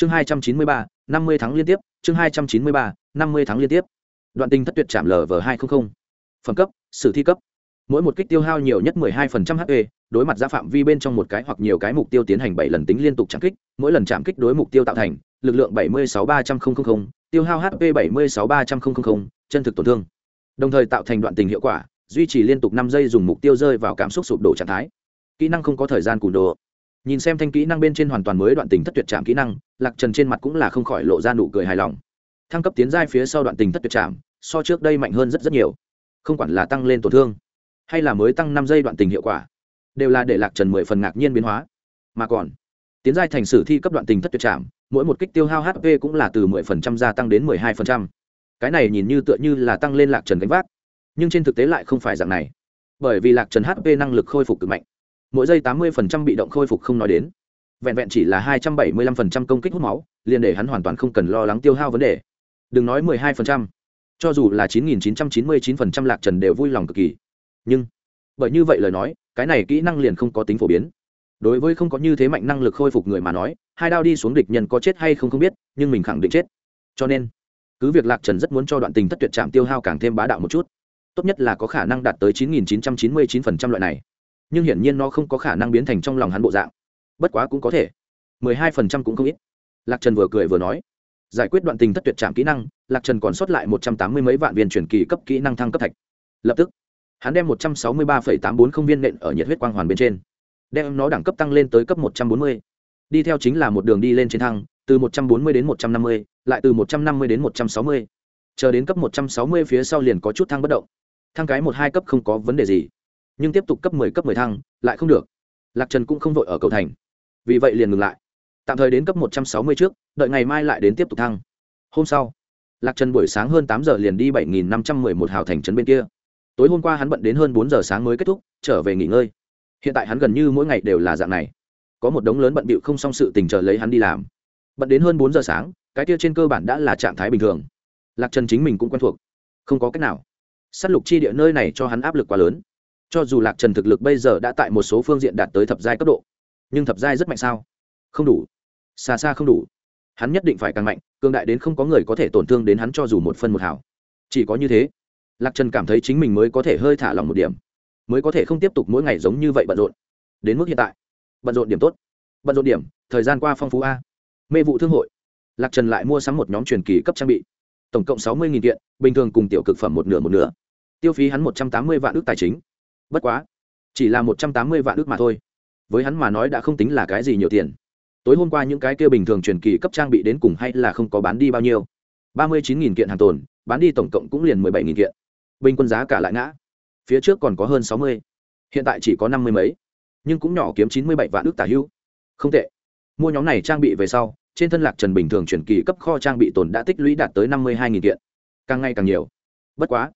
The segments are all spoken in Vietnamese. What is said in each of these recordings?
chương hai trăm chín mươi ba năm mươi tháng liên tiếp chương hai trăm chín mươi ba năm mươi tháng liên tiếp. Đoạn tình thất tuyệt chạm lv hai trăm linh phẩm cấp sử thi cấp. Mỗi một kích tiêu hao nhiều nhất 12% hp đối mặt ra phạm vi bên trong một cái hoặc nhiều cái mục tiêu tiến hành bảy lần tính liên tục chạm kích mỗi lần chạm kích đối mục tiêu tạo thành lực lượng 763000, tiêu hao hp 763000, chân thực tổn thương. Đồng thời tạo thành đoạn tình hiệu quả duy trì liên tục năm giây dùng mục tiêu rơi vào cảm xúc sụp đổ trạng thái. Kỹ năng không có thời gian cùn đồ. Nhìn xem thanh kỹ năng bên trên hoàn toàn mới đoạn tình thất tuyệt chạm kỹ năng lạc trần trên mặt cũng là không khỏi lộ ra nụ cười hài lòng thăng cấp tiến giai phía sau đoạn tình thất tuyệt chạm so trước đây mạnh hơn rất rất nhiều không quản là tăng lên tổn thương hay là mới tăng năm giây đoạn tình hiệu quả đều là để lạc trần mười phần ngạc nhiên biến hóa mà còn tiến giai thành sử thi cấp đoạn tình thất tuyệt chạm mỗi một kích tiêu hao hp cũng là từ mười phần trăm gia tăng đến mười hai phần trăm. Cái này nhìn như tựa như là tăng lên lạc trần gánh vác, nhưng trên thực tế lại không phải dạng này. Bởi vì lạc trần hp năng lực khôi phục cực mạnh, mỗi giây tám mươi phần trăm bị động khôi phục không nói đến vẹn vẹn chỉ là hai trăm bảy mươi lăm phần trăm công kích hút máu, liền để hắn hoàn toàn không cần lo lắng tiêu hao vấn đề. Đừng nói mười hai phần trăm, cho dù là chín nghìn chín trăm chín mươi chín phần trăm lạc trần đều vui lòng cực kỳ. Nhưng, bởi như vậy lời nói, cái này kỹ năng liền không có tính phổ biến. Đối với không có như thế mạnh năng lực khôi phục người mà nói, hai đao đi xuống địch nhân có chết hay không không biết, nhưng mình khẳng định chết. Cho nên, cứ việc lạc trần rất muốn cho đoạn tình thất tuyệt trạm tiêu hao càng thêm bá đạo một chút, tốt nhất là có khả năng đạt tới 9.999% loại này. Nhưng hiển nhiên nó không có khả năng biến thành trong lòng hắn bộ dạng bất quá cũng có thể. 12% cũng không ít. Lạc trần vừa cười vừa nói. Giải quyết đoạn tình thất tuyệt trạm kỹ năng, lạc trần còn sót lại một trăm tám mươi mấy vạn viên truyền kỳ cấp kỹ năng thăng cấp thạch. Lập tức, hắn đem một trăm sáu mươi ba tám bốn không viên nện ở nhiệt huyết quang hoàn bên trên. Đem nó đẳng cấp tăng lên tới cấp một trăm bốn mươi. Đi theo chính là một đường đi lên trên thăng, từ một trăm bốn mươi đến một trăm năm mươi, lại từ một trăm năm mươi đến một trăm sáu mươi. Chờ đến cấp một trăm sáu mươi phía sau liền có chút thăng bất động. Thăng cái một hai cấp không có vấn đề gì. Nhưng tiếp tục cấp mười cấp mười thăng, lại không được. Lạc trần cũng không vội ở cầu thành vì vậy liền ngừng lại. Tạm thời đến cấp một trăm sáu mươi trước, đợi ngày mai lại đến tiếp tục thăng. Hôm sau, lạc trần buổi sáng hơn tám giờ liền đi bảy nghìn năm trăm mười một hào thành trấn bên kia. Tối hôm qua hắn bận đến hơn bốn giờ sáng mới kết thúc, trở về nghỉ ngơi. Hiện tại hắn gần như mỗi ngày đều là dạng này. Có một đống lớn bận bịu không xong sự tình chờ lấy hắn đi làm. Bận đến hơn bốn giờ sáng, cái kia trên cơ bản đã là trạng thái bình thường. Lạc trần chính mình cũng quen thuộc. Không có cách nào. S á t lục chi địa nơi này cho hắn áp lực quá lớn. Cho dù lạc trần thực lực bây giờ đã tại một số phương diện đạt tới thập giai cấp độ nhưng thập giai rất mạnh sao? Không đủ. Xa xa không đủ. Hắn nhất định phải càng mạnh cương đại đến không có người có thể tổn thương đến hắn cho dù một phân một hảo chỉ có như thế, lạc trần cảm thấy chính mình mới có thể hơi thả lòng một điểm, mới có thể không tiếp tục mỗi ngày giống như vậy bận rộn. Đến mức hiện tại, bận rộn điểm tốt, bận rộn điểm, thời gian qua phong phú a. Mê vụ thương hội. Lạc trần lại mua sắm một nhóm truyền kỳ cấp trang bị. Tổng cộng sáu mươi kiện, bình thường cùng tiểu cực phẩm một nửa một nửa. Tiêu phí hắn một trăm tám mươi vạn ước tài chính. Bất quá, chỉ là một trăm tám mươi vạn ước mà thôi với hắn mà nói đã không tính là cái gì nhiều tiền. Tối hôm qua những cái kia bình thường truyền kỳ cấp trang bị đến cùng hay là không có bán đi bao nhiêu? Ba mươi chín kiện hàng tồn, bán đi tổng cộng cũng liền mười bảy kiện. Bình quân giá cả lại ngã. Phía trước còn có hơn sáu mươi. Hiện tại chỉ có năm mươi mấy. Nhưng cũng nhỏ kiếm chín mươi bảy vạn ước tả hữu. Không tệ. Mua nhóm này trang bị về sau, trên thân lạc trần bình thường chuyển kỳ cấp kho trang bị tồn đã tích lũy đạt tới năm mươi hai kiện. Càng ngày càng nhiều. Bất quá,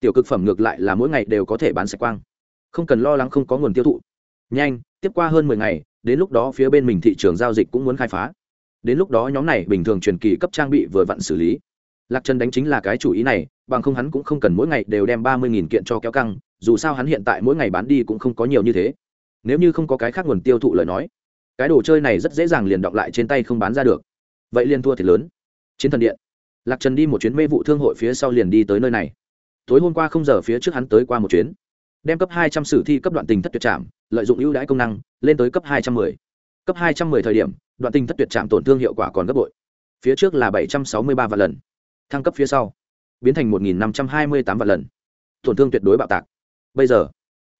tiểu cực phẩm ngược lại là mỗi ngày đều có thể bán sạch quang. Không cần lo lắng không có nguồn tiêu thụ nhanh, tiếp qua hơn mười ngày, đến lúc đó phía bên mình thị trường giao dịch cũng muốn khai phá. Đến lúc đó nhóm này bình thường truyền kỳ cấp trang bị vừa vặn xử lý. Lạc trần đánh chính là cái chủ ý này, bằng không hắn cũng không cần mỗi ngày đều đem ba mươi nghìn kiện cho kéo căng, dù sao hắn hiện tại mỗi ngày bán đi cũng không có nhiều như thế. Nếu như không có cái khác nguồn tiêu thụ lời nói, cái đồ chơi này rất dễ dàng liền đọng lại trên tay không bán ra được. Vậy liền thua thiệt lớn. Chiến thần điện. Lạc trần đi một chuyến mê vụ thương hội phía sau liền đi tới nơi này. Tối hôm qua không giờ phía trước hắn tới qua một chuyến đem cấp hai trăm sử thi cấp đoạn tình thất tuyệt trạm lợi dụng ưu đãi công năng, lên tới cấp hai trăm mười. Cấp hai trăm mười thời điểm, đoạn tình thất tuyệt trạm tổn thương hiệu quả còn gấp bội. Phía trước là bảy trăm sáu mươi ba vạn lần. Thăng cấp phía sau, biến thành một năm trăm hai mươi tám vạn lần. Tổn thương tuyệt đối bạo tạc. Bây giờ,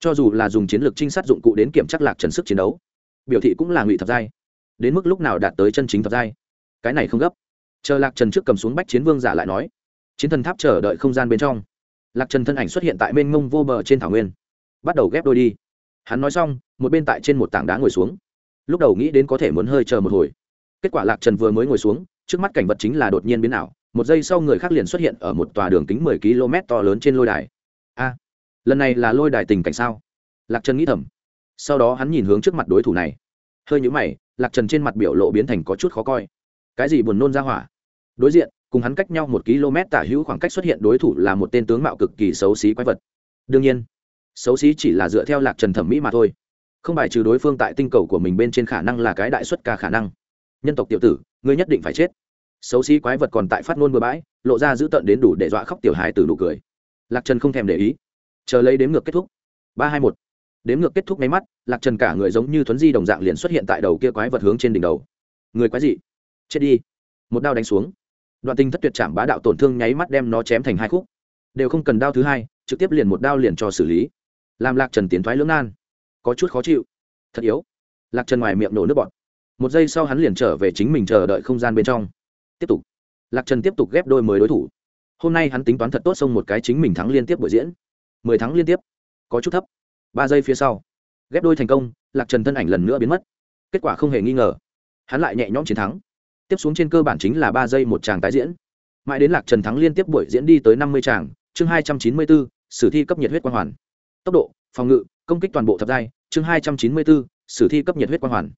cho dù là dùng chiến lược trinh sát dụng cụ đến kiểm tra lạc trần sức chiến đấu, biểu thị cũng là ngụy thập giai. Đến mức lúc nào đạt tới chân chính thập giai? Cái này không gấp. Chờ lạc trần trước cầm xuống bách chiến vương giả lại nói. Chiến thần tháp chờ đợi không gian bên trong lạc trần thân ảnh xuất hiện tại mênh mông vô bờ trên thảo nguyên. Bắt đầu ghép đôi đi. Hắn nói xong, một bên tại trên một tảng đá ngồi xuống. Lúc đầu nghĩ đến có thể muốn hơi chờ một hồi. Kết quả lạc trần vừa mới ngồi xuống, trước mắt cảnh vật chính là đột nhiên biến ảo. Một giây sau người khác liền xuất hiện ở một tòa đường kính mười km to lớn trên lôi đài. A, lần này là lôi đài tình cảnh sao? Lạc trần nghĩ thầm. Sau đó hắn nhìn hướng trước mặt đối thủ này. Hơi nhũ mày, lạc trần trên mặt biểu lộ biến thành có chút khó coi. Cái gì buồn nôn ra hỏa? Đối diện cùng hắn cách nhau một km tả hữu khoảng cách xuất hiện đối thủ là một tên tướng mạo cực kỳ xấu xí quái vật. Đương nhiên, xấu xí chỉ là dựa theo lạc trần thẩm mỹ mà thôi. Không bài trừ đối phương tại tinh cầu của mình bên trên khả năng là cái đại xuất ca khả năng. Nhân tộc tiểu tử, ngươi nhất định phải chết. Xấu xí quái vật còn tại phát ngôn bừa bãi, lộ ra dữ tợn đến đủ để dọa khóc tiểu hài từ nụ cười. Lạc trần không thèm để ý. Chờ lấy đếm ngược kết thúc. Ba hai một. Đếm ngược kết thúc máy mắt, lạc trần cả người giống như thuấn di đồng dạng liền xuất hiện tại đầu kia quái vật hướng trên đỉnh đầu. Người quái dị chết đi. Một đao đánh xuống đoạn tinh thất tuyệt chạm bá đạo tổn thương nháy mắt đem nó chém thành hai khúc. Đều không cần đao thứ hai, trực tiếp liền một đao liền cho xử lý. Làm lạc trần tiến thoái lưỡng nan. Có chút khó chịu. Thật yếu. Lạc trần ngoài miệng nổ nước bọt. Một giây sau hắn liền trở về chính mình chờ đợi không gian bên trong. Tiếp tục. Lạc trần tiếp tục ghép đôi mới đối thủ. Hôm nay hắn tính toán thật tốt xong một cái chính mình thắng liên tiếp buổi diễn. Mười thắng liên tiếp. Có chút thấp. Ba giây phía sau, ghép đôi thành công, lạc trần thân ảnh lần nữa biến mất. Kết quả không hề nghi ngờ. Hắn lại nhẹ nhõm chiến thắng tiếp xuống trên cơ bản chính là ba giây một tràng tái diễn. Mãi đến lạc trần thắng liên tiếp buổi diễn đi tới năm mươi tràng, chương hai trăm chín mươi bốn, sử thi cấp nhiệt huyết quang hoàn. Tốc độ, phòng ngự, công kích toàn bộ thập giai, chương hai trăm chín mươi bốn, sử thi cấp nhiệt huyết quang hoàn.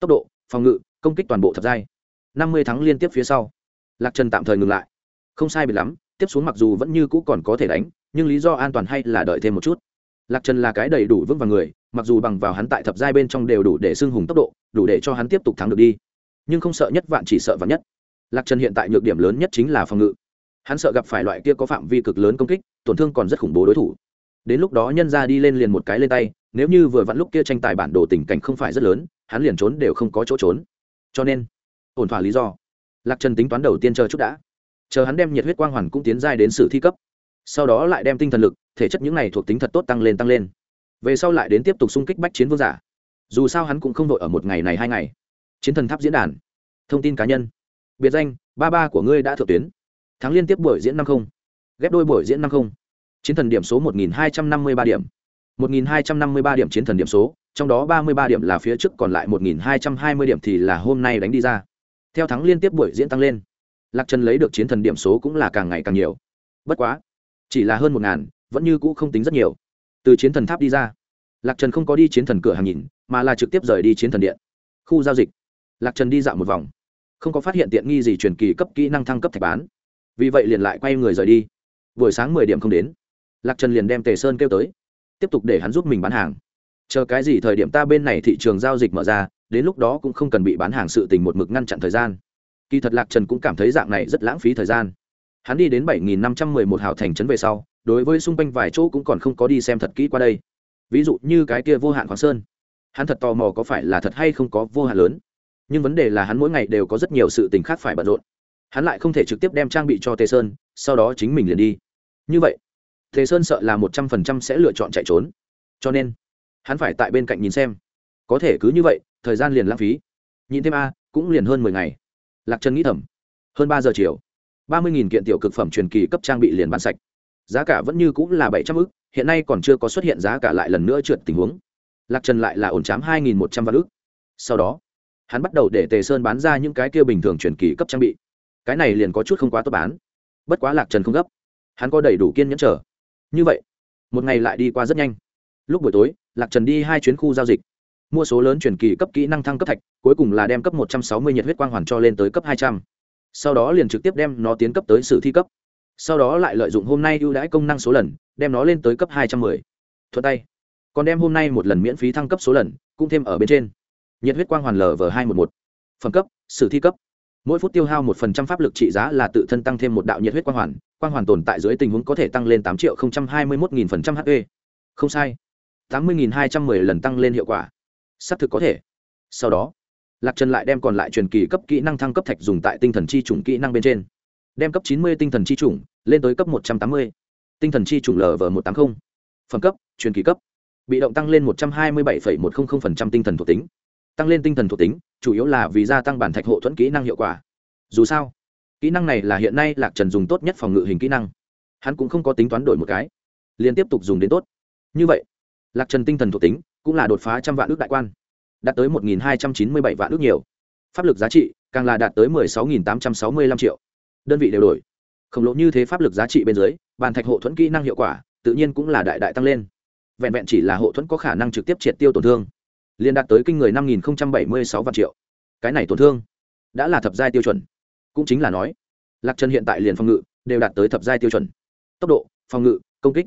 Tốc độ, phòng ngự, công kích toàn bộ thập giai. Năm mươi tháng liên tiếp phía sau. Lạc trần tạm thời ngừng lại. Không sai biệt lắm, tiếp xuống mặc dù vẫn như cũ còn có thể đánh, nhưng lý do an toàn hay là đợi thêm một chút. Lạc trần là cái đầy đủ vững vàng người, mặc dù bằng vào hắn tại thập giai bên trong đều đủ để xưng hùng tốc độ, đủ để cho hắn tiếp tục thắng được đi nhưng không sợ nhất vạn chỉ sợ vạn nhất. Lạc trần hiện tại nhược điểm lớn nhất chính là phòng ngự. Hắn sợ gặp phải loại kia có phạm vi cực lớn công kích, tổn thương còn rất khủng bố đối thủ. Đến lúc đó nhân ra đi lên liền một cái lên tay, nếu như vừa vặn lúc kia tranh tài bản đồ tình cảnh không phải rất lớn, hắn liền trốn đều không có chỗ trốn. Cho nên, ổn thỏa lý do. Lạc trần tính toán đầu tiên chờ chút đã. Chờ hắn đem nhiệt huyết quang hoàn cũng tiến giai đến sự thi cấp. Sau đó lại đem tinh thần lực, thể chất những này thuộc tính thật tốt tăng lên tăng lên. Về sau lại đến tiếp tục xung kích bách chiến vương giả. Dù sao hắn cũng không đội ở một ngày này hai ngày chiến thần tháp diễn đàn. Thông tin cá nhân. Biệt danh, ba ba của ngươi đã thượng tuyến. Thắng liên tiếp buổi diễn năm không. Ghép đôi buổi diễn năm không. Chiến thần điểm số một nghìn hai trăm năm mươi ba điểm. một nghìn hai trăm năm mươi ba điểm chiến thần điểm số, trong đó ba mươi ba điểm là phía trước, còn lại một nghìn hai trăm hai mươi điểm thì là hôm nay đánh đi ra. Theo thắng liên tiếp buổi diễn tăng lên, lạc trần lấy được chiến thần điểm số cũng là càng ngày càng nhiều. Bất quá, chỉ là hơn một ngàn vẫn như cũ không tính rất nhiều. Từ chiến thần tháp đi ra, lạc trần không có đi chiến thần cửa hàng nhìn, mà là trực tiếp rời đi chiến thần điện. Khu giao dịch lạc trần đi dạo một vòng. Không có phát hiện tiện nghi gì truyền kỳ cấp kỹ năng thăng cấp thạch bán. Vì vậy liền lại quay người rời đi. Buổi sáng mười điểm không đến, lạc trần liền đem tề sơn kêu tới, tiếp tục để hắn giúp mình bán hàng. Chờ cái gì thời điểm ta bên này thị trường giao dịch mở ra, đến lúc đó cũng không cần bị bán hàng sự tình một mực ngăn chặn thời gian. Kỳ thật lạc trần cũng cảm thấy dạng này rất lãng phí thời gian. Hắn đi đến bảy nghìn năm trăm mười một hào thành trấn về sau, đối với xung quanh vài chỗ cũng còn không có đi xem thật kỹ qua đây. Ví dụ như cái kia vô hạn khoáng sơn. Hắn thật tò mò có phải là thật hay không có vô hạn lớn nhưng vấn đề là hắn mỗi ngày đều có rất nhiều sự tình khác phải bận rộn. Hắn lại không thể trực tiếp đem trang bị cho tề sơn, sau đó chính mình liền đi. Như vậy, tề sơn sợ là một trăm phần trăm sẽ lựa chọn chạy trốn. Cho nên, hắn phải tại bên cạnh nhìn xem. Có thể cứ như vậy, thời gian liền lãng phí. Nhìn thêm a, cũng liền hơn mười ngày. Lạc trần nghĩ thầm, hơn ba giờ chiều, ba mươi nghìn kiện tiểu cực phẩm truyền kỳ cấp trang bị liền bán sạch. Giá cả vẫn như cũng là bảy trăm ư c hiện nay còn chưa có xuất hiện giá cả lại lần nữa trượt tình huống. Lạc trần lại là ổn chám hai nghìn một trăm vạn c sau đó hắn bắt đầu để tề sơn bán ra những cái kia bình thường truyền kỳ cấp trang bị. Cái này liền có chút không quá tốt bán. Bất quá lạc trần không gấp. Hắn có đầy đủ kiên nhẫn chờ. Như vậy, một ngày lại đi qua rất nhanh. Lúc buổi tối, lạc trần đi hai chuyến khu giao dịch. Mua số lớn truyền kỳ cấp kỹ năng thăng cấp thạch, cuối cùng là đem cấp một trăm sáu mươi nhiệt huyết quang hoàn cho lên tới cấp hai trăm. Sau đó liền trực tiếp đem nó tiến cấp tới sử thi cấp. Sau đó lại lợi dụng hôm nay ưu đãi công năng số lần, đem nó lên tới cấp hai trăm mười. Thuận tay. Còn đem hôm nay một lần miễn phí thăng cấp số lần, cũng thêm ở bên trên nhiệt huyết quang hoàn lv hai một một. Phẩm cấp, sử thi cấp. Mỗi phút tiêu hao một phần trăm pháp lực trị giá là tự thân tăng thêm một đạo nhiệt huyết quang hoàn. Quang hoàn tồn tại dưới tình huống có thể tăng lên tám triệu hai mươi một nghìn phần trăm hp không sai. Tám mươi nghìn hai trăm mười lần tăng lên hiệu quả. Xác thực có thể. Sau đó, lạc trần lại đem còn lại truyền kỳ cấp kỹ năng thăng cấp thạch dùng tại tinh thần chi chủng kỹ năng bên trên. Đem cấp chín mươi tinh thần chi chủng lên tới cấp một trăm tám mươi. Tinh thần chi chủng lv một trăm tám mươi phẩm cấp, truyền kỳ cấp. Bị động tăng lên một trăm hai mươi bảy một trăm linh tinh thần thuộc tính tăng lên tinh thần thuộc tính, chủ yếu là vì gia tăng bản thạch hộ thuẫn kỹ năng hiệu quả. Dù sao, kỹ năng này là hiện nay lạc trần dùng tốt nhất phòng ngự hình kỹ năng. Hắn cũng không có tính toán đổi một cái, liền tiếp tục dùng đến tốt. Như vậy, lạc trần tinh thần thuộc tính cũng là đột phá trăm vạn ước đại quan, đạt tới một hai trăm chín mươi bảy vạn ước nhiều. Pháp lực giá trị càng là đạt tới mười sáu tám trăm sáu mươi lăm triệu. Đơn vị đều đổi. Khổng lồ như thế pháp lực giá trị bên dưới bàn thạch hộ thuẫn kỹ năng hiệu quả tự nhiên cũng là đại đại tăng lên. Vẹn vẹn chỉ là hộ thuẫn có khả năng trực tiếp triệt tiêu tổn thương liền đạt tới kinh người năm nghìn bảy mươi sáu vạn triệu. Cái này tổn thương đã là thập giai tiêu chuẩn. Cũng chính là nói, lạc trần hiện tại liền phòng ngự đều đạt tới thập giai tiêu chuẩn. Tốc độ, phòng ngự, công kích,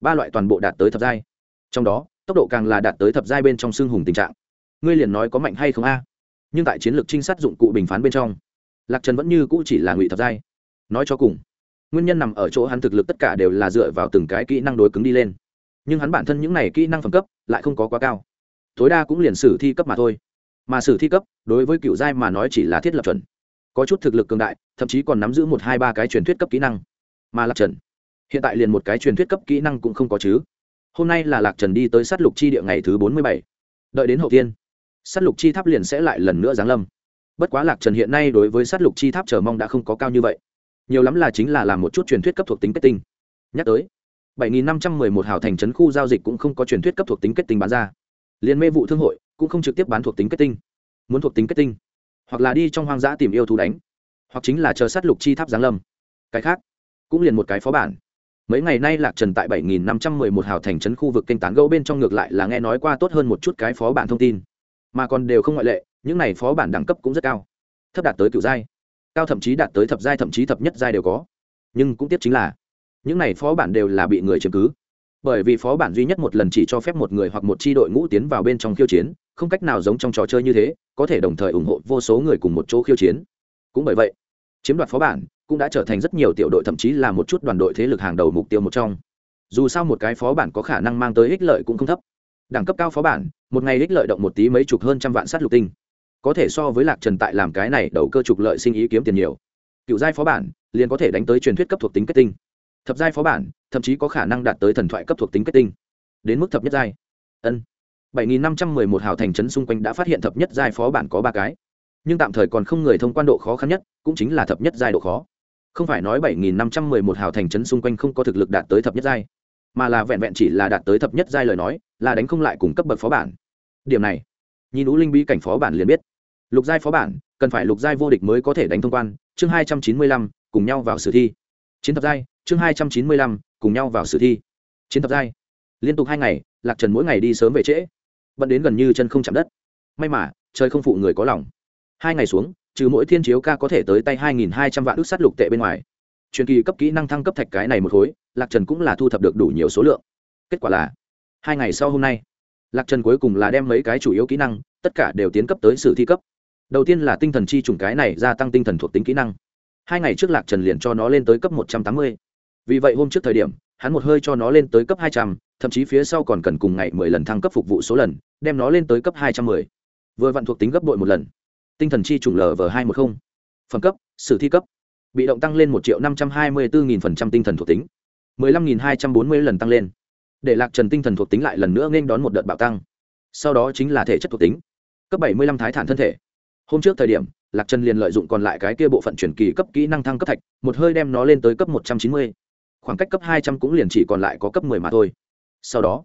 ba loại toàn bộ đạt tới thập giai. Trong đó, tốc độ càng là đạt tới thập giai bên trong xương hùng tình trạng. Ngươi liền nói có mạnh hay không a? Nhưng tại chiến lược trinh sát dụng cụ bình phán bên trong, lạc trần vẫn như cũ chỉ là ngụy thập giai. Nói cho cùng, nguyên nhân nằm ở chỗ hắn thực lực tất cả đều là dựa vào từng cái kỹ năng đối cứng đi lên. Nhưng hắn bản thân những này kỹ năng phẩm cấp lại không có quá cao tối đa cũng liền sử thi cấp mà thôi. Mà sử thi cấp, đối với cựu giai mà nói chỉ là thiết lập chuẩn. Có chút thực lực cường đại, thậm chí còn nắm giữ một, hai, ba cái truyền thuyết cấp kỹ năng. Mà lạc trần, hiện tại liền một cái truyền thuyết cấp kỹ năng cũng không có chứ. Hôm nay là lạc trần đi tới sát lục chi địa ngày thứ bốn mươi bảy. Đợi đến hậu tiên sát lục chi tháp liền sẽ lại lần nữa giáng lâm. Bất quá lạc trần hiện nay đối với sát lục chi tháp chờ mong đã không có cao như vậy. Nhiều lắm là chính là làm một chút truyền thuyết cấp thuộc tính kết tinh. Nhắc tới 7.511 hào thành trấn khu giao dịch cũng không có truyền thuyết cấp thuộc tính kết tinh bán ra liên mê vụ thương hội cũng không trực tiếp bán thuộc tính kết tinh. Muốn thuộc tính kết tinh, hoặc là đi trong hoang dã tìm yêu thú đánh, hoặc chính là chờ sát lục chi tháp giáng lâm. Cái khác, cũng liền một cái phó bản. Mấy ngày nay lạc trần tại 7.511 hào thành trấn khu vực kênh tán gẫu bên trong ngược lại là nghe nói qua tốt hơn một chút cái phó bản thông tin. Mà còn đều không ngoại lệ, những này phó bản đẳng cấp cũng rất cao. Thấp đạt tới cựu giai, cao thậm chí đạt tới thập giai, thậm chí thập nhất giai đều có. Nhưng cũng tiếp chính là, những này phó bản đều là bị người chiếm cứ bởi vì phó bản duy nhất một lần chỉ cho phép một người hoặc một tri đội ngũ tiến vào bên trong khiêu chiến, không cách nào giống trong trò chơi như thế, có thể đồng thời ủng hộ vô số người cùng một chỗ khiêu chiến. Cũng bởi vậy, chiếm đoạt phó bản cũng đã trở thành rất nhiều tiểu đội thậm chí là một chút đoàn đội thế lực hàng đầu mục tiêu một trong. Dù sao một cái phó bản có khả năng mang tới ích lợi cũng không thấp. Đẳng cấp cao phó bản, một ngày ích lợi động một tí mấy chục hơn trăm vạn sát lục tinh. Có thể so với lạc trần tại làm cái này đầu cơ trục lợi sinh ý kiếm tiền nhiều. Cựu giai phó bản liền có thể đánh tới truyền thuyết cấp thuộc tính kết tinh thập giai phó bản, thậm chí có khả năng đạt tới thần thoại cấp thuộc tính kết tinh. Đến mức thập nhất giai. Ân. Bảy nghìn năm trăm mười một hào thành trấn xung quanh đã phát hiện thập nhất giai phó bản có ba cái. Nhưng tạm thời còn không người thông quan độ khó khăn nhất, cũng chính là thập nhất giai độ khó. Không phải nói bảy nghìn năm trăm mười một hào thành trấn xung quanh không có thực lực đạt tới thập nhất giai, mà là vẹn vẹn chỉ là đạt tới thập nhất giai lời nói, là đánh không lại cùng cấp bậc phó bản. Điểm này, nhìn ú linh bí cảnh phó bản liền biết. Lục giai phó bản, cần phải lục giai vô địch mới có thể đánh thông quan, chương hai trăm chín mươi lăm, cùng nhau vào sử thi. Chiến thập giai chương hai trăm chín mươi lăm, cùng nhau vào sử thi. Chiến thập giai. Liên tục hai ngày, lạc trần mỗi ngày đi sớm về trễ. Bận đến gần như chân không chạm đất. May mà, trời không phụ người có lòng. Hai ngày xuống, trừ mỗi thiên chiếu ca có thể tới tay hai nghìn hai trăm vạn ước sắt lục tệ bên ngoài. Truyền kỳ cấp kỹ năng thăng cấp thạch cái này một khối, lạc trần cũng là thu thập được đủ nhiều số lượng. Kết quả là, hai ngày sau hôm nay, lạc trần cuối cùng là đem mấy cái chủ yếu kỹ năng, tất cả đều tiến cấp tới sử thi cấp. Đầu tiên là tinh thần chi trùng cái này gia tăng tinh thần thuộc tính kỹ năng. Hai ngày trước lạc trần liền cho nó lên tới cấp một trăm tám mươi vì vậy hôm trước thời điểm, hắn một hơi cho nó lên tới cấp hai trăm, thậm chí phía sau còn cần cùng ngày mười lần thăng cấp phục vụ số lần, đem nó lên tới cấp hai trăm mười. Vừa vặn thuộc tính gấp đội một lần. Tinh thần chi trùng lv hai trăm một mươi phẩm cấp, sử thi cấp. Bị động tăng lên một triệu năm trăm hai mươi bốn nghìn phần trăm tinh thần thuộc tính. mười lăm nghìn hai trăm bốn mươi lần tăng lên. Để lạc trần tinh thần thuộc tính lại lần nữa nên đón một đợt bạo tăng. Sau đó chính là thể chất thuộc tính. Cấp bảy mươi lăm thái thản thân thể. Hôm trước thời điểm, lạc trần liền lợi dụng còn lại cái kia bộ phận chuyển kỳ cấp kỹ năng thăng cấp thạch, một hơi đem nó lên tới cấp một trăm chín mươi khoảng cách cấp hai trăm cũng liền chỉ còn lại có cấp mười mà thôi. Sau đó,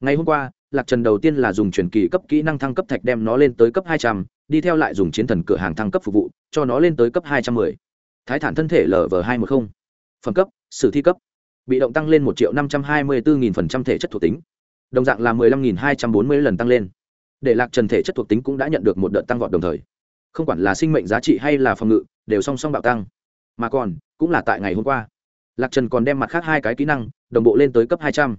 ngày hôm qua, lạc trần đầu tiên là dùng truyền kỳ cấp kỹ năng thăng cấp thạch đem nó lên tới cấp hai trăm, đi theo lại dùng chiến thần cửa hàng thăng cấp phục vụ, cho nó lên tới cấp hai trăm mười. Thái thản thân thể lv hai phần một mươi phẩm cấp, sử thi cấp. Bị động tăng lên một triệu năm trăm hai mươi bốn nghìn phần trăm thể chất thuộc tính. Đồng dạng là mười lăm nghìn hai trăm bốn mươi lần tăng lên. Để lạc trần thể chất thuộc tính cũng đã nhận được một đợt tăng vọt đồng thời. Không quản là sinh mệnh giá trị hay là phòng ngự, đều song song bạo tăng. Mà còn, cũng là tại ngày hôm qua lạc trần còn đem mặt khác hai cái kỹ năng đồng bộ lên tới cấp hai trăm.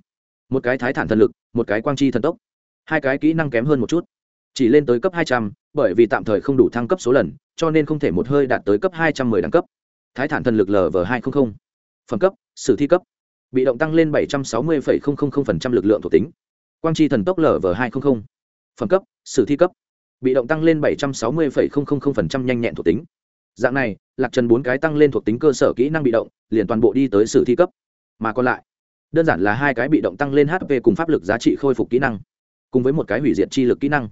Một cái thái thản thần lực, một cái quang chi thần tốc. Hai cái kỹ năng kém hơn một chút, chỉ lên tới cấp hai trăm, bởi vì tạm thời không đủ thăng cấp số lần, cho nên không thể một hơi đạt tới cấp hai trăm mười đẳng cấp. Thái thản thần lực lv hai trăm linh phẩm cấp, sử thi cấp, bị động tăng lên bảy trăm sáu mươi lực lượng thuộc tính. Quang chi thần tốc lv hai trăm linh phẩm cấp, sử thi cấp, bị động tăng lên bảy trăm sáu mươi nhanh nhẹn thuộc tính. Dạng này lạc trần bốn cái tăng lên thuộc tính cơ sở kỹ năng bị động, liền toàn bộ đi tới sử thi cấp. Mà còn lại, đơn giản là hai cái bị động tăng lên hp cùng pháp lực giá trị khôi phục kỹ năng, cùng với một cái hủy diệt chi lực kỹ năng.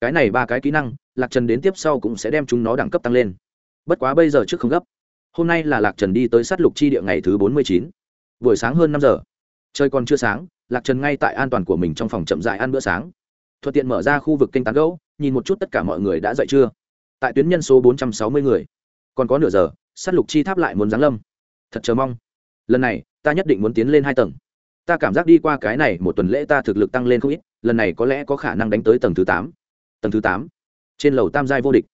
Cái này ba cái kỹ năng, lạc trần đến tiếp sau cũng sẽ đem chúng nó đẳng cấp tăng lên. Bất quá bây giờ trước không gấp. Hôm nay là lạc trần đi tới sát lục chi địa ngày thứ bốn mươi chín. Buổi sáng hơn năm giờ. Trời còn chưa sáng, lạc trần ngay tại an toàn của mình trong phòng chậm dại ăn bữa sáng. Thuận tiện mở ra khu vực kênh tán gấu nhìn một chút tất cả mọi người đã dậy chưa. Tại tuyến nhân số bốn trăm sáu mươi người còn có nửa giờ s á t lục chi tháp lại muốn giáng lâm. Thật chờ mong. Lần này, ta nhất định muốn tiến lên hai tầng. Ta cảm giác đi qua cái này một tuần lễ ta thực lực tăng lên không ít, lần này có lẽ có khả năng đánh tới tầng thứ tám. Tầng thứ tám? Trên lầu tam giai vô địch.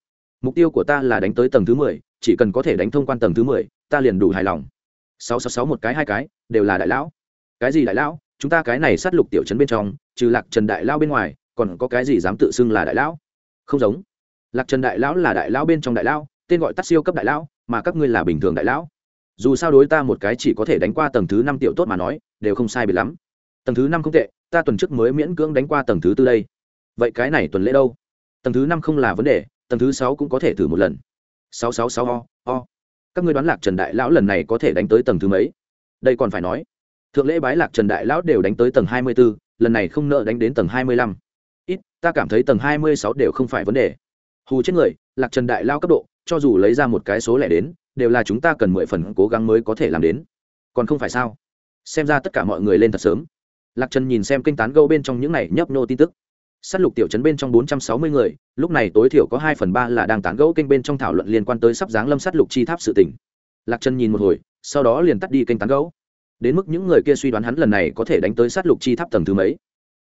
Mục tiêu của ta là đánh tới tầng thứ mười, chỉ cần có thể đánh thông quan tầng thứ mười, ta liền đủ hài lòng. Sáu sáu sáu một cái, hai cái, đều là đại lão. Cái gì đại lão? Chúng ta cái này sát lục tiểu trấn bên trong, trừ lạc trần đại lao bên ngoài, còn có cái gì dám tự xưng là đại lão? Không giống. Lạc trần đại lão là đại lão bên trong đại lão tên gọi tắt siêu cấp đại lão, mà các ngươi là bình thường đại lão. Dù sao đối ta một cái chỉ có thể đánh qua tầng thứ năm tiểu tốt mà nói, đều không sai biệt lắm. Tầng thứ năm không tệ, ta tuần trước mới miễn cưỡng đánh qua tầng thứ tư đây. Vậy cái này tuần lễ đâu? Tầng thứ năm không là vấn đề, tầng thứ sáu cũng có thể thử một lần. Sáu sáu sáu o o. Các ngươi đoán lạc trần đại lão lần này có thể đánh tới tầng thứ mấy? Đây còn phải nói. Thượng lễ bái lạc trần đại lão đều đánh tới tầng hai mươi b ố lần này không nợ đánh đến tầng hai mươi lăm. Ít, ta cảm thấy tầng hai mươi sáu đều không phải vấn đề. Hù chết người, lạc trần đại lao cấp độ cho dù lấy ra một cái số lẻ đến, đều là chúng ta cần mười phần cố gắng mới có thể làm đến. Còn không phải sao? Xem ra tất cả mọi người lên thật sớm. Lạc trần nhìn xem kênh tán gâu bên trong những này nhấp nô tin tức. S á t lục tiểu trấn bên trong bốn trăm sáu mươi người, lúc này tối thiểu có hai phần ba là đang tán gẫu kênh bên trong thảo luận liên quan tới sắp giáng lâm s á t lục chi tháp sự tỉnh lạc trần nhìn một hồi, sau đó liền tắt đi kênh tán gẫu. Đến mức những người kia suy đoán hắn lần này có thể đánh tới s á t lục chi tháp tầng thứ mấy.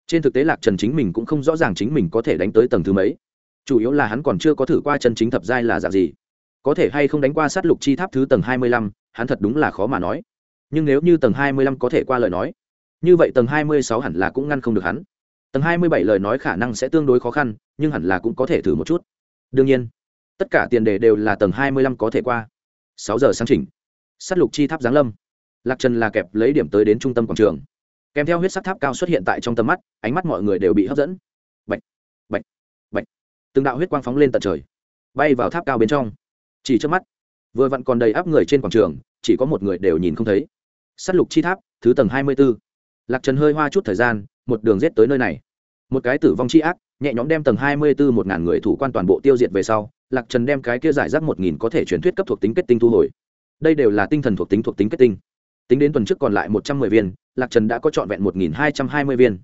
Trên thực tế lạc trần chính mình cũng không rõ ràng chính mình có thể đánh tới tầng thứ mấy chủ yếu là hắn còn chưa có thử qua chân chính thập giai là dạng gì. Có thể hay không đánh qua sát lục chi tháp thứ tầng hai mươi lăm, hắn thật đúng là khó mà nói. Nhưng nếu như tầng hai mươi lăm có thể qua lời nói, như vậy tầng hai mươi sáu hẳn là cũng ngăn không được hắn. Tầng hai mươi bảy lời nói khả năng sẽ tương đối khó khăn, nhưng hẳn là cũng có thể thử một chút. Đương nhiên, tất cả tiền đề đều là tầng hai mươi lăm có thể qua. Sáu giờ sáng chỉnh. S á t lục chi tháp giáng lâm. Lạc trần là kẹp lấy điểm tới đến trung tâm quảng trường. Kèm theo huyết sắc tháp cao xuất hiện tại trong tầm mắt, ánh mắt mọi người đều bị hấp dẫn từng đạo huyết quang phóng lên tận trời, bay vào tháp cao bên trong. Chỉ trước mắt, vừa vặn còn đầy áp người trên quảng trường, chỉ có một người đều nhìn không thấy. S á t lục chi tháp, thứ tầng hai mươi b ố lạc trần hơi hoa chút thời gian, một đường rết tới nơi này. Một cái tử vong c h i ác, nhẹ nhõm đem tầng hai mươi b ố một ngàn người thủ quan toàn bộ tiêu diệt về sau, lạc trần đem cái kia giải rác một nghìn có thể truyền thuyết cấp thuộc tính kết tinh thu hồi. Đây đều là tinh thần thuộc tính thuộc tính kết tinh. Tính đến tuần trước còn lại một trăm mười viên, lạc trần đã có trọn vẹn một nghìn hai trăm hai mươi viên.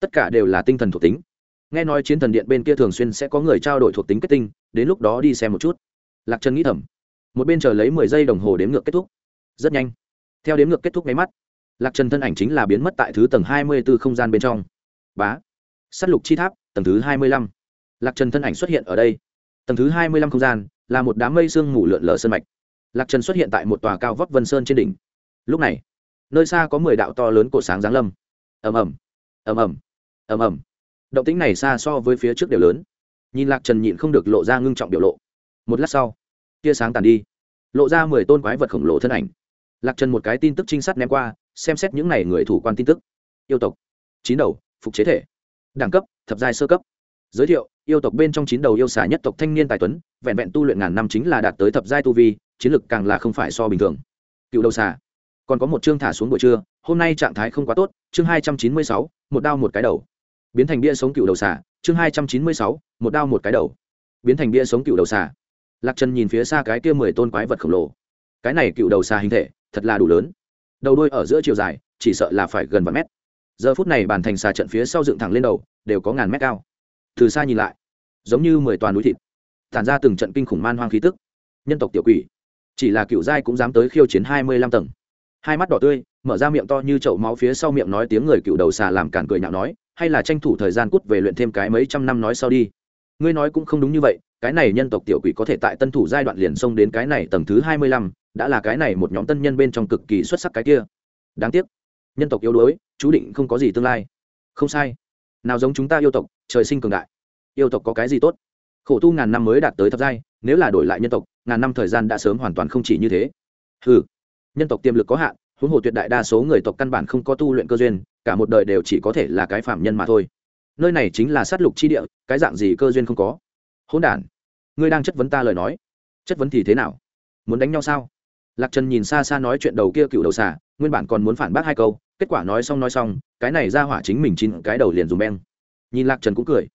Tất cả đều là tinh thần thuộc tính nghe nói chiến thần điện bên kia thường xuyên sẽ có người trao đổi thuộc tính kết tinh, đến lúc đó đi xem một chút. Lạc trần nghĩ thầm. Một bên chờ lấy mười giây đồng hồ đếm ngược kết thúc. Rất nhanh. Theo đếm ngược kết thúc máy mắt, lạc trần thân ảnh chính là biến mất tại thứ tầng hai mươi b ố không gian bên trong. Bá. S á t lục chi tháp, tầng thứ hai mươi lăm. Lạc trần thân ảnh xuất hiện ở đây. Tầng thứ hai mươi lăm không gian là một đám mây sương mù lượn lờ sơn mạch. Lạc trần xuất hiện tại một tòa cao vóc vân sơn trên đỉnh. Lúc này, nơi xa có mười đạo to lớn cổ sáng giáng lâm. Ầm ầm. Ầm ầm. Ầm ầm động tĩnh này xa so với phía trước đều lớn. Nhìn lạc trần nhịn không được lộ ra ngưng trọng biểu lộ. Một lát sau, tia sáng tàn đi, lộ ra mười tôn quái vật khổng lồ thân ảnh. Lạc trần một cái tin tức trinh sát ném qua, xem xét những n à y người thủ quan tin tức. Yêu tộc, chín đầu, phục chế thể. Đẳng cấp, thập giai sơ cấp. Giới thiệu, yêu tộc bên trong chín đầu yêu xả nhất tộc thanh niên tài tuấn, vẹn vẹn tu luyện ngàn năm chính là đạt tới thập giai tu vi, chiến lực càng là không phải so bình thường. Cựu đầu xả còn có một chương thả xuống buổi trưa, hôm nay trạng thái không quá tốt, chương hai trăm chín mươi sáu, một đao một cái đầu biến thành bia sống cựu đầu xà, chương hai trăm chín mươi sáu, một đao một cái đầu. Biến thành bia sống cựu đầu xà. Lạc trần nhìn phía xa cái kia mười tôn quái vật khổng lồ. Cái này cựu đầu xà hình thể, thật là đủ lớn. Đầu đôi ở giữa chiều dài, chỉ sợ là phải gần vài mét. Giờ phút này bàn thành xà trận phía sau dựng thẳng lên đầu, đều có ngàn mét cao. Từ xa nhìn lại, giống như mười toàn núi thịt, tản ra từng trận kinh khủng man hoang khí tức. Nhân tộc tiểu quỷ, chỉ là cựu giai cũng dám tới khiêu chiến hai mươi lăm tầng. Hai mắt đỏ tươi, mở ra miệng to như chậu máu phía sau miệng nói tiếng người cựu đầu xà làm cản cười nhạo nói hay là tranh thủ thời gian cút về luyện thêm cái mấy trăm năm nói sau đi. Ngươi nói cũng không đúng như vậy, cái này nhân tộc tiểu quỷ có thể tại tân thủ giai đoạn liền xông đến cái này tầng thứ hai mươi lăm, đã là cái này một nhóm tân nhân bên trong cực kỳ xuất sắc cái kia. Đáng tiếc, nhân tộc yếu đuối, chú định không có gì tương lai. Không sai. Nào giống chúng ta yêu tộc, trời sinh cường đại. Yêu tộc có cái gì tốt? Khổ tu ngàn năm mới đạt tới thập giai, nếu là đổi lại nhân tộc, ngàn năm thời gian đã sớm hoàn toàn không chỉ như thế. Ừ nhân tộc tiềm lực có hạn, huống hồ tuyệt đại đa số người tộc căn bản không có tu luyện cơ duyên cả một đời đều chỉ có thể là cái phạm nhân mà thôi. Nơi này chính là sát lục chi địa, cái dạng gì cơ duyên không có. Hỗn đản, ngươi đang chất vấn ta lời nói. Chất vấn thì thế nào? Muốn đánh nhau sao? Lạc trần nhìn xa xa nói chuyện đầu kia cựu đầu xà, nguyên bản còn muốn phản bác hai câu, kết quả nói xong nói xong, cái này ra hỏa chính mình chín cái đầu liền dùng beng. Nhìn lạc trần cũng cười.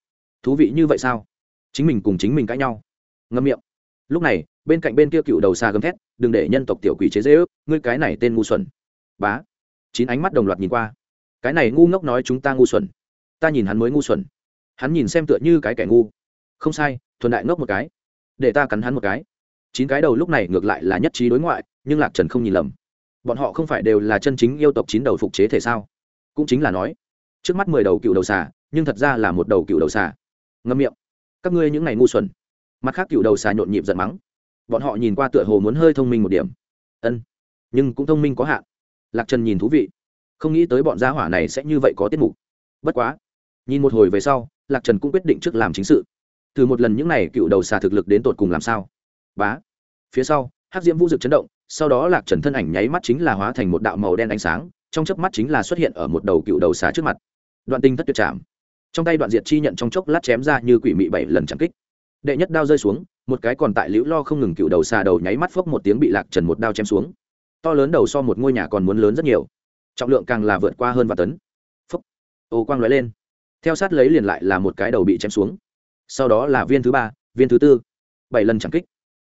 Thú vị như vậy sao? Chính mình cùng chính mình cãi nhau. Ngâm miệng. Lúc này, bên cạnh bên kia cựu đầu xà gầm thét, đừng để nhân tộc tiểu quỷ chế dễ ước ngươi cái này tên ngu xuẩn. Bá. Chín ánh mắt đồng loạt nhìn qua cái này ngu ngốc nói chúng ta ngu xuẩn. Ta nhìn hắn mới ngu xuẩn. Hắn nhìn xem tựa như cái kẻ ngu. Không sai, thuần đại ngốc một cái. Để ta cắn hắn một cái. Chín cái đầu lúc này ngược lại là nhất trí đối ngoại, nhưng lạc trần không nhìn lầm. Bọn họ không phải đều là chân chính yêu tộc chín đầu phục chế thể sao? Cũng chính là nói, trước mắt mười đầu cựu đầu xà, nhưng thật ra là một đầu cựu đầu xà. Ngâm miệng. Các ngươi những ngày ngu xuẩn. Mặt khác cựu đầu xà nhộn nhịp giận mắng. Bọn họ nhìn qua tựa hồ muốn hơi thông minh một điểm. Ân, nhưng cũng thông minh có hạn. Lạc trần nhìn thú vị không nghĩ tới bọn gia hỏa này sẽ như vậy có tiết mục. Bất quá, nhìn một hồi về sau, lạc trần cũng quyết định trước làm chính sự. Thử một lần những này cựu đầu xà thực lực đến tột cùng làm sao? Bá. Phía sau, hắc diễm vũ dực chấn động, sau đó lạc trần thân ảnh nháy mắt chính là hóa thành một đạo màu đen ánh sáng, trong chớp mắt chính là xuất hiện ở một đầu cựu đầu xà trước mặt. Đoạn tinh thất tuyệt chạm trong tay đoạn diệt chi nhận trong chốc lát chém ra như quỷ mị bảy lần chẳng kích. Đệ nhất đao rơi xuống, một cái còn tại liễu lo không ngừng cựu đầu xà đầu nháy mắt phốc một tiếng bị lạc trần một đao chém xuống. To lớn đầu so một ngôi nhà còn muốn lớn rất nhiều trọng lượng càng là vượt qua hơn và tấn. Phốc ô quang lóe lên. Theo sát lấy liền lại là một cái đầu bị chém xuống. Sau đó là viên thứ ba, viên thứ tư. Bảy lần chẳng kích.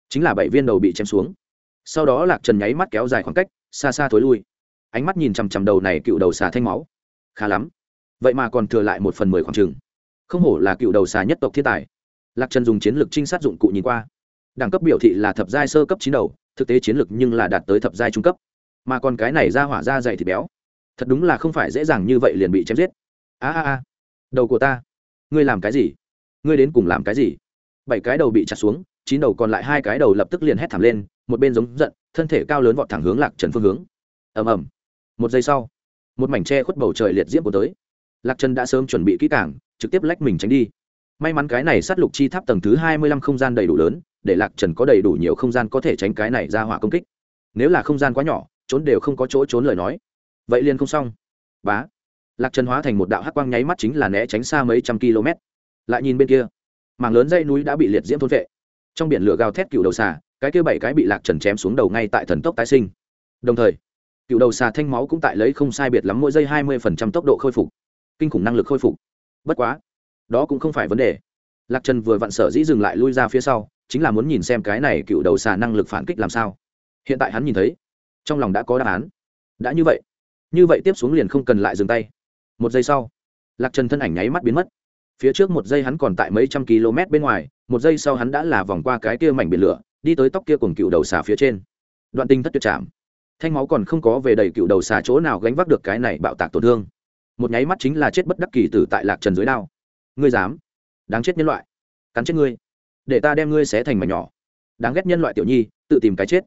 Chính là bảy viên đầu bị chém xuống. Sau đó lạc trần nháy mắt kéo dài khoảng cách, xa xa thối lui. Ánh mắt nhìn chằm chằm đầu này cựu đầu xà thanh máu. Khá lắm. Vậy mà còn thừa lại một phần mười khoảng trừng không hổ là cựu đầu xà nhất tộc thiên tài. Lạc trần dùng chiến lược trinh sát dụng cụ nhìn qua. Đẳng cấp biểu thị là thập giai sơ cấp chín đầu, thực tế chiến lược nhưng là đạt tới thập giai trung cấp. Mà còn cái này ra hỏa ra dày thịt béo thật đúng là không phải dễ dàng như vậy liền bị chém giết. A a a, đầu của ta, ngươi làm cái gì? Ngươi đến cùng làm cái gì? Bảy cái đầu bị chặt xuống, chín đầu còn lại hai cái đầu lập tức liền hét thảm lên, một bên giống giận, thân thể cao lớn vọt thẳng hướng lạc trần phương hướng. Ầm ầm. Một giây sau, một mảnh tre khuất bầu trời liệt diễm của tới. Lạc trần đã sớm chuẩn bị kỹ cảng trực tiếp lách mình tránh đi. May mắn cái này sát lục chi tháp tầng thứ hai mươi lăm không gian đầy đủ lớn, để lạc trần có đầy đủ nhiều không gian có thể tránh cái này ra hỏa công kích. Nếu là không gian quá nhỏ, trốn đều không có chỗ trốn lời nói vậy liền không xong. Bá. Lạc trần hóa thành một đạo hắc quang nháy mắt chính là né tránh xa mấy trăm km. Lại nhìn bên kia. Mảng lớn dây núi đã bị liệt diễm thôn vệ. Trong biển lửa gào thét cựu đầu xà, cái kia bảy cái bị lạc trần chém xuống đầu ngay tại thần tốc tái sinh. Đồng thời, cựu đầu xà thanh máu cũng tại lấy không sai biệt lắm mỗi giây hai mươi tốc độ khôi phục. Kinh khủng năng lực khôi phục. Bất quá, đó cũng không phải vấn đề. Lạc trần vừa vặn sở dĩ dừng lại lui ra phía sau, chính là muốn nhìn xem cái này cựu đầu xà năng lực phản kích làm sao. Hiện tại hắn nhìn thấy, trong lòng đã có đáp án. Đã như vậy như vậy tiếp xuống liền không cần lại dừng tay. Một giây sau, lạc trần thân ảnh nháy mắt biến mất. Phía trước một giây hắn còn tại mấy trăm km bên ngoài, một giây sau hắn đã là vòng qua cái kia mảnh biển lửa, đi tới tóc kia cùng cựu đầu xà phía trên. Đoạn tinh thất tuyệt chạm thanh máu còn không có về đầy cựu đầu xà chỗ nào gánh vác được cái này bạo tạc tổn thương. Một nháy mắt chính là chết bất đắc kỳ tử tại lạc trần dưới đao. Ngươi dám? Đáng chết nhân loại. Cắn chết ngươi. Để ta đem ngươi xé thành mảnh nhỏ. Đáng ghét nhân loại tiểu nhi, tự tìm cái chết.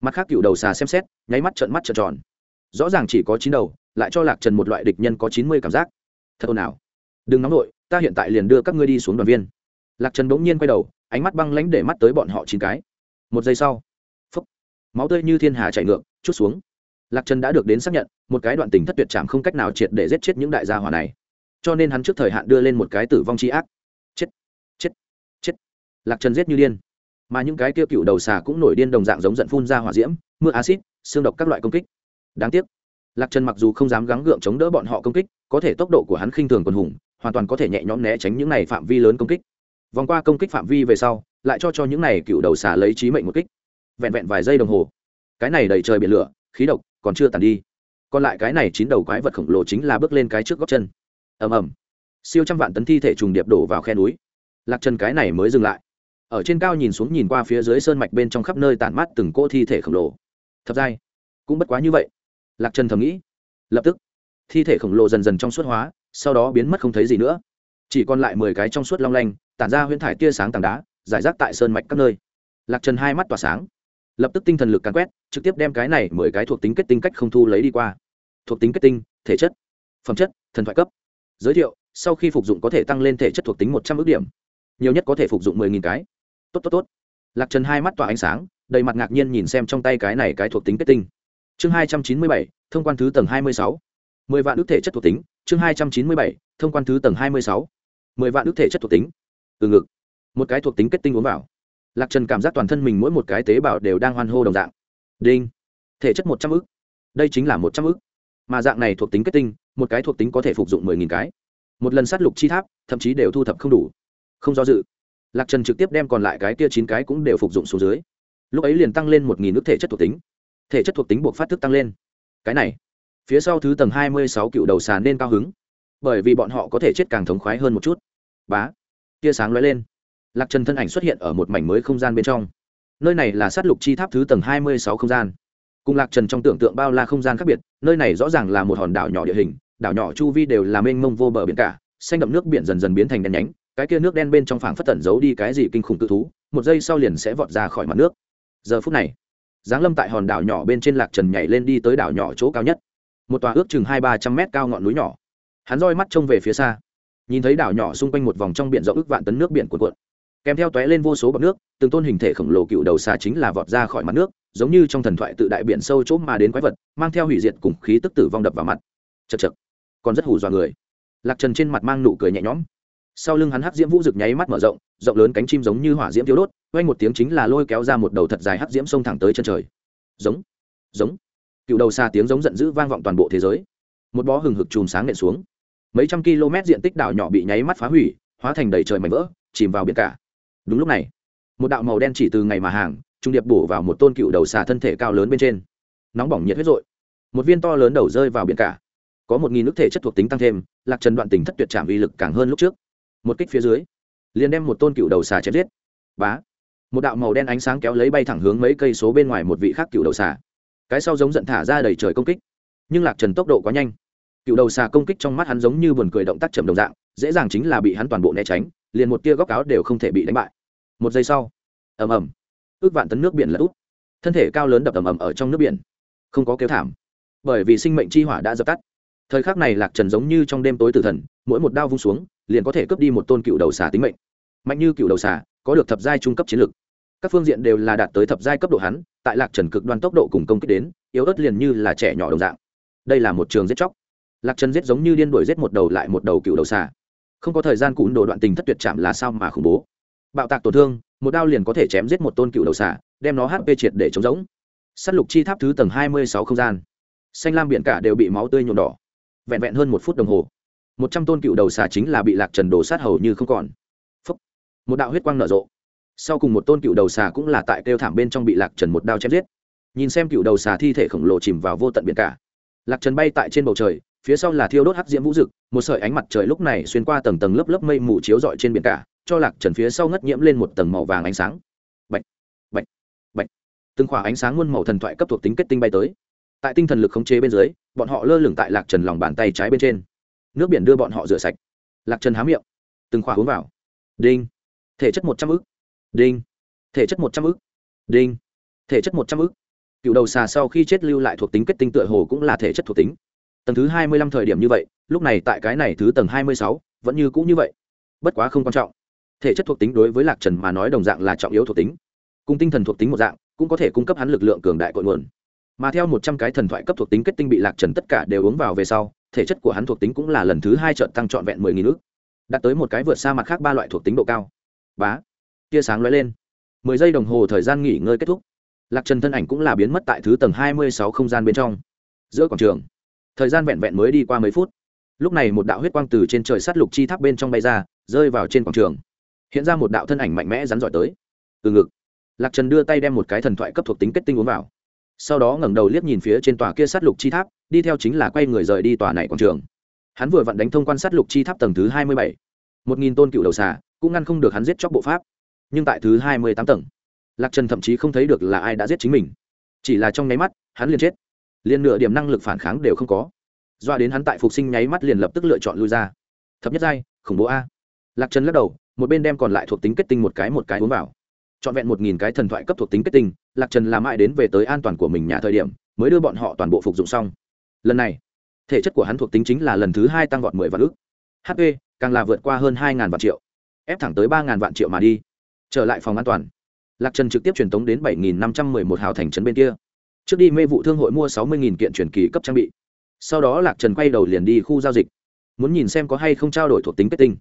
Mặt khác cựu đầu xà xem xét, nháy mắt trợn mắt trợn tròn rõ ràng chỉ có chín đầu, lại cho lạc trần một loại địch nhân có chín mươi cảm giác. Thật ồn ào. Đừng nóng nổi ta hiện tại liền đưa các ngươi đi xuống đoàn viên. Lạc trần bỗng nhiên quay đầu, ánh mắt băng lánh để mắt tới bọn họ chín cái. Một giây sau phấp máu tươi như thiên hà chạy ngược, chút xuống. Lạc trần đã được đến xác nhận, một cái đoạn tình thất tuyệt chạm không cách nào triệt để giết chết những đại gia hỏa này. Cho nên hắn trước thời hạn đưa lên một cái tử vong c ác. Chết chết chết. Lạc trần giết như điên. Mà những cái kia cựu đầu xà cũng nổi điên đồng dạng giống giận phun ra hỏa diễm, mưa acid xương độc các loại công kích đáng tiếc, lạc trần mặc dù không dám gắng gượng chống đỡ bọn họ công kích, có thể tốc độ của hắn khinh thường còn hùng, hoàn toàn có thể nhẹ nhõm né tránh những này phạm vi lớn công kích. Vòng qua công kích phạm vi về sau, lại cho cho những này cựu đầu xà lấy trí mệnh một kích. Vẹn vẹn vài giây đồng hồ, cái này đầy trời biển lửa, khí độc còn chưa tàn đi. Còn lại cái này chín đầu quái vật khổng lồ chính là bước lên cái trước góc chân. Ầm ầm. Siêu trăm vạn tấn thi thể trùng điệp đổ vào khe núi. Lạc chân cái này mới dừng lại. Ở trên cao nhìn xuống nhìn qua phía dưới sơn mạch bên trong khắp nơi tản mát từng cỗ thi thể khổng lồ. Thật ra cũng bất quá như vậy lạc trần thầm nghĩ. Lập tức, thi thể khổng lồ dần dần trong suốt hóa, sau đó biến mất không thấy gì nữa. Chỉ còn lại mười cái trong suốt long lanh, tản ra huyễn thải tia sáng tảng đá, giải rác tại sơn mạch các nơi. Lạc trần hai mắt tỏa sáng. Lập tức tinh thần lực càn quét, trực tiếp đem cái này mười cái thuộc tính kết tinh cách không thu lấy đi qua. Thuộc tính kết tinh, thể chất, phẩm chất, thần thoại cấp. Giới thiệu, sau khi phục dụng có thể tăng lên thể chất thuộc tính một trăm ước điểm. Nhiều nhất có thể phục dụng mười nghìn cái. Tốt tốt tốt. Lạc trần hai mắt tỏa ánh sáng, đầy mặt ngạc nhiên nhìn xem trong tay cái này cái thuộc tính kết tinh chương hai trăm chín mươi bảy, thông quan thứ tầng hai mươi sáu. Mười vạn ước thể chất thuộc tính, chương hai trăm chín mươi bảy, thông quan thứ tầng hai mươi sáu. Mười vạn ước thể chất thuộc tính. Từ ngực. Một cái thuộc tính kết tinh uống vào. Lạc trần cảm giác toàn thân mình mỗi một cái tế bào đều đang hoan hô đồng dạng. Đinh. Thể chất một trăm ước. Đây chính là một trăm ước. Mà dạng này thuộc tính kết tinh, một cái thuộc tính có thể phục dụng mười nghìn cái. Một lần sát lục chi tháp, thậm chí đều thu thập không đủ. Không do dự. Lạc trần trực tiếp đem còn lại cái kia chín cái cũng đều phục dụng xuống dưới. Lúc ấy liền tăng lên một nghìn nước thể chất thuộc tính thể chất thuộc tính buộc phát thức tăng lên. Cái này, phía sau thứ tầng hai mươi sáu cựu đầu sàn nên cao hứng, bởi vì bọn họ có thể chết càng thống khoái hơn một chút. Bá, tia sáng lóe lên. Lạc trần thân ảnh xuất hiện ở một mảnh mới không gian bên trong. Nơi này là sát lục chi tháp thứ tầng hai mươi sáu không gian. Cùng lạc trần trong tưởng tượng bao la không gian khác biệt, nơi này rõ ràng là một hòn đảo nhỏ địa hình, đảo nhỏ chu vi đều là mênh mông vô bờ biển cả, xanh đậm nước biển dần dần biến thành đen nhánh, cái kia nước đen bên trong phảng phất tẩn giấu đi cái gì kinh khủng tự thú, một giây sau liền sẽ vọt ra khỏi mặt nước. Giờ phút này giáng lâm tại hòn đảo nhỏ bên trên lạc trần nhảy lên đi tới đảo nhỏ chỗ cao nhất. Một tòa ước chừng hai ba trăm mét cao ngọn núi nhỏ. Hắn roi mắt trông về phía xa. Nhìn thấy đảo nhỏ xung quanh một vòng trong biển rộng ước vạn tấn nước biển cuộn cuộn. Kèm theo tóe lên vô số bọc nước, từng tôn hình thể khổng lồ cựu đầu xà chính là vọt ra khỏi mặt nước, giống như trong thần thoại tự đại biển sâu chỗ mà đến quái vật, mang theo hủy diệt cùng khí tức tử vong đập vào mặt. Chật chật còn rất hù dọa người. Lạc trần trên mặt mang nụ cười nhẹ nhõm sau lưng hắn hắc diễm vũ rực nháy mắt mở rộng rộng lớn cánh chim giống như hỏa diễm thiếu đốt, quanh một tiếng chính là lôi kéo ra một đầu thật dài hắc diễm xông thẳng tới chân trời. Giống giống. Cựu đầu xa tiếng giống giận dữ vang vọng toàn bộ thế giới. Một bó hừng hực chùm sáng nện xuống. Mấy trăm km diện tích đảo nhỏ bị nháy mắt phá hủy, hóa thành đầy trời mảnh vỡ, chìm vào biển cả. Đúng lúc này, một đạo màu đen chỉ từ ngày mà hàng, trung điệp bổ vào một tôn cựu đầu xà thân thể cao lớn bên trên. Nóng bỏng nhiệt huyết rội một viên to lớn đầu rơi vào biển cả. Có một nghìn nước thể chất thuộc tính tăng thêm, lạc trần đoạn tình thất tuyệt trảm uy lực càng hơn lúc trước một kích phía dưới, liền đem một tôn cựu đầu xà chém giết. Bá! Một đạo màu đen ánh sáng kéo lấy bay thẳng hướng mấy cây số bên ngoài một vị khác cựu đầu xà. Cái sau giống giận thả ra đầy trời công kích. Nhưng lạc trần tốc độ quá nhanh. Cựu đầu xà công kích trong mắt hắn giống như buồn cười động tác chậm đồng dạng, dễ dàng chính là bị hắn toàn bộ né tránh, liền một tia góc áo đều không thể bị đánh bại. Một giây sau, ầm ầm, ước vạn tấn nước biển lật úp. Thân thể cao lớn đập ầm ầm ở trong nước biển. Không có kéo thảm, bởi vì sinh mệnh chi hỏa đã dập tắt thời khắc này lạc trần giống như trong đêm tối tử thần, mỗi một đao vung xuống, liền có thể cướp đi một tôn cựu đầu xà tính mệnh. Mạnh như cựu đầu xà, có được thập giai trung cấp chiến lược các phương diện đều là đạt tới thập giai cấp độ hắn, tại lạc trần cực đoan tốc độ cùng công kích đến, yếu ớt liền như là trẻ nhỏ đồng dạng. Đây là một trường giết chóc. Lạc trần giết giống như điên đuổi giết một đầu lại một đầu cựu đầu xà. Không có thời gian cún đồ đoạn tình thất tuyệt chạm là sao mà khủng bố. Bạo tạc tổn thương, một đao liền có thể chém giết một tôn cựu đầu xà, đem nó hp triệt để chống giống s á t lục chi tháp thứ tầng hai mươi sáu không gian. Xanh lam biển cả đều bị máu tươi nhuộm đỏ vẹn vẹn hơn một phút đồng hồ. Một trăm tôn cựu đầu xà chính là bị lạc trần đổ sát hầu như không còn. Phúc. một đạo huyết quang nở rộ. Sau cùng một tôn cựu đầu xà cũng là tại kêu thảm bên trong bị lạc trần một đao chém giết. Nhìn xem cựu đầu xà thi thể khổng lồ chìm vào vô tận biển cả. Lạc trần bay tại trên bầu trời, phía sau là thiêu đốt hắc diễm vũ rực một sợi ánh mặt trời lúc này xuyên qua tầng tầng lớp lớp mây mù chiếu rọi trên biển cả, cho lạc trần phía sau ngất nhiễm lên một tầng màu vàng ánh sáng. Bệnh bệnh bệnh từng khỏa ánh sáng muôn màu thần thoại cấp thuộc tính kết tinh bay tới tại tinh thần lực khống chế bên dưới, bọn họ lơ lửng tại lạc trần lòng bàn tay trái bên trên. Nước biển đưa bọn họ rửa sạch. Lạc trần há miệng, từng khỏa uống vào. Đinh. Thể chất một trăm ư c đinh. Thể chất một trăm ư c đinh. Thể chất một trăm ư c cựu đầu xà sau khi chết lưu lại thuộc tính kết tinh tựa hồ cũng là thể chất thuộc tính. Tầng thứ hai mươi lăm thời điểm như vậy, lúc này tại cái này thứ tầng hai mươi sáu, vẫn như cũ như vậy. Bất quá không quan trọng. Thể chất thuộc tính đối với lạc trần mà nói đồng dạng là trọng yếu thuộc tính. Cùng tinh thần thuộc tính một dạng, cũng có thể cung cấp hắn lực lượng cường đại cội nguồn mà theo một trăm cái thần thoại cấp thuộc tính kết tinh bị lạc trần tất cả đều uống vào về sau, thể chất của hắn thuộc tính cũng là lần thứ hai trận tăng trọn vẹn mười nghìn ước đạt tới một cái vượt xa mặt khác ba loại thuộc tính độ cao. Bá. Tia sáng lóe lên. Mười giây đồng hồ thời gian nghỉ ngơi kết thúc. Lạc trần thân ảnh cũng là biến mất tại thứ tầng hai mươi sáu không gian bên trong. Giữa quảng trường, thời gian vẹn vẹn mới đi qua mấy phút. Lúc này một đạo huyết quang từ trên trời sát lục chi tháp bên trong bay ra, rơi vào trên quảng trường. Hiện ra một đạo thân ảnh mạnh mẽ rắn giỏi tới. Từ ngực, lạc trần đưa tay đem một cái thần thoại cấp thuộc tính kết tinh uống vào sau đó ngẩng đầu liếc nhìn phía trên tòa kia sát lục chi tháp, đi theo chính là quay người rời đi tòa này quảng trường. Hắn vừa vặn đánh thông quan sát lục chi tháp tầng thứ hai mươi bảy. Một nghìn tôn cựu đầu xà, cũng ngăn không được hắn giết chóc bộ pháp. Nhưng tại thứ hai mươi tám tầng, lạc trần thậm chí không thấy được là ai đã giết chính mình. Chỉ là trong nháy mắt, hắn liền chết. Liền nửa điểm năng lực phản kháng đều không có. Doa đến hắn tại phục sinh nháy mắt liền lập tức lựa chọn lui ra. Thập nhất giai, khủng bố a. Lạc trần lắc đầu, một bên đem còn lại thuộc tính kết tinh một cái một cái uống vào. Trọn vẹn một nghìn cái thần thoại cấp thuộc tính kết tinh lạc trần làm mãi đến về tới an toàn của mình nhà thời điểm, mới đưa bọn họ toàn bộ phục dụng xong. Lần này, thể chất của hắn thuộc tính chính là lần thứ hai tăng vọt mười vạn ước hp càng là vượt qua hơn hai ngàn vạn triệu, ép thẳng tới ba ngàn vạn triệu mà đi. Trở lại phòng an toàn, lạc trần trực tiếp truyền tống đến bảy nghìn năm trăm mười một hào thành trấn bên kia. Trước đi mê vụ thương hội mua sáu mươi kiện truyền kỳ cấp trang bị. Sau đó lạc trần quay đầu liền đi khu giao dịch, muốn nhìn xem có hay không trao đổi thuộc tính kết tinh.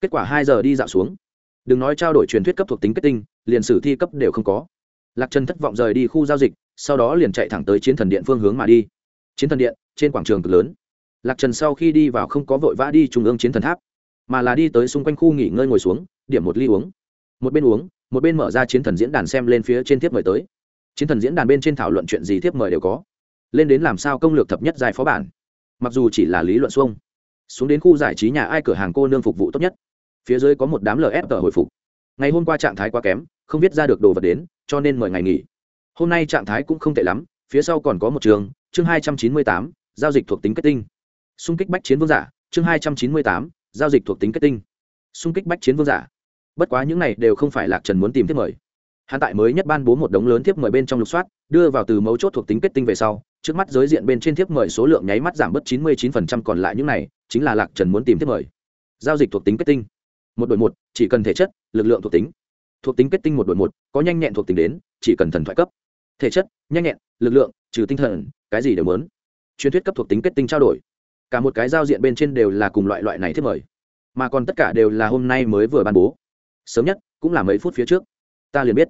Kết quả hai giờ đi dạo xuống. Đừng nói trao đổi truyền thuyết cấp thuộc tính kết tinh, liền sử thi cấp đều không có lạc trần thất vọng rời đi khu giao dịch, sau đó liền chạy thẳng tới chiến thần điện phương hướng mà đi. Chiến thần điện, trên quảng trường cực lớn. Lạc trần sau khi đi vào không có vội vã đi trung ương chiến thần tháp, mà là đi tới xung quanh khu nghỉ ngơi ngồi xuống, điểm một ly uống. Một bên uống, một bên mở ra chiến thần diễn đàn xem lên phía trên thiếp mời tới. Chiến thần diễn đàn bên trên thảo luận chuyện gì thiếp mời đều có. Lên đến làm sao công lược thập nhất dài phó bản. Mặc dù chỉ là lý luận xuông. Xuống đến khu giải trí nhà ai cửa hàng cô nương phục vụ tốt nhất. Phía dưới có một đám lf tờ hồi phục. Ngày hôm qua trạng thái quá kém, không viết ra được đồ vật đến cho nên mời ngày nghỉ. Hôm nay trạng thái cũng không tệ lắm, phía sau còn có một trường, chương hai trăm chín mươi tám, giao dịch thuộc tính kết tinh. Xung kích bách chiến vương giả, chương hai trăm chín mươi tám, giao dịch thuộc tính kết tinh. Xung kích bách chiến vương giả. Bất quá những này đều không phải lạc trần muốn tìm tiếp mời. Hắn tại mới nhất ban bố một đống lớn tiếp mời bên trong lục soát, đưa vào từ mấu chốt thuộc tính kết tinh về sau, trước mắt giới diện bên trên tiếp mời số lượng nháy mắt giảm bớt chín mươi chín phần trăm, còn lại những này, chính là lạc trần muốn tìm tiếp mời. Giao dịch thuộc tính kết tinh. Một đội một, chỉ cần thể chất, lực lượng thuộc tính thuộc tính kết tinh một đội một, có nhanh nhẹn thuộc tính đến, chỉ cần thần thoại cấp. Thể chất, nhanh nhẹn, lực lượng, trừ tinh thần, cái gì đều muốn. Truyền thuyết cấp thuộc tính kết tinh trao đổi. Cả một cái giao diện bên trên đều là cùng loại loại này thiết mời. Mà còn tất cả đều là hôm nay mới vừa ban bố. Sớm nhất, cũng là mấy phút phía trước. Ta liền biết.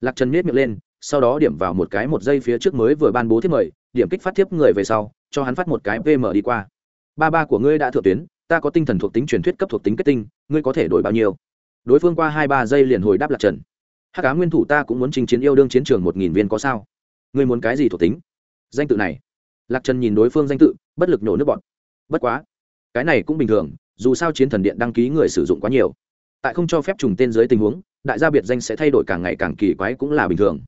Lạc trần miết miệng lên, sau đó điểm vào một cái một giây phía trước mới vừa ban bố thiết mời, điểm kích phát thiếp người về sau, cho hắn phát một cái vm đi qua. Ba ba của ngươi đã thượng tuyến, ta có tinh thần thuộc tính truyền thuyết cấp thuộc tính kết tinh, ngươi có thể đổi bao nhiêu? Đối phương qua hai ba giây liền hồi đáp lạc trần. Hắc cá nguyên thủ ta cũng muốn trình chiến yêu đương chiến trường một nghìn viên có sao? Ngươi muốn cái gì thuộc tính? Danh tự này. Lạc trần nhìn đối phương danh tự, bất lực nhổ nước bọn bất quá, cái này cũng bình thường, dù sao chiến thần điện đăng ký người sử dụng quá nhiều. Tại không cho phép trùng tên dưới tình huống, đại gia biệt danh sẽ thay đổi càng ngày càng kỳ quái cũng là bình thường.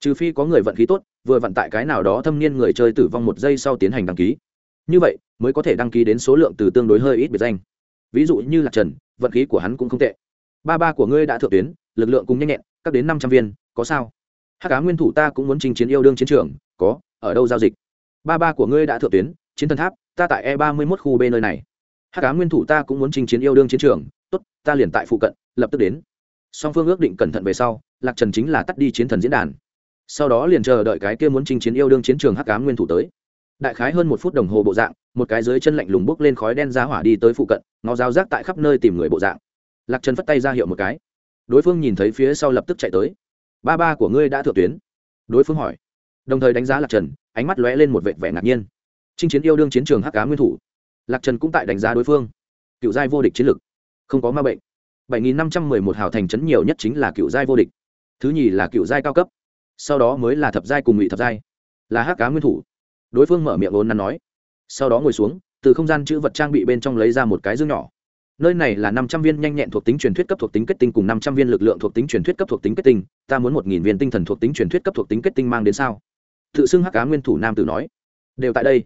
Trừ phi có người vận khí tốt, vừa vận tại cái nào đó thâm niên người chơi tử vong một giây sau tiến hành đăng ký. Như vậy, mới có thể đăng ký đến số lượng từ tương đối hơi ít biệt danh. Ví dụ như là trần, vận khí của hắn cũng không tệ ba ba của ngươi đã thượng tuyến, lực lượng cũng nhanh nhẹn, các đến năm trăm viên, có sao? Hắc cá nguyên thủ ta cũng muốn trình chiến yêu đương chiến trường, có, ở đâu giao dịch? Ba ba của ngươi đã thượng tuyến, chiến thần tháp, ta tại e ba mươi mốt khu b nơi này. Hắc cá nguyên thủ ta cũng muốn trình chiến yêu đương chiến trường, tốt, ta liền tại phụ cận, lập tức đến. Song phương ước định cẩn thận về sau, lạc trần chính là tắt đi chiến thần diễn đàn. Sau đó liền chờ đợi cái kia muốn chinh chiến yêu đương chiến trường hắc cá nguyên thủ tới. Đại khái hơn một phút đồng hồ bộ dạng, một cái dưới chân lạnh lùng bốc lên khói đen ra hỏa đi tới phụ cận, nó giao rác tại khắp nơi tìm người bộ dạng lạc trần phất tay ra hiệu một cái. Đối phương nhìn thấy phía sau lập tức chạy tới. Ba ba của ngươi đã thượng tuyến. Đối phương hỏi. Đồng thời đánh giá lạc trần, ánh mắt lóe lên một vệ vẻ ngạc nhiên. Chinh chiến yêu đương chiến trường hắc cá nguyên thủ. Lạc trần cũng tại đánh giá đối phương. Cựu giai vô địch chiến lực. Không có ma bệnh. Bảy nghìn năm trăm mười một hào thành trấn nhiều nhất chính là cựu giai vô địch. Thứ nhì là cựu giai cao cấp. Sau đó mới là thập giai cùng ngụy thập giai. Là hắc cá nguyên thủ. Đối phương mở miệng ốn nắn nói. Sau đó ngồi xuống, từ không gian chữ vật trang bị bên trong lấy ra một cái dương nhỏ nơi này là năm trăm viên nhanh nhẹn thuộc tính truyền thuyết cấp thuộc tính kết tinh cùng năm trăm viên lực lượng thuộc tính truyền thuyết cấp thuộc tính kết tinh. Ta muốn một nghìn viên tinh thần thuộc tính truyền thuyết cấp thuộc tính kết tinh mang đến sao? Tự xưng hắc cá nguyên thủ nam tử nói. Đều tại đây.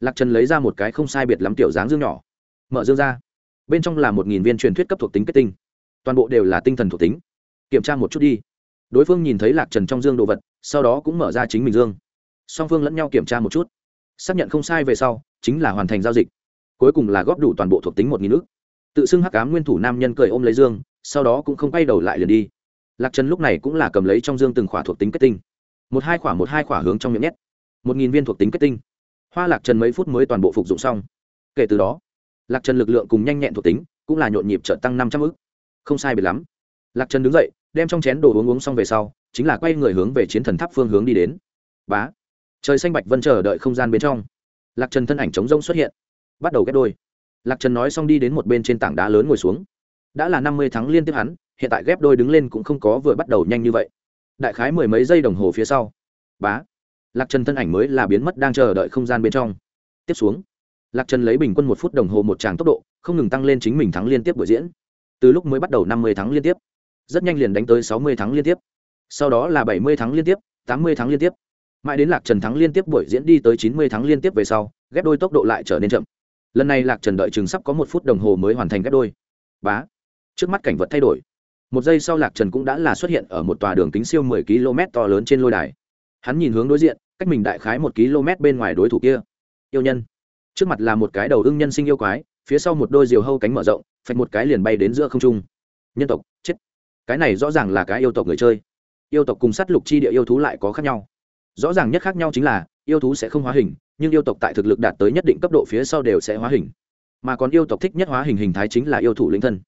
Lạc trần lấy ra một cái không sai biệt lắm tiểu dáng dương nhỏ. Mở dương ra. Bên trong là một nghìn viên truyền thuyết cấp thuộc tính kết tinh. Toàn bộ đều là tinh thần thuộc tính. Kiểm tra một chút đi. Đối phương nhìn thấy lạc trần trong dương đồ vật, sau đó cũng mở ra chính mình dương. Song phương lẫn nhau kiểm tra một chút. Xác nhận không sai về sau, chính là hoàn thành giao dịch. Cuối cùng là góp đủ toàn bộ thuộc tính một nghìn nước tự xưng hắc ám nguyên thủ nam nhân cười ôm lấy dương, sau đó cũng không quay đầu lại liền đi. Lạc trần lúc này cũng là cầm lấy trong dương từng khỏa thuộc tính kết tinh. Một hai khỏa một hai khỏa hướng trong miệng nhét. Một nghìn viên thuộc tính kết tinh. Hoa lạc trần mấy phút mới toàn bộ phục dụng xong. Kể từ đó, lạc trần lực lượng cùng nhanh nhẹn thuộc tính cũng là nhộn nhịp trợ tăng năm trăm ư c không sai biệt lắm. Lạc trần đứng dậy, đem trong chén đồ uống uống xong về sau, chính là quay người hướng về chiến thần tháp phương hướng đi đến. Bá. Trời xanh bạch vân chờ đợi không gian bên trong. Lạc trần thân ảnh chống rông xuất hiện. Bắt đầu ghép đôi lạc trần nói xong đi đến một bên trên tảng đá lớn ngồi xuống. Đã là năm mươi tháng liên tiếp hắn, hiện tại ghép đôi đứng lên cũng không có vừa bắt đầu nhanh như vậy. Đại khái mười mấy giây đồng hồ phía sau. Bá. Lạc trần thân ảnh mới là biến mất đang chờ đợi không gian bên trong. Tiếp xuống. Lạc trần lấy bình quân một phút đồng hồ một tràng tốc độ, không ngừng tăng lên chính mình thắng liên tiếp buổi diễn. Từ lúc mới bắt đầu năm mươi tháng liên tiếp, rất nhanh liền đánh tới sáu mươi tháng liên tiếp. Sau đó là bảy mươi tháng liên tiếp, tám mươi tháng liên tiếp. Mãi đến lạc trần thắng liên tiếp buổi diễn đi tới chín mươi tháng liên tiếp về sau, ghép đôi tốc độ lại trở nên chậm lần này lạc trần đợi chừng sắp có một phút đồng hồ mới hoàn thành ghép đôi. Bá. Trước mắt cảnh vật thay đổi. Một giây sau lạc trần cũng đã là xuất hiện ở một tòa đường kính siêu mười km to lớn trên lôi đài. Hắn nhìn hướng đối diện, cách mình đại khái một km bên ngoài đối thủ kia. Yêu nhân. Trước mặt là một cái đầu ưng nhân sinh yêu quái, phía sau một đôi diều hâu cánh mở rộng, phạch một cái liền bay đến giữa không trung. Nhân tộc, chết. Cái này rõ ràng là cái yêu tộc người chơi. Yêu tộc cùng sát lục chi địa yêu thú lại có khác nhau. Rõ ràng nhất khác nhau chính là, yêu thú sẽ không hóa hình nhưng yêu tộc tại thực lực đạt tới nhất định cấp độ phía sau đều sẽ hóa hình. Mà còn yêu tộc thích nhất hóa hình hình thái chính là yêu thủ linh thân.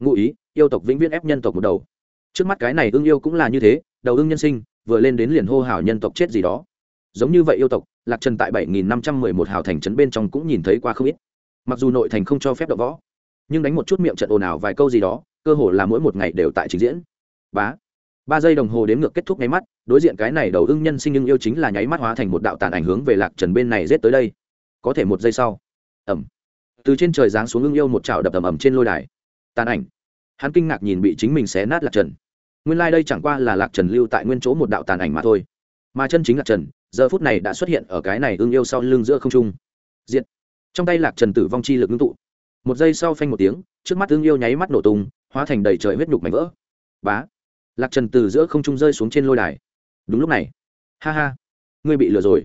Ngụ ý, yêu tộc vĩnh viễn ép nhân tộc một đầu. Trước mắt cái này ưng yêu cũng là như thế, đầu ưng nhân sinh, vừa lên đến liền hô hào nhân tộc chết gì đó. Giống như vậy yêu tộc, lạc trần tại bảy nghìn năm trăm mười một hào thành trấn bên trong cũng nhìn thấy qua không ít. Mặc dù nội thành không cho phép đ võ, nhưng đánh một chút miệng trận ồn ào vài câu gì đó, cơ hồ là mỗi một ngày đều tại trình diễn. Bá ba giây đồng hồ đến ngược kết thúc nháy mắt, đối diện cái này đầu ưng nhân sinh nhưng yêu chính là nháy mắt hóa thành một đạo tàn ảnh hướng về lạc trần bên này rết tới đây. Có thể một giây sau ẩm từ trên trời giáng xuống ưng yêu một chảo đập ầm ầm trên lôi đài. Tàn ảnh. Hắn kinh ngạc nhìn bị chính mình xé nát lạc trần. Nguyên lai、like、đây chẳng qua là lạc trần lưu tại nguyên chỗ một đạo tàn ảnh mà thôi. Mà chân chính lạc trần, giờ phút này đã xuất hiện ở cái này ưng yêu sau lưng giữa không trung. Diệt. Trong tay lạc trần tử vong chi lực ngưng tụ. Một giây sau phanh một tiếng, trước mắt ưng yêu nháy mắt nổ tung, hóa thành đầy trời huyết nhục mảnh vỡ. Bá lạc trần từ giữa không trung rơi xuống trên lôi đài. Đúng lúc này. Ha ha. Ngươi bị lừa rồi.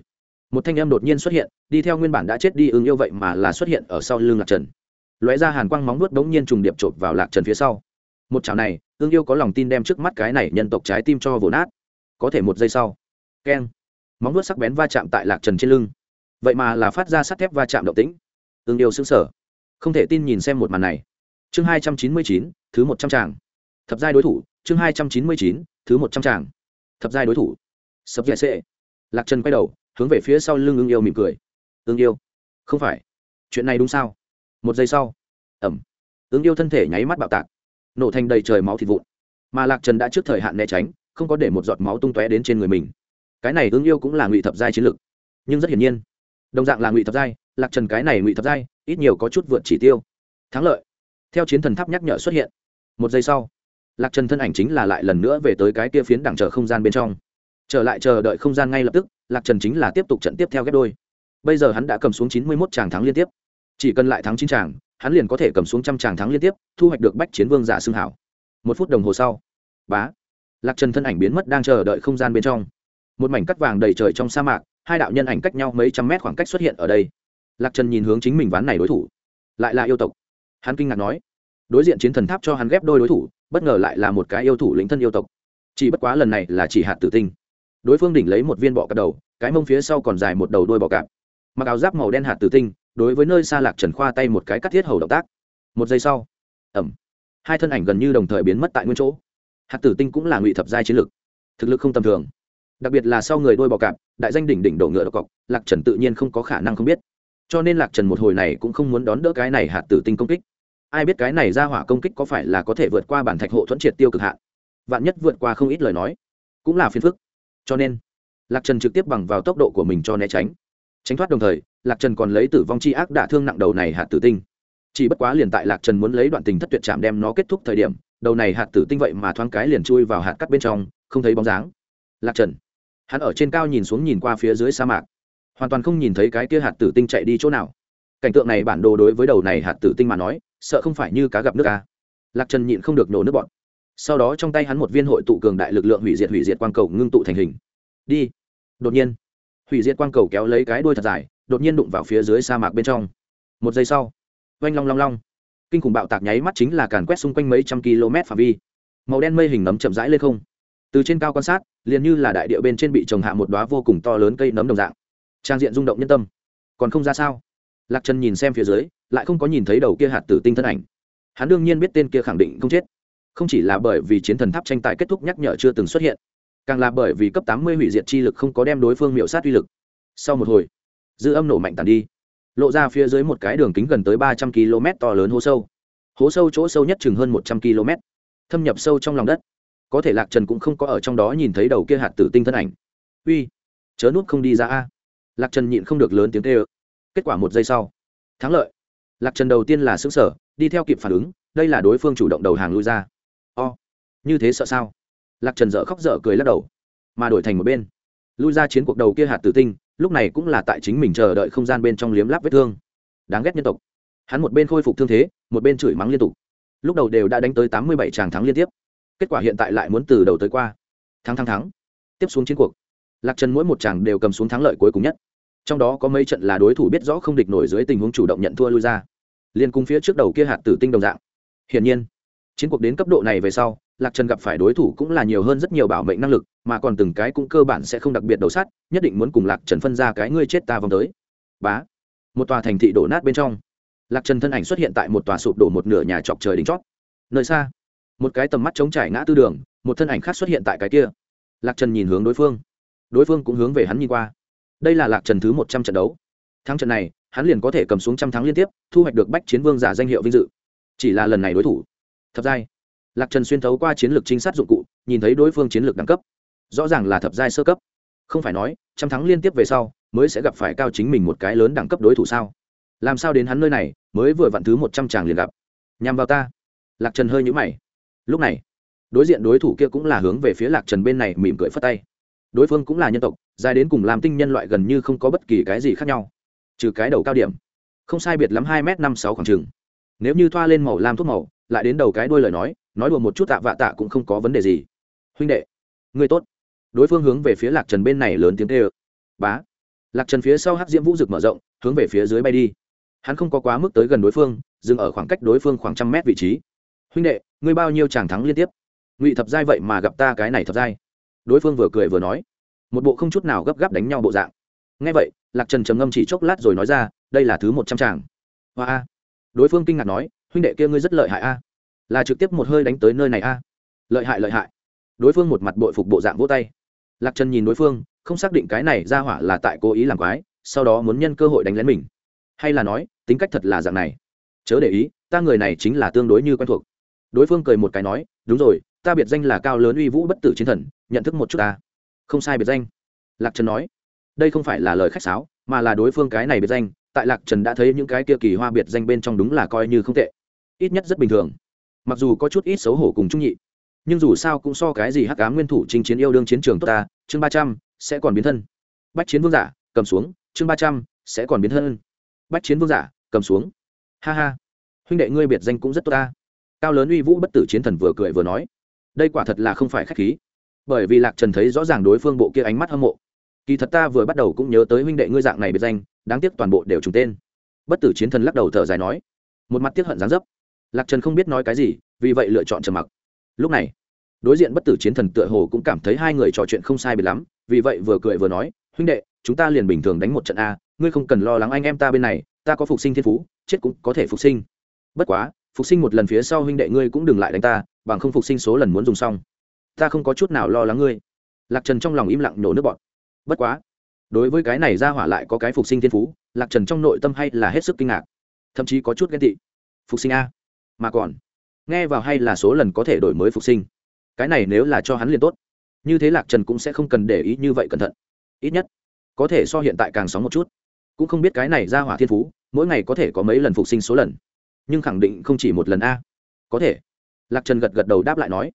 Một thanh em đột nhiên xuất hiện, đi theo nguyên bản đã chết đi ứng yêu vậy mà là xuất hiện ở sau lưng lạc trần. Lóe ra hàn quang móng nuốt đống nhiên trùng điệp chộp vào lạc trần phía sau. Một chảo này ương yêu có lòng tin đem trước mắt cái này nhân tộc trái tim cho vồn nát. Có thể một giây sau. Keng. Móng nuốt sắc bén va chạm tại lạc trần trên lưng. Vậy mà là phát ra sắt thép va chạm động tĩnh. Ương yêu xứng sở không thể tin nhìn xem một màn này. Chương hai trăm chín mươi chín, thứ một trăm tràng. Thập giai đối thủ chương hai trăm chín mươi chín, thứ một trăm tràng. Thập giai đối thủ. Sập dạy xệ lạc trần quay đầu, hướng về phía sau lưng ương yêu mỉm cười. Ương yêu, không phải. Chuyện này đúng sao? Một giây sau. Ẩm. Ương yêu thân thể nháy mắt bạo tạc, nổ thành đầy trời máu thịt vụn. Mà lạc trần đã trước thời hạn né tránh, không có để một giọt máu tung tóe đến trên người mình. Cái này ương yêu cũng là ngụy thập giai chiến lực. Nhưng rất hiển nhiên, đồng dạng là ngụy thập giai, lạc trần cái này ngụy thập giai, ít nhiều có chút vượt chỉ tiêu. Thắng lợi. Theo chiến thần tháp nhắc nhở xuất hiện. Một giây sau lạc trần thân ảnh chính là lại lần nữa về tới cái kia phiến đẳng chờ không gian bên trong. Trở lại chờ đợi không gian ngay lập tức, lạc trần chính là tiếp tục trận tiếp theo ghép đôi. Bây giờ hắn đã cầm xuống chín mươi mốt tràng thắng liên tiếp. Chỉ cần lại thắng chín tràng hắn liền có thể cầm xuống trăm tràng thắng liên tiếp, thu hoạch được bách chiến vương giả xương hảo. Một phút đồng hồ sau, bá, lạc trần thân ảnh biến mất đang chờ đợi không gian bên trong. Một mảnh cắt vàng đầy trời trong sa mạc, hai đạo nhân ảnh cách nhau mấy trăm mét khoảng cách xuất hiện ở đây. Lạc trần nhìn hướng chính mình ván này đối thủ, lại là yêu tộc. Hắn kinh ngạc nói, đối diện chiến thần tháp cho hắn ghép đôi đối thủ bất ngờ lại là một cái yêu thủ lĩnh thân yêu tộc. Chỉ bất quá lần này là chỉ hạt tử tinh. Đối phương đỉnh lấy một viên bọ cạp đầu, cái mông phía sau còn dài một đầu đuôi bọ cạp. Mặc áo giáp màu đen hạt tử tinh, đối với nơi xa lạc trần khoa tay một cái cắt thiết hầu động tác. Một giây sau ẩm hai thân ảnh gần như đồng thời biến mất tại nguyên chỗ. Hạt tử tinh cũng là ngụy thập giai chiến lực, thực lực không tầm thường. Đặc biệt là sau người đôi bọ cạp, đại danh đỉnh đỉnh đổ ngựa độc cọc, lạc trần tự nhiên không có khả năng không biết. Cho nên lạc trần một hồi này cũng không muốn đón đỡ cái này hạt tử tinh công kích ai biết cái này ra hỏa công kích có phải là có thể vượt qua bản thạch hộ thuẫn triệt tiêu cực hạn? Vạn nhất vượt qua không ít lời nói, cũng là phiền phức. Cho nên, lạc trần trực tiếp bằng vào tốc độ của mình cho né tránh. Tránh thoát đồng thời, lạc trần còn lấy tử vong c h i ác đả thương nặng đầu này hạt tử tinh. Chỉ bất quá liền tại lạc trần muốn lấy đoạn tình thất tuyệt chạm đem nó kết thúc thời điểm, đầu này hạt tử tinh vậy mà thoáng cái liền chui vào hạt cắt bên trong, không thấy bóng dáng. Lạc trần, hắn ở trên cao nhìn xuống nhìn qua phía dưới sa mạc, hoàn toàn không nhìn thấy cái kia hạt tử tinh chạy đi chỗ nào cảnh tượng này bản đồ đối với đầu này hạt tử tinh mà nói, sợ không phải như cá gặp nước ca lạc trần nhịn không được nổ nước bọn. Sau đó trong tay hắn một viên hội tụ cường đại lực lượng hủy diệt hủy diệt quang cầu ngưng tụ thành hình. Đi. Đột nhiên, hủy diệt quang cầu kéo lấy cái đuôi thật dài, đột nhiên đụng vào phía dưới sa mạc bên trong. Một giây sau, oanh long long long. Kinh khủng bạo tạc nháy mắt chính là càn quét xung quanh mấy trăm km phạm vi. Màu đen mây hình nấm chậm rãi lên không. Từ trên cao quan sát, liền như là đại địa bên trên bị trồng hạ một đoá vô cùng to lớn cây nấm đồng dạng. Trang diện rung động nhân tâm. Còn không ra sao? Lạc trần nhìn xem phía dưới, lại không có nhìn thấy đầu kia hạt tử tinh thân ảnh. Hắn đương nhiên biết tên kia khẳng định không chết. Không chỉ là bởi vì chiến thần tháp tranh tài kết thúc nhắc nhở chưa từng xuất hiện, càng là bởi vì cấp tám mươi hủy diệt chi lực không có đem đối phương miệu sát uy lực. Sau một hồi, dư âm nổ mạnh tàn đi, lộ ra phía dưới một cái đường kính gần tới ba trăm km to lớn hố sâu. Hố sâu chỗ sâu nhất chừng hơn một trăm km thâm nhập sâu trong lòng đất. Có thể lạc trần cũng không có ở trong đó nhìn thấy đầu kia hạt tử tinh thân ảnh. Uy, chớ nút không đi ra a. Lạc trần nhịn không được lớn tiếng tê ơ kết quả một giây sau, thắng lợi. Lạc trần đầu tiên là xứng sở đi theo kịp phản ứng, đây là đối phương chủ động đầu hàng lui ra. O, như thế sợ sao? Lạc trần dở khóc dở cười lắc đầu, mà đổi thành một bên. Lui ra chiến cuộc đầu kia hạt tử tinh, lúc này cũng là tại chính mình chờ đợi không gian bên trong liếm láp vết thương. Đáng ghét nhân tộc. Hắn một bên khôi phục thương thế, một bên chửi mắng liên tục. Lúc đầu đều đã đánh tới tám mươi bảy tràng thắng liên tiếp. Kết quả hiện tại lại muốn từ đầu tới qua. Thắng thắng thắng. Tiếp xuống chiến cuộc. Lạc trần mỗi một chàng đều cầm xuống thắng lợi cuối cùng nhất trong đó có mấy trận là đối thủ biết rõ không địch nổi dưới tình huống chủ động nhận thua lui ra. Liên cung phía trước đầu kia hạt tử tinh đồng dạng. Hiển nhiên, chiến cuộc đến cấp độ này về sau, lạc trần gặp phải đối thủ cũng là nhiều hơn rất nhiều bảo mệnh năng lực, mà còn từng cái cũng cơ bản sẽ không đặc biệt đầu sát, nhất định muốn cùng lạc trần phân ra cái ngươi chết ta vòng tới. Bá. Một tòa thành thị đổ nát bên trong. Lạc trần thân ảnh xuất hiện tại một tòa sụp đổ một nửa nhà chọc trời đỉnh chót. Nơi xa, một cái tầm mắt chống trải ngã tư đường, một thân ảnh khác xuất hiện tại cái kia. Lạc trần nhìn hướng đối phương. Đối phương cũng hướng về hắn nhìn qua đây là lạc trần thứ một trăm trận đấu. Thắng trận này, hắn liền có thể cầm xuống trăm thắng liên tiếp, thu hoạch được bách chiến vương giả danh hiệu vinh dự. Chỉ là lần này đối thủ. Thập giai. Lạc trần xuyên thấu qua chiến lược trinh sát dụng cụ, nhìn thấy đối phương chiến lược đẳng cấp. Rõ ràng là thập giai sơ cấp. Không phải nói, trăm thắng liên tiếp về sau, mới sẽ gặp phải cao chính mình một cái lớn đẳng cấp đối thủ sao? Làm sao đến hắn nơi này, mới vừa vặn thứ một trăm tràng liền gặp? Nhằm vào ta. Lạc trần hơi nhũ mày. Lúc này, đối diện đối thủ kia cũng là hướng về phía lạc trần bên này mỉm cười phất tay. Đối phương cũng là nhân tộc dài đến cùng làm tinh nhân loại gần như không có bất kỳ cái gì khác nhau, trừ cái đầu cao điểm, không sai biệt lắm hai m năm sáu khoảng trừng nếu như thoa lên màu lam thuốc màu, lại đến đầu cái đuôi lời nói nói đùa một chút tạ vạ tạ cũng không có vấn đề gì. Huynh đệ người tốt. Đối phương hướng về phía lạc trần bên này lớn tiếng tê ơ bá. Lạc trần phía sau hắc diễm vũ rực mở rộng, hướng về phía dưới bay đi. Hắn không có quá mức tới gần đối phương, dừng ở khoảng cách đối phương khoảng trăm mét vị trí. Huynh đệ, ngươi bao nhiêu chàng thắng liên tiếp? Ngụy thập giai vậy mà gặp ta cái này thập giai. Đối phương vừa cười vừa nói một bộ không chút nào gấp gáp đánh nhau bộ dạng. Ngay vậy, lạc trần trầm ngâm chỉ chốc lát rồi nói ra, đây là thứ một trăm tràng. Hoa a. Đối phương kinh ngạc nói, huynh đệ kia ngươi rất lợi hại a. Là trực tiếp một hơi đánh tới nơi này a. Lợi hại lợi hại. Đối phương một mặt bội phục bộ dạng vỗ tay. Lạc trần nhìn đối phương, không xác định cái này ra hỏa là tại cố ý làm quái, sau đó muốn nhân cơ hội đánh lén mình. Hay là nói, tính cách thật là dạng này. Chớ để ý, ta người này chính là tương đối như quen thuộc. Đối phương cười một cái nói, đúng rồi, ta biệt danh là cao lớn uy vũ bất tử chiến thần, nhận thức một chút ta không sai biệt danh. Lạc trần nói, đây không phải là lời khách sáo, mà là đối phương cái này biệt danh, tại lạc trần đã thấy những cái kia kỳ hoa biệt danh bên trong đúng là coi như không tệ. Ít nhất rất bình thường. Mặc dù có chút ít xấu hổ cùng trung nhị, nhưng dù sao cũng so cái gì hắc ám nguyên thủ chinh chiến yêu đương chiến trường tốt ta, chương ba trăm sẽ còn biến thân. Bách chiến vương giả, cầm xuống, chương ba trăm sẽ còn biến thân. Bách chiến vương giả, cầm xuống. Ha ha. Huynh đệ ngươi biệt danh cũng rất tốt ta. Cao lớn uy vũ bất tử chiến thần vừa cười vừa nói, đây quả thật là không phải k h á c h khí bởi vì lạc trần thấy rõ ràng đối phương bộ kia ánh mắt hâm mộ. Kỳ thật ta vừa bắt đầu cũng nhớ tới huynh đệ ngươi dạng này biệt danh, đáng tiếc toàn bộ đều trùng tên. Bất tử chiến thần lắc đầu thở dài nói, một mặt tiếc hận gián dấp. Lạc trần không biết nói cái gì, vì vậy lựa chọn trầm mặc. Lúc này, đối diện bất tử chiến thần tựa hồ cũng cảm thấy hai người trò chuyện không sai biệt lắm, vì vậy vừa cười vừa nói, huynh đệ, chúng ta liền bình thường đánh một trận a, ngươi không cần lo lắng anh em ta bên này, ta có phục sinh thiên phú, chết cũng có thể phục sinh. Bất quá, phục sinh một lần phía sau huynh đệ ngươi cũng đừng lại đánh ta, bằng không phục sinh số lần muốn dùng xong ta không có chút nào lo lắng ngươi. Lạc trần trong lòng im lặng nổ nước bọn bất quá, đối với cái này ra hỏa lại có cái phục sinh thiên phú, lạc trần trong nội tâm hay là hết sức kinh ngạc. Thậm chí có chút ghen tị. Phục sinh a. Mà còn, nghe vào hay là số lần có thể đổi mới phục sinh. Cái này nếu là cho hắn liền tốt. Như thế lạc trần cũng sẽ không cần để ý như vậy cẩn thận. Ít nhất, có thể so hiện tại càng sóng một chút. Cũng không biết cái này ra hỏa thiên phú, mỗi ngày có thể có mấy lần phục sinh số lần. Nhưng khẳng định không chỉ một lần a. Có thể. Lạc trần gật gật đầu đáp lại nói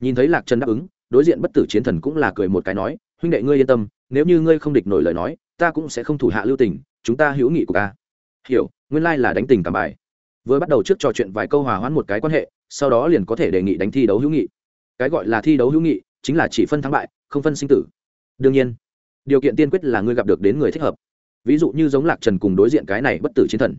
nhìn thấy lạc trần đáp ứng, đối diện bất tử chiến thần cũng là cười một cái nói, huynh đệ ngươi yên tâm, nếu như ngươi không địch nổi lời nói, ta cũng sẽ không thủ hạ lưu tình, chúng ta hữu nghị của ta. Hiểu, nguyên lai là đánh tình cảm bài. Vừa bắt đầu trước trò chuyện vài câu hòa hoãn một cái quan hệ, sau đó liền có thể đề nghị đánh thi đấu hữu nghị. Cái gọi là thi đấu hữu nghị, chính là chỉ phân thắng bại, không phân sinh tử. Đương nhiên, điều kiện tiên quyết là ngươi gặp được đến người thích hợp. Ví dụ như giống lạc trần cùng đối diện cái này bất tử chiến thần.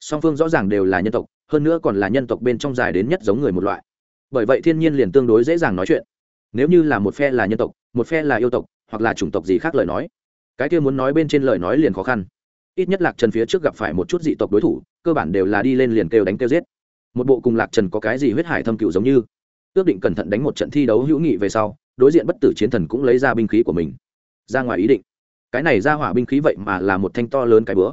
Song phương rõ ràng đều là nhân tộc, hơn nữa còn là nhân tộc bên trong dài đến nhất giống người một loại bởi vậy thiên nhiên liền tương đối dễ dàng nói chuyện. Nếu như là một phe là nhân tộc, một phe là yêu tộc, hoặc là chủng tộc gì khác lời nói, cái kia muốn nói bên trên lời nói liền khó khăn. Ít nhất lạc trần phía trước gặp phải một chút dị tộc đối thủ, cơ bản đều là đi lên liền kêu đánh kêu giết. Một bộ cùng lạc trần có cái gì huyết hải thâm cựu giống như, ước định cẩn thận đánh một trận thi đấu hữu nghị về sau, đối diện bất tử chiến thần cũng lấy ra binh khí của mình. Ra ngoài ý định. Cái này ra hỏa binh khí vậy mà là một thanh to lớn cái bữa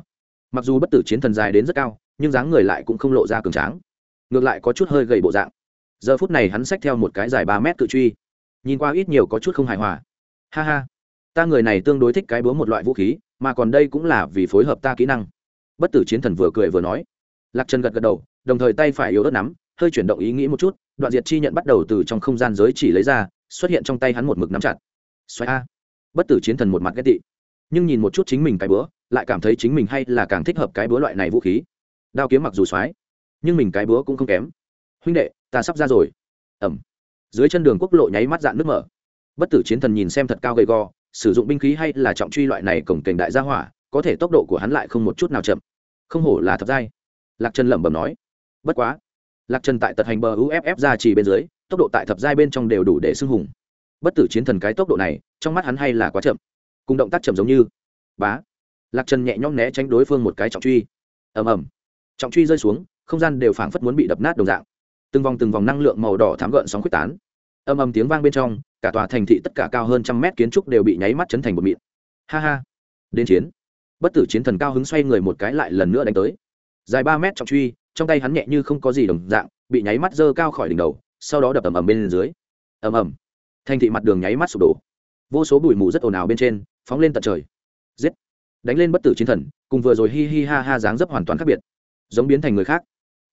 mặc dù bất tử chiến thần dài đến rất cao, nhưng dáng người lại cũng không lộ ra cường tráng. Ngược lại có chút hơi gầy bộ dạng giờ phút này hắn xách theo một cái dài ba mét cự truy. Nhìn qua ít nhiều có chút không hài hòa. Ha ha, ta người này tương đối thích cái búa một loại vũ khí, mà còn đây cũng là vì phối hợp ta kỹ năng. Bất tử chiến thần vừa cười vừa nói. Lạc trần gật gật đầu, đồng thời tay phải yếu đất nắm, hơi chuyển động ý nghĩ một chút, đoạn diệt chi nhận bắt đầu từ trong không gian giới chỉ lấy ra, xuất hiện trong tay hắn một mực nắm chặt. Xoáy a. Bất tử chiến thần một mặt ghét tị. Nhưng nhìn một chút chính mình cái búa, lại cảm thấy chính mình hay là càng thích hợp cái búa loại này vũ khí. Đao kiếm mặc dù xoáy, nhưng mình cái búa cũng không kém. Huynh đệ ta sắp ra rồi. Ẩm. Dưới chân đường quốc lộ nháy mắt dạn nước mở. Bất tử chiến thần nhìn xem thật cao gầy gò, sử dụng binh khí hay là trọng truy loại này cổng kềnh đại gia hỏa, có thể tốc độ của hắn lại không một chút nào chậm. Không hổ là thập giai. Lạc trần lẩm bẩm nói. Bất quá. Lạc trần tại tật hành bờ uff ra chỉ bên dưới, tốc độ tại thập giai bên trong đều đủ để xưng hùng. Bất tử chiến thần cái tốc độ này, trong mắt hắn hay là quá chậm. Cùng động tác chậm giống như. Bá. Lạc trần nhẹ nhõm né tránh đối phương một cái trọng truy. Ầm ầm. Trọng truy rơi xuống, không gian đều phảng phất muốn bị đập nát đồng dạng từng vòng từng vòng năng lượng màu đỏ thám gợn sóng quyết tán. Âm âm tiếng vang bên trong, cả tòa thành thị tất cả cao hơn trăm mét kiến trúc đều bị nháy mắt chấn thành một mịn. Ha ha. Đến chiến. Bất tử chiến thần cao hứng xoay người một cái lại lần nữa đánh tới. Dài ba mét trọng truy, trong tay hắn nhẹ như không có gì đồng dạng, bị nháy mắt dơ cao khỏi đỉnh đầu, sau đó đập ầm ầm bên dưới. Ầm ầm. Thành thị mặt đường nháy mắt sụp đổ. Vô số bụi mù rất ồn ào bên trên, phóng lên tận trời. Giết. Đánh lên bất tử chiến thần, cùng vừa rồi hi hi ha ha dáng dấp hoàn toàn khác biệt. Giống biến thành người khác.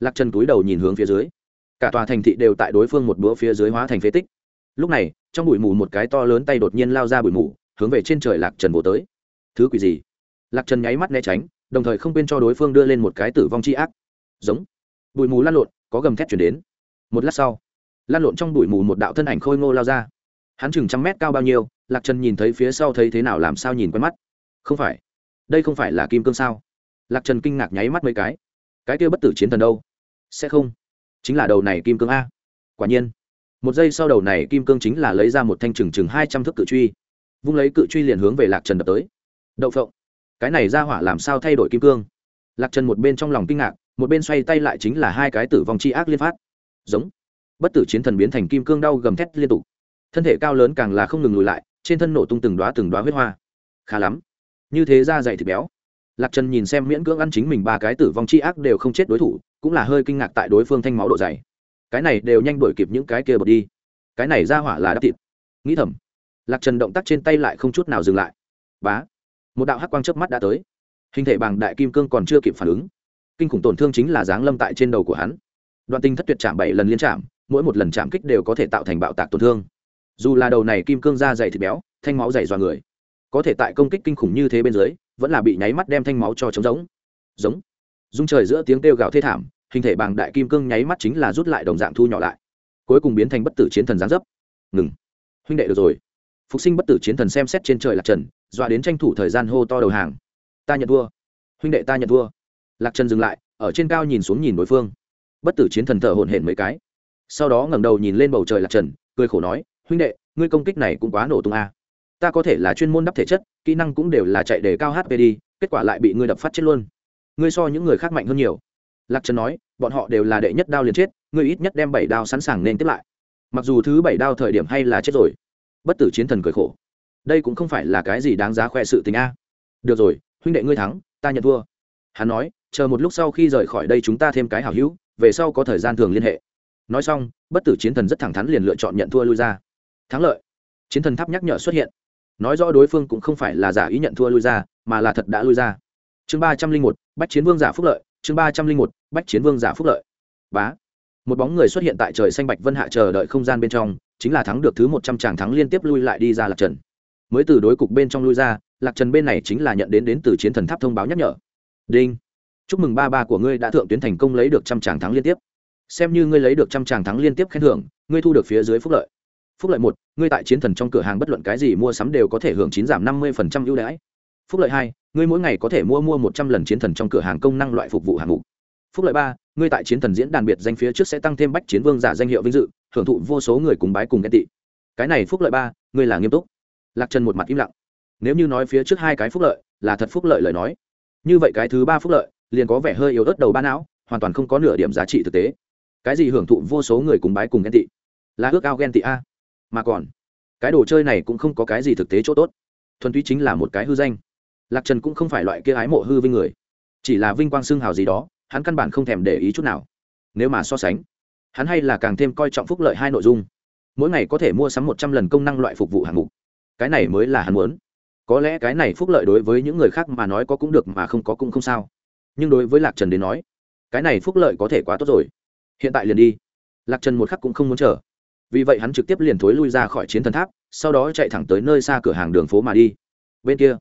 Lạc chân túi đầu nhìn hướng phía dưới cả tòa thành thị đều tại đối phương một bữa phía dưới hóa thành phế tích. Lúc này, trong bụi mù một cái to lớn tay đột nhiên lao ra bụi mù, hướng về trên trời lạc trần bổ tới. Thứ quỷ gì? Lạc trần nháy mắt né tránh, đồng thời không quên cho đối phương đưa lên một cái tử vong c h i ác. Giống. Bụi mù lan lộn, có gầm thét chuyển đến. Một lát sau, lan lộn trong bụi mù một đạo thân ảnh khôi ngô lao ra. Hắn chừng trăm mét cao bao nhiêu, lạc trần nhìn thấy phía sau thấy thế nào làm sao nhìn quen mắt. Không phải. Đây không phải là kim cương sao? Lạc trần kinh ngạc nháy mắt mấy cái. Cái kia bất tử chiến thần đâu? Sẽ không chính là đầu này kim cương a. Quả nhiên, một giây sau đầu này kim cương chính là lấy ra một thanh trừng trừng hai trăm thước cự truy. Vung lấy cự truy liền hướng về lạc trần đập tới. Đậu phộng. Cái này ra hỏa làm sao thay đổi kim cương? Lạc trần một bên trong lòng kinh ngạc, một bên xoay tay lại chính là hai cái tử vong chi ác liên phát. Giống. Bất tử chiến thần biến thành kim cương đau gầm thét liên tục. Thân thể cao lớn càng là không ngừng lùi lại, trên thân nổ tung từng đoá từng đoá huyết hoa. Khá lắm. Như thế ra dày thịt béo lạc trần nhìn xem miễn cưỡng ăn chính mình ba cái tử vong chi ác đều không chết đối thủ, cũng là hơi kinh ngạc tại đối phương thanh máu độ dày. Cái này đều nhanh đổi kịp những cái kia bật đi. Cái này ra hỏa là đắp thịt. Nghĩ thầm, lạc trần động tác trên tay lại không chút nào dừng lại. Bá, một đạo hắc quang chớp mắt đã tới. Hình thể bằng đại kim cương còn chưa kịp phản ứng. Kinh khủng tổn thương chính là giáng lâm tại trên đầu của hắn. Đoạn tinh thất tuyệt chạm bảy lần liên chạm, mỗi một lần chạm kích đều có thể tạo thành bạo tạc tổn thương. Dù là đầu này kim cương da dày thịt béo, thanh máu dày dọa người, có thể tại công kích kinh khủng như thế bên dưới vẫn là bị nháy mắt đem thanh máu cho trống giống giống. Dung trời giữa tiếng kêu gào thê thảm, hình thể bằng đại kim cương nháy mắt chính là rút lại đồng dạng thu nhỏ lại. Cuối cùng biến thành bất tử chiến thần giáng dấp. Ngừng. Huynh đệ được rồi. Phục sinh bất tử chiến thần xem xét trên trời lạc trần, dọa đến tranh thủ thời gian hô to đầu hàng. Ta nhận thua. Huynh đệ ta nhận thua. Lạc trần dừng lại, ở trên cao nhìn xuống nhìn đối phương. Bất tử chiến thần thở hổn hển mấy cái. Sau đó ngẩng đầu nhìn lên bầu trời lạc trần, cười khổ nói, huynh đệ, ngươi công kích này cũng quá nổ tung a ta có thể là chuyên môn đắp thể chất, kỹ năng cũng đều là chạy để cao hp đi, kết quả lại bị ngươi đập phát chết luôn. Ngươi so những người khác mạnh hơn nhiều. Lạc trần nói, bọn họ đều là đệ nhất đao liền chết, ngươi ít nhất đem bảy đao sẵn sàng nên tiếp lại. Mặc dù thứ bảy đao thời điểm hay là chết rồi, bất tử chiến thần cười khổ. Đây cũng không phải là cái gì đáng giá khoe sự tình a. Được rồi, huynh đệ ngươi thắng, ta nhận thua. Hắn nói, chờ một lúc sau khi rời khỏi đây chúng ta thêm cái hảo hữu, về sau có thời gian thường liên hệ. Nói xong, bất tử chiến thần rất thẳng thắn liền lựa chọn nhận thua lui ra. Thắng lợi. Chiến thần tháp nhắc nhở xuất hiện nói rõ đối phương cũng không phải là giả ý nhận thua lui ra, mà là thật đã lui ra. Chương ba trăm linh một, bách chiến vương giả phúc lợi. Chương ba trăm linh một, bách chiến vương giả phúc lợi. Bá. Một bóng người xuất hiện tại trời xanh bạch vân hạ chờ đợi không gian bên trong, chính là thắng được thứ một trăm tràng thắng liên tiếp lui lại đi ra lạc trần. Mới từ đối cục bên trong lui ra, lạc trần bên này chính là nhận đến đến từ chiến thần tháp thông báo nhắc nhở. Đinh. Chúc mừng ba ba của ngươi đã thượng tuyến thành công lấy được trăm tràng thắng liên tiếp. Xem như ngươi lấy được trăm tràng thắng liên tiếp khen thưởng, ngươi thu được phía dưới phúc lợi phúc lợi một, ngươi tại chiến thần trong cửa hàng bất luận cái gì mua sắm đều có thể hưởng chín giảm năm mươi ưu đãi. Phúc lợi hai, ngươi mỗi ngày có thể mua mua một trăm lần chiến thần trong cửa hàng công năng loại phục vụ hạng mục. Phúc lợi ba, ngươi tại chiến thần diễn đàn biệt danh phía trước sẽ tăng thêm bách chiến vương giả danh hiệu vinh dự hưởng thụ vô số người cùng bái cùng ghen tị. Cái này phúc lợi ba, ngươi là nghiêm túc. Lạc trần một mặt im lặng. Nếu như nói phía trước hai cái phúc lợi, là thật phúc lợi lời nói. Như vậy cái thứ ba phúc lợi, liền có vẻ hơi yếu ớt đầu ba não, hoàn toàn không có nửa điểm giá trị thực tế. Cái gì hưởng thụ vô số người cùng bái cùng ghen tị? Là ước ao ghen tị a mà còn, cái đồ chơi này cũng không có cái gì thực tế chỗ tốt. Thuần túy chính là một cái hư danh. Lạc trần cũng không phải loại kia ái mộ hư vinh người. Chỉ là vinh quang xương hào gì đó, hắn căn bản không thèm để ý chút nào. Nếu mà so sánh, hắn hay là càng thêm coi trọng phúc lợi hai nội dung. Mỗi ngày có thể mua sắm một trăm lần công năng loại phục vụ hạng mục. Cái này mới là hắn muốn. Có lẽ cái này phúc lợi đối với những người khác mà nói có cũng được mà không có cũng không sao. Nhưng đối với lạc trần đến nói, cái này phúc lợi có thể quá tốt rồi. Hiện tại liền đi. Lạc trần một khắc cũng không muốn chờ vì vậy hắn trực tiếp liền thối lui ra khỏi chiến thần tháp, sau đó chạy thẳng tới nơi xa cửa hàng đường phố mà đi. Bên kia,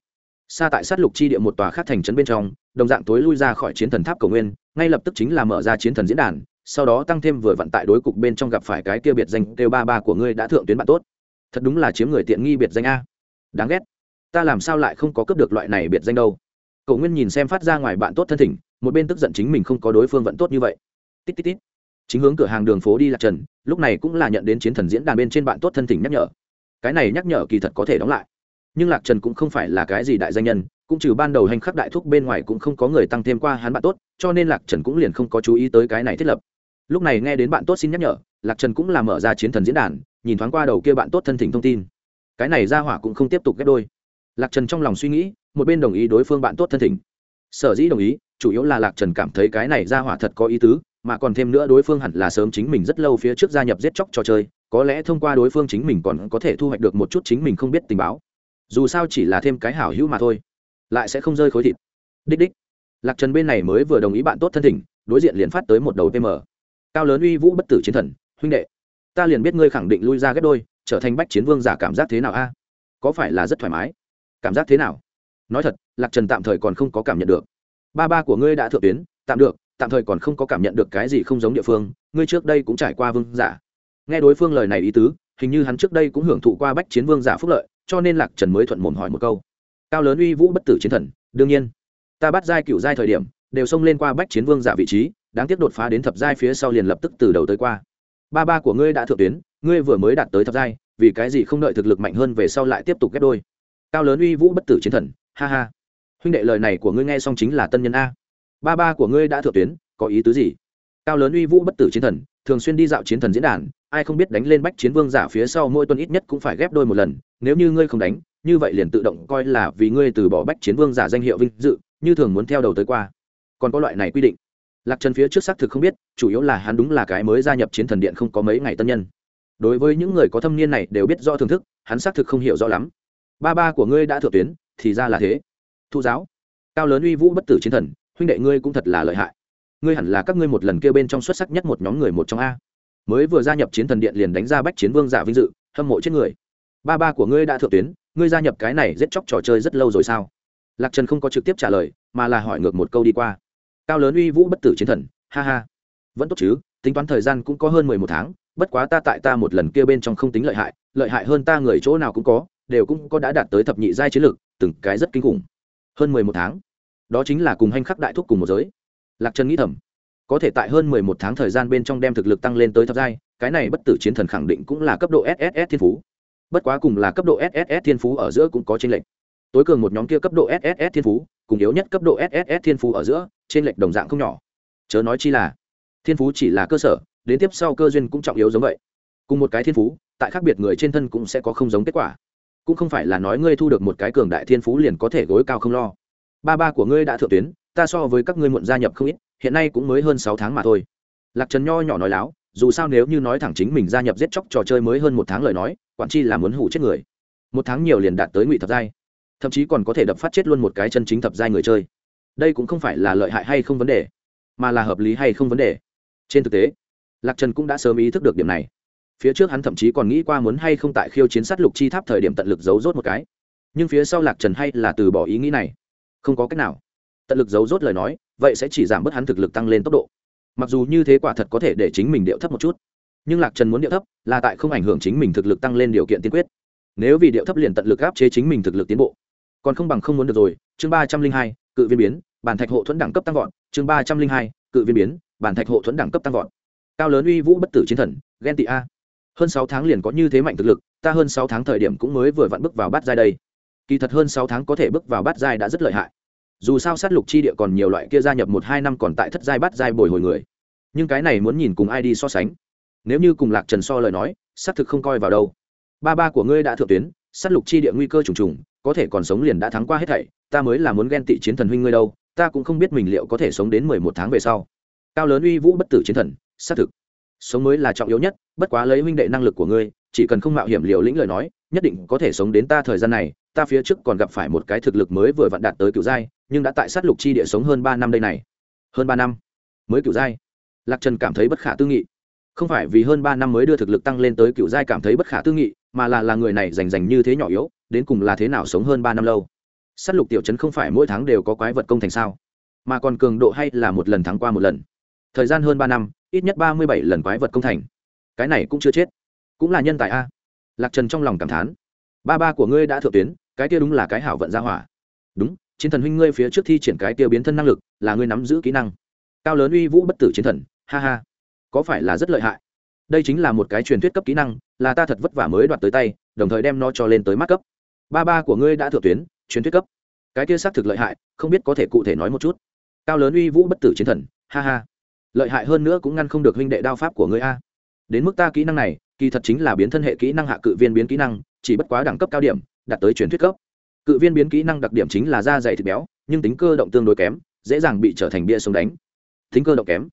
xa tại sát lục chi địa một tòa khác thành trấn bên trong, đồng dạng tối lui ra khỏi chiến thần tháp cầu nguyên, ngay lập tức chính là mở ra chiến thần diễn đàn, sau đó tăng thêm vừa vận tại đối cục bên trong gặp phải cái kia biệt danh kêu ba ba của ngươi đã thượng tuyến bạn tốt. Thật đúng là chiếm người tiện nghi biệt danh a. Đáng ghét. Ta làm sao lại không có cướp được loại này biệt danh đâu. Cậu nguyên nhìn xem phát ra ngoài bạn tốt thân thỉnh, một bên tức giận chính mình không có đối phương vận tốt như vậy. Tít tít tít chính hướng cửa hàng đường phố đi lạc trần, lúc này cũng là nhận đến chiến thần diễn đàn bên trên bạn tốt thân thỉnh nhắc nhở. Cái này nhắc nhở kỳ thật có thể đóng lại. Nhưng lạc trần cũng không phải là cái gì đại danh nhân, cũng trừ ban đầu hành khắc đại thúc bên ngoài cũng không có người tăng thêm qua hắn bạn tốt, cho nên lạc trần cũng liền không có chú ý tới cái này thiết lập. Lúc này nghe đến bạn tốt xin nhắc nhở, lạc trần cũng là mở ra chiến thần diễn đàn, nhìn thoáng qua đầu kia bạn tốt thân thỉnh thông tin. Cái này ra hỏa cũng không tiếp tục ghép đôi. Lạc trần trong lòng suy nghĩ, một bên đồng ý đối phương bạn tốt thân thỉnh. Sở dĩ đồng ý, chủ yếu là lạc trần cảm thấy cái này ra hỏa thật có ý tứ mà còn thêm nữa đối phương hẳn là sớm chính mình rất lâu phía trước gia nhập giết chóc trò chơi, có lẽ thông qua đối phương chính mình còn có thể thu hoạch được một chút chính mình không biết tình báo. Dù sao chỉ là thêm cái hảo hữu mà thôi, lại sẽ không rơi khối thịt. Đích đích. Lạc trần bên này mới vừa đồng ý bạn tốt thân thỉnh, đối diện liền phát tới một đầu pm cao lớn uy vũ bất tử chiến thần, huynh đệ, ta liền biết ngươi khẳng định lui ra ghép đôi, trở thành bách chiến vương giả cảm giác thế nào a? Có phải là rất thoải mái? Cảm giác thế nào? Nói thật, lạc trần tạm thời còn không có cảm nhận được. Ba ba của ngươi đã thượng tuyến, tạm được tạm thời còn không có cảm nhận được cái gì không giống địa phương, ngươi trước đây cũng trải qua vương giả. Nghe đối phương lời này ý tứ, hình như hắn trước đây cũng hưởng thụ qua bách chiến vương giả phúc lợi, cho nên lạc trần mới thuận mồm hỏi một câu. Cao lớn uy vũ bất tử chiến thần, đương nhiên, ta bắt giai cựu giai thời điểm, đều xông lên qua bách chiến vương giả vị trí, đáng tiếc đột phá đến thập giai phía sau liền lập tức từ đầu tới qua. Ba ba của ngươi đã thượng tuyến, ngươi vừa mới đạt tới thập giai, vì cái gì không đợi thực lực mạnh hơn về sau lại tiếp tục ghép đôi? Cao lớn uy vũ bất tử chiến thần, ha ha. Huynh đệ lời này của ngươi nghe xong chính là tân nhân a ba ba của ngươi đã thượng tuyến, có ý tứ gì? Cao lớn uy vũ bất tử chiến thần, thường xuyên đi dạo chiến thần diễn đàn, ai không biết đánh lên bách chiến vương giả phía sau mỗi tuần ít nhất cũng phải ghép đôi một lần, nếu như ngươi không đánh, như vậy liền tự động coi là vì ngươi từ bỏ bách chiến vương giả danh hiệu vinh dự, như thường muốn theo đầu tới qua. Còn có loại này quy định. Lạc trần phía trước xác thực không biết, chủ yếu là hắn đúng là cái mới gia nhập chiến thần điện không có mấy ngày tân nhân. Đối với những người có thâm niên này đều biết do thưởng thức, hắn xác thực không hiểu rõ lắm. Ba ba của ngươi đã thượng tuyến, thì ra là thế. Thu giáo. Cao lớn uy vũ bất tử chiến thần huynh đệ ngươi cũng thật là lợi hại. Ngươi hẳn là các ngươi một lần kêu bên trong xuất sắc nhất một nhóm người một trong a. Mới vừa gia nhập chiến thần điện liền đánh ra bách chiến vương giả vinh dự, hâm mộ chết người. Ba ba của ngươi đã thượng tuyến, ngươi gia nhập cái này giết chóc trò chơi rất lâu rồi sao? Lạc trần không có trực tiếp trả lời, mà là hỏi ngược một câu đi qua. Cao lớn uy vũ bất tử chiến thần, ha ha. Vẫn tốt chứ, tính toán thời gian cũng có hơn mười một tháng, bất quá ta tại ta một lần kia bên trong không tính lợi hại lợi hại hơn ta người chỗ nào cũng có, đều cũng có đã đạt tới thập nhị giai chiến lược, từng cái rất kinh khủng. Hơn mười một tháng đó chính là cùng hành khắc đại thúc cùng một giới. Lạc trần nghĩ thầm, có thể tại hơn mười một tháng thời gian bên trong đem thực lực tăng lên tới thập giai, cái này bất tử chiến thần khẳng định cũng là cấp độ sss thiên phú. Bất quá cùng là cấp độ sss thiên phú ở giữa cũng có tranh lệch. Tối cường một nhóm kia cấp độ sss thiên phú, cùng yếu nhất cấp độ sss thiên phú ở giữa trên lệch đồng dạng không nhỏ. Chớ nói chi là, thiên phú chỉ là cơ sở, đến tiếp sau cơ duyên cũng trọng yếu giống vậy. Cùng một cái thiên phú, tại khác biệt người trên thân cũng sẽ có không giống kết quả. Cũng không phải là nói ngươi thu được một cái cường đại thiên phú liền có thể gối cao không lo ba ba của ngươi đã thượng tuyến, ta so với các ngươi muộn gia nhập không ít, hiện nay cũng mới hơn sáu tháng mà thôi. Lạc trần nho nhỏ nói láo, dù sao nếu như nói thẳng chính mình gia nhập giết chóc trò chơi mới hơn một tháng lời nói, quản chi là muốn hủ chết người. Một tháng nhiều liền đạt tới ngụy thập giai, thậm chí còn có thể đập phát chết luôn một cái chân chính thập giai người chơi. Đây cũng không phải là lợi hại hay không vấn đề, mà là hợp lý hay không vấn đề. Trên thực tế, lạc trần cũng đã sớm ý thức được điểm này. Phía trước hắn thậm chí còn nghĩ qua muốn hay không tại khiêu chiến sát lục chi tháp thời điểm tận lực giấu rốt một cái. Nhưng phía sau lạc trần hay là từ bỏ ý nghĩ này không có cách nào. Tận lực giấu rốt lời nói, vậy sẽ chỉ giảm bớt hắn thực lực tăng lên tốc độ. Mặc dù như thế quả thật có thể để chính mình điệu thấp một chút, nhưng lạc trần muốn điệu thấp là tại không ảnh hưởng chính mình thực lực tăng lên điều kiện tiên quyết. Nếu vì điệu thấp liền tận lực áp chế chính mình thực lực tiến bộ. Còn không bằng không muốn được rồi, chương ba trăm linh hai, cự viên biến, bản thạch hộ thuẫn đẳng cấp tăng vọt, chương ba trăm linh hai, cự viên biến, bản thạch hộ thuẫn đẳng cấp tăng vọt. Cao lớn uy vũ bất tử chiến thần ghen tị a. Hơn sáu tháng liền có như thế mạnh thực lực, ta hơn sáu tháng thời điểm cũng mới vừa vặn bước vào bát giai đây kỳ thật hơn sáu tháng có thể bước vào bát giai đã rất lợi hại. Dù sao sát lục chi địa còn nhiều loại kia gia nhập một hai năm còn tại thất giai bát giai bồi hồi người. Nhưng cái này muốn nhìn cùng ai đi so sánh. Nếu như cùng lạc trần so lời nói, xác thực không coi vào đâu. Ba ba của ngươi đã thượng tuyến, sát lục chi địa nguy cơ trùng trùng, có thể còn sống liền đã thắng qua hết thảy, ta mới là muốn ghen tị chiến thần huynh ngươi đâu, ta cũng không biết mình liệu có thể sống đến mười một tháng về sau. Cao lớn uy vũ bất tử chiến thần, xác thực. Sống mới là trọng yếu nhất, bất quá lấy huynh đệ năng lực của ngươi, chỉ cần không mạo hiểm liều lĩnh lời nói, nhất định có thể sống đến ta thời gian này ta phía trước còn gặp phải một cái thực lực mới vừa vặn đạt tới cựu giai, nhưng đã tại sát lục chi địa sống hơn ba năm đây này. Hơn ba năm? Mới cựu giai? Lạc trần cảm thấy bất khả tư nghị. Không phải vì hơn ba năm mới đưa thực lực tăng lên tới cựu giai cảm thấy bất khả tư nghị, mà là là người này rành rành như thế nhỏ yếu, đến cùng là thế nào sống hơn ba năm lâu? Sát lục tiểu chấn không phải mỗi tháng đều có quái vật công thành sao? Mà còn cường độ hay là một lần thắng qua một lần? Thời gian hơn ba năm, ít nhất ba mươi bảy lần quái vật công thành. Cái này cũng chưa chết. Cũng là nhân tài a. Lạc trần trong lòng cảm thán. Ba ba của ngươi đã thượng tuyến cái kia đúng là cái hảo vận gia hỏa. Đúng, chiến thần huynh ngươi phía trước thi triển cái kia biến thân năng lực, là ngươi nắm giữ kỹ năng. Cao lớn uy vũ bất tử chiến thần, ha ha. Có phải là rất lợi hại? Đây chính là một cái truyền thuyết cấp kỹ năng, là ta thật vất vả mới đoạt tới tay, đồng thời đem nó cho lên tới mắt cấp. Ba ba của ngươi đã thượng tuyến, truyền thuyết cấp. Cái kia xác thực lợi hại, không biết có thể cụ thể nói một chút. Cao lớn uy vũ bất tử chiến thần, ha ha. Lợi hại hơn nữa cũng ngăn không được huynh đệ đao pháp của ngươi a. Đến mức ta kỹ năng này, kỳ thật chính là biến thân hệ kỹ năng hạ cự viên biến kỹ năng chỉ bất quá đẳng cấp cao điểm, đạt tới truyền thuyết cấp. Cự viên biến kỹ năng đặc điểm chính là da dày thịt béo, nhưng tính cơ động tương đối kém, dễ dàng bị trở thành bia sống đánh. Tính cơ động kém.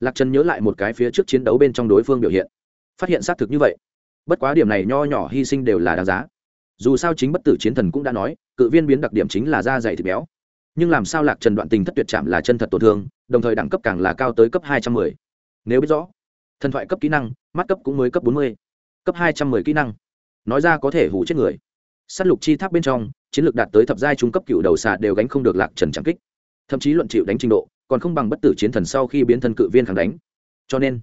Lạc trần nhớ lại một cái phía trước chiến đấu bên trong đối phương biểu hiện. Phát hiện xác thực như vậy. Bất quá điểm này nho nhỏ hy sinh đều là đáng giá. Dù sao chính bất tử chiến thần cũng đã nói, cự viên biến đặc điểm chính là da dày thịt béo. Nhưng làm sao lạc trần đoạn tình thất tuyệt chạm là chân thật tổn thương, đồng thời đẳng cấp càng là cao tới cấp hai trăm mười. Nếu biết rõ, thần thoại cấp kỹ năng, mắt cấp cũng mới cấp bốn mươi. Cấp hai trăm mười kỹ năng nói ra có thể hủ chết người. S á t lục chi tháp bên trong, chiến lược đạt tới thập giai trung cấp cựu đầu xạ đều gánh không được lạc trần trắng kích. Thậm chí luận chịu đánh trình độ, còn không bằng bất tử chiến thần sau khi biến thân cự viên kháng đánh. Cho nên,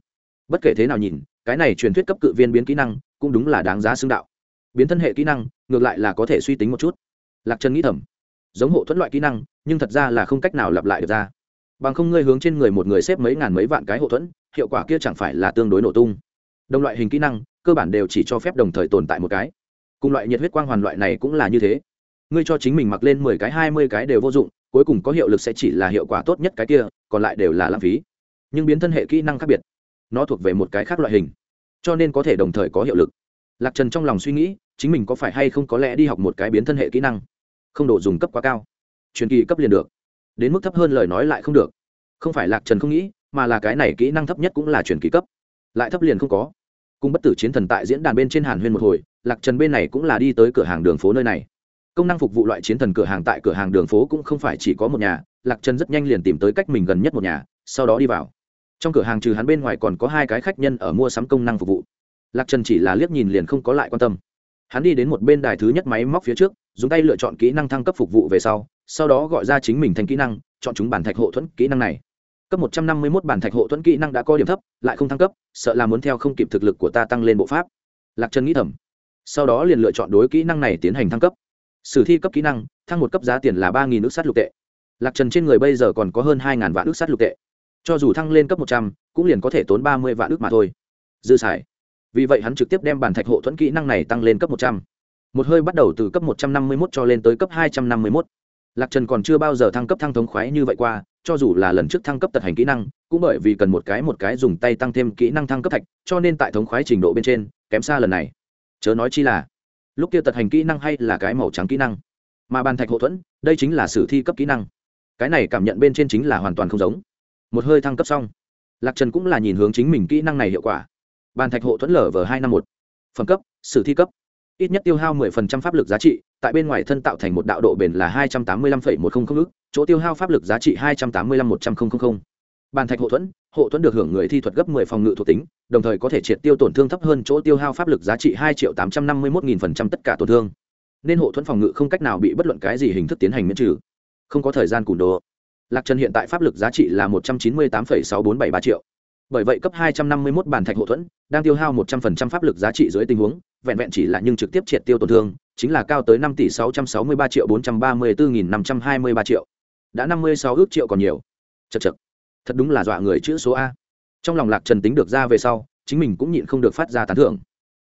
bất kể thế nào nhìn, cái này truyền thuyết cấp cự viên biến kỹ năng cũng đúng là đáng giá xưng đạo. Biến thân hệ kỹ năng, ngược lại là có thể suy tính một chút. Lạc trần nghĩ thầm, giống hộ thuẫn loại kỹ năng, nhưng thật ra là không cách nào lặp lại được ra. Bằng không ngươi hướng trên người một người xếp mấy ngàn mấy vạn cái hộ thuẫn, hiệu quả kia chẳng phải là tương đối nổ tung đồng loại hình kỹ năng, cơ bản đều chỉ cho phép đồng thời tồn tại một cái. Cùng loại nhiệt huyết quang hoàn loại này cũng là như thế. Ngươi cho chính mình mặc lên mười cái, hai mươi cái đều vô dụng, cuối cùng có hiệu lực sẽ chỉ là hiệu quả tốt nhất cái kia, còn lại đều là lãng phí. Nhưng biến thân hệ kỹ năng khác biệt, nó thuộc về một cái khác loại hình, cho nên có thể đồng thời có hiệu lực. Lạc trần trong lòng suy nghĩ, chính mình có phải hay không có lẽ đi học một cái biến thân hệ kỹ năng? Không độ dùng cấp quá cao. Truyền kỳ cấp liền được. Đến mức thấp hơn lời nói lại không được. Không phải lạc trần không nghĩ, mà là cái này kỹ năng thấp nhất cũng là truyền kỳ cấp. Lại thấp liền không có cung bất tử chiến thần tại diễn đàn bên trên hàn huyên một hồi, lạc trần bên này cũng là đi tới cửa hàng đường phố nơi này. Công năng phục vụ loại chiến thần cửa hàng tại cửa hàng đường phố cũng không phải chỉ có một nhà, lạc trần rất nhanh liền tìm tới cách mình gần nhất một nhà, sau đó đi vào. Trong cửa hàng trừ hắn bên ngoài còn có hai cái khách nhân ở mua sắm công năng phục vụ. Lạc trần chỉ là liếc nhìn liền không có lại quan tâm. Hắn đi đến một bên đài thứ nhất máy móc phía trước, dùng tay lựa chọn kỹ năng thăng cấp phục vụ về sau sau đó gọi ra chính mình thành kỹ năng, chọn chúng bản thạch hộ thuẫn kỹ năng này cấp một trăm năm mươi mốt bản thạch hộ thuẫn kỹ năng đã có điểm thấp, lại không thăng cấp, sợ là muốn theo không kịp thực lực của ta tăng lên bộ pháp. Lạc trần nghĩ thầm. Sau đó liền lựa chọn đối kỹ năng này tiến hành thăng cấp. Sử thi cấp kỹ năng, thăng một cấp giá tiền là ba nghìn nước sắt lục tệ. Lạc trần trên người bây giờ còn có hơn hai ngàn vạn ước sắt lục tệ. Cho dù thăng lên cấp một trăm, cũng liền có thể tốn ba mươi vạn ước mà thôi. Dư xài. Vì vậy hắn trực tiếp đem bản thạch hộ thuẫn kỹ năng này tăng lên cấp một trăm. Một hơi bắt đầu từ cấp một trăm năm mươi mốt cho lên tới cấp hai trăm năm mươi mốt lạc trần còn chưa bao giờ thăng cấp thăng thống khoái như vậy qua, cho dù là lần trước thăng cấp tật hành kỹ năng, cũng bởi vì cần một cái một cái dùng tay tăng thêm kỹ năng thăng cấp thạch, cho nên tại thống khoái trình độ bên trên, kém xa lần này. Chớ nói chi là, lúc kia tật hành kỹ năng hay là cái màu trắng kỹ năng, mà bàn thạch hậu thuẫn, đây chính là sử thi cấp kỹ năng. Cái này cảm nhận bên trên chính là hoàn toàn không giống. Một hơi thăng cấp xong, lạc trần cũng là nhìn hướng chính mình kỹ năng này hiệu quả. Bàn thạch hộ thuẫn lở v hai năm một. Phẩm cấp, sử thi cấp. Ít nhất tiêu hao 10% pháp lực giá trị tại bên ngoài thân tạo thành một đạo độ bền là hai trăm tám mươi lăm một trăm linh ức, chỗ tiêu hao pháp lực giá trị hai trăm tám mươi lăm một trăm linh bàn thạch hộ thuẫn hộ thuẫn được hưởng người thi thuật gấp 10 phòng ngự thuộc tính, đồng thời có thể triệt tiêu tổn thương thấp hơn chỗ tiêu hao pháp lực giá trị hai triệu tám trăm năm mươi một nghìn phần trăm tất cả tổn thương. Nên hộ thuẫn phòng ngự không cách nào bị bất luận cái gì hình thức tiến hành miễn trừ. Không có thời gian cùn đồ. Lạc trần hiện tại pháp lực giá trị là một trăm chín mươi tám sáu bốn bảy ba triệu. Bởi vậy cấp 251 bản thạch hộ thuẫn, đang tiêu hao 100% pháp lực giá trị dưới tình huống, vẹn vẹn chỉ là nhưng trực tiếp triệt tiêu tổn thương chính là cao tới 5 tỷ 663 triệu 434.523 triệu. Đã 56 ước triệu còn nhiều. Chật chật thật đúng là dọa người chữ số a. Trong lòng lạc trần tính được ra về sau, chính mình cũng nhịn không được phát ra tán thưởng.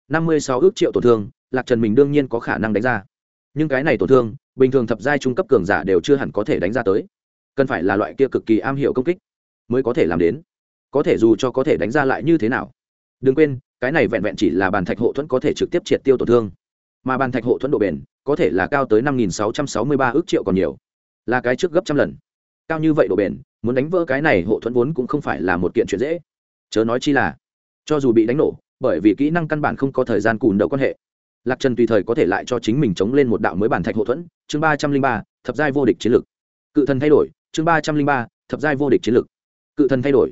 56 ước triệu tổn thương, lạc trần mình đương nhiên có khả năng đánh ra. Nhưng cái này tổn thương, bình thường thập giai trung cấp cường giả đều chưa hẳn có thể đánh ra tới. Cần phải là loại kia cực kỳ am hiểu công kích mới có thể làm đến. Có thể dù cho có thể đánh ra lại như thế nào. Đừng quên, cái này vẹn vẹn chỉ là bàn thạch hộ thuẫn có thể trực tiếp triệt tiêu tổn thương mà bàn thạch hộ thuẫn độ bền có thể là cao tới năm nghìn sáu trăm sáu mươi ba ước triệu còn nhiều. Là cái trước gấp trăm lần. Cao như vậy độ bền, muốn đánh vỡ cái này hộ thuẫn vốn cũng không phải là một kiện chuyện dễ. Chớ nói chi là, cho dù bị đánh nổ, bởi vì kỹ năng căn bản không có thời gian cùn đầu quan hệ. Lạc trần tùy thời có thể lại cho chính mình chống lên một đạo mới bản thạch hộ thuẫn, chương ba trăm linh ba, thập giai vô địch chiến lược. Cự thần thay đổi, chương ba trăm linh ba, thập giai vô địch chiến lược. Cự thần thay đổi.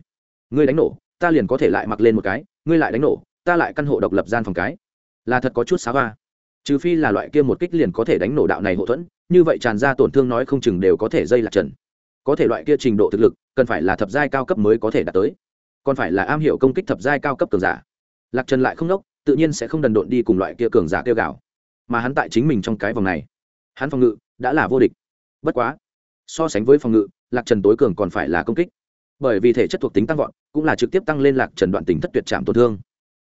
Ngươi đánh nổ, ta liền có thể lại mặc lên một cái, ngươi lại đánh nổ, ta lại căn hộ độc lập gian phòng cái. Là thật có chút xá hoa trừ phi là loại kia một kích liền có thể đánh nổ đạo này hậu thuẫn, như vậy tràn ra tổn thương nói không chừng đều có thể dây lạc trần. Có thể loại kia trình độ thực lực, cần phải là thập giai cao cấp mới có thể đạt tới. Còn phải là am hiểu công kích thập giai cao cấp cường giả. Lạc trần lại không đốc tự nhiên sẽ không đần độn đi cùng loại kia cường giả kêu gạo mà hắn tại chính mình trong cái vòng này, hắn phòng ngự đã là vô địch. Bất quá, so sánh với phòng ngự, lạc trần tối cường còn phải là công kích. Bởi vì thể chất thuộc tính tăng vọt, cũng là trực tiếp tăng lên lạc trần đoạn tình thất tuyệt trạm tổn thương.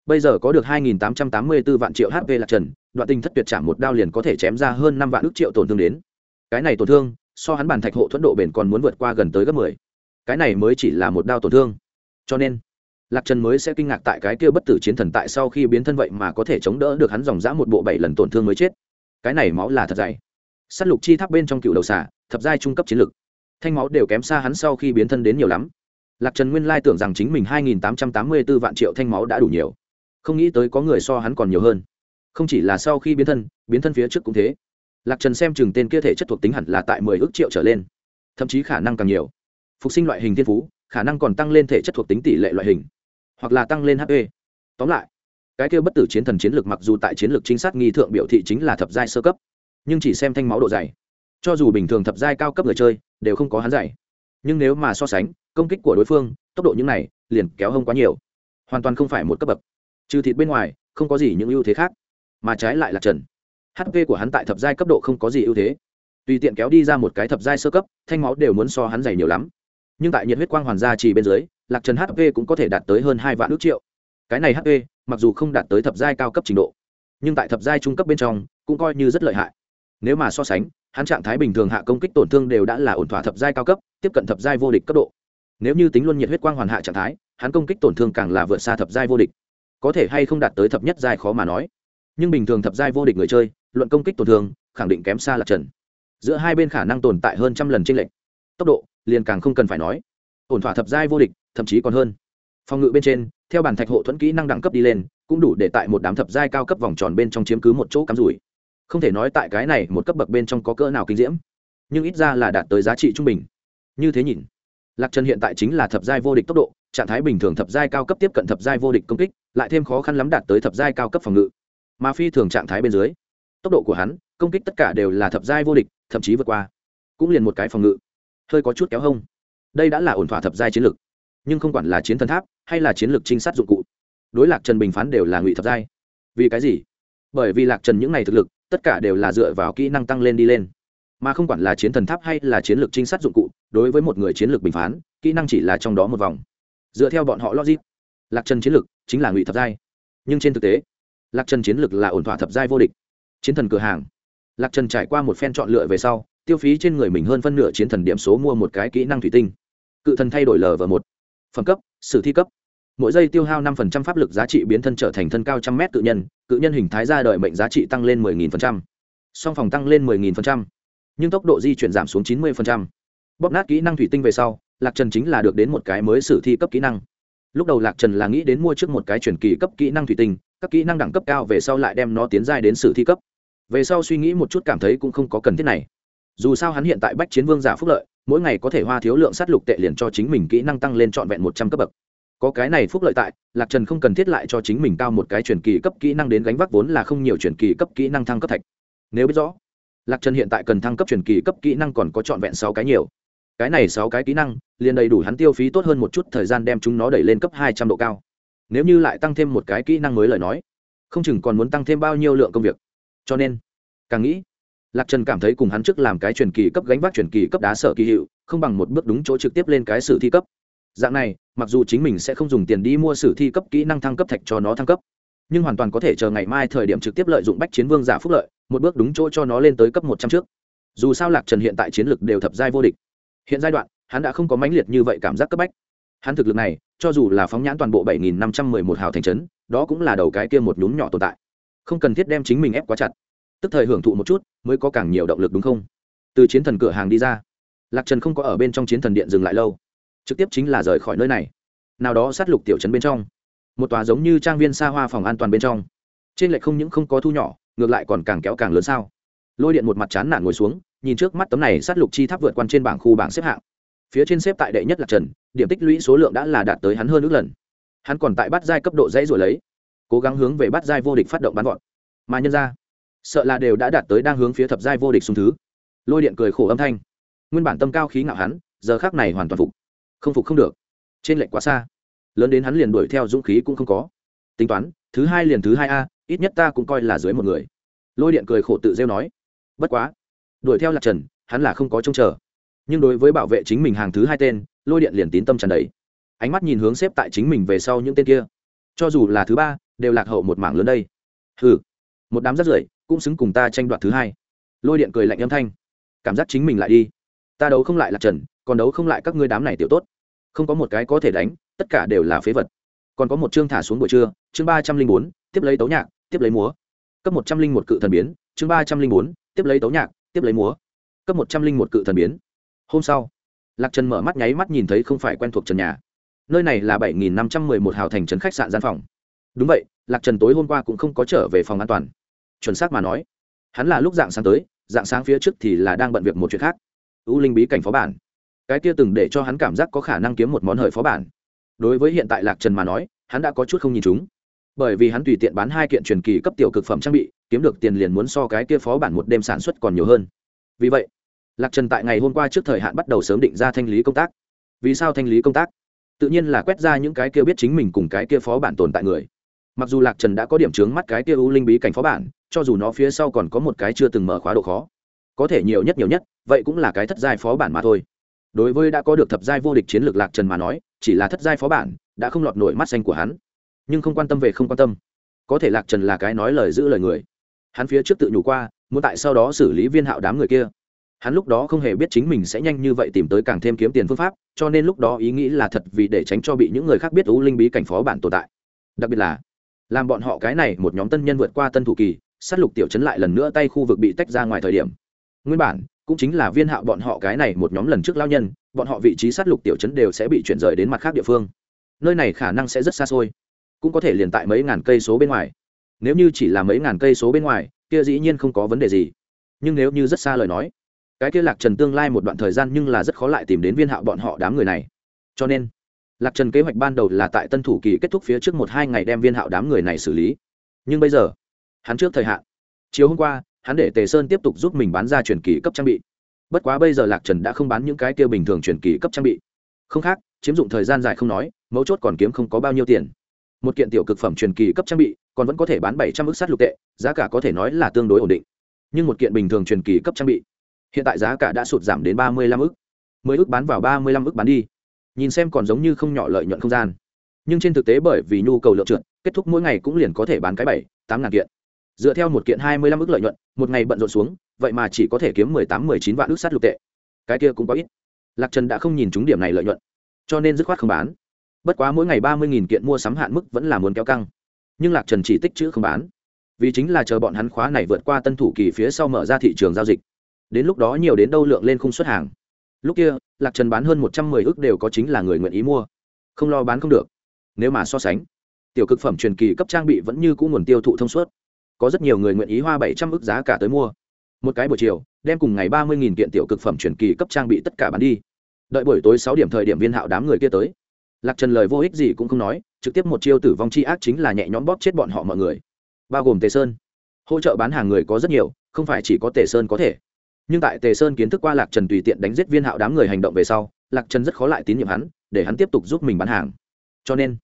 Bây giờ có được 2.884 vạn triệu hp lạc trần đoạn tình thất tuyệt chạm một đao liền có thể chém ra hơn năm vạn ước triệu tổn thương đến. Cái này tổn thương, so hắn bản thạch hộ thuẫn độ bền còn muốn vượt qua gần tới gấp 10. cái này mới chỉ là một đao tổn thương. Cho nên, lạc trần mới sẽ kinh ngạc tại cái kia bất tử chiến thần tại sau khi biến thân vậy mà có thể chống đỡ được hắn dòng dã một bộ bảy lần tổn thương mới chết. Cái này máu là thật dày. S á t lục chi tháp bên trong cựu đầu xả thập giai trung cấp chiến lực. Thanh máu đều kém xa hắn sau khi biến thân đến nhiều lắm. Lạc trần nguyên lai tưởng rằng chính mình hai nghìn tám trăm tám mươi b ố vạn triệu thanh máu đã đủ nhiều. Không nghĩ tới có người so hắn còn nhiều hơn không chỉ là sau khi biến thân biến thân phía trước cũng thế. Lạc trần xem chừng tên kia thể chất thuộc tính hẳn là tại mười ước triệu trở lên, thậm chí khả năng càng nhiều. Phục sinh loại hình thiên phú, khả năng còn tăng lên thể chất thuộc tính tỷ lệ loại hình, hoặc là tăng lên hp tóm lại, cái kia bất tử chiến thần chiến lược mặc dù tại chiến lược chính xác nghi thượng biểu thị chính là thập giai sơ cấp, nhưng chỉ xem thanh máu độ dày. Cho dù bình thường thập giai cao cấp người chơi, đều không có hắn dày nhưng nếu mà so sánh, công kích của đối phương, tốc độ những này, liền kéo hông quá nhiều. Hoàn toàn không phải một cấp bậc. Trừ thịt bên ngoài, không có gì những ưu thế khác mà trái lại là trần. Hp của hắn tại thập giai cấp độ không có gì ưu thế. Tùy tiện kéo đi ra một cái thập giai sơ cấp, thanh máu đều muốn so hắn dày nhiều lắm. Nhưng tại nhiệt huyết quang hoàn gia chỉ bên dưới, lạc trần hp cũng có thể đạt tới hơn hai vạn ước triệu. Cái này hp mặc dù không đạt tới thập giai cao cấp trình độ, nhưng tại thập giai trung cấp bên trong, cũng coi như rất lợi hại. Nếu mà so sánh, hắn trạng thái bình thường hạ công kích tổn thương đều đã là ổn thỏa thập giai cao cấp, tiếp cận thập giai vô địch cấp độ. Nếu như tính luôn nhiệt huyết quang hoàn hạ trạng thái, hắn công kích tổn thương càng là vượt xa thập giai vô địch. Có thể hay không đạt tới thập nhất giai khó mà nói nhưng bình thường thập giai vô địch người chơi, luận công kích tổn thương, khẳng định kém xa lạc trần. Giữa hai bên khả năng tồn tại hơn trăm lần tranh lệch. Tốc độ, liền càng không cần phải nói. Ổn thỏa thập giai vô địch, thậm chí còn hơn. Phòng ngự bên trên, theo bản thạch hộ thuẫn kỹ năng đẳng cấp đi lên, cũng đủ để tại một đám thập giai cao cấp vòng tròn bên trong chiếm cứ một chỗ cắm rủi. Không thể nói tại cái này một cấp bậc bên trong có cỡ nào kinh diễm, nhưng ít ra là đạt tới giá trị trung bình. Như thế nhìn, lạc trần hiện tại chính là thập giai vô địch tốc độ, trạng thái bình thường thập giai cao cấp tiếp cận thập giai vô địch công kích, lại thêm khó khăn lắm đạt tới thập giai cao cấp phòng ngự mà phi thường trạng thái bên dưới. Tốc độ của hắn, công kích tất cả đều là thập giai vô địch, thậm chí vượt qua. Cũng liền một cái phòng ngự. Hơi có chút kéo hông. Đây đã là ổn thỏa thập giai chiến lược nhưng không quản là chiến thần tháp, hay là chiến lược trinh sát dụng cụ, đối lạc trần bình phán đều là ngụy thập giai. Vì cái gì? Bởi vì lạc trần những ngày thực lực, tất cả đều là dựa vào kỹ năng tăng lên đi lên. Mà không quản là chiến thần tháp hay là chiến lược trinh sát dụng cụ, đối với một người chiến lược bình phán, kỹ năng chỉ là trong đó một vòng. Dựa theo bọn họ logic, lạc trần chiến lược chính là ngụy thập giai. Nhưng trên thực tế lạc trần chiến lược là ổn thỏa thập giai vô địch. Chiến thần cửa hàng. Lạc trần trải qua một phen chọn lựa về sau, tiêu phí trên người mình hơn phân nửa chiến thần điểm số mua một cái kỹ năng thủy tinh. Cự thần thay đổi lờ và một. Phẩm cấp, sử thi cấp. Mỗi giây tiêu hao năm phần trăm pháp lực giá trị biến thân trở thành thân cao trăm mét cự nhân cự nhân hình thái ra đời mệnh giá trị tăng lên mười nghìn phần trăm. Song phòng tăng lên mười nghìn phần trăm. Nhưng tốc độ di chuyển giảm xuống chín mươi phần trăm. Bóp nát kỹ năng thủy tinh về sau, lạc trần chính là được đến một cái mới sử thi cấp kỹ năng. Lúc đầu lạc trần là nghĩ đến mua trước một cái chuyển kỳ cấp kỹ năng thủy tinh các kỹ năng đẳng cấp cao về sau lại đem nó tiến giai đến sử thi cấp. Về sau suy nghĩ một chút cảm thấy cũng không có cần thiết này. Dù sao hắn hiện tại bách chiến vương giả phúc lợi, mỗi ngày có thể hoa thiếu lượng sát lục tệ liền cho chính mình kỹ năng tăng lên trọn vẹn một trăm cấp bậc. Có cái này phúc lợi tại, lạc trần không cần thiết lại cho chính mình cao một cái truyền kỳ cấp kỹ năng đến gánh vác vốn là không nhiều truyền kỳ cấp kỹ năng thăng cấp thạch. Nếu biết rõ, lạc trần hiện tại cần thăng cấp truyền kỳ cấp kỹ năng còn có trọn vẹn sáu cái nhiều. Cái này sáu cái kỹ năng, liền đầy đủ hắn tiêu phí tốt hơn một chút thời gian đem chúng nó đẩy lên cấp hai trăm độ cao nếu như lại tăng thêm một cái kỹ năng mới lời nói, không chừng còn muốn tăng thêm bao nhiêu lượng công việc. Cho nên, càng nghĩ, lạc trần cảm thấy cùng hắn trước làm cái truyền kỳ cấp gánh vác truyền kỳ cấp đá sở kỳ hiệu, không bằng một bước đúng chỗ trực tiếp lên cái sử thi cấp. Dạng này, mặc dù chính mình sẽ không dùng tiền đi mua sử thi cấp kỹ năng thăng cấp thạch cho nó thăng cấp, nhưng hoàn toàn có thể chờ ngày mai thời điểm trực tiếp lợi dụng bách chiến vương giả phúc lợi, một bước đúng chỗ cho nó lên tới cấp một trăm trước. Dù sao lạc trần hiện tại chiến lược đều thập giai vô địch. Hiện giai đoạn, hắn đã không có mãnh liệt như vậy cảm giác cấp bách. Hắn thực lực này cho dù là phóng nhãn toàn bộ bảy nghìn năm trăm mười một hào thành trấn, đó cũng là đầu cái kia một nhúm nhỏ tồn tại. Không cần thiết đem chính mình ép quá chặt. Tức thời hưởng thụ một chút, mới có càng nhiều động lực đúng không? Từ chiến thần cửa hàng đi ra, lạc trần không có ở bên trong chiến thần điện dừng lại lâu. Trực tiếp chính là rời khỏi nơi này. Nào đó sát lục tiểu trấn bên trong. Một tòa giống như trang viên xa hoa phòng an toàn bên trong. Trên lệch không những không có thu nhỏ, ngược lại còn càng kéo càng lớn sao. Lôi điện một mặt chán nản ngồi xuống, nhìn trước mắt tấm này sát lục chi tháp vượt quan trên bảng khu bảng xếp hạng phía trên xếp tại đệ nhất là trần, điểm tích lũy số lượng đã là đạt tới hắn hơn ước lần. Hắn còn tại bắt giai cấp độ dãy rồi lấy, cố gắng hướng về bắt giai vô địch phát động bắn vọt. Mà nhân ra sợ là đều đã đạt tới đang hướng phía thập giai vô địch xung thứ. Lôi điện cười khổ âm thanh. Nguyên bản tâm cao khí ngạo hắn, giờ khác này hoàn toàn phục. Không phục không được. Trên lệnh quá xa. Lớn đến hắn liền đuổi theo dũng khí cũng không có. Tính toán, thứ hai liền thứ hai a, ít nhất ta cũng coi là dưới một người. Lôi điện cười khổ tự rêu nói. Bất quá, đuổi theo lạc trần, hắn là không có trông chờ nhưng đối với bảo vệ chính mình hàng thứ hai tên, lôi điện liền tín tâm trần đấy ánh mắt nhìn hướng xếp tại chính mình về sau những tên kia. Cho dù là thứ ba, đều lạc hậu một mảng lớn đây. Hừ, một đám rắt rưởi cũng xứng cùng ta tranh đoạt thứ hai. Lôi điện cười lạnh âm thanh. Cảm giác chính mình lại đi. Ta đấu không lại lạc trần, còn đấu không lại các ngươi đám này tiểu tốt. Không có một cái có thể đánh, tất cả đều là phế vật. Còn có một chương thả xuống buổi trưa, chương ba trăm linh bốn, tiếp lấy tấu nhạc, tiếp lấy múa. Cấp một trăm linh một cự thần biến, chương ba trăm linh bốn, tiếp lấy tấu nhạc, tiếp lấy múa. Cấp một trăm linh một cự thần biến hôm sau, lạc trần mở mắt nháy mắt nhìn thấy không phải quen thuộc trần nhà. Nơi này là bảy nghìn năm trăm mười một hào thành trấn khách sạn gian phòng. Đúng vậy, lạc trần tối hôm qua cũng không có trở về phòng an toàn. Chuẩn xác mà nói, hắn là lúc dạng sáng tới, dạng sáng phía trước thì là đang bận việc một chuyện khác. U linh bí cảnh phó bản. Cái kia từng để cho hắn cảm giác có khả năng kiếm một món hời phó bản. Đối với hiện tại lạc trần mà nói, hắn đã có chút không nhìn chúng. Bởi vì hắn tùy tiện bán hai kiện truyền kỳ cấp tiểu cực phẩm trang bị, kiếm được tiền liền muốn so cái kia phó bản một đêm sản xuất còn nhiều hơn. Vì vậy lạc trần tại ngày hôm qua trước thời hạn bắt đầu sớm định ra thanh lý công tác. Vì sao thanh lý công tác? Tự nhiên là quét ra những cái kia biết chính mình cùng cái kia phó bản tồn tại người. Mặc dù lạc trần đã có điểm trướng mắt cái kia u linh bí cảnh phó bản, cho dù nó phía sau còn có một cái chưa từng mở khóa độ khó. Có thể nhiều nhất nhiều nhất, vậy cũng là cái thất giai phó bản mà thôi. Đối với đã có được thập giai vô địch chiến lược lạc trần mà nói, chỉ là thất giai phó bản, đã không lọt nổi mắt xanh của hắn. Nhưng không quan tâm về không quan tâm. Có thể lạc trần là cái nói lời giữ lời người. Hắn phía trước tự nhủ qua, muốn tại sau đó xử lý viên hạo đám người kia hắn lúc đó không hề biết chính mình sẽ nhanh như vậy tìm tới càng thêm kiếm tiền phương pháp, cho nên lúc đó ý nghĩ là thật vì để tránh cho bị những người khác biết u linh bí cảnh phó bản tồn tại. Đặc biệt là, làm bọn họ cái này một nhóm tân nhân vượt qua tân thủ kỳ, sát lục tiểu chấn lại lần nữa tay khu vực bị tách ra ngoài thời điểm. Nguyên bản, cũng chính là viên hạo bọn họ cái này một nhóm lần trước lao nhân, bọn họ vị trí sát lục tiểu chấn đều sẽ bị chuyển rời đến mặt khác địa phương. Nơi này khả năng sẽ rất xa xôi, cũng có thể liền tại mấy ngàn cây số bên ngoài. Nếu như chỉ là mấy ngàn cây số bên ngoài, kia dĩ nhiên không có vấn đề gì. Nhưng nếu như rất xa lời nói cái kia lạc trần tương lai một đoạn thời gian nhưng là rất khó lại tìm đến viên hạo bọn họ đám người này. Cho nên, lạc trần kế hoạch ban đầu là tại tân thủ kỳ kết thúc phía trước một hai ngày đem viên hạo đám người này xử lý. Nhưng bây giờ, hắn trước thời hạn. Chiều hôm qua, hắn để tề sơn tiếp tục giúp mình bán ra truyền kỳ cấp trang bị. Bất quá bây giờ lạc trần đã không bán những cái kia bình thường truyền kỳ cấp trang bị. Không khác, chiếm dụng thời gian dài không nói, mấu chốt còn kiếm không có bao nhiêu tiền. Một kiện tiểu cực phẩm truyền kỳ cấp trang bị, còn vẫn có thể bán bảy trăm ước sắt lục tệ, giá cả có thể nói là tương đối ổn định. Nhưng một kiện bình thường truyền kỳ cấp trang bị hiện tại giá cả đã sụt giảm đến ba mươi lăm ước mười bán vào ba mươi lăm bán đi. Nhìn xem còn giống như không nhỏ lợi nhuận không gian. Nhưng trên thực tế bởi vì nhu cầu lượng trượt, kết thúc mỗi ngày cũng liền có thể bán cái bảy, tám ngàn kiện. Dựa theo một kiện hai mươi lăm lợi nhuận, một ngày bận rộn xuống, vậy mà chỉ có thể kiếm mười tám, mười chín vạn ức sát lục tệ. Cái kia cũng có ít. Lạc trần đã không nhìn trúng điểm này lợi nhuận, cho nên dứt khoát không bán. Bất quá mỗi ngày ba mươi nghìn kiện mua sắm hạn mức vẫn là muốn kéo căng. Nhưng lạc trần chỉ tích chữ không bán, vì chính là chờ bọn hắn khóa này vượt qua tân thủ kỳ phía sau mở ra thị trường giao dịch đến lúc đó nhiều đến đâu lượng lên khung xuất hàng. Lúc kia, lạc trần bán hơn một trăm mười ước đều có chính là người nguyện ý mua. Không lo bán không được. Nếu mà so sánh, tiểu cực phẩm truyền kỳ cấp trang bị vẫn như cũ nguồn tiêu thụ thông suốt. Có rất nhiều người nguyện ý hoa bảy trăm ước giá cả tới mua. Một cái buổi chiều, đem cùng ngày ba mươi nghìn kiện tiểu cực phẩm truyền kỳ cấp trang bị tất cả bán đi. Đợi buổi tối sáu điểm thời điểm viên hạo đám người kia tới. Lạc trần lời vô ích gì cũng không nói, trực tiếp một chiêu tử vong chi ác chính là nhẹ nhõm bóp chết bọn họ mọi người. Bao gồm tề sơn. Hỗ trợ bán hàng người có rất nhiều, không phải chỉ có tề sơn có thể nhưng tại tề sơn kiến thức qua lạc trần tùy tiện đánh giết viên hạo đám người hành động về sau, lạc trần rất khó lại tín nhiệm hắn, để hắn tiếp tục giúp mình bán hàng. Cho nên,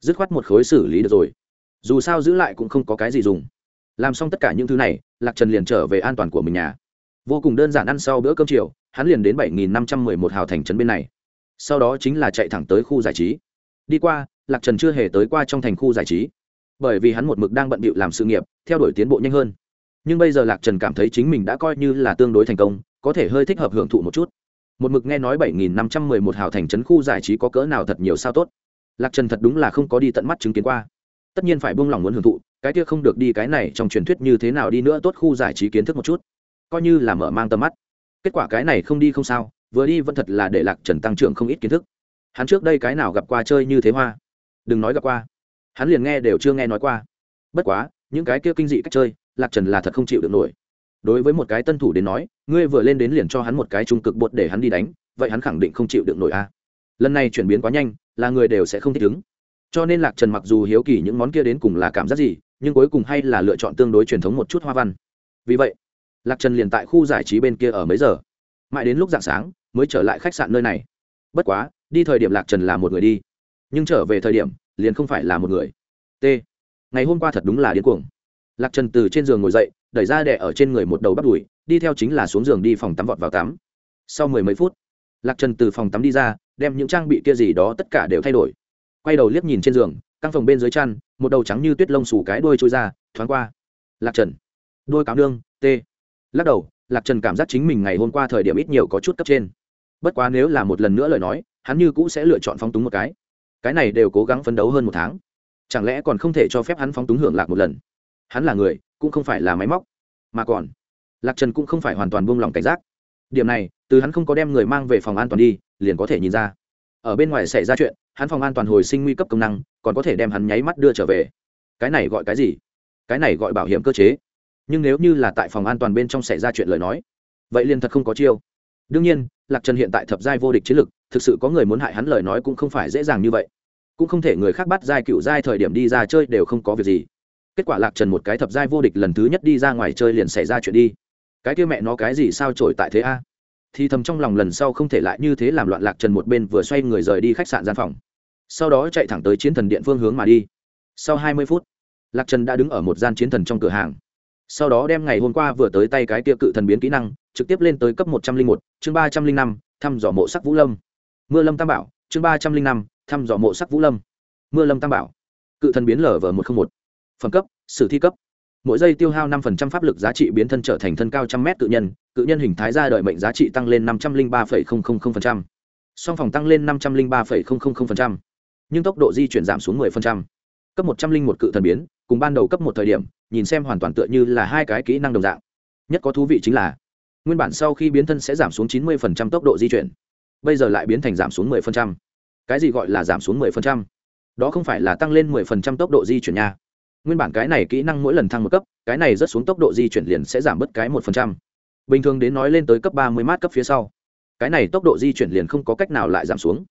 dứt khoát một khối xử lý được rồi. Dù sao giữ lại cũng không có cái gì dùng. Làm xong tất cả những thứ này, lạc trần liền trở về an toàn của mình nhà. Vô cùng đơn giản ăn sau bữa cơm chiều, hắn liền đến bảy nghìn năm trăm mười một hào thành trấn bên này. Sau đó chính là chạy thẳng tới khu giải trí. Đi qua, lạc trần chưa hề tới qua trong thành khu giải trí. Bởi vì hắn một mực đang bận bịu làm sự nghiệp, theo đuổi tiến bộ nhanh hơn nhưng bây giờ lạc trần cảm thấy chính mình đã coi như là tương đối thành công, có thể hơi thích hợp hưởng thụ một chút. Một mực nghe nói bảy nghìn năm trăm mười một hào thành trấn khu giải trí có cỡ nào thật nhiều sao tốt. Lạc trần thật đúng là không có đi tận mắt chứng kiến qua. Tất nhiên phải buông lòng muốn hưởng thụ, cái kia không được đi cái này trong truyền thuyết như thế nào đi nữa tốt khu giải trí kiến thức một chút. Coi như là mở mang tầm mắt. Kết quả cái này không đi không sao, vừa đi vẫn thật là để lạc trần tăng trưởng không ít kiến thức. Hắn trước đây cái nào gặp qua chơi như thế hoa? Đừng nói gặp qua. Hắn liền nghe đều chưa nghe nói qua. Bất quá, những cái kia kinh dị cách chơi lạc trần là thật không chịu được nổi. Đối với một cái tân thủ đến nói, ngươi vừa lên đến liền cho hắn một cái trung cực bột để hắn đi đánh, vậy hắn khẳng định không chịu được nổi a. À. Lần này chuyển biến quá nhanh, là người đều sẽ không thích ứng. Cho nên lạc trần mặc dù hiếu kỳ những món kia đến cùng là cảm giác gì, nhưng cuối cùng hay là lựa chọn tương đối truyền thống một chút hoa văn. Vì vậy, lạc trần liền tại khu giải trí bên kia ở mấy giờ. Mãi đến lúc d ạ n g sáng, mới trở lại khách sạn nơi này. Bất quá, đi thời điểm lạc trần là một người đi. Nhưng trở về thời điểm, liền không phải là một người. T. Ngày hôm qua thật đúng là điên cuồng lạc trần từ trên giường ngồi dậy, đẩy ra đẻ ở trên người một đầu bắt đùi, đi theo chính là xuống giường đi phòng tắm vọt vào tắm. Sau mười mấy phút, lạc trần từ phòng tắm đi ra, đem những trang bị kia gì đó tất cả đều thay đổi. Quay đầu liếc nhìn trên giường căn phòng bên dưới chăn, một đầu trắng như tuyết lông xù cái đuôi trôi ra, thoáng qua. Lạc trần. Đôi cáo nương, t. Lắc đầu, lạc trần cảm giác chính mình ngày hôm qua thời điểm ít nhiều có chút cấp trên. Bất quá nếu là một lần nữa lời nói, hắn như cũ sẽ lựa chọn phóng túng một cái. Cái này đều cố gắng phấn đấu hơn một tháng. Chẳng lẽ còn không thể cho phép hắn phóng túng hưởng lạc một lần? Hắn là người, cũng không phải là máy móc. Mà còn, lạc trần cũng không phải hoàn toàn buông lỏng cảnh giác. Điểm này, từ hắn không có đem người mang về phòng an toàn đi, liền có thể nhìn ra. Ở bên ngoài xảy ra chuyện, hắn phòng an toàn hồi sinh nguy cấp công năng, còn có thể đem hắn nháy mắt đưa trở về. Cái này gọi cái gì? Cái này gọi bảo hiểm cơ chế. Nhưng nếu như là tại phòng an toàn bên trong xảy ra chuyện lời nói, vậy liền thật không có chiêu. Đương nhiên, lạc trần hiện tại thập giai vô địch chiến lực, thực sự có người muốn hại hắn lời nói cũng không phải dễ dàng như vậy. Cũng không thể người khác bắt giai cựu giai thời điểm đi ra chơi đều không có việc gì kết quả lạc trần một cái thập giai vô địch lần thứ nhất đi ra ngoài chơi liền xảy ra chuyện đi. Cái kia mẹ nó cái gì sao trổi tại thế a? Thì thầm trong lòng lần sau không thể lại như thế làm loạn lạc trần một bên vừa xoay người rời đi khách sạn gian phòng. Sau đó chạy thẳng tới chiến thần điện phương hướng mà đi. Sau hai mươi phút, lạc trần đã đứng ở một gian chiến thần trong cửa hàng. Sau đó đem ngày hôm qua vừa tới tay cái kia cự thần biến kỹ năng, trực tiếp lên tới cấp một trăm linh một, chương ba trăm linh năm, thăm dò mộ sắc vũ lâm. Mưa lâm tam bảo, chương ba trăm linh năm, thăm dò mộ sắc vũ lâm. Mưa lâm tam bảo. Cự thần biến lở v một trăm linh một phẩm cấp, sử thi cấp. Mỗi giây tiêu hao năm phần trăm pháp lực giá trị biến thân trở thành thân cao trăm mét cự nhân cự nhân hình thái ra đợi mệnh giá trị tăng lên năm trăm linh ba phần trăm. Song phòng tăng lên năm trăm linh ba phần trăm. Nhưng tốc độ di chuyển giảm xuống mười phần trăm. Cấp một trăm linh một cự thần biến, cùng ban đầu cấp một thời điểm, nhìn xem hoàn toàn tựa như là hai cái kỹ năng đồng dạng. Nhất có thú vị chính là, nguyên bản sau khi biến thân sẽ giảm xuống chín mươi tốc độ di chuyển. Bây giờ lại biến thành giảm xuống 10%. cái gì gọi là giảm xuống 10%? đó không phải là tăng lên 10% tốc độ di chuyển nha nguyên bản cái này kỹ năng mỗi lần thăng một cấp, cái này rất xuống tốc độ di chuyển liền sẽ giảm bớt cái một phần trăm. bình thường đến nói lên tới cấp 30 mát cấp phía sau, cái này tốc độ di chuyển liền không có cách nào lại giảm xuống.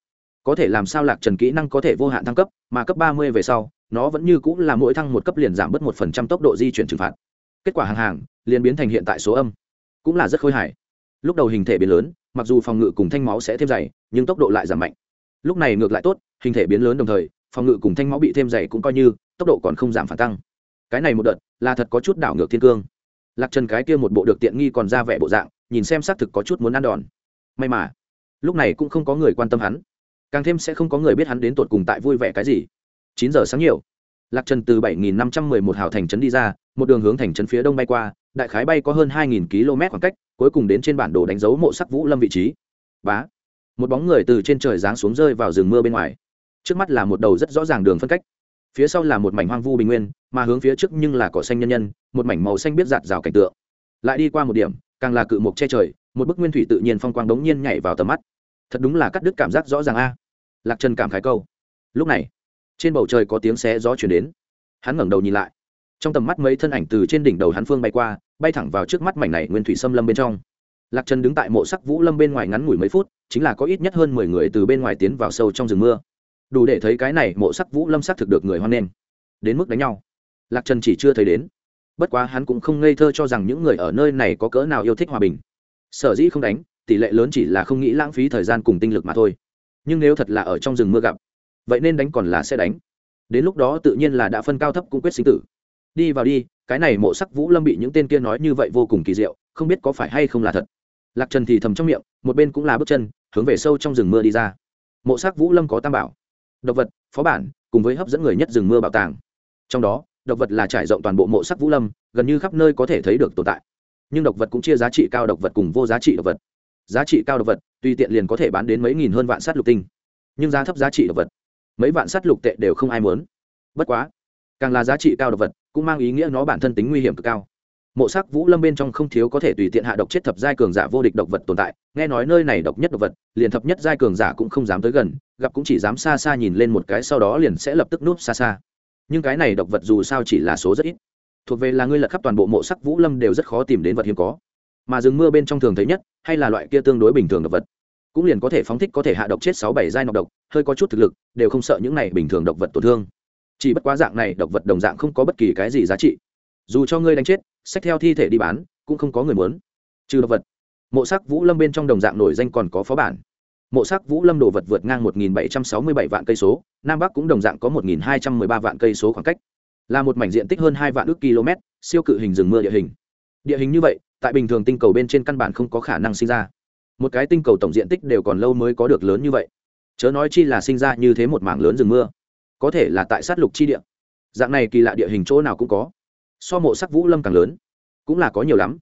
Có thể làm sao lạc trần kỹ năng có thể vô hạn thăng cấp, mà cấp 30 về sau, nó vẫn như cũng là mỗi thăng một cấp liền giảm bớt một phần trăm tốc độ di chuyển trừng phạt. Kết quả hàng hàng, liền biến thành hiện tại số âm, cũng là rất khôi hài. Lúc đầu hình thể biến lớn, mặc dù phòng ngự cùng thanh máu sẽ thêm dày, nhưng tốc độ lại giảm mạnh. Lúc này ngược lại tốt, hình thể biến lớn đồng thời, phòng ngự cùng thanh máu bị thêm dày cũng coi như tốc độ còn không giảm phản tăng. Cái này một đợt, là thật có chút đảo ngược thiên cương. Lạc trần cái kia một bộ được tiện nghi còn ra vẻ bộ dạng, nhìn xem xác thực có chút muốn ăn đòn. May mà, lúc này cũng không có người quan tâm hắn. Càng thêm sẽ không có người biết hắn đến tột cùng tại vui vẻ cái gì. Chín giờ sáng nhiều, lạc trần từ bảy nghìn năm trăm mười một hào thành trấn đi ra, một đường hướng thành trấn phía đông bay qua, đại khái bay có hơn hai nghìn km khoảng cách, cuối cùng đến trên bản đồ đánh dấu mộ sắc vũ lâm vị trí. Bá, một bóng người từ trên trời giáng xuống rơi vào rừng mưa bên ngoài. Trước mắt là một đầu rất rõ ràng đường phân cách phía sau là một mảnh hoang vu bình nguyên, mà hướng phía trước nhưng là cỏ xanh nhân nhân, một mảnh màu xanh biết giạt rào cảnh tượng. Lại đi qua một điểm, càng là cự mục che trời, một bức nguyên thủy tự nhiên phong quang đống nhiên nhảy vào tầm mắt. Thật đúng là cắt đứt cảm giác rõ ràng a. Lạc trần cảm khái câu. Lúc này, trên bầu trời có tiếng xé gió chuyển đến. Hắn ngẩng đầu nhìn lại. Trong tầm mắt mấy thân ảnh từ trên đỉnh đầu hắn phương bay qua, bay thẳng vào trước mắt mảnh này nguyên thủy xâm lâm bên trong. Lạc trần đứng tại mộ sắc vũ lâm bên ngoài ngắn ngủi mấy phút, chính là có ít nhất hơn mười người từ bên ngoài tiến vào sâu trong rừng mưa đủ để thấy cái này mộ sắc vũ lâm sắc thực được người hoan nghênh. Đến mức đánh nhau. Lạc trần chỉ chưa thấy đến. Bất quá hắn cũng không ngây thơ cho rằng những người ở nơi này có cỡ nào yêu thích hòa bình. Sở dĩ không đánh, tỷ lệ lớn chỉ là không nghĩ lãng phí thời gian cùng tinh lực mà thôi. Nhưng nếu thật là ở trong rừng mưa gặp, vậy nên đánh còn là sẽ đánh. Đến lúc đó tự nhiên là đã phân cao thấp cũng quyết sinh tử. Đi vào đi, cái này mộ sắc vũ lâm bị những tên kia nói như vậy vô cùng kỳ diệu, không biết có phải hay không là thật. Lạc trần thì thầm trong miệng, một bên cũng là bước chân, hướng về sâu trong rừng mưa đi ra. Mộ sắc vũ lâm có tam bảo độc vật, phó bản, cùng với hấp dẫn người nhất rừng mưa bảo tàng. Trong đó, độc vật là trải rộng toàn bộ mộ sắc vũ lâm, gần như khắp nơi có thể thấy được tồn tại. Nhưng độc vật cũng chia giá trị cao độc vật cùng vô giá trị độc vật. Giá trị cao độc vật, tùy tiện liền có thể bán đến mấy nghìn hơn vạn s á t lục tinh. Nhưng giá thấp giá trị độc vật, mấy vạn s á t lục tệ đều không ai muốn. Bất quá, càng là giá trị cao độc vật, cũng mang ý nghĩa nó bản thân tính nguy hiểm cực cao mộ sắc vũ lâm bên trong không thiếu có thể tùy tiện hạ độc chết thập giai cường giả vô địch độc vật tồn tại. Nghe nói nơi này độc nhất độc vật, liền thập nhất giai cường giả cũng không dám tới gần, gặp cũng chỉ dám xa xa nhìn lên một cái, sau đó liền sẽ lập tức núp xa xa. Nhưng cái này độc vật dù sao chỉ là số rất ít. Thuộc về là ngươi lật khắp toàn bộ mộ sắc vũ lâm đều rất khó tìm đến vật hiếm có. Mà rừng mưa bên trong thường thấy nhất, hay là loại kia tương đối bình thường độc vật. Cũng liền có thể phóng thích có thể hạ độc chết sáu bảy giai nọc độc, hơi có chút thực lực, đều không sợ những này bình thường độc vật tổn thương. Chỉ bất quá dạng này độc vật đồng dạng không có bất kỳ cái gì giá trị dù cho ngươi đánh chết, sách theo thi thể đi bán, cũng không có người muốn. Trừ độc vật. Mộ sắc vũ lâm bên trong đồng dạng nổi danh còn có phó bản. Mộ sắc vũ lâm đồ vật vượt ngang một nghìn bảy trăm sáu mươi bảy vạn cây số, nam bắc cũng đồng dạng có một nghìn hai trăm m ư ơ i ba vạn cây số khoảng cách. Là một mảnh diện tích hơn hai vạn ước km, siêu cự hình rừng mưa địa hình. Địa hình như vậy, tại bình thường tinh cầu bên trên căn bản không có khả năng sinh ra. Một cái tinh cầu tổng diện tích đều còn lâu mới có được lớn như vậy. Chớ nói chi là sinh ra như thế một mảng lớn rừng mưa. Có thể là tại sát lục chi địa. Dạng này kỳ lạ địa hình chỗ nào cũng có so mộ sắc vũ lâm càng lớn. Cũng là có nhiều lắm.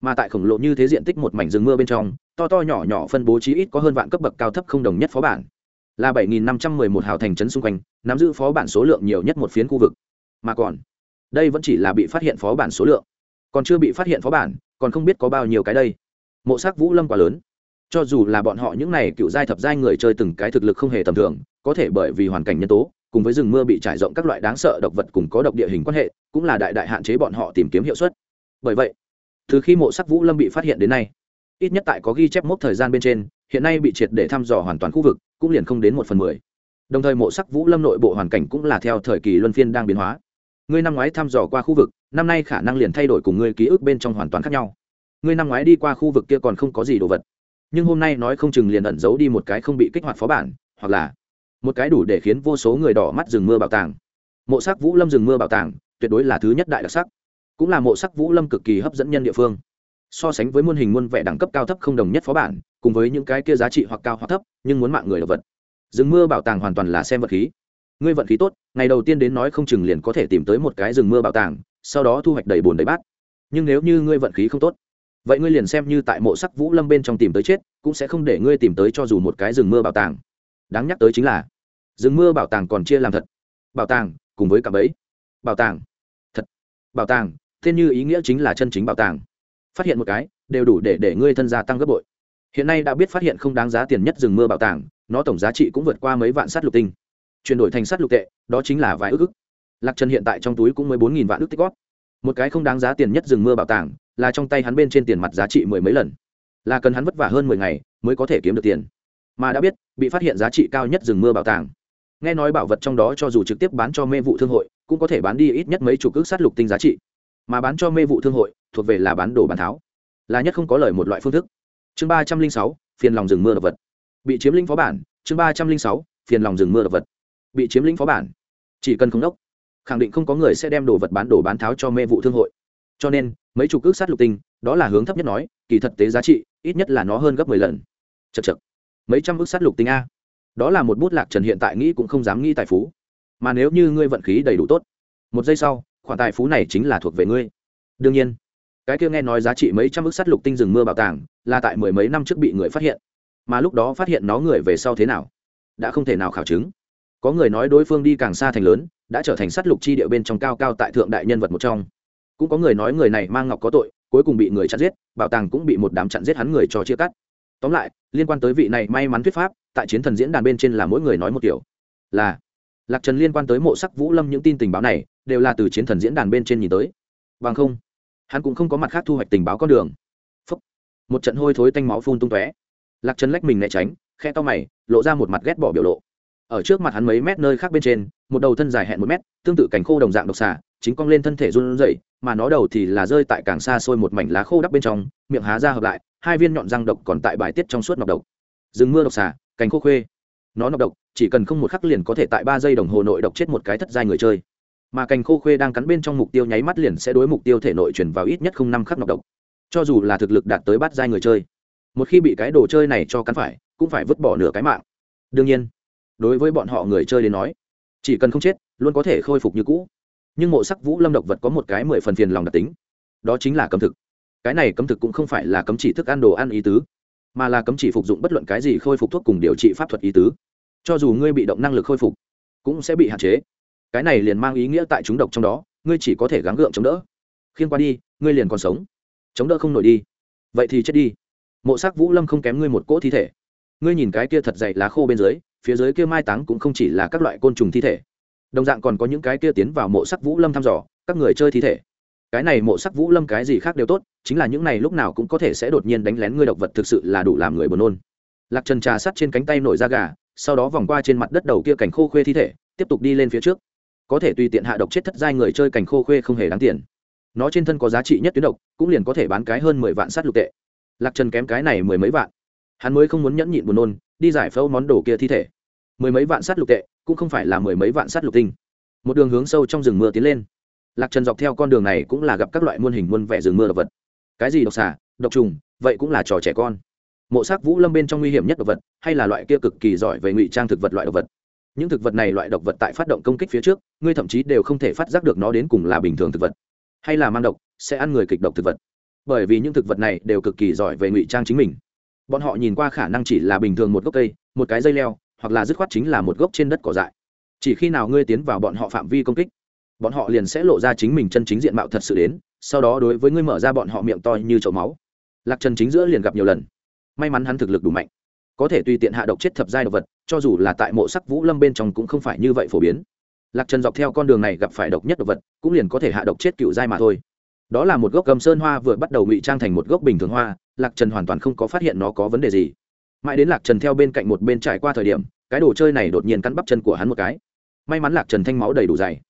Mà tại khổng lồ như thế diện tích một mảnh rừng mưa bên trong, to to nhỏ nhỏ phân bố chí ít có hơn vạn cấp bậc cao thấp không đồng nhất phó bản. Là bảy nghìn năm trăm mười một hào thành trấn xung quanh, nắm giữ phó bản số lượng nhiều nhất một phiến khu vực. Mà còn, đây vẫn chỉ là bị phát hiện phó bản số lượng. Còn chưa bị phát hiện phó bản, còn không biết có bao nhiêu cái đây. Mộ sắc vũ lâm quá lớn. Cho dù là bọn họ những này cựu giai thập giai người chơi từng cái thực lực không hề tầm thường, có thể bởi vì hoàn cảnh nhân tố cùng với rừng mưa bị trải rộng các loại đáng sợ độc vật cùng có độc địa hình quan hệ, cũng là đại đại hạn chế bọn họ tìm kiếm hiệu suất. Bởi vậy, từ khi mộ sắc vũ lâm bị phát hiện đến nay, ít nhất tại có ghi chép mốc thời gian bên trên, hiện nay bị triệt để thăm dò hoàn toàn khu vực, cũng liền không đến một phần mười. Đồng thời mộ sắc vũ lâm nội bộ hoàn cảnh cũng là theo thời kỳ luân phiên đang biến hóa. Ngươi năm ngoái thăm dò qua khu vực, năm nay khả năng liền thay đổi cùng ngươi ký ức bên trong hoàn toàn khác nhau. Ngươi năm ngoái đi qua khu vực kia còn không có gì đồ vật. Nhưng hôm nay nói không chừng liền ẩn giấu đi một cái không bị kích hoạt phó bản, hoặc là một cái đủ để khiến vô số người đỏ mắt rừng mưa bảo tàng. Mộ sắc vũ lâm rừng mưa bảo tàng, tuyệt đối là thứ nhất đại đặc sắc. Cũng là mộ sắc vũ lâm cực kỳ hấp dẫn nhân địa phương. So sánh với muôn hình muôn vẻ đẳng cấp cao thấp không đồng nhất phó bản, cùng với những cái kia giá trị hoặc cao hoặc thấp, nhưng muốn mạng người là vật. Rừng mưa bảo tàng hoàn toàn là xem vật khí. Ngươi vận khí tốt, ngày đầu tiên đến nói không chừng liền có thể tìm tới một cái rừng mưa bảo tàng, sau đó thu hoạch đầy bồn đầy bát. Nhưng nếu như ngươi vận khí không tốt, vậy ngươi liền xem như tại mộ sắc vũ lâm bên trong tìm tới chết, cũng sẽ không để ngươi tìm tới cho dù một cái rừng mưa bảo tàng đáng nhắc tới chính là, rừng mưa bảo tàng còn chia làm thật. Bảo tàng, cùng với cạm ấy bảo tàng, thật. Bảo tàng thiên như ý nghĩa chính là chân chính bảo tàng. Phát hiện một cái, đều đủ để để ngươi thân gia tăng gấp bội. Hiện nay đã biết phát hiện không đáng giá tiền nhất rừng mưa bảo tàng, nó tổng giá trị cũng vượt qua mấy vạn sắt lục tinh. Chuyển đổi thành sắt lục tệ, đó chính là vài ước ức. Lạc trần hiện tại trong túi cũng mới bốn nghìn vạn ước tích góp. Một cái không đáng giá tiền nhất rừng mưa bảo tàng, là trong tay hắn bên trên tiền mặt giá trị mười mấy lần. Là cần hắn vất vả hơn mười ngày mới có thể kiếm được tiền mà đã biết, bị phát hiện giá trị cao nhất rừng mưa bảo tàng. Nghe nói bảo vật trong đó cho dù trực tiếp bán cho mê vụ thương hội, cũng có thể bán đi ít nhất mấy chục ước sát lục tinh giá trị. Mà bán cho mê vụ thương hội, thuộc về là bán đồ bán tháo. Là nhất không có lời một loại phương thức. Chương ba trăm linh sáu, phiền lòng rừng mưa đập vật. Bị chiếm lĩnh phó bản, chương ba trăm linh sáu, phiền lòng rừng mưa đập vật. Bị chiếm lĩnh phó bản. Chỉ cần không đốc, khẳng định không có người sẽ đem đồ vật bán đồ bán tháo cho mê vụ thương hội. Cho nên, mấy chục ước sát lục tinh, đó là hướng thấp nhất nói, kỳ thật tế giá trị, ít nhất là nó hơn gấp mười lần. Chật chật mấy trăm ước sát lục tinh a. Đó là một bút lạc trần hiện tại nghĩ cũng không dám nghĩ tài phú. Mà nếu như ngươi vận khí đầy đủ tốt, một giây sau, khoản tài phú này chính là thuộc về ngươi. Đương nhiên, cái kia nghe nói giá trị mấy trăm ước sắt lục tinh rừng mưa bảo tàng là tại mười mấy năm trước bị người phát hiện. Mà lúc đó phát hiện nó người về sau thế nào, đã không thể nào khảo chứng. Có người nói đối phương đi càng xa thành lớn, đã trở thành sắt lục chi địa bên trong cao cao tại thượng đại nhân vật một trong. Cũng có người nói người này mang ngọc có tội, cuối cùng bị người chặn giết, bảo tàng cũng bị một đám chặn giết hắn người cho chia cắt tóm lại, liên quan tới vị này may mắn thuyết pháp, tại chiến thần diễn đàn bên trên là mỗi người nói một kiểu. Là, lạc trần liên quan tới mộ sắc vũ lâm những tin tình báo này, đều là từ chiến thần diễn đàn bên trên nhìn tới. Bằng không, hắn cũng không có mặt khác thu hoạch tình báo con đường. Phúc. một trận hôi thối tanh máu phun tung tóe. Lạc trần lách mình né tránh, khe to mày, lộ ra một mặt ghét bỏ biểu lộ. Ở trước mặt hắn mấy mét nơi khác bên trên, một đầu thân dài hẹn một mét, tương tự cảnh khô đồng dạng độc xà chính cong lên thân thể run rẩy, mà nó đầu thì là rơi tại càng xa xôi một mảnh lá khô đắp bên trong, miệng há ra hợp lại, hai viên nhọn răng độc còn tại bài tiết trong suốt nọc độc. Dừng mưa độc xà cành khô khuê. Nó nọc độc, chỉ cần không một khắc liền có thể tại ba giây đồng hồ nội độc chết một cái thất giai người chơi. Mà cành khô khuê đang cắn bên trong mục tiêu nháy mắt liền sẽ đối mục tiêu thể nội chuyển vào ít nhất không năm khắc nọc độc. Cho dù là thực lực đạt tới bát giai người chơi, một khi bị cái đồ chơi này cho cắn phải, cũng phải vứt bỏ nửa cái mạng. Đương nhiên, đối với bọn họ người chơi đến nói, chỉ cần không chết, luôn có thể khôi phục như cũ nhưng mộ sắc vũ lâm độc vật có một cái mười phần phiền lòng đặc tính. Đó chính là cấm thực. Cái này cấm thực cũng không phải là cấm chỉ thức ăn đồ ăn ý tứ, mà là cấm chỉ phục dụng bất luận cái gì khôi phục thuốc cùng điều trị pháp thuật ý tứ. Cho dù ngươi bị động năng lực khôi phục, cũng sẽ bị hạn chế. Cái này liền mang ý nghĩa tại chúng độc trong đó, ngươi chỉ có thể gắng gượng chống đỡ. Khiên qua đi, ngươi liền còn sống. Chống đỡ không nổi đi. Vậy thì chết đi. Mộ sắc vũ lâm không kém ngươi một cỗ thi thể. Ngươi nhìn cái kia thật dày lá khô bên dưới, phía dưới kia mai táng cũng không chỉ là các loại côn trùng thi thể đồng dạng còn có những cái kia tiến vào mộ sắc vũ lâm thăm dò, các người chơi thi thể. Cái này mộ sắc vũ lâm cái gì khác đều tốt, chính là những này lúc nào cũng có thể sẽ đột nhiên đánh lén ngươi độc vật thực sự là đủ làm người buồn nôn. Lạc trần trà sắt trên cánh tay nổi da gà, sau đó vòng qua trên mặt đất đầu kia cảnh khô khuê thi thể, tiếp tục đi lên phía trước. Có thể tùy tiện hạ độc chết thất giai người chơi cảnh khô khuê không hề đáng tiền. Nó trên thân có giá trị nhất tuyến độc, cũng liền có thể bán cái hơn mười vạn sát lục tệ. Lạc trần kém cái này mười mấy vạn. Hắn mới không muốn nhẫn nhịn buồn nôn, đi giải phẫu món đồ kia thi thể. Mười mấy vạn sát lục tệ cũng không phải là mười mấy vạn sát lục tinh. Một đường hướng sâu trong rừng mưa tiến lên. Lạc trần dọc theo con đường này cũng là gặp các loại muôn hình muôn vẻ rừng mưa độc vật. Cái gì độc xà, độc trùng, vậy cũng là trò trẻ con. Mộ xác vũ lâm bên trong nguy hiểm nhất độc vật, hay là loại kia cực kỳ giỏi về ngụy trang thực vật loại độc vật. Những thực vật này loại độc vật tại phát động công kích phía trước, ngươi thậm chí đều không thể phát giác được nó đến cùng là bình thường thực vật. Hay là mang độc, sẽ ăn người kịch độc thực vật. Bởi vì những thực vật này đều cực kỳ giỏi về ngụy trang chính mình. Bọn họ nhìn qua khả năng chỉ là bình thường một gốc cây, một cái dây leo hoặc là dứt khoát chính là một gốc trên đất cỏ dại. Chỉ khi nào ngươi tiến vào bọn họ phạm vi công kích, bọn họ liền sẽ lộ ra chính mình chân chính diện mạo thật sự đến, sau đó đối với ngươi mở ra bọn họ miệng to như chậu máu. Lạc trần chính giữa liền gặp nhiều lần. May mắn hắn thực lực đủ mạnh. Có thể tùy tiện hạ độc chết thập giai độc vật, cho dù là tại mộ sắc vũ lâm bên trong cũng không phải như vậy phổ biến. Lạc trần dọc theo con đường này gặp phải độc nhất độc vật, cũng liền có thể hạ độc chết cựu giai mà thôi. Đó là một gốc cầm sơn hoa vừa bắt đầu ngụy trang thành một gốc bình thường hoa, lạc trần hoàn toàn không có phát hiện nó có vấn đề gì mãi đến lạc trần theo bên cạnh một bên trải qua thời điểm, cái đồ chơi này đột nhiên cắn bắp chân của hắn một cái. May mắn lạc trần thanh máu đầy đủ dày.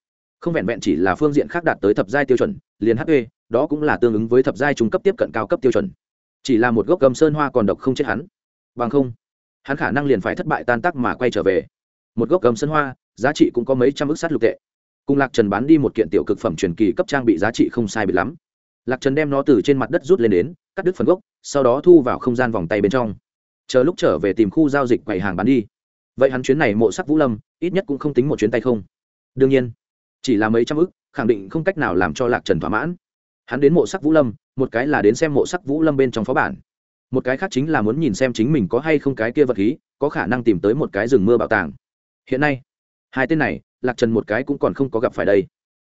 Không vẹn vẹn chỉ là phương diện khác đạt tới thập giai tiêu chuẩn, liền hp đó cũng là tương ứng với thập giai trung cấp tiếp cận cao cấp tiêu chuẩn. Chỉ là một gốc gầm sơn hoa còn độc không chết hắn. Bằng không, hắn khả năng liền phải thất bại tan tác mà quay trở về. Một gốc gầm sơn hoa, giá trị cũng có mấy trăm ước sát lục tệ. Cùng lạc trần bán đi một kiện tiểu cực phẩm truyền kỳ cấp trang bị giá trị không sai bị lắm. Lạc trần đem nó từ trên mặt đất rút lên đến, cắt đứt phần gốc, sau đó thu vào không gian vòng tay bên trong chờ lúc trở về tìm khu giao dịch quầy hàng bán đi. Vậy hắn chuyến này mộ sắc vũ lâm, ít nhất cũng không tính một chuyến tay không. Đương nhiên, chỉ là mấy trăm ức, khẳng định không cách nào làm cho lạc trần thỏa mãn. Hắn đến mộ sắc vũ lâm, một cái là đến xem mộ sắc vũ lâm bên trong phó bản. Một cái khác chính là muốn nhìn xem chính mình có hay không cái kia vật khí, có khả năng tìm tới một cái rừng mưa bảo tàng. Hiện nay, hai tên này, lạc trần một cái cũng còn không có gặp phải đây.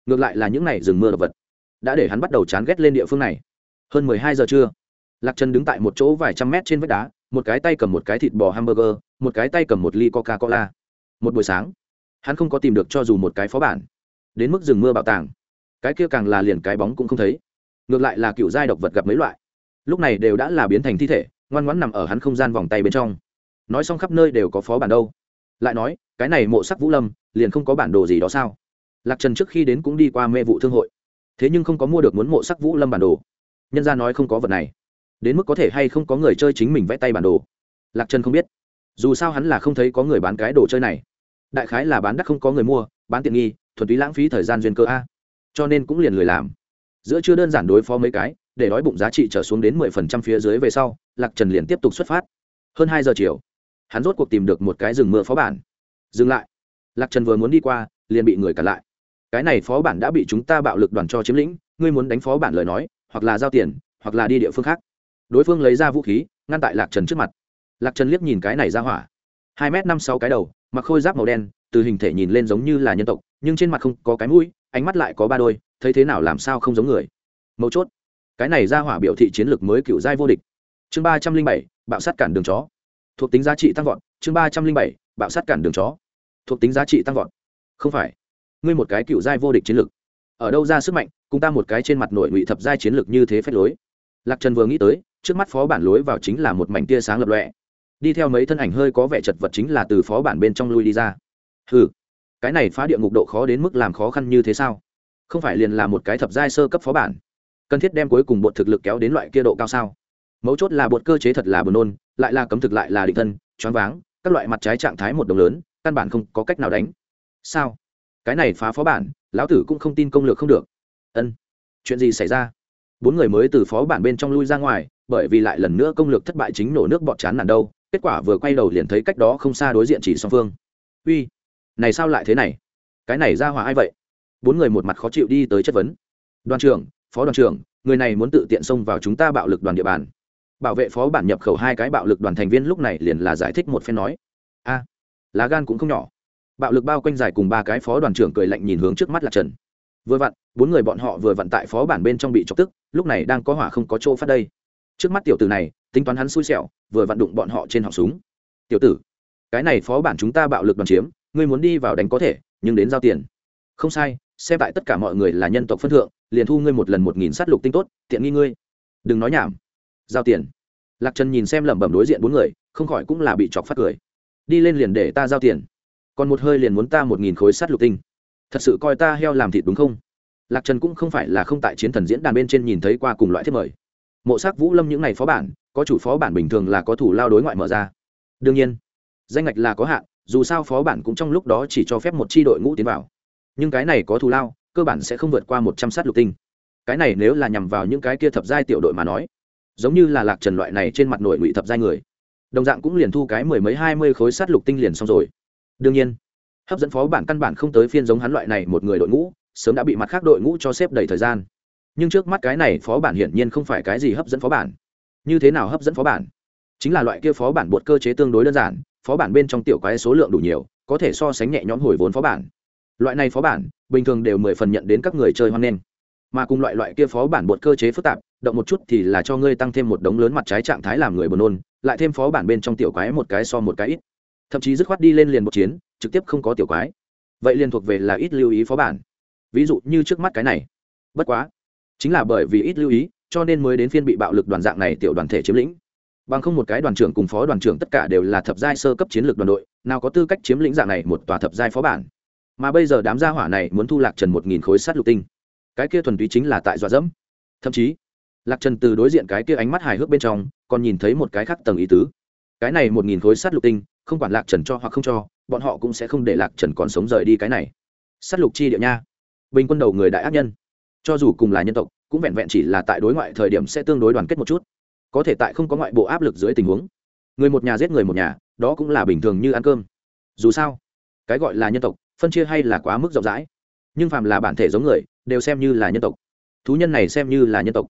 Ngược lại là những n à y rừng mưa đ ộ vật, đã để hắn bắt đầu chán ghét lên địa phương này. Hơn mười hai giờ trưa, lạc trần đứng tại một chỗ vài trăm mét trên vách đá một cái tay cầm một cái thịt bò hamburger, một cái tay cầm một ly coca cola một buổi sáng, hắn không có tìm được cho dù một cái phó bản. Đến mức rừng mưa bảo tàng. Cái kia càng là liền cái bóng cũng không thấy. Ngược lại là cựu giai độc vật gặp mấy loại. Lúc này đều đã là biến thành thi thể, ngoan ngoãn nằm ở hắn không gian vòng tay bên trong. Nói xong khắp nơi đều có phó bản đâu. Lại nói, cái này mộ sắc vũ lâm, liền không có bản đồ gì đó sao? Lạc trần trước khi đến cũng đi qua mê vụ thương hội. Thế nhưng không có mua được muốn mộ sắc vũ lâm bản đồ. Nhân ra nói không có vật này đến mức có thể hay không có người chơi chính mình vẽ tay bản đồ. Lạc trần không biết. Dù sao hắn là không thấy có người bán cái đồ chơi này. Đại khái là bán đắt không có người mua, bán tiện nghi, thuần túy lãng phí thời gian duyên cơ a. Cho nên cũng liền lười làm. Giữa chưa đơn giản đối phó mấy cái, để đói bụng giá trị trở xuống đến mười phần trăm phía dưới về sau, lạc trần liền tiếp tục xuất phát. Hơn hai giờ chiều, hắn rốt cuộc tìm được một cái rừng mưa phó bản. Dừng lại. Lạc trần vừa muốn đi qua, liền bị người cản lại. Cái này phó bản đã bị chúng ta bạo lực đoàn cho chiếm lĩnh, ngươi muốn đánh phó bản lời nói, hoặc là giao tiền, hoặc là đi địa phương khác đối phương lấy ra vũ khí, ngăn tại lạc trần trước mặt. Lạc trần liếc nhìn cái này ra hỏa. Hai m năm sáu cái đầu, mặc khôi giáp màu đen, từ hình thể nhìn lên giống như là nhân tộc, nhưng trên mặt không có cái mũi, ánh mắt lại có ba đôi, thấy thế nào làm sao không giống người. Mấu chốt, cái này ra hỏa biểu thị chiến lược mới cựu giai vô địch. Chương ba trăm linh bảy, bạo sát cản đường chó. Thuộc tính giá trị tăng vọt, chương ba trăm linh bảy, bạo sát cản đường chó. Thuộc tính giá trị tăng vọt. Không phải, ngươi một cái cựu giai vô địch chiến lược. Ở đâu ra sức mạnh, cùng ta một cái trên mặt nội ngụy thập giai chiến lược như thế phép lối. Lạc trần vừa nghĩ tới trước mắt phó bản lối vào chính là một mảnh tia sáng lập lọe đi theo mấy thân ảnh hơi có vẻ chật vật chính là từ phó bản bên trong lui đi ra. Ừ cái này phá địa ngục độ khó đến mức làm khó khăn như thế sao? Không phải liền là một cái thập giai sơ cấp phó bản? Cần thiết đem cuối cùng bột thực lực kéo đến loại kia độ cao sao? Mấu chốt là bột cơ chế thật là buồn nôn, lại là cấm thực lại là định thân, choáng váng, các loại mặt trái trạng thái một đồng lớn, căn bản không có cách nào đánh. Sao? Cái này phá phó bản, lão tử cũng không tin công lược không được. Ân, chuyện gì xảy ra? Bốn người mới từ phó bản bên trong lui ra ngoài bởi vì lại lần nữa công lược thất bại chính nổ nước bọt chán nản đâu, kết quả vừa quay đầu liền thấy cách đó không xa đối diện chỉ song phương. Uy, này sao lại thế này? Cái này ra hỏa ai vậy? Bốn người một mặt khó chịu đi tới chất vấn. Đoàn trưởng, phó đoàn trưởng, người này muốn tự tiện xông vào chúng ta bạo lực đoàn địa bàn. Bảo vệ phó bản nhập khẩu hai cái bạo lực đoàn thành viên lúc này liền là giải thích một phen nói. A, lá gan cũng không nhỏ. Bạo lực bao quanh dài cùng ba cái phó đoàn trưởng cười lạnh nhìn hướng trước mắt là trần. Vừa vặn, bốn người bọn họ vừa vặn tại phó bản bên trong bị chọc tức, lúc này đang có hỏa không có chỗ phát đây trước mắt tiểu tử này, tính toán hắn xui xẻo, vừa vặn đụng bọn họ trên họng súng. Tiểu tử, cái này phó bản chúng ta bạo lực đoàn chiếm, ngươi muốn đi vào đánh có thể, nhưng đến giao tiền. Không sai, xem tại tất cả mọi người là nhân tộc phân thượng, liền thu ngươi một lần một nghìn sát lục tinh tốt, tiện nghi ngươi. Đừng nói nhảm. Giao tiền. Lạc trần nhìn xem lẩm bẩm đối diện bốn người, không khỏi cũng là bị chọc phát cười. Đi lên liền để ta giao tiền. Còn một hơi liền muốn ta một nghìn khối sát lục tinh. Thật sự coi ta heo làm thịt đúng không? Lạc trần cũng không phải là không tại chiến thần diễn đàn bên trên nhìn thấy qua cùng loại thiết mời mộ s c vũ lâm những n à y phó bản, có chủ phó bản bình thường là có thủ lao đối ngoại mở ra. Đương nhiên, danh ngạch là có hạn, dù sao phó bản cũng trong lúc đó chỉ cho phép một c h i đội ngũ tiến vào. Nhưng cái này có thù lao, cơ bản sẽ không vượt qua một trăm sát lục tinh. Cái này nếu là nhằm vào những cái kia thập giai tiểu đội mà nói, giống như là lạc trần loại này trên mặt nội ngụy thập giai người, đồng dạng cũng liền thu cái mười mấy hai mươi khối sát lục tinh liền xong rồi. Đương nhiên, hấp dẫn phó bản căn bản không tới phiên giống hắn loại này một người đội ngũ, sớm đã bị mặt khác đội ngũ cho xếp đầy thời gian nhưng trước mắt cái này phó bản hiển nhiên không phải cái gì hấp dẫn phó bản. Như thế nào hấp dẫn phó bản? Chính là loại kia phó bản bột cơ chế tương đối đơn giản, phó bản bên trong tiểu quái số lượng đủ nhiều, có thể so sánh nhẹ nhõm hồi vốn phó bản. Loại này phó bản, bình thường đều mười phần nhận đến các người chơi hoan nghênh. Mà cùng loại loại kia phó bản bột cơ chế phức tạp, động một chút thì là cho ngươi tăng thêm một đống lớn mặt trái trạng thái làm người buồn nôn, lại thêm phó bản bên trong tiểu quái một cái so một cái ít. Thậm chí dứt khoát đi lên liền một chiến, trực tiếp không có tiểu quái. Vậy liền thuộc về là ít lưu ý phó bản. Ví dụ như trước mắt cái này. Bất quá chính là bởi vì ít lưu ý, cho nên mới đến phiên bị bạo lực đoàn dạng này tiểu đoàn thể chiếm lĩnh. Bằng không một cái đoàn trưởng cùng phó đoàn trưởng tất cả đều là thập giai sơ cấp chiến lược đoàn đội, nào có tư cách chiếm lĩnh dạng này một tòa thập giai phó bản. Mà bây giờ đám gia hỏa này muốn thu lạc trần một nghìn khối sát lục tinh. Cái kia thuần túy chính là tại dọa dẫm. Thậm chí, lạc trần từ đối diện cái kia ánh mắt hài hước bên trong, còn nhìn thấy một cái khác tầng ý tứ. Cái này một nghìn khối sát lục tinh, không quản lạc trần cho hoặc không cho, bọn họ cũng sẽ không để lạc trần còn sống rời đi cái này. Sát lục chi địa nha. Bình quân đầu người đại ác nhân cho dù cùng là nhân tộc, cũng vẹn vẹn chỉ là tại đối ngoại thời điểm sẽ tương đối đoàn kết một chút. Có thể tại không có ngoại bộ áp lực dưới tình huống, người một nhà giết người một nhà, đó cũng là bình thường như ăn cơm. Dù sao, cái gọi là nhân tộc, phân chia hay là quá mức rộng rãi. Nhưng phàm là bản thể giống người, đều xem như là nhân tộc. Thú nhân này xem như là nhân tộc.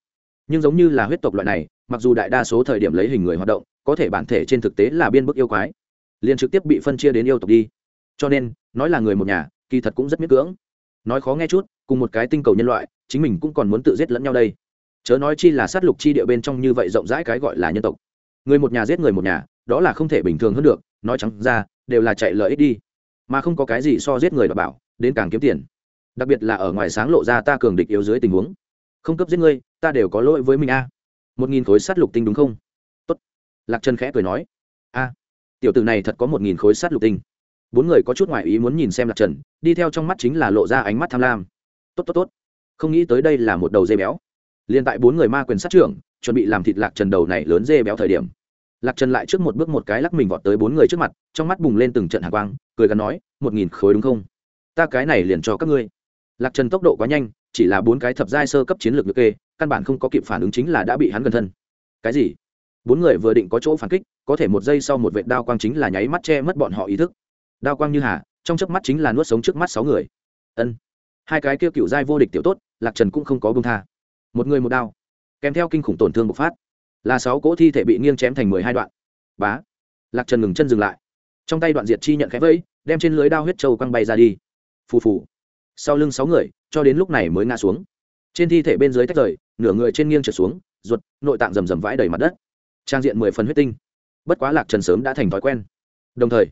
Nhưng giống như là huyết tộc loại này, mặc dù đại đa số thời điểm lấy hình người hoạt động, có thể bản thể trên thực tế là biên bức yêu quái. Liền trực tiếp bị phân chia đến yêu tộc đi. Cho nên, nói là người một nhà, kỳ thật cũng rất miễn cưỡng. Nói khó nghe chút cùng một cái tinh cầu nhân loại, chính mình cũng còn muốn tự giết lẫn nhau đây. Chớ nói chi là sát lục chi địa bên trong như vậy rộng rãi cái gọi là nhân tộc. Người một nhà giết người một nhà, đó là không thể bình thường hơn được, nói trắng ra, đều là chạy lợi ích đi. Mà không có cái gì so giết người đảm bảo, đến càng kiếm tiền. Đặc biệt là ở ngoài sáng lộ ra ta cường địch yếu dưới tình huống. Không cấp giết ngươi, ta đều có lỗi với mình a. Một nghìn khối sát lục tinh đúng không? Tốt. Lạc trần khẽ cười nói. A. Tiểu t ử này thật có một nghìn khối sát lục tinh. Bốn người có chút ngoại ý muốn nhìn xem lạc trần, đi theo trong mắt chính là lộ ra ánh mắt tham lam tốt tốt tốt. Không nghĩ tới đây là một đầu dê béo. Liền tại bốn người ma quyền sát trưởng, chuẩn bị làm thịt lạc trần đầu này lớn dê béo thời điểm. Lạc trần lại trước một bước một cái lắc mình vọt tới bốn người trước mặt, trong mắt bùng lên từng trận hạ quang, cười gắn nói, một nghìn khối đúng không? Ta cái này liền cho các ngươi. Lạc trần tốc độ quá nhanh, chỉ là bốn cái thập giai sơ cấp chiến lược được kê, căn bản không có kịp phản ứng chính là đã bị hắn gần thân. Cái gì? Bốn người vừa định có chỗ phản kích, có thể một giây sau một vệt đao quang chính là nháy mắt che mất bọn họ ý thức. Đao quang như hà, trong chớp mắt chính là nuốt sống trước mắt sáu người. Ân hai cái kia cựu giai vô địch tiểu tốt, lạc trần cũng không có bông tha. Một người một đao, kèm theo kinh khủng tổn thương bộc phát. Là sáu cỗ thi thể bị nghiêng chém thành mười hai đoạn. Bá! Lạc trần ngừng chân dừng lại. Trong tay đoạn diệt chi nhận khẽ vẫy, đem trên lưới đao huyết trâu quăng bay ra đi. Phù phù. Sau lưng sáu người, cho đến lúc này mới ngã xuống. Trên thi thể bên dưới tách rời, nửa người trên nghiêng trượt xuống, ruột, nội tạng rầm rầm vãi đầy mặt đất. Trang diện mười phần huyết tinh. Bất quá lạc trần sớm đã thành thói quen. Đồng thời,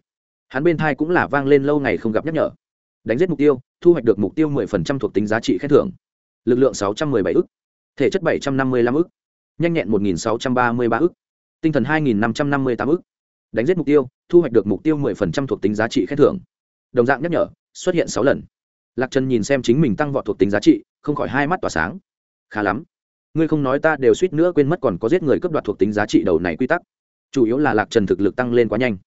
hắn bên thai cũng là vang lên lâu ngày không gặp nhắc nhở. Đánh giết mục tiêu thu hoạch được mục tiêu mười phần trăm thuộc tính giá trị khen thưởng. Lực lượng sáu trăm mười bảy ức. Thể chất bảy trăm năm mươi lăm ức. Nhanh nhẹn một nghìn sáu trăm ba mươi ba ức. Tinh thần hai nghìn năm trăm năm mươi tám ức. Đánh giết mục tiêu, thu hoạch được mục tiêu mười phần trăm thuộc tính giá trị khen thưởng. Đồng dạng nhắc nhở, xuất hiện sáu lần. Lạc trần nhìn xem chính mình tăng vọt thuộc tính giá trị, không khỏi hai mắt tỏa sáng. Khá lắm. Ngươi không nói ta đều suýt nữa quên mất còn có giết người cướp đoạt thuộc tính giá trị đầu này quy tắc. Chủ yếu là lạc trần thực lực tăng lên quá nhanh.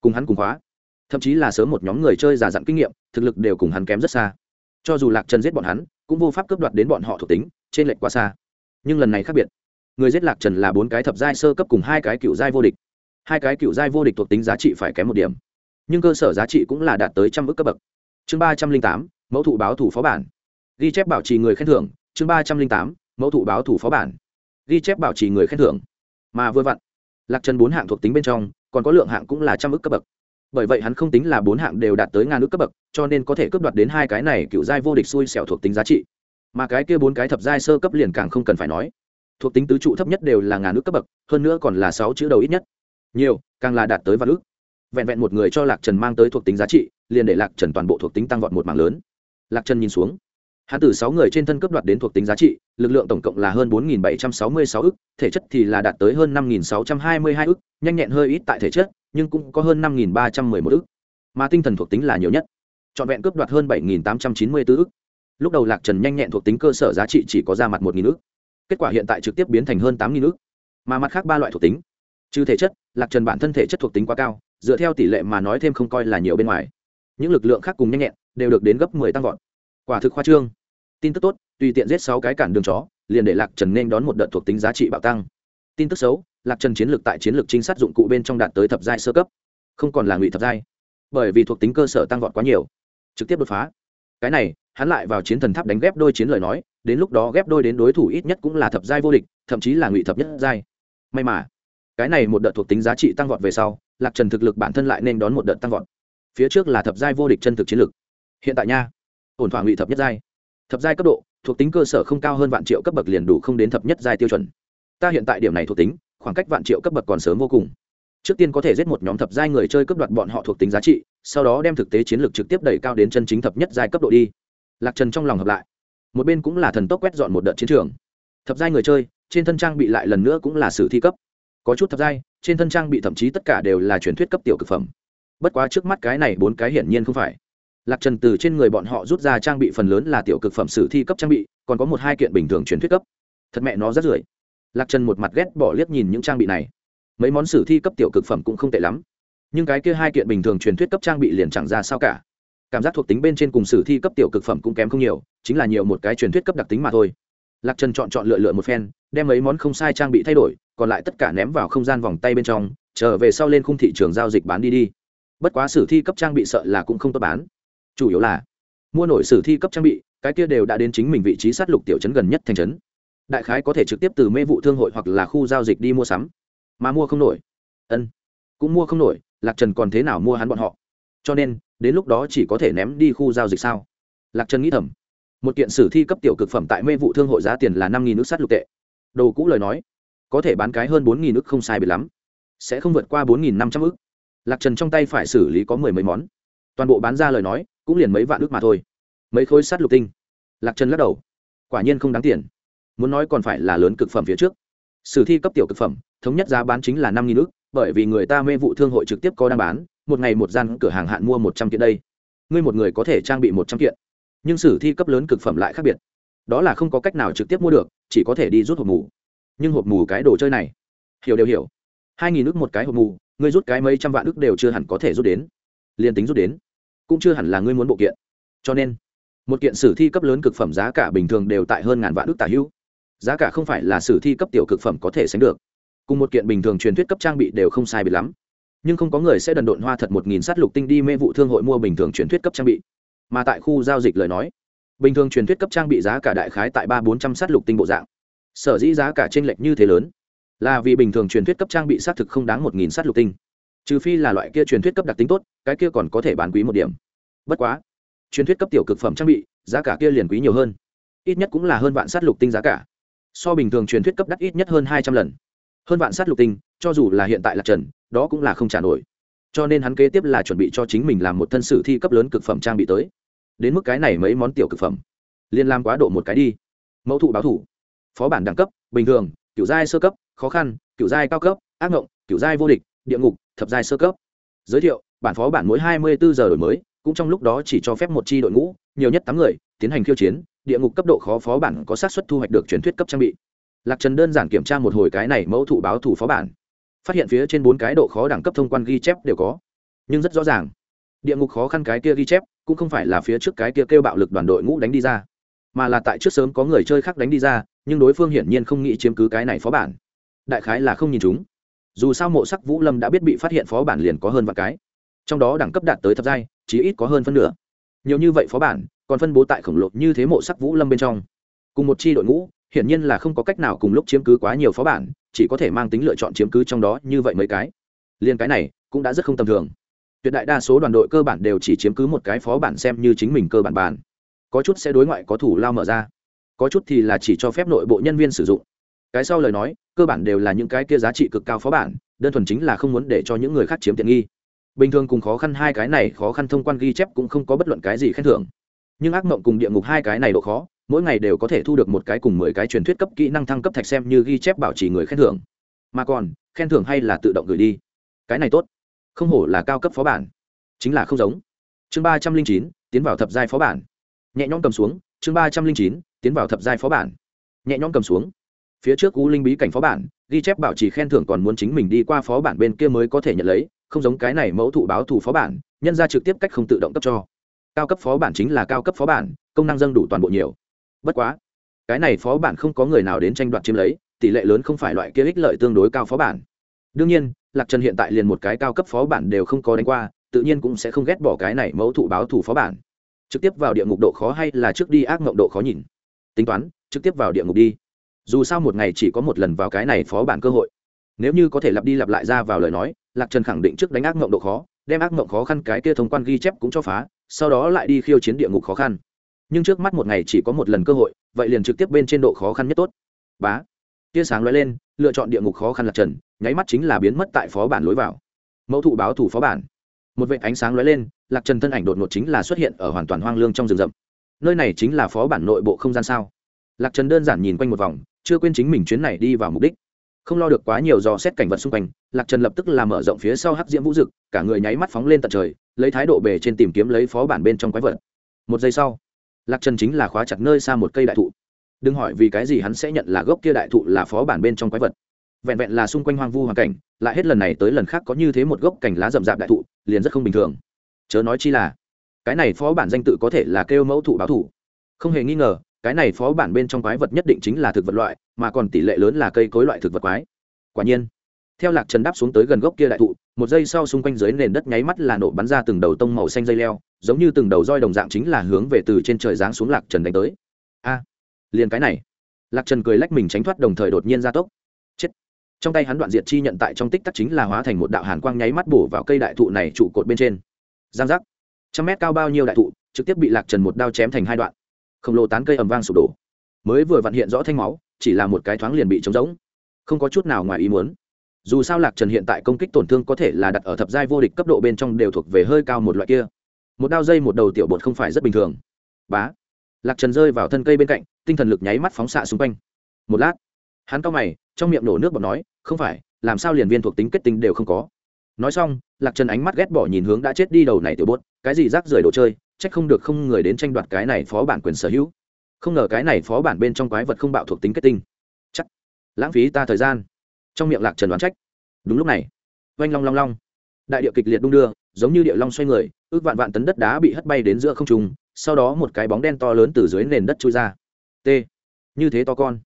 Cùng hắn cùng khóa thậm chí là sớm một nhóm người chơi già dặn kinh nghiệm, thực lực đều cùng hắn kém rất xa. Cho dù lạc trần giết bọn hắn, cũng vô pháp cướp đoạt đến bọn họ thuộc tính, trên lệnh quá xa. Nhưng lần này khác biệt, người giết lạc trần là bốn cái thập giai sơ cấp cùng hai cái cựu giai vô địch. Hai cái cựu giai vô địch thuộc tính giá trị phải kém một điểm, nhưng cơ sở giá trị cũng là đạt tới trăm ước cấp bậc. Chương ba trăm linh tám, mẫu thụ báo thủ phó bản. Ghi chép bảo trì người khen thưởng, chương ba trăm linh tám, mẫu thụ báo thủ phó bản. Ghi chép bảo trì người khen thưởng. Mà vừa vặn, lạc trần bốn hạng thuộc tính bên trong, còn có lượng hạng cũng là trăm ước cấp bậc bởi vậy hắn không tính là bốn hạng đều đạt tới ngàn ước cấp bậc, cho nên có thể cướp đoạt đến hai cái này cựu giai vô địch xui xẻo thuộc tính giá trị. Mà cái kia bốn cái thập giai sơ cấp liền càng không cần phải nói. Thuộc tính tứ trụ thấp nhất đều là ngàn ước cấp bậc, hơn nữa còn là sáu chữ đầu ít nhất. Nhiều, càng là đạt tới vạn ước. Vẹn vẹn một người cho lạc trần mang tới thuộc tính giá trị, liền để lạc trần toàn bộ thuộc tính tăng vọt một mảng lớn. Lạc trần nhìn xuống. Hắn từ sáu người trên thân cấp đoạt đến thuộc tính giá trị, lực lượng tổng cộng là hơn bốn bảy trăm sáu mươi sáu ức, thể chất thì là đạt tới hơn năm sáu trăm hai mươi hai ức, nhanh nhẹn hơi ít tại thể chất nhưng cũng có hơn năm ba trăm m ư ơ i một ức, mà tinh thần thuộc tính là nhiều nhất. Trọn vẹn cướp đoạt hơn bảy tám trăm chín mươi bốn ức. Lúc đầu lạc trần nhanh nhẹn thuộc tính cơ sở giá trị chỉ có ra mặt một nghìn ức. Kết quả hiện tại trực tiếp biến thành hơn tám nghìn ức. Mà mặt khác ba loại thuộc tính. Trừ thể chất, lạc trần bản thân thể chất thuộc tính quá cao, dựa theo tỷ lệ mà nói thêm không coi là nhiều bên ngoài. Những lực lượng khác cùng nhanh nhẹn, đều được đến gấp mười tăng vọt. Quả thực khoa trương. Tin tức tốt, tùy tiện giết sáu cái cản đường chó, liền để lạc trần nên đón một đợt thuộc tính giá trị bạo tăng. Tin tức xấu lạc trần chiến lược tại chiến lược trinh sát dụng cụ bên trong đạt tới thập giai sơ cấp, không còn là ngụy thập giai, bởi vì thuộc tính cơ sở tăng vọt quá nhiều, trực tiếp đột phá. Cái này, hắn lại vào chiến thần tháp đánh ghép đôi chiến lời nói, đến lúc đó ghép đôi đến đối thủ ít nhất cũng là thập giai vô địch, thậm chí là ngụy thập nhất giai. May mà, cái này một đợt thuộc tính giá trị tăng vọt về sau, lạc trần thực lực bản thân lại nên đón một đợt tăng vọt. Phía trước là thập giai vô địch chân thực chiến lược. Hiện tại nha, ổn thỏa ngụy thập nhất giai. Thập giai cấp độ, thuộc tính cơ sở không cao hơn vạn triệu cấp bậc liền đủ không đến thập nhất giai tiêu chuẩn. Ta hiện tại điểm này thuộc tính khoảng cách vạn triệu cấp bậc còn sớm vô cùng. Trước tiên có thể giết một nhóm thập giai người chơi cấp đoạt bọn họ thuộc tính giá trị, sau đó đem thực tế chiến lược trực tiếp đẩy cao đến chân chính thập nhất giai cấp độ đi. Lạc trần trong lòng hợp lại. Một bên cũng là thần tốc quét dọn một đợt chiến trường. Thập giai người chơi, trên thân trang bị lại lần nữa cũng là sử thi cấp. Có chút thập giai, trên thân trang bị thậm chí tất cả đều là truyền thuyết cấp tiểu cực phẩm. Bất quá trước mắt cái này bốn cái hiển nhiên không phải. Lạc trần từ trên người bọn họ rút ra trang bị phần lớn là tiểu cực phẩm sử thi cấp trang bị, còn có một hai kiện bình thường truyền thuyết cấp. Thật mẹ nó rất rưởi lạc trần một mặt ghét bỏ liếc nhìn những trang bị này. Mấy món sử thi cấp tiểu cực phẩm cũng không tệ lắm. Nhưng cái kia hai kiện bình thường truyền thuyết cấp trang bị liền chẳng ra sao cả. Cảm giác thuộc tính bên trên cùng sử thi cấp tiểu cực phẩm cũng kém không nhiều, chính là nhiều một cái truyền thuyết cấp đặc tính mà thôi. Lạc trần chọn chọn lựa lựa một phen, đem mấy món không sai trang bị thay đổi, còn lại tất cả ném vào không gian vòng tay bên trong, trở về sau lên khung thị trường giao dịch bán đi đi. Bất quá sử thi cấp trang bị sợ là cũng không tốt bán. Chủ yếu là, mua nổi sử thi cấp trang bị, cái kia đều đã đến chính mình vị trí sát lục tiểu trấn gần nhất thành trấn đại khái có thể trực tiếp từ mê vụ thương hội hoặc là khu giao dịch đi mua sắm, mà mua không nổi. Ân, cũng mua không nổi, lạc trần còn thế nào mua hắn bọn họ? Cho nên, đến lúc đó chỉ có thể ném đi khu giao dịch sao? Lạc trần nghĩ thầm. Một kiện sử thi cấp tiểu cực phẩm tại mê vụ thương hội giá tiền là năm nghìn nước sắt lục tệ. Đồ cũ lời nói, có thể bán cái hơn bốn nghìn nước không sai bị lắm. Sẽ không vượt qua bốn nghìn năm trăm ước lạc trần trong tay phải xử lý có mười mấy món. Toàn bộ bán ra lời nói, cũng liền mấy vạn ước mà thôi. Mấy khối sắt lục tinh. Lạc trần lắc đầu. Quả nhiên không đáng tiền muốn nói còn phải là lớn cực phẩm phía trước. Sử thi cấp tiểu cực phẩm, thống nhất giá bán chính là năm nghìn ước bởi vì người ta mê vụ thương hội trực tiếp có đang bán, một ngày một gian cửa hàng hạn mua một trăm kiện đây. Ngươi một người có thể trang bị một trăm kiện. Nhưng sử thi cấp lớn cực phẩm lại khác biệt. Đó là không có cách nào trực tiếp mua được, chỉ có thể đi rút hộp mù. Nhưng hộp mù cái đồ chơi này, hiểu đều hiểu. Hai nghìn ước một cái hộp mù, ngươi rút cái mấy trăm vạn ước đều chưa hẳn có thể rút đến. Liền tính rút đến, cũng chưa hẳn là ngươi muốn bộ kiện. Cho nên, một kiện sử thi cấp lớn cực phẩm giá cả bình thường đều tại hơn ngàn vạn ước tả hữu giá cả không phải là sử thi cấp tiểu cực phẩm có thể sánh được. Cùng một kiện bình thường truyền thuyết cấp trang bị đều không sai biệt lắm. Nhưng không có người sẽ đần độn hoa thật một nghìn sát lục tinh đi mê vụ thương hội mua bình thường truyền thuyết cấp trang bị. Mà tại khu giao dịch lời nói, bình thường truyền thuyết cấp trang bị giá cả đại khái tại ba bốn trăm sát lục tinh bộ dạng. Sở dĩ giá cả t r ê n lệch như thế lớn, là vì bình thường truyền thuyết cấp trang bị xác thực không đáng một nghìn sát lục tinh. Trừ phi là loại kia truyền thuyết cấp đặc tính tốt, cái kia còn có thể bán quý một điểm. Bất quá, truyền thuyết cấp tiểu cực phẩm trang bị, giá cả kia liền quý nhiều hơn. Ít nhất cũng là hơn vạn sát lục tinh giá cả so bình thường truyền thuyết cấp đắt ít nhất hơn hai trăm lần. Hơn vạn sát lục tinh, cho dù là hiện tại là trần, đó cũng là không trả nổi. Cho nên hắn kế tiếp là chuẩn bị cho chính mình làm một thân sử thi cấp lớn cực phẩm trang bị tới. Đến mức cái này mấy món tiểu cực phẩm. Liên lam quá độ một cái đi. Mẫu thụ báo thủ. Phó bản đẳng cấp, bình thường, kiểu giai sơ cấp, khó khăn, kiểu giai cao cấp, ác ngộng, kiểu giai vô địch, địa ngục, thập giai sơ cấp. Giới thiệu, bản phó bản mỗi hai mươi bốn giờ đổi mới, cũng trong lúc đó chỉ cho phép một chi đội ngũ, nhiều nhất tám người, tiến hành khiêu chiến địa ngục cấp độ khó phó bản có xác suất thu hoạch được truyền thuyết cấp trang bị. Lạc trần đơn giản kiểm tra một hồi cái này mẫu thụ báo thủ phó bản. Phát hiện phía trên bốn cái độ khó đẳng cấp thông quan ghi chép đều có. Nhưng rất rõ ràng, địa ngục khó khăn cái kia ghi chép cũng không phải là phía trước cái kia kêu bạo lực đoàn đội ngũ đánh đi ra, mà là tại trước sớm có người chơi khác đánh đi ra, nhưng đối phương hiển nhiên không nghĩ chiếm cứ cái này phó bản. Đại khái là không nhìn chúng. Dù sao mộ sắc vũ lâm đã biết bị phát hiện phó bản liền có hơn vài cái. Trong đó đẳng cấp đạt tới thập giai, chí ít có hơn phân nửa. Nhiều như vậy phó bản còn phân bố tại khổng lồ như thế mộ sắc vũ lâm bên trong. Cùng một chi đội ngũ, hiển nhiên là không có cách nào cùng lúc chiếm cứ quá nhiều phó bản, chỉ có thể mang tính lựa chọn chiếm cứ trong đó như vậy mấy cái. Liên cái này cũng đã rất không tầm thường. Tuyệt đại đa số đoàn đội cơ bản đều chỉ chiếm cứ một cái phó bản xem như chính mình cơ bản bản có chút sẽ đối ngoại có thủ lao mở ra. Có chút thì là chỉ cho phép nội bộ nhân viên sử dụng. Cái sau lời nói, cơ bản đều là những cái kia giá trị cực cao phó bản, đơn thuần chính là không muốn để cho những người khác chiếm tiện nghi. Bình thường cùng khó khăn hai cái này khó khăn thông quan ghi chép cũng không có bất luận cái gì khen thưởng nhưng ác mộng cùng địa ngục hai cái này độ khó, mỗi ngày đều có thể thu được một cái cùng mười cái truyền thuyết cấp kỹ năng thăng cấp thạch xem như ghi chép bảo trì người khen thưởng. Mà còn, khen thưởng hay là tự động gửi đi. Cái này tốt. Không hổ là cao cấp phó bản. Chính là không giống. Chương ba trăm linh chín, tiến vào thập giai phó bản. Nhẹ nhõm cầm xuống, chương ba trăm linh chín, tiến vào thập giai phó bản. Nhẹ nhõm cầm xuống. Phía trước cú linh bí cảnh phó bản, ghi chép bảo trì khen thưởng còn muốn chính mình đi qua phó bản bên kia mới có thể nhận lấy, không giống cái này mẫu thụ báo thù phó bản, nhân ra trực tiếp cách không tự động cấp cho cao cấp phó bản chính là cao cấp phó bản, công năng dâng đủ toàn bộ nhiều. Bất quá, cái này phó bản không có người nào đến tranh đoạt chiếm lấy, tỷ lệ lớn không phải loại kia ích lợi tương đối cao phó bản. Đương nhiên, lạc trần hiện tại liền một cái cao cấp phó bản đều không có đánh qua, tự nhiên cũng sẽ không ghét bỏ cái này mẫu thụ báo thủ phó bản. Trực tiếp vào địa ngục độ khó hay là trước đi ác mộng độ khó nhìn. Tính toán, trực tiếp vào địa ngục đi. Dù sao một ngày chỉ có một lần vào cái này phó bản cơ hội. Nếu như có thể lặp đi lặp lại ra vào lời nói, lạc trần khẳng định trước đánh ác mộng độ khó, đem ác mộng khó khăn cái kia thông quan ghi chép cũng cho phá sau đó lại đi khiêu chiến địa ngục khó khăn. Nhưng trước mắt một ngày chỉ có một lần cơ hội, vậy liền trực tiếp bên trên độ khó khăn nhất tốt. Bá. Tia sáng lóe lên, lựa chọn địa ngục khó khăn lạc trần, nháy mắt chính là biến mất tại phó bản lối vào. Mẫu thụ báo thủ phó bản. Một vệ ánh sáng lóe lên, lạc trần thân ảnh đột ngột chính là xuất hiện ở hoàn toàn hoang lương trong rừng rậm. Nơi này chính là phó bản nội bộ không gian sao? Lạc trần đơn giản nhìn quanh một vòng, chưa quên chính mình chuyến này đi vào mục đích. Không lo lấy thái độ bề trên tìm kiếm lấy phó bản bên trong quái vật. Một giây sau, lạc trần chính là khóa chặt nơi xa một cây đại thụ. Đừng hỏi vì cái gì hắn sẽ nhận là gốc kia đại thụ là phó bản bên trong quái vật. Vẹn vẹn là xung quanh hoang vu hoàn cảnh, lại hết lần này tới lần khác có như thế một gốc cành lá rậm rạp đại thụ, liền rất không bình thường. Chớ nói chi là, cái này phó bản danh tự có thể là kêu mẫu thụ báo thủ không hề nghi ngờ, cái này phó bản bên trong quái vật nhất định chính là thực vật loại, mà còn tỷ lệ lớn là cây cối loại thực vật quái. Quả nhiên theo lạc trần đáp xuống tới gần gốc kia đại thụ, một giây sau xung quanh dưới nền đất nháy mắt là nổ bắn ra từng đầu tông màu xanh dây leo, giống như từng đầu roi đồng dạng chính là hướng về từ trên trời giáng xuống lạc trần đánh tới. A, liền cái này. Lạc trần cười lách mình tránh thoát đồng thời đột nhiên ra tốc. Chết. Trong tay hắn đoạn diệt chi nhận tại trong tích tắc chính là hóa thành một đạo hàn quang nháy mắt bổ vào cây đại thụ này trụ cột bên trên. Giang giác. Trăm mét cao bao nhiêu đại thụ, trực tiếp bị lạc trần một đao chém thành hai đoạn. Khổng lồ tán cây ầm vang sụp đổ. Mới vừa vặn hiện rõ thanh máu, chỉ là một cái thoáng liền bị trống rỗng. Không có chút nào ngoài ý muốn dù sao lạc trần hiện tại công kích tổn thương có thể là đặt ở thập giai vô địch cấp độ bên trong đều thuộc về hơi cao một loại kia. Một đao dây một đầu tiểu bột không phải rất bình thường. Bá. Lạc trần rơi vào thân cây bên cạnh, tinh thần lực nháy mắt phóng xạ xung quanh. Một lát, hắn cao mày, trong miệng nổ nước bọt nói, không phải, làm sao liền viên thuộc tính kết tinh đều không có? Nói xong, lạc trần ánh mắt ghét bỏ nhìn hướng đã chết đi đầu này tiểu bốt cái gì rác rưởi đồ chơi trách không được không người đến tranh đoạt cái này phó bản quyền sở hữu. Không ngờ cái này phó bản bên trong quái vật không bạo thuộc tính kết tinh. Chắc, lãng phí ta thời gian trong miệng lạc trần đoán trách. Đúng lúc này, oanh long long long. Đại địa kịch liệt đung đưa, giống như địa long xoay người, ước vạn vạn tấn đất đá bị hất bay đến giữa không trung, sau đó một cái bóng đen to lớn từ dưới nền đất trôi ra. T. Như thế to con.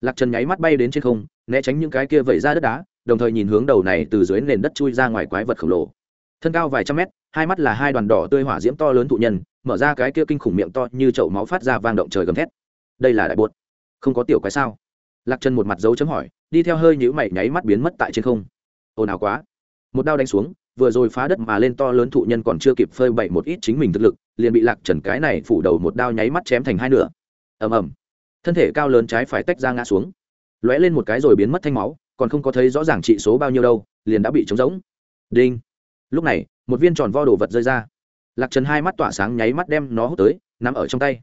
Lạc trần nháy mắt bay đến trên không, né tránh những cái kia vẩy ra đất đá, đồng thời nhìn hướng đầu này từ dưới nền đất chui ra ngoài quái vật khổng lồ. Thân cao vài trăm mét, hai mắt là hai đoàn đỏ tươi hỏa diễm to lớn thụ nhân, mở ra cái kia kinh khủng miệng to như chậu máu phát ra vang động trời gầm thét. Đây là đại bột. Không có tiểu quái sao? Lạc trần một mặt dấu chấm hỏi, đi theo hơi nhữ mày nháy mắt biến mất tại trên không. Ồn ào quá. Một đao đánh xuống, vừa rồi phá đất mà lên to lớn thụ nhân còn chưa kịp phơi bậy một ít chính mình thực lực, liền bị lạc trần cái này phủ đầu một đao nháy mắt chém thành hai nửa. Ầm ầm. Thân thể cao lớn trái phải tách ra ngã xuống. Lóe lên một cái rồi biến mất thanh máu, còn không có thấy rõ ràng trị số bao nhiêu đâu, liền đã bị trống rỗng. Đinh. Lúc này, một viên tròn vo đồ vật rơi ra. Lạc trần hai mắt tỏa sáng nháy mắt đem nó hút tới nằm ở trong tay.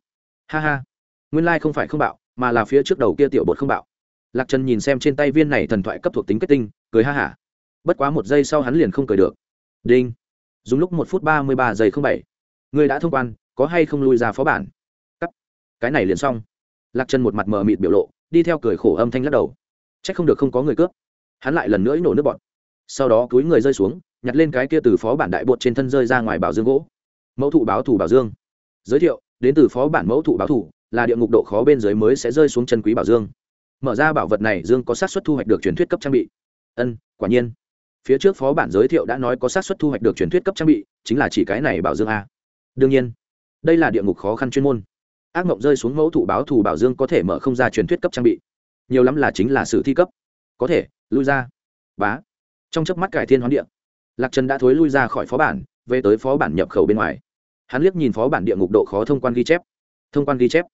Ha ha. Nguyên lai、like、không phải không bạo, mà là phía trước đầu kia tiểu bột không bạo lạc trần nhìn xem trên tay viên này thần thoại cấp thuộc tính kết tinh, cười ha hả. Bất quá một giây sau hắn liền không cười được. Đinh. Dùng lúc một phút ba mươi ba giây không bảy. Người đã thông quan, có hay không lui ra phó bản? Cắt. Cái này liền xong. Lạc trần một mặt mờ mịt biểu lộ, đi theo cười khổ âm thanh lắc đầu. C h ắ c không được không có người cướp. Hắn lại lần nữa nổ nước bọn sau đó túi người rơi xuống, nhặt lên cái kia từ phó bản đại bột trên thân rơi ra ngoài bảo dương gỗ. Mẫu thụ báo thủ bảo dương. Giới thiệu, đến từ phó bản mẫu thụ báo thủ, là địa ngục độ khó bên dưới mới sẽ rơi xuống chân quý bảo dương mở ra bảo vật này dương có xác suất thu hoạch được truyền thuyết cấp trang bị. Ân, quả nhiên. Phía trước phó bản giới thiệu đã nói có xác suất thu hoạch được truyền thuyết cấp trang bị, chính là chỉ cái này bảo dương a. Đương nhiên, đây là địa ngục khó khăn chuyên môn. Ác mộng rơi xuống mẫu thủ báo thù bảo dương có thể mở không ra truyền thuyết cấp trang bị. Nhiều lắm là chính là sử thi cấp. Có thể, lui ra. Bá. Trong chớp mắt cải thiên hoán địa, lạc trần đã thối lui ra khỏi phó bản, về tới phó bản nhập khẩu bên ngoài. Hắn liếc nhìn phó bản địa ngục độ khó thông quan ghi chép. Thông quan ghi chép.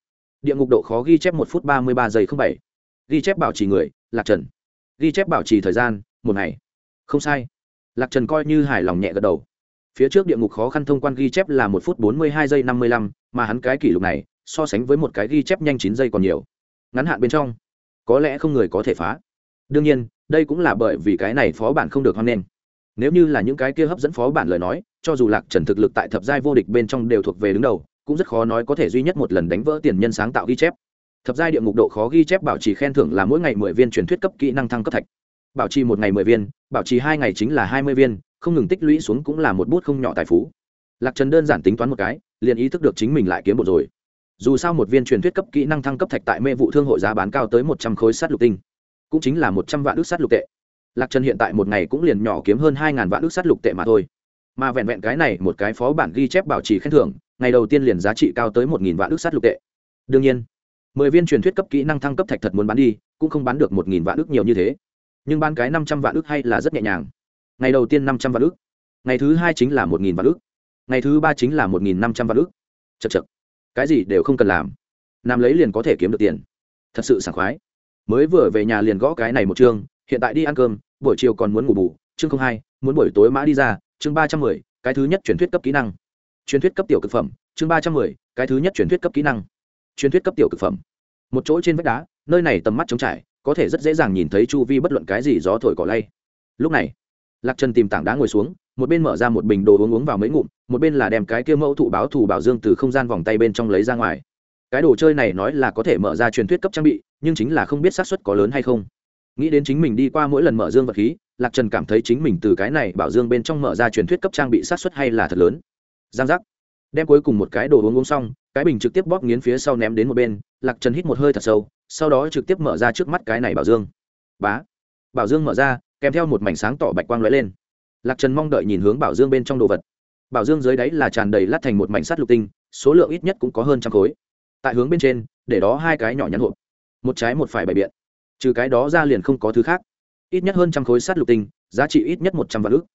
Địa ngục độ khó ghi chép một phút ba mươi ba giây không bảy ghi chép bảo trì người, lạc trần. Ghi chép bảo trì thời gian, một ngày. Không sai. Lạc trần coi như hài lòng nhẹ gật đầu. Phía trước địa ngục khó khăn thông quan ghi chép là một phút bốn mươi hai giây năm mươi lăm, mà hắn cái kỷ lục này, so sánh với một cái ghi chép nhanh chín giây còn nhiều. Ngắn hạn bên trong, có lẽ không người có thể phá. Đương nhiên, đây cũng là bởi vì cái này phó bản không được hoan nghênh. Nếu như là những cái kia hấp dẫn phó bản lời nói, cho dù lạc trần thực lực tại thập giai vô địch bên trong đều thuộc về đứng đầu, cũng rất khó nói có thể duy nhất một lần đánh vỡ tiền nhân sáng tạo ghi chép thập giai địa ngục độ khó ghi chép bảo trì khen thưởng là mỗi ngày mười viên truyền thuyết cấp kỹ năng thăng cấp thạch. Bảo trì một ngày mười viên, bảo trì hai ngày chính là hai mươi viên, không ngừng tích lũy xuống cũng là một bút không nhỏ tài phú. Lạc trần đơn giản tính toán một cái, liền ý thức được chính mình lại kiếm một rồi. Dù sao một viên truyền thuyết cấp kỹ năng thăng cấp thạch tại mê vụ thương hội giá bán cao tới một trăm khối sắt lục tinh, cũng chính là một trăm vạn ước sắt lục tệ. Lạc trần hiện tại một ngày cũng liền nhỏ kiếm hơn hai ngàn vạn ước sắt lục tệ mà thôi. Mà vẹn vẹn cái này một cái phó bản ghi chép bảo trì khen thưởng, ngày đầu tiên liền giá trị cao tới một nghìn vạn ước sắt lục tệ. Đương nhiên mười viên truyền thuyết cấp kỹ năng thăng cấp thạch thật muốn bán đi, cũng không bán được một nghìn vạn ước nhiều như thế. Nhưng bán cái năm trăm vạn ước hay là rất nhẹ nhàng. Ngày đầu tiên năm trăm vạn ước ngày thứ hai chính là một nghìn vạn ước ngày thứ ba chính là một nghìn năm trăm vạn ước chật chật cái gì đều không cần làm. Làm lấy liền có thể kiếm được tiền. Thật sự sảng khoái. Mới vừa về nhà liền gõ cái này một chương, hiện tại đi ăn cơm, buổi chiều còn muốn ngủ bù. Chương không hai, muốn buổi tối mã đi ra, chương ba trăm mười, cái thứ nhất truyền thuyết cấp kỹ năng. Truyền thuyết cấp tiểu cực phẩm, chương ba trăm mười, cái thứ nhất truyền thuyết cấp kỹ năng truyền thuyết cấp tiểu cực phẩm. Một chỗ trên vách đá, nơi này tầm mắt trống trải, có thể rất dễ dàng nhìn thấy chu vi bất luận cái gì gió thổi cỏ lay. Lúc này, lạc trần tìm tảng đá ngồi xuống, một bên mở ra một bình đồ uống uống vào mấy ngụm, một bên là đem cái kia mẫu thụ báo thù bảo dương từ không gian vòng tay bên trong lấy ra ngoài. Cái đồ chơi này nói là có thể mở ra truyền thuyết cấp trang bị, nhưng chính là không biết xác suất có lớn hay không. Nghĩ đến chính mình đi qua mỗi lần mở dương vật khí, lạc trần cảm thấy chính mình từ cái này bảo dương bên trong mở ra truyền thuyết cấp trang bị xác suất hay là thật lớn. Giang giác. Đem cuối cùng một cái đồ uống uống xong cái bình trực tiếp bóp nghiến phía sau ném đến một bên, lạc trần hít một hơi thật sâu, sau đó trực tiếp mở ra trước mắt cái này bảo dương. Bá! Bảo dương mở ra, kèm theo một mảnh sáng tỏ bạch quang lóe lên. Lạc trần mong đợi nhìn hướng bảo dương bên trong đồ vật. Bảo dương dưới đáy là tràn đầy lát thành một mảnh sắt lục tinh, số lượng ít nhất cũng có hơn trăm khối. Tại hướng bên trên, để đó hai cái nhỏ nhắn hộp. Một trái một phải bày biện. Trừ cái đó ra liền không có thứ khác. Ít nhất hơn trăm khối sắt lục tinh, giá trị ít nhất một trăm vạn ước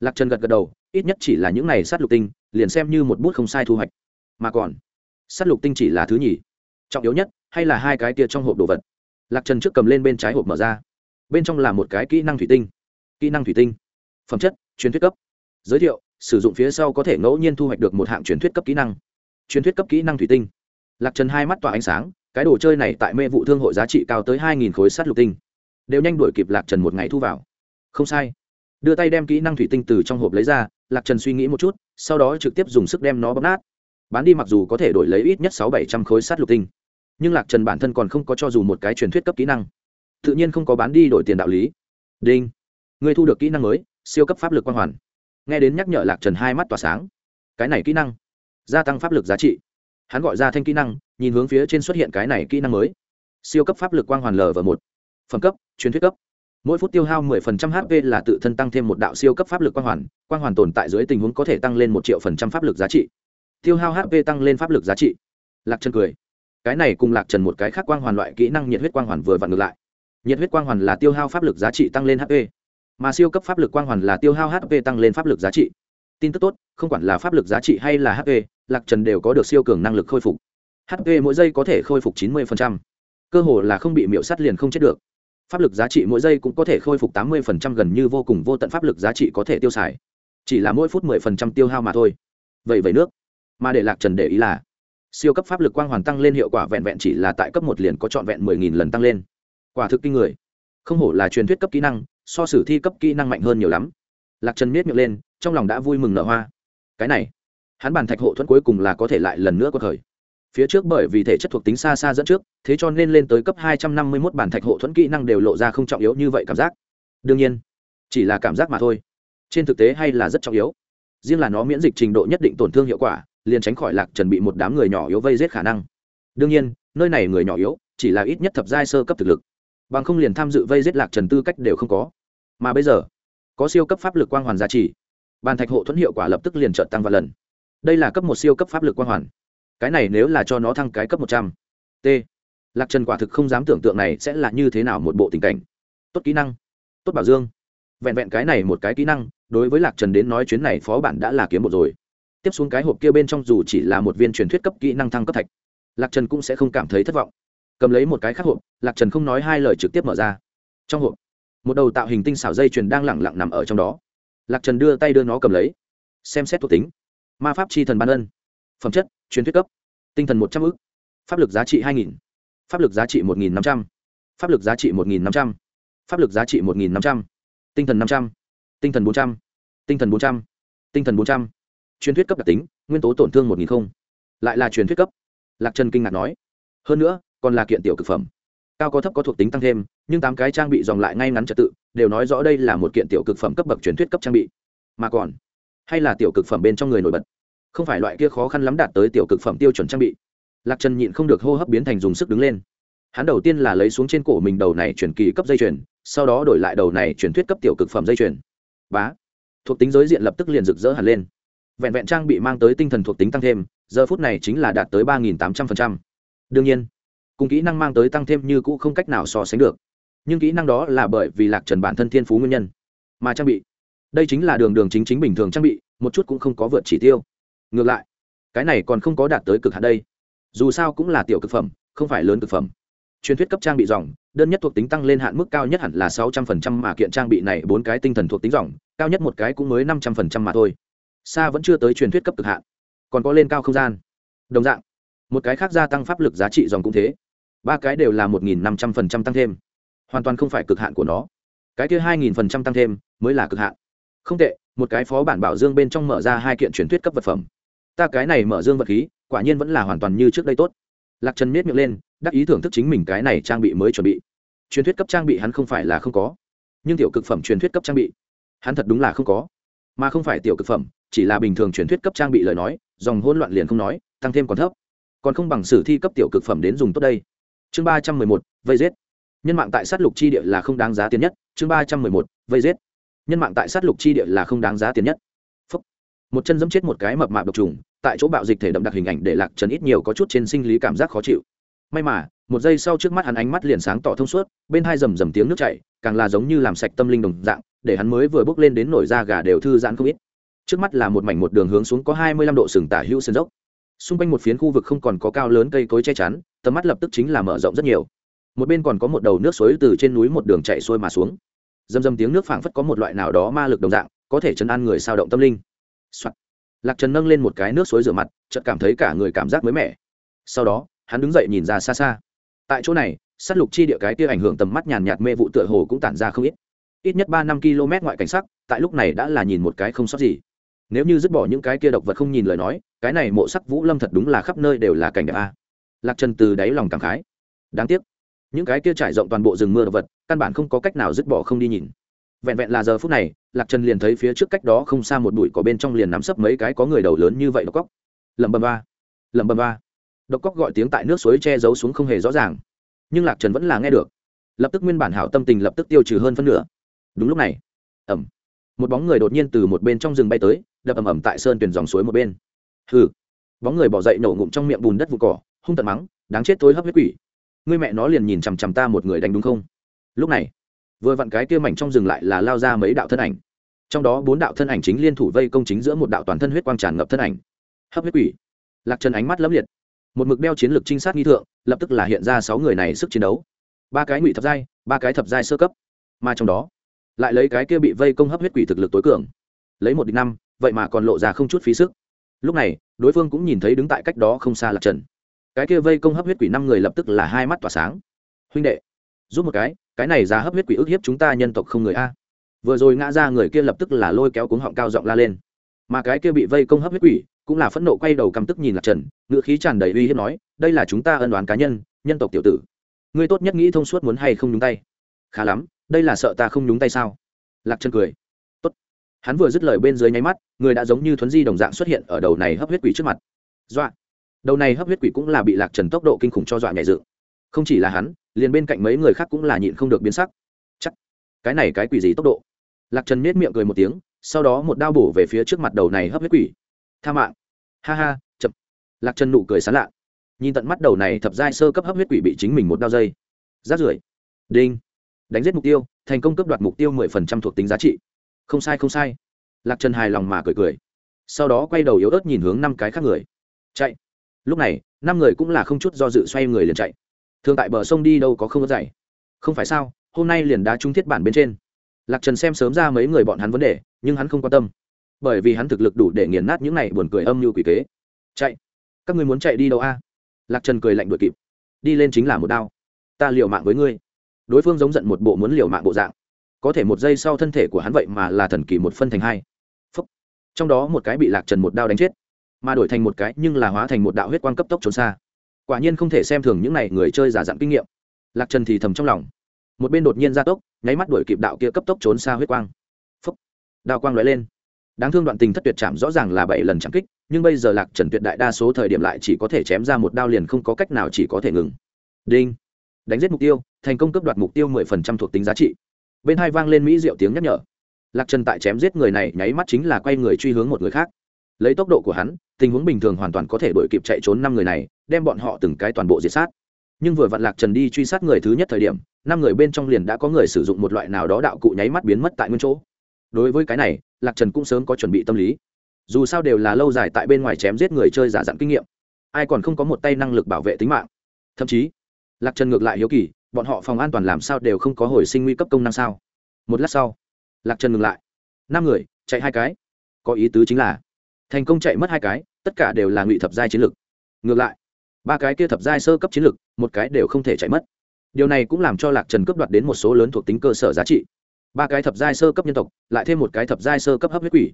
lạc trần gật gật đầu, ít nhất chỉ là những này sắt lục tinh, liền xem như một bút không sai thu hoạch. Mà còn sắt lục tinh chỉ là thứ nhì. Trọng yếu nhất, hay là hai cái kia trong hộp đồ vật? Lạc trần trước cầm lên bên trái hộp mở ra. Bên trong là một cái kỹ năng thủy tinh. Kỹ năng thủy tinh. Phẩm chất, truyền thuyết cấp. Giới thiệu, sử dụng phía sau có thể ngẫu nhiên thu hoạch được một hạng truyền thuyết cấp kỹ năng. Truyền thuyết cấp kỹ năng thủy tinh. Lạc trần hai mắt tỏa ánh sáng, cái đồ chơi này tại mê vụ thương hội giá trị cao tới hai nghìn khối sắt lục tinh. Đều nhanh đuổi kịp lạc trần một ngày thu vào. Không sai. Đưa tay đem kỹ năng thủy tinh từ trong hộp lấy ra, lạc trần suy nghĩ một chút, sau đó trực tiếp dùng sức đem nó bóp nát bán đi mặc dù có thể đổi lấy ít nhất sáu bảy trăm khối sắt lục tinh, nhưng lạc trần bản thân còn không có cho dù một cái truyền thuyết cấp kỹ năng. Tự nhiên không có bán đi đổi tiền đạo lý. Đinh. Người thu được kỹ năng mới, siêu cấp pháp lực quang hoàn. Nghe đến nhắc nhở lạc trần hai mắt tỏa sáng. Cái này kỹ năng, gia tăng pháp lực giá trị. Hắn gọi ra thanh kỹ năng, nhìn hướng phía trên xuất hiện cái này kỹ năng mới. Siêu cấp pháp lực quang hoàn l và một. Phẩm cấp, truyền thuyết cấp. Mỗi phút tiêu hao 10% hp là tự thân tăng thêm một đạo siêu cấp pháp lực quang hoàn. Quang hoàn tồn tại dưới tình huống có thể tăng lên một triệu phần trăm pháp lực giá trị tiêu hao hp tăng lên pháp lực giá trị. Lạc trần cười. Cái này cùng lạc trần một cái khác quang hoàn loại kỹ năng nhiệt huyết quang hoàn vừa vặn ngược lại. Nhiệt huyết quang hoàn là tiêu hao pháp lực giá trị tăng lên hp mà siêu cấp pháp lực quang hoàn là tiêu hao hp tăng lên pháp lực giá trị. Tin tức tốt, không quản là pháp lực giá trị hay là hp lạc trần đều có được siêu cường năng lực khôi phục. Hp mỗi giây có thể khôi phục chín mươi cơ hồ là không bị miễu sắt liền không chết được. Pháp lực giá trị mỗi giây cũng có thể khôi phục tám mươi gần như vô cùng vô tận pháp lực giá trị có thể tiêu xài. Chỉ là mỗi phút 10% tiêu hao mà thôi. Vậy vậy nước mà để lạc trần để ý là siêu cấp pháp lực quang hoàn tăng lên hiệu quả vẹn vẹn chỉ là tại cấp một liền có trọn vẹn mười nghìn lần tăng lên. Quả thực kinh người. Không hổ là truyền thuyết cấp kỹ năng, so sử thi cấp kỹ năng mạnh hơn nhiều lắm. Lạc trần miết miệng lên, trong lòng đã vui mừng nở hoa. Cái này, hắn bàn thạch hộ thuẫn cuối cùng là có thể lại lần nữa có thời phía trước bởi vì thể chất thuộc tính xa xa dẫn trước, thế cho nên lên tới cấp hai trăm năm mươi mốt bản thạch hộ thuẫn kỹ năng đều lộ ra không trọng yếu như vậy cảm giác. Đương nhiên, chỉ là cảm giác mà thôi. Trên thực tế hay là rất trọng yếu. Riêng là nó miễn dịch trình độ nhất định tổn thương hiệu quả liền tránh khỏi lạc trần bị một đám người nhỏ yếu vây giết khả năng. Đương nhiên, nơi này người nhỏ yếu, chỉ là ít nhất thập giai sơ cấp thực lực. Bằng không liền tham dự vây giết lạc trần tư cách đều không có. Mà bây giờ, có siêu cấp pháp lực quang hoàn giá trị. Bàn thạch hộ thuẫn hiệu quả lập tức liền trợt tăng vài lần. Đây là cấp một siêu cấp pháp lực quang hoàn. Cái này nếu là cho nó thăng cái cấp một trăm. T. Lạc trần quả thực không dám tưởng tượng này sẽ là như thế nào một bộ tình cảnh. Tốt kỹ năng. Tốt bảo dương. Vẹn vẹn cái này một cái kỹ năng, đối với lạc trần đến nói chuyến này phó bản đã là kiếm một rồi tiếp xuống cái hộp kia bên trong dù chỉ là một viên truyền thuyết cấp kỹ năng thăng cấp thạch, lạc trần cũng sẽ không cảm thấy thất vọng. Cầm lấy một cái khác hộp, lạc trần không nói hai lời trực tiếp mở ra. Trong hộp, một đầu tạo hình tinh xảo dây chuyền đang lẳng lặng nằm ở trong đó. Lạc trần đưa tay đưa nó cầm lấy, xem xét thuộc tính. Ma pháp chi thần ban ân, phẩm chất, truyền thuyết cấp, tinh thần một trăm ư pháp lực giá trị hai nghìn, pháp lực giá trị một nghìn năm trăm, pháp lực giá trị một nghìn năm trăm, pháp lực giá trị một nghìn năm trăm, tinh thần năm trăm, tinh thần bốn trăm, tinh thần bốn trăm, tinh thần bốn trăm truyền thuyết cấp đặc tính, nguyên tố tổn thương một nghìn không. Lại là truyền thuyết cấp. Lạc trần kinh ngạc nói. Hơn nữa, còn là kiện tiểu cực phẩm. Cao có thấp có thuộc tính tăng thêm, nhưng tám cái trang bị dòng lại ngay ngắn trật tự, đều nói rõ đây là một kiện tiểu cực phẩm cấp bậc truyền thuyết cấp trang bị. Mà còn, hay là tiểu cực phẩm bên trong người nổi bật. Không phải loại kia khó khăn lắm đạt tới tiểu cực phẩm tiêu chuẩn trang bị. Lạc trần nhịn không được hô hấp biến thành dùng sức đứng lên. Hắn đầu tiên là lấy xuống trên cổ mình đầu này chuyển kỳ cấp dây chuyền, sau đó đổi lại đầu này chuyển thuyết cấp tiểu cực phẩm dây chuyền. Bá. Thuộc tính giới diện lập tức liền rực rỡ hẳn lên vẹn vẹn trang bị mang tới tinh thần thuộc tính tăng thêm, giờ phút này chính là đạt tới ba nghìn tám trăm phần trăm. đương nhiên, cùng kỹ năng mang tới tăng thêm như cũ không cách nào so sánh được. Nhưng kỹ năng đó là bởi vì lạc trần bản thân thiên phú nguyên nhân. Mà trang bị, đây chính là đường đường chính chính bình thường trang bị, một chút cũng không có vượt chỉ tiêu. Ngược lại, cái này còn không có đạt tới cực hạn đây. Dù sao cũng là tiểu cực phẩm, không phải lớn cực phẩm. Truyền thuyết cấp trang bị dòng, đơn nhất thuộc tính tăng lên hạn mức cao nhất hẳn là sáu trăm phần trăm mà kiện trang bị này, bốn cái tinh thần thuộc tính dòng, cao nhất một cái cũng mới năm trăm phần trăm mà thôi xa vẫn chưa tới truyền thuyết cấp cực hạn, còn có lên cao không gian. Đồng dạng, một cái khác gia tăng pháp lực giá trị dòng cũng thế. Ba cái đều là một nghìn năm trăm phần trăm tăng thêm. Hoàn toàn không phải cực hạn của nó. Cái kia hai nghìn phần trăm tăng thêm mới là cực hạn. Không tệ, một cái phó bản bảo dương bên trong mở ra hai kiện truyền thuyết cấp vật phẩm. Ta cái này mở dương vật khí, quả nhiên vẫn là hoàn toàn như trước đây tốt. Lạc trần miết miệng lên, đắc ý thưởng thức chính mình cái này trang bị mới chuẩn bị. Truyền thuyết cấp trang bị hắn không phải là không có, nhưng tiểu cực phẩm truyền thuyết cấp trang bị, hắn thật đúng là không có. Mà không phải tiểu cực phẩm chỉ là bình thường truyền thuyết cấp trang bị lời nói, dòng hỗn loạn liền không nói, tăng thêm còn thấp. Còn không bằng sử thi cấp tiểu cực phẩm đến dùng tốt đây. Chương ba trăm mười một, vây giết. Nhân mạng tại sát lục chi địa là không đáng giá tiền nhất. Chương ba trăm mười một, vây giết. Nhân mạng tại sát lục chi địa là không đáng giá tiền nhất. Phúc. một chân dẫm chết một cái mập mạp độc trùng, tại chỗ bạo dịch thể đậm đặc hình ảnh để lạc trần ít nhiều có chút trên sinh lý cảm giác khó chịu. May mà, một giây sau trước mắt hắn ánh mắt liền sáng tỏ thông suốt, bên hai rầm rầm tiếng nước chảy, càng là giống như làm sạch tâm linh đồng dạng, để hắn mới vừa bước lên đến nổi da gà đều thư giãn không ít trước mắt là một mảnh một đường hướng xuống có hai mươi lăm độ sừng tả hữu sơn dốc. Xung quanh một phiến khu vực không còn có cao lớn cây cối che chắn, tầm mắt lập tức chính là mở rộng rất nhiều. Một bên còn có một đầu nước suối từ trên núi một đường chạy xuôi mà xuống. Dầm dầm tiếng nước phảng phất có một loại nào đó ma lực đồng dạng, có thể chấn an người sao động tâm linh、Soạn. lạc trần nâng lên một cái nước suối rửa mặt, chợt cảm thấy cả người cảm giác mới mẻ. Sau đó, hắn đứng dậy nhìn ra xa xa. Tại chỗ này s á t lục chi địa cái kia ảnh hưởng tầm mắt nhàn nhạt mê vụ tựa hồ cũng tản ra không ít. Ít nhất ba năm km ngoại cảnh sắc, tại lúc này đã là nhìn một cái không sót gì nếu như dứt bỏ những cái kia độc vật không nhìn lời nói, cái này mộ sắc vũ lâm thật đúng là khắp nơi đều là cảnh đẹp a. Lạc trần từ đáy lòng cảm khái. Đáng tiếc, những cái kia trải rộng toàn bộ rừng mưa độc vật, căn bản không có cách nào dứt bỏ không đi nhìn. Vẹn vẹn là giờ phút này, lạc trần liền thấy phía trước cách đó không xa một bụi cỏ bên trong liền nắm sấp mấy cái có người đầu lớn như vậy độc cóc. Lẩm bẩm ba, lẩm bẩm ba. Độc cóc gọi tiếng tại nước suối che giấu xuống không hề rõ ràng. Nhưng lạc trần vẫn là nghe được. Lập tức nguyên bản hảo tâm tình lập tức tiêu trừ hơn phân nửa. Đúng lúc này ẩm một bóng người đột nhiên từ một bên trong rừng bay tới đập ầm ầm tại sơn tuyển dòng suối một bên. Hừ. Bóng người bỏ dậy nổ ngụm trong miệng bùn đất vụ cỏ, hung tận mắng, đáng chết thối hấp huyết quỷ. Ngươi mẹ nó liền nhìn chằm chằm ta một người đánh đúng không? Lúc này, vừa vặn cái kia mảnh trong rừng lại là lao ra mấy đạo thân ảnh. Trong đó bốn đạo thân ảnh chính liên thủ vây công chính giữa một đạo toàn thân huyết quang tràn ngập thân ảnh. Hấp huyết quỷ. Lạc trần ánh mắt lấp liệt. Một mực đeo chiến lược trinh sát nghi thượng, lập tức là hiện ra sáu người này sức chiến đấu. Ba cái ngụy thập giai, ba cái thập giai sơ cấp. Mà trong đó, lại lấy cái kia bị vây công hấp huyết quỷ thực lực tối cường. Lấy một địch năm vậy mà còn lộ ra không chút phí sức. Lúc này, đối phương cũng nhìn thấy đứng tại cách đó không xa lạc trần. Cái kia vây công hấp huyết quỷ năm người lập tức là hai mắt tỏa sáng. Huynh đệ, giúp một cái cái này ra hấp huyết quỷ ức hiếp chúng ta nhân tộc không người a. Vừa rồi ngã ra người kia lập tức là lôi kéo cuống họng cao giọng la lên. Mà cái kia bị vây công hấp huyết quỷ cũng là phẫn nộ quay đầu căm tức nhìn lạc trần, ngữ khí tràn đầy uy hiếp nói, đây là chúng ta ân đoán cá nhân nhân tộc tiểu tử. Ngươi tốt nhất nghĩ thông suốt muốn hay không nhúng tay. Khá lắm, đây là sợ ta không nhúng tay sao? Lạc trần cười hắn vừa dứt lời bên dưới nháy mắt, người đã giống như thuấn di đồng dạng xuất hiện ở đầu này hấp huyết quỷ trước mặt. Dọa! Đầu này hấp huyết quỷ cũng là bị lạc trần tốc độ kinh khủng cho dọa nhảy dựng. Không chỉ là hắn, liền bên cạnh mấy người khác cũng là nhịn không được biến sắc. Chắc! Cái này cái quỷ gì tốc độ? Lạc trần nết miệng cười một tiếng, sau đó một đao bổ về phía trước mặt đầu này hấp huyết quỷ. Tha mạng! Ha ha, chậm! Lạc trần nụ cười sán lạ. Nhìn tận mắt đầu này thập giai sơ cấp hấp huyết quỷ bị chính mình một đao dây. Rát rưởi. Đinh! Đánh giết mục tiêu, thành công cấp đoạt mục tiêu mười phần trăm thuộc tính giá trị không sai không sai. Lạc trần hài lòng mà cười cười. Sau đó quay đầu yếu ớt nhìn hướng năm cái khác người. Chạy. Lúc này, năm người cũng là không chút do dự xoay người liền chạy. Thường tại bờ sông đi đâu có không có dày không phải sao, hôm nay liền đá trung thiết bản bên trên. Lạc trần xem sớm ra mấy người bọn hắn vấn đề, nhưng hắn không quan tâm. Bởi vì hắn thực lực đủ để nghiền nát những này buồn cười âm như quỷ kế. Chạy. Các ngươi muốn chạy đi đâu a? Lạc trần cười lạnh đuổi kịp. Đi lên chính là một đao. Ta liều mạng với ngươi. Đối phương giống giận một bộ muốn liều mạng bộ dạng có thể một giây sau thân thể của hắn vậy mà là thần kỳ một phân thành hai. Phúc. trong đó một cái bị lạc trần một đao đánh chết, mà đổi thành một cái nhưng là hóa thành một đạo huyết quang cấp tốc trốn xa. Quả nhiên không thể xem thường những n à y người chơi giả dặn kinh nghiệm. Lạc trần thì thầm trong lòng. Một bên đột nhiên gia tốc, nháy mắt đuổi kịp đạo kia cấp tốc trốn xa huyết quang. Phúc. đao quang l ó e lên. Đáng thương đoạn tình thất tuyệt chạm rõ ràng là bảy lần chạm kích, nhưng bây giờ lạc trần tuyệt đại đa số thời điểm lại chỉ có thể chém ra một đao liền không có cách nào chỉ có thể ngừng. Đinh. Đánh giết mục tiêu, thành công cấp đoạt mục tiêu mười phần trăm thuộc tính giá trị bên hai vang lên mỹ diệu tiếng nhắc nhở. Lạc trần tại chém giết người này nháy mắt chính là quay người truy hướng một người khác. Lấy tốc độ của hắn, tình huống bình thường hoàn toàn có thể đuổi kịp chạy trốn năm người này, đem bọn họ từng cái toàn bộ diệt sát. Nhưng vừa vặn lạc trần đi truy sát người thứ nhất thời điểm, năm người bên trong liền đã có người sử dụng một loại nào đó đạo cụ nháy mắt biến mất tại nguyên chỗ. Đối với cái này, lạc trần cũng sớm có chuẩn bị tâm lý. Dù sao đều là lâu dài tại bên ngoài chém giết người chơi giả dặn kinh nghiệm. Ai còn không có một tay năng lực bảo vệ tính mạng. Thậm chí, lạc trần ngược lại hiếu kỳ bọn họ phòng an toàn làm sao đều không có hồi sinh nguy cấp công năng sao? Một lát sau, lạc trần ngừng lại. Năm người, chạy hai cái. Có ý tứ chính là, thành công chạy mất hai cái, tất cả đều là ngụy thập giai chiến lược ngược lại, ba cái kia thập giai sơ cấp chiến lược một cái đều không thể chạy mất. Điều này cũng làm cho lạc trần cướp đoạt đến một số lớn thuộc tính cơ sở giá trị. Ba cái thập giai sơ cấp nhân tộc, lại thêm một cái thập giai sơ cấp hấp huyết quỷ.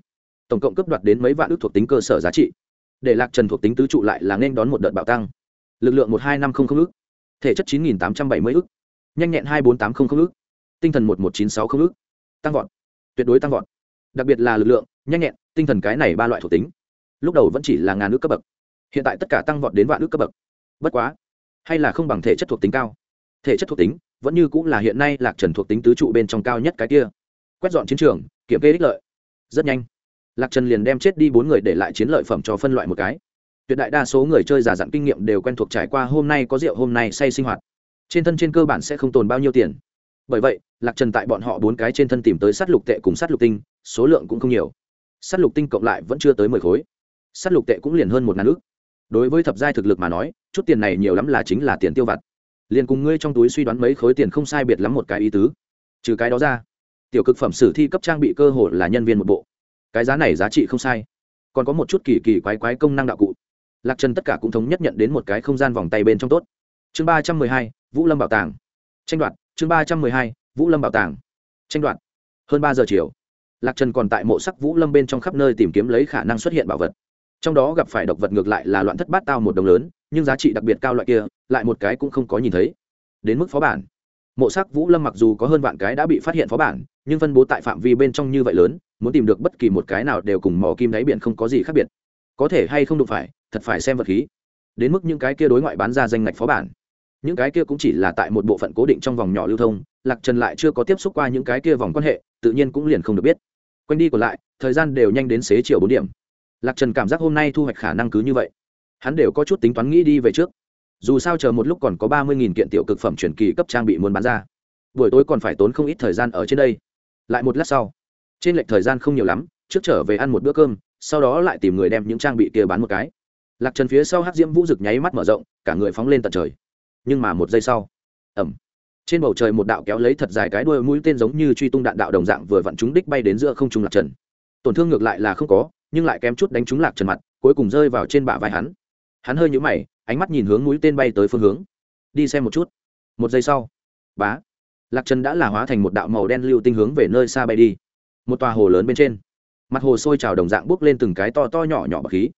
Tổng cộng cướp đoạt đến mấy vạn ước thuộc tính cơ sở giá trị. Để lạc trần thuộc tính tứ trụ lại là nên đón một đợt bạo tăng. Lực lượng một hai năm không không ước thể chất chín nghìn tám trăm bảy mươi ước nhanh nhẹn hai bốn tám không ước tinh thần một một chín sáu không ước tăng vọt. Tuyệt đối tăng vọt. Đặc biệt là lực lượng, nhanh nhẹn, tinh thần cái này ba loại thuộc tính. Lúc đầu vẫn chỉ là ngàn ước cấp bậc. Hiện tại tất cả tăng vọt đến vạn ước cấp bậc. Bất quá, hay là không bằng thể chất thuộc tính cao. Thể chất thuộc tính vẫn như cũng là hiện nay lạc trần thuộc tính tứ trụ bên trong cao nhất cái kia. Quét dọn chiến trường, kiểm kê ích lợi. Rất nhanh. Lạc trần liền đem chết đi bốn người để lại chiến lợi phẩm cho phân loại một cái tuyệt đại đa số người chơi giả dặn kinh nghiệm đều quen thuộc trải qua hôm nay có rượu, hôm nay say sinh hoạt. Trên thân trên cơ bản sẽ không tồn bao nhiêu tiền. Bởi vậy, lạc trần tại bọn họ bốn cái trên thân tìm tới s á t lục tệ cùng s á t lục tinh, số lượng cũng không nhiều. S á t lục tinh cộng lại vẫn chưa tới mười khối. S á t lục tệ cũng liền hơn một ngàn ước đối với thập giai thực lực mà nói, chút tiền này nhiều lắm là chính là tiền tiêu vặt. Liền cùng ngươi trong túi suy đoán mấy khối tiền không sai biệt lắm một cái ý tứ. Trừ cái đó ra, tiểu cực phẩm sử thi cấp trang bị cơ hội là nhân viên một bộ. Cái giá này giá trị không sai. Còn có một chút kỳ kỳ quái quái công năng đạo cụ lạc trần tất cả cũng thống nhất nhận đến một cái không gian vòng tay bên trong tốt. Chương ba trăm mười hai, vũ lâm bảo tàng. Tranh đoạt, chương ba trăm mười hai, vũ lâm bảo tàng. Tranh đoạt. Hơn ba giờ chiều, lạc trần còn tại mộ sắc vũ lâm bên trong khắp nơi tìm kiếm lấy khả năng xuất hiện bảo vật. Trong đó gặp phải độc vật ngược lại là loạn thất bát tao một đồng lớn, nhưng giá trị đặc biệt cao loại kia, lại một cái cũng không có nhìn thấy. Đến mức phó bản. Mộ sắc vũ lâm mặc dù có hơn vạn cái đã bị phát hiện phó bản, nhưng phân bố tại phạm vi bên trong như vậy lớn, muốn tìm được bất kỳ một cái nào đều cùng mỏ kim đáy biển không có gì khác biệt có thể hay không đụng phải, thật phải xem vật khí. Đến mức những cái kia đối ngoại bán ra danh ngạch phó bản. Những cái kia cũng chỉ là tại một bộ phận cố định trong vòng nhỏ lưu thông, lạc trần lại chưa có tiếp xúc qua những cái kia vòng quan hệ, tự nhiên cũng liền không được biết. Quanh đi còn lại, thời gian đều nhanh đến xế chiều bốn điểm. Lạc trần cảm giác hôm nay thu hoạch khả năng cứ như vậy. Hắn đều có chút tính toán nghĩ đi về trước. Dù sao chờ một lúc còn có ba mươi kiện tiểu cực phẩm chuyển kỳ cấp trang bị muốn bán ra. Buổi tối còn phải tốn không ít thời gian ở trên đây. Lại một lát sau, trên lệch thời gian không nhiều lắm, trước trở về ăn một bữa cơm sau đó lại tìm người đem những trang bị kia bán một cái. Lạc trần phía sau hát diễm vũ rực nháy mắt mở rộng, cả người phóng lên tận trời. Nhưng mà một giây sau ẩm trên bầu trời một đạo kéo lấy thật dài cái đuôi mũi tên giống như truy tung đạn đạo đồng dạng vừa vặn chúng đích bay đến giữa không trung lạc trần. Tổn thương ngược lại là không có, nhưng lại kém chút đánh trúng lạc trần mặt, cuối cùng rơi vào trên bả vai hắn. Hắn hơi nhũ mày, ánh mắt nhìn hướng mũi tên bay tới phương hướng. Đi xem một chút. Một giây sau, bá, lạc trần đã là hóa thành một đạo màu đen lưu tinh hướng về nơi xa bay đi. Một tòa hồ lớn bên trên mặt hồ sôi trào đồng dạng bước lên từng cái to to nhỏ nhỏ bậc khí.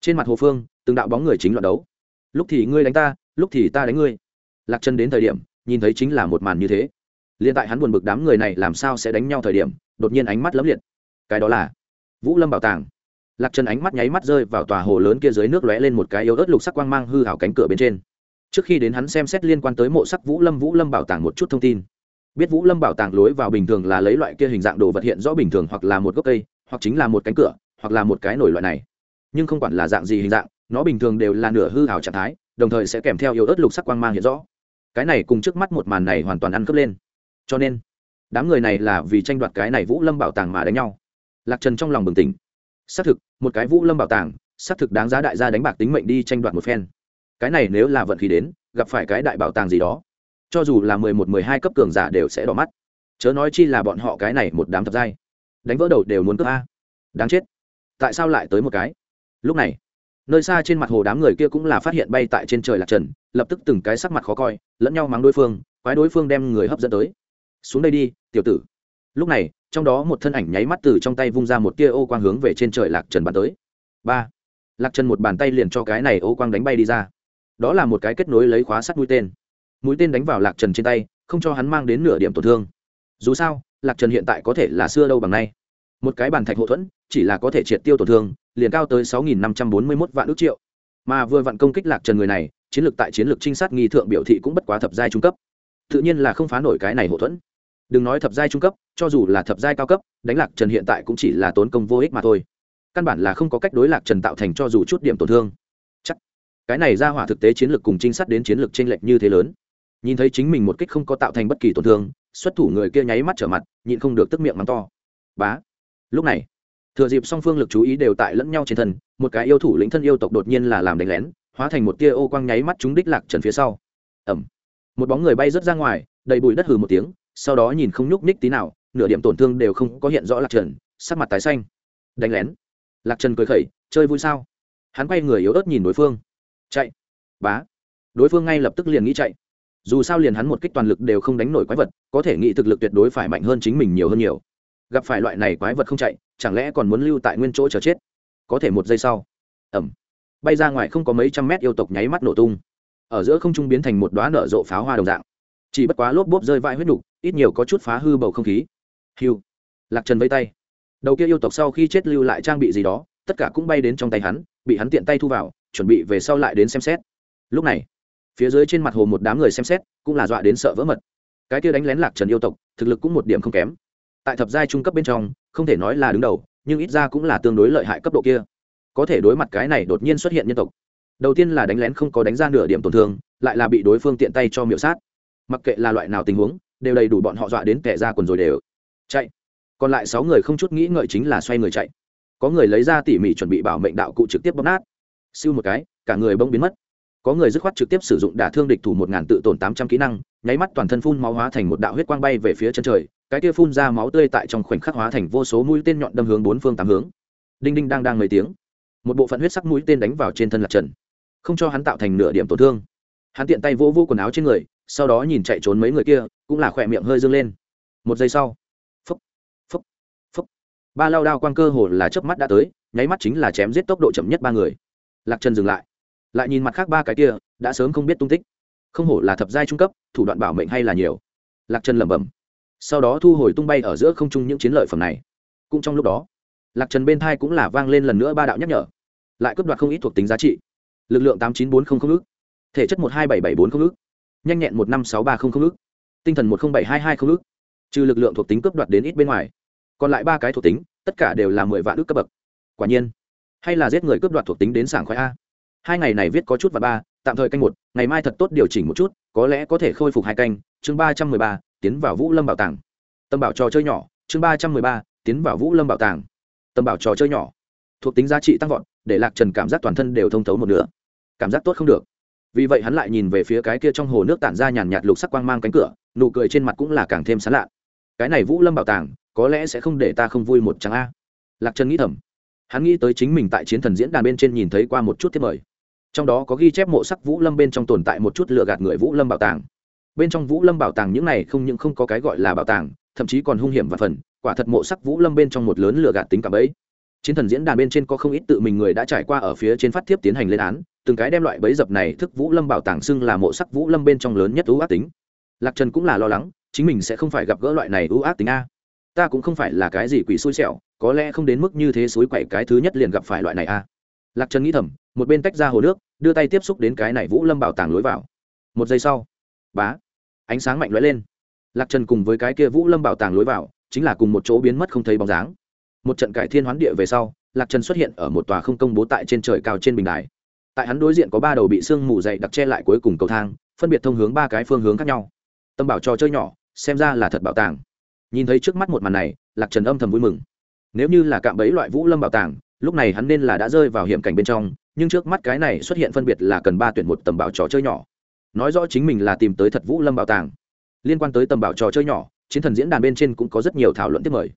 Trên mặt hồ phương, từng đạo bóng người chính loạt đấu. Lúc thì ngươi đánh ta, lúc thì ta đánh ngươi. Lạc chân đến thời điểm, nhìn thấy chính là một màn như thế. L i ê n tại hắn buồn bực đám người này làm sao sẽ đánh nhau thời điểm, đột nhiên ánh mắt lấm liệt. Cái đó là vũ lâm bảo tàng. Lạc chân ánh mắt nháy mắt rơi vào tòa hồ lớn kia dưới nước lóe lên một cái yếu ớt lục sắc quang mang hư hảo cánh cửa bên trên. Trước khi đến hắn xem xét liên quan tới mộ sắc vũ lâm vũ lâm bảo tàng một chút thông tin. Biết vũ lâm bảo tàng lối vào bình thường là lấy loại kia hình dạng đồ vật hiện rõ bình thường hoặc là một gốc cây hoặc chính là một cánh cửa, hoặc là một cái nổi loại này. Nhưng không quản là dạng gì hình dạng, nó bình thường đều là nửa hư hào trạng thái, đồng thời sẽ kèm theo yếu ớt lục sắc quang mang hiện rõ. Cái này cùng trước mắt một màn này hoàn toàn ăn cướp lên. Cho nên, đám người này là vì tranh đoạt cái này vũ lâm bảo tàng mà đánh nhau. Lạc trần trong lòng bừng tỉnh. Xác thực, một cái vũ lâm bảo tàng, xác thực đáng giá đại gia đánh bạc tính mệnh đi tranh đoạt một phen. Cái này nếu là vận khí đến, gặp phải cái đại bảo tàng gì đó, cho dù là mười một, mười hai cấp cường giả đều sẽ đỏ mắt. Chớ nói chi là bọn họ cái này một đám thập giai đánh vỡ đầu đều muốn cướp a. Đáng chết. Tại sao lại tới một cái? Lúc này, nơi xa trên mặt hồ đám người kia cũng là phát hiện bay tại trên trời lạc trần, lập tức từng cái sắc mặt khó coi, lẫn nhau mắng đối phương, quái đối phương đem người hấp dẫn tới. Xuống đây đi, tiểu tử. Lúc này, trong đó một thân ảnh nháy mắt từ trong tay vung ra một tia ô quang hướng về trên trời lạc trần bắn tới. Ba. Lạc trần một bàn tay liền cho cái này ô quang đánh bay đi ra. Đó là một cái kết nối lấy khóa sắt mũi tên. Mũi tên đánh vào lạc trần trên tay, không cho hắn mang đến nửa điểm tổn thương. Dù sao lạc trần hiện tại có thể là xưa đâu bằng nay. Một cái bàn thạch hậu thuẫn, chỉ là có thể triệt tiêu tổn thương, liền cao tới sáu nghìn năm trăm bốn mươi mốt vạn ước triệu. Mà vừa vặn công kích lạc trần người này, chiến lược tại chiến lược trinh sát nghi thượng biểu thị cũng bất quá thập giai trung cấp. Tự nhiên là không phá nổi cái này hậu thuẫn. Đừng nói thập giai trung cấp, cho dù là thập giai cao cấp, đánh lạc trần hiện tại cũng chỉ là tốn công vô ích mà thôi. Căn bản là không có cách đối lạc trần tạo thành cho dù chút điểm tổn thương. Chắc, cái này ra hỏa thực tế chiến lược cùng trinh sát đến chiến lược t r ê n lệch như thế lớn. Nhìn thấy chính mình một kích không có tạo thành bất kỳ tổn thương xuất thủ người kia nháy mắt trở mặt, nhịn không được tức miệng mắng to. Bá. Lúc này, thừa dịp song phương lực chú ý đều tại lẫn nhau trên thân, một cái yêu thủ lĩnh thân yêu tộc đột nhiên là làm đánh lén, hóa thành một tia ô quang nháy mắt trúng đích lạc trần phía sau. Ẩm một bóng người bay rớt ra ngoài, đầy bụi đất hừ một tiếng, sau đó nhìn không nhúc nhích tí nào, nửa điểm tổn thương đều không có hiện rõ lạc trần, sắc mặt tái xanh. Đánh lén. Lạc trần cười khẩy, chơi vui sao? Hắn quay người yếu ớt nhìn đối phương. Chạy. Bá. Đối phương ngay lập tức liền nghĩ chạy dù sao liền hắn một kích toàn lực đều không đánh nổi quái vật, có thể nghĩ thực lực tuyệt đối phải mạnh hơn chính mình nhiều hơn nhiều. Gặp phải loại này quái vật không chạy, chẳng lẽ còn muốn lưu tại nguyên chỗ chờ chết? Có thể một giây sau. Ẩm bay ra ngoài không có mấy trăm mét yêu tộc nháy mắt nổ tung. Ở giữa không trung biến thành một đoá nở rộ pháo hoa đồng dạng. Chỉ bất quá lốp bốp rơi vãi huyết đục ít nhiều có chút phá hư bầu không khí. Hiu. Lạc trần vây tay. Đầu kia yêu tộc sau khi chết lưu lại trang bị gì đó, tất cả cũng bay đến trong tay hắn, bị hắn tiện tay thu vào, chuẩn bị về sau lại đến xem xét. Lúc này phía dưới trên mặt hồ một đám người xem xét, cũng là dọa đến sợ vỡ mật. Cái kia đánh lén lạc trần yêu tộc, thực lực cũng một điểm không kém. Tại thập giai trung cấp bên trong, không thể nói là đứng đầu, nhưng ít ra cũng là tương đối lợi hại cấp độ kia. Có thể đối mặt cái này đột nhiên xuất hiện nhân tộc. Đầu tiên là đánh lén không có đánh ra nửa điểm tổn thương, lại là bị đối phương tiện tay cho miệu sát. Mặc kệ là loại nào tình huống, đều đầy đủ bọn họ dọa đến kẻ ra quần rồi đều. Chạy. Còn lại sáu người không chút nghĩ ngợi chính là xoay người chạy. Có người lấy ra tỉ mỉ chuẩn bị bảo mệnh đạo cụ trực tiếp bóp nát. Siêu một cái, cả người bông biến mất có người dứt khoát trực tiếp sử dụng đả thương địch thủ một ngàn tự tổn tám trăm kỹ năng, nháy mắt toàn thân phun máu hóa thành một đạo huyết quang bay về phía chân trời, cái kia phun ra máu tươi tại trong khoảnh khắc hóa thành vô số mũi tên nhọn đâm hướng bốn phương tám hướng. Đinh đinh đang đang mấy tiếng, một bộ phận huyết sắc mũi tên đánh vào trên thân lạc trần, không cho hắn tạo thành nửa điểm tổn thương. Hắn tiện tay vỗ vỗ quần áo trên người, sau đó nhìn chạy trốn mấy người kia, cũng là khỏe miệng hơi dâng lên. Một giây sau phấp phấp phấp ba lao đao quang cơ hồ là chớp mắt đã tới, nháy mắt chính là chém giết tốc độ chậm nhất ba người. Lạc trần dừng lại lại nhìn mặt khác ba cái kia, đã sớm không biết tung tích. Không hổ là thập giai trung cấp, thủ đoạn bảo mệnh hay là nhiều. Lạc trần lẩm bẩm. Sau đó thu hồi tung bay ở giữa không trung những chiến lợi phẩm này. Cũng trong lúc đó, lạc trần bên thai cũng là vang lên lần nữa ba đạo nhắc nhở. Lại cướp đoạt không ít thuộc tính giá trị. Lực lượng tám chín bốn không không ước thể chất một hai bảy bảy bốn không ước nhanh nhẹn một năm sáu ba không không ước tinh thần một không bảy hai hai không ước trừ lực lượng thuộc tính cướp đoạt đến ít bên ngoài, còn lại ba cái thuộc tính, tất cả đều là mười vạn ước cấp bậc. Quả nhiên, hay là giết người cướp đoạt thuộc tính đến sảng khoái a? Hai ngày này viết có chút và ba, tạm thời canh một, ngày mai thật tốt điều chỉnh một chút, có lẽ có thể khôi phục hai canh. Chương ba trăm mười ba, tiến vào vũ lâm bảo tàng. Tâm bảo trò chơi nhỏ. Chương ba trăm mười ba, tiến vào vũ lâm bảo tàng. Tâm bảo trò chơi nhỏ. Thuộc tính giá trị tăng vọt, để lạc trần cảm giác toàn thân đều thông thấu một nửa. Cảm giác tốt không được. Vì vậy hắn lại nhìn về phía cái kia trong hồ nước tản ra nhàn nhạt lục sắc quang mang cánh cửa, nụ cười trên mặt cũng là càng thêm sán lạ. Cái này vũ lâm bảo tàng, có lẽ sẽ không để ta không vui một trắng a. Lạc trần nghĩ thầm. Hắn nghĩ tới chính mình tại chiến thần diễn đàn bên trên nhìn thấy qua một chút thiết mời trong đó có ghi chép mộ sắc vũ lâm bên trong tồn tại một chút lựa gạt người vũ lâm bảo tàng. Bên trong vũ lâm bảo tàng những này không những không có cái gọi là bảo tàng, thậm chí còn hung hiểm và phần, quả thật mộ sắc vũ lâm bên trong một lớn lựa gạt tính cả bẫy chiến thần diễn đàn bên trên có không ít tự mình người đã trải qua ở phía trên phát thiếp tiến hành lên án, từng cái đem loại bẫy dập này thức vũ lâm bảo tàng xưng là mộ sắc vũ lâm bên trong lớn nhất ưu ác tính. Lạc trần cũng là lo lắng, chính mình sẽ không phải gặp gỡ loại này ưu ác tính a. Ta cũng không phải là cái gì quỷ xui xẻo, có lẽ không đến mức như thế suối quậy cái thứ nhất liền gặp phải loại này a. Lạc trần nghĩ thầm một bên tách ra hồ nước, đưa tay tiếp xúc đến cái này vũ lâm bảo tàng lối vào. Một giây sau, bá, ánh sáng mạnh lóe lên. Lạc trần cùng với cái kia vũ lâm bảo tàng lối vào, chính là cùng một chỗ biến mất không thấy bóng dáng. Một trận cải thiên hoán địa về sau, lạc trần xuất hiện ở một tòa không công bố tại trên trời cao trên bình đài. Tại hắn đối diện có ba đầu bị sương mù dày đặc che lại cuối cùng cầu thang, phân biệt thông hướng ba cái phương hướng khác nhau. Tâm bảo trò chơi nhỏ, xem ra là thật bảo tàng. Nhìn thấy trước mắt một màn này, lạc trần âm thầm vui mừng. Nếu như là cạm bẫy loại vũ lâm bảo tàng lúc này hắn nên là đã rơi vào hiểm cảnh bên trong, nhưng trước mắt cái này xuất hiện phân biệt là cần ba tuyển một tầm bảo trò chơi nhỏ. Nói rõ chính mình là tìm tới thật vũ lâm bảo tàng. Liên quan tới tầm bảo trò chơi nhỏ, chiến thần diễn đàn bên trên cũng có rất nhiều thảo luận tiếp mời.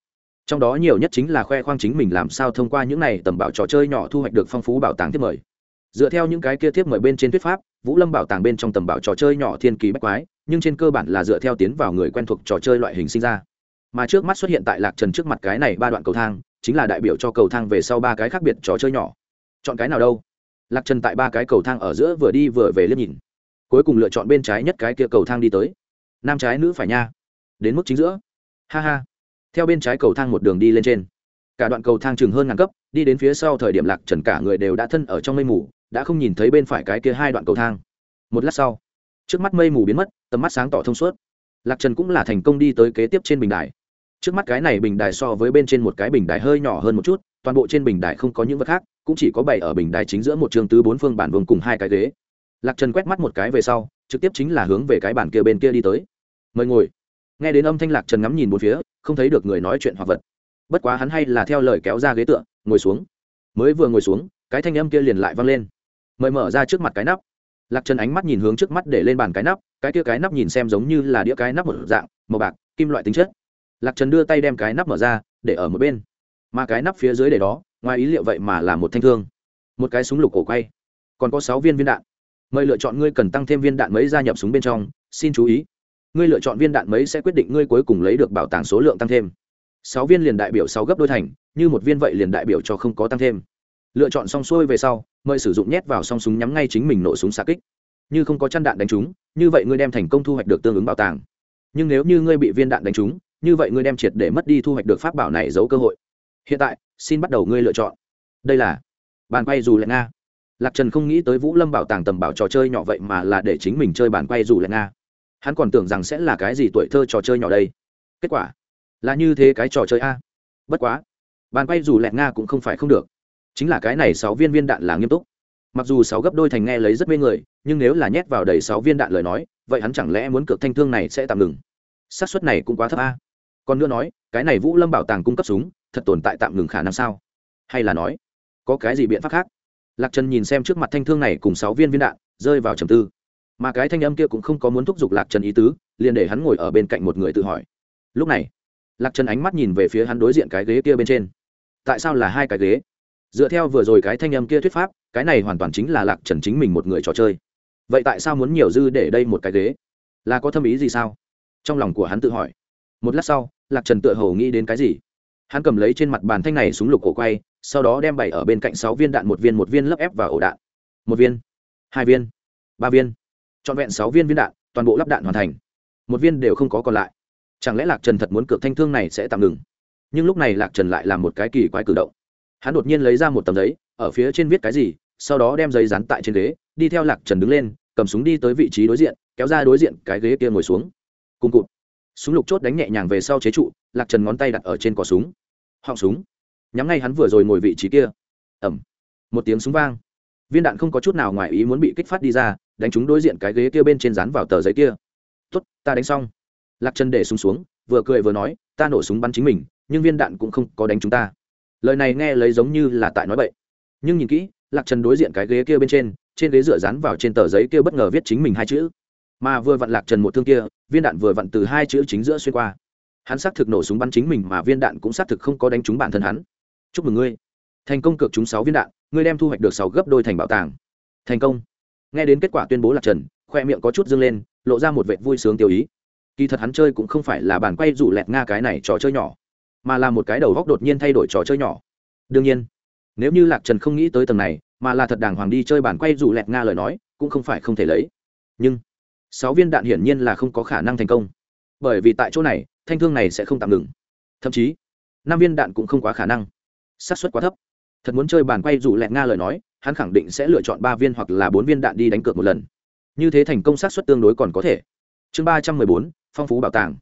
Trong đó nhiều nhất chính là khoe khoang chính mình làm sao thông qua những này tầm bảo trò chơi nhỏ thu hoạch được phong phú bảo tàng tiếp mời. Dựa theo những cái kia tiếp mời bên trên thuyết pháp, vũ lâm bảo tàng bên trong tầm bảo trò chơi nhỏ thiên kỳ bách quái, nhưng trên cơ bản là dựa theo tiến vào người quen thuộc trò chơi loại hình sinh ra. Mà trước mắt xuất hiện tại lạc trần trước mặt cái này ba đoạn cầu thang chính là đại biểu cho cầu thang về sau ba cái khác biệt trò chơi nhỏ. Chọn cái nào đâu? Lạc trần tại ba cái cầu thang ở giữa vừa đi vừa về liếc nhìn. Cuối cùng lựa chọn bên trái nhất cái kia cầu thang đi tới. Nam trái nữ phải nha. Đến mức chính giữa. Ha ha. Theo bên trái cầu thang một đường đi lên trên. Cả đoạn cầu thang chừng hơn ngàn cấp, đi đến phía sau thời điểm lạc trần cả người đều đã thân ở trong mây mù, đã không nhìn thấy bên phải cái kia hai đoạn cầu thang. Một lát sau, trước mắt mây mù biến mất, tầm mắt sáng tỏ thông suốt. Lạc trần cũng là thành công đi tới kế tiếp trên bình đài trước mắt cái này bình đài so với bên trên một cái bình đài hơi nhỏ hơn một chút, toàn bộ trên bình đài không có những vật khác, cũng chỉ có bảy ở bình đài chính giữa một trường tứ bốn phương bản vùng cùng hai cái ghế. Lạc trần quét mắt một cái về sau, trực tiếp chính là hướng về cái bản kia bên kia đi tới. Mời ngồi. Nghe đến âm thanh, lạc trần ngắm nhìn một phía, không thấy được người nói chuyện hoặc vật. Bất quá hắn hay là theo lời kéo ra ghế tựa, ngồi xuống. Mới vừa ngồi xuống, cái thanh âm kia liền lại vang lên. Mời mở ra trước mặt cái nắp. Lạc trần ánh mắt nhìn hướng trước mắt để lên bàn cái nắp, cái kia cái nắp nhìn xem giống như là đĩa cái nắp một dạng, màu bạc, kim loại tính chất lạc trần đưa tay đem cái nắp mở ra, để ở một bên. Mà cái nắp phía dưới để đó, ngoài ý liệu vậy mà là một thanh thương. Một cái súng lục cổ quay. Còn có sáu viên viên đạn. Mời lựa chọn ngươi cần tăng thêm viên đạn mấy gia nhập súng bên trong, xin chú ý. Ngươi lựa chọn viên đạn mấy sẽ quyết định ngươi cuối cùng lấy được bảo tàng số lượng tăng thêm. Sáu viên liền đại biểu sáu gấp đôi thành, như một viên vậy liền đại biểu cho không có tăng thêm. Lựa chọn xong xuôi về sau, mời sử dụng nhét vào song súng nhắm ngay chính mình nổ súng xa kích. Như không có chăn đạn đánh trúng, như vậy ngươi đem thành công thu hoạch được tương ứng bảo tàng. Nhưng nếu như ngươi bị viên đạn đánh trúng như vậy ngươi đem triệt để mất đi thu hoạch được pháp bảo này giấu cơ hội. Hiện tại, xin bắt đầu ngươi lựa chọn. Đây là bàn quay dù lại nga. Lạc trần không nghĩ tới vũ lâm bảo tàng tầm bảo trò chơi nhỏ vậy mà là để chính mình chơi bàn quay dù lại nga. Hắn còn tưởng rằng sẽ là cái gì tuổi thơ trò chơi nhỏ đây. Kết quả, là như thế cái trò chơi a. Bất quá, bàn quay dù lẹt nga cũng không phải không được. Chính là cái này sáu viên viên đạn là nghiêm túc. Mặc dù sáu gấp đôi thành nghe lấy rất mê người, nhưng nếu là nhét vào đầy sáu viên đạn lời nói, vậy hắn chẳng lẽ muốn cược thanh thương này sẽ tạm ngừng? Xác suất này cũng quá thấp a còn nữa nói, cái này vũ lâm bảo tàng cung cấp súng, thật tồn tại tạm ngừng khả năng sao? Hay là nói, có cái gì biện pháp khác? Lạc trần nhìn xem trước mặt thanh thương này cùng sáu viên viên đạn, rơi vào trầm tư. Mà cái thanh âm kia cũng không có muốn thúc giục lạc trần ý tứ, liền để hắn ngồi ở bên cạnh một người tự hỏi. Lúc này, lạc trần ánh mắt nhìn về phía hắn đối diện cái ghế kia bên trên. Tại sao là hai cái ghế? Dựa theo vừa rồi cái thanh âm kia thuyết pháp, cái này hoàn toàn chính là lạc trần chính mình một người trò chơi. Vậy tại sao muốn nhiều dư để đây một cái ghế? Là có thâm ý gì sao? Trong lòng của hắn tự hỏi. Một lát sau lạc trần tựa hồ nghĩ đến cái gì? Hắn cầm lấy trên mặt bàn thanh này súng lục cổ quay, sau đó đem bày ở bên cạnh sáu viên đạn một viên một viên lấp ép vào ổ đạn. Một viên, hai viên, ba viên. Trọn vẹn sáu viên viên đạn, toàn bộ lắp đạn hoàn thành. Một viên đều không có còn lại. Chẳng lẽ lạc trần thật muốn cược thanh thương này sẽ tạm ngừng? Nhưng lúc này lạc trần lại làm một cái kỳ quái cử động. Hắn đột nhiên lấy ra một tấm giấy, ở phía trên viết cái gì, sau đó đem giấy dán tại trên ghế, đi theo lạc trần đứng lên, cầm súng đi tới vị trí đối diện, kéo ra đối diện cái ghế kia ngồi xuống. Cùng cụt súng lục chốt đánh nhẹ nhàng về sau chế trụ, lạc trần ngón tay đặt ở trên cò súng. Họng súng. Nhắm ngay hắn vừa rồi ngồi vị trí kia. Ẩm một tiếng súng vang. Viên đạn không có chút nào ngoài ý muốn bị kích phát đi ra, đánh chúng đối diện cái ghế kia bên trên dán vào tờ giấy kia. Tốt, ta đánh xong. Lạc trần để súng xuống, vừa cười vừa nói, ta nổ súng bắn chính mình, nhưng viên đạn cũng không có đánh chúng ta. Lời này nghe lấy giống như là tại nói bậy. Nhưng nhìn kỹ, lạc trần đối diện cái ghế kia bên trên trên ghế dựa dán vào trên tờ giấy kia bất ngờ viết chính mình hai chữ mà vừa vặn lạc trần một thương kia, viên đạn vừa vặn từ hai chữ chính giữa xuyên qua. Hắn xác thực nổ súng bắn chính mình mà viên đạn cũng xác thực không có đánh trúng bản thân hắn. Chúc mừng ngươi. Thành công cược trúng sáu viên đạn, ngươi đem thu hoạch được sáu gấp đôi thành bảo tàng. Thành công. Nghe đến kết quả tuyên bố lạc trần, khoe miệng có chút dâng lên, lộ ra một vệ vui sướng tiêu ý. Kỳ thật hắn chơi cũng không phải là bàn quay rủ lẹt nga cái này trò chơi nhỏ, mà là một cái đầu góc đột nhiên thay đổi trò chơi nhỏ. Đương nhiên, nếu như lạc trần không nghĩ tới tầng này, mà là thật đàng hoàng đi chơi bàn quay rủ lẹt nga lời nói, cũng không phải không thể lấy. Nhưng sáu viên đạn hiển nhiên là không có khả năng thành công. Bởi vì tại chỗ này, thanh thương này sẽ không tạm ngừng. Thậm chí, năm viên đạn cũng không quá khả năng. Xác suất quá thấp. Thật muốn chơi bàn quay dù lẹt nga lời nói, hắn khẳng định sẽ lựa chọn ba viên hoặc là bốn viên đạn đi đánh cược một lần. Như thế thành công xác suất tương đối còn có thể. Chương ba trăm mười bốn, phong phú bảo tàng.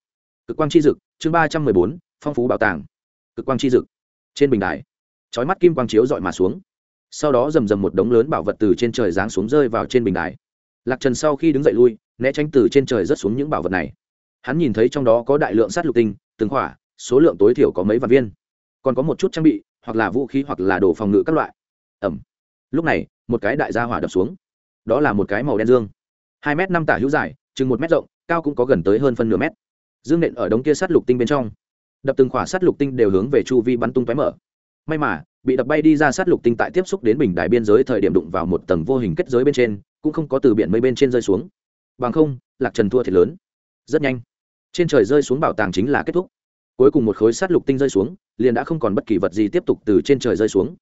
Cực quang chi dực, chương ba trăm mười bốn, phong phú bảo tàng. Cực quang chi dực. Trên bình đài trói mắt kim quang chiếu dọi mà xuống. Sau đó rầm rầm một đống lớn bảo vật từ trên trời giáng xuống rơi vào trên bình đài. Lạc trần sau khi đứng dậy lui né tránh từ trên trời rớt xuống những bảo vật này. Hắn nhìn thấy trong đó có đại lượng sát lục tinh, từng khỏa, số lượng tối thiểu có mấy vạn viên. Còn có một chút trang bị, hoặc là vũ khí, hoặc là đồ phòng ngự các loại. Ẩm. Lúc này, một cái đại gia hỏa đập xuống. Đó là một cái màu đen dương. Hai m năm tả hữu dài, chừng một m rộng, cao cũng có gần tới hơn phân nửa mét. Dương nện ở đống kia sát lục tinh bên trong. Đập từng khỏa sát lục tinh đều hướng về chu vi bắn tung tóe mở. May mà, bị đập bay đi ra sát lục tinh tại tiếp xúc đến bình đài biên giới thời điểm đụng vào một tầng vô hình kết giới bên trên, cũng không có từ biển mây bên trên rơi xuống bằng không, lạc trần thua thiệt lớn. Rất nhanh. Trên trời rơi xuống bảo tàng chính là kết thúc. Cuối cùng một khối sát lục tinh rơi xuống, liền đã không còn bất kỳ vật gì tiếp tục từ trên trời rơi xuống.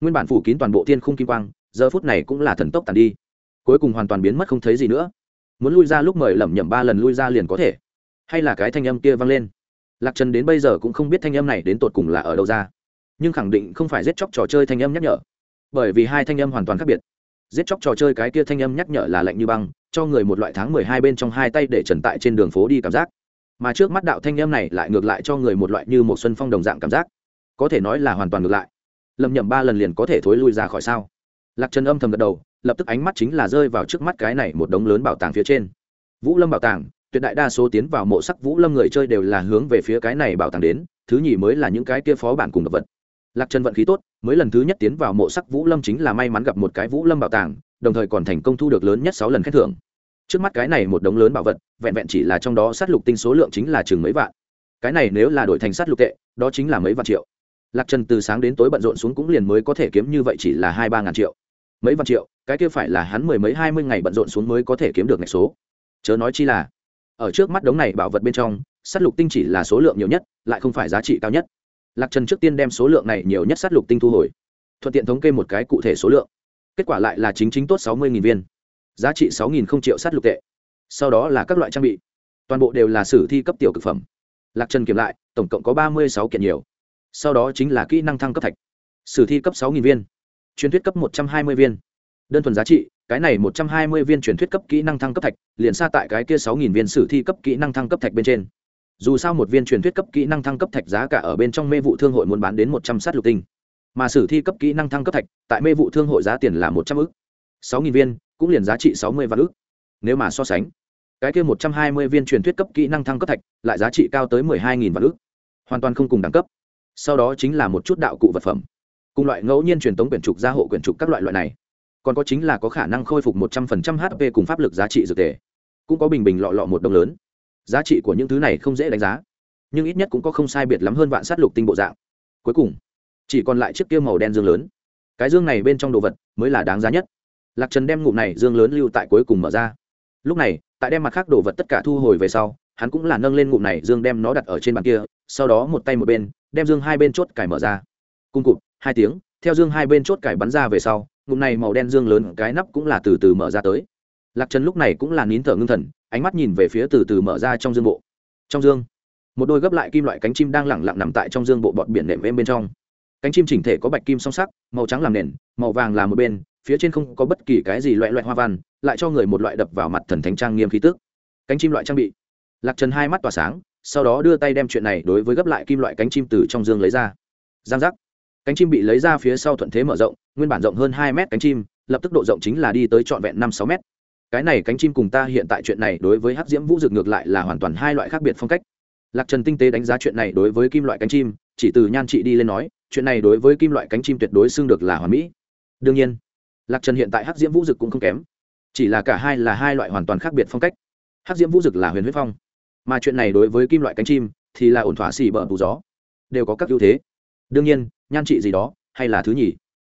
Nguyên bản phủ kín toàn bộ thiên khung kim quang, giờ phút này cũng là thần tốc tàn đi. Cuối cùng hoàn toàn biến mất không thấy gì nữa. Muốn lui ra lúc mời lẩm nhẩm ba lần lui ra liền có thể. Hay là cái thanh âm kia vang lên? Lạc trần đến bây giờ cũng không biết thanh âm này đến tột cùng là ở đâu ra. Nhưng khẳng định không phải giết chóc trò chơi thanh âm nhắc nhở. Bởi vì hai thanh âm hoàn toàn khác biệt giết chóc trò chơi cái kia thanh âm nhắc nhở là lạnh như băng, cho người một loại tháng mười hai bên trong hai tay để trần tại trên đường phố đi cảm giác. Mà trước mắt đạo thanh âm này lại ngược lại cho người một loại như một xuân phong đồng dạng cảm giác. Có thể nói là hoàn toàn ngược lại. Lầm nhầm ba lần liền có thể thối lui ra khỏi sao? Lạc trần âm thầm gật đầu, lập tức ánh mắt chính là rơi vào trước mắt cái này một đống lớn bảo tàng phía trên. Vũ lâm bảo tàng, tuyệt đại đa số tiến vào mộ sắc vũ lâm người chơi đều là hướng về phía cái này bảo tàng đến, thứ nhì mới là những cái kia phó bản cùng đ ộ vật. Lạc trần vận khí tốt mới lần thứ nhất tiến vào mộ sắc vũ lâm chính là may mắn gặp một cái vũ lâm bảo tàng, đồng thời còn thành công thu được lớn nhất sáu lần khen thưởng. Trước mắt cái này một đống lớn bảo vật, vẹn vẹn chỉ là trong đó sát lục tinh số lượng chính là chừng mấy vạn. Cái này nếu là đổi thành sát lục tệ, đó chính là mấy vạn triệu. Lạc trần từ sáng đến tối bận rộn xuống cũng liền mới có thể kiếm như vậy chỉ là hai ba ngàn triệu. Mấy vạn triệu, cái kia phải là hắn mười mấy hai mươi ngày bận rộn xuống mới có thể kiếm được ngày số. Chớ nói chi là, ở trước mắt đống này bảo vật bên trong, sát lục tinh chỉ là số lượng nhiều nhất, lại không phải giá trị cao nhất lạc trần trước tiên đem số lượng này nhiều nhất sát lục tinh thu hồi, thuận tiện thống kê một cái cụ thể số lượng. Kết quả lại là chính chính tốt sáu mươi viên, giá trị sáu không triệu sát lục tệ. Sau đó là các loại trang bị, toàn bộ đều là sử thi cấp tiểu cực phẩm. Lạc trần kiểm lại, tổng cộng có ba mươi sáu kiện nhiều. Sau đó chính là kỹ năng thăng cấp thạch, sử thi cấp sáu viên, truyền thuyết cấp một trăm hai mươi viên. Đơn thuần giá trị, cái này một trăm hai mươi viên truyền thuyết cấp kỹ năng thăng cấp thạch, liền xa tại cái kia sáu nghìn viên sử thi cấp kỹ năng thăng cấp thạch bên trên dù sao một viên truyền thuyết cấp kỹ năng thăng cấp thạch giá cả ở bên trong mê vụ thương hội muốn bán đến một trăm sát lục tinh. Mà sử thi cấp kỹ năng thăng cấp thạch, tại mê vụ thương hội giá tiền là một trăm ư c sáu nghìn viên, cũng liền giá trị sáu mươi vạn ước nếu mà so sánh, cái kia một trăm hai mươi viên truyền thuyết cấp kỹ năng thăng cấp thạch, lại giá trị cao tới mười hai nghìn vạn ước hoàn toàn không cùng đẳng cấp. Sau đó chính là một chút đạo cụ vật phẩm. Cùng loại ngẫu nhiên truyền tống quyển trục, gia hộ quyển trục các loại loại này. Còn có chính là có khả năng khôi phục một trăm phần trăm hp cùng pháp lực giá trị dược tề. Cũng có bình bình lọ lọ một đồng lớn giá trị của những thứ này không dễ đánh giá, nhưng ít nhất cũng có không sai biệt lắm hơn vạn sát lục tinh bộ dạng. Cuối cùng, chỉ còn lại chiếc kia màu đen dương lớn. Cái dương này bên trong đồ vật mới là đáng giá nhất. Lạc trần đem ngụm này dương lớn lưu tại cuối cùng mở ra. Lúc này, tại đem mặt khác đồ vật tất cả thu hồi về sau, hắn cũng là nâng lên ngụm này dương đem nó đặt ở trên bàn kia, sau đó một tay một bên, đem dương hai bên chốt cải mở ra. Cung cụt, hai tiếng, theo dương hai bên chốt cải bắn ra về sau, ngụm này màu đen dương lớn cái nắp cũng là từ từ mở ra tới. Lạc trần lúc này cũng là nín thở ngưng thần ánh mắt nhìn về phía từ từ mở ra trong dương bộ. Trong dương, một đôi gấp lại kim loại cánh chim đang lẳng lặng nằm tại trong dương bộ bọt biển nệm êm bên trong. Cánh chim chỉnh thể có bạch kim song sắc, màu trắng làm nền, màu vàng là một bên, phía trên không có bất kỳ cái gì loại loại hoa văn, lại cho người một loại đập vào mặt thần thánh trang nghiêm khí tức. Cánh chim loại trang bị. Lạc trần hai mắt tỏa sáng, sau đó đưa tay đem chuyện này đối với gấp lại kim loại cánh chim từ trong dương lấy ra. Giang giác. Cánh chim bị lấy ra phía sau thuận thế mở rộng, nguyên bản rộng hơn hai mét cánh chim, lập tức độ rộng chính là đi tới trọn vẹn năm sáu mét cái này cánh chim cùng ta hiện tại chuyện này đối với hắc diễm vũ dực ngược lại là hoàn toàn hai loại khác biệt phong cách. Lạc trần tinh tế đánh giá chuyện này đối với kim loại cánh chim, chỉ từ nhan trị đi lên nói, chuyện này đối với kim loại cánh chim tuyệt đối xưng được là hoàn mỹ. Đương nhiên, lạc trần hiện tại hắc diễm vũ dực cũng không kém. Chỉ là cả hai là hai loại hoàn toàn khác biệt phong cách. Hắc diễm vũ dực là huyền huyết phong, mà chuyện này đối với kim loại cánh chim thì là ổn thỏa xì bờ bù gió. Đều có các ưu thế. Đương nhiên, nhan trị gì đó hay là thứ nhì.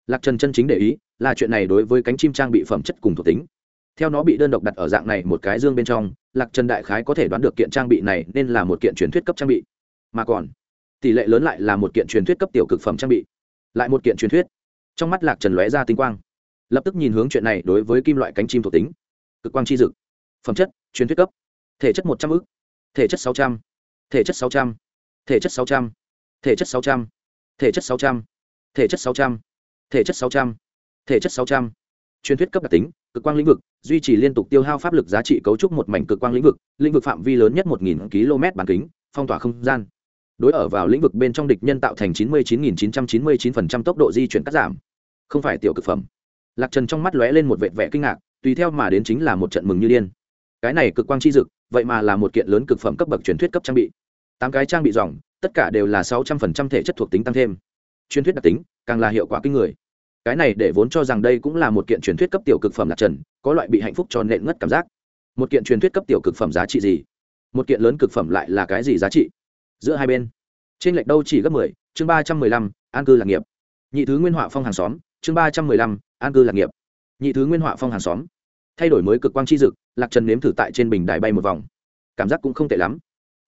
Lạc trần chân chính để ý là chuyện này đối với cánh chim trang bị phẩm chất cùng thuộc tính theo nó bị đơn độc đặt ở dạng này một cái dương bên trong, lạc trần đại khái có thể đoán được kiện trang bị này nên là một kiện truyền thuyết cấp trang bị. Mà còn, tỷ lệ lớn lại là một kiện truyền thuyết cấp tiểu cực phẩm trang bị. Lại một kiện truyền thuyết. Trong mắt lạc trần lóe ra tinh quang. Lập tức nhìn hướng chuyện này đối với kim loại cánh chim thuộc tính. Cực quang chi dực. Phẩm chất, truyền thuyết cấp. Thể chất một trăm ư thể chất sáu trăm. Thể chất sáu trăm. Thể chất sáu trăm. Thể chất sáu trăm. Thể chất sáu trăm. Thể chất sáu trăm. Thể chất sáu trăm. Thể chất sáu trăm truyền thuyết cấp đặc tính, cực quang lĩnh vực, duy trì liên tục tiêu hao pháp lực giá trị cấu trúc một mảnh cực quang lĩnh vực lĩnh vực phạm vi lớn nhất một nghìn km bán kính, phong tỏa không gian. Đối ở vào lĩnh vực bên trong địch nhân tạo thành chín mươi chín nghìn chín trăm chín mươi chín phần trăm tốc độ di chuyển cắt giảm. Không phải tiểu cực phẩm. Lạc trần trong mắt lóe lên một vệ vẻ kinh ngạc, tùy theo mà đến chính là một trận mừng như điên. Cái này cực quang chi dực, vậy mà là một kiện lớn cực phẩm cấp bậc truyền thuyết cấp trang bị. Tám cái trang bị dòng, tất cả đều là sáu trăm phần trăm thể chất thuộc tính tăng thêm. Truyền thuyết đặc tính, càng là hiệu quả kinh người cái này để vốn cho rằng đây cũng là một kiện truyền thuyết cấp tiểu cực phẩm lạc trần, có loại bị hạnh phúc cho nện ngất cảm giác. Một kiện truyền thuyết cấp tiểu cực phẩm giá trị gì? Một kiện lớn cực phẩm lại là cái gì giá trị? Giữa hai bên. Trên lệch đâu chỉ gấp mười, chương ba trăm mười lăm, an cư lạc nghiệp. Nhị thứ nguyên họa phong hàng xóm, chương ba trăm mười lăm, an cư lạc nghiệp. Nhị thứ nguyên họa phong hàng xóm. Thay đổi mới cực quang chi dực, lạc trần nếm thử tại trên bình đài bay một vòng. Cảm giác cũng không tệ lắm.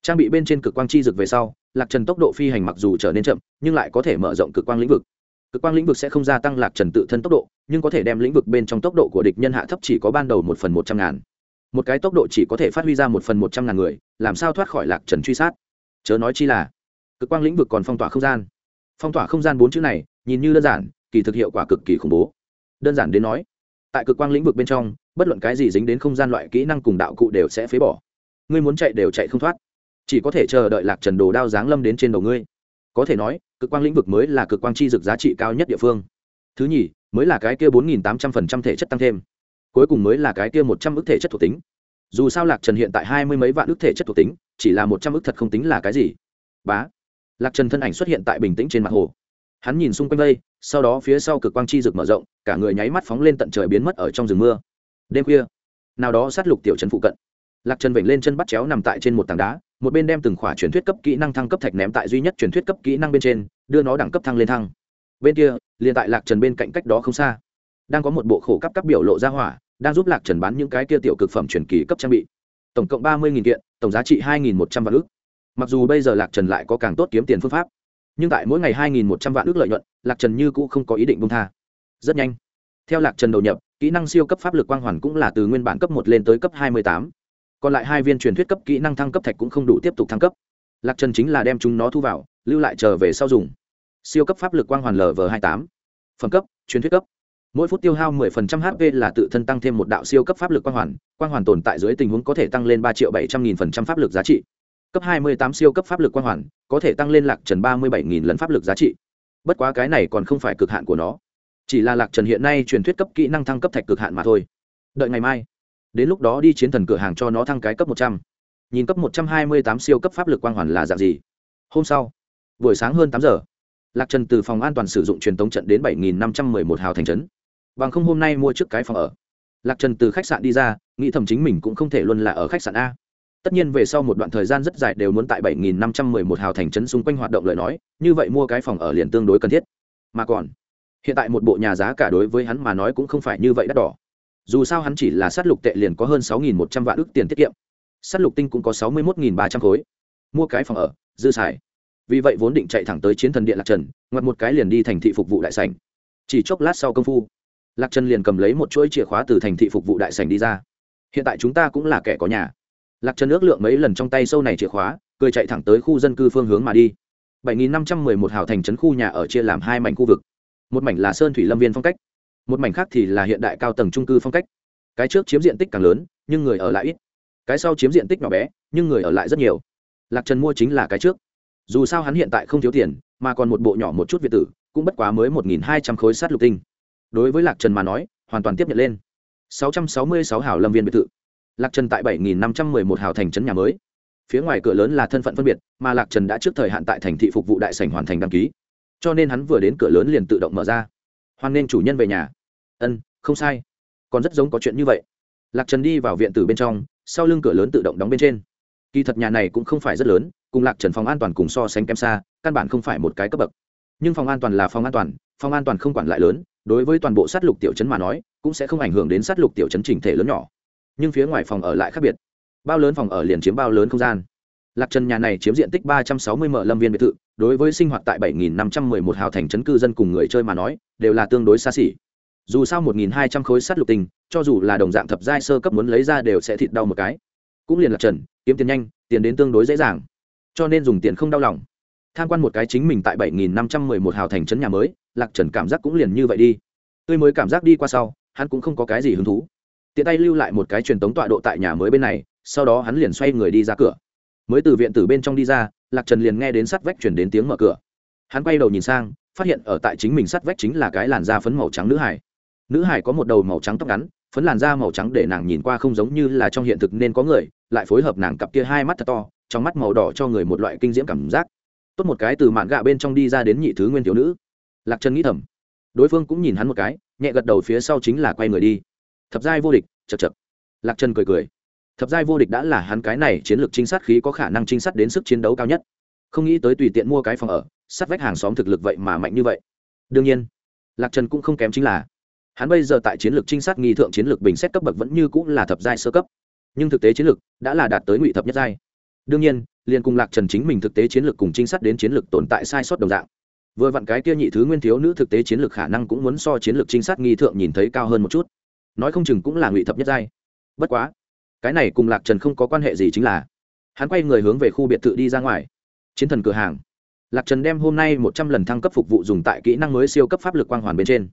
Trang bị bên trên cực quang chi dực về sau, lạc trần tốc độ phi hành mặc dù trở nên chậm, nhưng lại có thể mở rộng cực quang lĩnh vực cực quang lĩnh vực sẽ không gia tăng lạc trần tự thân tốc độ, nhưng có thể đem lĩnh vực bên trong tốc độ của địch nhân hạ thấp chỉ có ban đầu một phần một trăm ngàn. Một cái tốc độ chỉ có thể phát huy ra một phần một trăm ngàn người, làm sao thoát khỏi lạc trần truy sát? Chớ nói chi là, cực quang lĩnh vực còn phong tỏa không gian. Phong tỏa không gian bốn chữ này, nhìn như đơn giản, kỳ thực hiệu quả cực kỳ khủng bố. Đơn giản đến nói, tại cực quang lĩnh vực bên trong, bất luận cái gì dính đến không gian loại kỹ năng cùng đạo cụ đều sẽ phế bỏ. Ngươi muốn chạy đều chạy không thoát. Chỉ có thể chờ đợi lạc trần đồ đao giáng lâm đến trên đầu ngươi có thể nói, cực quang lĩnh vực mới là cực quang chi dực giá trị cao nhất địa phương. Thứ nhì, mới là cái kia bốn nghìn tám trăm phần trăm thể chất tăng thêm. Cuối cùng mới là cái kia một trăm ước thể chất thuộc tính. Dù sao lạc trần hiện tại hai mươi mấy vạn ước thể chất thuộc tính, chỉ là một trăm ước thật không tính là cái gì. Bá. Lạc trần thân ảnh xuất hiện tại bình tĩnh trên mặt hồ. Hắn nhìn xung quanh đây, sau đó phía sau cực quang chi rực mở rộng, cả người nháy mắt phóng lên tận trời biến mất ở trong rừng mưa. Đêm khuya, nào đó sát lục tiểu trần phụ cận. Lạc trần vểnh lên chân bắt chéo nằm tại trên một tảng đá một bên đem từng khỏa truyền thuyết cấp kỹ năng thăng cấp thạch ném tại duy nhất truyền thuyết cấp kỹ năng bên trên, đưa nó đẳng cấp thăng lên thăng. Bên kia, liền tại lạc trần bên cạnh cách đó không xa, đang có một bộ khổ cấp các biểu lộ ra hỏa, đang giúp lạc trần bán những cái kia tiểu cực phẩm truyền kỳ cấp trang bị. Tổng cộng ba mươi kiện, tổng giá trị hai một trăm vạn ước mặc dù bây giờ lạc trần lại có càng tốt kiếm tiền phương pháp, nhưng tại mỗi ngày hai nghìn một trăm vạn ước lợi nhuận, lạc trần như cũ không có ý định bông tha. Rất nhanh, theo lạc trần đầu nhập, kỹ năng siêu cấp pháp lực quang hoàn cũng là từ nguyên bản cấp một lên tới cấp hai mươi tám còn lại hai viên truyền thuyết cấp kỹ năng thăng cấp thạch cũng không đủ tiếp tục thăng cấp. Lạc trần chính là đem chúng nó thu vào, lưu lại chờ về sau dùng. Siêu cấp pháp lực quang hoàn lv hai tám. Phẩm cấp, truyền thuyết cấp. Mỗi phút tiêu hao 10% hp là tự thân tăng thêm một đạo siêu cấp pháp lực quang hoàn. Quang hoàn tồn tại dưới tình huống có thể tăng lên ba triệu bảy trăm nghìn phần trăm pháp lực giá trị. Cấp 28 siêu cấp pháp lực quang hoàn, có thể tăng lên lạc trần ba mươi bảy nghìn lần pháp lực giá trị. Bất quá cái này còn không phải cực hạn của nó. Chỉ là lạc trần hiện nay truyền thuyết cấp kỹ năng thăng cấp thạch cực hạn mà thôi. Đợi ngày mai đến lúc đó đi chiến thần cửa hàng cho nó thăng cái cấp một trăm. Nhìn cấp một trăm hai mươi tám siêu cấp pháp lực quang hoàn là dạng gì? Hôm sau, buổi sáng hơn tám giờ, lạc trần từ phòng an toàn sử dụng truyền tống trận đến bảy nghìn năm trăm mười một hào thành trấn. Bằng không hôm nay mua trước cái phòng ở. Lạc trần từ khách sạn đi ra, nghĩ thầm chính mình cũng không thể luôn là ở khách sạn a. Tất nhiên về sau một đoạn thời gian rất dài đều muốn tại bảy nghìn năm trăm mười một hào thành trấn xung quanh hoạt động lời nói, như vậy mua cái phòng ở liền tương đối cần thiết. Mà còn, hiện tại một bộ nhà giá cả đối với hắn mà nói cũng không phải như vậy đắt đỏ dù sao hắn chỉ là sát lục tệ liền có hơn sáu nghìn một trăm vạn ước tiền tiết kiệm. Sát lục tinh cũng có sáu mươi một nghìn ba trăm khối. Mua cái phòng ở, dư xài. Vì vậy vốn định chạy thẳng tới chiến thần điện lạc trần, ngoặt một cái liền đi thành thị phục vụ đại sảnh. Chỉ chốc lát sau công phu, lạc trần liền cầm lấy một chuỗi chìa khóa từ thành thị phục vụ đại sảnh đi ra. Hiện tại chúng ta cũng là kẻ có nhà. Lạc trần ước lượng mấy lần trong tay sâu này chìa khóa, cười chạy thẳng tới khu dân cư phương hướng mà đi. 7.511 hào thành trấn khu nhà ở chia làm hai mảnh khu vực. Một mảnh là sơn thủy lâm viên phong cách một mảnh khác thì là hiện đại cao tầng trung cư phong cách. Cái trước chiếm diện tích càng lớn, nhưng người ở lại ít. Cái sau chiếm diện tích nhỏ bé, nhưng người ở lại rất nhiều. Lạc trần mua chính là cái trước. Dù sao hắn hiện tại không thiếu tiền, mà còn một bộ nhỏ một chút việt tử, cũng bất quá mới một nghìn hai trăm khối sát lục tinh. Đối với lạc trần mà nói, hoàn toàn tiếp nhận lên. sáu trăm sáu mươi sáu hào lâm viên biệt thự. Lạc trần tại bảy nghìn năm trăm mười một hào thành trấn nhà mới. Phía ngoài cửa lớn là thân phận phân biệt, mà lạc trần đã trước thời hạn tại thành thị phục vụ đại sảnh hoàn thành đăng ký. Cho nên hắn vừa đến cửa lớn liền tự động mở ra. Hoan nên chủ nhân về nhà ân, không sai. Còn rất giống có chuyện như vậy. Lạc trần đi vào viện từ bên trong, sau lưng cửa lớn tự động đóng bên trên. Kỳ thật nhà này cũng không phải rất lớn, cùng lạc trần phòng an toàn cùng so sánh kém xa, căn bản không phải một cái cấp bậc. Nhưng phòng an toàn là phòng an toàn, phòng an toàn không quản lại lớn, đối với toàn bộ sát lục tiểu chấn mà nói, cũng sẽ không ảnh hưởng đến sát lục tiểu chấn chỉnh thể lớn nhỏ. Nhưng phía ngoài phòng ở lại khác biệt. Bao lớn phòng ở liền chiếm bao lớn không gian. Lạc trần nhà này chiếm diện tích ba trăm sáu mươi mở lâm viên biệt thự, đối với sinh hoạt tại bảy nghìn năm trăm mười một hào thành chấn cư dân cùng người chơi mà nói, đều là tương đối xa xỉ dù sao một nghìn hai trăm khối sắt lục tình cho dù là đồng dạng thập giai sơ cấp muốn lấy ra đều sẽ thịt đau một cái. Cũng liền lạc trần, kiếm tiền nhanh, tiền đến tương đối dễ dàng. Cho nên dùng tiền không đau lòng. Tham quan một cái chính mình tại bảy nghìn năm trăm mười một hào thành trấn nhà mới, lạc trần cảm giác cũng liền như vậy đi. Tươi mới cảm giác đi qua sau, hắn cũng không có cái gì hứng thú. Tiện tay lưu lại một cái truyền tống tọa độ tại nhà mới bên này, sau đó hắn liền xoay người đi ra cửa. Mới từ viện từ bên trong đi ra, lạc trần liền nghe đến sắt vách chuyển đến tiếng mở cửa. Hắn quay đầu nhìn sang, phát hiện ở tại chính mình sắt vách chính là cái làn da phấn màu trắng nữ hải nữ hải có một đầu màu trắng tóc ngắn, phấn làn da màu trắng để nàng nhìn qua không giống như là trong hiện thực nên có người, lại phối hợp nàng cặp kia hai mắt thật to, trong mắt màu đỏ cho người một loại kinh diễm cảm giác. Tốt một cái từ mạn gạ bên trong đi ra đến nhị thứ nguyên thiếu nữ. Lạc trần nghĩ thầm. Đối phương cũng nhìn hắn một cái, nhẹ gật đầu phía sau chính là quay người đi. Thập giai vô địch chật chật lạc trần cười cười. Thập giai vô địch đã là hắn cái này chiến lược trinh sát khí có khả năng trinh sát đến sức chiến đấu cao nhất. Không nghĩ tới tùy tiện mua cái phòng ở, sát vách hàng xóm thực lực vậy mà mạnh như vậy. Đương nhiên, lạc trần cũng không kém chính là hắn bây giờ tại chiến lược trinh sát nghi thượng chiến lược bình xét cấp bậc vẫn như cũng là thập giai sơ cấp. Nhưng thực tế chiến lược đã là đạt tới ngụy thập nhất giai. Đương nhiên, liền cùng lạc trần chính mình thực tế chiến lược cùng trinh sát đến chiến lược tồn tại sai sót đồng dạng. Vừa vặn cái kia nhị thứ nguyên thiếu nữ thực tế chiến lược khả năng cũng muốn so chiến lược trinh sát nghi thượng nhìn thấy cao hơn một chút. Nói không chừng cũng là ngụy thập nhất giai. Bất quá, cái này cùng lạc trần không có quan hệ gì chính là, hắn quay người hướng về khu biệt thự đi ra ngoài. Chiến thần cửa hàng. Lạc trần đem hôm nay một trăm lần thăng cấp phục vụ dùng tại kỹ năng mới siêu cấp pháp lực quang hoàn bên trên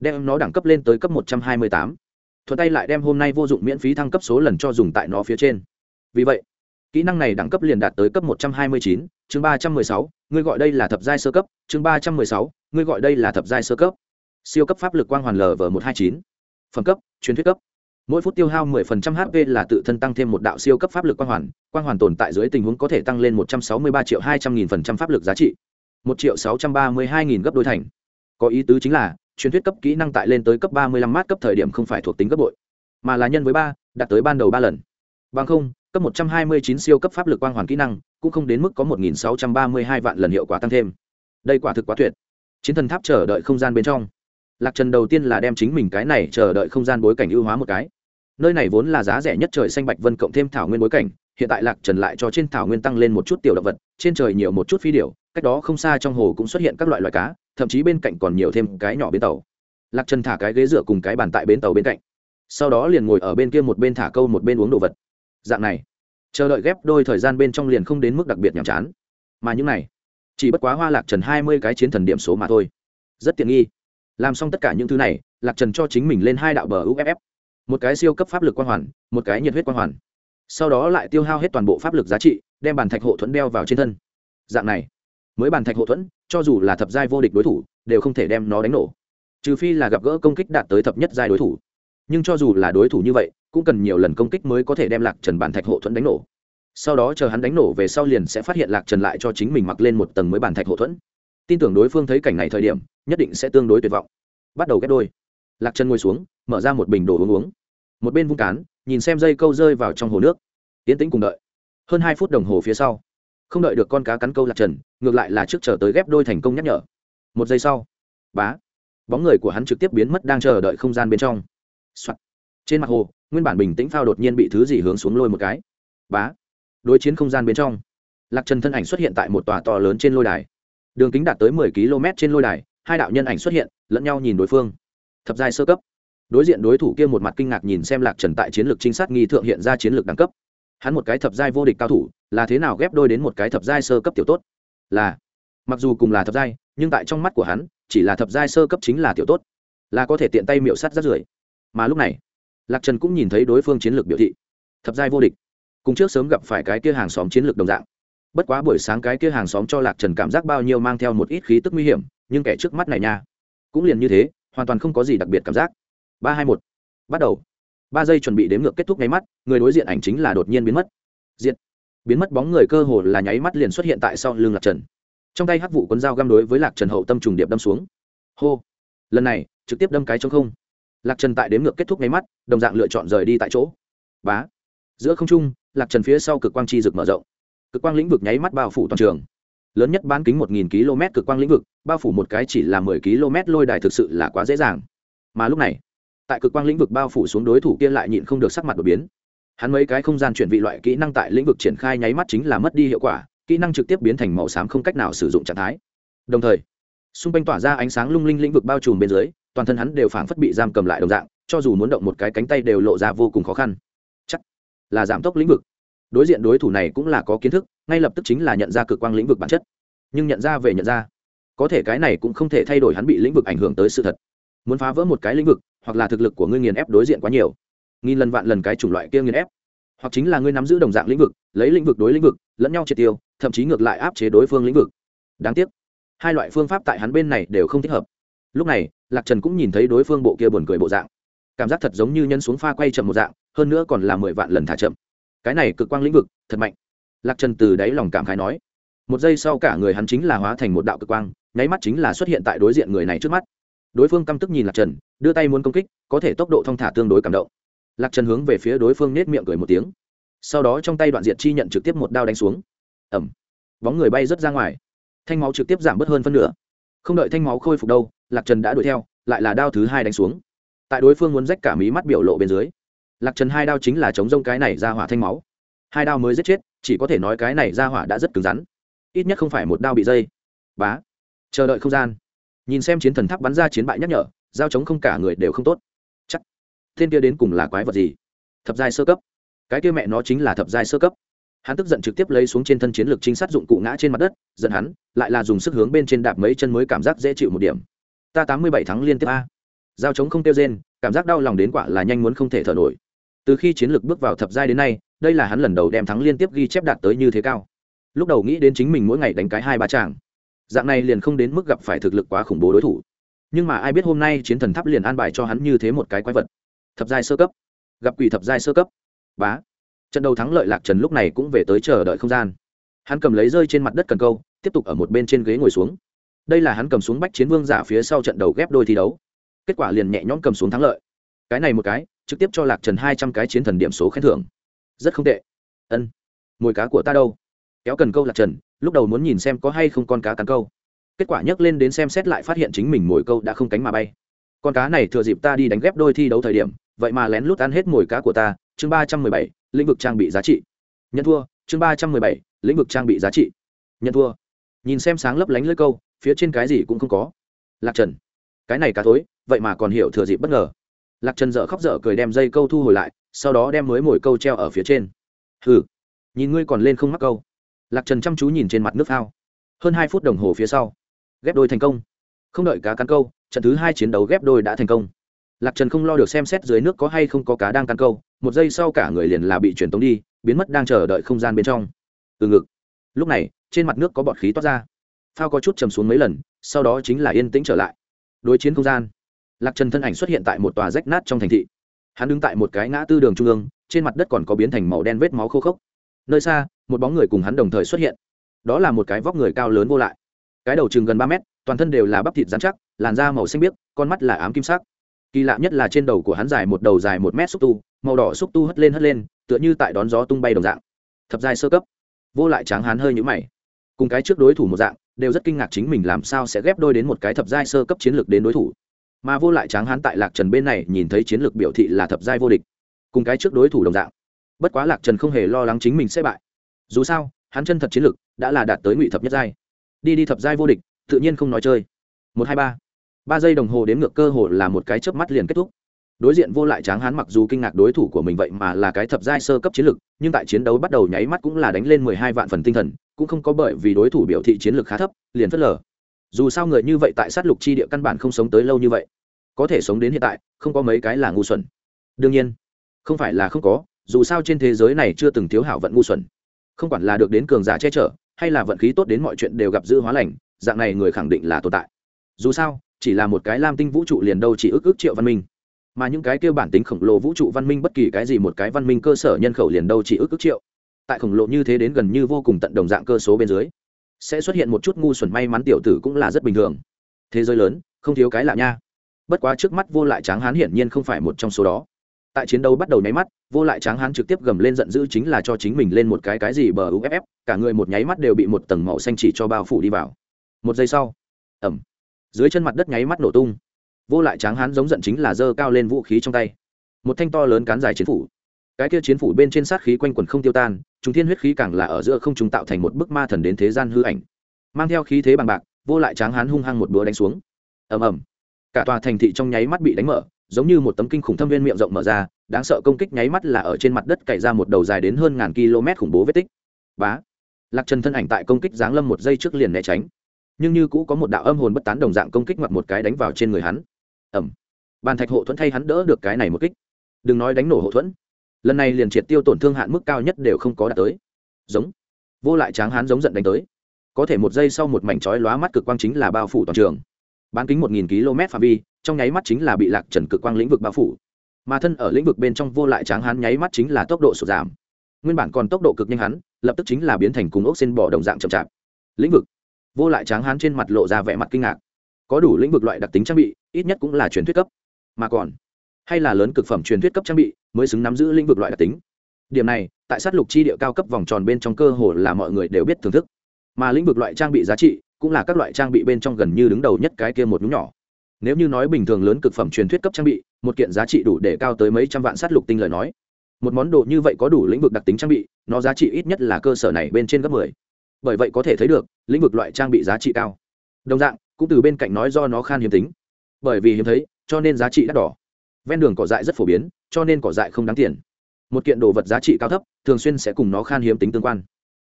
đem nó đẳng cấp lên tới cấp một trăm hai mươi tám. Thuận tay lại đem hôm nay vô dụng miễn phí thăng cấp số lần cho dùng tại nó phía trên. Vì vậy, kỹ năng này đẳng cấp liền đạt tới cấp một trăm hai mươi chín, chương ba trăm mười sáu, ngươi gọi đây là thập giai sơ cấp, chương ba trăm mười sáu, ngươi gọi đây là thập giai sơ cấp. Siêu cấp pháp lực quang hoàn lv một hai chín. Phẩm cấp, truyền thuyết cấp. Mỗi phút tiêu hao 10% hp là tự thân tăng thêm một đạo siêu cấp pháp lực quang hoàn quang hoàn tồn tại dưới tình huống có thể tăng lên 163 triệu 200 nghìn phần trăm pháp lực giá trị. 1 triệu 632 nghìn gấp đôi thành. Có ý tứ chính là truyền thuyết cấp kỹ năng tại lên tới cấp 35 mát cấp thời điểm không phải thuộc tính cấp bội, mà là nhân với ba, đạt tới ban đầu ba lần. Bằng không, cấp 129 siêu cấp pháp lực quang hoàn kỹ năng cũng không đến mức có 1632 vạn lần hiệu quả tăng thêm. Đây quả thực quá tuyệt. Chiến thần tháp chờ đợi không gian bên trong. Lạc trần đầu tiên là đem chính mình cái này chờ đợi không gian bối cảnh ưu hóa một cái. Nơi này vốn là giá rẻ nhất trời xanh bạch vân cộng thêm thảo nguyên bối cảnh, hiện tại lạc trần lại cho trên thảo nguyên tăng lên một chút tiểu động vật, trên trời nhiều một chút phi điểu, cách đó không xa trong hồ cũng xuất hiện các loại loài cá thậm chí bên cạnh còn nhiều thêm cái nhỏ bến tàu. Lạc trần thả cái ghế dựa cùng cái bàn tại bến tàu bên cạnh. Sau đó liền ngồi ở bên kia một bên thả câu một bên uống đồ vật. Dạng này, chờ đợi ghép đôi thời gian bên trong liền không đến mức đặc biệt nhàm chán. Mà những này, chỉ bất quá hoa lạc trần hai mươi cái chiến thần điểm số mà thôi. Rất tiện nghi. Làm xong tất cả những thứ này, lạc trần cho chính mình lên hai đạo bờ uff một cái siêu cấp pháp lực quan hoàn, một cái nhiệt huyết quan hoàn. Sau đó lại tiêu hao hết toàn bộ pháp lực giá trị, đem bàn thạch hộ thuẫn đeo vào trên thân. Dạng này mới bàn thạch hộ thuẫn, cho dù là thập giai vô địch đối thủ, đều không thể đem nó đánh nổ. Trừ phi là gặp gỡ công kích đạt tới thập nhất giai đối thủ. Nhưng cho dù là đối thủ như vậy, cũng cần nhiều lần công kích mới có thể đem lạc trần bàn thạch hộ thuẫn đánh nổ. Sau đó chờ hắn đánh nổ về sau liền sẽ phát hiện lạc trần lại cho chính mình mặc lên một tầng mới bàn thạch hộ thuẫn. Tin tưởng đối phương thấy cảnh này thời điểm, nhất định sẽ tương đối tuyệt vọng. Bắt đầu ghép đôi. Lạc trần ngồi xuống, mở ra một bình đồ uống uống. Một bên vung cán, nhìn xem dây câu rơi vào trong hồ nước. Tiến tĩnh cùng đợi. Hơn hai phút đồng hồ phía sau không đợi được con cá cắn câu lạc trần, ngược lại là trước chờ tới ghép đôi thành công nhắc nhở. Một giây sau, bá, bóng người của hắn trực tiếp biến mất đang chờ đợi không gian bên trong、Soạn. trên mặt hồ, nguyên bản bình tĩnh phao đột nhiên bị thứ gì hướng xuống lôi một cái. Bá, đối chiến không gian bên trong. Lạc trần thân ảnh xuất hiện tại một tòa to lớn trên lôi đài. Đường kính đạt tới mười km trên lôi đài, hai đạo nhân ảnh xuất hiện, lẫn nhau nhìn đối phương. Thập giai sơ cấp. Đối diện đối thủ kia một mặt kinh ngạc nhìn xem lạc trần tại chiến lược trinh sát nghi thượng hiện ra chiến lược đẳng cấp. Hắn một cái thập giai vô địch cao thủ là thế nào ghép đôi đến một cái thập giai sơ cấp tiểu tốt? Là, mặc dù cùng là thập giai, nhưng tại trong mắt của hắn, chỉ là thập giai sơ cấp chính là tiểu tốt. Là có thể tiện tay miệu sắt rất rưởi mà lúc này, lạc trần cũng nhìn thấy đối phương chiến lược biểu thị. Thập giai vô địch. Cùng trước sớm gặp phải cái kia hàng xóm chiến lược đồng dạng. Bất quá buổi sáng cái kia hàng xóm cho lạc trần cảm giác bao nhiêu mang theo một ít khí tức nguy hiểm, nhưng kẻ trước mắt này nha. Cũng liền như thế, hoàn toàn không có gì đặc biệt cảm giác. Ba hai một. Bắt đầu. Ba giây chuẩn bị đếm ngược kết thúc ngay mắt, người đối diện ảnh chính là đột nhiên biến mất. Diện biến mất bóng người cơ hồ là nháy mắt liền xuất hiện tại sau lưng lạc trần. Trong tay hắc vụ cuốn dao găm đối với lạc trần hậu tâm trùng điệp đâm xuống. Hô! Lần này, trực tiếp đâm cái trong không. Lạc trần tại đếm ngược kết thúc nháy mắt, đồng dạng lựa chọn rời đi tại chỗ. Bá! Giữa không trung, lạc trần phía sau cực quang chi rực mở rộng. Cực quang lĩnh vực nháy mắt bao phủ toàn trường. Lớn nhất bán kính một nghìn km cực quang lĩnh vực, bao phủ một cái chỉ là mười km lôi đài thực sự là quá dễ dàng. Mà lúc này, tại cực quang lĩnh vực bao phủ xuống đối thủ kia lại nhịn không được sắc mặt đột biến hắn mấy cái không gian chuyển vị loại kỹ năng tại lĩnh vực triển khai nháy mắt chính là mất đi hiệu quả, kỹ năng trực tiếp biến thành màu xám không cách nào sử dụng trạng thái. Đồng thời, xung quanh tỏa ra ánh sáng lung linh lĩnh vực bao trùm bên dưới, toàn thân hắn đều phảng phất bị giam cầm lại đồng dạng, cho dù muốn động một cái cánh tay đều lộ ra vô cùng khó khăn. Chắc là giảm tốc lĩnh vực. Đối diện đối thủ này cũng là có kiến thức, ngay lập tức chính là nhận ra cực quang lĩnh vực bản chất. Nhưng nhận ra về nhận ra, có thể cái này cũng không thể thay đổi hắn bị lĩnh vực ảnh hưởng tới sự thật. Muốn phá vỡ một cái lĩnh vực, hoặc là thực lực của ngươi nghiền ép đối diện quá nhiều nghìn lần vạn lần cái chủng loại kia nghiền ép. Hoặc chính là ngươi nắm giữ đồng dạng lĩnh vực, lấy lĩnh vực đối lĩnh vực, lẫn nhau triệt tiêu, thậm chí ngược lại áp chế đối phương lĩnh vực. Đáng tiếc, hai loại phương pháp tại hắn bên này đều không thích hợp. Lúc này, lạc trần cũng nhìn thấy đối phương bộ kia buồn cười bộ dạng. Cảm giác thật giống như nhân xuống pha quay chậm một dạng, hơn nữa còn là mười vạn lần thả chậm. Cái này cực quang lĩnh vực, thật mạnh. Lạc trần từ đáy lòng cảm khái nói. Một giây sau cả người hắn chính là hóa thành một đạo cực quang, nháy mắt chính là xuất hiện tại đối diện người này trước mắt. Đối phương căm tức nhìn lạc trần, đưa tay muốn công kích, có thể tốc độ thong thả tương đối cảm động lạc trần hướng về phía đối phương nết miệng cười một tiếng. Sau đó trong tay đoạn diệt chi nhận trực tiếp một đao đánh xuống. Ẩm. Bóng người bay rớt ra ngoài. Thanh máu trực tiếp giảm bớt hơn phân nửa. Không đợi thanh máu khôi phục đâu, lạc trần đã đuổi theo, lại là đao thứ hai đánh xuống. Tại đối phương muốn rách cả mí mắt biểu lộ bên dưới, lạc trần hai đao chính là chống rông cái này ra hỏa thanh máu. Hai đao mới giết chết, chỉ có thể nói cái này ra hỏa đã rất cứng rắn. Ít nhất không phải một đao bị dây. Bá. Chờ đợi không gian. Nhìn xem chiến thần tháp bắn ra chiến bại nhắc nhở, giao chống không cả người đều không tốt. Tên thiên kia đến cùng là quái vật gì? Thập giai sơ cấp. Cái kia mẹ nó chính là thập giai sơ cấp. Hắn tức giận trực tiếp lấy xuống trên thân chiến lược chính sát dụng cụ ngã trên mặt đất, giận hắn, lại là dùng sức hướng bên trên đạp mấy chân mới cảm giác dễ chịu một điểm. Ta tám mươi bảy tháng liên tiếp a. Giao chống không tiêu rên, cảm giác đau lòng đến quả là nhanh muốn không thể thở nổi. Từ khi chiến lược bước vào thập giai đến nay, đây là hắn lần đầu đem thắng liên tiếp ghi chép đạt tới như thế cao. Lúc đầu nghĩ đến chính mình mỗi ngày đánh cái hai ba tràng. Dạng này liền không đến mức gặp phải thực lực quá khủng bố đối thủ. Nhưng mà ai biết hôm nay chiến thần tháp liền an bài cho hắn như thế một cái quái vật thập giai sơ cấp. Gặp quỷ thập giai sơ cấp. Bá. Trận đầu thắng lợi lạc trần lúc này cũng về tới chờ đợi không gian. Hắn cầm lấy rơi trên mặt đất cần câu, tiếp tục ở một bên trên ghế ngồi xuống. Đây là hắn cầm xuống bách chiến vương giả phía sau trận đầu ghép đôi thi đấu. Kết quả liền nhẹ nhõm cầm xuống thắng lợi. Cái này một cái, trực tiếp cho lạc trần hai trăm cái chiến thần điểm số khen thưởng. Rất không tệ. Ân. Mồi cá của ta đâu? Kéo cần câu lạc trần, lúc đầu muốn nhìn xem có hay không con cá cắn câu. Kết quả nhấc lên đến xem xét lại phát hiện chính mình mồi câu đã không cánh mà bay. Con cá này thừa dịp ta đi đánh ghép đôi thi đấu thời điểm vậy mà lén lút ăn hết mồi cá của ta, chương ba trăm mười bảy, lĩnh vực trang bị giá trị. Nhận thua, chương ba trăm mười bảy, lĩnh vực trang bị giá trị. Nhận thua. Nhìn xem sáng lấp lánh lưỡi câu, phía trên cái gì cũng không có. Lạc trần. Cái này cá thối, vậy mà còn hiểu thừa dịp bất ngờ. Lạc trần dợ khóc dở cười đem dây câu thu hồi lại, sau đó đem mới mồi câu treo ở phía trên. Hừ. Nhìn ngươi còn lên không mắc câu. Lạc trần chăm chú nhìn trên mặt nước phao hơn hai phút đồng hồ phía sau. Ghép đôi thành công. Không đợi cá cắn câu, trận thứ hai chiến đấu ghép đôi đã thành công lạc trần không lo được xem xét dưới nước có hay không có cá đang căn câu, một giây sau cả người liền là bị truyền tống đi, biến mất đang chờ đợi không gian bên trong. Từ ngực. Lúc này, trên mặt nước có bọt khí toát ra. Phao có chút chầm xuống mấy lần, sau đó chính là yên tĩnh trở lại. Đối chiến không gian. Lạc trần thân ảnh xuất hiện tại một tòa rách nát trong thành thị. Hắn đứng tại một cái ngã tư đường trung ương, trên mặt đất còn có biến thành màu đen vết máu khô khốc. Nơi xa, một bóng người cùng hắn đồng thời xuất hiện. Đó là một cái vóc người cao lớn vô lại. Cái đầu chừng gần ba mét, toàn thân đều là bắp thịt dán chắc, làn da màu xanh biếc, con mắt là ám kim sắc kỳ lạ nhất là trên đầu của hắn dài một đầu dài một mét xúc tu, màu đỏ xúc tu hất lên hất lên, tựa như tại đón gió tung bay đồng dạng. Thập giai sơ cấp. Vô lại tráng hắn hơi nhũ mày. Cùng cái trước đối thủ một dạng, đều rất kinh ngạc chính mình làm sao sẽ ghép đôi đến một cái thập giai sơ cấp chiến lược đến đối thủ. Mà vô lại tráng hán tại lạc trần bên này nhìn thấy chiến lược biểu thị là thập giai vô địch. Cùng cái trước đối thủ đồng dạng. Bất quá lạc trần không hề lo lắng chính mình sẽ bại. Dù sao, hắn chân thật chiến lược đã là đạt tới ngụy thập nhất giai. Đi đi thập giai vô địch, tự nhiên không nói chơi. Một hai ba ba giây đồng hồ đến ngược cơ hồ là một cái chớp mắt liền kết thúc. Đối diện vô lại tráng hán mặc dù kinh ngạc đối thủ của mình vậy mà là cái thập giai sơ cấp chiến lược, nhưng tại chiến đấu bắt đầu nháy mắt cũng là đánh lên mười hai vạn phần tinh thần, cũng không có bởi vì đối thủ biểu thị chiến lược khá thấp, liền phớt lờ. Dù sao người như vậy tại sát lục chi địa căn bản không sống tới lâu như vậy, có thể sống đến hiện tại, không có mấy cái là ngu xuẩn. Đương nhiên, không phải là không có, dù sao trên thế giới này chưa từng thiếu hảo vận ngu xuẩn. Không quản là được đến cường giả che chở, hay là vận khí tốt đến mọi chuyện đều gặp dư hóa lành, dạng này người khẳng định là tồn tại. Dù sao chỉ là một cái lam tinh vũ trụ liền đâu chỉ ước ước triệu văn minh. Mà những cái kêu bản tính khổng lồ vũ trụ văn minh bất kỳ cái gì một cái văn minh cơ sở nhân khẩu liền đâu chỉ ước ước triệu. Tại khổng lồ như thế đến gần như vô cùng tận đồng dạng cơ số bên dưới, sẽ xuất hiện một chút ngu xuẩn may mắn tiểu tử cũng là rất bình thường. Thế giới lớn, không thiếu cái lạ nha. Bất quá trước mắt vô lại tráng hán hiển nhiên không phải một trong số đó. Tại chiến đấu bắt đầu nháy mắt, vô lại tráng hán trực tiếp gầm lên giận dữ chính là cho chính mình lên một cái cái gì bờ uff cả người một nháy mắt đều bị một tầng màu xanh chỉ cho bao phủ đi vào. Một giây sau ẩm dưới chân mặt đất nháy mắt nổ tung. Vô lại tráng hán giống giận chính là giơ cao lên vũ khí trong tay. Một thanh to lớn cán dài chiến phủ. Cái kia chiến phủ bên trên sát khí quanh quần không tiêu tan chúng thiên huyết khí càng là ở giữa không chúng tạo thành một bức ma thần đến thế gian hư ảnh. Mang theo khí thế bằng bạc, vô lại tráng hán hung hăng một búa đánh xuống. Ầm ầm. Cả tòa thành thị trong nháy mắt bị đánh mở, giống như một tấm kinh khủng thâm viên miệng rộng mở ra, đáng sợ công kích nháy mắt là ở trên mặt đất cày ra một đầu dài đến hơn ngàn km khủng bố vết tích. Bá. Lạc trần thân ảnh tại công kích giáng lâm một giây trước liền né tránh nhưng như cũ có một đạo âm hồn bất tán đồng dạng công kích ngoặt một cái đánh vào trên người hắn. Ẩm. Bàn thạch hộ thuẫn thay hắn đỡ được cái này một kích. Đừng nói đánh nổ hộ thuẫn. Lần này liền triệt tiêu tổn thương hạn mức cao nhất đều không có đạt tới. Giống. Vô lại tráng hắn giống giận đánh tới. Có thể một giây sau một mảnh chói lóa mắt cực quang chính là bao phủ toàn trường. Bán kính một nghìn km phạm vi, trong nháy mắt chính là bị lạc trần cực quang lĩnh vực bao phủ. Mà thân ở lĩnh vực bên trong vô lại tráng hắn nháy mắt chính là tốc độ sụt giảm. Nguyên bản còn tốc độ cực nhanh hắn, lập tức chính là biến thành cùng ốc xin bỏ đồng dạng chậm chạp. Lĩnh vực vô lại tráng hán trên mặt lộ ra vẻ mặt kinh ngạc. Có đủ lĩnh vực loại đặc tính trang bị, ít nhất cũng là truyền thuyết cấp. Mà còn, hay là lớn cực phẩm truyền thuyết cấp trang bị mới xứng nắm giữ lĩnh vực loại đặc tính. Điểm này, tại sát lục chi địa cao cấp vòng tròn bên trong cơ hồ là mọi người đều biết thưởng thức. Mà lĩnh vực loại trang bị giá trị cũng là các loại trang bị bên trong gần như đứng đầu nhất cái kia một nhúm nhỏ. Nếu như nói bình thường lớn cực phẩm truyền thuyết cấp trang bị, một kiện giá trị đủ để cao tới mấy trăm vạn sát lục tinh lời nói, một món đồ như vậy có đủ lĩnh vực đặc tính trang bị, nó giá trị ít nhất là cơ sở này bên trên gấp mười bởi vậy có thể thấy được, lĩnh vực loại trang bị giá trị cao. Đồng dạng, cũng từ bên cạnh nói do nó khan hiếm tính. Bởi vì hiếm thấy, cho nên giá trị đắt đỏ. Ven đường cỏ dại rất phổ biến, cho nên cỏ dại không đáng tiền. Một kiện đồ vật giá trị cao thấp, thường xuyên sẽ cùng nó khan hiếm tính tương quan.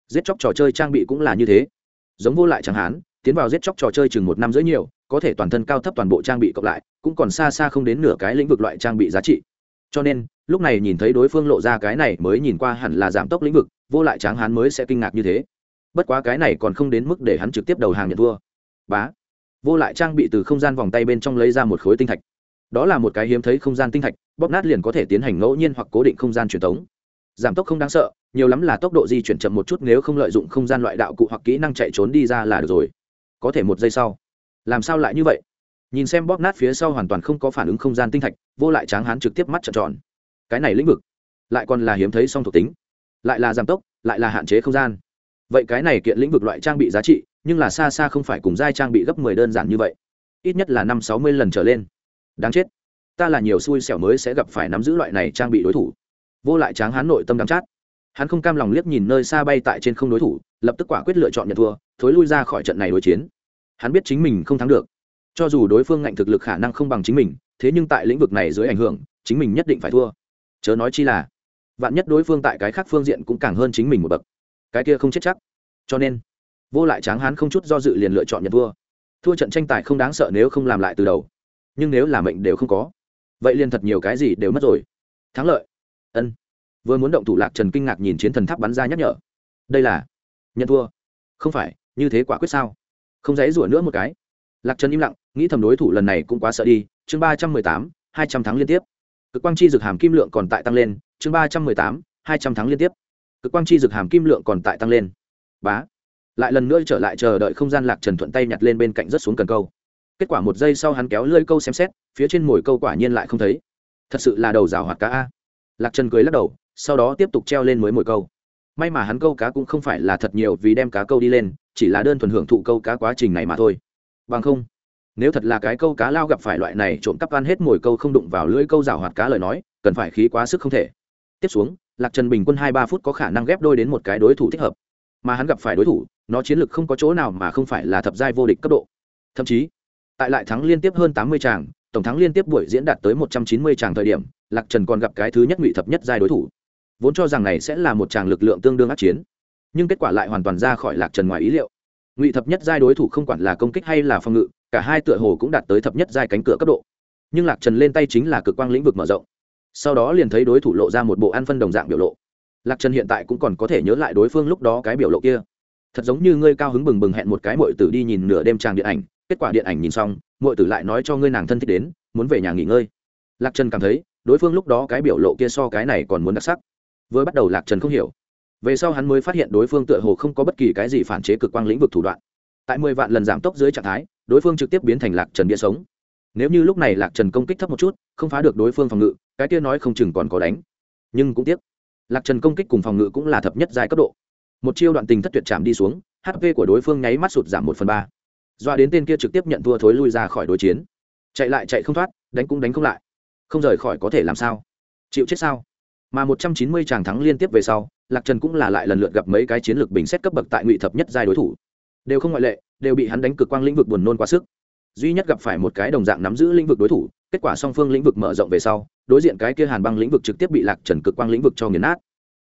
Giết chóc trò chơi trang bị cũng là như thế. Giống vô lại chẳng hán tiến vào giết chóc trò chơi chừng một năm rưỡi nhiều, có thể toàn thân cao thấp toàn bộ trang bị cộng lại, cũng còn xa xa không đến nửa cái lĩnh vực loại trang bị giá trị. Cho nên, lúc này nhìn thấy đối phương lộ ra cái này mới nhìn qua hẳn là giảm tốc lĩnh vực, vô lại tráng hán mới sẽ kinh ngạc như thế bất quá cái này còn không đến mức để hắn trực tiếp đầu hàng nhận thua bá. Vô lại trang bị từ không gian vòng tay bên trong lấy ra một khối tinh thạch. Đó là một cái hiếm thấy không gian tinh thạch, bóp nát liền có thể tiến hành ngẫu nhiên hoặc cố định không gian truyền thống. Giảm tốc không đáng sợ, nhiều lắm là tốc độ di chuyển chậm một chút nếu không lợi dụng không gian loại đạo cụ hoặc kỹ năng chạy trốn đi ra là được rồi. Có thể một giây sau. Làm sao lại như vậy? Nhìn xem bóp nát phía sau hoàn toàn không có phản ứng không gian tinh thạch, vô lại tráng hán trực tiếp mắt trợn tròn. Cái này lĩnh vực lại còn là hiếm thấy song thuộc tính. Lại là giảm tốc, lại là hạn chế không gian vậy cái này kiện lĩnh vực loại trang bị giá trị, nhưng là xa xa không phải cùng giai trang bị gấp mười đơn giản như vậy. Ít nhất là năm sáu mươi lần trở lên. Đáng chết. Ta là nhiều xui xẻo mới sẽ gặp phải nắm giữ loại này trang bị đối thủ. Vô lại tráng hán nội tâm đắm chát. Hắn không cam lòng liếc nhìn nơi xa bay tại trên không đối thủ, lập tức quả quyết lựa chọn nhận thua, thối lui ra khỏi trận này đối chiến. Hắn biết chính mình không thắng được. Cho dù đối phương ngạnh thực lực khả năng không bằng chính mình, thế nhưng tại lĩnh vực này dưới ảnh hưởng, chính mình nhất định phải thua. Chớ nói chi là, vạn nhất đối phương tại cái khác phương diện cũng càng hơn chính mình một bậc cái kia không chết chắc. Cho nên, vô lại tráng hán không chút do dự liền lựa chọn nhận thua thua trận tranh tài không đáng sợ nếu không làm lại từ đầu. Nhưng nếu là mệnh đều không có, vậy liền thật nhiều cái gì đều mất rồi. Thắng lợi. Ân. Vừa muốn động thủ, lạc trần kinh ngạc nhìn chiến thần tháp bắn ra nhắc nhở. Đây là nhận thua không phải, như thế quả quyết sao? Không dãy rủa nữa một cái. Lạc trần im lặng, nghĩ thầm đối thủ lần này cũng quá sợ đi. Chương ba trăm mười tám, hai trăm tháng liên tiếp. Cực quang chi dược hàm kim lượng còn tại tăng lên. Chương ba trăm mười tám, hai trăm tháng liên tiếp cực quang chi dược hàm kim lượng còn tại tăng lên. Bá. Lại lần nữa trở lại chờ đợi không gian lạc trần thuận tay nhặt lên bên cạnh rất xuống cần câu. Kết quả một giây sau hắn kéo lơi câu xem xét, phía trên mồi câu quả nhiên lại không thấy. Thật sự là đầu rào hoạt cá a. Lạc trần cười lắc đầu, sau đó tiếp tục treo lên mới mồi câu. May mà hắn câu cá cũng không phải là thật nhiều vì đem cá câu đi lên, chỉ là đơn thuần hưởng thụ câu cá quá trình này mà thôi. Bằng không, nếu thật là cái câu cá lao gặp phải loại này trộm cắp ăn hết mồi câu không đụng vào lưỡi câu rào hoạt cá lời nói, cần phải khí quá sức không thể. Tiếp xuống lạc trần bình quân hai ba phút có khả năng ghép đôi đến một cái đối thủ thích hợp. Mà hắn gặp phải đối thủ, nó chiến lược không có chỗ nào mà không phải là thập giai vô địch cấp độ. Thậm chí, tại lại thắng liên tiếp hơn tám mươi tràng tổng thắng liên tiếp buổi diễn đạt tới một trăm chín mươi tràng thời điểm, lạc trần còn gặp cái thứ nhất ngụy thập nhất giai đối thủ. Vốn cho rằng này sẽ là một tràng lực lượng tương đương ác chiến, nhưng kết quả lại hoàn toàn ra khỏi lạc trần ngoài ý liệu. Ngụy thập nhất giai đối thủ không quản là công kích hay là phòng ngự, cả hai tựa hồ cũng đạt tới thập nhất giai cánh cửa cấp độ. Nhưng lạc trần lên tay chính là cực quang lĩnh vực mở rộng sau đó liền thấy đối thủ lộ ra một bộ ăn phân đồng dạng biểu lộ. Lạc trần hiện tại cũng còn có thể nhớ lại đối phương lúc đó cái biểu lộ kia. Thật giống như ngươi cao hứng bừng bừng hẹn một cái mội tử đi nhìn nửa đêm tràng điện ảnh, kết quả điện ảnh nhìn xong mội tử lại nói cho ngươi nàng thân thích đến, muốn về nhà nghỉ ngơi. Lạc trần cảm thấy, đối phương lúc đó cái biểu lộ kia so cái này còn muốn đặc sắc. Vừa bắt đầu lạc trần không hiểu. Về sau hắn mới phát hiện đối phương tựa hồ không có bất kỳ cái gì phản chế cực quang lĩnh vực thủ đoạn. Tại mười vạn lần giảm tốc dưới trạng thái, đối phương trực tiếp biến thành lạc trần bia sống. Nếu như lúc này lạc trần công kích thấp một chút, không phá được đối phương phòng ngự cái kia nói không chừng còn có đánh. Nhưng cũng tiếc, lạc trần công kích cùng phòng ngự cũng là thập nhất dài cấp độ. Một chiêu đoạn tình thất tuyệt chạm đi xuống hp của đối phương nháy mắt sụt giảm một phần ba. Doa đến tên kia trực tiếp nhận thua thối lui ra khỏi đối chiến. Chạy lại chạy không thoát, đánh cũng đánh không lại. Không rời khỏi có thể làm sao? Chịu chết sao? Mà một trăm chín mươi tràng thắng liên tiếp về sau, lạc trần cũng là lại lần lượt gặp mấy cái chiến lược bình xét cấp bậc tại ngụy thập nhất giai đối thủ. Đều không ngoại lệ, đều bị hắn đánh cực quang lĩnh vực buồn nôn quá sức. Duy nhất gặp phải một cái đồng dạng nắm giữ lĩnh vực đối thủ, kết quả song phương lĩnh vực mở rộng về sau đối diện cái kia hàn băng lĩnh vực trực tiếp bị lạc trần cực quang lĩnh vực cho nghiền nát.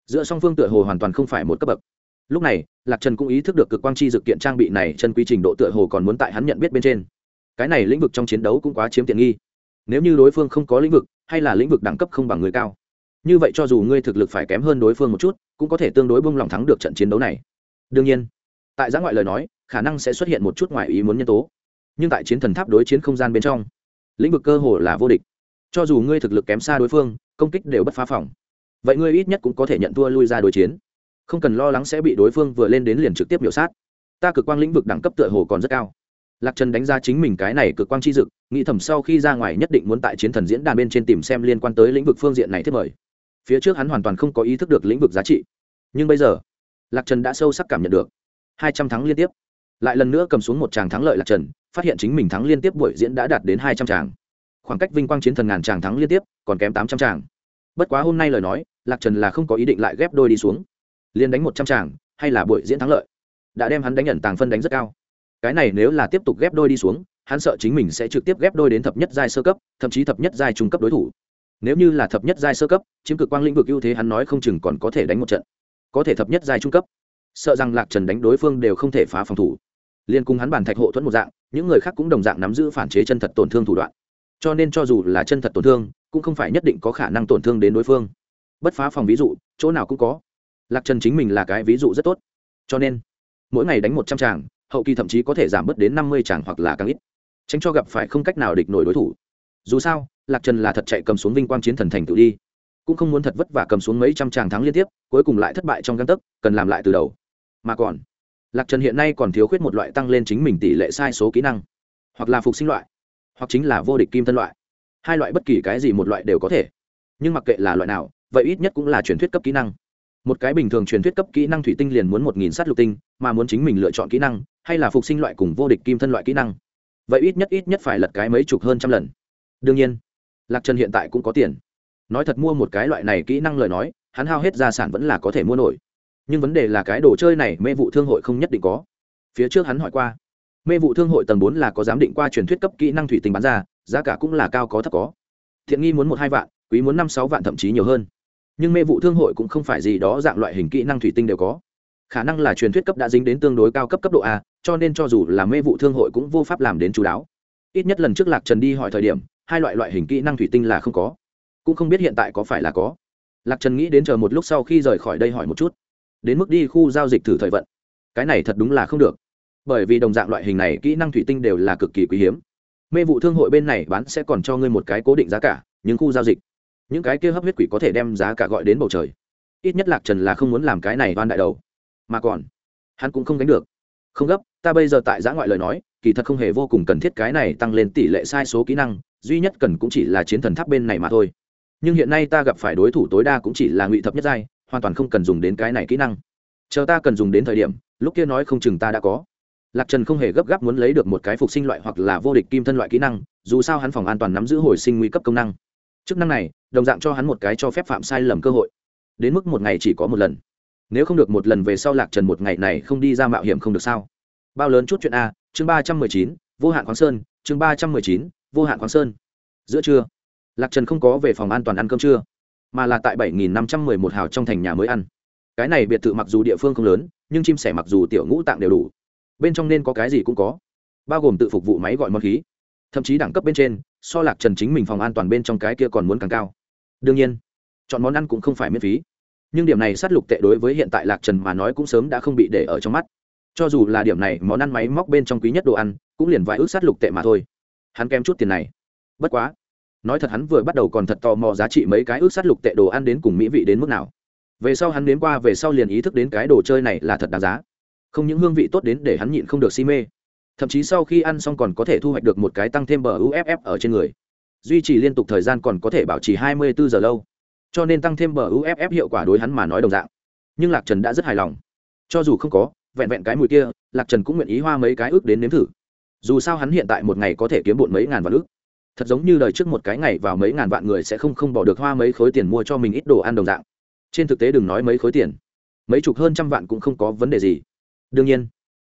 Giữa song phương tựa hồ hoàn toàn không phải một cấp bậc. Lúc này, lạc trần cũng ý thức được cực quang chi dự kiện trang bị này chân quy trình độ tựa hồ còn muốn tại hắn nhận biết bên trên. Cái này lĩnh vực trong chiến đấu cũng quá chiếm tiện nghi. Nếu như đối phương không có lĩnh vực, hay là lĩnh vực đẳng cấp không bằng người cao. Như vậy cho dù ngươi thực lực phải kém hơn đối phương một chút, cũng có thể tương đối bông lòng thắng được trận chiến đấu này. Đương nhiên, tại giã ngoại lời nói, khả năng sẽ xuất hiện một chút ngoại ý muốn nhân tố. Nhưng tại chiến thần tháp đối chiến không gian bên trong, lĩnh vực cơ hồ là vô địch cho dù ngươi thực lực kém xa đối phương, công kích đều bất phá phòng. Vậy ngươi ít nhất cũng có thể nhận thua lui ra đối chiến. Không cần lo lắng sẽ bị đối phương vừa lên đến liền trực tiếp biểu sát. Ta cực quang lĩnh vực đẳng cấp tựa hồ còn rất cao. Lạc trần đánh giá chính mình cái này cực quang chi dực, nghĩ thầm sau khi ra ngoài nhất định muốn tại chiến thần diễn đàn bên trên tìm xem liên quan tới lĩnh vực phương diện này thiết mời. Phía trước hắn hoàn toàn không có ý thức được lĩnh vực giá trị. Nhưng bây giờ, lạc trần đã sâu sắc cảm nhận được. Hai trăm thắng liên tiếp. Lại lần nữa cầm xuống một tràng thắng lợi lạc trần, phát hiện chính mình thắng liên tiếp buổi diễn đã đạt đến hai trăm tràng khoảng cách vinh quang chiến thần ngàn tràng thắng liên tiếp, còn kém tám trăm tràng. Bất quá hôm nay lời nói, lạc trần là không có ý định lại ghép đôi đi xuống. Liên đánh một trăm tràng, hay là buổi diễn thắng lợi? Đã đem hắn đánh nhận tàng phân đánh rất cao. Cái này nếu là tiếp tục ghép đôi đi xuống, hắn sợ chính mình sẽ trực tiếp ghép đôi đến thập nhất giai sơ cấp, thậm chí thập nhất giai trung cấp đối thủ. Nếu như là thập nhất giai sơ cấp, chiếm cực quang lĩnh vực ưu thế hắn nói không chừng còn có thể đánh một trận. Có thể thập nhất giai trung cấp. Sợ rằng lạc trần đánh đối phương đều không thể phá phòng thủ. Liên cùng hắn bản thạch hộ thuẫn một dạng, những người khác cũng đồng dạng nắm giữ phản chế chân thật tổn thương thủ đoạn cho nên cho dù là chân thật tổn thương, cũng không phải nhất định có khả năng tổn thương đến đối phương. Bất phá phòng ví dụ, chỗ nào cũng có. Lạc trần chính mình là cái ví dụ rất tốt. Cho nên, mỗi ngày đánh một trăm tràng, hậu kỳ thậm chí có thể giảm bớt đến năm mươi tràng hoặc là càng ít. Tránh cho gặp phải không cách nào địch nổi đối thủ. Dù sao, lạc trần là thật chạy cầm xuống vinh quang chiến thần thành tự đi. Cũng không muốn thật vất vả cầm xuống mấy trăm tràng thắng liên tiếp, cuối cùng lại thất bại trong găng tấc, cần làm lại từ đầu. Mà còn, lạc trần hiện nay còn thiếu khuyết một loại tăng lên chính mình tỷ lệ sai số kỹ năng, hoặc là phục sinh loại hoặc chính là vô địch kim thân loại. Hai loại bất kỳ cái gì một loại đều có thể. Nhưng mặc kệ là loại nào, vậy ít nhất cũng là truyền thuyết cấp kỹ năng. Một cái bình thường truyền thuyết cấp kỹ năng thủy tinh liền muốn một nghìn sát lục tinh, mà muốn chính mình lựa chọn kỹ năng, hay là phục sinh loại cùng vô địch kim thân loại kỹ năng. Vậy ít nhất ít nhất phải lật cái mấy chục hơn trăm lần. Đương nhiên, lạc trần hiện tại cũng có tiền. Nói thật mua một cái loại này kỹ năng lời nói, hắn hao hết gia sản vẫn là có thể mua nổi. Nhưng vấn đề là cái đồ chơi này mê vụ thương hội không nhất định có. Phía trước hắn hỏi qua mê vụ thương hội tầng bốn là có giám định qua truyền thuyết cấp kỹ năng thủy tinh bán ra, giá cả cũng là cao có thấp có. Thiện nghi muốn một hai vạn, quý muốn năm sáu vạn thậm chí nhiều hơn. Nhưng mê vụ thương hội cũng không phải gì đó dạng loại hình kỹ năng thủy tinh đều có. Khả năng là truyền thuyết cấp đã dính đến tương đối cao cấp cấp độ a, cho nên cho dù là mê vụ thương hội cũng vô pháp làm đến chú đáo. Ít nhất lần trước lạc trần đi hỏi thời điểm, hai loại loại hình kỹ năng thủy tinh là không có. Cũng không biết hiện tại có phải là có. Lạc trần nghĩ đến chờ một lúc sau khi rời khỏi đây hỏi một chút. Đến mức đi khu giao dịch thử thời vận. Cái này thật đúng là không được bởi vì đồng dạng loại hình này kỹ năng thủy tinh đều là cực kỳ quý hiếm. Mê vụ thương hội bên này bán sẽ còn cho ngươi một cái cố định giá cả những khu giao dịch, những cái kia hấp huyết quỷ có thể đem giá cả gọi đến bầu trời. Ít nhất lạc trần là không muốn làm cái này oan đại đầu. Mà còn, hắn cũng không gánh được. Không gấp, ta bây giờ tại giã ngoại lời nói, kỳ thật không hề vô cùng cần thiết cái này tăng lên tỷ lệ sai số kỹ năng, duy nhất cần cũng chỉ là chiến thần tháp bên này mà thôi. Nhưng hiện nay ta gặp phải đối thủ tối đa cũng chỉ là ngụy thập nhất giai, hoàn toàn không cần dùng đến cái này kỹ năng. Chờ ta cần dùng đến thời điểm, lúc kia nói không chừng ta đã có lạc trần không hề gấp gáp muốn lấy được một cái phục sinh loại hoặc là vô địch kim thân loại kỹ năng, dù sao hắn phòng an toàn nắm giữ hồi sinh nguy cấp công năng. Chức năng này, đồng dạng cho hắn một cái cho phép phạm sai lầm cơ hội. Đến mức một ngày chỉ có một lần. Nếu không được một lần về sau lạc trần một ngày này không đi ra mạo hiểm không được sao? Bao lớn chút chuyện a, chương ba trăm mười chín, vô hạn khoáng sơn, chương ba trăm mười chín, vô hạn khoáng sơn. Giữa trưa, lạc trần không có về phòng an toàn ăn cơm trưa, mà là tại bảy nghìn năm trăm mười một hào trong thành nhà mới ăn. Cái này biệt thự mặc dù địa phương không lớn, nhưng chim sẻ mặc dù tiểu ngũ tạng đều đủ bên trong nên có cái gì cũng có, bao gồm tự phục vụ máy gọi món khí. Thậm chí đẳng cấp bên trên, so lạc trần chính mình phòng an toàn bên trong cái kia còn muốn càng cao. Đương nhiên, chọn món ăn cũng không phải miễn phí. Nhưng điểm này sát lục tệ đối với hiện tại lạc trần mà nói cũng sớm đã không bị để ở trong mắt. Cho dù là điểm này, món ăn máy móc bên trong quý nhất đồ ăn, cũng liền vài ước sát lục tệ mà thôi. Hắn kém chút tiền này. Bất quá, nói thật hắn vừa bắt đầu còn thật tò mò giá trị mấy cái ước sát lục tệ đồ ăn đến cùng mỹ vị đến mức nào. Về sau hắn đến qua, về sau liền ý thức đến cái đồ chơi này là thật đáng giá không những hương vị tốt đến để hắn nhịn không được si mê. Thậm chí sau khi ăn xong còn có thể thu hoạch được một cái tăng thêm bờ uff ở trên người. Duy trì liên tục thời gian còn có thể bảo trì 24 giờ lâu. Cho nên tăng thêm bờ uff hiệu quả đối hắn mà nói đồng dạng. Nhưng lạc trần đã rất hài lòng. Cho dù không có, vẹn vẹn cái mùi kia, lạc trần cũng nguyện ý hoa mấy cái ước đến nếm thử. Dù sao hắn hiện tại một ngày có thể kiếm bộn mấy ngàn vạn ước. Thật giống như đời trước một cái ngày vào mấy ngàn vạn người sẽ không không bỏ được hoa mấy khối tiền mua cho mình ít đồ ăn đồng dạng. Trên thực tế đừng nói mấy khối tiền. Mấy chục hơn trăm vạn cũng không có vấn đề gì đương nhiên,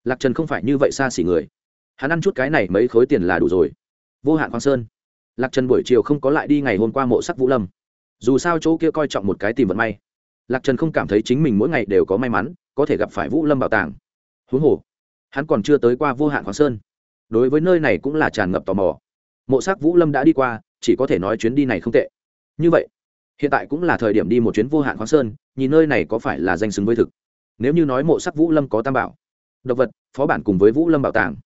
lạc trần không phải như vậy xa xỉ người. Hắn ăn chút cái này mấy khối tiền là đủ rồi. Vô hạn khoang sơn. Lạc trần buổi chiều không có lại đi ngày hôm qua mộ sắc vũ lâm. Dù sao chỗ kia coi trọng một cái tìm vận may. Lạc trần không cảm thấy chính mình mỗi ngày đều có may mắn, có thể gặp phải vũ lâm bảo tàng. Huống hồ, hắn còn chưa tới qua vô hạn khoang sơn. Đối với nơi này cũng là tràn ngập tò mò. Mộ sắc vũ lâm đã đi qua, chỉ có thể nói chuyến đi này không tệ. Như vậy, hiện tại cũng là thời điểm đi một chuyến vô hạn khoáng sơn, nhìn nơi này có phải là danh xứng với thực nếu như nói mộ sắc vũ lâm có tam bảo, độc vật, phó bản cùng với vũ lâm bảo tàng,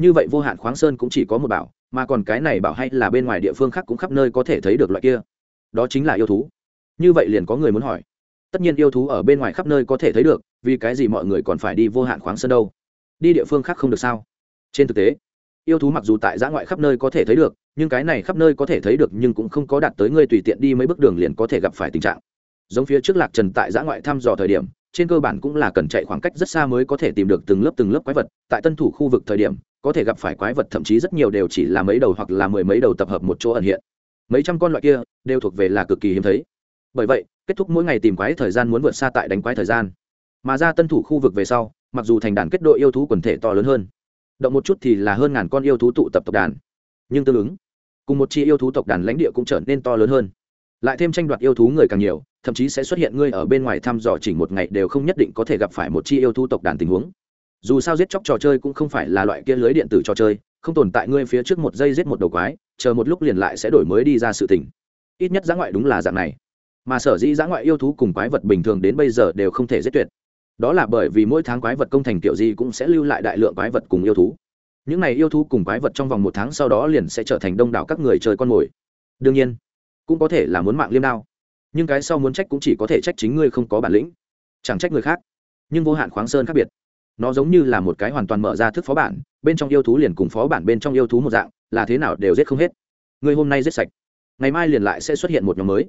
như vậy vô hạn khoáng sơn cũng chỉ có một bảo, mà còn cái này bảo hay là bên ngoài địa phương khác cũng khắp nơi có thể thấy được loại kia. Đó chính là yêu thú. Như vậy liền có người muốn hỏi. Tất nhiên yêu thú ở bên ngoài khắp nơi có thể thấy được, vì cái gì mọi người còn phải đi vô hạn khoáng sơn đâu? Đi địa phương khác không được sao? Trên thực tế, yêu thú mặc dù tại giã ngoại khắp nơi có thể thấy được, nhưng cái này khắp nơi có thể thấy được nhưng cũng không có đạt tới ngươi tùy tiện đi mấy bước đường liền có thể gặp phải tình trạng. Giống phía trước lạc trần tại giã ngoại thăm dò thời điểm trên cơ bản cũng là cần chạy khoảng cách rất xa mới có thể tìm được từng lớp từng lớp quái vật. Tại tân thủ khu vực thời điểm, có thể gặp phải quái vật thậm chí rất nhiều đều chỉ là mấy đầu hoặc là mười mấy đầu tập hợp một chỗ ẩn hiện. Mấy trăm con loại kia đều thuộc về là cực kỳ hiếm thấy. Bởi vậy, kết thúc mỗi ngày tìm quái thời gian muốn vượt xa tại đánh quái thời gian. Mà ra tân thủ khu vực về sau, mặc dù thành đàn kết đội yêu thú quần thể to lớn hơn, động một chút thì là hơn ngàn con yêu thú tụ tập tộc đàn. Nhưng tương ứng, cùng một chi yêu thú tộc đàn lãnh địa cũng trở nên to lớn hơn lại thêm tranh đoạt yêu thú người càng nhiều, thậm chí sẽ xuất hiện ngươi ở bên ngoài thăm dò chỉ một ngày đều không nhất định có thể gặp phải một chi yêu thú tộc đàn tình huống. Dù sao giết chóc trò chơi cũng không phải là loại kia lưới điện tử trò chơi, không tồn tại ngươi phía trước một giây giết một đầu quái, chờ một lúc liền lại sẽ đổi mới đi ra sự tình. Ít nhất giã ngoại đúng là dạng này. Mà sở dĩ giã ngoại yêu thú cùng quái vật bình thường đến bây giờ đều không thể giết tuyệt. Đó là bởi vì mỗi tháng quái vật công thành kiểu gì cũng sẽ lưu lại đại lượng quái vật cùng yêu thú. Những này yêu thú cùng quái vật trong vòng một tháng sau đó liền sẽ trở thành đông đảo các người chơi con mồi. Đương nhiên cũng có thể là muốn mạng liêm đao. Nhưng cái sau muốn trách cũng chỉ có thể trách chính ngươi không có bản lĩnh. Chẳng trách người khác. Nhưng vô hạn khoáng sơn khác biệt. Nó giống như là một cái hoàn toàn mở ra thức phó bản, bên trong yêu thú liền cùng phó bản bên trong yêu thú một dạng, là thế nào đều giết không hết. Ngươi hôm nay giết sạch. Ngày mai liền lại sẽ xuất hiện một nhóm mới.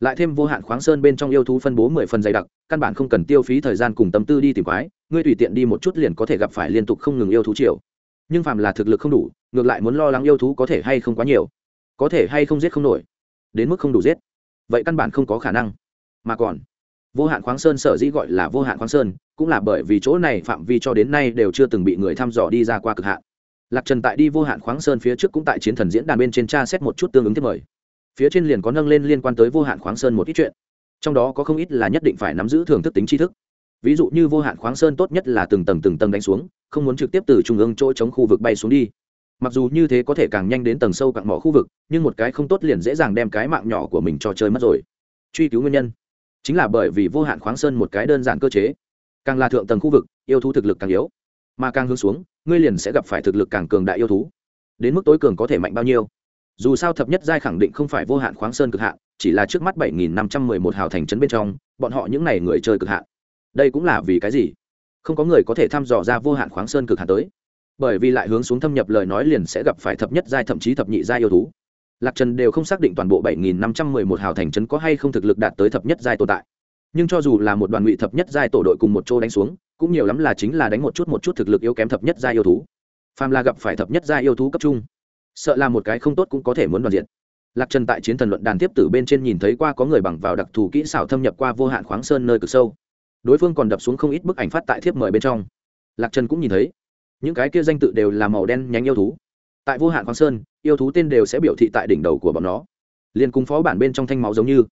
Lại thêm vô hạn khoáng sơn bên trong yêu thú phân bố mười phần dày đặc, căn bản không cần tiêu phí thời gian cùng tâm tư đi tìm quái, ngươi tùy tiện đi một chút liền có thể gặp phải liên tục không ngừng yêu thú chiều nhưng phàm là thực lực không đủ, ngược lại muốn lo lắng yêu thú có thể hay không quá nhiều. Có thể hay không giết không nổi đến mức không đủ giết. Vậy căn bản không có khả năng. Mà còn, vô hạn khoáng sơn sở dĩ gọi là vô hạn khoáng sơn, cũng là bởi vì chỗ này phạm vi cho đến nay đều chưa từng bị người thăm dò đi ra qua cực hạn. Lạc trần tại đi vô hạn khoáng sơn phía trước cũng tại chiến thần diễn đàn bên trên tra xét một chút tương ứng tiếp mời. Phía trên liền có nâng lên liên quan tới vô hạn khoáng sơn một ít chuyện. Trong đó có không ít là nhất định phải nắm giữ thưởng thức tính tri thức. Ví dụ như vô hạn khoáng sơn tốt nhất là từng tầng từng tầng đánh xuống, không muốn trực tiếp từ trung ương chỗ chống khu vực bay xuống đi mặc dù như thế có thể càng nhanh đến tầng sâu cặn mỏ khu vực, nhưng một cái không tốt liền dễ dàng đem cái mạng nhỏ của mình cho chơi mất rồi. Truy cứu nguyên nhân. Chính là bởi vì vô hạn khoáng sơn một cái đơn giản cơ chế. Càng là thượng tầng khu vực, yêu thú thực lực càng yếu. Mà càng hướng xuống, ngươi liền sẽ gặp phải thực lực càng cường đại yêu thú. Đến mức tối cường có thể mạnh bao nhiêu? Dù sao thập nhất giai khẳng định không phải vô hạn khoáng sơn cực hạn, chỉ là trước mắt bảy nghìn năm trăm mười một hào thành trấn bên trong, bọn họ những n à y người chơi cực hạn. Đây cũng là vì cái gì? Không có người có thể thăm dò ra vô hạn khoáng sơn cực hạn tới bởi vì lại hướng xuống thâm nhập lời nói liền sẽ gặp phải thập nhất giai thậm chí thập nhị giai yêu thú. Lạc trần đều không xác định toàn bộ bảy nghìn năm trăm mười một hào thành trấn có hay không thực lực đạt tới thập nhất giai tồn tại. Nhưng cho dù là một đoàn ngụy thập nhất giai tổ đội cùng một chỗ đánh xuống, cũng nhiều lắm là chính là đánh một chút một chút thực lực yếu kém thập nhất giai yêu thú. Phàm là gặp phải thập nhất giai yêu thú cấp trung, sợ là một cái không tốt cũng có thể muốn đoàn diện. Lạc trần tại chiến thần luận đàn tiếp tử bên trên nhìn thấy qua có người bằng vào đặc thù kỹ xảo thâm nhập qua vô hạn khoáng sơn nơi cực sâu. Đối phương còn đập xuống không ít bức ảnh phát tại thiếp mời bên trong. Lạc trần cũng nhìn thấy những cái kia danh tự đều là màu đen nhánh yêu thú. Tại vô hạn khoáng sơn, yêu thú tên đều sẽ biểu thị tại đỉnh đầu của bọn nó. Liền cùng phó bản bên trong thanh máu giống như.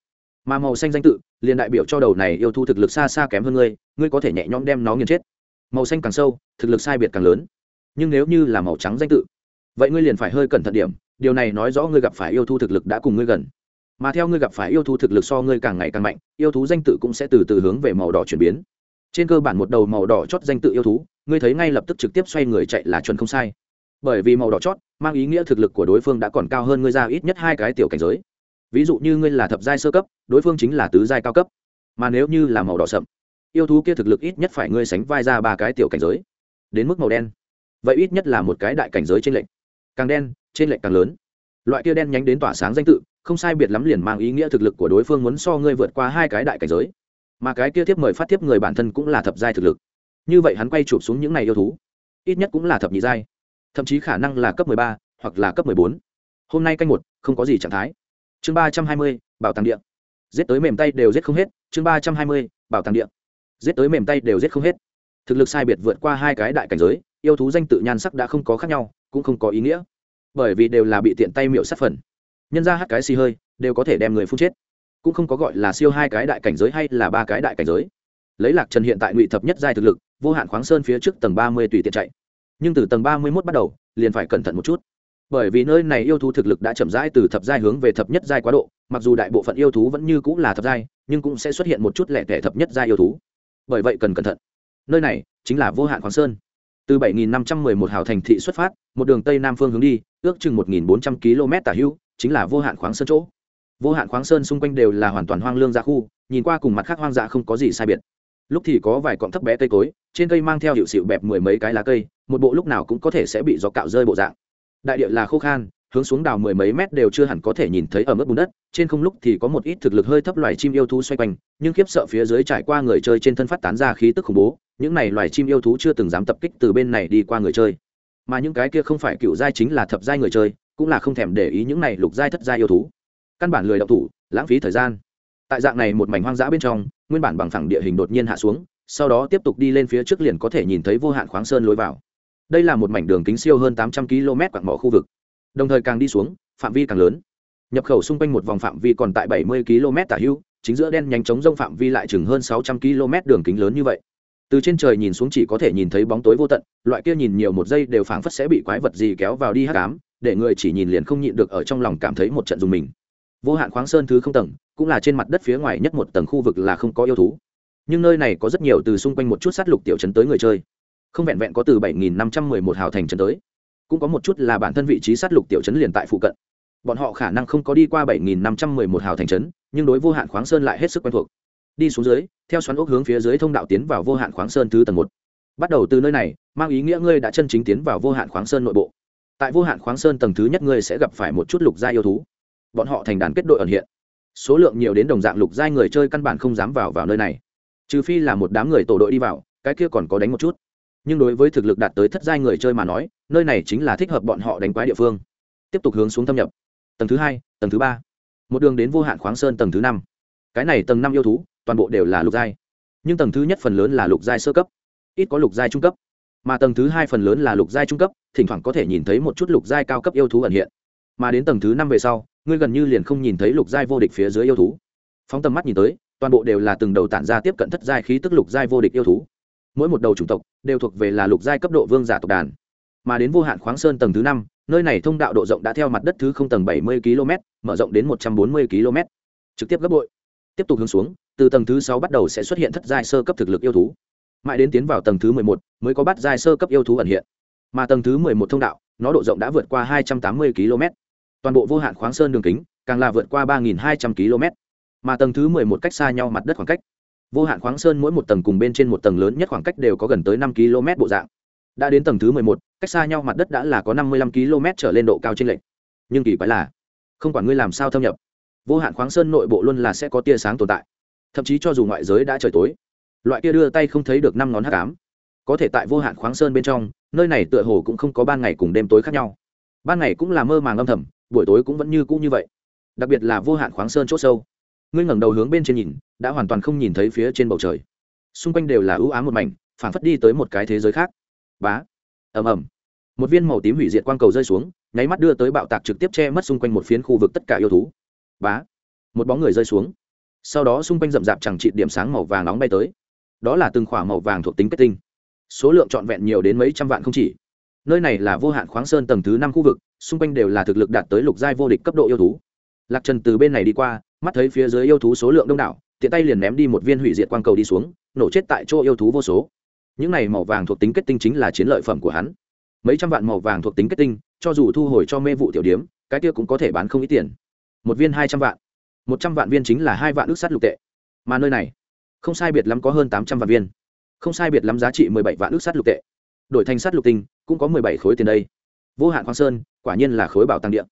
Mà màu xanh danh tự, liền đại biểu cho đầu này yêu thú thực lực xa xa kém hơn ngươi ngươi có thể nhẹ nhõm đem nó nghiền chết. Màu xanh càng sâu, thực lực sai biệt càng lớn. Nhưng nếu như là màu trắng danh tự, vậy ngươi liền phải hơi cẩn thận điểm, điều này nói rõ ngươi gặp phải yêu thú thực lực đã cùng ngươi gần. Mà theo ngươi gặp phải yêu thú thực lực so ngươi càng ngày càng mạnh, yêu thú danh tự cũng sẽ từ từ hướng về màu đỏ chuyển biến trên cơ bản một đầu màu đỏ chót danh tự yêu thú, ngươi thấy ngay lập tức trực tiếp xoay người chạy là chuẩn không sai. Bởi vì màu đỏ chót mang ý nghĩa thực lực của đối phương đã còn cao hơn ngươi ra ít nhất hai cái tiểu cảnh giới. Ví dụ như ngươi là thập giai sơ cấp, đối phương chính là tứ giai cao cấp. Mà nếu như là màu đỏ sậm, yêu thú kia thực lực ít nhất phải ngươi sánh vai ra ba cái tiểu cảnh giới. Đến mức màu đen. Vậy ít nhất là một cái đại cảnh giới trên lệnh càng đen, trên lệnh càng lớn. Loại kia đen nhánh đến tỏa sáng danh tự, không sai biệt lắm liền mang ý nghĩa thực lực của đối phương muốn so ngươi vượt qua hai cái đại cảnh giới mà cái kia tiếp mời phát tiếp người bản thân cũng là thập giai thực lực. Như vậy hắn quay chụp xuống những này yêu thú, ít nhất cũng là thập nhị giai, thậm chí khả năng là cấp mười ba hoặc là cấp mười bốn. Hôm nay canh một, không có gì trạng thái. Chương ba trăm hai mươi, bảo tàng điện giết tới mềm tay đều giết không hết, chương ba trăm hai mươi, bảo tàng điện giết tới mềm tay đều giết không hết. Thực lực sai biệt vượt qua hai cái đại cảnh giới, yêu thú danh tự nhan sắc đã không có khác nhau, cũng không có ý nghĩa. Bởi vì đều là bị tiện tay miệu sát phần. Nhân ra hát cái xì hơi, đều có thể đem người phun chết cũng không có gọi là siêu hai cái đại cảnh giới hay là ba cái đại cảnh giới. Lấy lạc trần hiện tại ngụy thập nhất giai thực lực, vô hạn khoáng sơn phía trước tầng ba mươi tùy tiện chạy. Nhưng từ tầng ba mươi mốt bắt đầu, liền phải cẩn thận một chút. Bởi vì nơi này yêu thú thực lực đã chậm rãi từ thập giai hướng về thập nhất giai quá độ, mặc dù đại bộ phận yêu thú vẫn như cũng là thập giai, nhưng cũng sẽ xuất hiện một chút lẻ tẻ thập nhất giai yêu thú. Bởi vậy cần cẩn thận. Nơi này chính là vô hạn khoáng sơn. Từ 7.511 hào thành thị xuất phát, một đường tây nam phương hướng đi, ước chừng 1.400 km tả hữu chính là vô hạn khoáng sơn chỗ vô hạn khoáng sơn xung quanh đều là hoàn toàn hoang lương ra khu, nhìn qua cùng mặt khác hoang dã không có gì sai biệt. Lúc thì có vài cọng thấp bé cây cối, trên cây mang theo hiệu xịu bẹp mười mấy cái lá cây, một bộ lúc nào cũng có thể sẽ bị gió cạo rơi bộ dạng. Đại địa là khô khan, hướng xuống đào mười mấy mét đều chưa hẳn có thể nhìn thấy ở mức bùn đất, trên không lúc thì có một ít thực lực hơi thấp loài chim yêu thú xoay quanh, nhưng khiếp sợ phía dưới trải qua người chơi trên thân phát tán ra khí tức khủng bố, những này loài chim yêu thú chưa từng dám tập kích từ bên này đi qua người chơi. Mà những cái kia không phải cựu giai chính là thập giai người chơi, cũng là không thèm để ý những này lục giai thất giai yêu thú căn bản lười đậu thủ, lãng phí thời gian. Tại dạng này một mảnh hoang dã bên trong, nguyên bản bằng phẳng địa hình đột nhiên hạ xuống, sau đó tiếp tục đi lên phía trước liền có thể nhìn thấy vô hạn khoáng sơn lối vào. Đây là một mảnh đường kính siêu hơn tám trăm km quạng mỏ khu vực. Đồng thời càng đi xuống, phạm vi càng lớn. Nhập khẩu xung quanh một vòng phạm vi còn tại bảy mươi km tả hưu, chính giữa đen nhánh chống rông phạm vi lại chừng hơn sáu trăm km đường kính lớn như vậy. Từ trên trời nhìn xuống chỉ có thể nhìn thấy bóng tối vô tận, loại kia nhìn nhiều một giây đều phảng phất sẽ bị quái vật gì kéo vào đi hát cám để người chỉ nhìn liền không nhịn được ở trong lòng cảm thấy một trận dùng mình vô hạn khoáng sơn thứ không tầng, cũng là trên mặt đất phía ngoài nhất một tầng khu vực là không có yêu thú. Nhưng nơi này có rất nhiều từ xung quanh một chút sát lục tiểu trấn tới người chơi. Không vẹn vẹn có từ bảy nghìn năm trăm mười một hào thành trấn tới, cũng có một chút là bản thân vị trí sát lục tiểu trấn liền tại phụ cận. Bọn họ khả năng không có đi qua bảy nghìn năm trăm mười một hào thành trấn, nhưng đối vô hạn khoáng sơn lại hết sức quen thuộc. Đi xuống dưới, theo xoắn ốc hướng phía dưới thông đạo tiến vào vô hạn khoáng sơn thứ tầng một. Bắt đầu từ nơi này, mang ý nghĩa ngươi đã chân chính tiến vào vô hạn khoáng sơn nội bộ. Tại vô hạn khoáng sơn tầng thứ nhất ngươi sẽ gặp phải một chút lục gia yêu thú bọn họ thành đàn kết đội ẩn hiện. Số lượng nhiều đến đồng dạng lục giai người chơi căn bản không dám vào vào nơi này. Trừ phi là một đám người tổ đội đi vào, cái kia còn có đánh một chút. Nhưng đối với thực lực đạt tới thất giai người chơi mà nói, nơi này chính là thích hợp bọn họ đánh quái địa phương. Tiếp tục hướng xuống thâm nhập. Tầng thứ hai, tầng thứ ba. Một đường đến vô hạn khoáng sơn tầng thứ năm. Cái này tầng năm yêu thú, toàn bộ đều là lục giai. Nhưng tầng thứ nhất phần lớn là lục giai sơ cấp. Ít có lục giai trung cấp. Mà tầng thứ hai phần lớn là lục giai trung cấp, thỉnh thoảng có thể nhìn thấy một chút lục giai cao cấp yêu thú ẩn hiện. Mà đến tầng thứ năm về sau ngươi gần như liền không nhìn thấy lục giai vô địch phía dưới yêu thú. Phóng tầm mắt nhìn tới, toàn bộ đều là từng đầu tản ra tiếp cận thất giai khí tức lục giai vô địch yêu thú. Mỗi một đầu chủng tộc đều thuộc về là lục giai cấp độ vương giả tộc đàn. Mà đến vô hạn khoáng sơn tầng thứ năm, nơi này thông đạo độ rộng đã theo mặt đất thứ không tầng bảy mươi km, mở rộng đến một trăm bốn mươi km. Trực tiếp gấp bội. Tiếp tục hướng xuống, từ tầng thứ sáu bắt đầu sẽ xuất hiện thất giai sơ cấp thực lực yêu thú. Mãi đến tiến vào tầng thứ mười một mới có bắt giai sơ cấp yêu thú ẩn hiện. Mà tầng thứ mười một thông đạo, nó độ rộng đã vượt qua hai trăm tám mươi km toàn bộ vô hạn khoáng sơn đường kính, càng là vượt qua ba hai trăm km, mà tầng thứ mười một cách xa nhau mặt đất khoảng cách. Vô hạn khoáng sơn mỗi một tầng cùng bên trên một tầng lớn nhất khoảng cách đều có gần tới năm km bộ dạng. Đã đến tầng thứ mười một, cách xa nhau mặt đất đã là có năm mươi lăm km trở lên độ cao trên lệnh nhưng kỳ quái là, không quản ngươi làm sao thâm nhập, vô hạn khoáng sơn nội bộ luôn là sẽ có tia sáng tồn tại. Thậm chí cho dù ngoại giới đã trời tối, loại kia đưa tay không thấy được năm ngón h tám có thể tại vô hạn khoáng sơn bên trong, nơi này tựa hồ cũng không có ban ngày cùng đêm tối khác nhau. Ban ngày cũng là mơ màng âm thầm buổi tối cũng vẫn như cũ như vậy. Đặc biệt là vô hạn khoáng sơn c h ỗ sâu. Ngươi ngẩng đầu hướng bên trên nhìn, đã hoàn toàn không nhìn thấy phía trên bầu trời. Xung quanh đều là ưu ám một mảnh phản phất đi tới một cái thế giới khác. Bá. Ầm ầm. Một viên màu tím hủy diệt quang cầu rơi xuống, nháy mắt đưa tới bạo tạc trực tiếp che mất xung quanh một phiến khu vực tất cả yêu thú. Bá. Một bóng người rơi xuống. Sau đó xung quanh rậm rạp chẳng trị điểm sáng màu vàng nóng bay tới. Đó là từng k h ỏ a màu vàng thuộc tính kết tinh. Số lượng trọn vẹn nhiều đến mấy trăm vạn không chỉ. Nơi này là vô hạn khoáng sơn tầng thứ năm khu vực xung quanh đều là thực lực đạt tới lục giai vô địch cấp độ yêu thú. Lạc trần từ bên này đi qua, mắt thấy phía dưới yêu thú số lượng đông đảo, tiện tay liền ném đi một viên hủy diệt quang cầu đi xuống, nổ chết tại chỗ yêu thú vô số. Những này màu vàng thuộc tính kết tinh chính là chiến lợi phẩm của hắn. Mấy trăm vạn màu vàng thuộc tính kết tinh, cho dù thu hồi cho mê vụ tiểu điếm, cái kia cũng có thể bán không ít tiền. Một viên hai trăm vạn. Một trăm vạn viên chính là hai vạn ước sắt lục tệ. Mà nơi này, không sai biệt lắm có hơn tám trăm vạn viên. Không sai biệt lắm giá trị mười bảy vạn ước sắt lục tệ. Đổi thành sắt lục tinh, cũng có mười bảy khối tiền đây vô hạn khoáng sơn, quả nhiên là khối bảo tàng điện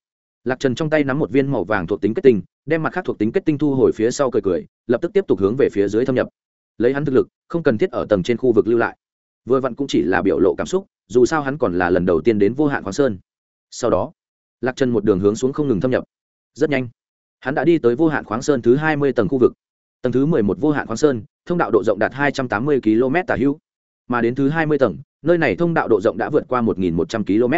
lạc trần trong tay nắm một viên màu vàng thuộc tính kết tinh, đem mặt khác thuộc tính kết tinh thu hồi phía sau cười cười, lập tức tiếp tục hướng về phía dưới thâm nhập. Lấy hắn thực lực, không cần thiết ở tầng trên khu vực lưu lại. Vừa vặn cũng chỉ là biểu lộ cảm xúc, dù sao hắn còn là lần đầu tiên đến vô hạn khoáng sơn. Sau đó, lạc trần một đường hướng xuống không ngừng thâm nhập. Rất nhanh, hắn đã đi tới vô hạn khoáng sơn thứ hai mươi tầng khu vực. Tầng thứ mười một vô hạn khoáng sơn, thông đạo độ rộng đạt hai trăm tám mươi km tả hữu. Mà đến thứ hai mươi tầng, nơi này thông đạo độ rộng đã vượt qua một một trăm km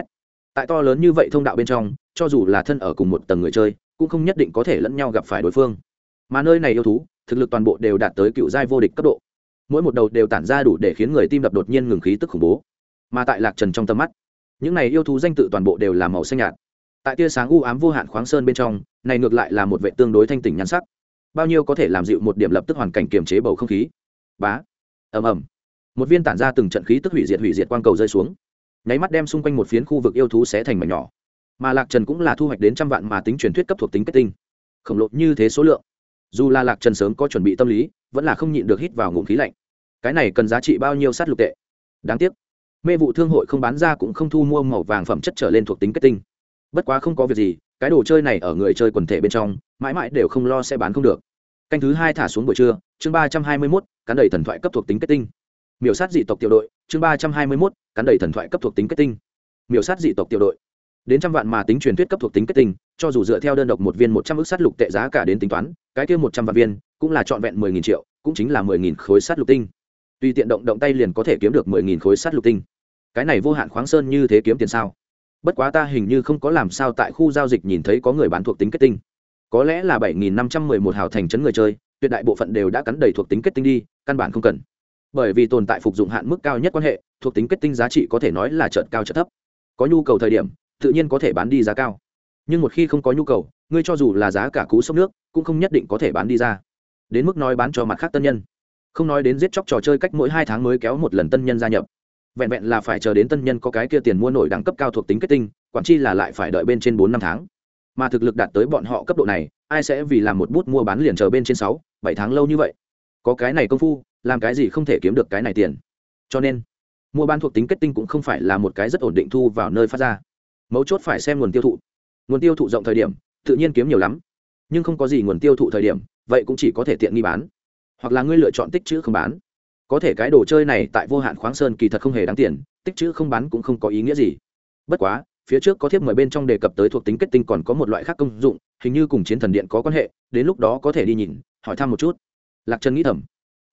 tại to lớn như vậy thông đạo bên trong, cho dù là thân ở cùng một tầng người chơi, cũng không nhất định có thể lẫn nhau gặp phải đối phương. Mà nơi này yêu thú, thực lực toàn bộ đều đạt tới cựu giai vô địch cấp độ. Mỗi một đầu đều tản ra đủ để khiến người tim đập đột nhiên ngừng khí tức khủng bố. Mà tại lạc trần trong tầm mắt, những này yêu thú danh tự toàn bộ đều là màu xanh nhạt. Tại tia sáng u ám vô hạn khoáng sơn bên trong, này ngược lại là một vệ tương đối thanh tỉnh nhan sắc. Bao nhiêu có thể làm dịu một điểm lập tức hoàn cảnh kiềm chế bầu không khí. Bá. Ầm ầm. Một viên tản ra từng trận khí tức hủy diệt hủy diệt quang cầu rơi xuống nháy mắt đem xung quanh một phiến khu vực yêu thú sẽ thành mảnh nhỏ. Mà lạc trần cũng là thu hoạch đến trăm vạn mà tính truyền thuyết cấp thuộc tính kết tinh. Khổng lồ như thế số lượng. Dù là lạc trần sớm có chuẩn bị tâm lý, vẫn là không nhịn được hít vào ngụm khí lạnh. Cái này cần giá trị bao nhiêu sát lục tệ? Đáng tiếc, mê vụ thương hội không bán ra cũng không thu mua màu vàng phẩm chất trở lên thuộc tính kết tinh. Bất quá không có việc gì, cái đồ chơi này ở người chơi quần thể bên trong, mãi mãi đều không lo sẽ bán không được. Canh thứ hai thả xuống buổi trưa, chương ba trăm hai mươi mốt cán đầy thần thoại cấp thuộc tính kết tinh miểu sát dị tộc tiểu đội, chương ba trăm hai mươi mốt, cắn đầy thần thoại cấp thuộc tính kết tinh. Miểu sát dị tộc tiểu đội. Đến trăm vạn mà tính truyền thuyết cấp thuộc tính kết tinh, cho dù dựa theo đơn độc một viên một trăm ước sát lục tệ giá cả đến tính toán, cái kia một trăm vạn viên cũng là trọn vẹn mười nghìn triệu, cũng chính là mười nghìn khối sát lục tinh. Tùy tiện động động tay liền có thể kiếm được mười nghìn khối sát lục tinh. Cái này vô hạn khoáng sơn như thế kiếm tiền sao? Bất quá ta hình như không có làm sao tại khu giao dịch nhìn thấy có người bán thuộc tính kết tinh. Có lẽ là bảy nghìn năm trăm mười một hào thành trấn người chơi, tuyệt đại bộ phận đều đã cắn đầy thuộc tính kết tinh đi, căn bản không cần bởi vì tồn tại phục dụng hạn mức cao nhất quan hệ, thuộc tính kết tinh giá trị có thể nói là trợt cao trợt thấp. Có nhu cầu thời điểm, tự nhiên có thể bán đi giá cao. Nhưng một khi không có nhu cầu, ngươi cho dù là giá cả cú sốc nước, cũng không nhất định có thể bán đi ra. Đến mức nói bán cho mặt khác tân nhân. Không nói đến giết chóc trò chơi cách mỗi hai tháng mới kéo một lần tân nhân gia nhập. Vẹn vẹn là phải chờ đến tân nhân có cái kia tiền mua nổi đẳng cấp cao thuộc tính kết tinh, quản chi là lại phải đợi bên trên bốn năm tháng. Mà thực lực đạt tới bọn họ cấp độ này, ai sẽ vì làm một bút mua bán liền chờ bên trên sáu, bảy tháng lâu như vậy? Có cái này công phu, làm cái gì không thể kiếm được cái này tiền. Cho nên, mua bán thuộc tính kết tinh cũng không phải là một cái rất ổn định thu vào nơi phát ra. Mấu chốt phải xem nguồn tiêu thụ. Nguồn tiêu thụ rộng thời điểm, tự nhiên kiếm nhiều lắm. Nhưng không có gì nguồn tiêu thụ thời điểm, vậy cũng chỉ có thể tiện nghi bán. Hoặc là ngươi lựa chọn tích chữ không bán. Có thể cái đồ chơi này tại vô hạn khoáng sơn kỳ thật không hề đáng tiền, tích chữ không bán cũng không có ý nghĩa gì. Bất quá, phía trước có thiếp mời bên trong đề cập tới thuộc tính kết tinh còn có một loại khác công dụng, hình như cùng chiến thần điện có quan hệ, đến lúc đó có thể đi nhìn, hỏi thăm một chút lạc trần nghĩ thầm.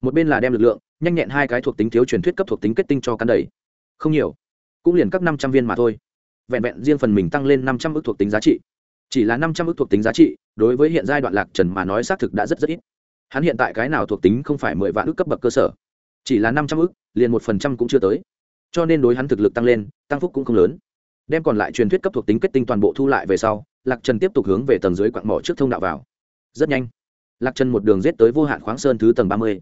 Một bên là đem lực lượng, nhanh nhẹn hai cái thuộc tính thiếu truyền thuyết cấp thuộc tính kết tinh cho cắn đầy. Không nhiều, cũng liền cấp năm trăm viên mà thôi. Vẹn vẹn riêng phần mình tăng lên năm trăm ước thuộc tính giá trị. Chỉ là năm trăm ước thuộc tính giá trị, đối với hiện giai đoạn lạc trần mà nói xác thực đã rất rất ít. Hắn hiện tại cái nào thuộc tính không phải mười vạn ước cấp bậc cơ sở. Chỉ là năm trăm ước, liền một phần trăm cũng chưa tới. Cho nên đối hắn thực lực tăng lên, tăng phúc cũng không lớn. Đem còn lại truyền thuyết cấp thuộc tính kết tinh toàn bộ thu lại về sau, lạc trần tiếp tục hướng về tầng dưới quặng mỏ trước thông đạo vào. Rất nhanh lạc trần một đường rết tới vô hạn khoáng sơn thứ tầng ba mươi.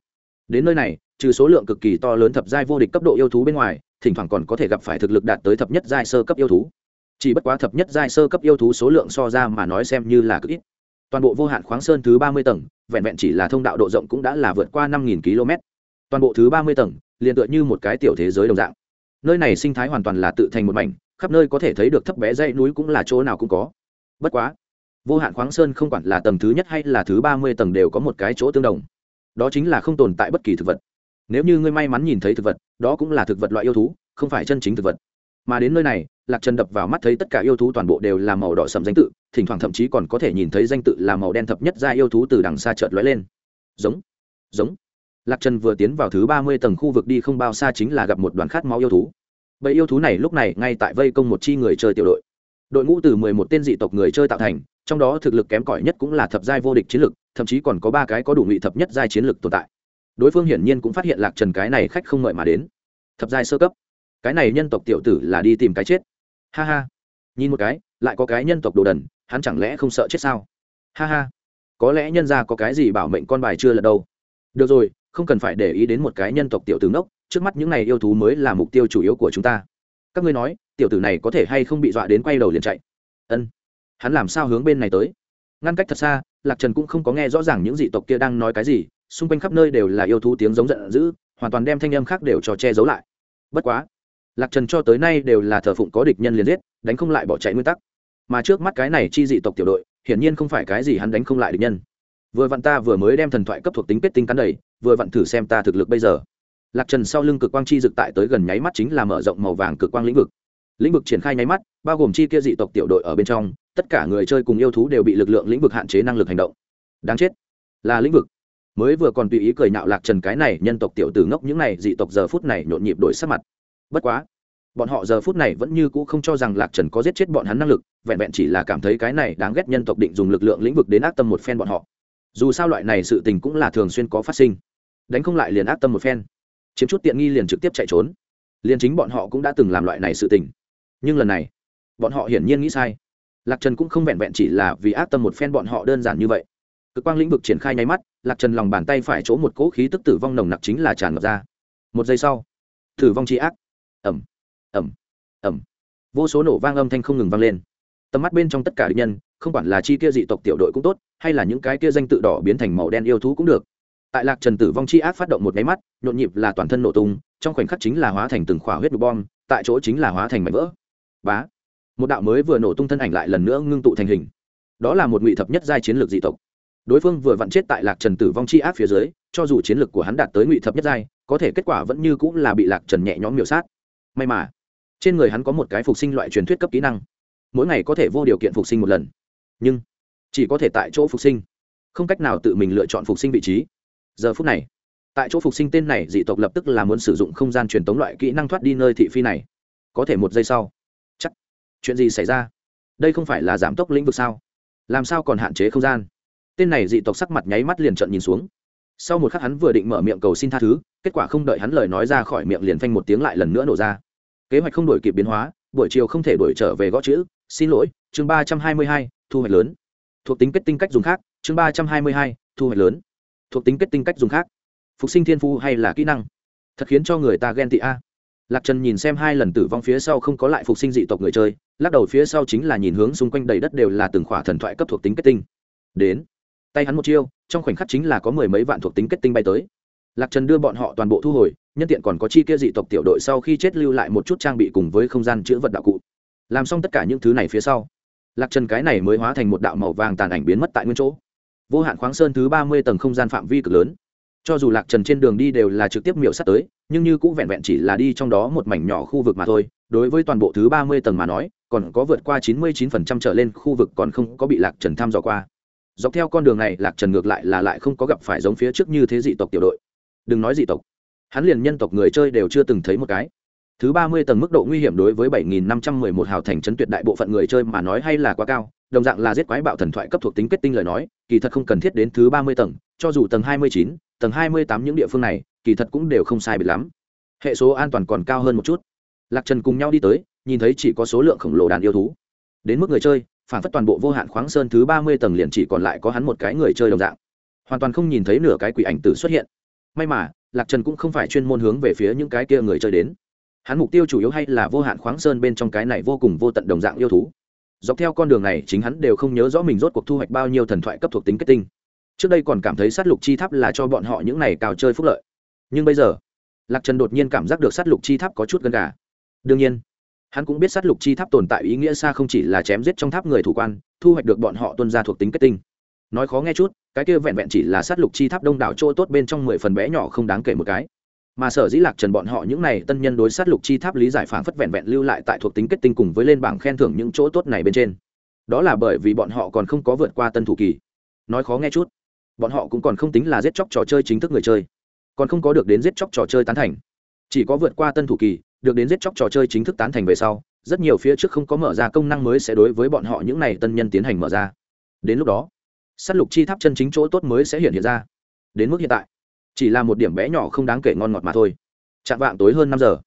Đến nơi này, trừ số lượng cực kỳ to lớn thập giai vô địch cấp độ yêu thú bên ngoài, thỉnh thoảng còn có thể gặp phải thực lực đạt tới thập nhất giai sơ cấp yêu thú. Chỉ bất quá thập nhất giai sơ cấp yêu thú số lượng so ra mà nói xem như là cực ít. Toàn bộ vô hạn khoáng sơn thứ ba mươi tầng, vẹn vẹn chỉ là thông đạo độ rộng cũng đã là vượt qua năm km. Toàn bộ thứ ba mươi tầng, liền tựa như một cái tiểu thế giới đồng dạng. Nơi này sinh thái hoàn toàn là tự thành một mảnh, khắp nơi có thể thấy được thấp bé dãy núi cũng là chỗ nào cũng có. Bất quá vô hạn khoáng sơn không quản là tầng thứ nhất hay là thứ ba mươi tầng đều có một cái chỗ tương đồng. Đó chính là không tồn tại bất kỳ thực vật. Nếu như ngươi may mắn nhìn thấy thực vật, đó cũng là thực vật loại yêu thú, không phải chân chính thực vật. Mà đến nơi này, lạc trần đập vào mắt thấy tất cả yêu thú toàn bộ đều là màu đỏ sầm danh tự, thỉnh thoảng thậm chí còn có thể nhìn thấy danh tự là màu đen thập nhất ra yêu thú từ đằng xa chợt lóe lên. Giống giống. Lạc trần vừa tiến vào thứ ba mươi tầng khu vực đi không bao xa chính là gặp một đoàn khát máu yêu thú. Bầy yêu thú này lúc này ngay tại vây công một chi người chơi tiểu đội đội ngũ từ mười một tên dị tộc người chơi tạo thành, trong đó thực lực kém cỏi nhất cũng là thập giai vô địch chiến lực, thậm chí còn có ba cái có đủ ngụy thập nhất giai chiến lực tồn tại. Đối phương hiển nhiên cũng phát hiện lạc trần cái này khách không mời mà đến. Thập giai sơ cấp. Cái này nhân tộc tiểu tử là đi tìm cái chết. Ha ha. Nhìn một cái, lại có cái nhân tộc đồ đần, hắn chẳng lẽ không sợ chết sao? Ha ha. Có lẽ nhân ra có cái gì bảo mệnh con bài chưa là đâu. Được rồi, không cần phải để ý đến một cái nhân tộc tiểu tử đốc trước mắt những này yêu thú mới là mục tiêu chủ yếu của chúng ta. Các ngươi nói tiểu tử này có thể hay không bị dọa đến quay đầu liền chạy. Ân. Hắn làm sao hướng bên này tới? Ngăn cách thật xa, lạc trần cũng không có nghe rõ ràng những dị tộc kia đang nói cái gì, xung quanh khắp nơi đều là yêu thú tiếng giống giận dữ, hoàn toàn đem thanh âm khác đều cho che giấu lại. Bất quá, lạc trần cho tới nay đều là thờ phụng có địch nhân liền giết, đánh không lại bỏ chạy nguyên tắc. Mà trước mắt cái này chi dị tộc tiểu đội, hiển nhiên không phải cái gì hắn đánh không lại địch nhân. Vừa vặn ta vừa mới đem thần thoại cấp thuộc tính kết tinh cắn đầy, vừa vặn thử xem ta thực lực bây giờ. Lạc trần sau lưng cực quang chi dực tại tới gần nháy mắt chính là mở rộng màu vàng cực quang lĩnh vực lĩnh vực triển khai nháy mắt, bao gồm chi kia dị tộc tiểu đội ở bên trong, tất cả người chơi cùng yêu thú đều bị lực lượng lĩnh vực hạn chế năng lực hành động. Đáng chết. Là lĩnh vực. Mới vừa còn tùy ý cười nhạo lạc trần cái này nhân tộc tiểu tử ngốc những này, dị tộc giờ phút này nhộn nhịp đổi sắc mặt. Bất quá, bọn họ giờ phút này vẫn như cũ không cho rằng lạc trần có giết chết bọn hắn năng lực, vẹn vẹn chỉ là cảm thấy cái này đáng ghét nhân tộc định dùng lực lượng lĩnh vực đến ác tâm một phen bọn họ. Dù sao loại này sự tình cũng là thường xuyên có phát sinh. Đánh không lại liền ác tâm một phen. Chiếm chút tiện nghi liền trực tiếp chạy trốn. Liền chính bọn họ cũng đã từng làm loại này sự tình nhưng lần này, bọn họ hiển nhiên nghĩ sai. Lạc trần cũng không vẹn vẹn chỉ là vì ác tâm một phen bọn họ đơn giản như vậy. Cực quang lĩnh vực triển khai nháy mắt, lạc trần lòng bàn tay phải chỗ một cỗ khí tức tử vong nồng nặc chính là tràn ngập ra. Một giây sau, tử vong tri ác. Ẩm ẩm ẩm vô số nổ vang âm thanh không ngừng vang lên. Tầm mắt bên trong tất cả địch nhân, không quản là chi kia dị tộc tiểu đội cũng tốt, hay là những cái kia danh tự đỏ biến thành màu đen yêu thú cũng được. Tại lạc trần tử vong chi ác phát động một nháy mắt, nhộn nhịp là toàn thân nổ tung, trong khoảnh khắc chính là hóa thành từng khỏa huyết đục bom, tại chỗ chính là hóa thành mảnh vỡ bá. Một đạo mới vừa nổ tung thân ảnh lại lần nữa ngưng tụ thành hình. Đó là một ngụy thập nhất giai chiến lược dị tộc. Đối phương vừa vặn chết tại lạc trần tử vong chi áp phía dưới, cho dù chiến lược của hắn đạt tới ngụy thập nhất giai, có thể kết quả vẫn như cũng là bị lạc trần nhẹ nhõm miểu sát. May mà, trên người hắn có một cái phục sinh loại truyền thuyết cấp kỹ năng. Mỗi ngày có thể vô điều kiện phục sinh một lần. Nhưng, chỉ có thể tại chỗ phục sinh. Không cách nào tự mình lựa chọn phục sinh vị trí. Giờ phút này, tại chỗ phục sinh tên này dị tộc lập tức là muốn sử dụng không gian truyền tống loại kỹ năng thoát đi nơi thị phi này. Có thể một giây sau chuyện gì xảy ra? Đây không phải là giảm tốc lĩnh vực sao? Làm sao còn hạn chế không gian? Tên này dị tộc sắc mặt nháy mắt liền trận nhìn xuống. Sau một khắc hắn vừa định mở miệng cầu xin tha thứ, kết quả không đợi hắn lời nói ra khỏi miệng liền phanh một tiếng lại lần nữa nổ ra. Kế hoạch không đổi kịp biến hóa, buổi chiều không thể đổi trở về gõ chữ. Xin lỗi, chương ba trăm hai mươi hai, thu hoạch lớn. Thuộc tính kết tinh cách dùng khác, chương ba trăm hai mươi hai, thu hoạch lớn. Thuộc tính kết tinh cách dùng khác. Phục sinh thiên phu hay là kỹ năng? Thật khiến cho người ta ghen tị a. Lạc trần nhìn xem hai lần tử vong phía sau không có lại phục sinh dị tộc người chơi lắc đầu phía sau chính là nhìn hướng xung quanh đầy đất đều là từng khỏa thần thoại cấp thuộc tính kết tinh. Đến, tay hắn một chiêu, trong khoảnh khắc chính là có mười mấy vạn thuộc tính kết tinh bay tới. Lạc trần đưa bọn họ toàn bộ thu hồi, nhân tiện còn có chi kia dị tộc tiểu đội sau khi chết lưu lại một chút trang bị cùng với không gian chữ vật đạo cụ. Làm xong tất cả những thứ này phía sau, lạc trần cái này mới hóa thành một đạo màu vàng tàn ảnh biến mất tại nguyên chỗ. Vô hạn khoáng sơn thứ ba mươi tầng không gian phạm vi cực lớn cho dù lạc trần trên đường đi đều là trực tiếp miểu sắt tới, nhưng như cũng vẹn vẹn chỉ là đi trong đó một mảnh nhỏ khu vực mà thôi. Đối với toàn bộ thứ ba mươi tầng mà nói, còn có vượt qua chín mươi chín phần trăm trở lên khu vực còn không có bị lạc trần tham dò qua. Dọc theo con đường này, lạc trần ngược lại là lại không có gặp phải giống phía trước như thế dị tộc tiểu đội. Đừng nói dị tộc, hắn liền nhân tộc người chơi đều chưa từng thấy một cái. Thứ ba mươi tầng mức độ nguy hiểm đối với bảy nghìn năm trăm mười một hào thành trấn tuyệt đại bộ phận người chơi mà nói hay là quá cao, đồng dạng là giết quái bạo thần thoại cấp thuộc tính kết tinh lời nói, kỳ thật không cần thiết đến thứ ba mươi tầng, cho dù tầng hai mươi chín tầng hai mươi tám những địa phương này, kỳ thật cũng đều không sai biệt lắm. Hệ số an toàn còn cao hơn một chút. Lạc trần cùng nhau đi tới, nhìn thấy chỉ có số lượng khổng lồ đàn yêu thú. Đến mức người chơi, phản phất toàn bộ vô hạn khoáng sơn thứ ba mươi tầng liền chỉ còn lại có hắn một cái người chơi đồng dạng. Hoàn toàn không nhìn thấy nửa cái quỷ ảnh tử xuất hiện. May mà, lạc trần cũng không phải chuyên môn hướng về phía những cái kia người chơi đến. Hắn mục tiêu chủ yếu hay là vô hạn khoáng sơn bên trong cái này vô cùng vô tận đồng dạng yêu thú. Dọc theo con đường này, chính hắn đều không nhớ rõ mình rốt cuộc thu hoạch bao nhiêu thần thoại cấp thuộc tính kết tinh trước đây còn cảm thấy sát lục chi tháp là cho bọn họ những này cào chơi phúc lợi. Nhưng bây giờ, lạc trần đột nhiên cảm giác được sát lục chi tháp có chút gần gà. Đương nhiên, hắn cũng biết sát lục chi tháp tồn tại ý nghĩa xa không chỉ là chém giết trong tháp người thủ quan, thu hoạch được bọn họ tuân ra thuộc tính kết tinh. Nói khó nghe chút, cái kia vẹn vẹn chỉ là sát lục chi tháp đông đảo chỗ tốt bên trong mười phần bé nhỏ không đáng kể một cái. Mà sở dĩ lạc trần bọn họ những này tân nhân đối sát lục chi tháp lý giải phản phất vẹn vẹn lưu lại tại thuộc tính kết tinh cùng với lên bảng khen thưởng những chỗ tốt này bên trên. Đó là bởi vì bọn họ còn không có vượt qua tân thủ kỳ. Nói khó nghe chút bọn họ cũng còn không tính là giết chóc trò chơi chính thức người chơi, còn không có được đến giết chóc trò chơi tán thành. Chỉ có vượt qua tân thủ kỳ, được đến giết chóc trò chơi chính thức tán thành về sau, rất nhiều phía trước không có mở ra công năng mới sẽ đối với bọn họ những này tân nhân tiến hành mở ra. Đến lúc đó s á t lục chi tháp chân chính chỗ tốt mới sẽ hiện hiện ra. Đến mức hiện tại, chỉ là một điểm bé nhỏ không đáng kể ngon ngọt mà thôi. Chạm vạng tối hơn năm giờ,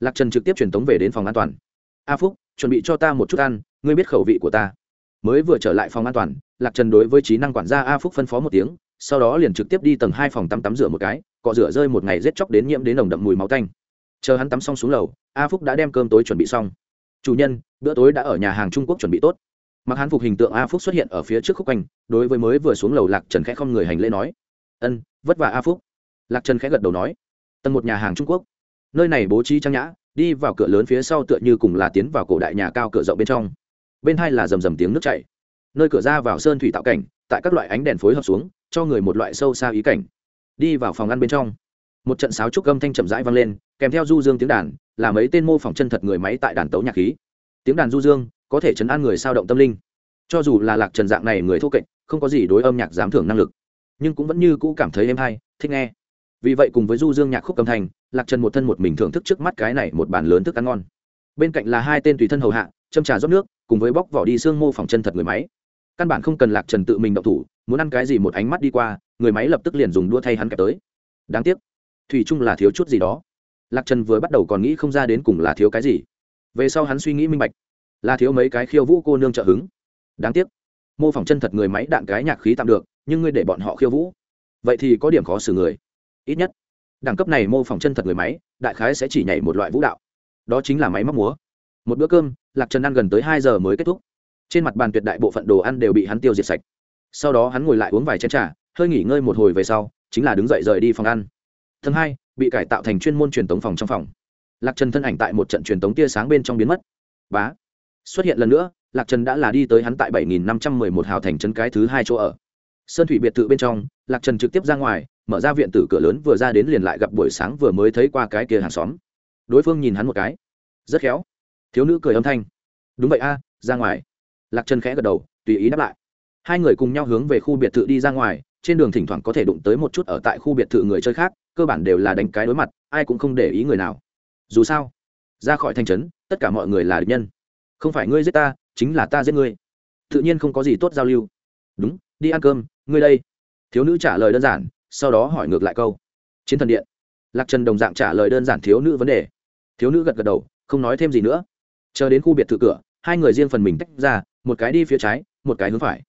lạc trần trực tiếp truyền tống về đến phòng an toàn. A phúc, chuẩn bị cho ta một chút ăn, ngươi biết khẩu vị của ta mới vừa trở lại phòng an toàn, lạc trần đối với trí năng quản gia a phúc phân phó một tiếng, sau đó liền trực tiếp đi tầng hai phòng tắm tắm rửa một cái, cọ rửa rơi một ngày rết chóc đến nhiễm đến nồng đậm mùi máu tanh. Chờ hắn tắm xong xuống lầu, a phúc đã đem cơm tối chuẩn bị xong. Chủ nhân, bữa tối đã ở nhà hàng trung quốc chuẩn bị tốt. Mặc hắn phục hình tượng a phúc xuất hiện ở phía trước khúc quanh, đối với mới vừa xuống lầu lạc trần khẽ không người hành lễ nói, ân, vất vả a phúc. Lạc trần khẽ gật đầu nói, tầng một nhà hàng trung quốc. Nơi này bố trí trang nhã, đi vào cửa lớn phía sau tựa như cùng là tiến vào cổ đại nhà cao cửa rộng bên trong bên hai là rầm rầm tiếng nước chảy. Nơi cửa ra vào sơn thủy tạo cảnh, tại các loại ánh đèn phối hợp xuống, cho người một loại sâu xa ý cảnh. Đi vào phòng ăn bên trong, một trận sáo trúc gâm thanh chậm rãi vang lên, kèm theo du dương tiếng đàn, là mấy tên mô phỏng chân thật người máy tại đàn tấu nhạc khí. Tiếng đàn du dương, có thể chấn an người sao động tâm linh. Cho dù là lạc trần dạng này người thô kệch, không có gì đối âm nhạc dám thưởng năng lực. Nhưng cũng vẫn như cũ cảm thấy êm hay, thích nghe. Vì vậy cùng với du dương nhạc khúc âm thanh, lạc trần một thân một mình thưởng thức trước mắt cái này một bàn lớn thức ăn ngon. Bên cạnh là hai tên tùy thân hầu hạ, châm trà rót nước cùng với bóc vỏ đi xương mô phỏng chân thật người máy. Căn bản không cần lạc trần tự mình động thủ, muốn ăn cái gì một ánh mắt đi qua, người máy lập tức liền dùng đua thay hắn kẹp tới. Đáng tiếc, thủy chung là thiếu chút gì đó. Lạc trần vừa bắt đầu còn nghĩ không ra đến cùng là thiếu cái gì. Về sau hắn suy nghĩ minh bạch, là thiếu mấy cái khiêu vũ cô nương trợ hứng. Đáng tiếc, mô phỏng chân thật người máy đạn cái nhạc khí tạm được, nhưng ngươi để bọn họ khiêu vũ. Vậy thì có điểm khó xử người. Ít nhất, đẳng cấp này mô phỏng chân thật người máy, đại khái sẽ chỉ nhảy một loại vũ đạo. Đó chính là máy móc múa một bữa cơm, lạc trần ăn gần tới hai giờ mới kết thúc. Trên mặt bàn tuyệt đại bộ phận đồ ăn đều bị hắn tiêu diệt sạch. Sau đó hắn ngồi lại uống vài chén t r à hơi nghỉ ngơi một hồi về sau, chính là đứng dậy rời đi phòng ăn. Tầng hai, bị cải tạo thành chuyên môn truyền tống phòng trong phòng. Lạc trần thân ảnh tại một trận truyền tống tia sáng bên trong biến mất. Bá! Xuất hiện lần nữa, lạc trần đã là đi tới hắn tại bảy nghìn năm trăm mười một hào thành trấn cái thứ hai chỗ ở. Sơn thủy biệt thự bên trong, lạc trần trực tiếp ra ngoài, mở ra viện tử cửa lớn vừa ra đến liền lại gặp buổi sáng vừa mới thấy qua cái kia hàng xóm. Đối phương nhìn hắn một cái. Rất khéo thiếu nữ cười âm thanh. Đúng vậy a, ra ngoài. Lạc trần khẽ gật đầu, tùy ý đáp lại. Hai người cùng nhau hướng về khu biệt thự đi ra ngoài, trên đường thỉnh thoảng có thể đụng tới một chút ở tại khu biệt thự người chơi khác, cơ bản đều là đánh cái đối mặt, ai cũng không để ý người nào. Dù sao, ra khỏi thành trấn, tất cả mọi người là địch nhân. Không phải ngươi giết ta, chính là ta giết ngươi. Tự nhiên không có gì tốt giao lưu. Đúng, đi ăn cơm, ngươi đây. Thiếu nữ trả lời đơn giản, sau đó hỏi ngược lại câu. Chiến thần điện. Lạc trần đồng dạng trả lời đơn giản thiếu nữ vấn đề. Thiếu nữ gật gật đầu, không nói thêm gì nữa chờ đến khu biệt thự cửa, hai người riêng phần mình tách ra, một cái đi phía trái, một cái hướng phải.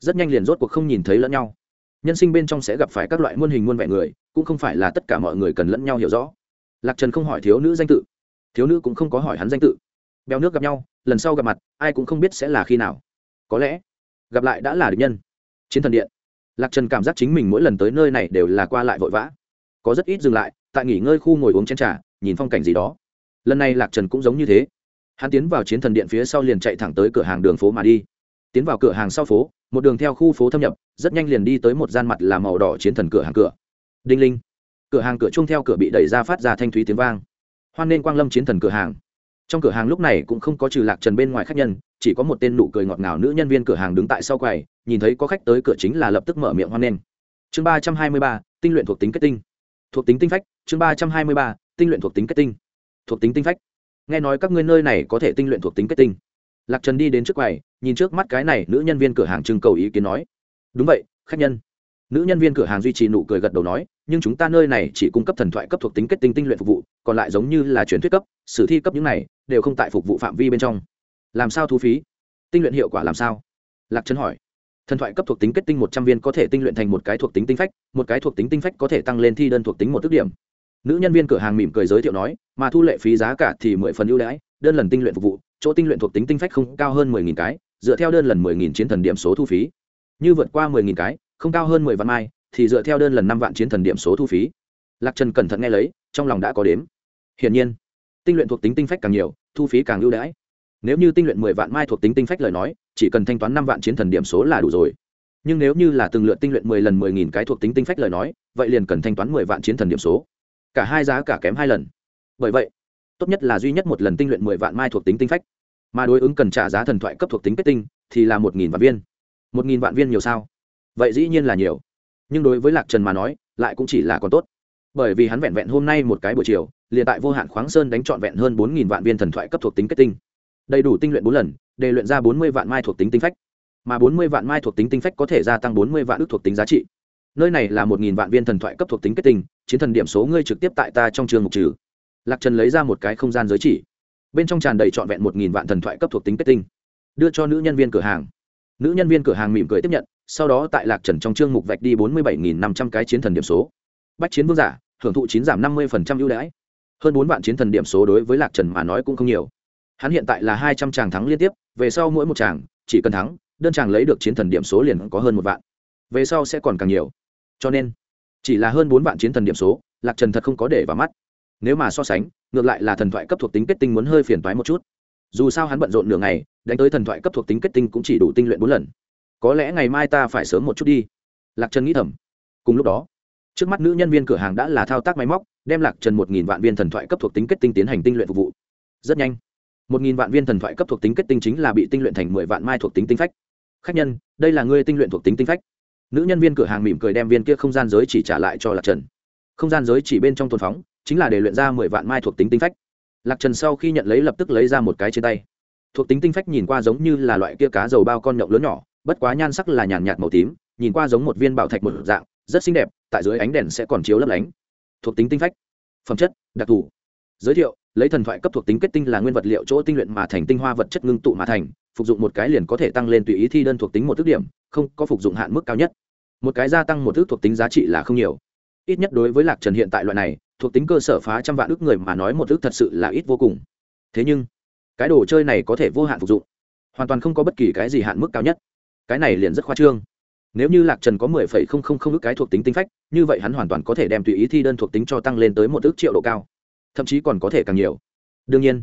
Rất nhanh liền rốt cuộc không nhìn thấy lẫn nhau. Nhân sinh bên trong sẽ gặp phải các loại muôn hình muôn vẻ người, cũng không phải là tất cả mọi người cần lẫn nhau hiểu rõ. Lạc trần không hỏi thiếu nữ danh tự. Thiếu nữ cũng không có hỏi hắn danh tự. Béo nước gặp nhau, lần sau gặp mặt, ai cũng không biết sẽ là khi nào. Có lẽ, gặp lại đã là địch nhân. Chiến thần điện. Lạc trần cảm giác chính mình mỗi lần tới nơi này đều là qua lại vội vã. Có rất ít dừng lại, tại nghỉ ngơi khu ngồi uống chén t r à nhìn phong cảnh gì đó. Lần này lạc trần cũng giống như thế hắn tiến vào chiến thần điện phía sau liền chạy thẳng tới cửa hàng đường phố mà đi. Tiến vào cửa hàng sau phố, một đường theo khu phố thâm nhập, rất nhanh liền đi tới một gian mặt là màu đỏ chiến thần cửa hàng cửa. Đinh linh. Cửa hàng cửa chung theo cửa bị đẩy ra phát ra thanh thúy tiếng vang. Hoan nên quang lâm chiến thần cửa hàng. Trong cửa hàng lúc này cũng không có trừ lạc trần bên ngoài khách nhân, chỉ có một tên nụ cười ngọt ngào nữ nhân viên cửa hàng đứng tại sau quầy, nhìn thấy có khách tới cửa chính là lập tức mở miệng hoan nghênh chương ba trăm hai mươi ba, tinh luyện thuộc tính kết tinh. Thuộc tính tinh phách, chương ba trăm hai mươi ba, tinh luyện thuộc tính kết tinh. Thuộc tính tinh phách nghe nói các ngươi nơi này có thể tinh luyện thuộc tính kết tinh. Lạc trần đi đến trước quầy, nhìn trước mắt cái này nữ nhân viên cửa hàng trưng cầu ý kiến nói. Đúng vậy, khách nhân. Nữ nhân viên cửa hàng duy trì nụ cười gật đầu nói, nhưng chúng ta nơi này chỉ cung cấp thần thoại cấp thuộc tính kết tinh tinh luyện phục vụ, còn lại giống như là truyền thuyết cấp, sử thi cấp những này, đều không tại phục vụ phạm vi bên trong. Làm sao thu phí? Tinh luyện hiệu quả làm sao? Lạc Trần hỏi. Thần thoại cấp thuộc tính kết tinh một trăm viên có thể tinh luyện thành một cái thuộc tính tinh phách, một cái thuộc tính tinh phách có thể tăng lên thi đơn thuộc tính một tức điểm nữ nhân viên cửa hàng mỉm cười giới thiệu nói, mà thu lệ phí giá cả thì mười phần ưu đãi, đơn lần tinh luyện phục vụ, chỗ tinh luyện thuộc tính tinh phách không cao hơn mười nghìn cái, dựa theo đơn lần mười nghìn chiến thần điểm số thu phí. Như vượt qua mười nghìn cái, không cao hơn mười vạn mai, thì dựa theo đơn lần năm vạn chiến thần điểm số thu phí. Lạc trần cẩn thận nghe lấy, trong lòng đã có đếm. Hiển nhiên, tinh luyện thuộc tính tinh phách càng nhiều, thu phí càng ưu đãi. Nếu như tinh luyện mười vạn mai thuộc tính tinh phách lời nói, chỉ cần thanh toán năm vạn chiến thần điểm số là đủ rồi. Nhưng nếu như là từng lượt tinh luyện mười lần mười nghìn cái thuộc tính tinh phách lời nói, vậy liền cần thanh toán mười vạn chiến thần điểm số cả hai giá cả kém hai lần. Bởi vậy, tốt nhất là duy nhất một lần tinh luyện mười vạn mai thuộc tính tinh phách. Mà đối ứng cần trả giá thần thoại cấp thuộc tính kết tinh thì là một nghìn vạn viên. Một nghìn vạn viên nhiều sao? Vậy dĩ nhiên là nhiều. Nhưng đối với lạc trần mà nói, lại cũng chỉ là còn tốt. Bởi vì hắn vẹn vẹn hôm nay một cái buổi chiều, liền tại vô hạn khoáng sơn đánh trọn vẹn hơn bốn nghìn vạn viên thần thoại cấp thuộc tính kết tinh. Đầy đủ tinh luyện bốn lần, để luyện ra bốn mươi vạn mai thuộc tính tinh phách. Mà bốn mươi vạn mai thuộc tính tinh phách có thể gia tăng bốn mươi vạn ước thuộc tính giá trị nơi này là một nghìn vạn viên thần thoại cấp thuộc tính kết tinh, chiến thần điểm số ngươi trực tiếp tại ta trong trường mục trừ. Lạc trần lấy ra một cái không gian giới chỉ. Bên trong tràn đầy trọn vẹn một nghìn vạn thần thoại cấp thuộc tính kết tinh. Đưa cho nữ nhân viên cửa hàng. Nữ nhân viên cửa hàng mỉm cười tiếp nhận, sau đó tại lạc trần trong chương mục vạch đi bốn mươi bảy nghìn năm trăm cái chiến thần điểm số. Bách chiến vương giả, hưởng thụ chín giảm năm mươi phần trăm ưu đãi. Hơn bốn vạn chiến thần điểm số đối với lạc trần mà nói cũng không nhiều. Hắn hiện tại là hai trăm tràng thắng liên tiếp, về sau mỗi một tràng chỉ cần thắng, đơn tràng lấy được chiến thần điểm số liền có hơn một vạn. Về sau sẽ còn càng nhiều cho nên, chỉ là hơn bốn vạn chiến thần điểm số, lạc trần thật không có để vào mắt. Nếu mà so sánh, ngược lại là thần thoại cấp thuộc tính kết tinh muốn hơi phiền toái một chút. Dù sao hắn bận rộn nửa ngày, đánh tới thần thoại cấp thuộc tính kết tinh cũng chỉ đủ tinh luyện bốn lần. Có lẽ ngày mai ta phải sớm một chút đi. Lạc trần nghĩ thầm. Cùng lúc đó, trước mắt nữ nhân viên cửa hàng đã là thao tác máy móc, đem lạc trần một nghìn vạn viên thần thoại cấp thuộc tính kết tinh tiến hành tinh luyện phục vụ. Rất nhanh, một nghìn vạn viên thần thoại cấp thuộc tính kết tinh chính là bị tinh luyện thành mười vạn mai thuộc tính tinh phách. Khách nhân, đây là ngươi tinh luyện thuộc tính tinh phách nữ nhân viên cửa hàng mỉm cười đem viên kia không gian giới chỉ trả lại cho lạc trần không gian giới chỉ bên trong tồn phóng chính là để luyện ra mười vạn mai thuộc tính tinh phách lạc trần sau khi nhận lấy lập tức lấy ra một cái trên tay thuộc tính tinh phách nhìn qua giống như là loại kia cá dầu bao con nhộng lớn nhỏ bất quá nhan sắc là nhàn nhạt màu tím nhìn qua giống một viên bảo thạch một dạng rất xinh đẹp tại dưới ánh đèn sẽ còn chiếu lấp lánh thuộc tính tinh phách phẩm chất đặc thù giới thiệu lấy thần thoại cấp thuộc tính kết tinh là nguyên vật liệu chỗ tinh luyện mà thành tinh hoa vật chất ngưng tụ mà thành phục dụng một cái liền có thể tăng lên tùy ý thi đơn thuộc tính một thức điểm, không có phục dụng hạn mức cao nhất. Một cái gia tăng một thức thuộc tính giá trị là không nhiều. Ít nhất đối với lạc trần hiện tại loại này, thuộc tính cơ sở phá trăm vạn ước người mà nói một thức thật sự là ít vô cùng. Thế nhưng, cái đồ chơi này có thể vô hạn phục dụng, hoàn toàn không có bất kỳ cái gì hạn mức cao nhất. Cái này liền rất khoa trương. Nếu như lạc trần có mười phẩy không không không ước cái thuộc tính tinh phách, như vậy hắn hoàn toàn có thể đem tùy ý thi đơn thuộc tính cho tăng lên tới một ước triệu độ cao. Thậm chí còn có thể càng nhiều. Đương nhiên,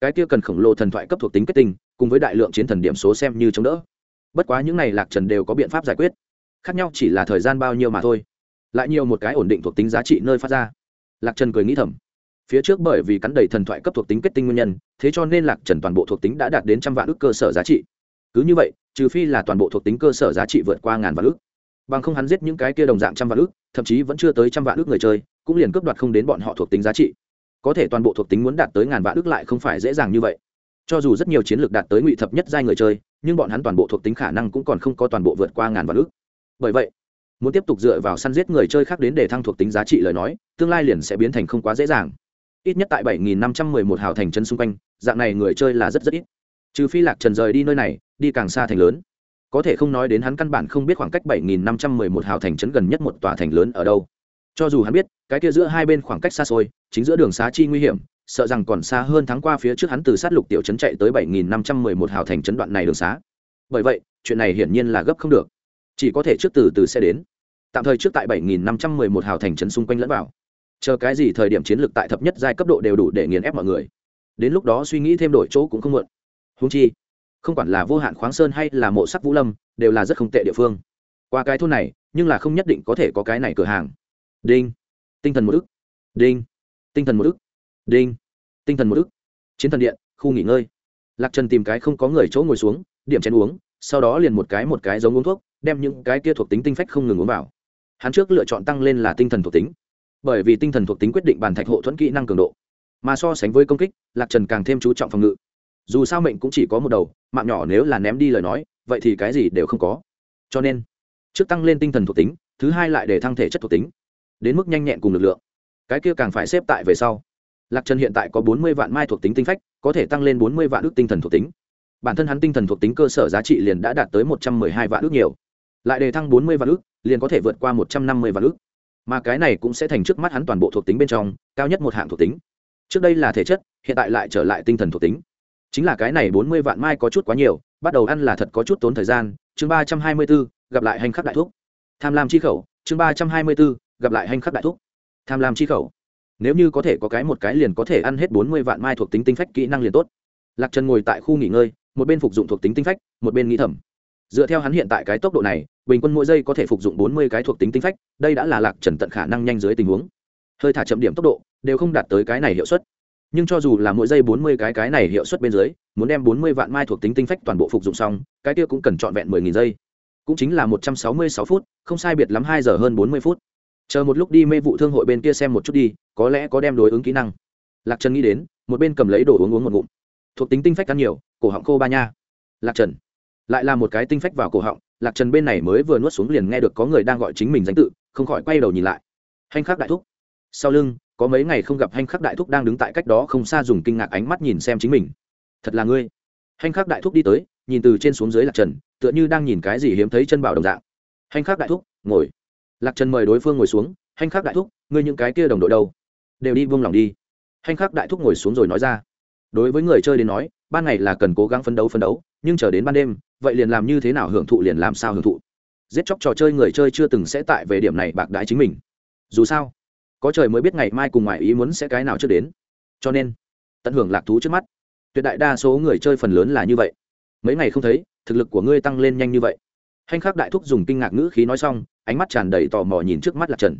cái kia cần khổng lồ thần thoại cấp thuộc tính kết tinh cùng với đại lượng chiến thần điểm số xem như chống đỡ. Bất quá những này lạc trần đều có biện pháp giải quyết. Khác nhau chỉ là thời gian bao nhiêu mà thôi. Lại nhiều một cái ổn định thuộc tính giá trị nơi phát ra. Lạc trần cười nghĩ thầm. Phía trước bởi vì cắn đầy thần thoại cấp thuộc tính kết tinh nguyên nhân, thế cho nên lạc trần toàn bộ thuộc tính đã đạt đến trăm vạn ước cơ sở giá trị. Cứ như vậy, trừ phi là toàn bộ thuộc tính cơ sở giá trị vượt qua ngàn vạn ước bằng không hắn giết những cái kia đồng dạng trăm vạn ước thậm chí vẫn chưa tới trăm vạn ước người chơi, cũng liền cướp đoạt không đến bọn họ thuộc tính giá trị. Có thể toàn bộ thuộc tính muốn đạt tới ngàn vạn ước lại không phải dễ dàng như vậy cho dù rất nhiều chiến lược đạt tới ngụy thập nhất giai người chơi, nhưng bọn hắn toàn bộ thuộc tính khả năng cũng còn không có toàn bộ vượt qua ngàn vạn ước bởi vậy, muốn tiếp tục dựa vào săn giết người chơi khác đến để thăng thuộc tính giá trị lời nói, tương lai liền sẽ biến thành không quá dễ dàng. Ít nhất tại 7511 hào thành trấn xung quanh, dạng này người chơi là rất rất ít. Trừ phi lạc trần rời đi nơi này, đi càng xa thành lớn. Có thể không nói đến hắn căn bản không biết khoảng cách 7511 hào thành trấn gần nhất một tòa thành lớn ở đâu. Cho dù hắn biết, cái kia giữa hai bên khoảng cách xa xôi, chính giữa đường xá chi nguy hiểm sợ rằng còn xa hơn tháng qua phía trước hắn từ sát lục tiểu trấn chạy tới 7511 hào thành trấn đoạn này đường xá. Bởi vậy, chuyện này hiển nhiên là gấp không được. Chỉ có thể trước từ từ sẽ đến. Tạm thời trước tại 7511 hào thành trấn xung quanh lẫn vào. Chờ cái gì thời điểm chiến lược tại thập nhất giai cấp độ đều đủ để nghiền ép mọi người. Đến lúc đó suy nghĩ thêm đổi chỗ cũng không muộn. Huống chi, không quản là vô hạn khoáng sơn hay là mộ sắc vũ lâm, đều là rất không tệ địa phương. Qua cái thôn này, nhưng là không nhất định có thể có cái này cửa hàng. Đinh. Tinh thần một ức. Đinh. Tinh thần một ức đinh. Tinh thần một ức. Chiến thần điện, khu nghỉ ngơi. Lạc trần tìm cái không có người chỗ ngồi xuống, điểm chén uống, sau đó liền một cái một cái giống uống thuốc, đem những cái kia thuộc tính tinh phách không ngừng uống vào. Hắn trước lựa chọn tăng lên là tinh thần thuộc tính. Bởi vì tinh thần thuộc tính quyết định bàn thạch hộ thuẫn kỹ năng cường độ. Mà so sánh với công kích, lạc trần càng thêm chú trọng phòng ngự. Dù sao mệnh cũng chỉ có một đầu, mạng nhỏ nếu là ném đi lời nói, vậy thì cái gì đều không có. Cho nên, trước tăng lên tinh thần thuộc tính, thứ hai lại để thăng thể chất thuộc tính, đến mức nhanh nhẹn cùng lực lượng. Cái kia càng phải xếp tại về sau lạc trần hiện tại có bốn mươi vạn mai thuộc tính tinh phách, có thể tăng lên bốn mươi vạn ước tinh thần thuộc tính. Bản thân hắn tinh thần thuộc tính cơ sở giá trị liền đã đạt tới một trăm mười hai vạn ước nhiều. Lại đề thăng bốn mươi vạn ước, liền có thể vượt qua một trăm năm mươi vạn ước. Mà cái này cũng sẽ thành trước mắt hắn toàn bộ thuộc tính bên trong, cao nhất một hạng thuộc tính. Trước đây là thể chất, hiện tại lại trở lại tinh thần thuộc tính. Chính là cái này bốn mươi vạn mai có chút quá nhiều, bắt đầu ăn là thật có chút tốn thời gian. Chương ba trăm hai mươi bốn gặp lại hành khắc đại thuốc tham lam chi khẩu, chương ba trăm hai mươi bốn gặp lại hành khắc đại thuốc tham lam chi khẩu nếu như có thể có cái một cái liền có thể ăn hết bốn mươi vạn mai thuộc tính tinh phách kỹ năng liền tốt. Lạc trần ngồi tại khu nghỉ ngơi, một bên phục dụng thuộc tính tinh phách, một bên nghĩ thầm. Dựa theo hắn hiện tại cái tốc độ này, bình quân mỗi giây có thể phục dụng bốn mươi cái thuộc tính tinh phách, đây đã là lạc trần tận khả năng nhanh dưới tình huống. Hơi thả chậm điểm tốc độ, đều không đạt tới cái này hiệu suất. Nhưng cho dù là mỗi giây bốn mươi cái cái này hiệu suất bên dưới, muốn đem bốn mươi vạn mai thuộc tính tinh phách toàn bộ phục dụng xong, cái kia cũng cần trọn vẹn mười nghìn giây. Cũng chính là một trăm sáu mươi sáu phút, không sai biệt lắm hai giờ hơn bốn mươi phút chờ một lúc đi mê vụ thương hội bên kia xem một chút đi, có lẽ có đem đối ứng kỹ năng. Lạc trần nghĩ đến, một bên cầm lấy đồ uống uống một ngụm. Thuộc tính tinh phách ăn nhiều, cổ họng khô ba nha. Lạc trần. Lại là một cái tinh phách vào cổ họng, lạc trần bên này mới vừa nuốt xuống liền nghe được có người đang gọi chính mình danh tự, không khỏi quay đầu nhìn lại. Hành khắc đại thúc. Sau lưng, có mấy ngày không gặp hành khắc đại thúc đang đứng tại cách đó không xa dùng kinh ngạc ánh mắt nhìn xem chính mình. Thật là ngươi. Hành khắc đại thúc đi tới, nhìn từ trên xuống dưới lạc trần, tựa như đang nhìn cái gì hiếm thấy chân bảo đồng dạng. Hành khắc đại thúc, ngồi lạc trần mời đối phương ngồi xuống hành khắc đại thúc, ngươi những cái kia đồng đội đâu? Đều đi vương lòng đi. Hành khắc đại thúc ngồi xuống rồi nói ra. Đối với người chơi đến nói, ban ngày là cần cố gắng phấn đấu phấn đấu, nhưng chờ đến ban đêm, vậy liền làm như thế nào hưởng thụ liền làm sao hưởng thụ. Giết chóc trò chơi người chơi chưa từng sẽ tại về điểm này bạc đái chính mình. Dù sao, có trời mới biết ngày mai cùng ngoại ý muốn sẽ cái nào trước đến. Cho nên, tận hưởng lạc thú trước mắt. Tuyệt đại đa số người chơi phần lớn là như vậy. Mấy ngày không thấy, thực lực của ngươi tăng lên nhanh như vậy hành khắc đại thúc dùng kinh ngạc ngữ khí nói xong, ánh mắt tràn đầy tò mò nhìn trước mắt lạc trần.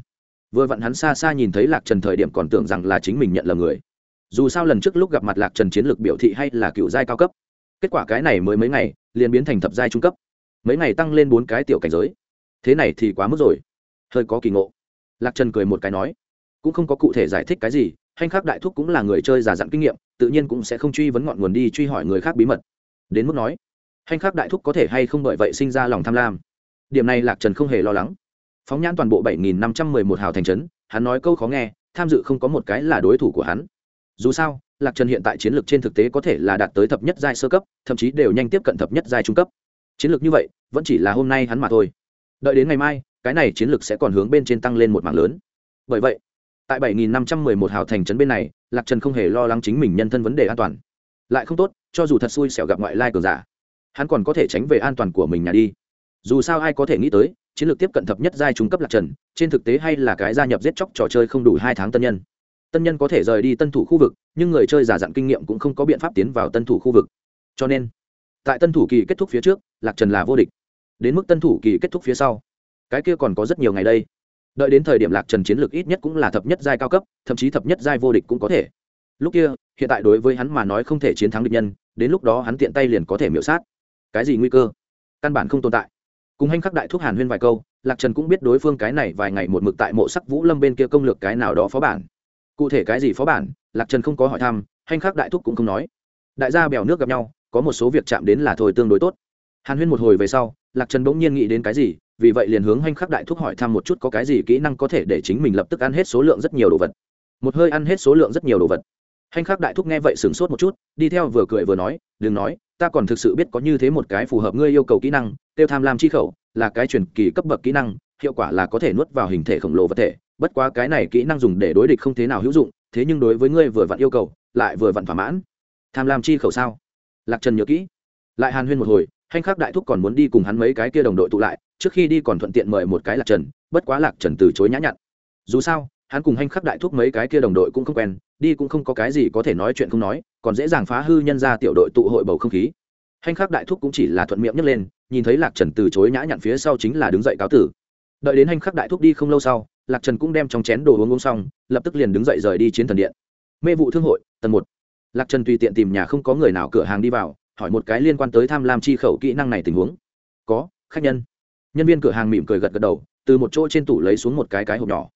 Vừa vặn hắn xa xa nhìn thấy lạc trần thời điểm còn tưởng rằng là chính mình nhận là người. Dù sao lần trước lúc gặp mặt lạc trần chiến lược biểu thị hay là cựu giai cao cấp. Kết quả cái này mới mấy ngày, liền biến thành thập giai trung cấp. Mấy ngày tăng lên bốn cái tiểu cảnh giới. Thế này thì quá mức rồi. Hơi có kỳ ngộ. Lạc trần cười một cái nói, cũng không có cụ thể giải thích cái gì, hành khắc đại thúc cũng là người chơi giả dặn kinh nghiệm, tự nhiên cũng sẽ không truy vấn ngọn nguồn đi truy hỏi người khác bí mật. Đến mức nói hành khắc đại thúc có thể hay không bởi vậy sinh ra lòng tham lam? Điểm này lạc trần không hề lo lắng. Phóng nhãn toàn bộ bảy nghìn năm trăm mười một hào thành trấn, hắn nói câu khó nghe, tham dự không có một cái là đối thủ của hắn. Dù sao, lạc trần hiện tại chiến lược trên thực tế có thể là đạt tới thập nhất giai sơ cấp, thậm chí đều nhanh tiếp cận thập nhất giai trung cấp. Chiến lược như vậy, vẫn chỉ là hôm nay hắn mà thôi. Đợi đến ngày mai, cái này chiến lược sẽ còn hướng bên trên tăng lên một mảng lớn. Bởi vậy, tại 7.511 hào thành trấn bên này, lạc trần không hề lo lắng chính mình nhân thân vấn đề an toàn. Lại không tốt, cho dù thật xui xẻo gặp ngoại lai cường giả hắn còn có thể tránh về an toàn của mình nhà đi. Dù sao ai có thể nghĩ tới, chiến lược tiếp cận thập nhất giai trung cấp lạc trần, trên thực tế hay là cái gia nhập giết chóc trò chơi không đủ hai tháng tân nhân. Tân nhân có thể rời đi tân thủ khu vực, nhưng người chơi giả dặn kinh nghiệm cũng không có biện pháp tiến vào tân thủ khu vực. Cho nên, tại tân thủ kỳ kết thúc phía trước, lạc trần là vô địch. Đến mức tân thủ kỳ kết thúc phía sau, cái kia còn có rất nhiều ngày đây. Đợi đến thời điểm lạc trần chiến lược ít nhất cũng là thập nhất giai cao cấp, thậm chí thập nhất giai vô địch cũng có thể. Lúc kia, hiện tại đối với hắn mà nói không thể chiến thắng địch nhân, đến lúc đó hắn tiện tay liền có thể miễu sát cái gì nguy cơ? Căn bản không tồn tại. Cùng hành khắc đại thuốc hàn huyên vài câu, lạc trần cũng biết đối phương cái này vài ngày một mực tại mộ sắc vũ lâm bên kia công lược cái nào đó phó bản. Cụ thể cái gì phó bản, lạc trần không có hỏi thăm, hành khắc đại thúc cũng không nói. Đại gia bèo nước gặp nhau, có một số việc chạm đến là thôi tương đối tốt. Hàn huyên một hồi về sau, lạc trần bỗng nhiên nghĩ đến cái gì, vì vậy liền hướng hành khắc đại thúc hỏi thăm một chút có cái gì kỹ năng có thể để chính mình lập tức ăn hết số lượng rất nhiều đồ vật. Một hơi ăn hết số lượng rất nhiều đồ vật hành khắc đại thúc nghe vậy sửng sốt một chút, đi theo vừa cười vừa nói, đừng nói, ta còn thực sự biết có như thế một cái phù hợp ngươi yêu cầu kỹ năng, tiêu tham lam chi khẩu, là cái truyền kỳ cấp bậc kỹ năng, hiệu quả là có thể nuốt vào hình thể khổng lồ vật thể, bất quá cái này kỹ năng dùng để đối địch không thế nào hữu dụng, thế nhưng đối với ngươi vừa vặn yêu cầu, lại vừa vặn thỏa mãn. Tham lam chi khẩu sao? Lạc trần nhớ kỹ. Lại hàn huyên một hồi, hành khắc đại thúc còn muốn đi cùng hắn mấy cái kia đồng đội tụ lại, trước khi đi còn thuận tiện mời một cái lạc trần, bất quá lạc trần từ chối nhã nhặn. Dù sao, hắn cùng hành khắc đại thúc mấy cái kia đồng đội cũng không quen đi cũng không có cái gì có thể nói chuyện không nói, còn dễ dàng phá hư nhân ra tiểu đội tụ hội bầu không khí. Hành khắc đại thúc cũng chỉ là thuận miệng nhấc lên, nhìn thấy lạc trần từ chối nhã nhặn phía sau chính là đứng dậy cáo tử. Đợi đến hành khắc đại thúc đi không lâu sau, lạc trần cũng đem trong chén đồ uống uống xong, lập tức liền đứng dậy rời đi chiến thần điện. Mê vụ thương hội, tầng một. Lạc trần tùy tiện tìm nhà không có người nào cửa hàng đi vào, hỏi một cái liên quan tới tham lam chi khẩu kỹ năng này tình huống. Có, khách nhân. Nhân viên cửa hàng mỉm cười gật gật đầu, từ một chỗ trên tủ lấy xuống một cái cái hộp nhỏ.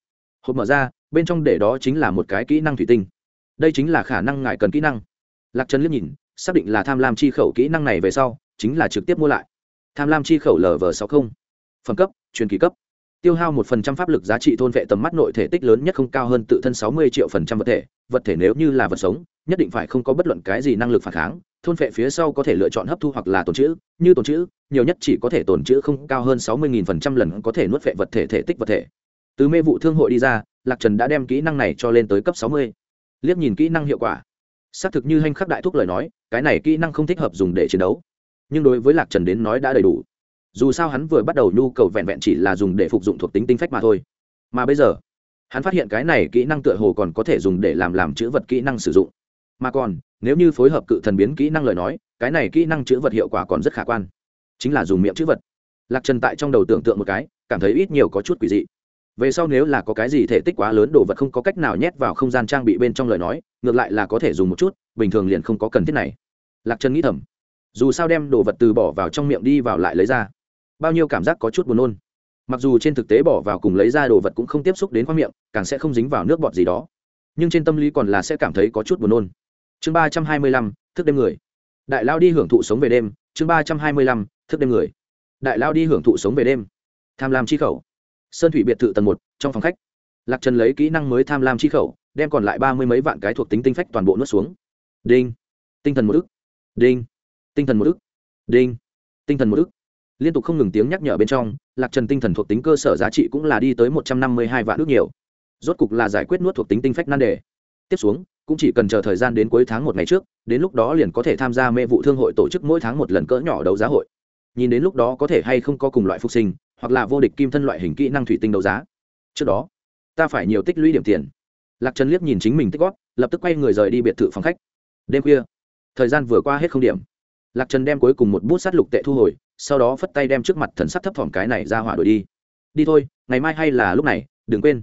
Hộp mở ra bên trong để đó chính là một cái kỹ năng thủy tinh. Đây chính là khả năng ngài cần kỹ năng. Lạc trần liếc nhìn, xác định là tham lam chi khẩu kỹ năng này về sau, chính là trực tiếp mua lại. Tham lam chi khẩu lv sáu mươi phẩm cấp, truyền kỳ cấp. Tiêu hao một phần trăm pháp lực giá trị thôn vệ tầm mắt nội thể tích lớn nhất không cao hơn tự thân sáu mươi triệu phần trăm vật thể. Vật thể nếu như là vật sống, nhất định phải không có bất luận cái gì năng lực phản kháng. Thôn vệ phía sau có thể lựa chọn hấp thu hoặc là tồn trữ. Như tồn trữ, nhiều nhất chỉ có thể tồn trữ không cao hơn sáu mươi nghìn phần trăm lần có thể nuốt vệ vật thể thể tích vật thể. Từ mê vụ thương hội đi ra lạc trần đã đem kỹ năng này cho lên tới cấp sáu mươi. Liếc nhìn kỹ năng hiệu quả. Xác thực như hành khắc đại thúc lời nói, cái này kỹ năng không thích hợp dùng để chiến đấu. Nhưng đối với lạc trần đến nói đã đầy đủ. Dù sao hắn vừa bắt đầu nhu cầu vẹn vẹn chỉ là dùng để phục dụng thuộc tính tinh phách mà thôi. Mà bây giờ, hắn phát hiện cái này kỹ năng tựa hồ còn có thể dùng để làm làm chữ vật kỹ năng sử dụng. Mà còn, nếu như phối hợp cự thần biến kỹ năng lời nói, cái này kỹ năng chữ vật hiệu quả còn rất khả quan. Chính là dùng miệng chữ vật. Lạc trần tại trong đầu tưởng tượng một cái, cảm thấy ít nhiều có chút quỷ dị về sau nếu là có cái gì thể tích quá lớn đồ vật không có cách nào nhét vào không gian trang bị bên trong lời nói, ngược lại là có thể dùng một chút, bình thường liền không có cần thiết này. Lạc trần nghĩ thầm. Dù sao đem đồ vật từ bỏ vào trong miệng đi vào lại lấy ra. Bao nhiêu cảm giác có chút buồn nôn. Mặc dù trên thực tế bỏ vào cùng lấy ra đồ vật cũng không tiếp xúc đến khoang miệng, càng sẽ không dính vào nước bọt gì đó. Nhưng trên tâm lý còn là sẽ cảm thấy có chút buồn nôn. Chương ba trăm hai mươi lăm, thức đêm người. Đại lao đi hưởng thụ sống về đêm, chương ba trăm hai mươi lăm, thức đêm người. Đại lao đi hưởng thụ sống về đêm. Tham lam chi khẩu sơn thủy biệt thự tầng một, trong phòng khách. Lạc trần lấy kỹ năng mới tham lam chi khẩu, đem còn lại ba mươi mấy vạn cái thuộc tính tinh phách toàn bộ nuốt xuống. Đinh. Tinh thần một ức. Đinh. Tinh thần một ức. Đinh. Tinh thần một ức. Liên tục không ngừng tiếng nhắc nhở bên trong, lạc trần tinh thần thuộc tính cơ sở giá trị cũng là đi tới một trăm năm mươi hai vạn ước nhiều. Rốt cục là giải quyết nuốt thuộc tính tinh phách nan đề. Tiếp xuống, cũng chỉ cần chờ thời gian đến cuối tháng một ngày trước, đến lúc đó liền có thể tham gia mê vụ thương hội tổ chức mỗi tháng một lần cỡ nhỏ đấu giá hội. Nhìn đến lúc đó có thể hay không có cùng loại phục sinh hoặc là vô địch kim thân loại hình kỹ năng thủy tinh đấu giá. Trước đó, ta phải nhiều tích lũy điểm tiền. Lạc trần liếc nhìn chính mình tích góp, lập tức quay người rời đi biệt thự phòng khách. Đêm khuya, thời gian vừa qua hết không điểm. Lạc trần đem cuối cùng một bút sát lục tệ thu hồi, sau đó phất tay đem trước mặt thần sắc thấp thỏm cái này ra hỏa đổi đi. Đi thôi, ngày mai hay là lúc này, đừng quên.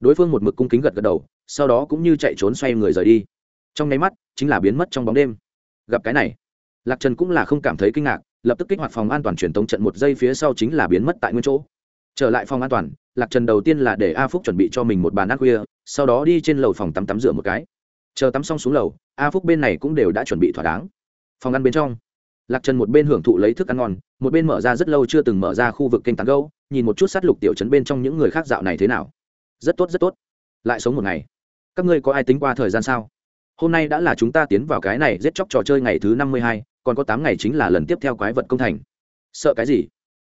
Đối phương một mực cung kính gật gật đầu, sau đó cũng như chạy trốn xoay người rời đi. Trong nháy mắt, chính là biến mất trong bóng đêm. Gặp cái này, lạc trần cũng là không cảm thấy kinh ngạc lập tức kích hoạt phòng an toàn truyền tống trận một giây phía sau chính là biến mất tại nguyên chỗ. Trở lại phòng an toàn, lạc trần đầu tiên là để a phúc chuẩn bị cho mình một bàn ăn khuya, sau đó đi trên lầu phòng tắm tắm rửa một cái. Chờ tắm xong xuống lầu, a phúc bên này cũng đều đã chuẩn bị thỏa đáng. Phòng ăn bên trong, lạc trần một bên hưởng thụ lấy thức ăn ngon, một bên mở ra rất lâu chưa từng mở ra khu vực kênh tán gâu nhìn một chút sát lục tiểu trấn bên trong những người khác dạo này thế nào. Rất tốt rất tốt. Lại sống một ngày. Các ngươi có ai tính qua thời gian sao? Hôm nay đã là chúng ta tiến vào cái này giết chóc trò chơi ngày thứ năm mươi hai còn có tám ngày chính là lần tiếp theo quái vật công thành. Sợ cái gì?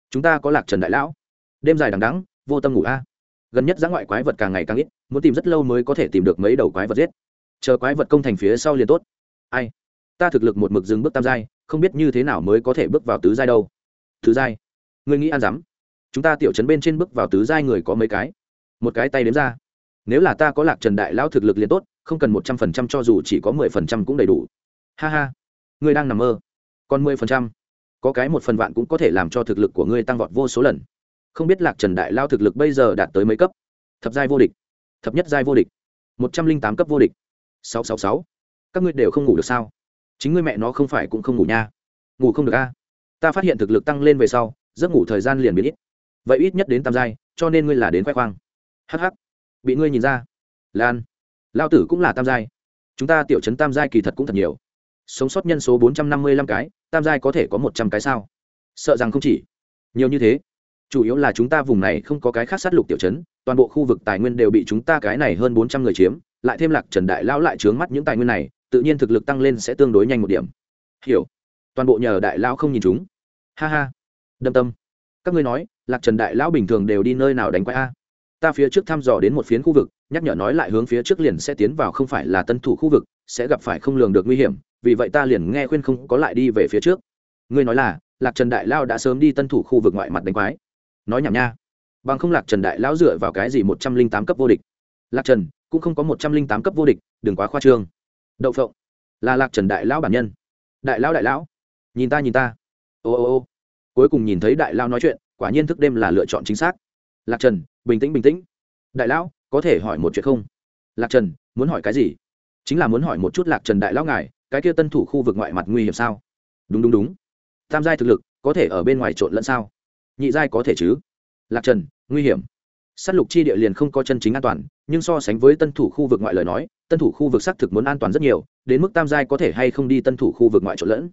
Chúng ta có lạc trần đại lão. Đêm dài đằng đắng vô tâm ngủ a. Gần nhất giã ngoại quái vật càng ngày càng ít, muốn tìm rất lâu mới có thể tìm được mấy đầu quái vật giết. Chờ quái vật công thành phía sau liền tốt. Ai? Ta thực lực một mực dừng bước tam giai, không biết như thế nào mới có thể bước vào tứ giai đâu. Tứ giai? Người nghĩ ăn dám? Chúng ta tiểu trấn bên trên bước vào tứ giai người có mấy cái? Một cái tay đếm ra. Nếu là ta có lạc trần đại lão thực lực liền tốt, không cần một trăm phần trăm cho dù chỉ có mười phần trăm cũng đầy đủ. Ha ha. Ngươi đang nằm mơ còn mười phần trăm. Có cái một phần vạn cũng có thể làm cho thực lực của ngươi tăng vọt vô số lần. Không biết lạc trần đại lao thực lực bây giờ đạt tới mấy cấp? Thập giai vô địch. Thập nhất giai vô địch. Một trăm linh tám cấp vô địch. Sáu sáu sáu. Các ngươi đều không ngủ được sao? Chính ngươi mẹ nó không phải cũng không ngủ nha. Ngủ không được a. Ta phát hiện thực lực tăng lên về sau, giấc ngủ thời gian liền biến ít. Vậy ít nhất đến tam giai, cho nên ngươi là đến khoe khoang. Hh bị ngươi nhìn ra. Lan. Lao tử cũng là tam giai. Chúng ta tiểu chấn tam giai kỳ thật cũng thật nhiều sống sót nhân số bốn trăm năm mươi lăm cái, tam giai có thể có một trăm cái sao? Sợ rằng không chỉ. Nhiều như thế. Chủ yếu là chúng ta vùng này không có cái khác sát lục tiểu chấn, toàn bộ khu vực tài nguyên đều bị chúng ta cái này hơn bốn trăm người chiếm, lại thêm lạc trần đại lão lại trướng mắt những tài nguyên này, tự nhiên thực lực tăng lên sẽ tương đối nhanh một điểm. Hiểu. Toàn bộ nhờ đại lão không nhìn chúng. Ha ha. Đâm tâm. Các ngươi nói, lạc trần đại lão bình thường đều đi nơi nào đánh quái a? Ta phía trước thăm dò đến một phiến khu vực, nhắc nhở nói lại hướng phía trước liền sẽ tiến vào không phải là tân thủ khu vực, sẽ gặp phải không lường được nguy hiểm vì vậy ta liền nghe khuyên không có lại đi về phía trước. Ngươi nói là, lạc trần đại lao đã sớm đi tân thủ khu vực ngoại mặt đánh quái. Nói nhảm nha. Bằng không lạc trần đại lao dựa vào cái gì một trăm linh tám cấp vô địch? Lạc trần, cũng không có một trăm linh tám cấp vô địch, đừng quá khoa trương. Đậu phộng, là lạc trần đại lão bản nhân. Đại lão đại lão. Nhìn ta nhìn ta. Ô ô ô. Cuối cùng nhìn thấy đại lão nói chuyện, quả nhiên thức đêm là lựa chọn chính xác. Lạc trần, bình tĩnh bình tĩnh. Đại lão, có thể hỏi một chuyện không? Lạc trần, muốn hỏi cái gì? Chính là muốn hỏi một chút lạc trần đại lão ngài cái kia tân thủ khu vực ngoại mặt nguy hiểm sao? Đúng đúng đúng. Tam giai thực lực có thể ở bên ngoài trộn lẫn sao? Nhị giai có thể chứ? Lạc trần, nguy hiểm. S á t lục chi địa liền không có chân chính an toàn, nhưng so sánh với tân thủ khu vực ngoại lời nói, tân thủ khu vực xác thực muốn an toàn rất nhiều, đến mức tam giai có thể hay không đi tân thủ khu vực ngoại trộn lẫn?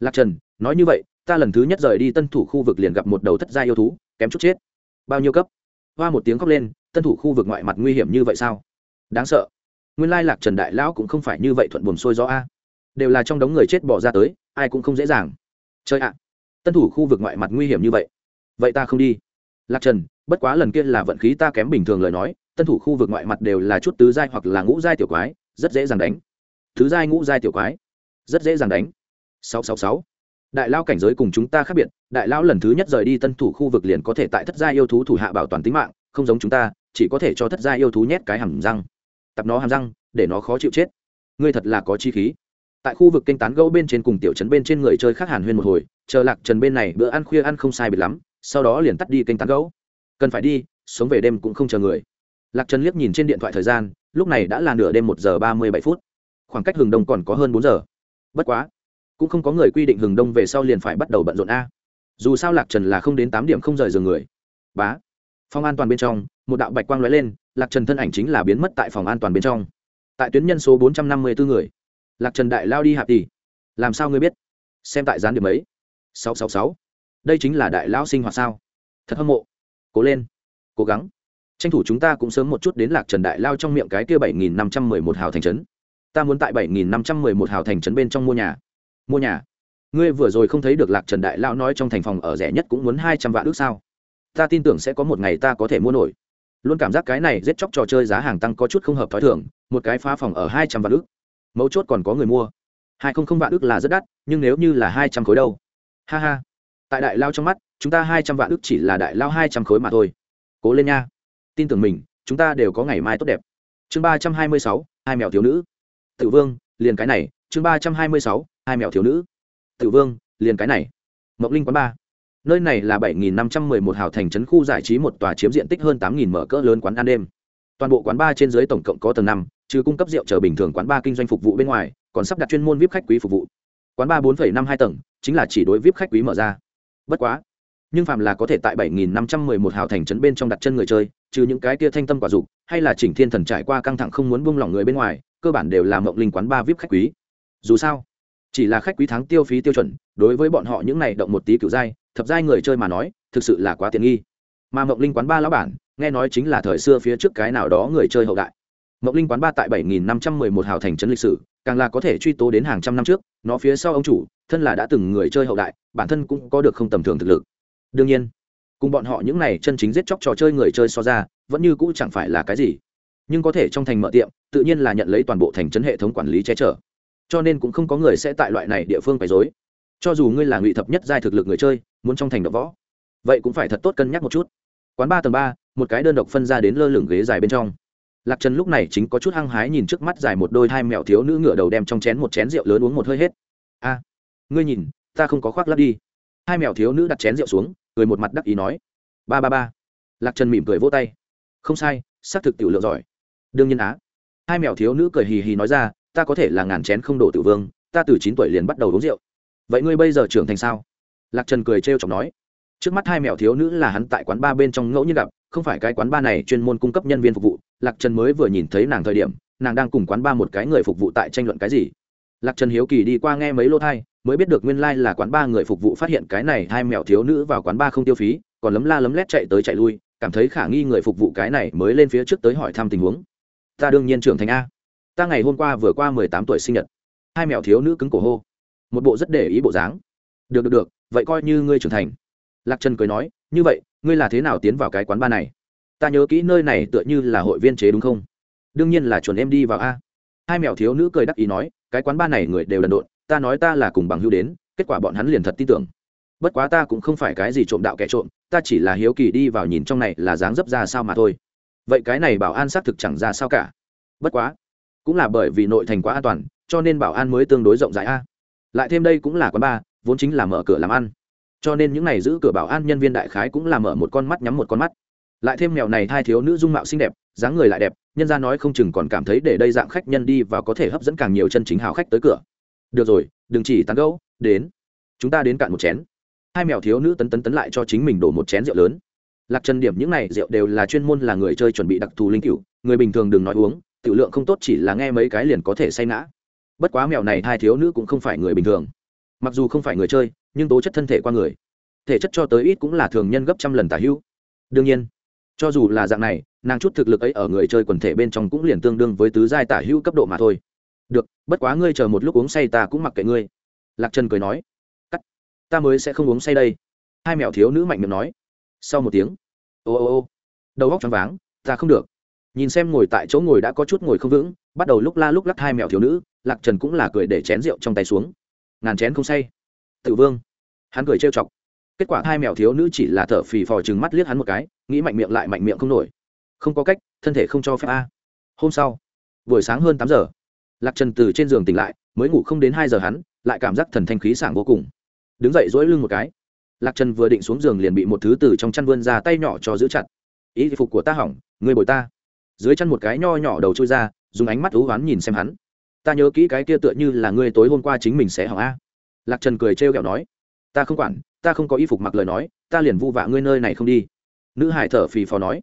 Lạc trần, nói như vậy, ta lần thứ nhất rời đi tân thủ khu vực liền gặp một đầu thất gia yêu thú, kém chút chết. Bao nhiêu cấp? Hoa một tiếng khóc lên, tân thủ khu vực ngoại mặt nguy hiểm như vậy sao? Đáng sợ. Nguyên lai lạc trần đại lão cũng không phải như vậy thuận buồm sôi gió a đều là trong đống người chết bỏ ra tới, ai cũng không dễ dàng. Chơi ạ, tân thủ khu vực ngoại mặt nguy hiểm như vậy. Vậy ta không đi. Lạc trần, bất quá lần kia là vận khí ta kém bình thường lời nói, tân thủ khu vực ngoại mặt đều là chút tứ giai hoặc là ngũ giai tiểu quái, rất dễ dàng đánh. Thứ giai ngũ giai tiểu quái, rất dễ dàng đánh. Sáu sáu sáu. Đại lao cảnh giới cùng chúng ta khác biệt, đại lao lần thứ nhất rời đi tân thủ khu vực liền có thể tại thất gia yêu thú thủ hạ bảo toàn tính mạng, không giống chúng ta, chỉ có thể cho thất gia yêu thú nhét cái hàm răng. Tập nó hàm răng, để nó khó chịu chết. Ngươi thật là có chi khí tại khu vực kênh tán gẫu bên trên cùng tiểu trấn bên trên người chơi khác hàn huyên một hồi, chờ lạc trần bên này bữa ăn khuya ăn không sai biệt lắm, sau đó liền tắt đi kênh tán gẫu. Cần phải đi, sống về đêm cũng không chờ người. Lạc trần liếc nhìn trên điện thoại thời gian, lúc này đã là nửa đêm một giờ ba mươi bảy phút. Khoảng cách hừng đông còn có hơn bốn giờ. Bất quá, cũng không có người quy định hừng đông về sau liền phải bắt đầu bận rộn a. Dù sao lạc trần là không đến tám điểm không rời giường người. Bá, phòng an toàn bên trong, một đạo bạch quang lóe lên, lạc trần thân ảnh chính là biến mất tại phòng an toàn bên trong. Tại tuyến nhân số bốn trăm năm mươi bốn người lạc trần đại lao đi hạp tỷ làm sao ngươi biết? Xem tại gián điểm ấy sáu sáu sáu. Đây chính là đại lao sinh hoạt sao? Thật hâm mộ. Cố lên. Cố gắng. Tranh thủ chúng ta cũng sớm một chút đến lạc trần đại lao trong miệng cái kia bảy nghìn năm trăm mười một hào thành trấn. Ta muốn tại bảy nghìn năm trăm mười một hào thành trấn bên trong mua nhà. Mua nhà. Ngươi vừa rồi không thấy được lạc trần đại lao nói trong thành phòng ở rẻ nhất cũng muốn hai trăm vạn ước sao? Ta tin tưởng sẽ có một ngày ta có thể mua nổi. Luôn cảm giác cái này giết chóc trò chơi giá hàng tăng có chút không hợp t h ó i thưởng một cái phá phòng ở hai trăm vạn ước mấu chốt còn có người mua. Hai không không vạn ước là rất đắt, nhưng nếu như là hai trăm khối đâu? Ha ha. Tại đại lao trong mắt, chúng ta hai trăm vạn ước chỉ là đại lao hai trăm khối mà thôi. Cố lên nha. Tin tưởng mình, chúng ta đều có ngày mai tốt đẹp. Chương ba trăm hai mươi sáu, hai mèo thiếu nữ. Tự vương, liền cái này. Chương ba trăm hai mươi sáu, hai mèo thiếu nữ. Tự vương, liền cái này. Mộng linh quán ba. Nơi này là 7.511 hào thành trấn khu giải trí một tòa chiếm diện tích hơn 8.000 mở cỡ lớn quán ăn đêm. Toàn bộ quán ba trên dưới tổng cộng có tầng năm trừ cung cấp rượu chờ bình thường quán bar kinh doanh phục vụ bên ngoài còn sắp đặt chuyên môn vip khách quý phục vụ. Quán bar 4,52 tầng chính là chỉ đối vip khách quý mở ra. Bất quá nhưng phạm là có thể tại 7.511 hào thành trấn bên trong đặt chân người chơi trừ những cái kia thanh tâm quả dục hay là chỉnh thiên thần trải qua căng thẳng không muốn buông lỏng người bên ngoài cơ bản đều là mộng linh quán bar vip khách quý. Dù sao chỉ là khách quý tháng tiêu phí tiêu chuẩn đối với bọn họ những này động một tí kiểu dai thập giai người chơi mà nói thực sự là quá tiện nghi. Mà mộng linh quán ba lão bản nghe nói chính là thời xưa phía trước cái nào đó người chơi hậu đại mộng linh quán ba tại bảy nghìn năm trăm mười một hào thành trấn lịch sử, càng là có thể truy tố đến hàng trăm năm trước, nó phía sau ông chủ, thân là đã từng người chơi hậu đại, bản thân cũng có được không tầm thường thực lực. Đương nhiên, cùng bọn họ những này chân chính giết chóc trò chơi người chơi so ra, vẫn như cũ chẳng phải là cái gì. Nhưng có thể trong thành mở tiệm, tự nhiên là nhận lấy toàn bộ thành trấn hệ thống quản lý che chở. Cho nên cũng không có người sẽ tại loại này địa phương phải rối. cho dù ngươi là ngụy thập nhất giai thực lực người chơi, muốn trong thành đọ võ, vậy cũng phải thật tốt cân nhắc một chút. Quán ba tầng ba, một cái đơn độc phân ra đến lơ lửng ghế dài bên trong lạc trần lúc này chính có chút hăng hái nhìn trước mắt dài một đôi hai mẹo thiếu nữ ngửa đầu đem trong chén một chén rượu lớn uống một hơi hết. A, ngươi nhìn, ta không có khoác lắp đi. Hai mẹo thiếu nữ đặt chén rượu xuống, cười một mặt đắc ý nói. Ba ba ba. Lạc trần mỉm cười vỗ tay. Không sai, xác thực tiểu lượng giỏi. Đương nhiên á. Hai mẹo thiếu nữ cười hì hì nói ra, ta có thể là ngàn chén không đổ tự vương, ta từ chín tuổi liền bắt đầu uống rượu. Vậy ngươi bây giờ trưởng thành sao? Lạc trần cười trêu chọc nói. Trước mắt hai mèo thiếu nữ là hắn tại quán ba bên trong ngẫu nhiên gặp không phải cái quán ba này chuyên môn cung cấp nhân viên phục vụ, lạc trần mới vừa nhìn thấy nàng thời điểm, nàng đang cùng quán ba một cái người phục vụ tại tranh luận cái gì. Lạc trần hiếu kỳ đi qua nghe mấy lô thai, mới biết được nguyên lai、like、là quán ba người phục vụ phát hiện cái này hai mèo thiếu nữ vào quán ba không tiêu phí, còn lấm la lấm lét chạy tới chạy lui, cảm thấy khả nghi người phục vụ cái này mới lên phía trước tới hỏi thăm tình huống. Ta đương nhiên trưởng thành a. Ta ngày hôm qua vừa qua mười tám tuổi sinh nhật. Hai mèo thiếu nữ cứng cổ hô. Một bộ rất để ý bộ dáng. Được được được, vậy coi như ngươi trưởng thành. Lạc trần cười nói, như vậy ngươi là thế nào tiến vào cái quán ba này? Ta nhớ kỹ nơi này tựa như là hội viên chế đúng không? Đương nhiên là chuẩn em đi vào a. Hai mèo thiếu nữ cười đắc ý nói, cái quán ba này người đều đần độn, ta nói ta là cùng bằng hưu đến, kết quả bọn hắn liền thật tin tưởng. Bất quá ta cũng không phải cái gì trộm đạo kẻ trộm, ta chỉ là hiếu kỳ đi vào nhìn trong này là dáng dấp ra sao mà thôi. Vậy cái này bảo an xác thực chẳng ra sao cả. Bất quá, cũng là bởi vì nội thành quá an toàn, cho nên bảo an mới tương đối rộng rãi a. Lại thêm đây cũng là quán bar, vốn chính là mở cửa làm ăn cho nên những n à y giữ cửa bảo an nhân viên đại khái cũng làm mở một con mắt nhắm một con mắt. Lại thêm mèo này hai thiếu nữ dung mạo xinh đẹp, dáng người lại đẹp, nhân ra nói không chừng còn cảm thấy để đây dạng khách nhân đi và có thể hấp dẫn càng nhiều chân chính hào khách tới cửa. Được rồi, đừng chỉ tán gẫu, đến. Chúng ta đến cạn một chén. Hai mèo thiếu nữ tấn tấn tấn lại cho chính mình đổ một chén rượu lớn. Lạc chân điểm những này rượu đều là chuyên môn là người chơi chuẩn bị đặc thù linh cựu người bình thường đừng nói uống, tiểu lượng không tốt chỉ là nghe mấy cái liền có thể say ngã. Bất quá mèo này hai thiếu nữ cũng không phải người bình thường. Mặc dù không phải người chơi nhưng tố chất thân thể qua người, thể chất cho tới ít cũng là thường nhân gấp trăm lần tả hữu. Đương nhiên, cho dù là dạng này, nàng chút thực lực ấy ở người chơi quần thể bên trong cũng liền tương đương với tứ giai tả hữu cấp độ mà thôi. Được, bất quá ngươi chờ một lúc uống say ta cũng mặc kệ ngươi. Lạc trần cười nói. Cắt, ta mới sẽ không uống say đây. Hai mèo thiếu nữ mạnh miệng nói. Sau một tiếng, ô ô ô, đầu góc choáng váng, ta không được. Nhìn xem ngồi tại chỗ ngồi đã có chút ngồi không vững, bắt đầu lúc la lúc lắc hai mèo thiếu nữ, lạc trần cũng là cười để chén rượu trong tay xuống. Ngàn chén không say tự vương. Hắn cười trêu chọc. Kết quả hai mèo thiếu nữ chỉ là thở phì phò chừng mắt liếc hắn một cái, nghĩ mạnh miệng lại mạnh miệng không nổi. Không có cách, thân thể không cho phép a. Hôm sau, buổi sáng hơn tám giờ, lạc trần từ trên giường tỉnh lại, mới ngủ không đến hai giờ hắn, lại cảm giác thần thanh khí sảng vô cùng. Đứng dậy dỗi lưng một cái. Lạc trần vừa định xuống giường liền bị một thứ từ trong chăn vươn ra tay nhỏ cho giữ chặt. Ý phục của ta hỏng, người bồi ta. Dưới chân một cái nho nhỏ đầu trôi ra, dùng ánh mắt thú oán nhìn xem hắn. Ta nhớ kỹ cái kia tựa như là ngươi tối hôm qua chính mình sẽ hỏng a lạc trần cười trêu ghẹo nói, ta không quản, ta không có y phục mặc lời nói, ta liền vu vạ ngươi nơi này không đi. Nữ hải thở phì phò nói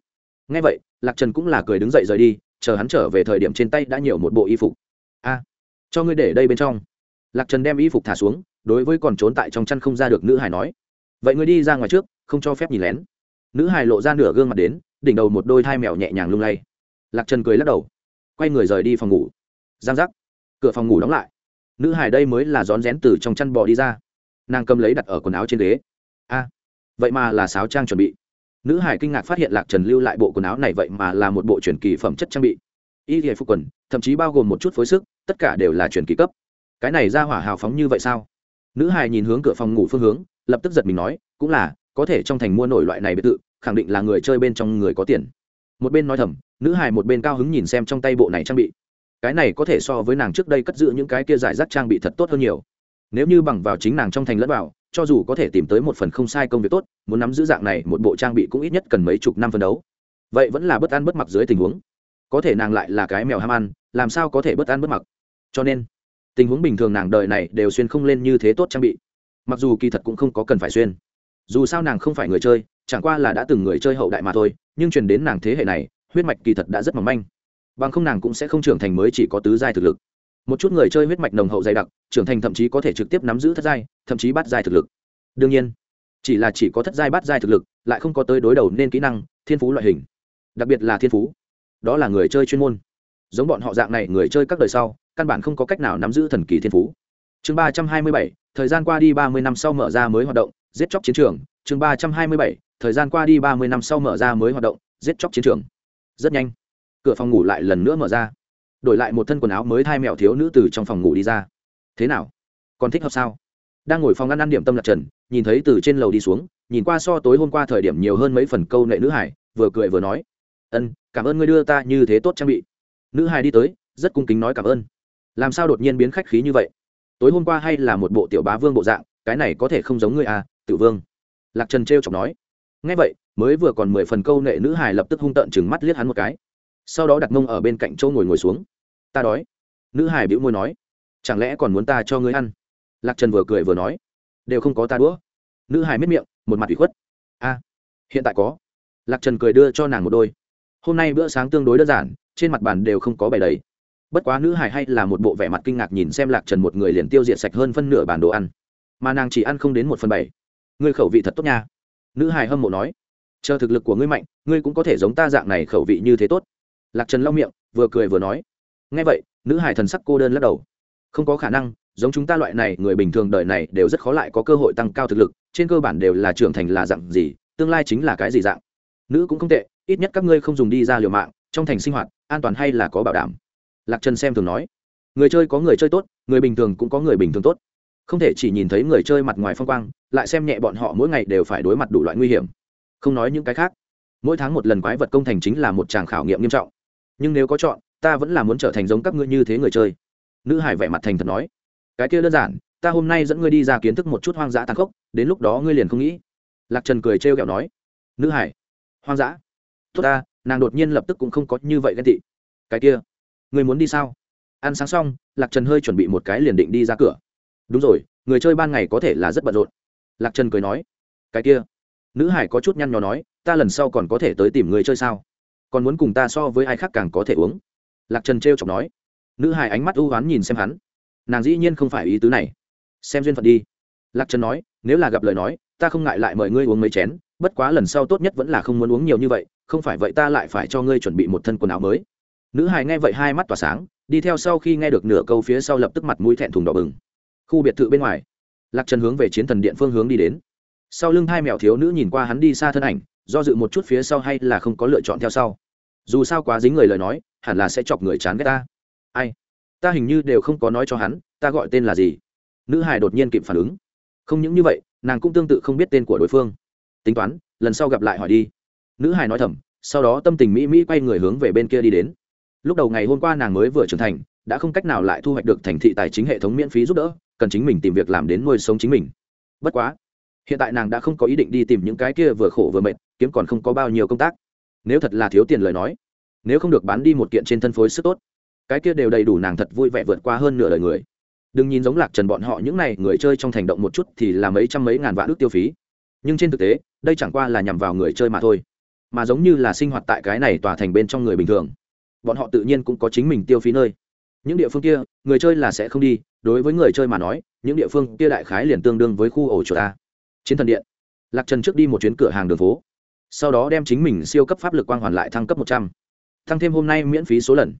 ngay vậy, lạc trần cũng là cười đứng dậy rời đi, chờ hắn trở về thời điểm trên tay đã nhiều một bộ y phục. A, cho ngươi để đây bên trong. Lạc trần đem y phục thả xuống, đối với còn trốn tại trong chăn không ra được nữ hải nói, vậy ngươi đi ra ngoài trước, không cho phép nhìn lén. Nữ hải lộ ra nửa gương mặt đến, đỉnh đầu một đôi thai mèo nhẹ nhàng lung lay. Lạc trần cười lắc đầu, quay người rời đi phòng ngủ. Giang giác, cửa phòng ngủ đóng lại nữ hải đây mới là rón rén từ trong chăn bò đi ra. Nàng cầm lấy đặt ở quần áo trên ghế. A, vậy mà là sáo trang chuẩn bị. Nữ hải kinh ngạc phát hiện lạc trần lưu lại bộ quần áo này vậy mà là một bộ truyền kỳ phẩm chất trang bị. Y thể phục quần, thậm chí bao gồm một chút phối sức, tất cả đều là truyền kỳ cấp. Cái này ra hỏa hào phóng như vậy sao? Nữ hải nhìn hướng cửa phòng ngủ phương hướng, lập tức giật mình nói, cũng là, có thể trong thành mua nổi loại này biệt tự khẳng định là người chơi bên trong người có tiền. Một bên nói thầm, nữ hải một bên cao hứng nhìn xem trong tay bộ này trang bị cái này có thể so với nàng trước đây cất giữ những cái kia giải rác trang bị thật tốt hơn nhiều. Nếu như bằng vào chính nàng trong thành lẫn vào, cho dù có thể tìm tới một phần không sai công việc tốt, muốn nắm giữ dạng này một bộ trang bị cũng ít nhất cần mấy chục năm phân đấu. Vậy vẫn là bất ăn bất mặc dưới tình huống. Có thể nàng lại là cái mèo ham ăn, làm sao có thể bất ăn bất mặc? Cho nên, tình huống bình thường nàng đời này đều xuyên không lên như thế tốt trang bị. Mặc dù kỳ thật cũng không có cần phải xuyên. Dù sao nàng không phải người chơi, chẳng qua là đã từng người chơi hậu đại mà thôi, nhưng truyền đến nàng thế hệ này, huyết mạch kỳ thật đã rất mỏng manh bằng không nàng cũng sẽ không trưởng thành mới chỉ có tứ giai thực lực. Một chút người chơi huyết mạch nồng hậu dày đặc, trưởng thành thậm chí có thể trực tiếp nắm giữ thất giai, thậm chí bắt giai thực lực. Đương nhiên, chỉ là chỉ có thất giai bắt giai thực lực, lại không có tới đối đầu nên kỹ năng, thiên phú loại hình. Đặc biệt là thiên phú. Đó là người chơi chuyên môn. Giống bọn họ dạng này người chơi các đời sau, căn bản không có cách nào nắm giữ thần kỳ thiên phú. Chương ba trăm hai mươi bảy, thời gian qua đi ba mươi năm sau mở ra mới hoạt động, giết chóc chiến trường. Chương ba trăm hai mươi bảy, thời gian qua đi ba mươi năm sau mở ra mới hoạt động, giết chóc chiến trường. Rất nhanh cửa phòng ngủ lại lần nữa mở ra. Đổi lại một thân quần áo mới thai mẹo thiếu nữ từ trong phòng ngủ đi ra. Thế nào? Còn thích hợp sao? Đang ngồi phòng ăn ăn điểm tâm lạc trần, nhìn thấy từ trên lầu đi xuống, nhìn qua so tối hôm qua thời điểm nhiều hơn mấy phần câu nệ nữ hải, vừa cười vừa nói. Ân, cảm ơn ngươi đưa ta như thế tốt trang bị. Nữ hải đi tới, rất cung kính nói cảm ơn. Làm sao đột nhiên biến khách khí như vậy? Tối hôm qua hay là một bộ tiểu bá vương bộ dạng, cái này có thể không giống ngươi à tự vương. Lạc trần t chọc nói. Ngay vậy, mới vừa còn mười phần câu nệ nữ hải lập tức hung tợn chừng mắt liếc hắn một cái sau đó đặt mông ở bên cạnh chỗ ngồi ngồi xuống. Ta đói. Nữ hải bĩu môi nói. Chẳng lẽ còn muốn ta cho ngươi ăn? Lạc trần vừa cười vừa nói. Đều không có ta đũa. Nữ hải miết miệng, một mặt ủy khuất. A, hiện tại có. Lạc trần cười đưa cho nàng một đôi. Hôm nay bữa sáng tương đối đơn giản, trên mặt bàn đều không có bày đầy. Bất quá nữ hải hay là một bộ vẻ mặt kinh ngạc nhìn xem lạc trần một người liền tiêu diệt sạch hơn phân nửa bàn đồ ăn. Mà nàng chỉ ăn không đến một phần bảy. Ngươi khẩu vị thật tốt nha. Nữ hải hâm mộ nói. Chờ thực lực của ngươi mạnh, ngươi cũng có thể giống ta dạng này khẩu vị như thế tốt lạc trần lau miệng, vừa cười vừa nói ngay vậy, nữ hải thần sắc cô đơn lắc đầu. Không có khả năng, giống chúng ta loại này, người bình thường đời này đều rất khó lại có cơ hội tăng cao thực lực, trên cơ bản đều là trưởng thành là dạng gì, tương lai chính là cái gì dạng. Nữ cũng không tệ, ít nhất các ngươi không dùng đi ra liều mạng, trong thành sinh hoạt, an toàn hay là có bảo đảm. Lạc trần xem thường nói, người chơi có người chơi tốt, người bình thường cũng có người bình thường tốt. Không thể chỉ nhìn thấy người chơi mặt ngoài phong quang, lại xem nhẹ bọn họ mỗi ngày đều phải đối mặt đủ loại nguy hiểm. Không nói những cái khác, mỗi tháng một lần quái vật công thành chính là một tràng khảo nghiệm nghiêm trọng nhưng nếu có chọn, ta vẫn là muốn trở thành giống các ngươi như thế người chơi. Nữ hải vẻ mặt thành thật nói. Cái kia đơn giản, ta hôm nay dẫn ngươi đi ra kiến thức một chút hoang dã tàn khốc, đến lúc đó ngươi liền không nghĩ. Lạc trần cười trêu ghẹo nói. Nữ hải, hoang dã? Tốt ta, nàng đột nhiên lập tức cũng không có như vậy ghen tị. Cái kia, ngươi muốn đi sao? Ăn sáng xong, lạc trần hơi chuẩn bị một cái liền định đi ra cửa. Đúng rồi, người chơi ban ngày có thể là rất bận rộn. Lạc trần cười nói. Cái kia, nữ hải có chút nhăn nhò nói, ta lần sau còn có thể tới tìm người chơi sao? Còn muốn cùng ta so với ai khác càng có thể uống. Lạc trần t r chọc nói. Nữ hài ánh mắt ưu oán nhìn xem hắn. Nàng dĩ nhiên không phải ý tứ này. Xem duyên phận đi. Lạc trần nói, nếu là gặp lời nói, ta không ngại lại mời ngươi uống mấy chén, bất quá lần sau tốt nhất vẫn là không muốn uống nhiều như vậy, không phải vậy ta lại phải cho ngươi chuẩn bị một thân quần áo mới. Nữ hài nghe vậy hai mắt tỏa sáng, đi theo sau khi nghe được nửa câu phía sau lập tức mặt mũi thẹn thùng đỏ bừng. Khu biệt thự bên ngoài, lạc trần hướng về chiến thần điện phương hướng đi đến. Sau lưng hai mèo thiếu nữ nhìn qua hắn đi xa thân ảnh do dự một chút phía sau hay là không có lựa chọn theo sau. Dù sao quá dính người lời nói, hẳn là sẽ chọc người chán ghét ta. Ai? Ta hình như đều không có nói cho hắn, ta gọi tên là gì? Nữ hải đột nhiên kịp phản ứng. Không những như vậy, nàng cũng tương tự không biết tên của đối phương. Tính toán, lần sau gặp lại hỏi đi. Nữ hải nói thầm, sau đó tâm tình mỹ mỹ quay người hướng về bên kia đi đến. Lúc đầu ngày hôm qua nàng mới vừa trưởng thành, đã không cách nào lại thu hoạch được thành thị tài chính hệ thống miễn phí giúp đỡ, cần chính mình tìm việc làm đến nuôi sống chính mình. Bất quá hiện tại nàng đã không có ý định đi tìm những cái kia vừa khổ vừa mệt, kiếm còn không có bao nhiêu công tác. Nếu thật là thiếu tiền lời nói, nếu không được bán đi một kiện trên thân phối sức tốt, cái kia đều đầy đủ nàng thật vui vẻ vượt qua hơn nửa đời người. Đừng nhìn giống lạc trần bọn họ những n à y người chơi trong thành động một chút thì là mấy trăm mấy ngàn vạn ước tiêu phí. Nhưng trên thực tế, đây chẳng qua là nhằm vào người chơi mà thôi, mà giống như là sinh hoạt tại cái này tòa thành bên trong người bình thường. Bọn họ tự nhiên cũng có chính mình tiêu phí nơi. Những địa phương kia, người chơi là sẽ không đi, đối với người chơi mà nói, những địa phương kia đại khái liền tương đương với khu ổ chuột ta chiến thần điện. Lạc trần trước đi một chuyến cửa hàng đường phố, sau đó đem chính mình siêu cấp pháp lực quang hoàn lại thăng cấp một trăm, thăng thêm hôm nay miễn phí số lần.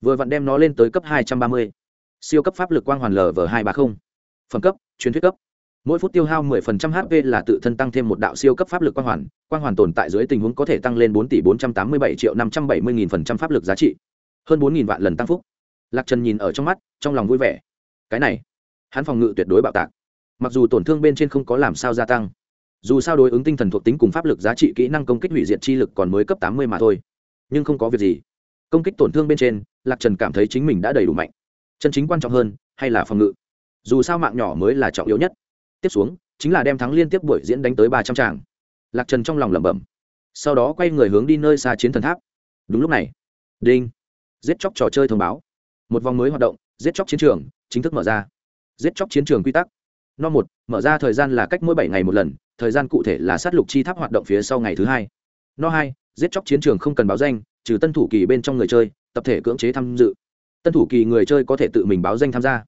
Vừa vặn đem nó lên tới cấp hai trăm ba mươi. Siêu cấp pháp lực quang hoàn lv hai trăm ba mươi phẩm cấp, truyền thuyết cấp. Mỗi phút tiêu hao 10% hp là tự thân tăng thêm một đạo siêu cấp pháp lực quang hoàn. Quang hoàn tồn tại dưới tình huống có thể tăng lên 4 tỷ 487 triệu 570 nghìn phần trăm pháp lực giá trị, hơn 4 nghìn vạn lần tăng phúc. Lạc trần nhìn ở trong mắt, trong lòng vui vẻ. Cái này, hắn phòng ngự tuyệt đối bạo tạc mặc dù tổn thương bên trên không có làm sao gia tăng, dù sao đối ứng tinh thần thuộc tính cùng pháp lực giá trị kỹ năng công kích hủy diệt chi lực còn mới cấp 80 mà thôi. Nhưng không có việc gì. Công kích tổn thương bên trên, lạc trần cảm thấy chính mình đã đầy đủ mạnh. Chân chính quan trọng hơn, hay là phòng ngự. Dù sao mạng nhỏ mới là trọng yếu nhất. Tiếp xuống, chính là đem thắng liên tiếp buổi diễn đánh tới ba trăm tràng. Lạc trần trong lòng lẩm bẩm. Sau đó quay người hướng đi nơi xa chiến thần tháp. Đúng lúc này, đinh, giết chóc trò chơi thông báo. Một vòng mới hoạt động, giết chóc chiến trường, chính thức mở ra. Giết chóc chiến trường quy tắc no một, mở ra thời gian là cách mỗi bảy ngày một lần, thời gian cụ thể là sát lục chi tháp hoạt động phía sau ngày thứ hai. No hai, giết chóc chiến trường không cần báo danh, trừ tân thủ kỳ bên trong người chơi, tập thể cưỡng chế tham dự. Tân thủ kỳ người chơi có thể tự mình báo danh tham gia.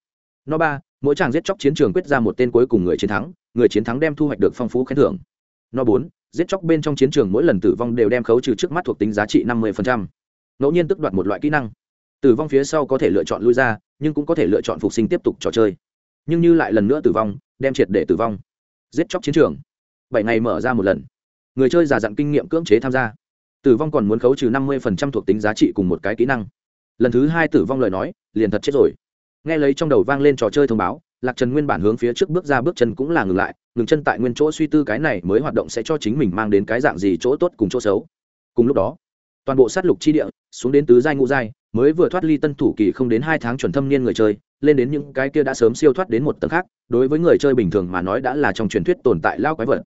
No ba, mỗi chàng giết chóc chiến trường quyết ra một tên cuối cùng người chiến thắng, người chiến thắng đem thu hoạch được phong phú khen thưởng. No bốn, giết chóc bên trong chiến trường mỗi lần tử vong đều đem khấu trừ trước mắt thuộc tính giá trị năm mươi ngẫu nhiên tức đoạt một loại kỹ năng. Tử vong phía sau có thể lựa chọn lui ra, nhưng cũng có thể lựa chọn phục sinh tiếp tục trò chơi nhưng như lại lần nữa tử vong, đem triệt để tử vong. Giết chóc chiến trường. Bảy ngày mở ra một lần. Người chơi giả dặn kinh nghiệm cưỡng chế tham gia. Tử vong còn muốn khấu trừ năm mươi thuộc tính giá trị cùng một cái kỹ năng. Lần thứ hai tử vong lời nói, liền thật chết rồi. Nghe lấy trong đầu vang lên trò chơi thông báo, lạc trần nguyên bản hướng phía trước bước ra bước chân cũng là ngừng lại, ngừng chân tại nguyên chỗ suy tư cái này mới hoạt động sẽ cho chính mình mang đến cái dạng gì chỗ tốt cùng chỗ xấu. Cùng lúc đó, toàn bộ sát lục chi địa, xuống đến tứ giai ngũ giai, mới vừa thoát ly tân thủ kỳ không đến hai tháng chuẩn thâm niên người chơi lên đến những cái kia đã sớm siêu thoát đến một tầng khác, đối với người chơi bình thường mà nói đã là trong truyền thuyết tồn tại lao quái vật.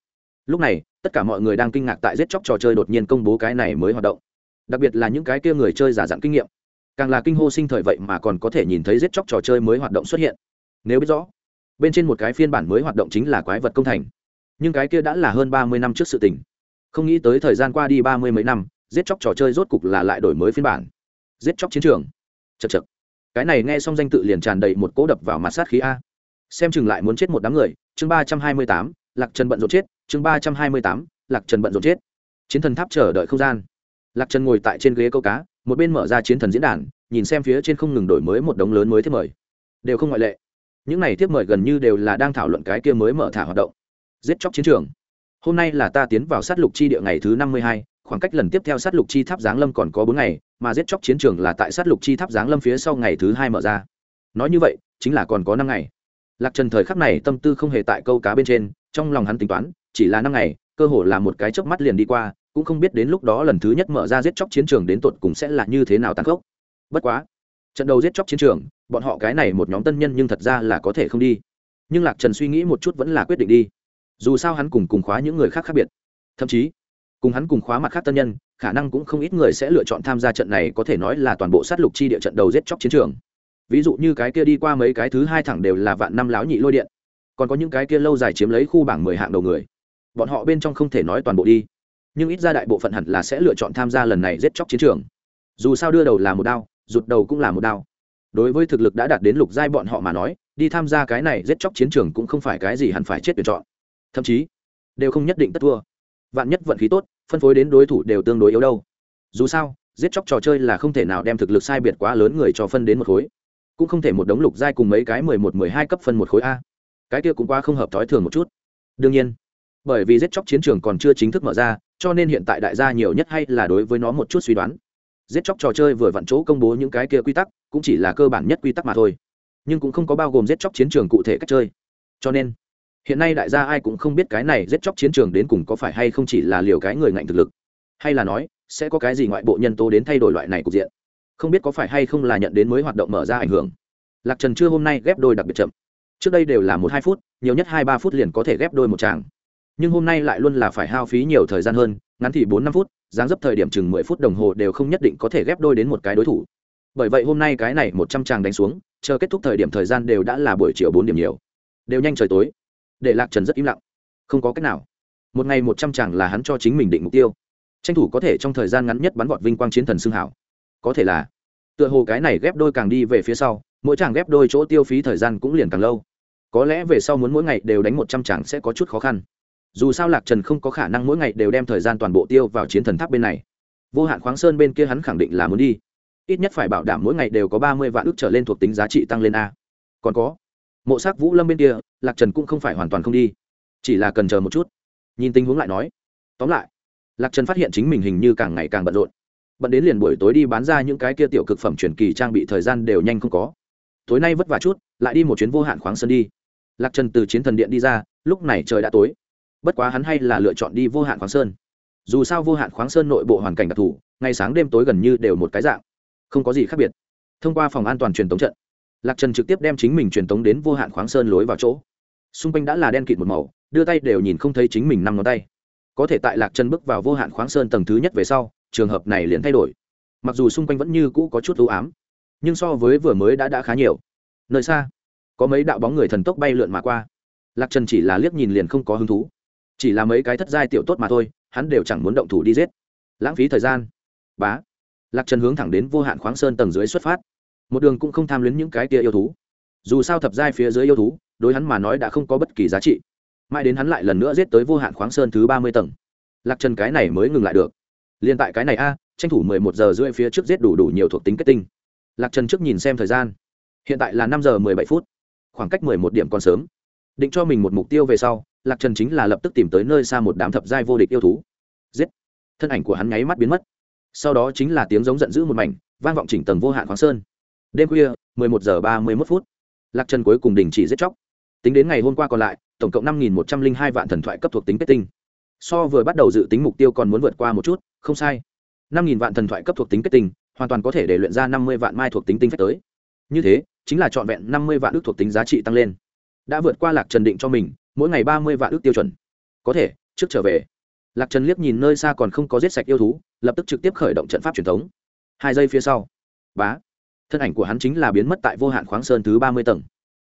Lúc này, tất cả mọi người đang kinh ngạc tại giết chóc trò chơi đột nhiên công bố cái này mới hoạt động. Đặc biệt là những cái kia người chơi giả dạng kinh nghiệm. Càng là kinh hô sinh thời vậy mà còn có thể nhìn thấy giết chóc trò chơi mới hoạt động xuất hiện. Nếu biết rõ, bên trên một cái phiên bản mới hoạt động chính là quái vật công thành. Nhưng cái kia đã là hơn ba mươi năm trước sự tình. Không nghĩ tới thời gian qua đi ba mươi mấy năm, giết chóc trò chơi rốt cục là lại đổi mới phiên bản. Giết chóc chiến trường. Chật chật cái này nghe xong danh tự liền tràn đầy một cỗ đập vào mặt sát khí a. Xem chừng lại muốn chết một đám người. Chương ba trăm hai mươi tám, lạc trần bận rộn chết. Chương ba trăm hai mươi tám, lạc trần bận rộn chết. Chiến thần tháp chờ đợi không gian. Lạc trần ngồi tại trên ghế câu cá, một bên mở ra chiến thần diễn đàn, nhìn xem phía trên không ngừng đổi mới một đống lớn mới thiết mời. Đều không ngoại lệ. Những này tiếp mời gần như đều là đang thảo luận cái kia mới mở thả hoạt động. Giết chóc chiến trường. Hôm nay là ta tiến vào sát lục chi địa ngày thứ năm mươi hai, khoảng cách lần tiếp theo sát lục chi tháp giáng lâm còn có bốn ngày mà giết chóc chiến trường là tại sát lục chi tháp giáng lâm phía sau ngày thứ hai mở ra. Nói như vậy, chính là còn có năm ngày. Lạc trần thời khắc này tâm tư không hề tại câu cá bên trên, trong lòng hắn tính toán, chỉ là năm ngày, cơ hồ là một cái chớp mắt liền đi qua, cũng không biết đến lúc đó lần thứ nhất mở ra giết chóc chiến trường đến tột cùng sẽ là như thế nào tăng khốc. Bất quá, trận đầu giết chóc chiến trường, bọn họ cái này một nhóm tân nhân nhưng thật ra là có thể không đi. Nhưng lạc trần suy nghĩ một chút vẫn là quyết định đi. Dù sao hắn cùng cùng khóa những người khác khác biệt. Thậm chí, cùng hắn cùng khóa mặt khác tân nhân khả năng cũng không ít người sẽ lựa chọn tham gia trận này, có thể nói là toàn bộ sát lục chi địa trận đầu giết chóc chiến trường. Ví dụ như cái kia đi qua mấy cái thứ hai thẳng đều là vạn năm láo nhị lôi điện. Còn có những cái kia lâu dài chiếm lấy khu bảng mười hạng đầu người. Bọn họ bên trong không thể nói toàn bộ đi. Nhưng ít ra đại bộ phận hẳn là sẽ lựa chọn tham gia lần này giết chóc chiến trường. Dù sao đưa đầu là một đao, rụt đầu cũng là một đao. Đối với thực lực đã đạt đến lục giai bọn họ mà nói, đi tham gia cái này giết chóc chiến trường cũng không phải cái gì hẳn phải chết tuyển chọn. Thậm chí, đều không nhất định tất thua vạn nhất vận khí tốt, phân phối đến đối thủ đều tương đối yếu đâu. Dù sao, giết chóc trò chơi là không thể nào đem thực lực sai biệt quá lớn người cho phân đến một khối. Cũng không thể một đống lục giai cùng mấy cái mười một, mười hai cấp phân một khối a. Cái kia cũng quá không hợp thói thường một chút. Đương nhiên, bởi vì giết chóc chiến trường còn chưa chính thức mở ra, cho nên hiện tại đại gia nhiều nhất hay là đối với nó một chút suy đoán. Giết chóc trò chơi vừa vặn chỗ công bố những cái kia quy tắc, cũng chỉ là cơ bản nhất quy tắc mà thôi. Nhưng cũng không có bao gồm giết chóc chiến trường cụ thể cách chơi. Cho nên hiện nay đại gia ai cũng không biết cái này giết chóc chiến trường đến cùng có phải hay không chỉ là liều cái người ngạnh thực lực. Hay là nói, sẽ có cái gì ngoại bộ nhân tố đến thay đổi loại này cục diện. Không biết có phải hay không là nhận đến mới hoạt động mở ra ảnh hưởng. Lạc trần chưa hôm nay ghép đôi đặc biệt chậm. Trước đây đều là một hai phút, nhiều nhất hai ba phút liền có thể ghép đôi một tràng. Nhưng hôm nay lại luôn là phải hao phí nhiều thời gian hơn, ngắn thì bốn năm phút, dáng dấp thời điểm chừng mười phút đồng hồ đều không nhất định có thể ghép đôi đến một cái đối thủ. Bởi vậy hôm nay cái này một trăm tràng đánh xuống, chờ kết thúc thời điểm thời gian đều đã là buổi chiều bốn điểm nhiều. Đều nhanh trời tối để lạc trần rất im lặng. Không có cách nào. Một ngày một trăm tràng là hắn cho chính mình định mục tiêu. Tranh thủ có thể trong thời gian ngắn nhất bắn vọt vinh quang chiến thần xương hảo. Có thể là, tựa hồ cái này ghép đôi càng đi về phía sau, mỗi chàng ghép đôi chỗ tiêu phí thời gian cũng liền càng lâu. Có lẽ về sau muốn mỗi ngày đều đánh một trăm chàng sẽ có chút khó khăn. Dù sao lạc trần không có khả năng mỗi ngày đều đem thời gian toàn bộ tiêu vào chiến thần tháp bên này. Vô hạn khoáng sơn bên kia hắn khẳng định là muốn đi. Ít nhất phải bảo đảm mỗi ngày đều có ba mươi vạn ước trở lên thuộc tính giá trị tăng lên a. Còn có mộ sắc vũ lâm bên kia, lạc trần cũng không phải hoàn toàn không đi, chỉ là cần chờ một chút. Nhìn tình huống lại nói, tóm lại, lạc trần phát hiện chính mình hình như càng ngày càng bận rộn. Bận đến liền buổi tối đi bán ra những cái kia tiểu cực phẩm truyền kỳ trang bị thời gian đều nhanh không có. Tối nay vất vả chút, lại đi một chuyến vô hạn khoáng sơn đi. Lạc trần từ chiến thần điện đi ra, lúc này trời đã tối. Bất quá hắn hay là lựa chọn đi vô hạn khoáng sơn. Dù sao vô hạn khoáng sơn nội bộ hoàn cảnh đặc thù, ngày sáng đêm tối gần như đều một cái dạng, không có gì khác biệt. Thông qua phòng an toàn truyền tống trận lạc trần trực tiếp đem chính mình truyền tống đến vô hạn khoáng sơn lối vào chỗ. Xung quanh đã là đen kịt một màu, đưa tay đều nhìn không thấy chính mình năm ngón tay. Có thể tại lạc trần bước vào vô hạn khoáng sơn tầng thứ nhất về sau, trường hợp này liền thay đổi. Mặc dù xung quanh vẫn như cũ có chút ưu ám, nhưng so với vừa mới đã đã khá nhiều. Nơi xa, có mấy đạo bóng người thần tốc bay lượn mà qua. Lạc trần chỉ là liếc nhìn liền không có hứng thú. Chỉ là mấy cái thất giai tiểu tốt mà thôi, hắn đều chẳng muốn động thủ đi giết. Lãng phí thời gian. Bá. Lạc trần hướng thẳng đến vô hạn khoáng sơn tầng dưới xuất phát một đường cũng không tham luyến những cái kia yêu thú. Dù sao thập giai phía dưới yêu thú, đối hắn mà nói đã không có bất kỳ giá trị. Mãi đến hắn lại lần nữa giết tới vô hạn khoáng sơn thứ ba mươi tầng. Lạc trần cái này mới ngừng lại được. Liên tại cái này a, tranh thủ mười một giờ rưỡi phía trước giết đủ đủ nhiều thuộc tính kết tinh. Lạc trần trước nhìn xem thời gian. Hiện tại là năm giờ mười bảy phút. Khoảng cách mười một điểm còn sớm. Định cho mình một mục tiêu về sau, lạc trần chính là lập tức tìm tới nơi xa một đám thập giai vô địch yêu thú. Giết. Thân ảnh của hắn nháy mắt biến mất. Sau đó chính là tiếng giống giận dữ một mảnh, vang vọng chỉnh tầng vô hạn khoáng sơn đêm khuya, mười một giờ ba mươi mốt phút, lạc trần cuối cùng đình chỉ giết chóc. Tính đến ngày hôm qua còn lại, tổng cộng năm nghìn một trăm linh hai vạn thần thoại cấp thuộc tính kết tinh. So vừa bắt đầu dự tính mục tiêu còn muốn vượt qua một chút, không sai. năm nghìn vạn thần thoại cấp thuộc tính kết tinh, hoàn toàn có thể để luyện ra năm mươi vạn mai thuộc tính tinh phách tới. Như thế, chính là trọn vẹn năm mươi vạn ước thuộc tính giá trị tăng lên. Đã vượt qua lạc trần định cho mình, mỗi ngày ba mươi vạn ước tiêu chuẩn. Có thể, trước trở về. Lạc trần liếc nhìn nơi xa còn không có giết sạch yêu thú, lập tức trực tiếp khởi động trận pháp truyền thống. Hai giây phía sau. Bá thân ảnh của hắn chính là biến mất tại vô hạn khoáng sơn thứ ba mươi tầng.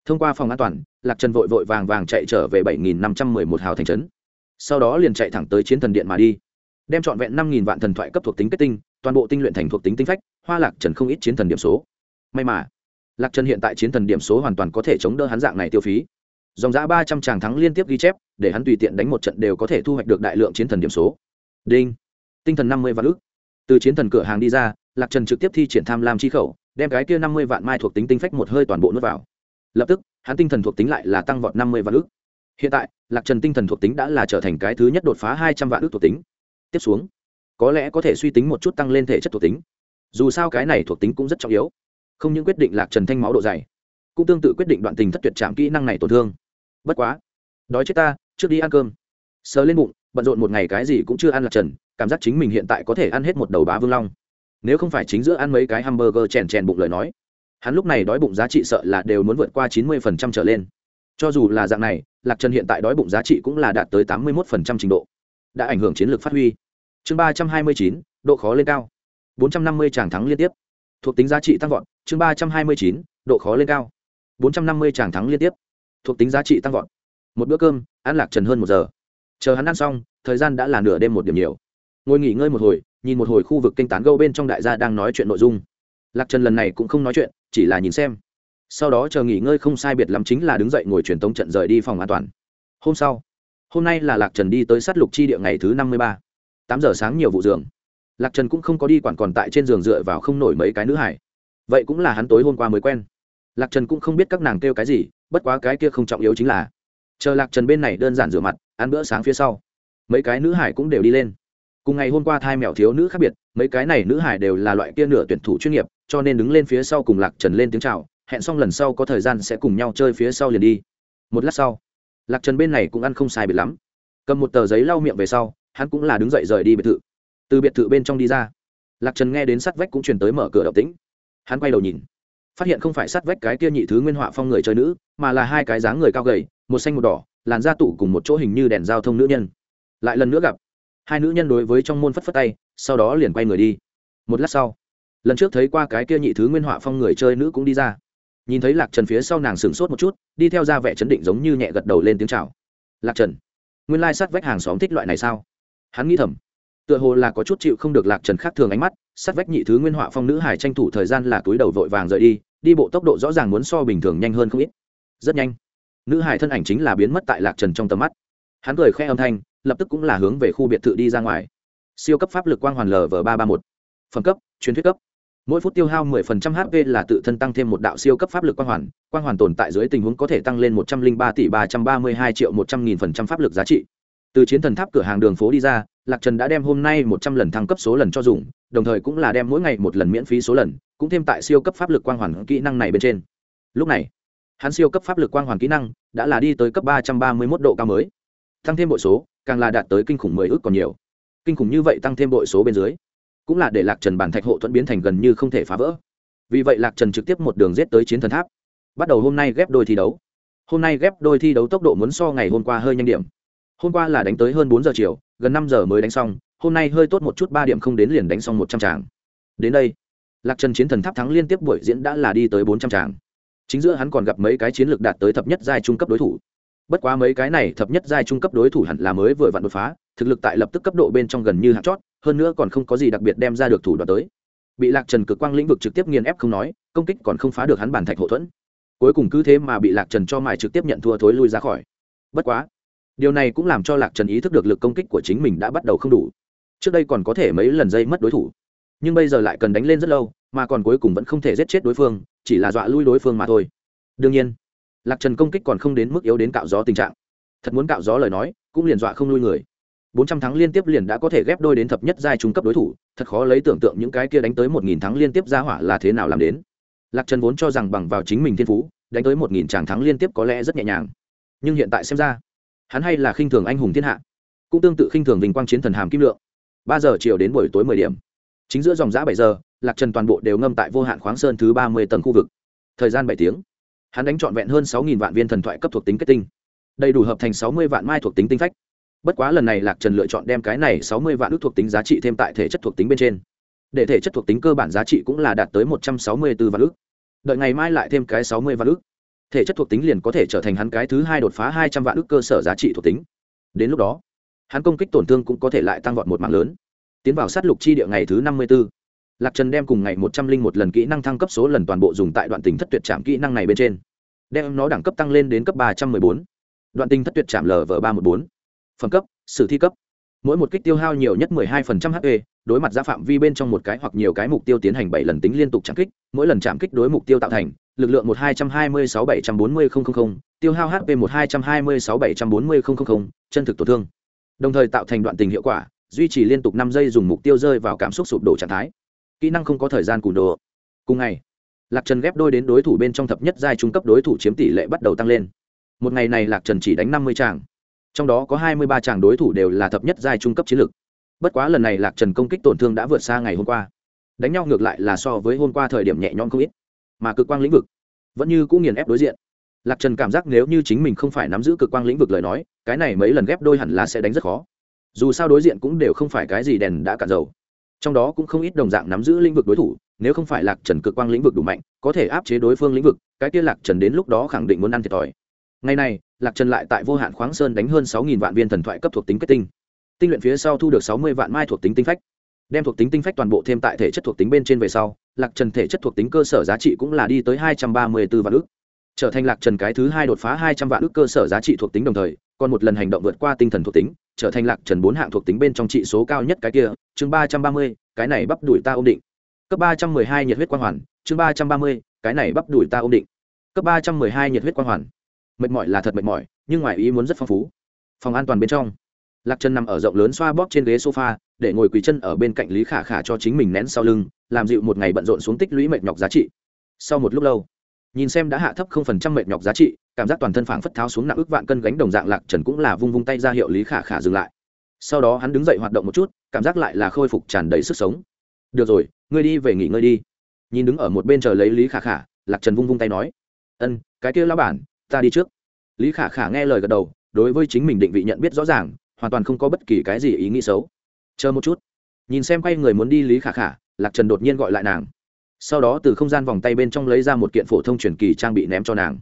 Thông qua phòng an toàn, lạc trần vội vội vàng vàng chạy trở về bảy nghìn năm trăm mười một hào thành trấn. Sau đó liền chạy thẳng tới chiến thần điện mà đi. Đem trọn vẹn năm nghìn vạn thần thoại cấp thuộc tính kết tinh, toàn bộ tinh luyện thành thuộc tính tinh phách, hoa lạc trần không ít chiến thần điểm số. May mà, lạc trần hiện tại chiến thần điểm số hoàn toàn có thể chống đỡ hắn dạng này tiêu phí. Dòng giã ba trăm tràng thắng liên tiếp ghi chép, để hắn tùy tiện đánh một trận đều có thể thu hoạch được đại lượng chiến thần điểm số. Đinh. Tinh thần năm mươi vạn ước từ chiến thần cửa hàng đi ra, lạc trần trực tiếp thi triển tham lam chi khẩu đem cái kia năm mươi vạn mai thuộc tính tinh phách một hơi toàn bộ nuốt vào. Lập tức, hắn tinh thần thuộc tính lại là tăng vọt năm mươi vạn ước hiện tại, lạc trần tinh thần thuộc tính đã là trở thành cái thứ nhất đột phá hai trăm vạn ước thuộc tính. Tiếp xuống, có lẽ có thể suy tính một chút tăng lên thể chất thuộc tính. Dù sao cái này thuộc tính cũng rất trọng yếu. Không những quyết định lạc trần thanh máu độ dày, cũng tương tự quyết định đoạn tình thất tuyệt chạm kỹ năng này tổn thương. Bất quá, đói chết ta, trước đi ăn cơm. Sờ lên bụng, bận rộn một ngày cái gì cũng chưa ăn lạc trần, cảm giác chính mình hiện tại có thể ăn hết một đầu bá vương long nếu không phải chính giữa ăn mấy cái hamburger chèn chèn bụng lời nói, hắn lúc này đói bụng giá trị sợ là đều muốn vượt qua chín mươi phần trăm trở lên. Cho dù là dạng này, lạc trần hiện tại đói bụng giá trị cũng là đạt tới tám mươi một phần trăm trình độ, đã ảnh hưởng chiến lược phát huy. Chương ba trăm hai mươi chín, độ khó lên cao. bốn trăm năm mươi tràng thắng liên tiếp. Thuộc tính giá trị tăng vọt, chương ba trăm hai mươi chín, độ khó lên cao. bốn trăm năm mươi tràng thắng liên tiếp. Thuộc tính giá trị tăng vọt. Một bữa cơm, ăn lạc trần hơn một giờ. Chờ hắn ăn xong, thời gian đã là nửa đêm một điểm nhiều. Ngồi nghỉ ngơi một hồi nhìn một hồi khu vực kênh tán gâu bên trong đại gia đang nói chuyện nội dung. Lạc trần lần này cũng không nói chuyện, chỉ là nhìn xem. Sau đó chờ nghỉ ngơi không sai biệt lắm chính là đứng dậy ngồi truyền tống trận rời đi phòng an toàn. Hôm sau, hôm nay là lạc trần đi tới sát lục chi địa ngày thứ năm mươi ba, tám giờ sáng nhiều vụ giường. Lạc trần cũng không có đi quản còn tại trên giường dựa vào không nổi mấy cái nữ hải. Vậy cũng là hắn tối hôm qua mới quen. Lạc trần cũng không biết các nàng kêu cái gì, bất quá cái kia không trọng yếu chính là, chờ lạc trần bên này đơn giản rửa mặt, ăn bữa sáng phía sau, mấy cái nữ hải cũng đều đi lên cùng ngày hôm qua thai mèo thiếu nữ khác biệt, mấy cái này nữ hải đều là loại kia nửa tuyển thủ chuyên nghiệp, cho nên đứng lên phía sau cùng lạc trần lên tiếng c h à o hẹn xong lần sau có thời gian sẽ cùng nhau chơi phía sau liền đi. Một lát sau, lạc trần bên này cũng ăn không sai biệt lắm. Cầm một tờ giấy lau miệng về sau, hắn cũng là đứng dậy rời đi biệt thự. Từ biệt thự bên trong đi ra, lạc trần nghe đến sắt vách cũng truyền tới mở cửa đậu tĩnh. Hắn quay đầu nhìn, phát hiện không phải sắt vách cái kia nhị thứ nguyên họa phong người chơi nữ, mà là hai cái dáng người cao gầy, một xanh một đỏ, làn da tủ cùng một chỗ hình như đèn giao thông nữ nhân. Lại lần nữa gặp hai nữ nhân đối với trong môn phất phất tay, sau đó liền quay người đi. Một lát sau, lần trước thấy qua cái kia nhị thứ nguyên họa phong người chơi nữ cũng đi ra. Nhìn thấy lạc trần phía sau nàng sửng sốt một chút, đi theo ra vẻ chấn định giống như nhẹ gật đầu lên tiếng chào. Lạc trần, nguyên lai sát vách hàng xóm thích loại này sao? Hắn nghĩ thầm, tựa hồ là có chút chịu không được lạc trần khác thường ánh mắt sát vách nhị thứ nguyên họa phong nữ hải tranh thủ thời gian là túi đầu vội vàng rời đi đi bộ tốc độ rõ ràng muốn so bình thường nhanh hơn không ít. Rất nhanh, nữ hải thân ảnh chính là biến mất tại lạc trần trong tầm mắt. Hắn cười khe âm thanh lập tức cũng là hướng về khu biệt thự đi ra ngoài. Siêu cấp pháp lực quang hoàn lv ba trăm ba một. Phẩm cấp, truyền thuyết cấp. Mỗi phút tiêu hao 10% hp là tự thân tăng thêm một đạo siêu cấp pháp lực quang hoàn. Quang hoàn tồn tại dưới tình huống có thể tăng lên 103 tỷ 332 triệu 100 nghìn phần trăm pháp lực giá trị. Từ chiến thần tháp cửa hàng đường phố đi ra, lạc trần đã đem hôm nay 100 lần thăng cấp số lần cho dùng, đồng thời cũng là đem mỗi ngày một lần miễn phí số lần, cũng thêm tại siêu cấp pháp lực quang hoàn kỹ năng này bên trên. Lúc này, hắn siêu cấp pháp lực quang hoàn kỹ năng đã là đi tới cấp 331 độ cao mới. Tăng thêm bội số càng là đạt tới kinh khủng 10 ước còn nhiều. Kinh khủng như vậy tăng thêm bội số bên dưới, cũng là để lạc trần bản thạch hộ thuẫn biến thành gần như không thể phá vỡ. Vì vậy lạc trần trực tiếp một đường rết tới chiến thần tháp. Bắt đầu hôm nay ghép đôi thi đấu. Hôm nay ghép đôi thi đấu tốc độ muốn so ngày hôm qua hơi nhanh điểm. Hôm qua là đánh tới hơn bốn giờ chiều, gần năm giờ mới đánh xong, hôm nay hơi tốt một chút ba điểm không đến liền đánh xong một trăm tràng. Đến đây, lạc trần chiến thần tháp thắng liên tiếp buổi diễn đã là đi tới bốn trăm tràng. Chính giữa hắn còn gặp mấy cái chiến lược đạt tới thập nhất giai trung cấp đối thủ bất quá mấy cái này thập nhất giai trung cấp đối thủ hẳn là mới vừa vặn đột phá, thực lực tại lập tức cấp độ bên trong gần như hạt chót, hơn nữa còn không có gì đặc biệt đem ra được thủ đoạn tới. Bị lạc trần cực quang lĩnh vực trực tiếp nghiền ép không nói, công kích còn không phá được hắn bản thạch hậu thuẫn. Cuối cùng cứ thế mà bị lạc trần cho mài trực tiếp nhận thua thối lui ra khỏi. Bất quá, điều này cũng làm cho lạc trần ý thức được lực công kích của chính mình đã bắt đầu không đủ. Trước đây còn có thể mấy lần dây mất đối thủ, nhưng bây giờ lại cần đánh lên rất lâu, mà còn cuối cùng vẫn không thể giết chết đối phương, chỉ là dọa lui đối phương mà thôi. Đương nhiên lạc trần công kích còn không đến mức yếu đến cạo gió tình trạng. Thật muốn cạo gió lời nói, cũng liền dọa không nuôi người. Bốn trăm thắng liên tiếp liền đã có thể ghép đôi đến thập nhất giai trung cấp đối thủ, thật khó lấy tưởng tượng những cái kia đánh tới một nghìn thắng liên tiếp ra hỏa là thế nào làm đến. Lạc trần vốn cho rằng bằng vào chính mình thiên phú, đánh tới một nghìn tràng thắng liên tiếp có lẽ rất nhẹ nhàng. Nhưng hiện tại xem ra, hắn hay là khinh thường anh hùng thiên hạ, cũng tương tự khinh thường vinh quang chiến thần hàm kim lượng. Ba giờ chiều đến buổi tối mười điểm. Chính giữa dòng giã bảy giờ, lạc trần toàn bộ đều ngâm tại vô hạn khoáng sơn thứ ba mươi tầng khu vực. Thời gian bảy tiếng hắn đánh trọn vẹn hơn sáu nghìn vạn viên thần thoại cấp thuộc tính kết tinh. Đầy đủ hợp thành sáu mươi vạn mai thuộc tính tinh phách. Bất quá lần này lạc trần lựa chọn đem cái này sáu mươi vạn ước thuộc tính giá trị thêm tại thể chất thuộc tính bên trên. Để thể chất thuộc tính cơ bản giá trị cũng là đạt tới một trăm sáu mươi b ố vạn ước. Đợi ngày mai lại thêm cái sáu mươi vạn ước, thể chất thuộc tính liền có thể trở thành hắn cái thứ hai đột phá hai trăm vạn ước cơ sở giá trị thuộc tính. Đến lúc đó, hắn công kích tổn thương cũng có thể lại tăng vọt một mạng lớn. Tiến vào sát lục chi địa ngày thứ năm mươi b ố lạc trần đem cùng ngày một trăm linh một lần kỹ năng thăng cấp số lần toàn bộ dùng tại đoạn tình thất tuyệt trạm kỹ năng này bên trên. Đem nó đẳng cấp tăng lên đến cấp ba trăm m ư ơ i bốn. Đoạn tình thất tuyệt trạm lv ba trăm một bốn. Phẩm cấp, sử thi cấp. Mỗi một kích tiêu hao nhiều nhất 12% hp đối mặt ra phạm vi bên trong một cái hoặc nhiều cái mục tiêu tiến hành bảy lần tính liên tục chạm kích, mỗi lần chạm kích đối mục tiêu tạo thành, lực lượng một hai trăm hai mươi sáu bảy trăm bốn mươi tiêu hao hp một hai trăm hai mươi sáu bảy trăm bốn mươi chân thực tổn thương. Đồng thời tạo thành đoạn tình hiệu quả, duy trì liên tục năm giây dùng mục tiêu rơi vào cảm xúc sụp đổ trạng thái kỹ năng không có thời gian cùn đồ. Cùng ngày, lạc trần ghép đôi đến đối thủ bên trong thập nhất giai trung cấp đối thủ chiếm tỷ lệ bắt đầu tăng lên. Một ngày này lạc trần chỉ đánh năm mươi tràng trong đó có hai mươi ba tràng đối thủ đều là thập nhất giai trung cấp chiến lược. Bất quá lần này lạc trần công kích tổn thương đã vượt xa ngày hôm qua. Đánh nhau ngược lại là so với hôm qua thời điểm nhẹ nhõm không ít. Mà cực quang lĩnh vực vẫn như cũng nghiền ép đối diện. Lạc trần cảm giác nếu như chính mình không phải nắm giữ cực quang lĩnh vực lời nói, cái này mấy lần ghép đôi hẳn là sẽ đánh rất khó. Dù sao đối diện cũng đều không phải cái gì đèn đã cạn dầu trong đó cũng không ít đồng dạng nắm giữ lĩnh vực đối thủ, nếu không phải lạc trần cực quang lĩnh vực đủ mạnh, có thể áp chế đối phương lĩnh vực, cái kia lạc trần đến lúc đó khẳng định muốn ăn thiệt thòi. Ngày này, lạc trần lại tại vô hạn khoáng sơn đánh hơn sáu vạn viên thần thoại cấp thuộc tính kết tinh. Tinh luyện phía sau thu được sáu mươi vạn mai thuộc tính tinh phách. Đem thuộc tính tinh phách toàn bộ thêm tại thể chất thuộc tính bên trên về sau, lạc trần thể chất thuộc tính cơ sở giá trị cũng là đi tới hai trăm ba mươi b ố vạn ước trở thành lạc trần cái thứ hai đột phá hai trăm vạn ước cơ sở giá trị thuộc tính đồng thời, còn một lần hành động vượt qua tinh thần thuộc tính, trở thành lạc trần bốn hạng thuộc tính bên trong trị số cao nhất cái kia, chương ba trăm ba mươi, cái này bắp đuổi ta ổn định. Cấp ba trăm mười hai nhiệt huyết quang hoàn, chương ba trăm ba mươi, cái này bắp đuổi ta ổn định. Cấp ba trăm mười hai nhiệt huyết quang hoàn. Mệt mỏi là thật mệt mỏi, nhưng ngoài ý muốn rất phong phú. Phòng an toàn bên trong, lạc trần nằm ở rộng lớn xoa bóp trên ghế sofa, để ngồi quỳ chân ở bên cạnh lý khả khả cho chính mình nén sau lưng, làm dịu một ngày bận rộn xuống tích lũy mệt nhọc giá trị. Sau một lúc lâu nhìn xem đã hạ thấp không phần trăm mệt nhọc giá trị, cảm giác toàn thân phảng phất tháo xuống nặng ước vạn cân gánh đồng dạng lạc trần cũng là vung vung tay ra hiệu lý khả khả dừng lại. Sau đó hắn đứng dậy hoạt động một chút, cảm giác lại là khôi phục tràn đầy sức sống. Được rồi, ngươi đi về nghỉ ngơi đi. Nhìn đứng ở một bên chờ lấy lý khả khả, lạc trần vung vung tay nói, ân, cái kia lão bản, ta đi trước. Lý khả khả nghe lời gật đầu, đối với chính mình định vị nhận biết rõ ràng, hoàn toàn không có bất kỳ cái gì ý nghĩ xấu. Chờ một chút. Nhìn xem quay người muốn đi lý khả khả, lạc trần đột nhiên gọi lại nàng sau đó từ không gian vòng tay bên trong lấy ra một kiện phổ thông truyền kỳ trang bị ném cho nàng.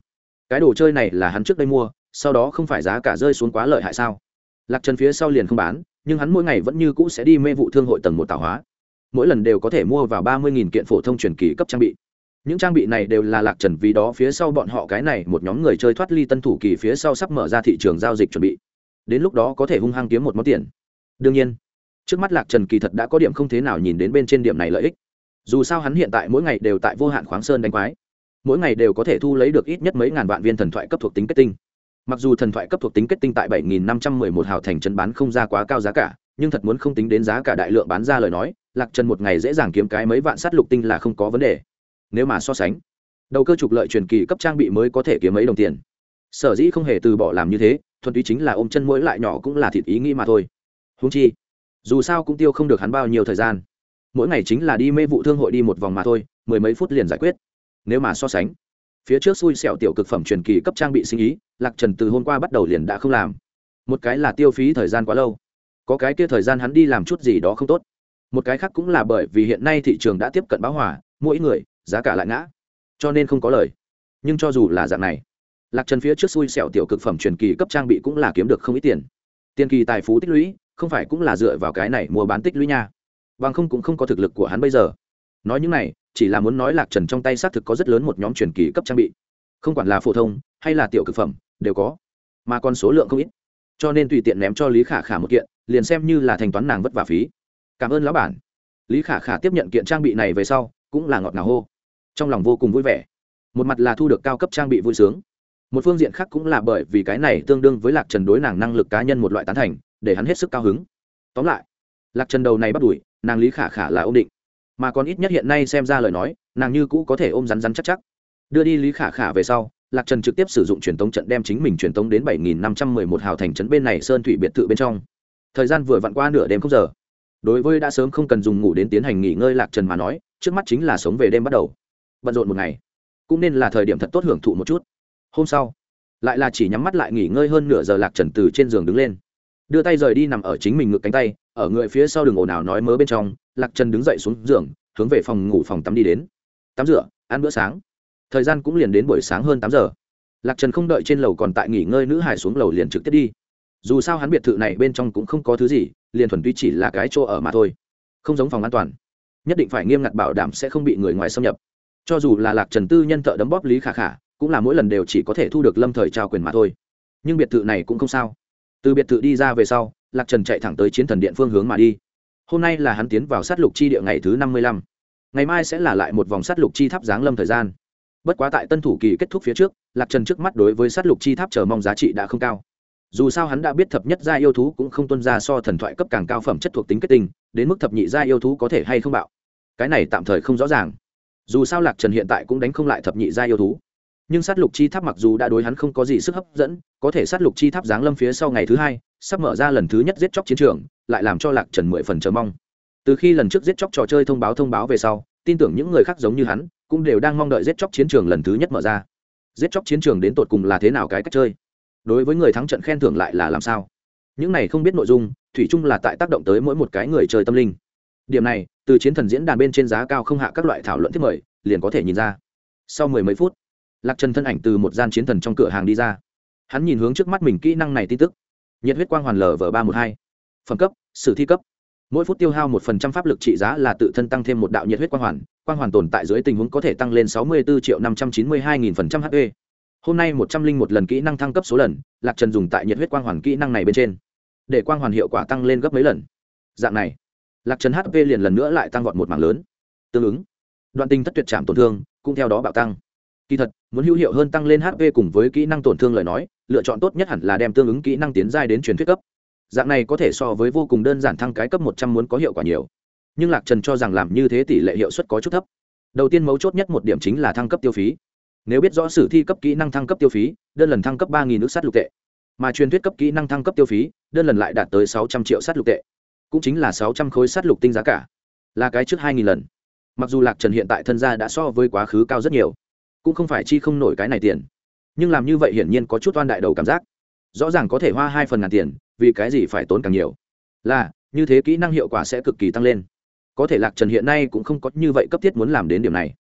Cái đồ chơi này là hắn trước đây mua, sau đó không phải giá cả rơi xuống quá lợi hại sao? Lạc trần phía sau liền không bán, nhưng hắn mỗi ngày vẫn như cũ sẽ đi mê vụ thương hội tầng một tạo hóa. Mỗi lần đều có thể mua vào ba mươi kiện phổ thông truyền kỳ cấp trang bị. Những trang bị này đều là lạc trần vì đó phía sau bọn họ cái này một nhóm người chơi thoát ly tân thủ kỳ phía sau sắp mở ra thị trường giao dịch chuẩn bị. Đến lúc đó có thể hung hăng kiếm một món tiền. Đương nhiên, trước mắt lạc trần kỳ thật đã có điểm không thế nào nhìn đến bên trên điểm này lợi ích dù sao hắn hiện tại mỗi ngày đều tại vô hạn khoáng sơn đánh quái. Mỗi ngày đều có thể thu lấy được ít nhất mấy ngàn vạn viên thần thoại cấp thuộc tính kết tinh. Mặc dù thần thoại cấp thuộc tính kết tinh tại bảy nghìn năm trăm mười một hào thành chân bán không ra quá cao giá cả, nhưng thật muốn không tính đến giá cả đại lượng bán ra lời nói, lạc trần một ngày dễ dàng kiếm cái mấy vạn s á t lục tinh là không có vấn đề. Nếu mà so sánh, đầu cơ trục lợi truyền kỳ cấp trang bị mới có thể kiếm mấy đồng tiền. Sở dĩ không hề từ bỏ làm như thế, thuần túy chính là ôm chân mỗi lại nhỏ cũng là thịt ý nghĩ mà thôi. Húng chi, dù sao cũng tiêu không được hắn bao nhiêu thời gian mỗi ngày chính là đi mê vụ thương hội đi một vòng mà thôi, mười mấy phút liền giải quyết. Nếu mà so sánh, phía trước xui xẻo tiểu cực phẩm truyền kỳ cấp trang bị sinh ý, lạc trần từ hôm qua bắt đầu liền đã không làm. Một cái là tiêu phí thời gian quá lâu, có cái kia thời gian hắn đi làm chút gì đó không tốt. Một cái khác cũng là bởi vì hiện nay thị trường đã tiếp cận báo hỏa mỗi người, giá cả lại ngã, cho nên không có lời. Nhưng cho dù là dạng này, lạc trần phía trước xui xẻo tiểu cực phẩm truyền kỳ cấp trang bị cũng là kiếm được không ít tiền. Tiền kỳ tài phú tích lũy, không phải cũng là dựa vào cái này mua bán tích lũy nha bằng không cũng không có thực lực của hắn bây giờ. Nói những này, chỉ là muốn nói lạc trần trong tay xác thực có rất lớn một nhóm truyền kỳ cấp trang bị. Không quản là phổ thông, hay là tiểu cực phẩm, đều có. Mà còn số lượng không ít. Cho nên tùy tiện ném cho lý khả khả một kiện, liền xem như là thanh toán nàng vất vả phí. Cảm ơn lão bản. Lý khả khả tiếp nhận kiện trang bị này về sau, cũng là ngọt ngào hô. Trong lòng vô cùng vui vẻ. Một mặt là thu được cao cấp trang bị vui sướng. Một phương diện khác cũng là bởi vì cái này tương đương với lạc trần đối nàng năng lực cá nhân một loại tán thành, để hắn hết sức cao hứng. Tóm lại lạc trần đầu này bắt đuổi, nàng lý khả khả là ôm định. Mà còn ít nhất hiện nay xem ra lời nói, nàng như cũ có thể ôm rắn rắn chắc chắc. Đưa đi lý khả khả về sau, lạc trần trực tiếp sử dụng truyền tống trận đem chính mình truyền tống đến bảy nghìn năm trăm mười một hào thành trấn bên này sơn thủy biệt thự bên trong. Thời gian vừa vặn qua nửa đêm không giờ. Đối với đã sớm không cần dùng ngủ đến tiến hành nghỉ ngơi lạc trần mà nói, trước mắt chính là sống về đêm bắt đầu. Bận rộn một ngày, cũng nên là thời điểm thật tốt hưởng thụ một chút. Hôm sau, lại là chỉ nhắm mắt lại nghỉ ngơi hơn nửa giờ lạc trần từ trên giường đứng lên. Đưa tay rời đi nằm ở chính mình ngực cánh tay ở người phía sau đường ồn ào nói mớ bên trong, lạc trần đứng dậy xuống giường, hướng về phòng ngủ phòng tắm đi đến. Tắm rửa, ăn bữa sáng. Thời gian cũng liền đến buổi sáng hơn tám giờ. Lạc trần không đợi trên lầu còn tại nghỉ ngơi, nữ hải xuống lầu liền trực tiếp đi. Dù sao hắn biệt thự này bên trong cũng không có thứ gì, liền thuần tuy chỉ là cái chỗ ở mà thôi. Không giống phòng an toàn. Nhất định phải nghiêm ngặt bảo đảm sẽ không bị người ngoài xâm nhập. Cho dù là lạc trần tư nhân thợ đấm bóp lý khả khả, cũng là mỗi lần đều chỉ có thể thu được lâm thời trao quyền mà thôi. Nhưng biệt thự này cũng không sao từ biệt thự đi ra về sau, lạc trần chạy thẳng tới chiến thần điện phương hướng mà đi. Hôm nay là hắn tiến vào sát lục chi địa ngày thứ năm mươi lăm. Ngày mai sẽ là lại một vòng sát lục chi tháp giáng lâm thời gian. Bất quá tại tân thủ kỳ kết thúc phía trước, lạc trần trước mắt đối với sát lục chi tháp chờ mong giá trị đã không cao. Dù sao hắn đã biết thập nhất gia yêu thú cũng không tuân ra so thần thoại cấp càng cao phẩm chất thuộc tính kết tinh, đến mức thập nhị gia yêu thú có thể hay không bạo. Cái này tạm thời không rõ ràng. Dù sao lạc trần hiện tại cũng đánh không lại thập nhị gia yêu thú nhưng sát lục chi tháp mặc dù đã đối hắn không có gì sức hấp dẫn, có thể sát lục chi tháp giáng lâm phía sau ngày thứ hai, sắp mở ra lần thứ nhất giết chóc chiến trường, lại làm cho lạc trần mười phần chờ mong. Từ khi lần trước giết chóc trò chơi thông báo thông báo về sau, tin tưởng những người khác giống như hắn, cũng đều đang mong đợi giết chóc chiến trường lần thứ nhất mở ra. Giết chóc chiến trường đến tột cùng là thế nào cái cách chơi? Đối với người thắng trận khen thưởng lại là làm sao? Những này không biết nội dung, thủy chung là tại tác động tới mỗi một cái người chơi tâm linh. Điểm này, từ chiến thần diễn đàn bên trên giá cao không hạ các loại thảo luận thiết mời, liền có thể nhìn ra. Sau mười mấy phút lạc trần thân ảnh từ một gian chiến thần trong cửa hàng đi ra. Hắn nhìn hướng trước mắt mình kỹ năng này tin tức. Nhiệt huyết quang hoàn lv ba m ộ t hai. Phẩm cấp, sử thi cấp. Mỗi phút tiêu hao một phần trăm pháp lực trị giá là tự thân tăng thêm một đạo nhiệt huyết quang hoàn. Quang hoàn tồn tại dưới tình huống có thể tăng lên sáu mươi bốn triệu năm trăm chín mươi hai nghìn phần trăm hp hôm nay một trăm linh một lần kỹ năng thăng cấp số lần, lạc trần dùng tại nhiệt huyết quang hoàn kỹ năng này bên trên. Để quang hoàn hiệu quả tăng lên gấp mấy lần. Dạng này, lạc trần hp liền lần nữa lại tăng vọt một mảng lớn. Tương ứng, đoạn tinh thất tuyệt chạm tổn thương cũng theo đó bạo tăng kỳ thật, muốn hữu hiệu hơn tăng lên hp cùng với kỹ năng tổn thương lời nói, lựa chọn tốt nhất hẳn là đem tương ứng kỹ năng tiến giai đến truyền thuyết cấp. Dạng này có thể so với vô cùng đơn giản thăng cái cấp một trăm muốn có hiệu quả nhiều. Nhưng lạc trần cho rằng làm như thế tỷ lệ hiệu suất có chút thấp. Đầu tiên mấu chốt nhất một điểm chính là thăng cấp tiêu phí. Nếu biết rõ sử thi cấp kỹ năng thăng cấp tiêu phí, đơn lần thăng cấp ba nghìn nước sắt lục tệ. Mà truyền thuyết cấp kỹ năng thăng cấp tiêu phí, đơn lần lại đạt tới sáu trăm triệu sắt lục tệ. Cũng chính là sáu trăm khối sắt lục tinh giá cả. Là cái trước hai nghìn lần. Mặc dù lạc trần hiện tại thân gia đã so với quá khứ cao rất nhiều cũng không phải chi không nổi cái này tiền. Nhưng làm như vậy hiển nhiên có chút oan đại đầu cảm giác. Rõ ràng có thể hoa hai phần ngàn tiền, vì cái gì phải tốn càng nhiều? Là, như thế kỹ năng hiệu quả sẽ cực kỳ tăng lên. Có thể lạc trần hiện nay cũng không có như vậy cấp thiết muốn làm đến điểm này.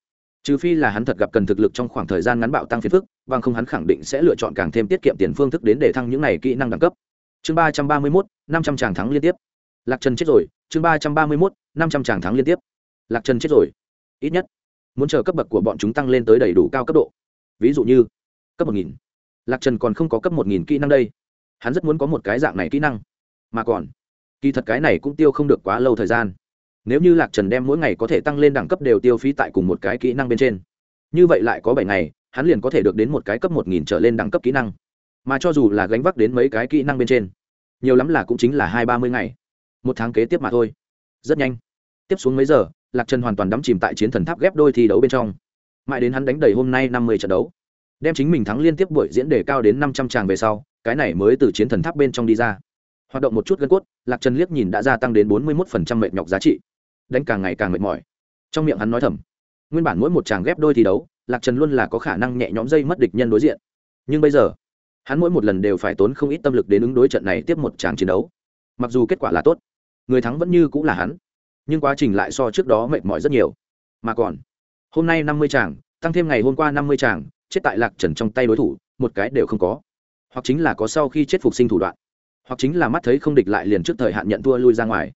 Trừ phi là hắn thật gặp cần thực lực trong khoảng thời gian ngắn bạo tăng phiền phức, bằng không hắn khẳng định sẽ lựa chọn càng thêm tiết kiệm tiền phương thức đến để thăng những này kỹ năng đẳng cấp. Chương ba trăm ba mươi mốt, năm trăm tràng thắng liên tiếp. Lạc trần chết rồi, chương ba trăm ba mươi mốt, năm trăm tràng thắng liên tiếp. Lạc trần chết rồi. Ít nhất muốn chờ cấp bậc của bọn chúng tăng lên tới đầy đủ cao cấp độ. Ví dụ như, cấp một nghìn. Lạc trần còn không có cấp một nghìn kỹ năng đây. Hắn rất muốn có một cái dạng này kỹ năng. Mà còn, kỳ thật cái này cũng tiêu không được quá lâu thời gian. Nếu như lạc trần đem mỗi ngày có thể tăng lên đẳng cấp đều tiêu phí tại cùng một cái kỹ năng bên trên, như vậy lại có bảy ngày, hắn liền có thể được đến một cái cấp một nghìn trở lên đẳng cấp kỹ năng. Mà cho dù là gánh vác đến mấy cái kỹ năng bên trên, nhiều lắm là cũng chính là hai ba mươi ngày. Một tháng kế tiếp mà thôi. Rất nhanh. Tiếp xuống mấy giờ lạc trần hoàn toàn đắm chìm tại chiến thần tháp ghép đôi thi đấu bên trong. Mãi đến hắn đánh đầy hôm nay năm mươi trận đấu, đem chính mình thắng liên tiếp buổi diễn đề cao đến năm trăm tràng về sau, cái này mới từ chiến thần tháp bên trong đi ra. Hoạt động một chút gân cốt, lạc trần liếc nhìn đã gia tăng đến bốn mươi một mệt nhọc giá trị. Đánh càng ngày càng mệt mỏi. Trong miệng hắn nói thầm, nguyên bản mỗi một tràng ghép đôi thi đấu, lạc trần luôn là có khả năng nhẹ nhõm dây mất địch nhân đối diện. Nhưng bây giờ, hắn mỗi một lần đều phải tốn không ít tâm lực đến ứng đối trận này tiếp một tràng chiến đấu. Mặc dù kết quả là tốt, người thắng vẫn như cũng là hắn nhưng quá trình lại so trước đó mệt mỏi rất nhiều. Mà còn, hôm nay năm mươi tràng tăng thêm ngày hôm qua năm mươi tràng chết tại lạc trần trong tay đối thủ, một cái đều không có. Hoặc chính là có sau khi chết phục sinh thủ đoạn. Hoặc chính là mắt thấy không địch lại liền trước thời hạn nhận thua lui ra ngoài.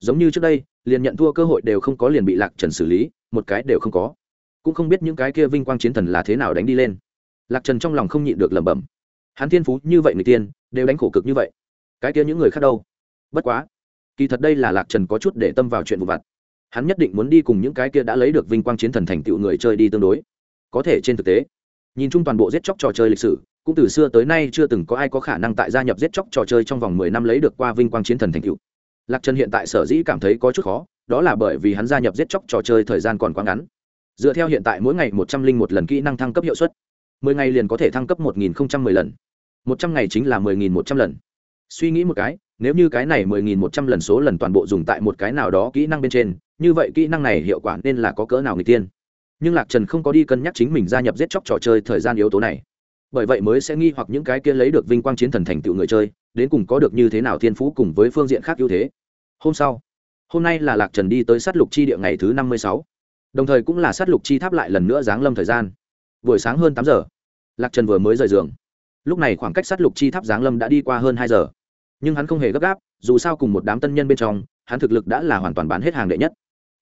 Giống như trước đây, liền nhận thua cơ hội đều không có liền bị lạc trần xử lý, một cái đều không có. Cũng không biết những cái kia vinh quang chiến thần là thế nào đánh đi lên. Lạc trần trong lòng không nhịn được lẩm bẩm. Hắn thiên phú như vậy người tiên, đều đánh khổ cực như vậy. Cái kia những người khác đâu? Bất quá kỳ thật đây là lạc trần có chút để tâm vào chuyện vụ vặt. Hắn nhất định muốn đi cùng những cái kia đã lấy được vinh quang chiến thần thành tựu người chơi đi tương đối. Có thể trên thực tế, nhìn chung toàn bộ giết chóc trò chơi lịch sử, cũng từ xưa tới nay chưa từng có ai có khả năng tại gia nhập giết chóc trò chơi trong vòng mười năm lấy được qua vinh quang chiến thần thành tựu. Lạc trần hiện tại sở dĩ cảm thấy có chút khó, đó là bởi vì hắn gia nhập giết chóc trò chơi thời gian còn quá ngắn. Dựa theo hiện tại mỗi ngày một trăm linh một lần kỹ năng thăng cấp hiệu suất, mười ngày liền có thể thăng cấp một nghìn không trăm mười lần. Một trăm ngày chính là mười nghìn một trăm lần. Suy nghĩ một cái nếu như cái này mười nghìn một trăm lần số lần toàn bộ dùng tại một cái nào đó kỹ năng bên trên, như vậy kỹ năng này hiệu quả nên là có cỡ nào người tiên? Nhưng lạc trần không có đi cân nhắc chính mình gia nhập giết chóc trò chơi thời gian yếu tố này. Bởi vậy mới sẽ nghi hoặc những cái kia lấy được vinh quang chiến thần thành tựu người chơi, đến cùng có được như thế nào thiên phú cùng với phương diện khác ưu thế. Hôm sau, hôm nay là lạc trần đi tới sát lục chi địa ngày thứ năm mươi sáu. Đồng thời cũng là sát lục chi tháp lại lần nữa giáng lâm thời gian. Buổi sáng hơn tám giờ, lạc trần vừa mới rời giường. Lúc này khoảng cách sát lục chi tháp giáng lâm đã đi qua hơn hai giờ nhưng hắn không hề gấp gáp, dù sao cùng một đám tân nhân bên trong, hắn thực lực đã là hoàn toàn bán hết hàng đệ nhất.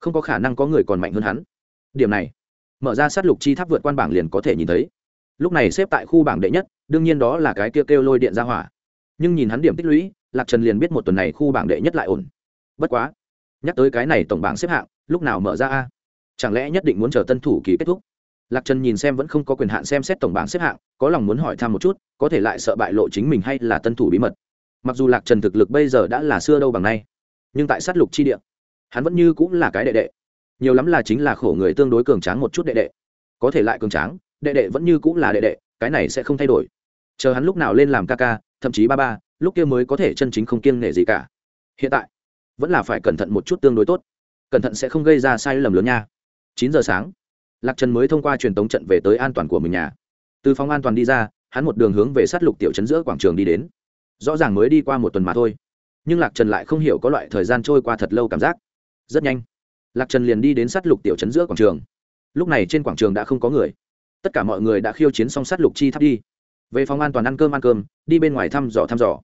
Không có khả năng có người còn mạnh hơn hắn. Điểm này, mở ra sát lục chi tháp vượt quan bảng liền có thể nhìn thấy. Lúc này xếp tại khu bảng đệ nhất, đương nhiên đó là cái kêu kêu lôi điện ra hỏa. Nhưng nhìn hắn điểm tích lũy, lạc trần liền biết một tuần này khu bảng đệ nhất lại ổn. Bất quá, nhắc tới cái này tổng bảng xếp hạng, lúc nào mở ra a? Chẳng lẽ nhất định muốn chờ tân thủ kỳ kết thúc? Lạc trần nhìn xem vẫn không có quyền hạn xem xét tổng bảng xếp hạng, có lòng muốn hỏi thăm một chút, có thể lại sợ bại lộ chính mình hay là tân thủ bí mật? Mặc dù lạc trần thực lực bây giờ đã là xưa đâu bằng nay, nhưng tại sát lục chi địa, hắn vẫn như cũng là cái đệ đệ. Nhiều lắm là chính là khổ người tương đối cường tráng một chút đệ đệ. Có thể lại cường tráng, đệ đệ vẫn như cũng là đệ đệ, cái này sẽ không thay đổi. Chờ hắn lúc nào lên làm ca ca, thậm chí ba ba, lúc kia mới có thể chân chính không kiêng nể gì cả. Hiện tại, vẫn là phải cẩn thận một chút tương đối tốt. Cẩn thận sẽ không gây ra sai lầm lớn nha. Chín giờ sáng, lạc trần mới thông qua truyền tống trận về tới an toàn của mình nhà. Từ phòng an toàn đi ra, hắn một đường hướng về sát lục tiểu trấn giữa quảng trường đi đến rõ ràng mới đi qua một tuần mà thôi. Nhưng lạc trần lại không hiểu có loại thời gian trôi qua thật lâu cảm giác. Rất nhanh, lạc trần liền đi đến sát lục tiểu trấn giữa quảng trường. Lúc này trên quảng trường đã không có người. Tất cả mọi người đã khiêu chiến xong sát lục chi tháp đi. Về phòng an toàn ăn cơm ăn cơm, đi bên ngoài thăm dò thăm dò.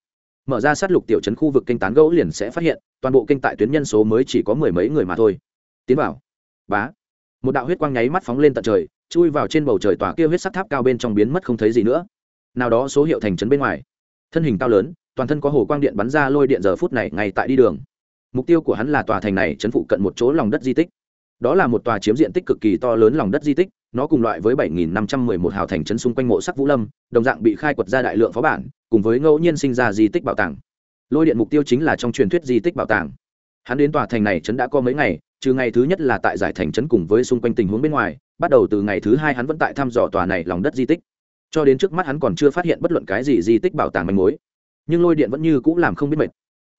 Mở ra sát lục tiểu trấn khu vực kênh tán gẫu liền sẽ phát hiện, toàn bộ kênh tại tuyến nhân số mới chỉ có mười mấy người mà thôi. Tiến vào. Bá. Một đạo huyết quang nháy mắt phóng lên tận trời, chui vào trên bầu trời tòa kia huyết sắc tháp cao bên trong biến mất không thấy gì nữa. Nào đó số hiệu thành trấn bên ngoài thân hình cao lớn, toàn thân có hồ quang điện bắn ra lôi điện giờ phút này ngay tại đi đường. Mục tiêu của hắn là tòa thành này chấn phụ cận một chỗ lòng đất di tích. Đó là một tòa chiếm diện tích cực kỳ to lớn lòng đất di tích, nó cùng loại với 7.511 hào thành trấn xung quanh mộ sắc vũ lâm, đồng dạng bị khai quật ra đại lượng phó bản, cùng với ngẫu nhiên sinh ra di tích bảo tàng. Lôi điện mục tiêu chính là trong truyền thuyết di tích bảo tàng. Hắn đến tòa thành này trấn đã có mấy ngày, trừ ngày thứ nhất là tại giải thành trấn cùng với xung quanh tình huống bên ngoài, bắt đầu từ ngày thứ hai hắn vẫn tại thăm dò tòa này lòng đất di tích cho đến trước mắt hắn còn chưa phát hiện bất luận cái gì di tích bảo tàng manh mối. Nhưng lôi điện vẫn như cũng làm không biết mệt.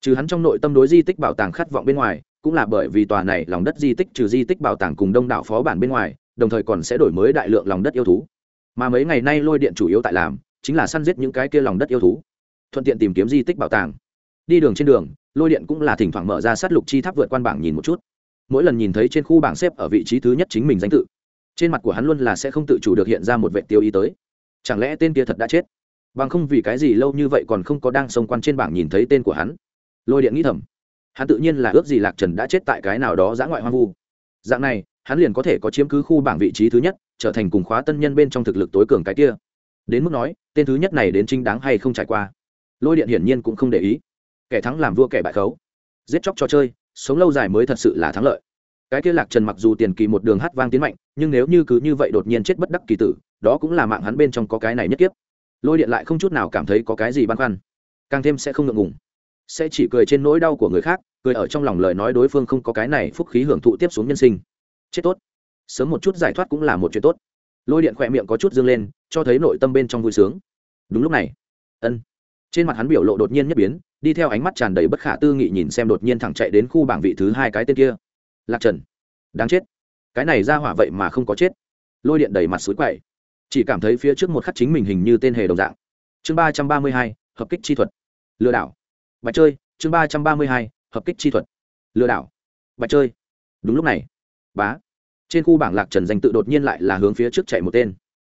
Trừ hắn trong nội tâm đối di tích bảo tàng khát vọng bên ngoài, cũng là bởi vì tòa này lòng đất di tích trừ di tích bảo tàng cùng đông đảo phó bản bên ngoài, đồng thời còn sẽ đổi mới đại lượng lòng đất yêu thú. Mà mấy ngày nay lôi điện chủ yếu tại làm, chính là săn giết những cái kia lòng đất yêu thú. Thuận tiện tìm kiếm di tích bảo tàng. Đi đường trên đường, lôi điện cũng là thỉnh thoảng mở ra sát lục chi tháp vượt quan bảng nhìn một chút. Mỗi lần nhìn thấy trên khu bảng xếp ở vị trí thứ nhất chính mình danh tự, trên mặt của hắn luôn là sẽ không tự chủ được hiện ra một vệ tiêu ý tới chẳng lẽ tên kia thật đã chết? Bằng không vì cái gì lâu như vậy còn không có đang xông quan trên bảng nhìn thấy tên của hắn? Lôi điện nghĩ thầm. Hắn tự nhiên là ước gì lạc trần đã chết tại cái nào đó giã ngoại hoang vu. Dạng này, hắn liền có thể có chiếm cứ khu bảng vị trí thứ nhất, trở thành cùng khóa tân nhân bên trong thực lực tối cường cái kia. Đến mức nói, tên thứ nhất này đến chính đáng hay không trải qua? Lôi điện hiển nhiên cũng không để ý. Kẻ thắng làm vua kẻ bại khấu. Giết chóc cho chơi, sống lâu dài mới thật sự là thắng lợi cái kia lạc trần mặc dù tiền kỳ một đường hát vang tiến mạnh, nhưng nếu như cứ như vậy đột nhiên chết bất đắc kỳ tử, đó cũng là mạng hắn bên trong có cái này nhất kiếp. Lôi điện lại không chút nào cảm thấy có cái gì băn khoăn. Càng thêm sẽ không ngượng ngùng. Sẽ chỉ cười trên nỗi đau của người khác, cười ở trong lòng lời nói đối phương không có cái này phúc khí hưởng thụ tiếp xuống nhân sinh. Chết tốt. Sớm một chút giải thoát cũng là một chuyện tốt. Lôi điện khỏe miệng có chút dương lên, cho thấy nội tâm bên trong vui sướng. Đúng lúc này. Ân. Trên mặt hắn biểu lộ đột nhiên nhất biến, đi theo ánh mắt tràn đầy bất khả tư nghị nhìn xem đột nhiên thẳng chạy đến khu bảng vị thứ hai cái tên kia lạc trần. Đáng chết. Cái này ra hỏa vậy mà không có chết. Lôi điện đầy mặt suối quậy. Chỉ cảm thấy phía trước một khắc chính mình hình như tên hề đồng dạng. Chương ba trăm ba mươi hai, hợp kích chi thuật. Lừa đảo. Bạch chơi, chương ba trăm ba mươi hai, hợp kích chi thuật. Lừa đảo. Bạch chơi. Đúng lúc này, bá. Trên khu bảng lạc trần danh tự đột nhiên lại là hướng phía trước chạy một tên.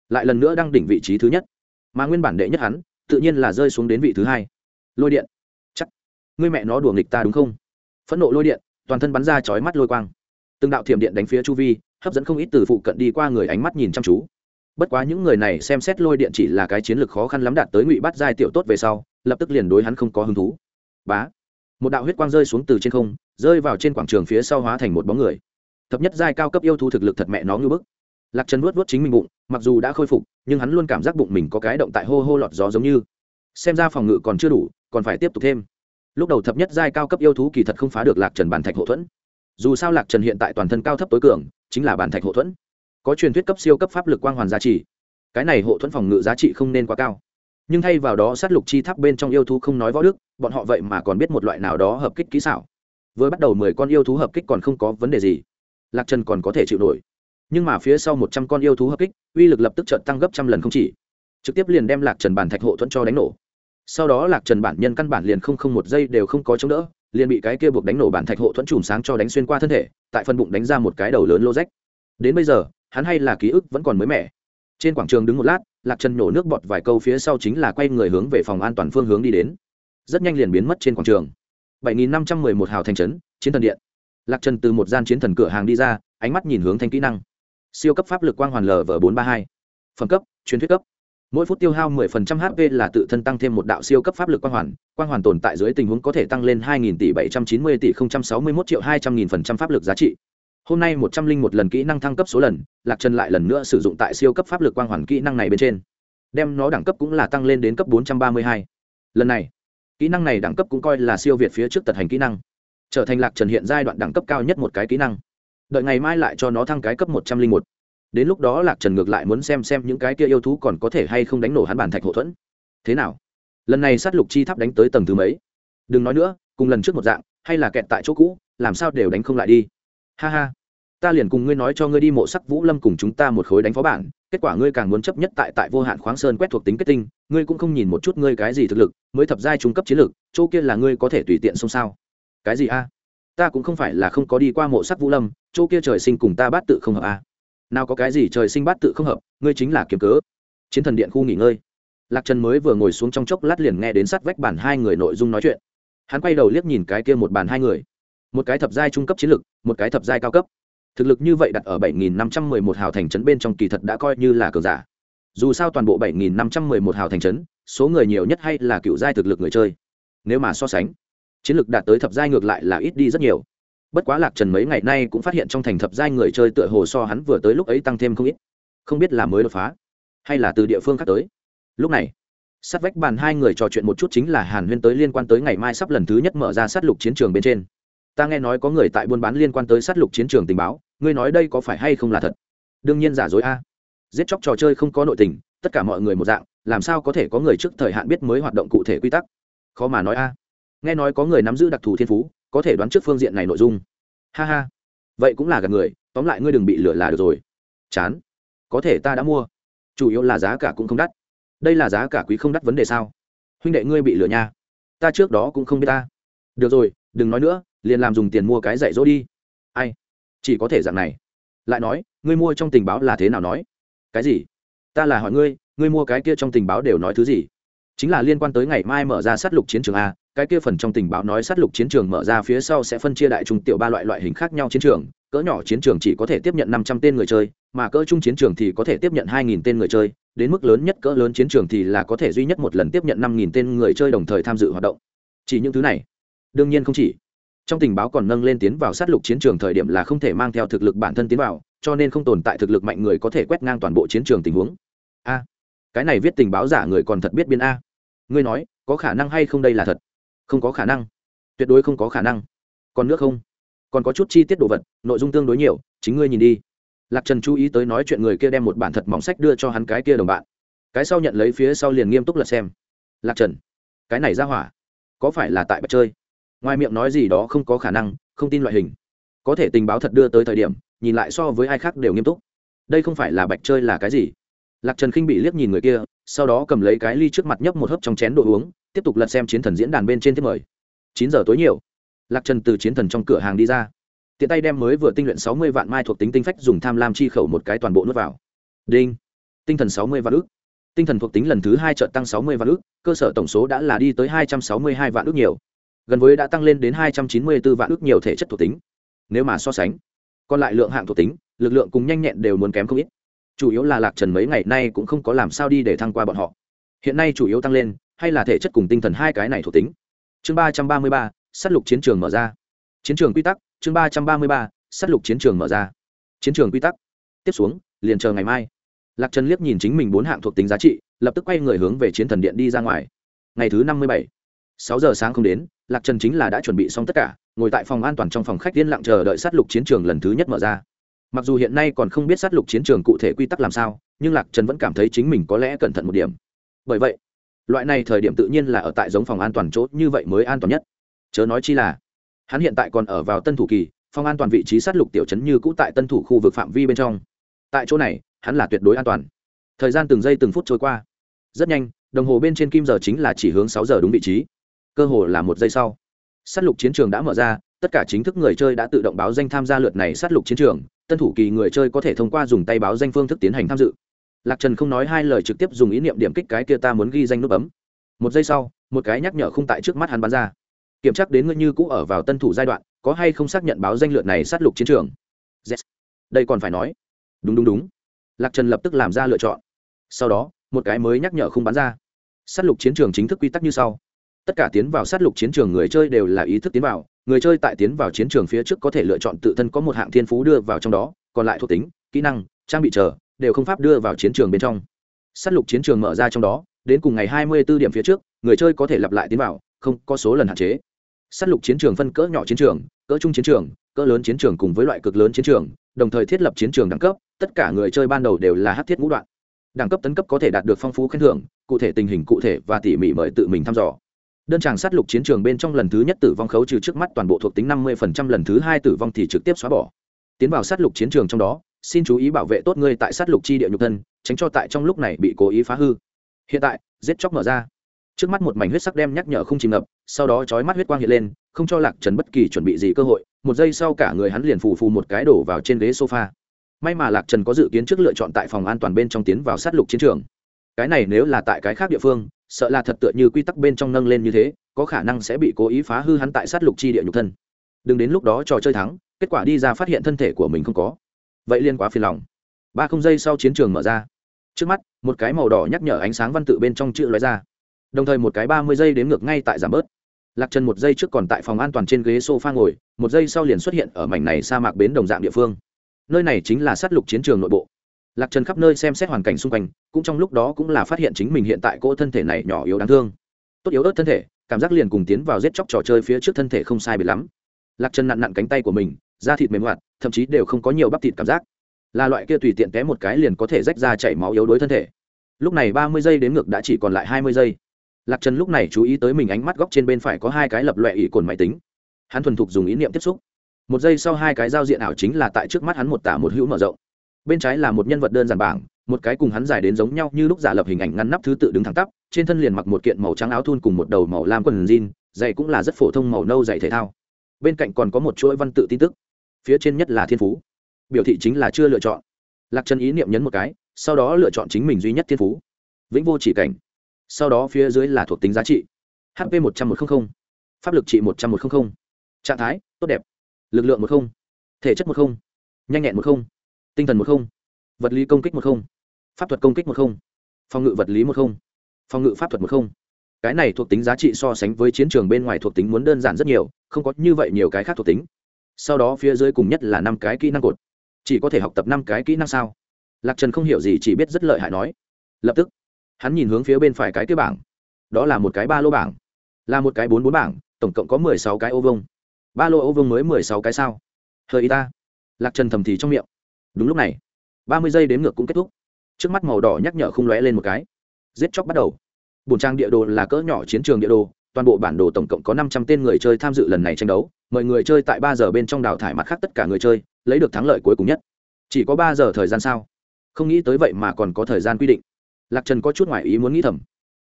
Lại lần nữa đang đỉnh vị trí thứ nhất. Mà nguyên bản đệ nhất hắn, tự nhiên là rơi xuống đến vị thứ hai. Lôi điện. Chắc. Ngươi mẹ nó đùa nghịch ta đúng không? Phẫn nộ lôi điện toàn thân bắn ra chói mắt lôi quang. Từng đạo thiểm điện đánh phía chu vi, hấp dẫn không ít từ phụ cận đi qua người ánh mắt nhìn chăm chú. Bất quá những người này xem xét lôi điện chỉ là cái chiến lược khó khăn lắm đạt tới ngụy bắt giai tiểu tốt về sau, lập tức liền đối hắn không có hứng thú. Bá! Một đạo huyết quang rơi xuống từ trên không, rơi vào trên quảng trường phía sau hóa thành một bóng người. Thập nhất giai cao cấp yêu thu thực lực thật mẹ nó ngư bức. Lạc trần nuốt vuốt chính mình bụng, mặc dù đã khôi phục, nhưng hắn luôn cảm giác bụng mình có cái động tại hô hô lọt gió giống như. Xem ra phòng ngự còn chưa đủ, còn phải tiếp tục thêm lúc đầu thập nhất giai cao cấp yêu thú kỳ thật không phá được lạc trần bản thạch hậu thuẫn. Dù sao lạc trần hiện tại toàn thân cao thấp tối cường, chính là bản thạch hậu thuẫn. Có truyền thuyết cấp siêu cấp pháp lực quang hoàn giá trị. Cái này hộ thuẫn phòng ngự giá trị không nên quá cao. Nhưng thay vào đó sát lục chi tháp bên trong yêu thú không nói võ đức, bọn họ vậy mà còn biết một loại nào đó hợp kích kỹ xảo. Với bắt đầu mười con yêu thú hợp kích còn không có vấn đề gì. Lạc trần còn có thể chịu nổi. Nhưng mà phía sau một trăm con yêu thú hợp kích, uy lực lập tức trợt tăng gấp trăm lần không chỉ. Trực tiếp liền đem lạc trần bản thạch hộ thuẫn cho đánh nổ sau đó lạc trần bản nhân căn bản liền không không một giây đều không có chống đỡ, liền bị cái kia buộc đánh nổ bản thạch hộ thuẫn chùm sáng cho đánh xuyên qua thân thể, tại phần bụng đánh ra một cái đầu lớn lô rách. Đến bây giờ, hắn hay là ký ức vẫn còn mới mẻ. Trên quảng trường đứng một lát, lạc trần nổ nước bọt vài câu phía sau chính là quay người hướng về phòng an toàn phương hướng đi đến. Rất nhanh liền biến mất trên quảng trường. 7.511 hào thành trấn, chiến thần điện. Lạc trần từ một gian chiến thần cửa hàng đi ra, ánh mắt nhìn hướng thanh kỹ năng. Siêu cấp pháp lực quang hoàn lv bốn trăm ba hai. Phẩm cấp, truyền thuyết cấp mỗi phút tiêu hao 10% hp là tự thân tăng thêm một đạo siêu cấp pháp lực quang hoàn. Quang hoàn tồn tại dưới tình huống có thể tăng lên 2.000 tỷ 790 tỷ 061 triệu 200 nghìn phần trăm pháp lực giá trị. Hôm nay một trăm linh một lần kỹ năng thăng cấp số lần, lạc trần lại lần nữa sử dụng tại siêu cấp pháp lực quang hoàn kỹ năng này bên trên. Đem nó đẳng cấp cũng là tăng lên đến cấp bốn trăm ba mươi hai. Lần này, kỹ năng này đẳng cấp cũng coi là siêu việt phía trước tật hành kỹ năng. Trở thành lạc trần hiện giai đoạn đẳng cấp cao nhất một cái kỹ năng. Đợi ngày mai lại cho nó thăng cái cấp một trăm linh một đến lúc đó lạc trần ngược lại muốn xem xem những cái kia yêu thú còn có thể hay không đánh nổ hắn bản thạch hậu thuẫn. Thế nào? Lần này sát lục chi tháp đánh tới tầng thứ mấy? Đừng nói nữa, cùng lần trước một dạng, hay là kẹt tại chỗ cũ, làm sao đều đánh không lại đi. Ha ha. Ta liền cùng ngươi nói cho ngươi đi mộ sắc vũ lâm cùng chúng ta một khối đánh phó bản, kết quả ngươi càng muốn chấp nhất tại tại vô hạn khoáng sơn quét thuộc tính kết tinh, ngươi cũng không nhìn một chút ngươi cái gì thực lực, mới thập giai trung cấp chiến lực, chỗ kia là ngươi có thể tùy tiện xông sao? Cái gì a? Ta cũng không phải là không có đi qua mộ sắc vũ lâm, chỗ kia trời sinh cùng ta bát tự không hợp a nào có cái gì trời sinh bát tự không hợp, ngươi chính là kiếm cớ. Chiến thần điện khu nghỉ ngơi. Lạc trần mới vừa ngồi xuống trong chốc lát liền nghe đến sát vách bản hai người nội dung nói chuyện. Hắn quay đầu liếc nhìn cái kia một bàn hai người. Một cái thập giai trung cấp chiến lực, một cái thập giai cao cấp. Thực lực như vậy đặt ở 7.511 hào thành trấn bên trong kỳ thật đã coi như là cường giả. Dù sao toàn bộ 7.511 hào thành trấn, số người nhiều nhất hay là cựu giai thực lực người chơi. Nếu mà so sánh, chiến lực đạt tới thập giai ngược lại là ít đi rất nhiều bất quá lạc trần mấy ngày nay cũng phát hiện trong thành thập giai người chơi tựa hồ so hắn vừa tới lúc ấy tăng thêm không ít. Không biết là mới đột phá, hay là từ địa phương khác tới. Lúc này, sát vách bàn hai người trò chuyện một chút chính là hàn huyên tới liên quan tới ngày mai sắp lần thứ nhất mở ra sát lục chiến trường bên trên. Ta nghe nói có người tại buôn bán liên quan tới sát lục chiến trường tình báo, ngươi nói đây có phải hay không là thật? Đương nhiên giả dối a. Giết chóc trò chơi không có nội tình, tất cả mọi người một dạng, làm sao có thể có người trước thời hạn biết mới hoạt động cụ thể quy tắc? Khó mà nói a. Nghe nói có người nắm giữ đặc thù thiên phú có thể đoán trước phương diện này nội dung. Ha ha. Vậy cũng là gặp người, tóm lại ngươi đừng bị lừa là được rồi. Chán. Có thể ta đã mua. Chủ yếu là giá cả cũng không đắt. Đây là giá cả quý không đắt vấn đề sao? Huynh đệ ngươi bị lừa nha. Ta trước đó cũng không biết ta. Được rồi, đừng nói nữa, liền làm dùng tiền mua cái dạy dỗ đi. Ai? Chỉ có thể dạng này. Lại nói, ngươi mua trong tình báo là thế nào nói? Cái gì? Ta là hỏi ngươi ngươi mua cái kia trong tình báo đều nói thứ gì? Chính là liên quan tới ngày mai mở ra sát lục chiến trường a cái kia phần trong tình báo nói sát lục chiến trường mở ra phía sau sẽ phân chia đại trung tiểu ba loại loại hình khác nhau chiến trường, cỡ nhỏ chiến trường chỉ có thể tiếp nhận năm trăm tên người chơi, mà cỡ trung chiến trường thì có thể tiếp nhận hai nghìn tên người chơi, đến mức lớn nhất cỡ lớn chiến trường thì là có thể duy nhất một lần tiếp nhận năm nghìn tên người chơi đồng thời tham dự hoạt động. Chỉ những thứ này. Đương nhiên không chỉ. Trong tình báo còn nâng lên tiến vào sát lục chiến trường thời điểm là không thể mang theo thực lực bản thân tiến vào, cho nên không tồn tại thực lực mạnh người có thể quét ngang toàn bộ chiến trường tình huống. A. Cái này viết tình báo giả người còn thật biết biên a. Ngươi nói, có khả năng hay không đây là thật? Không có khả năng. Tuyệt đối không có khả năng. Còn nước không? Còn có chút chi tiết đồ vật, nội dung tương đối nhiều, chính ngươi nhìn đi. Lạc trần chú ý tới nói chuyện người kia đem một bản thật mỏng sách đưa cho hắn cái kia đồng bạn. Cái sau nhận lấy phía sau liền nghiêm túc lật xem. Lạc trần, cái này ra hỏa, có phải là tại bạch chơi? Ngoài miệng nói gì đó không có khả năng, không tin loại hình. Có thể tình báo thật đưa tới thời điểm, nhìn lại so với ai khác đều nghiêm túc. Đây không phải là bạch chơi là cái gì? Lạc trần khinh bị liếc nhìn người kia sau đó cầm lấy cái ly trước mặt nhấp một hớp trong chén đồ uống, tiếp tục lật xem chiến thần diễn đàn bên trên tiếp mời. Chín giờ tối nhiều. Lạc trần từ chiến thần trong cửa hàng đi ra. Tiện tay đem mới vừa tinh luyện sáu mươi vạn mai thuộc tính tinh phách dùng tham lam chi khẩu một cái toàn bộ nuốt vào. Đinh. Tinh thần sáu mươi vạn ước tinh thần thuộc tính lần thứ hai trợ tăng sáu mươi vạn ước cơ sở tổng số đã là đi tới hai trăm sáu mươi hai vạn ước nhiều. Gần với đã tăng lên đến hai trăm chín mươi bốn vạn ước nhiều thể chất thuộc tính. Nếu mà so sánh, còn lại lượng hạng thuộc tính, lực lượng cùng nhanh nhẹn đều muốn kém không ít chủ yếu là lạc trần mấy ngày nay cũng không có làm sao đi để thăng qua bọn họ. hiện nay chủ yếu tăng lên, hay là thể chất cùng tinh thần hai cái này thuộc tính. chương ba trăm ba mươi ba s á t lục chiến trường mở ra. chiến trường quy tắc, chương ba trăm ba mươi ba s á t lục chiến trường mở ra. chiến trường quy tắc. tiếp xuống, liền chờ ngày mai. lạc trần liếc nhìn chính mình bốn hạng thuộc tính giá trị, lập tức quay người hướng về chiến thần điện đi ra ngoài. ngày thứ năm mươi bảy, sáu giờ sáng không đến, lạc trần chính là đã chuẩn bị xong tất cả, ngồi tại phòng an toàn trong phòng khách yên lặng chờ đợi sát lục chiến trường lần thứ nhất mở ra mặc dù hiện nay còn không biết sát lục chiến trường cụ thể quy tắc làm sao, nhưng lạc trần vẫn cảm thấy chính mình có lẽ cẩn thận một điểm. Bởi vậy, loại này thời điểm tự nhiên là ở tại giống phòng an toàn chốt như vậy mới an toàn nhất. Chớ nói chi là, hắn hiện tại còn ở vào tân thủ kỳ, phòng an toàn vị trí sát lục tiểu chấn như cũ tại tân thủ khu vực phạm vi bên trong. Tại chỗ này, hắn là tuyệt đối an toàn. Thời gian từng giây từng phút trôi qua. Rất nhanh, đồng hồ bên trên kim giờ chính là chỉ hướng sáu giờ đúng vị trí. Cơ hồ là một giây sau. Sát lục chiến trường đã mở ra, tất cả chính thức người chơi đã tự động báo danh tham gia lượt này sát lục chiến trường tân thủ kỳ người chơi có thể thông qua dùng tay báo danh phương thức tiến hành tham dự. Lạc trần không nói hai lời trực tiếp dùng ý niệm điểm kích cái kia ta muốn ghi danh nút bấm. Một giây sau, một cái nhắc nhở không tại trước mắt hắn bắn ra. Kiểm tra đến ngươi như cũ ở vào tân thủ giai đoạn, có hay không xác nhận báo danh lượt này sát lục chiến trường? Yes. đây còn phải nói. Đúng đúng đúng. Lạc trần lập tức làm ra lựa chọn. Sau đó, một cái mới nhắc nhở không bắn ra. Sát lục chiến trường chính thức quy tắc như sau. Tất cả tiến vào sát lục chiến trường người chơi đều là ý thức tiến vào người chơi tại tiến vào chiến trường phía trước có thể lựa chọn tự thân có một hạng thiên phú đưa vào trong đó, còn lại thuộc tính, kỹ năng, trang bị chờ, đều không pháp đưa vào chiến trường bên trong. Sát lục chiến trường mở ra trong đó, đến cùng ngày hai mươi 24 điểm phía trước, người chơi có thể lặp lại tiến vào, không có số lần hạn chế. Sát lục chiến trường phân cỡ nhỏ chiến trường, cỡ trung chiến trường, cỡ lớn chiến trường cùng với loại cực lớn chiến trường, đồng thời thiết lập chiến trường đẳng cấp, tất cả người chơi ban đầu đều là hát thiết ngũ đoạn. Đẳng cấp tấn cấp có thể đạt được phong phú khen thưởng, cụ thể tình hình cụ thể và tỉ mỉ mời tự mình thăm dò đơn tràng sát lục chiến trường bên trong lần thứ nhất tử vong khấu trừ trước mắt toàn bộ thuộc tính năm mươi phần trăm, lần thứ hai tử vong thì trực tiếp xóa bỏ. Tiến vào sát lục chiến trường trong đó, xin chú ý bảo vệ tốt ngươi tại sát lục chi địa nhục thân, tránh cho tại trong lúc này bị cố ý phá hư. Hiện tại, giết chóc mở ra. Trước mắt một mảnh huyết sắc đem nhắc nhở không chìm ngập, sau đó trói mắt huyết quang hiện lên, không cho lạc trần bất kỳ chuẩn bị gì cơ hội, một giây sau cả người hắn liền phù phù một cái đổ vào trên ghế sofa. May mà lạc trần có dự kiến trước lựa chọn tại phòng an toàn bên trong tiến vào sát lục chiến trường. Cái này nếu là tại cái khác địa phương sợ là thật tựa như quy tắc bên trong nâng lên như thế, có khả năng sẽ bị cố ý phá hư hắn tại sát lục chi địa nhục thân. Đừng đến lúc đó trò chơi thắng, kết quả đi ra phát hiện thân thể của mình không có. Vậy liên quá phiền lòng. Ba không giây sau chiến trường mở ra. Trước mắt, một cái màu đỏ nhắc nhở ánh sáng văn tự bên trong chữ lóe ra. Đồng thời một cái ba mươi giây đếm ngược ngay tại giảm bớt. Lạc trần một giây trước còn tại phòng an toàn trên ghế s o f a ngồi, một giây sau liền xuất hiện ở mảnh này sa mạc bến đồng dạng địa phương. Nơi này chính là sát lục chiến trường nội bộ lạc trần khắp nơi xem xét hoàn cảnh xung quanh, cũng trong lúc đó cũng là phát hiện chính mình hiện tại cỗ thân thể này nhỏ yếu đáng thương. Tốt yếu ớt thân thể, cảm giác liền cùng tiến vào giết chóc trò chơi phía trước thân thể không sai biệt lắm. Lạc trần nặn nặn cánh tay của mình, da thịt mềm hoạt, thậm chí đều không có nhiều bắp thịt cảm giác. Là loại kia tùy tiện té một cái liền có thể rách ra chảy máu yếu đuối thân thể. Lúc này ba mươi giây đến ngược đã chỉ còn lại hai mươi giây. Lạc trần lúc này chú ý tới mình ánh mắt góc trên bên phải có hai cái lập loẹ ỉ cồn máy tính. Hắn thuần thục dùng ý niệm tiếp xúc. Một giây sau hai cái giao diện ảo chính là tại trước mắt hắn một tả một hữu mở rộng bên trái là một nhân vật đơn giản bảng, một cái cùng hắn dài đến giống nhau như lúc giả lập hình ảnh ngăn nắp thứ tự đứng thẳng tắp, trên thân liền mặc một kiện màu trắng áo thun cùng một đầu màu lam quần jean, giày cũng là rất phổ thông màu nâu giày thể thao. Bên cạnh còn có một chuỗi văn tự tin tức. Phía trên nhất là thiên phú. Biểu thị chính là chưa lựa chọn. Lạc trần ý niệm nhấn một cái, sau đó lựa chọn chính mình duy nhất thiên phú. Vĩnh vô chỉ cảnh. Sau đó phía dưới là thuộc tính giá trị. Hp một trăm một trăm linh pháp lực trị một trăm một trăm linh trạng thái, tốt đẹp. Lực lượng một không. Thể chất một không. Nhanh nhẹn một không tinh thần một không. Vật lý công kích một không. Pháp thuật công kích một không. Phòng ngự vật lý một không. Phòng ngự pháp thuật một không. Cái này thuộc tính giá trị so sánh với chiến trường bên ngoài thuộc tính muốn đơn giản rất nhiều, không có như vậy nhiều cái khác thuộc tính. Sau đó phía dưới cùng nhất là năm cái kỹ năng cột. Chỉ có thể học tập năm cái kỹ năng sao? Lạc trần không hiểu gì, chỉ biết rất lợi hại nói. Lập tức, hắn nhìn hướng phía bên phải cái kia bảng. Đó là một cái ba lô bảng. Là một cái bốn bốn bảng, tổng cộng có mười sáu cái ô vông ba lô ô vông mới mười sáu cái sao? Hơi y ta. Lạc trần thầm thì trong miệng đúng lúc này, ba mươi giây đếm ngược cũng kết thúc. Trước mắt màu đỏ nhắc nhở không lóe lên một cái. Giết chóc bắt đầu. Bổn trang địa đồ là cỡ nhỏ chiến trường địa đồ, toàn bộ bản đồ tổng cộng có năm trăm tên người chơi tham dự lần này tranh đấu. Mời người chơi tại ba giờ bên trong đào thải mặt khác tất cả người chơi, lấy được thắng lợi cuối cùng nhất. Chỉ có ba giờ thời gian sao? Không nghĩ tới vậy mà còn có thời gian quy định. Lạc trần có chút ngoại ý muốn nghĩ thầm.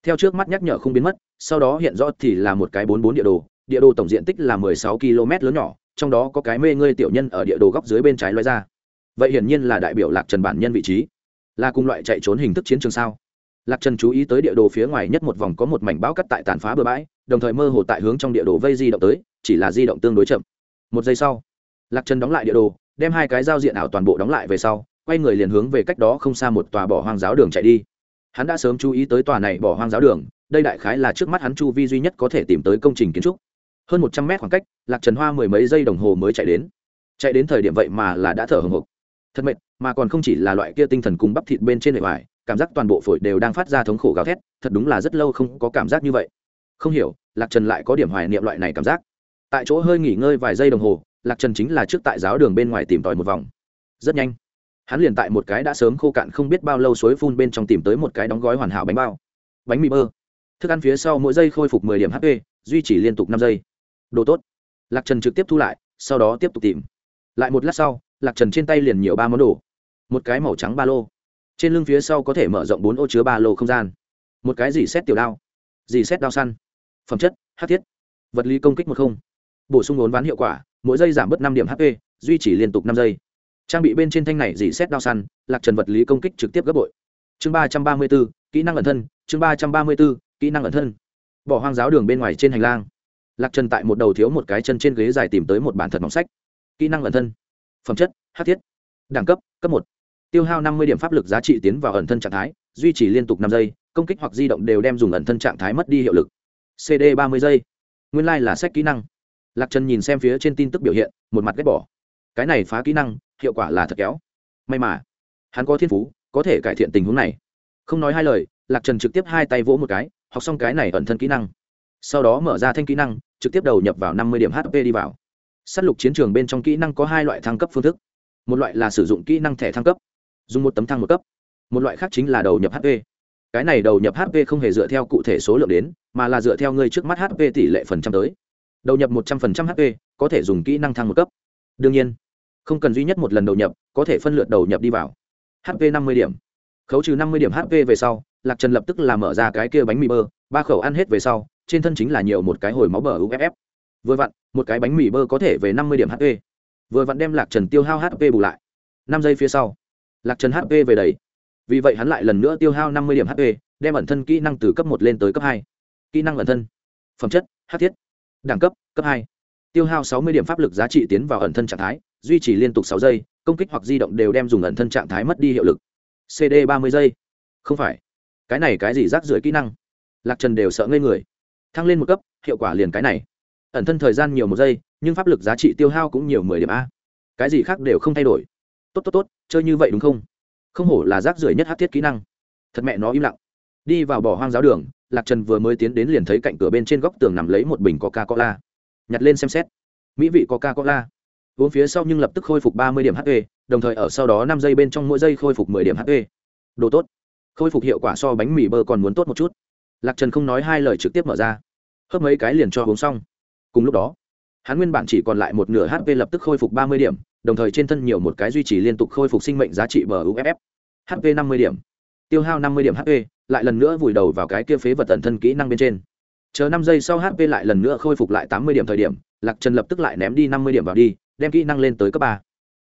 Theo trước mắt nhắc nhở không biến mất, sau đó hiện rõ thì là một cái bốn bốn địa đồ. Địa đồ tổng diện tích là mười sáu km lớn nhỏ, trong đó có cái mê ngươi tiểu nhân ở địa đồ góc dưới bên trái loay ra vậy hiển nhiên là đại biểu lạc trần bản nhân vị trí là cùng loại chạy trốn hình thức chiến trường sao lạc trần chú ý tới địa đồ phía ngoài nhất một vòng có một mảnh bão cắt tại tàn phá bừa bãi đồng thời mơ hồ tại hướng trong địa đồ vây di động tới chỉ là di động tương đối chậm một giây sau lạc trần đóng lại địa đồ đem hai cái giao diện ảo toàn bộ đóng lại về sau quay người liền hướng về cách đó không xa một tòa bỏ hoang giáo đường chạy đi hắn đã sớm chú ý tới tòa này bỏ hoang giáo đường đây đại khái là trước mắt hắn chu vi duy nhất có thể tìm tới công trình kiến trúc hơn một trăm mét khoảng cách lạc trần hoa mười mấy giây đồng hồ mới chạy đến chạy đến thời điểm vậy mà là đã thở hồng hộc thật mệt, mà còn không chỉ là loại kia tinh thần cùng bắp thịt bên trên bề ngoài cảm giác toàn bộ phổi đều đang phát ra thống khổ gào thét, thật đúng là rất lâu không có cảm giác như vậy. Không hiểu, lạc trần lại có điểm hoài niệm loại này cảm giác. Tại chỗ hơi nghỉ ngơi vài giây đồng hồ, lạc trần chính là trước tại giáo đường bên ngoài tìm tòi một vòng. Rất nhanh, hắn liền tại một cái đã sớm khô cạn không biết bao lâu suối phun bên trong tìm tới một cái đóng gói hoàn hảo bánh bao. Bánh mì bơ. Thức ăn phía sau mỗi giây khôi phục mười điểm hp duy trì liên tục năm giây. Đồ tốt. Lạc trần trực tiếp thu lại, sau đó tiếp tục tìm. Lại một lát sau lạc trần trên tay liền nhiều ba món đồ. Một cái màu trắng ba lô. Trên lưng phía sau có thể mở rộng bốn ô chứa ba lô không gian. Một cái dì xét tiểu đao. Dì xét đao săn. Phẩm chất, hát thiết. Vật lý công kích một không. Bổ sung bốn ván hiệu quả, mỗi giây giảm bớt năm điểm hp duy trì liên tục năm giây. Trang bị bên trên thanh này dì xét đao săn, lạc trần vật lý công kích trực tiếp gấp bội. Chương ba trăm ba mươi b ố kỹ năng ẩn thân. Chương ba trăm ba mươi b ố kỹ năng ẩn thân. Bỏ hoang giáo đường bên ngoài trên hành lang. Lạc trần tại một đầu thiếu một cái chân trên ghế dài tìm tới một bản thật mỏng sách. Kỹ năng ẩn thân phẩm chất, hát thiết, đẳng cấp cấp một. Tiêu hao năm mươi điểm pháp lực giá trị tiến vào ẩn thân trạng thái, duy trì liên tục năm giây, công kích hoặc di động đều đem dùng ẩn thân trạng thái mất đi hiệu lực. Cd ba mươi giây. Nguyên lai、like、là sách kỹ năng. Lạc trần nhìn xem phía trên tin tức biểu hiện, một mặt ghét bỏ. Cái này phá kỹ năng, hiệu quả là thật kéo. May mà, hắn có thiên phú, có thể cải thiện tình huống này. Không nói hai lời, lạc trần trực tiếp hai tay vỗ một cái, học xong cái này ẩn thân kỹ năng. Sau đó mở ra thanh kỹ năng, trực tiếp đầu nhập vào năm mươi điểm hp đi vào s á t lục chiến trường bên trong kỹ năng có hai loại thăng cấp phương thức. Một loại là sử dụng kỹ năng thẻ thăng cấp, dùng một tấm thăng một cấp. Một loại khác chính là đầu nhập hp cái này đầu nhập hp không hề dựa theo cụ thể số lượng đến, mà là dựa theo ngươi trước mắt hp tỷ lệ phần trăm tới. Đầu nhập một trăm phần trăm hp có thể dùng kỹ năng thăng một cấp. Đương nhiên, không cần duy nhất một lần đầu nhập, có thể phân lượt đầu nhập đi vào. Hp năm mươi điểm. Khấu trừ năm mươi điểm hp về sau, lạc trần lập tức làm mở ra cái kia bánh mì bơ, ba khẩu ăn hết về sau, trên thân chính là nhiều một cái hồi máu bờ uff vừa vặn, một cái bánh mì bơ có thể về năm mươi điểm hp vừa vặn đem lạc trần tiêu hao hp bù lại. Năm giây phía sau, lạc trần hp về đầy. Vì vậy hắn lại lần nữa tiêu hao năm mươi điểm hp đem ẩn thân kỹ năng từ cấp một lên tới cấp hai. Kỹ năng ẩn thân, phẩm chất, hát thiết. Đẳng cấp cấp hai. Tiêu hao sáu mươi điểm pháp lực giá trị tiến vào ẩn thân trạng thái, duy trì liên tục sáu giây, công kích hoặc di động đều đem dùng ẩn thân trạng thái mất đi hiệu lực. Cd ba mươi giây. Không phải. Cái này cái gì rác rưởi kỹ năng? Lạc trần đều sợ ngây người. Thăng lên một cấp, hiệu quả liền cái này ẩn thân thời gian nhiều một giây, nhưng pháp lực giá trị tiêu hao cũng nhiều mười điểm a. Cái gì khác đều không thay đổi. Tốt tốt tốt, chơi như vậy đúng không? Không hổ là rác rưởi nhất hát thiết kỹ năng. Thật mẹ nó im lặng. Đi vào bỏ hoang giáo đường, lạc trần vừa mới tiến đến liền thấy cạnh cửa bên trên góc tường nằm lấy một bình coca cola nhặt lên xem xét. Mỹ vị coca cola uống phía sau nhưng lập tức khôi phục ba mươi điểm hp đồng thời ở sau đó năm giây bên trong mỗi giây khôi phục mười điểm hp đồ tốt. Khôi phục hiệu quả so bánh mì bơ còn muốn tốt một chút. Lạc trần không nói hai lời trực tiếp mở ra. Hớp mấy cái liền cho uống xong cùng lúc đó, hắn nguyên bản chỉ còn lại một nửa hp lập tức khôi phục ba mươi điểm, đồng thời trên thân nhiều một cái duy trì liên tục khôi phục sinh mệnh giá trị bờ uff hp năm mươi điểm, tiêu hao năm mươi điểm hp lại lần nữa vùi đầu vào cái kia phế vật tần thân kỹ năng bên trên. Chờ năm giây sau hp lại lần nữa khôi phục lại tám mươi điểm thời điểm, lạc trần lập tức lại ném đi năm mươi điểm vào đi, đem kỹ năng lên tới cấp ba.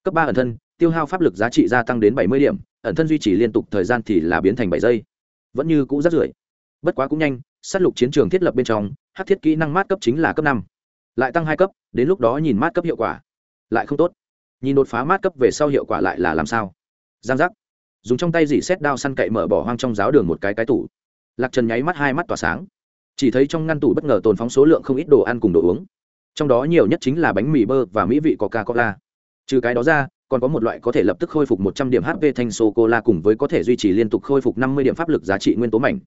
Cấp ba ẩn thân, tiêu hao pháp lực giá trị gia tăng đến bảy mươi điểm, ẩn thân duy trì liên tục thời gian thì là biến thành bảy giây. Vẫn như cũ rất rưỡi. Bất quá cũng nhanh s á t lục chiến trường thiết lập bên trong hát thiết kỹ năng mát cấp chính là cấp năm lại tăng hai cấp, đến lúc đó nhìn mát cấp hiệu quả lại không tốt. Nhìn đột phá mát cấp về sau hiệu quả lại là làm sao? Giang giác. Dùng trong tay dỉ xét đao săn cậy mở bỏ hoang trong giáo đường một cái cái tủ. Lạc trần nháy mắt hai mắt tỏa sáng. Chỉ thấy trong ngăn tủ bất ngờ tồn phóng số lượng không ít đồ ăn cùng đồ uống. Trong đó nhiều nhất chính là bánh mì bơ và mỹ vị coca cola trừ cái đó ra, còn có một loại có thể lập tức khôi phục một trăm điểm hp thanh sô cô la cùng với có thể duy trì liên tục khôi phục năm mươi điểm pháp lực giá trị nguyên tố mảnh.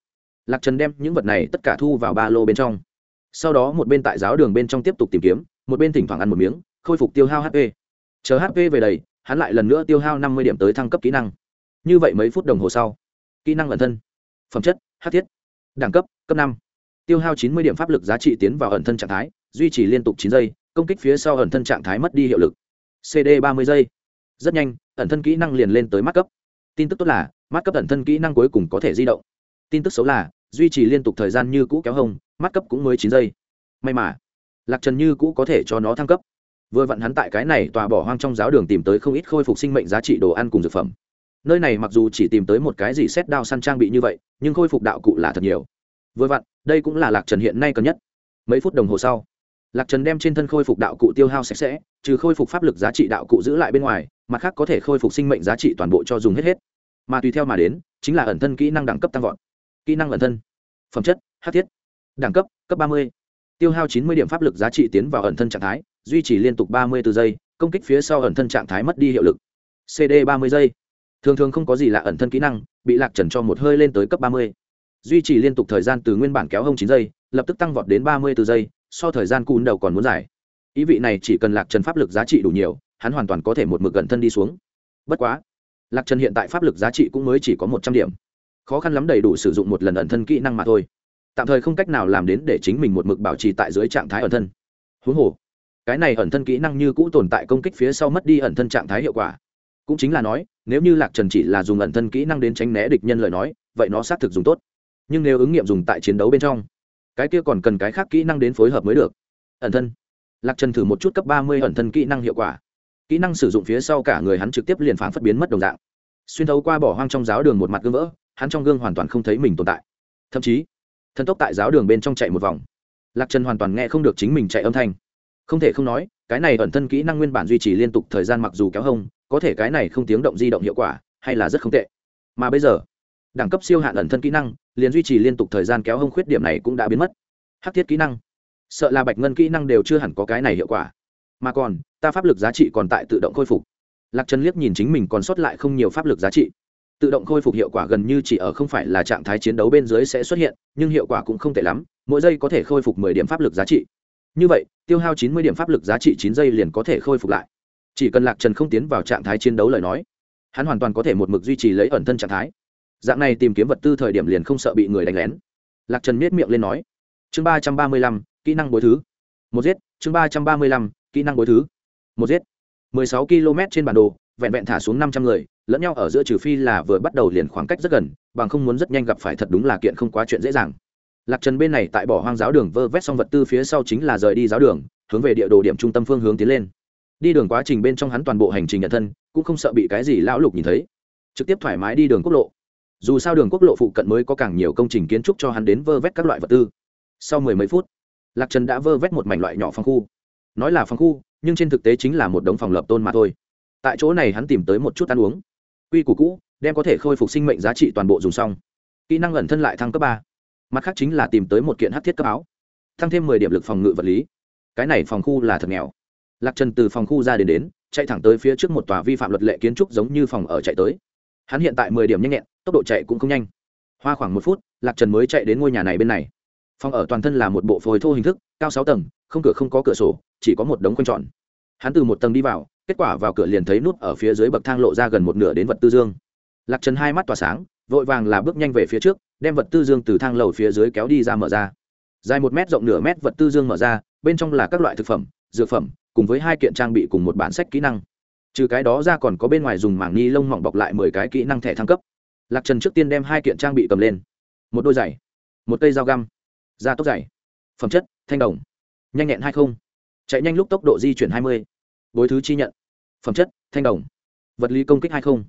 Lạc trần đem những vật này tất cả thu vào ba lô bên trong sau đó một bên tại giáo đường bên trong tiếp tục tìm kiếm, một bên thỉnh thoảng ăn một miếng, khôi phục tiêu hao hp chờ hp về đầy, hắn lại lần nữa tiêu hao năm mươi điểm tới thăng cấp kỹ năng. Như vậy mấy phút đồng hồ sau, kỹ năng ẩn thân, phẩm chất hát thiết, đẳng cấp cấp năm. Tiêu hao chín mươi điểm pháp lực giá trị tiến vào ẩn thân trạng thái, duy trì liên tục chín giây, công kích phía sau ẩn thân trạng thái mất đi hiệu lực. Cd ba mươi giây. Rất nhanh, ẩn thân kỹ năng liền lên tới mắt cấp tin tức tốt là mắt cấp ẩn thân kỹ năng cuối cùng có thể di động. Tin tức xấu là duy trì liên tục thời gian như cũ kéo hông, mắt cấp cũng mới chín giây. May mà, lạc trần như cũ có thể cho nó thăng cấp. Vừa vặn hắn tại cái này tòa bỏ hoang trong giáo đường tìm tới không ít khôi phục sinh mệnh giá trị đồ ăn cùng dược phẩm. Nơi này mặc dù chỉ tìm tới một cái gì xét đao săn trang bị như vậy, nhưng khôi phục đạo cụ là thật nhiều. Vừa vặn, đây cũng là lạc trần hiện nay cần nhất. Mấy phút đồng hồ sau, lạc trần đem trên thân khôi phục đạo cụ tiêu hao sạch sẽ, trừ khôi phục pháp lực giá trị đạo cụ giữ lại bên ngoài, mặt khác có thể khôi phục sinh mệnh giá trị toàn bộ cho dùng hết hết. Mà tùy theo mà đến, chính là ẩn thân kỹ năng đẳng cấp tăng vọt kỹ năng ẩn thân. Phẩm chất, hát thiết. Đẳng cấp cấp ba mươi. Tiêu hao chín mươi điểm pháp lực giá trị tiến vào ẩn thân trạng thái, duy trì liên tục ba mươi từ giây, công kích phía sau ẩn thân trạng thái mất đi hiệu lực. Cd ba mươi giây. Thường thường không có gì lạ ẩn thân kỹ năng, bị lạc trần cho một hơi lên tới cấp ba mươi. Duy trì liên tục thời gian từ nguyên bản kéo hông chín giây, lập tức tăng vọt đến ba mươi từ giây, so thời gian cùn đầu còn muốn dài. Ý vị này chỉ cần lạc trần pháp lực giá trị đủ nhiều, hắn hoàn toàn có thể một mực gần thân đi xuống. Bất quá, lạc trần hiện tại pháp lực giá trị cũng mới chỉ có một trăm điểm khó khăn lắm đầy đủ sử dụng một lần ẩn thân kỹ năng mà thôi. Tạm thời không cách nào làm đến để chính mình một mực bảo trì tại dưới trạng thái ẩn thân. Huống hồ, cái này ẩn thân kỹ năng như cũ tồn tại công kích phía sau mất đi ẩn thân trạng thái hiệu quả. Cũng chính là nói, nếu như lạc trần chỉ là dùng ẩn thân kỹ năng đến tránh né địch nhân lời nói, vậy nó xác thực dùng tốt. Nhưng nếu ứng nghiệm dùng tại chiến đấu bên trong, cái kia còn cần cái khác kỹ năng đến phối hợp mới được. Ẩn thân. Lạc trần thử một chút cấp ba mươi ẩn thân kỹ năng hiệu quả. Kỹ năng sử dụng phía sau cả người hắn trực tiếp liền phản phất biến mất đồng dạng. Xuyên thấu qua bỏ hoang trong giáo đường một mặt gương vỡ hắn trong gương hoàn toàn không thấy mình tồn tại. Thậm chí, thần tốc tại giáo đường bên trong chạy một vòng. Lạc trần hoàn toàn nghe không được chính mình chạy âm thanh. Không thể không nói, cái này ẩn thân kỹ năng nguyên bản duy trì liên tục thời gian mặc dù kéo hông, có thể cái này không tiếng động di động hiệu quả, hay là rất không tệ. Mà bây giờ, đẳng cấp siêu hạn ẩn thân kỹ năng, liền duy trì liên tục thời gian kéo hông khuyết điểm này cũng đã biến mất. Hắc thiết kỹ năng. Sợ là bạch ngân kỹ năng đều chưa hẳn có cái này hiệu quả. Mà còn, ta pháp lực giá trị còn tại tự động khôi phục. Lạc trần liếc nhìn chính mình còn sót lại không nhiều pháp lực giá trị tự động khôi phục hiệu quả gần như chỉ ở không phải là trạng thái chiến đấu bên dưới sẽ xuất hiện, nhưng hiệu quả cũng không tệ lắm, mỗi giây có thể khôi phục mười điểm pháp lực giá trị. Như vậy, tiêu hao chín mươi điểm pháp lực giá trị chín giây liền có thể khôi phục lại. Chỉ cần lạc trần không tiến vào trạng thái chiến đấu lời nói, hắn hoàn toàn có thể một mực duy trì lấy ẩn thân trạng thái. Dạng này tìm kiếm vật tư thời điểm liền không sợ bị người đánh lén. Lạc trần miết miệng lên nói, chương ba trăm ba mươi lăm, kỹ năng bối thứ. Một giết, chương ba trăm ba mươi lăm, kỹ năng bối thứ. Một giết. Mười sáu km trên bản đồ vẹn vẹn thả xuống năm trăm người, lẫn nhau ở giữa trừ phi là vừa bắt đầu liền khoảng cách rất gần, bằng không muốn rất nhanh gặp phải thật đúng là kiện không quá chuyện dễ dàng. Lạc trần bên này tại bỏ hoang giáo đường vơ vét xong vật tư phía sau chính là rời đi giáo đường, hướng về địa đồ điểm trung tâm phương hướng tiến lên. Đi đường quá trình bên trong hắn toàn bộ hành trình nhận thân, cũng không sợ bị cái gì lão lục nhìn thấy. Trực tiếp thoải mái đi đường quốc lộ. Dù sao đường quốc lộ phụ cận mới có càng nhiều công trình kiến trúc cho hắn đến vơ vét các loại vật tư. Sau mười mấy phút, lạc trần đã vơ vét một mảnh loại nhỏ phòng khu. Nói là phòng khu, nhưng trên thực tế chính là một đống phòng lập tôn mà thôi tại chỗ này hắn tìm tới một chút ăn uống. Quy củ cũ, đem có thể khôi phục sinh mệnh giá trị toàn bộ dùng xong. Kỹ năng ẩn thân lại thăng cấp ba. Mặt khác chính là tìm tới một kiện hát thiết cấp áo. Tăng thêm mười điểm lực phòng ngự vật lý. Cái này phòng khu là thật nghèo. Lạc trần từ phòng khu ra đến đến, chạy thẳng tới phía trước một tòa vi phạm luật lệ kiến trúc giống như phòng ở chạy tới. Hắn hiện tại mười điểm nhanh nhẹn, tốc độ chạy cũng không nhanh. Hoa khoảng một phút, lạc trần mới chạy đến ngôi nhà này bên này. Phòng ở toàn thân là một bộ phôi thô hình thức, cao sáu tầng, không cửa không có cửa sổ, chỉ có một đống quanh tròn. Hắn từ một tầng đi vào kết quả vào cửa liền thấy nút ở phía dưới bậc thang lộ ra gần một nửa đến vật tư dương. Lạc trần hai mắt tỏa sáng, vội vàng là bước nhanh về phía trước, đem vật tư dương từ thang lầu phía dưới kéo đi ra mở ra. Dài một mét rộng nửa mét vật tư dương mở ra, bên trong là các loại thực phẩm, dược phẩm, cùng với hai kiện trang bị cùng một bản sách kỹ năng. Trừ cái đó ra còn có bên ngoài dùng mảng ni lông mỏng bọc lại mười cái kỹ năng thẻ thăng cấp. Lạc trần trước tiên đem hai kiện trang bị cầm lên. Một đôi giày, một cây dao găm, da tốc giày phẩm chất, thanh đồng. Nhanh nhẹn hay không. Chạy nhanh lúc tốc độ di chuyển hai mươi bối thứ chi nhận. Phẩm chất, thanh đồng. Vật lý công kích hay không.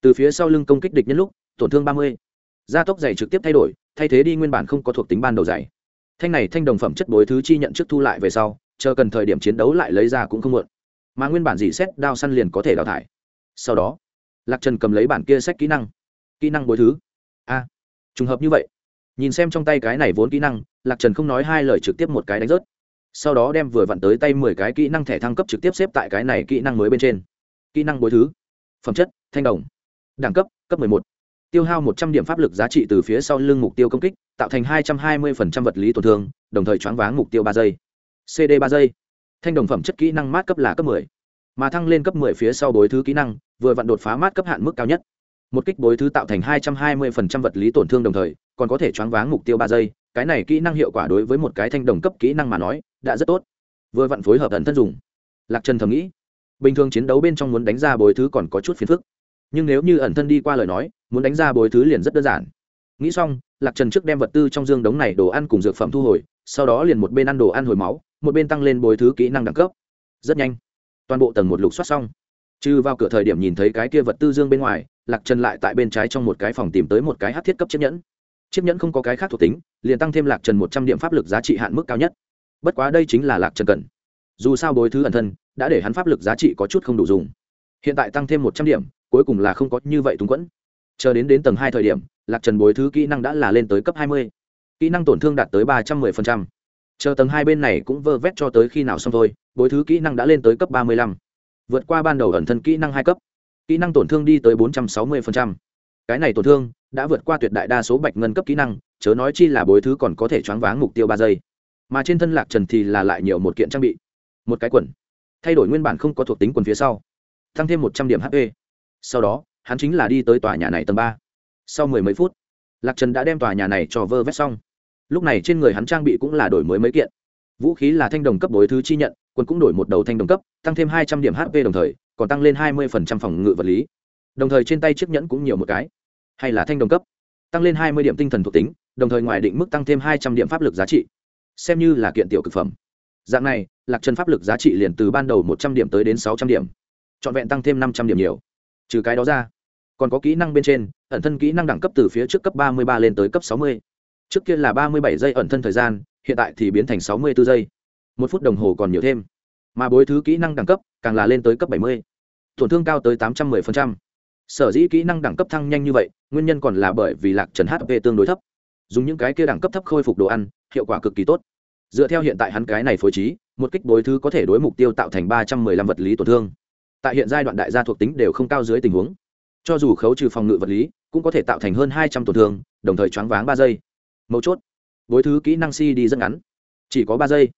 Từ phía sau lưng công kích địch nhân lúc, tổn thương ba mươi. Gia tốc giày trực tiếp thay đổi, thay thế đi nguyên bản không có thuộc tính ban đầu giày. Thanh này thanh đồng phẩm chất bối thứ chi nhận trước thu lại về sau, chờ cần thời điểm chiến đấu lại lấy ra cũng không muộn. Mà nguyên bản dì xét đao săn liền có thể đào thải. Sau đó, lạc trần cầm lấy bản kia sách kỹ năng. Kỹ năng bối thứ. A. Trùng hợp như vậy. Nhìn xem trong tay cái này vốn kỹ năng, lạc trần không nói hai lời trực tiếp một cái đánh rớt sau đó đem vừa vặn tới tay mười cái kỹ năng thẻ thăng cấp trực tiếp xếp tại cái này kỹ năng mới bên trên. Kỹ năng bối thứ. Phẩm chất, thanh đồng. Đẳng cấp cấp một. Tiêu hao một trăm điểm pháp lực giá trị từ phía sau lưng mục tiêu công kích, tạo thành hai trăm hai mươi vật lý tổn thương, đồng thời choáng váng mục tiêu ba giây. Cd ba giây. Thanh đồng phẩm chất kỹ năng mát cấp là cấp 10. mà thăng lên cấp 10 phía sau bối thứ kỹ năng, vừa vặn đột phá mát cấp hạn mức cao nhất. Một kích bối thứ tạo thành 220% vật lý tổn thương đồng thời, còn có thể choáng váng mục tiêu ba giây cái này kỹ năng hiệu quả đối với một cái thanh đồng cấp kỹ năng mà nói, đã rất tốt. Vừa vặn phối hợp ẩn thân dùng. Lạc trần thầm nghĩ, bình thường chiến đấu bên trong muốn đánh ra bồi thứ còn có chút phiền phức. Nhưng nếu như ẩn thân đi qua lời nói, muốn đánh ra bồi thứ liền rất đơn giản. Nghĩ xong, lạc trần trước đem vật tư trong dương đống này đồ ăn cùng dược phẩm thu hồi, sau đó liền một bên ăn đồ ăn hồi máu, một bên tăng lên bồi thứ kỹ năng đẳng cấp. Rất nhanh, toàn bộ tầng một lục soát xong. Trừ vào cửa thời điểm nhìn thấy cái kia vật tư dương bên ngoài, lạc trần lại tại bên trái trong một cái phòng tìm tới một cái hát thiết cấp chiếc nhẫn chiếc nhẫn không có cái khác thuộc tính, liền tăng thêm lạc trần một trăm điểm pháp lực giá trị hạn mức cao nhất. Bất quá đây chính là lạc trần cần. Dù sao bối thứ ẩn thân, đã để hắn pháp lực giá trị có chút không đủ dùng. Hiện tại tăng thêm một trăm điểm, cuối cùng là không có như vậy túng quẫn. Chờ đến đến tầng hai thời điểm, lạc trần bối thứ kỹ năng đã là lên tới cấp hai mươi. Kỹ năng tổn thương đạt tới ba trăm mười phần trăm. Chờ tầng hai bên này cũng vơ vét cho tới khi nào xong thôi, bối thứ kỹ năng đã lên tới cấp ba mươi lăm. Vượt qua ban đầu ẩn thân kỹ năng hai cấp. Kỹ năng tổn thương đi tới bốn trăm sáu mươi cái này tổn thương đã vượt qua tuyệt đại đa số bạch ngân cấp kỹ năng, chớ nói chi là bối thứ còn có thể choáng váng mục tiêu ba giây. Mà trên thân lạc trần thì là lại nhiều một kiện trang bị. Một cái quần. Thay đổi nguyên bản không có thuộc tính quần phía sau. Tăng thêm một trăm điểm hp sau đó, hắn chính là đi tới tòa nhà này tầng ba. Sau mười mấy phút, lạc trần đã đem tòa nhà này cho vơ vét xong. Lúc này trên người hắn trang bị cũng là đổi mới mấy kiện. Vũ khí là thanh đồng cấp bối thứ chi nhận quân cũng đổi một đầu thanh đồng cấp, tăng thêm hai trăm điểm hp đồng thời, còn tăng lên hai mươi phòng ngự vật lý. Đồng thời trên tay chiếc nhẫn cũng nhiều một cái hay là thanh đồng cấp. Tăng lên hai mươi điểm tinh thần thuộc tính, đồng thời ngoài định mức tăng thêm hai trăm điểm pháp lực giá trị. Xem như là kiện tiểu cực phẩm. Dạng này, lạc trần pháp lực giá trị liền từ ban đầu một trăm điểm tới đến sáu trăm điểm. Trọn vẹn tăng thêm năm trăm điểm nhiều. Trừ cái đó ra, còn có kỹ năng bên trên, ẩn thân kỹ năng đẳng cấp từ phía trước cấp ba mươi ba lên tới cấp sáu mươi. Trước kia là ba mươi bảy giây ẩn thân thời gian, hiện tại thì biến thành sáu mươi bốn giây. Một phút đồng hồ còn nhiều thêm. Mà bối thứ kỹ năng đẳng cấp, càng là lên tới cấp bảy mươi. Tổn thương cao tới tám trăm mười phần trăm sở dĩ kỹ năng đẳng cấp thăng nhanh như vậy, nguyên nhân còn là bởi vì lạc trần hp tương đối thấp. Dùng những cái kia đẳng cấp thấp khôi phục đồ ăn, hiệu quả cực kỳ tốt. Dựa theo hiện tại hắn cái này phối trí, một kích đối thứ có thể đối mục tiêu tạo thành ba trăm mười lăm vật lý tổn thương. Tại hiện giai đoạn đại gia thuộc tính đều không cao dưới tình huống. Cho dù khấu trừ phòng ngự vật lý, cũng có thể tạo thành hơn hai trăm tổn thương, đồng thời choáng váng ba giây. Mấu chốt, đối thứ kỹ năng si đi rất ngắn. Chỉ có ba giây.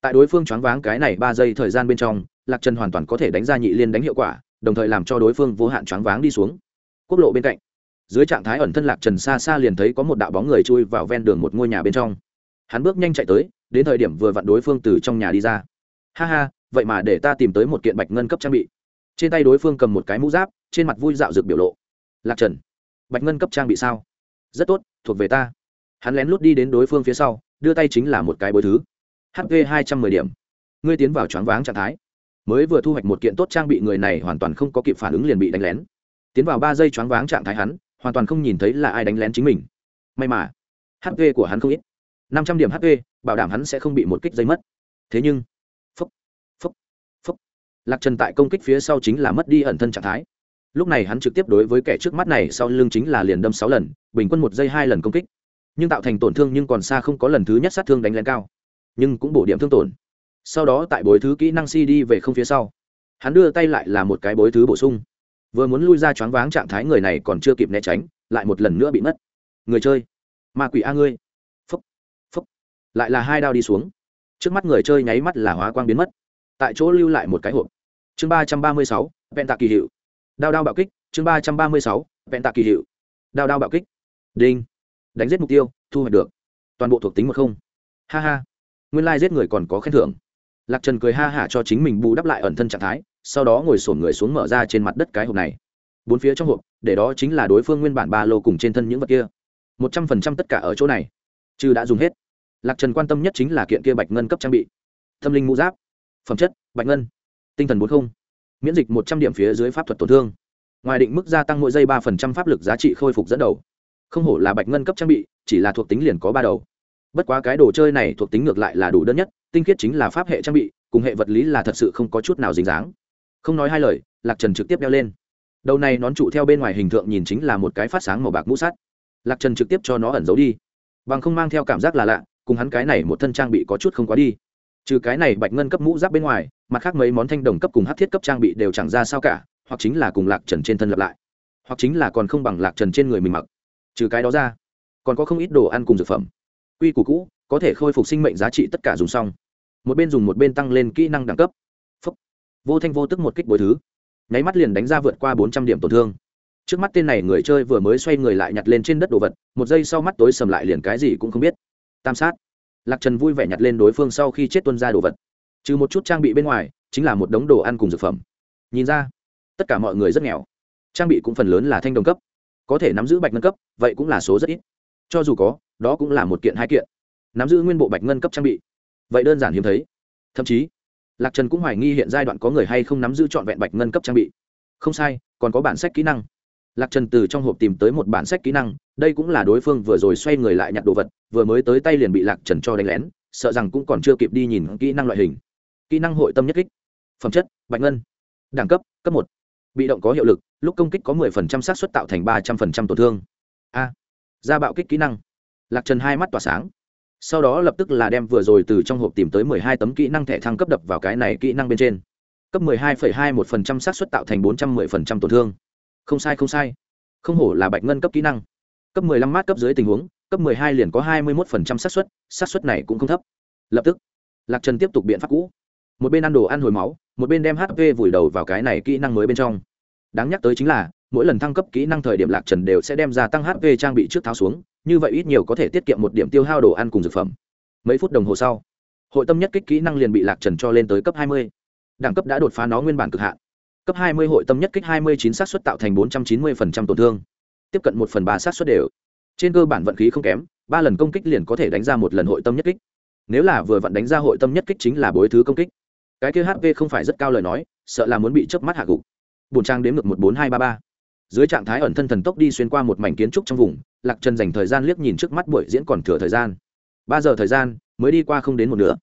Tại đối phương choáng váng cái này ba giây thời gian bên trong, lạc trần hoàn toàn có thể đánh ra nhị liên đánh hiệu quả đồng thời làm cho đối phương vô hạn choáng váng đi xuống. Quốc lộ bên cạnh, dưới trạng thái ẩn thân lạc trần xa xa liền thấy có một đạo bóng người chui vào ven đường một ngôi nhà bên trong. Hắn bước nhanh chạy tới, đến thời điểm vừa vặn đối phương từ trong nhà đi ra. Ha ha, vậy mà để ta tìm tới một kiện bạch ngân cấp trang bị. Trên tay đối phương cầm một cái mũ giáp, trên mặt vui dạo rực biểu lộ. Lạc trần, bạch ngân cấp trang bị sao? Rất tốt, thuộc về ta. Hắn lén lút đi đến đối phương phía sau, đưa tay chính là một cái bối thứ. Hp hai trăm mười điểm. Ngươi tiến vào choáng váng trạng thái mới vừa thu hoạch một kiện tốt trang bị người này hoàn toàn không có kịp phản ứng liền bị đánh lén. Tiến vào ba giây choáng váng trạng thái hắn hoàn toàn không nhìn thấy là ai đánh lén chính mình. May mà hp của hắn không ít. Năm trăm điểm hp bảo đảm hắn sẽ không bị một kích dây mất. Thế nhưng phúc, phúc phúc. Lạc trần tại công kích phía sau chính là mất đi ẩn thân trạng thái. Lúc này hắn trực tiếp đối với kẻ trước mắt này sau lưng chính là liền đâm sáu lần bình quân một giây hai lần công kích. Nhưng tạo thành tổn thương nhưng còn xa không có lần thứ nhất sát thương đánh lên cao. Nhưng cũng bổ điểm thương tổn sau đó tại bối thứ kỹ năng cd về không phía sau. Hắn đưa tay lại là một cái bối thứ bổ sung. Vừa muốn lui ra choáng váng trạng thái người này còn chưa kịp né tránh, lại một lần nữa bị mất. Người chơi. Ma quỷ a ngươi. Phúc. Phúc. Lại là hai đao đi xuống. Trước mắt người chơi nháy mắt là hóa quang biến mất. Tại chỗ lưu lại một cái hộp. Chương ba trăm ba mươi sáu, vẹn tạ kỳ hiệu. Đao đao bạo kích. Chương ba trăm ba mươi sáu, vẹn tạ kỳ hiệu. Đao đao bạo kích. Đinh. Đánh giết mục tiêu, thu hoạch được. Toàn bộ thuộc tính một không. Ha ha. Nguyên lai giết người còn có khen thưởng lạc trần cười ha hả cho chính mình bù đắp lại ẩn thân trạng thái, sau đó ngồi sổn người xuống mở ra trên mặt đất cái hộp này. Bốn phía trong hộp, để đó chính là đối phương nguyên bản ba lô cùng trên thân những vật kia. Một trăm phần trăm tất cả ở chỗ này. Chứ đã dùng hết. Lạc trần quan tâm nhất chính là kiện kia bạch ngân cấp trang bị. Tâm linh mũ giáp, phẩm chất, bạch ngân, tinh thần bốn không, miễn dịch một trăm điểm phía dưới pháp thuật tổn thương. Ngoài định mức gia tăng mỗi giây ba phần trăm pháp lực giá trị khôi phục dẫn đầu. Không hổ là bạch ngân cấp trang bị, chỉ là thuộc tính liền có ba đầu. Bất quá cái đồ chơi này thuộc tính ngược lại là đủ đơn nhất tinh khiết chính là pháp hệ trang bị, cùng hệ vật lý là thật sự không có chút nào dính dáng. Không nói hai lời, lạc trần trực tiếp đeo lên. Đầu này nón trụ theo bên ngoài hình tượng nhìn chính là một cái phát sáng màu bạc mũ sắt. Lạc trần trực tiếp cho nó ẩn giấu đi. Bằng không mang theo cảm giác là lạ, cùng hắn cái này một thân trang bị có chút không quá đi. Trừ cái này bạch ngân cấp mũ giáp bên ngoài, mặt khác mấy món thanh đồng cấp cùng hát thiết cấp trang bị đều chẳng ra sao cả, hoặc chính là cùng lạc trần trên thân lập lại, hoặc chính là còn không bằng lạc trần trên người mình mặc. Trừ cái đó ra, còn có không ít đồ ăn cùng dược phẩm. Quy củ cũ, có thể khôi phục sinh mệnh giá trị tất cả dùng xong một bên dùng một bên tăng lên kỹ năng đẳng cấp. Phúc. vô thanh vô tức một kích bồi thứ. Nháy mắt liền đánh ra vượt qua bốn trăm điểm tổn thương. Trước mắt tên này người chơi vừa mới xoay người lại nhặt lên trên đất đồ vật, một giây sau mắt tối sầm lại liền cái gì cũng không biết. Tam sát. Lạc trần vui vẻ nhặt lên đối phương sau khi chết tuân ra đồ vật. Trừ một chút trang bị bên ngoài, chính là một đống đồ ăn cùng dược phẩm. Nhìn ra, tất cả mọi người rất nghèo. Trang bị cũng phần lớn là thanh đồng cấp. Có thể nắm giữ bạch ngân cấp, vậy cũng là số rất ít. Cho dù có, đó cũng là một kiện hai kiện. Nắm giữ nguyên bộ bạch ngân cấp trang bị vậy đơn giản hiếm thấy. Thậm chí, lạc trần cũng hoài nghi hiện giai đoạn có người hay không nắm giữ trọn vẹn bạch ngân cấp trang bị. Không sai, còn có bản sách kỹ năng. Lạc trần từ trong hộp tìm tới một bản sách kỹ năng, đây cũng là đối phương vừa rồi xoay người lại nhặt đồ vật, vừa mới tới tay liền bị lạc trần cho đánh lén, sợ rằng cũng còn chưa kịp đi nhìn kỹ năng loại hình. Kỹ năng hội tâm nhất kích. Phẩm chất, bạch ngân. Đẳng cấp cấp một. Bị động có hiệu lực, lúc công kích có 10% xác suất tạo thành 300% tổn thương. A. Ra bạo kích kỹ năng. Lạc trần hai mắt tỏa sáng sau đó lập tức là đem vừa rồi từ trong hộp tìm tới 12 tấm kỹ năng thẻ thăng cấp đập vào cái này kỹ năng bên trên. Cấp 12,21% xác suất tạo thành 410% tổn thương. Không sai không sai. Không hổ là bạch ngân cấp kỹ năng. Cấp 15 mát cấp dưới tình huống cấp 12 liền có 21% xác suất xác suất này cũng không thấp. Lập tức lạc trần tiếp tục biện pháp cũ. Một bên ăn đồ ăn hồi máu một bên đem hp vùi đầu vào cái này kỹ năng mới bên trong. Đáng nhắc tới chính là mỗi lần thăng cấp kỹ năng thời điểm lạc trần đều sẽ đem ra tăng hp trang bị trước tháo xuống như vậy ít nhiều có thể tiết kiệm một điểm tiêu hao đồ ăn cùng dược phẩm. Mấy phút đồng hồ sau, hội tâm nhất kích kỹ năng liền bị lạc trần cho lên tới cấp 20. đẳng cấp đã đột phá nó nguyên bản cực hạn. Cấp 20 hội tâm nhất kích 29 xác suất tạo thành 490% tổn thương. Tiếp cận một phần ba xác suất đều. Trên cơ bản vận khí không kém, ba lần công kích liền có thể đánh ra một lần hội tâm nhất kích. Nếu là vừa vặn đánh ra hội tâm nhất kích chính là bối thứ công kích. Cái kia hp không phải rất cao lời nói, sợ là muốn bị chớp mắt hạ gục. Bùn trang đếm ngược một bốn hai ba ba. Dưới trạng thái ẩn thân thần tốc đi xuyên qua một mảnh kiến trúc trong vùng lạc trần dành thời gian liếc nhìn trước mắt buổi diễn còn thừa thời gian. Ba giờ thời gian, mới đi qua không đến một nửa.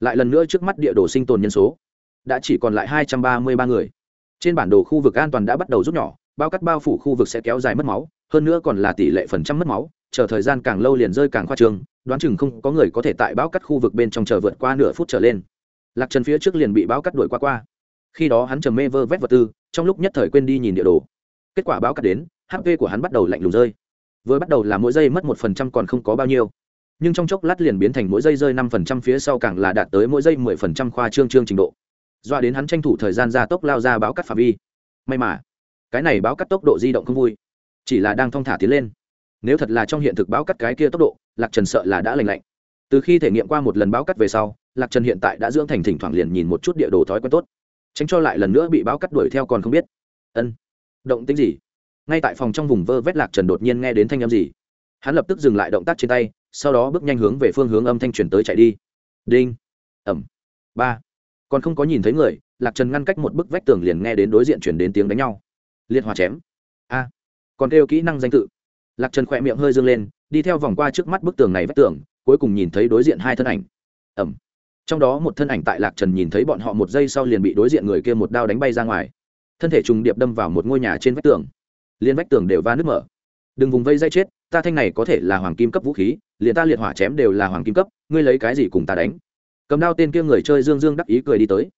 Lại lần nữa trước mắt địa đồ sinh tồn nhân số. Đã chỉ còn lại hai trăm ba mươi ba người. Trên bản đồ khu vực an toàn đã bắt đầu rút nhỏ, bao cắt bao phủ khu vực sẽ kéo dài mất máu, hơn nữa còn là tỷ lệ phần trăm mất máu, chờ thời gian càng lâu liền rơi càng khoa trương, đoán chừng không có người có thể tại bao cắt khu vực bên trong chờ vượt qua nửa phút trở lên. Lạc trần phía trước liền bị bao cắt đuổi qua qua. Khi đó hắn trầm mê vơ vét vật tư, trong lúc nhất thời quên đi nhìn địa đồ. Kết quả bao cắt đến hp của hắn bắt đầu lạnh lùng rơi vừa bắt đầu là mỗi giây mất một phần trăm còn không có bao nhiêu. Nhưng trong chốc lát liền biến thành mỗi giây rơi năm phần trăm phía sau càng là đạt tới mỗi giây mười phần trăm khoa trương trương trình độ. Doa đến hắn tranh thủ thời gian ra tốc lao ra báo cắt phạm vi. May mà, cái này báo cắt tốc độ di động không vui. Chỉ là đang thong thả tiến lên. Nếu thật là trong hiện thực báo cắt cái kia tốc độ, lạc trần sợ là đã lành lạnh. Từ khi thể nghiệm qua một lần báo cắt về sau, lạc trần hiện tại đã dưỡng thành thỉnh thoảng liền nhìn một chút địa đồ thói quen tốt. Tránh cho lại lần nữa bị báo cắt đuổi theo còn không biết. Ân. Động tính gì? Ngay tại phòng trong vùng vơ vét lạc trần đột nhiên nghe đến thanh âm gì, hắn lập tức dừng lại động tác trên tay, sau đó bước nhanh hướng về phương hướng âm thanh chuyển tới chạy đi. Đinh, ẩm, ba. Còn không có nhìn thấy người, lạc trần ngăn cách một bức vách tường liền nghe đến đối diện chuyển đến tiếng đánh nhau. Liệt hòa chém. A. À, còn kêu kỹ năng danh tự. Lạc trần khỏe miệng hơi dâng lên, đi theo vòng qua trước mắt bức tường này vách tường, cuối cùng nhìn thấy đối diện hai thân ảnh. Ẩm. Trong đó một thân ảnh tại lạc trần nhìn thấy bọn họ một giây sau liền bị đối diện người kia một đao đánh bay ra ngoài. Thân thể trùng điệp đâm vào một ngôi nhà trên vách tường liên vách tường đều va nước mở. Đừng vùng vây dây chết, ta thanh này có thể là hoàng kim cấp vũ khí, liền ta liệt hỏa chém đều là hoàng kim cấp, ngươi lấy cái gì cùng ta đánh? Cầm đao tên kia người chơi dương dương đắc ý cười đi tới.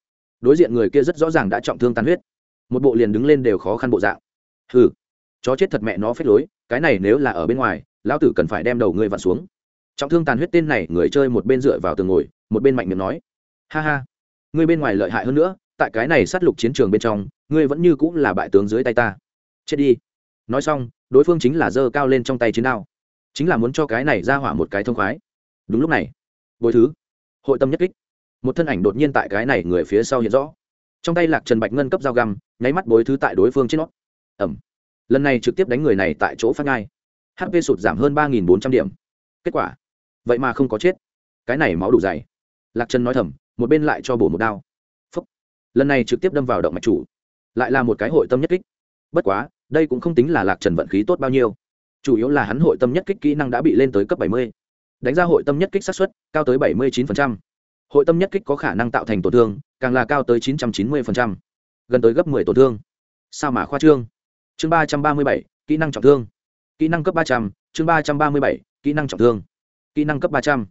Đối diện người kia rất rõ ràng đã trọng thương tan huyết. Một bộ liền đứng lên đều khó khăn bộ dạng. Hừ, chó chết thật mẹ nó phết lối, cái này nếu là ở bên ngoài, lão tử cần phải đem đầu ngươi vặn xuống. Trọng thương tàn huyết tên này, người chơi một bên dựa vào tường ngồi, một bên mạnh miệng nói. Ha ha, ngươi bên ngoài lợi hại hơn nữa, tại cái này sát lục chiến trường bên trong, ngươi vẫn như cũng là bại tướng dưới tay ta. Chết đi nói xong, đối phương chính là giơ cao lên trong tay chiến đao. Chính là muốn cho cái này ra hỏa một cái thông khoái. Đúng lúc này bồi thứ, hội tâm nhất kích. Một thân ảnh đột nhiên tại cái này người phía sau hiện rõ. Trong tay lạc trần bạch ngân cấp dao găm, nháy mắt bối thứ tại đối phương trên nó. Ẩm. Lần này trực tiếp đánh người này tại chỗ phát ngai. Hp sụt giảm hơn ba bốn trăm điểm. Kết quả, vậy mà không có chết. Cái này máu đủ dày. Lạc trần nói thầm, một bên lại cho bổ một đao. Phúc. lần này trực tiếp đâm vào động mạch chủ. Lại là một cái hội tâm nhất kích. Bất quá đây cũng không tính là lạc trần vận khí tốt bao nhiêu. Chủ yếu là hắn hội tâm nhất kích kỹ năng đã bị lên tới cấp bảy mươi. Đánh ra hội tâm nhất kích sát xuất cao tới bảy mươi chín hội tâm nhất kích có khả năng tạo thành tổn thương, càng là cao tới chín trăm chín mươi gần tới gấp mười tổn thương. Sao mà khoa trương. Chương ba trăm ba mươi bảy, kỹ năng trọng thương. Kỹ năng cấp ba trăm, chương ba trăm ba mươi bảy, kỹ năng trọng thương. Kỹ năng cấp ba trăm.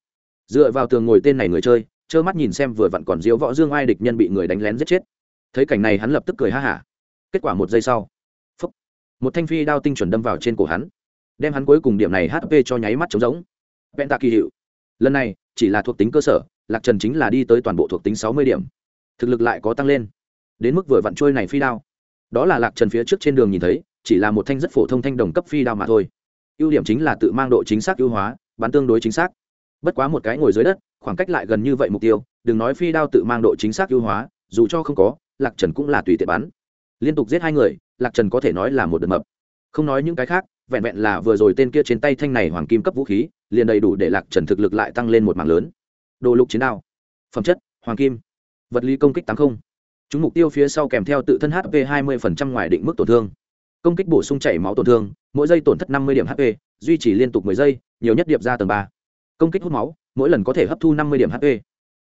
Dựa vào tường ngồi tên này người chơi, trơ mắt nhìn xem vừa vặn còn diễu võ dương ai địch nhân bị người đánh lén giết chết. Thấy cảnh này hắn lập tức cười ha hả. Kết quả một giây sau một thanh phi đao tinh chuẩn đâm vào trên cổ hắn, đem hắn cuối cùng điểm này hp cho nháy mắt trống rỗng. Vẹn tạ kỳ hiệu. Lần này, chỉ là thuộc tính cơ sở, lạc trần chính là đi tới toàn bộ thuộc tính sáu mươi điểm. Thực lực lại có tăng lên. Đến mức vừa vặn trôi này phi đao. Đó là lạc trần phía trước trên đường nhìn thấy, chỉ là một thanh rất phổ thông thanh đồng cấp phi đao mà thôi. Ưu điểm chính là tự mang độ chính xác ưu hóa, bắn tương đối chính xác. Bất quá một cái ngồi dưới đất, khoảng cách lại gần như vậy mục tiêu, đừng nói phi đao tự mang độ chính xác ưu hóa, dù cho không có, lạc trần cũng là tùy tiện bắn. Liên tục giết hai người lạc trần có thể nói là một đợt mập. Không nói những cái khác, vẹn vẹn là vừa rồi tên kia trên tay thanh này hoàng kim cấp vũ khí, liền đầy đủ để lạc trần thực lực lại tăng lên một mảng lớn. Đồ lục chiến đao, phẩm chất, hoàng kim, vật lý công kích tám không. Chúng mục tiêu phía sau kèm theo tự thân hp hai mươi ngoài định mức tổn thương. Công kích bổ sung chảy máu tổn thương, mỗi giây tổn thất năm mươi điểm hp duy trì liên tục mười giây, nhiều nhất điệp ra tầng ba. Công kích hút máu, mỗi lần có thể hấp thu năm mươi điểm hp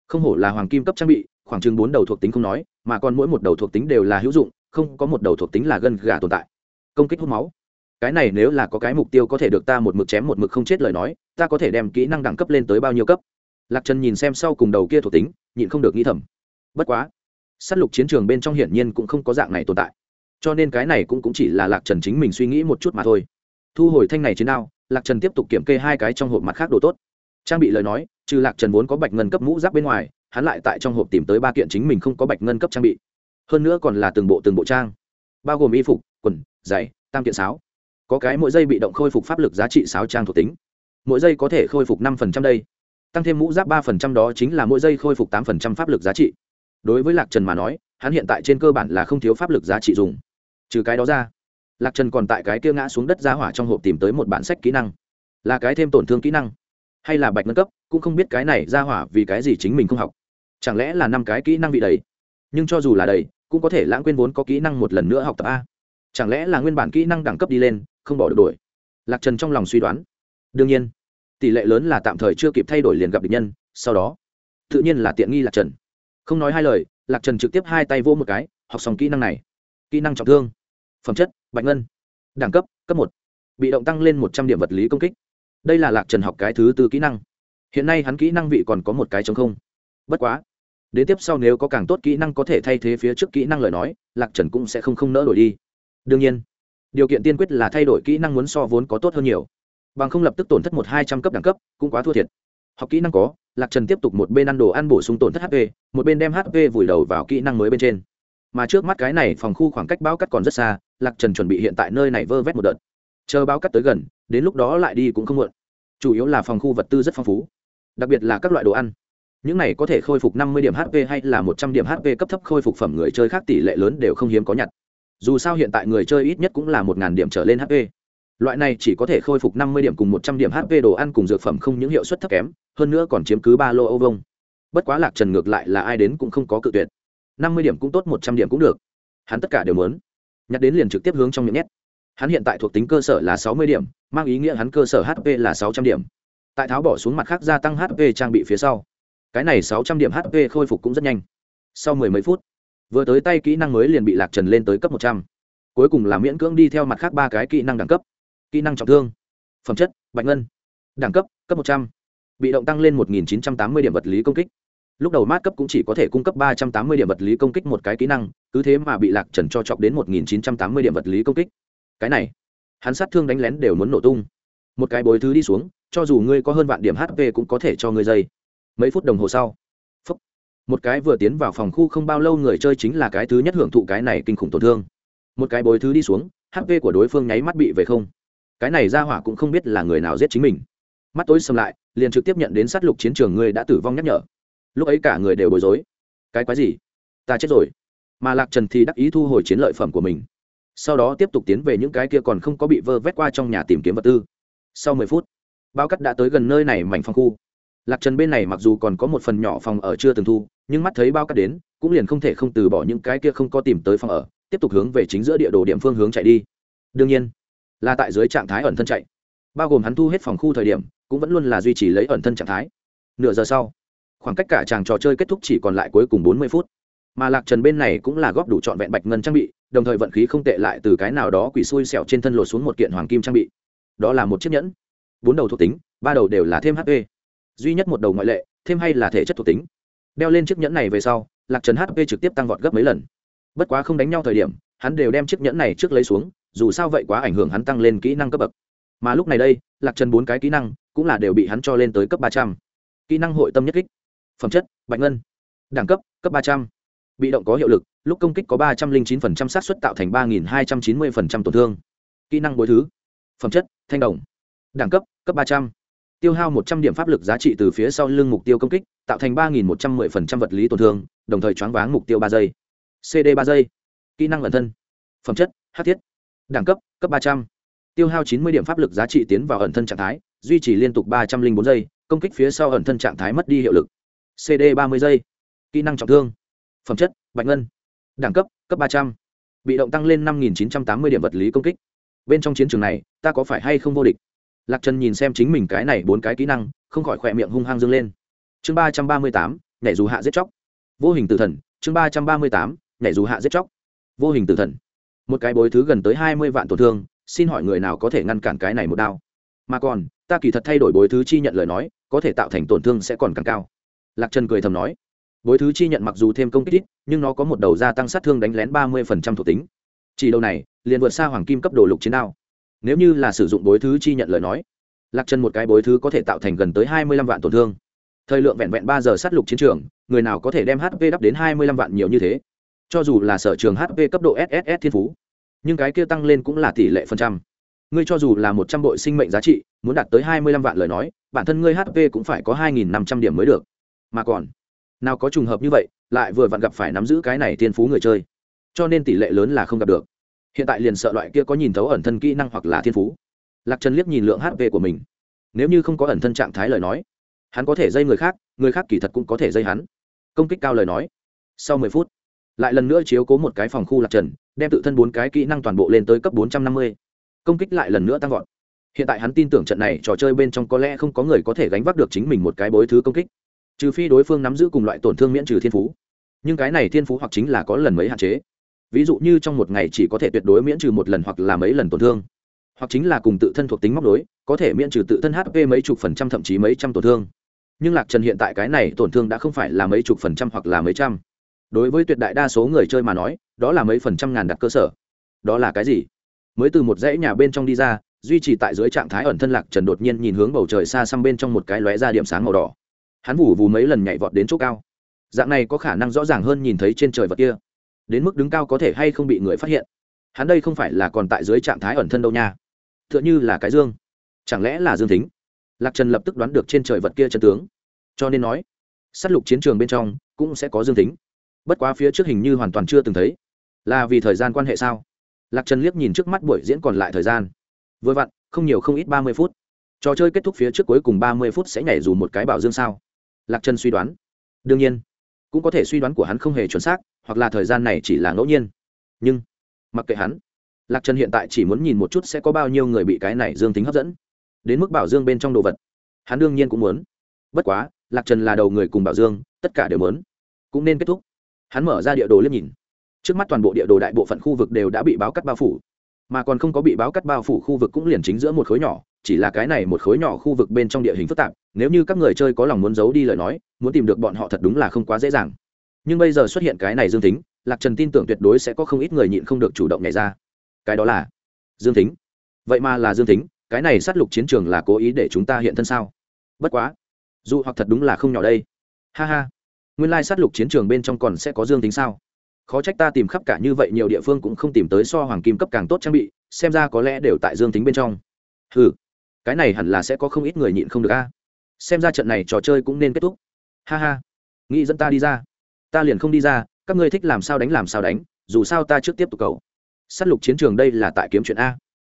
không hổ là hoàng kim cấp trang bị, khoảng chừng bốn đầu thuộc tính không nói, mà còn mỗi một đầu thuộc tính đều là hữu dụng không có một đầu thuộc tính là gân gà tồn tại. Công kích hút máu. Cái này nếu là có cái mục tiêu có thể được ta một mực chém một mực không chết lời nói ta có thể đem kỹ năng đẳng cấp lên tới bao nhiêu cấp? Lạc trần nhìn xem sau cùng đầu kia thuộc tính nhịn không được nghĩ thầm. Bất quá s á t lục chiến trường bên trong hiển nhiên cũng không có dạng này tồn tại. Cho nên cái này cũng, cũng chỉ là lạc trần chính mình suy nghĩ một chút mà thôi. Thu hồi thanh này chiến nào lạc trần tiếp tục kiểm kê hai cái trong hộp mặt khác đồ tốt. Trang bị lời nói trừ lạc trần vốn có bạch ngân cấp mũ giáp bên ngoài hắn lại tại trong hộp tìm tới ba kiện chính mình không có bạch ngân cấp trang bị hơn nữa còn là từng bộ từng bộ trang. Bao gồm y phục, quần, giày, tam kiện sáo. Có cái mỗi giây bị động khôi phục pháp lực giá trị sáo trang thuộc tính. Mỗi giây có thể khôi phục năm phần trăm đây. Tăng thêm mũ giáp ba phần trăm đó chính là mỗi giây khôi phục tám phần trăm pháp lực giá trị. Đối với lạc trần mà nói, hắn hiện tại trên cơ bản là không thiếu pháp lực giá trị dùng. Trừ cái đó ra, lạc trần còn tại cái kia ngã xuống đất giá hỏa trong hộp tìm tới một bản sách kỹ năng. Là cái thêm tổn thương kỹ năng. Hay là bạch nâng cấp, cũng không biết cái này ra hỏa vì cái gì chính mình không học. Chẳng lẽ là năm cái kỹ năng bị đầy? Nhưng cho dù là đầy cũng có thể lãng quên vốn có kỹ năng một lần nữa học tập a. Chẳng lẽ là nguyên bản kỹ năng đẳng cấp đi lên, không bỏ được đổi? Lạc trần trong lòng suy đoán. Đương nhiên, tỷ lệ lớn là tạm thời chưa kịp thay đổi liền gặp địch nhân, sau đó, tự nhiên là tiện nghi lạc trần. Không nói hai lời, lạc trần trực tiếp hai tay vô một cái, học xong kỹ năng này. Kỹ năng trọng thương, phẩm chất, bạch ngân, đẳng cấp cấp một. Bị động tăng lên một trăm điểm vật lý công kích. Đây là lạc trần học cái thứ tư kỹ năng. Hiện nay hắn kỹ năng vị còn có một cái chống không. Bất quá đến tiếp sau nếu có càng tốt kỹ năng có thể thay thế phía trước kỹ năng lời nói, lạc trần cũng sẽ không không nỡ đổi đi. Đương nhiên, điều kiện tiên quyết là thay đổi kỹ năng muốn so vốn có tốt hơn nhiều. Bằng không lập tức tổn thất một hai trăm cấp đẳng cấp, cũng quá thua thiệt. Học kỹ năng có, lạc trần tiếp tục một bên ăn đồ ăn bổ sung tổn thất hp một bên đem hp vùi đầu vào kỹ năng mới bên trên. Mà trước mắt cái này phòng khu khoảng cách báo cắt còn rất xa, lạc trần chuẩn bị hiện tại nơi này vơ vét một đợt. Chờ báo cắt tới gần, đến lúc đó lại đi cũng không muộn. Chủ yếu là phòng khu vật tư rất phong phú, đặc biệt là các loại đồ ăn những này có thể khôi phục năm mươi điểm hp hay là một trăm điểm hp cấp thấp khôi phục phẩm người chơi khác tỷ lệ lớn đều không hiếm có nhặt. Dù sao hiện tại người chơi ít nhất cũng là một điểm trở lên hp loại này chỉ có thể khôi phục năm mươi điểm cùng một trăm điểm hp đồ ăn cùng dược phẩm không những hiệu suất thấp kém, hơn nữa còn chiếm cứ ba lô âu vông bất quá lạc trần ngược lại là ai đến cũng không có cự tuyệt. Năm mươi điểm cũng tốt, một trăm điểm cũng được. Hắn tất cả đều muốn. Nhắc đến liền trực tiếp hướng trong miệng nhét. Hắn hiện tại thuộc tính cơ sở là sáu mươi điểm, mang ý nghĩa hắn cơ sở hp là sáu trăm điểm. Tại tháo bỏ xuống mặt khác gia tăng hp trang bị phía sau cái này sáu trăm điểm hp khôi phục cũng rất nhanh. Sau mười mấy phút, vừa tới tay kỹ năng mới liền bị lạc trần lên tới cấp một trăm. Cuối cùng là miễn cưỡng đi theo mặt khác ba cái kỹ năng đẳng cấp. Kỹ năng trọng thương, phẩm chất, bạch ngân. Đẳng cấp cấp một trăm. Bị động tăng lên một nghìn chín trăm tám mươi điểm vật lý công kích. Lúc đầu mát cấp cũng chỉ có thể cung cấp ba trăm tám mươi điểm vật lý công kích một cái kỹ năng, cứ thế mà bị lạc trần cho chọc đến một nghìn chín trăm tám mươi điểm vật lý công kích. Cái này, hắn sát thương đánh lén đều muốn nổ tung. Một cái bối thứ đi xuống, cho dù ngươi có hơn vạn điểm hp cũng có thể cho ngươi dây mấy phút đồng hồ sau. Phúc, một cái vừa tiến vào phòng khu không bao lâu người chơi chính là cái thứ nhất hưởng thụ cái này kinh khủng tổn thương. Một cái bối thứ đi xuống hp của đối phương nháy mắt bị về không. Cái này ra hỏa cũng không biết là người nào giết chính mình. Mắt tối xâm lại liền trực tiếp nhận đến sát lục chiến trường người đã tử vong nhắc nhở. Lúc ấy cả người đều bối rối. Cái quái gì? Ta chết rồi. Mà lạc trần thì đắc ý thu hồi chiến lợi phẩm của mình. Sau đó tiếp tục tiến về những cái kia còn không có bị vơ vét qua trong nhà tìm kiếm vật tư. Sau mười phút bao cắt đã tới gần nơi này mảnh phòng khu lạc trần bên này mặc dù còn có một phần nhỏ phòng ở chưa từng thu, nhưng mắt thấy bao cát đến, cũng liền không thể không từ bỏ những cái kia không có tìm tới phòng ở, tiếp tục hướng về chính giữa địa đồ điểm phương hướng chạy đi. Đương nhiên, là tại dưới trạng thái ẩn thân chạy. Bao gồm hắn thu hết phòng khu thời điểm, cũng vẫn luôn là duy trì lấy ẩn thân trạng thái. Nửa giờ sau, khoảng cách cả chàng trò chơi kết thúc chỉ còn lại cuối cùng bốn mươi phút. Mà lạc trần bên này cũng là góp đủ trọn vẹn bạch ngân trang bị, đồng thời vận khí không tệ lại từ cái nào đó quỷ xui xẻo trên thân lột xuống một kiện hoàng kim trang bị. Đó là một chiếc nhẫn. Bốn đầu thuộc tính, ba đầu đều là thêm hp duy nhất một đầu ngoại lệ, thêm hay là thể chất thuộc tính. Đeo lên chiếc nhẫn này về sau, lạc trần hp trực tiếp tăng vọt gấp mấy lần. Bất quá không đánh nhau thời điểm, hắn đều đem chiếc nhẫn này trước lấy xuống, dù sao vậy quá ảnh hưởng hắn tăng lên kỹ năng cấp bậc. Mà lúc này đây, lạc trần bốn cái kỹ năng cũng là đều bị hắn cho lên tới cấp ba trăm. Kỹ năng hội tâm nhất kích, phẩm chất, bạch ngân. Đẳng cấp cấp ba trăm. Bị động có hiệu lực, lúc công kích có ba trăm linh chín phần trăm xác suất tạo thành ba nghìn hai trăm chín mươi phần trăm tổn thương. Kỹ năng bối thứ, phẩm chất, thanh đồng. Đẳng cấp cấp ba trăm tiêu hao một trăm điểm pháp lực giá trị từ phía sau lưng mục tiêu công kích, tạo thành ba nghìn một trăm mười phần trăm vật lý tổn thương, đồng thời choáng váng mục tiêu ba giây. Cd ba giây. Kỹ năng ẩn thân. Phẩm chất, hát thiết. Đẳng cấp cấp ba trăm. Tiêu hao chín mươi điểm pháp lực giá trị tiến vào ẩn thân trạng thái, duy trì liên tục ba trăm linh bốn giây, công kích phía sau ẩn thân trạng thái mất đi hiệu lực. Cd ba mươi giây. Kỹ năng trọng thương. Phẩm chất, bạch ngân. Đẳng cấp cấp ba trăm. Bị động tăng lên năm nghìn chín trăm tám mươi điểm vật lý công kích. Bên trong chiến trường này, ta có phải hay không vô địch? Lạc trần nhìn xem chính mình cái này bốn cái kỹ năng, không khỏi khỏe miệng hung hăng dâng lên. Chương ba trăm ba mươi tám, nhảy dù hạ giết chóc. Vô hình tử thần, chương ba trăm ba mươi tám, nhảy dù hạ giết chóc. Vô hình tử thần. Một cái bối thứ gần tới hai mươi vạn tổn thương, xin hỏi người nào có thể ngăn cản cái này một đao? Mà còn, ta kỳ thật thay đổi bối thứ chi nhận lời nói, có thể tạo thành tổn thương sẽ còn càng cao. Lạc trần cười thầm nói. Bối thứ chi nhận mặc dù thêm công kích ít, nhưng nó có một đầu gia tăng sát thương đánh lén ba mươi thuộc tính. Chỉ đầu này, liền vượt xa hoàng kim cấp đồ lục chiến đao nếu như là sử dụng bối thứ chi nhận lời nói, lạc trần một cái bối thứ có thể tạo thành gần tới hai mươi lăm vạn tổn thương. Thời lượng vẹn vẹn ba giờ sát lục chiến trường, người nào có thể đem hp đắp đến hai mươi lăm vạn nhiều như thế? Cho dù là sở trường hp cấp độ sss thiên phú, nhưng cái kia tăng lên cũng là tỷ lệ phần trăm. Ngươi cho dù là một trăm bội sinh mệnh giá trị, muốn đạt tới hai mươi lăm vạn lời nói, bản thân ngươi hp cũng phải có hai nghìn năm trăm điểm mới được. Mà còn, nào có trùng hợp như vậy, lại vừa vặn gặp phải nắm giữ cái này thiên phú người chơi. Cho nên tỷ lệ lớn là không gặp được hiện tại liền sợ loại kia có nhìn thấu ẩn thân kỹ năng hoặc là thiên phú. Lạc trần liếc nhìn lượng hp của mình. Nếu như không có ẩn thân trạng thái lời nói, hắn có thể dây người khác người khác kỳ thật cũng có thể dây hắn. Công kích cao lời nói. Sau mười phút, lại lần nữa chiếu cố một cái phòng khu lạc trần, đem tự thân bốn cái kỹ năng toàn bộ lên tới cấp bốn trăm năm mươi. Công kích lại lần nữa tăng vọt. Hiện tại hắn tin tưởng trận này trò chơi bên trong có lẽ không có người có thể gánh vác được chính mình một cái bối thứ công kích. Trừ phi đối phương nắm giữ cùng loại tổn thương miễn trừ thiên phú. Nhưng cái này thiên phú hoặc chính là có lần mấy hạn chế ví dụ như trong một ngày chỉ có thể tuyệt đối miễn trừ một lần hoặc là mấy lần tổn thương. Hoặc chính là cùng tự thân thuộc tính móc đối có thể miễn trừ tự thân hp mấy chục phần trăm thậm chí mấy trăm tổn thương. Nhưng lạc trần hiện tại cái này tổn thương đã không phải là mấy chục phần trăm hoặc là mấy trăm. Đối với tuyệt đại đa số người chơi mà nói, đó là mấy phần trăm ngàn đặt cơ sở. Đó là cái gì? Mới từ một dãy nhà bên trong đi ra, duy trì tại dưới trạng thái ẩn thân lạc trần đột nhiên nhìn hướng bầu trời xa xăm bên trong một cái lóe ra điểm sáng màu đỏ. Hắn vù vù mấy lần nhảy vọt đến chỗ cao. Dạng này có khả năng rõ ràng hơn nhìn thấy trên trời vật kia đến mức đứng cao có thể hay không bị người phát hiện. Hắn đây không phải là còn tại dưới trạng thái ẩn thân đâu nha. T h ư ợ n h ư là cái dương. Chẳng lẽ là dương thính? Lạc trần lập tức đoán được trên trời vật kia chân tướng. Cho nên nói s á t lục chiến trường bên trong cũng sẽ có dương thính. Bất quá phía trước hình như hoàn toàn chưa từng thấy. Là vì thời gian quan hệ sao? Lạc trần liếc nhìn trước mắt buổi diễn còn lại thời gian. Vừa vặn, không nhiều không ít ba mươi phút. Trò chơi kết thúc phía trước cuối cùng ba mươi phút sẽ nhảy dù một cái bảo dương sao? Lạc trần suy đoán. Đương nhiên cũng có thể suy đoán của hắn không hề chuẩn xác hoặc là thời gian này chỉ là ngẫu nhiên. Nhưng mặc kệ hắn lạc trần hiện tại chỉ muốn nhìn một chút sẽ có bao nhiêu người bị cái này dương tính hấp dẫn. Đến mức bảo dương bên trong đồ vật hắn đương nhiên cũng muốn. Bất quá lạc trần là đầu người cùng bảo dương tất cả đều muốn, cũng nên kết thúc. Hắn mở ra địa đồ liếc nhìn. Trước mắt toàn bộ địa đồ đại bộ phận khu vực đều đã bị báo cắt bao phủ. Mà còn không có bị báo cắt bao phủ khu vực cũng liền chính giữa một khối nhỏ chỉ là cái này một khối nhỏ khu vực bên trong địa hình phức tạp, nếu như các người chơi có lòng muốn giấu đi lời nói, muốn tìm được bọn họ thật đúng là không quá dễ dàng. Nhưng bây giờ xuất hiện cái này dương tính lạc trần tin tưởng tuyệt đối sẽ có không ít người nhịn không được chủ động nhảy ra. Cái đó là dương tính vậy mà là dương tính cái này sát lục chiến trường là cố ý để chúng ta hiện thân sao? Bất quá, dù hoặc thật đúng là không nhỏ đây. Ha ha, nguyên lai sát lục chiến trường bên trong còn sẽ có dương tính sao? Khó trách ta tìm khắp cả như vậy nhiều địa phương cũng không tìm tới so hoàng kim cấp càng tốt trang bị, xem ra có lẽ đều tại dương tính bên trong. Ừ cái này hẳn là sẽ có không ít người nhịn không được a. Xem ra trận này trò chơi cũng nên kết thúc. Ha ha. Nghĩ dẫn ta đi ra. Ta liền không đi ra, các ngươi thích làm sao đánh làm sao đánh, dù sao ta trước tiếp tục cầu. S á t lục chiến trường đây là tại kiếm chuyện a.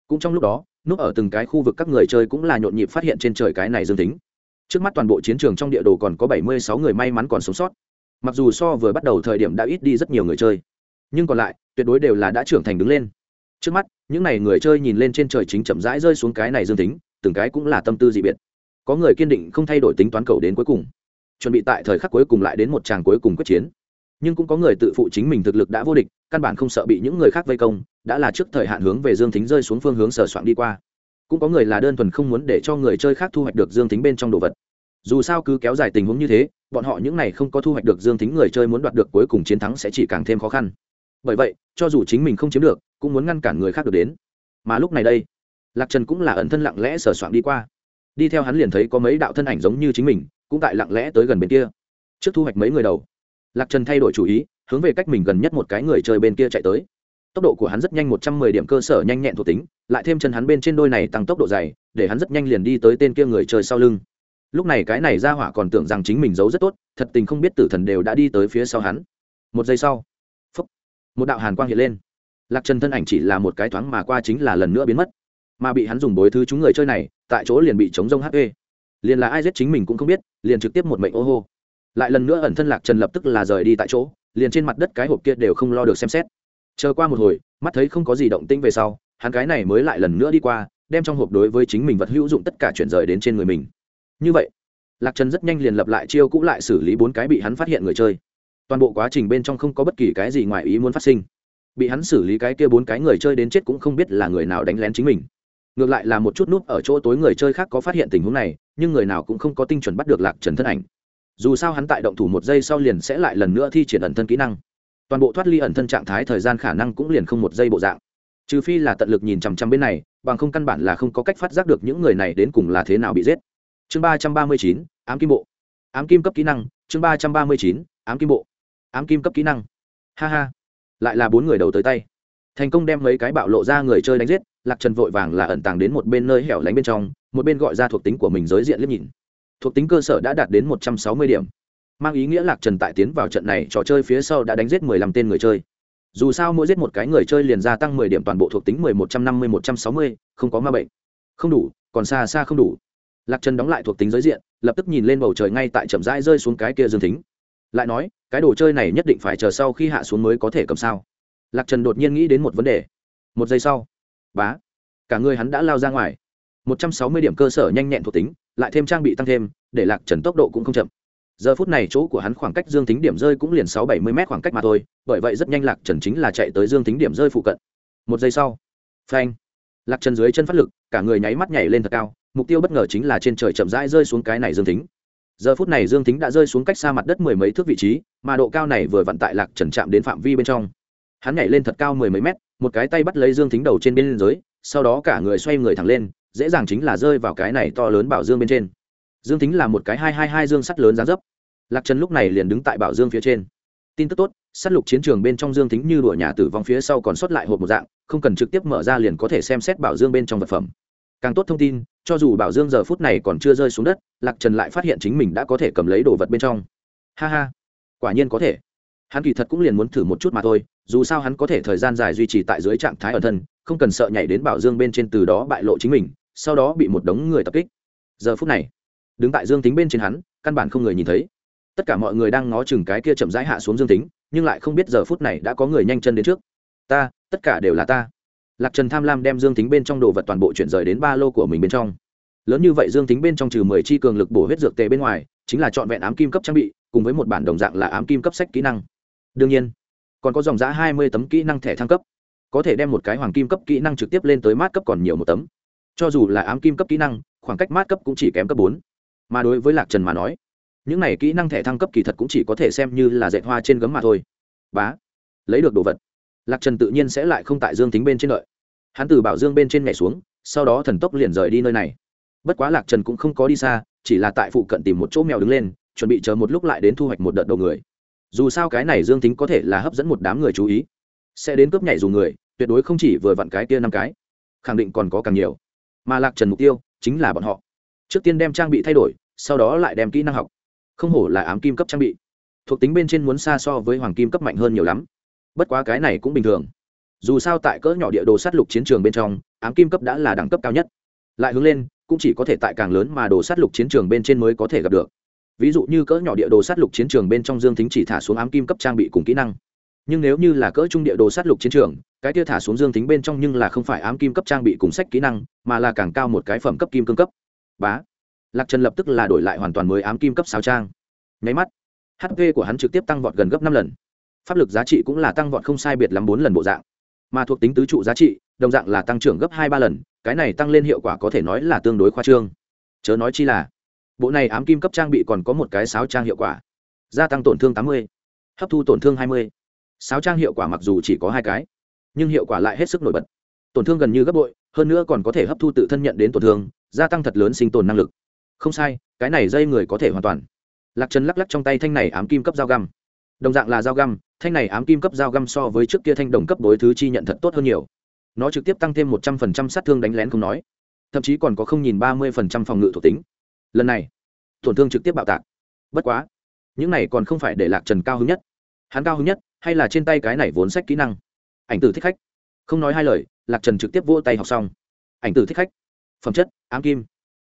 Cũng trong lúc đó, núp ở từng cái khu vực các người chơi cũng là nhộn nhịp phát hiện trên trời cái này dương tính. Trước mắt toàn bộ chiến trường trong địa đồ còn có bảy mươi sáu người may mắn còn sống sót. Mặc dù so vừa bắt đầu thời điểm đã ít đi rất nhiều người chơi, nhưng còn lại, tuyệt đối đều là đã trưởng thành đứng lên. Trước mắt, những n à y người chơi nhìn lên trên trời chính chậm rãi rơi xuống cái này dương tính từng cái cũng là tâm tư dị biệt. Có người kiên định không thay đổi tính toán cầu đến cuối cùng, chuẩn bị tại thời khắc cuối cùng lại đến một tràng cuối cùng quyết chiến. Nhưng cũng có người tự phụ chính mình thực lực đã vô địch, căn bản không sợ bị những người khác vây công, đã là trước thời hạn hướng về dương tính rơi xuống phương hướng sờ soạn đi qua. Cũng có người là đơn thuần không muốn để cho người chơi khác thu hoạch được dương tính bên trong đồ vật. Dù sao cứ kéo dài tình huống như thế, bọn họ những này không có thu hoạch được dương tính người chơi muốn đoạt được cuối cùng chiến thắng sẽ chỉ càng thêm khó khăn. Bởi vậy, cho dù chính mình không chiếm được, cũng muốn ngăn cản người khác được đến. Mà lúc này đây lạc trần cũng là ẩn thân lặng lẽ sờ soạn đi qua. Đi theo hắn liền thấy có mấy đạo thân ảnh giống như chính mình cũng tại lặng lẽ tới gần bên kia. Trước thu hoạch mấy người đầu lạc trần thay đổi chủ ý hướng về cách mình gần nhất một cái người chơi bên kia chạy tới. Tốc độ của hắn rất nhanh một trăm mười điểm cơ sở nhanh nhẹn thuộc tính lại thêm chân hắn bên trên đôi này tăng tốc độ dày để hắn rất nhanh liền đi tới tên kia người chơi sau lưng. Lúc này cái này ra hỏa còn tưởng rằng chính mình giấu rất tốt thật tình không biết tử thần đều đã đi tới phía sau hắn. Một giây sau phúc, một đạo hàn quang hiện lên. Lạc trần thân ảnh chỉ là một cái thoáng mà qua chính là lần nữa biến mất mà bị hắn dùng bối thứ chúng người chơi này, tại chỗ liền bị chống rông hp liền là ai giết chính mình cũng không biết, liền trực tiếp một mệnh ô hô. Lại lần nữa ẩn thân lạc trần lập tức là rời đi tại chỗ, liền trên mặt đất cái hộp kia đều không lo được xem xét. Chờ qua một hồi, mắt thấy không có gì động tĩnh về sau, hắn cái này mới lại lần nữa đi qua, đem trong hộp đối với chính mình vật hữu dụng tất cả chuyển rời đến trên người mình. Như vậy, lạc trần rất nhanh liền lập lại chiêu cũ lại xử lý bốn cái bị hắn phát hiện người chơi. Toàn bộ quá trình bên trong không có bất kỳ cái gì ngoài ý muốn phát sinh. Bị hắn xử lý cái kia bốn cái người chơi đến chết cũng không biết là người nào đánh lén chính mình ngược lại là một chút nút ở chỗ tối người chơi khác có phát hiện tình huống này, nhưng người nào cũng không có tinh chuẩn bắt được lạc trần thân ảnh. Dù sao hắn tại động thủ một giây sau liền sẽ lại lần nữa thi triển ẩn thân kỹ năng. Toàn bộ thoát ly ẩn thân trạng thái thời gian khả năng cũng liền không một giây bộ dạng. Trừ phi là tận lực nhìn chằm chằm bên này, bằng không căn bản là không có cách phát giác được những người này đến cùng là thế nào bị giết. Chương ba trăm ba mươi chín, ám kim bộ. Ám kim cấp kỹ năng, chương ba trăm ba mươi chín, ám kim bộ. Ám kim cấp kỹ năng. Ha ha. Lại là bốn người đầu tới tay. Thành công đem mấy cái bạo lộ ra người chơi đánh giết lạc trần vội vàng là ẩn tàng đến một bên nơi hẻo lánh bên trong, một bên gọi ra thuộc tính của mình giới diện liếc nhìn. Thuộc tính cơ sở đã đạt đến một trăm sáu mươi điểm. Mang ý nghĩa lạc trần tại tiến vào trận này trò chơi phía sau đã đánh giết mười lăm tên người chơi. Dù sao mỗi giết một cái người chơi liền gia tăng mười điểm toàn bộ thuộc tính mười một trăm năm mươi, một trăm sáu mươi, không có ma bệnh. Không đủ, còn xa xa không đủ. Lạc trần đóng lại thuộc tính giới diện, lập tức nhìn lên bầu trời ngay tại chậm rãi rơi xuống cái kia dương tính lại nói, cái đồ chơi này nhất định phải chờ sau khi hạ xuống mới có thể cầm sao? Lạc trần đột nhiên nghĩ đến một vấn đề. Một giây sau bá, cả người hắn đã lao ra ngoài. Một trăm sáu mươi điểm cơ sở nhanh nhẹn thuộc tính, lại thêm trang bị tăng thêm, để lạc trần tốc độ cũng không chậm. Giờ phút này chỗ của hắn khoảng cách dương tính điểm rơi cũng liền sáu bảy mươi m khoảng cách mà thôi, bởi vậy rất nhanh lạc trần chính là chạy tới dương tính điểm rơi phụ cận. Một giây sau, phanh, lạc trần dưới chân phát lực, cả người nháy mắt nhảy lên thật cao, mục tiêu bất ngờ chính là trên trời chậm rãi rơi xuống cái này dương tính. Giờ phút này dương tính đã rơi xuống cách xa mặt đất mười mấy thước vị trí, mà độ cao này vừa vặn tại lạc trần chạm đến phạm vi bên trong. Hắn nhảy lên thật cao mười mấy mét một cái tay bắt lấy dương Thính đầu trên bên dưới, sau đó cả người xoay người thẳng lên, dễ dàng chính là rơi vào cái này to lớn bảo dương bên trên. Dương Thính là một cái hai hai hai dương sắt lớn giá dấp. Lạc trần lúc này liền đứng tại bảo dương phía trên. Tin tức tốt s á t lục chiến trường bên trong dương Thính như đuổi nhà tử vong phía sau còn sót lại hộp một dạng, không cần trực tiếp mở ra liền có thể xem xét bảo dương bên trong vật phẩm. Càng tốt thông tin, cho dù bảo dương giờ phút này còn chưa rơi xuống đất, lạc trần lại phát hiện chính mình đã có thể cầm lấy đồ vật bên trong. Ha ha, quả nhiên có thể hắn kỳ thật cũng liền muốn thử một chút mà thôi, dù sao hắn có thể thời gian dài duy trì tại dưới trạng thái ẩn thân, không cần sợ nhảy đến bảo dương bên trên từ đó bại lộ chính mình, sau đó bị một đống người tập kích. Giờ phút này, đứng tại dương tính bên trên hắn, căn bản không người nhìn thấy. Tất cả mọi người đang ngó chừng cái kia chậm rãi hạ xuống dương tính, nhưng lại không biết giờ phút này đã có người nhanh chân đến trước. Ta, tất cả đều là ta. Lạc trần tham lam đem dương tính bên trong đồ vật toàn bộ chuyển rời đến ba lô của mình bên trong. Lớn như vậy dương tính bên trong trừ mười chi cường lực bổ huyết dược tề bên ngoài, chính là trọn vẹn ám kim cấp trang bị, cùng với một bản đồng dạng là ám kim cấp sách kỹ năng đương nhiên, còn có dòng giã hai mươi tấm kỹ năng thẻ thăng cấp. Có thể đem một cái hoàng kim cấp kỹ năng trực tiếp lên tới mát cấp còn nhiều một tấm. Cho dù là ám kim cấp kỹ năng, khoảng cách mát cấp cũng chỉ kém cấp bốn. Mà đối với lạc trần mà nói, những này kỹ năng thẻ thăng cấp kỳ thật cũng chỉ có thể xem như là dạy hoa trên gấm mà thôi. Bá, lấy được đồ vật. Lạc trần tự nhiên sẽ lại không tại dương tính bên trên lợi hắn từ bảo dương bên trên nhảy xuống, sau đó thần tốc liền rời đi nơi này. Bất quá lạc trần cũng không có đi xa, chỉ là tại phụ cận tìm một chỗ mèo đứng lên, chuẩn bị chờ một lúc lại đến thu hoạch một đợt đầu người dù sao cái này dương tính có thể là hấp dẫn một đám người chú ý. Sẽ đến cướp nhảy dù người, tuyệt đối không chỉ vừa vặn cái kia năm cái. Khẳng định còn có càng nhiều. Mà lạc trần mục tiêu chính là bọn họ. Trước tiên đem trang bị thay đổi, sau đó lại đem kỹ năng học. Không hổ là ám kim cấp trang bị. Thuộc tính bên trên muốn xa so với hoàng kim cấp mạnh hơn nhiều lắm. Bất quá cái này cũng bình thường. Dù sao tại cỡ nhỏ địa đồ sát lục chiến trường bên trong, ám kim cấp đã là đẳng cấp cao nhất. Lại hướng lên, cũng chỉ có thể tại càng lớn mà đồ sát lục chiến trường bên trên mới có thể gặp được ví dụ như cỡ nhỏ địa đồ sát lục chiến trường bên trong dương Thính chỉ thả xuống ám kim cấp trang bị cùng kỹ năng. Nhưng nếu như là cỡ trung địa đồ sát lục chiến trường, cái kia thả xuống dương Thính bên trong nhưng là không phải ám kim cấp trang bị cùng sách kỹ năng, mà là càng cao một cái phẩm cấp kim cương cấp. Bá. Lạc trần lập tức là đổi lại hoàn toàn mới ám kim cấp sáu trang. Nháy mắt hp của hắn trực tiếp tăng vọt gần gấp năm lần. Pháp lực giá trị cũng là tăng vọt không sai biệt lắm bốn lần bộ dạng. Mà thuộc tính tứ trụ giá trị, đồng dạng là tăng trưởng gấp hai ba lần, cái này tăng lên hiệu quả có thể nói là tương đối khoa trương. Chớ nói chi là bộ này ám kim cấp trang bị còn có một cái sáo trang hiệu quả. Gia tăng tổn thương tám mươi, hấp thu tổn thương hai mươi. Sáo trang hiệu quả mặc dù chỉ có hai cái, nhưng hiệu quả lại hết sức nổi bật. Tổn thương gần như gấp bội, hơn nữa còn có thể hấp thu tự thân nhận đến tổn thương, gia tăng thật lớn sinh tồn năng lực. Không sai, cái này dây người có thể hoàn toàn. Lạc trần lắc lắc trong tay thanh này ám kim cấp dao găm. Đồng dạng là dao găm, thanh này ám kim cấp dao găm so với trước kia thanh đồng cấp đối thứ chi nhận thật tốt hơn nhiều. Nó trực tiếp tăng thêm một trăm phần trăm sát thương đánh lén không nói. Thậm chí còn có không nhìn ba mươi phần trăm phòng ngự thuộc tính lần này, tổn thương trực tiếp bạo tạc. Bất quá, những này còn không phải để lạc trần cao hứng nhất. Hắn cao hứng nhất hay là trên tay cái này vốn sách kỹ năng? Ảnh tử thích khách. Không nói hai lời, lạc trần trực tiếp vỗ tay học xong. Ảnh tử thích khách. Phẩm chất, ám kim.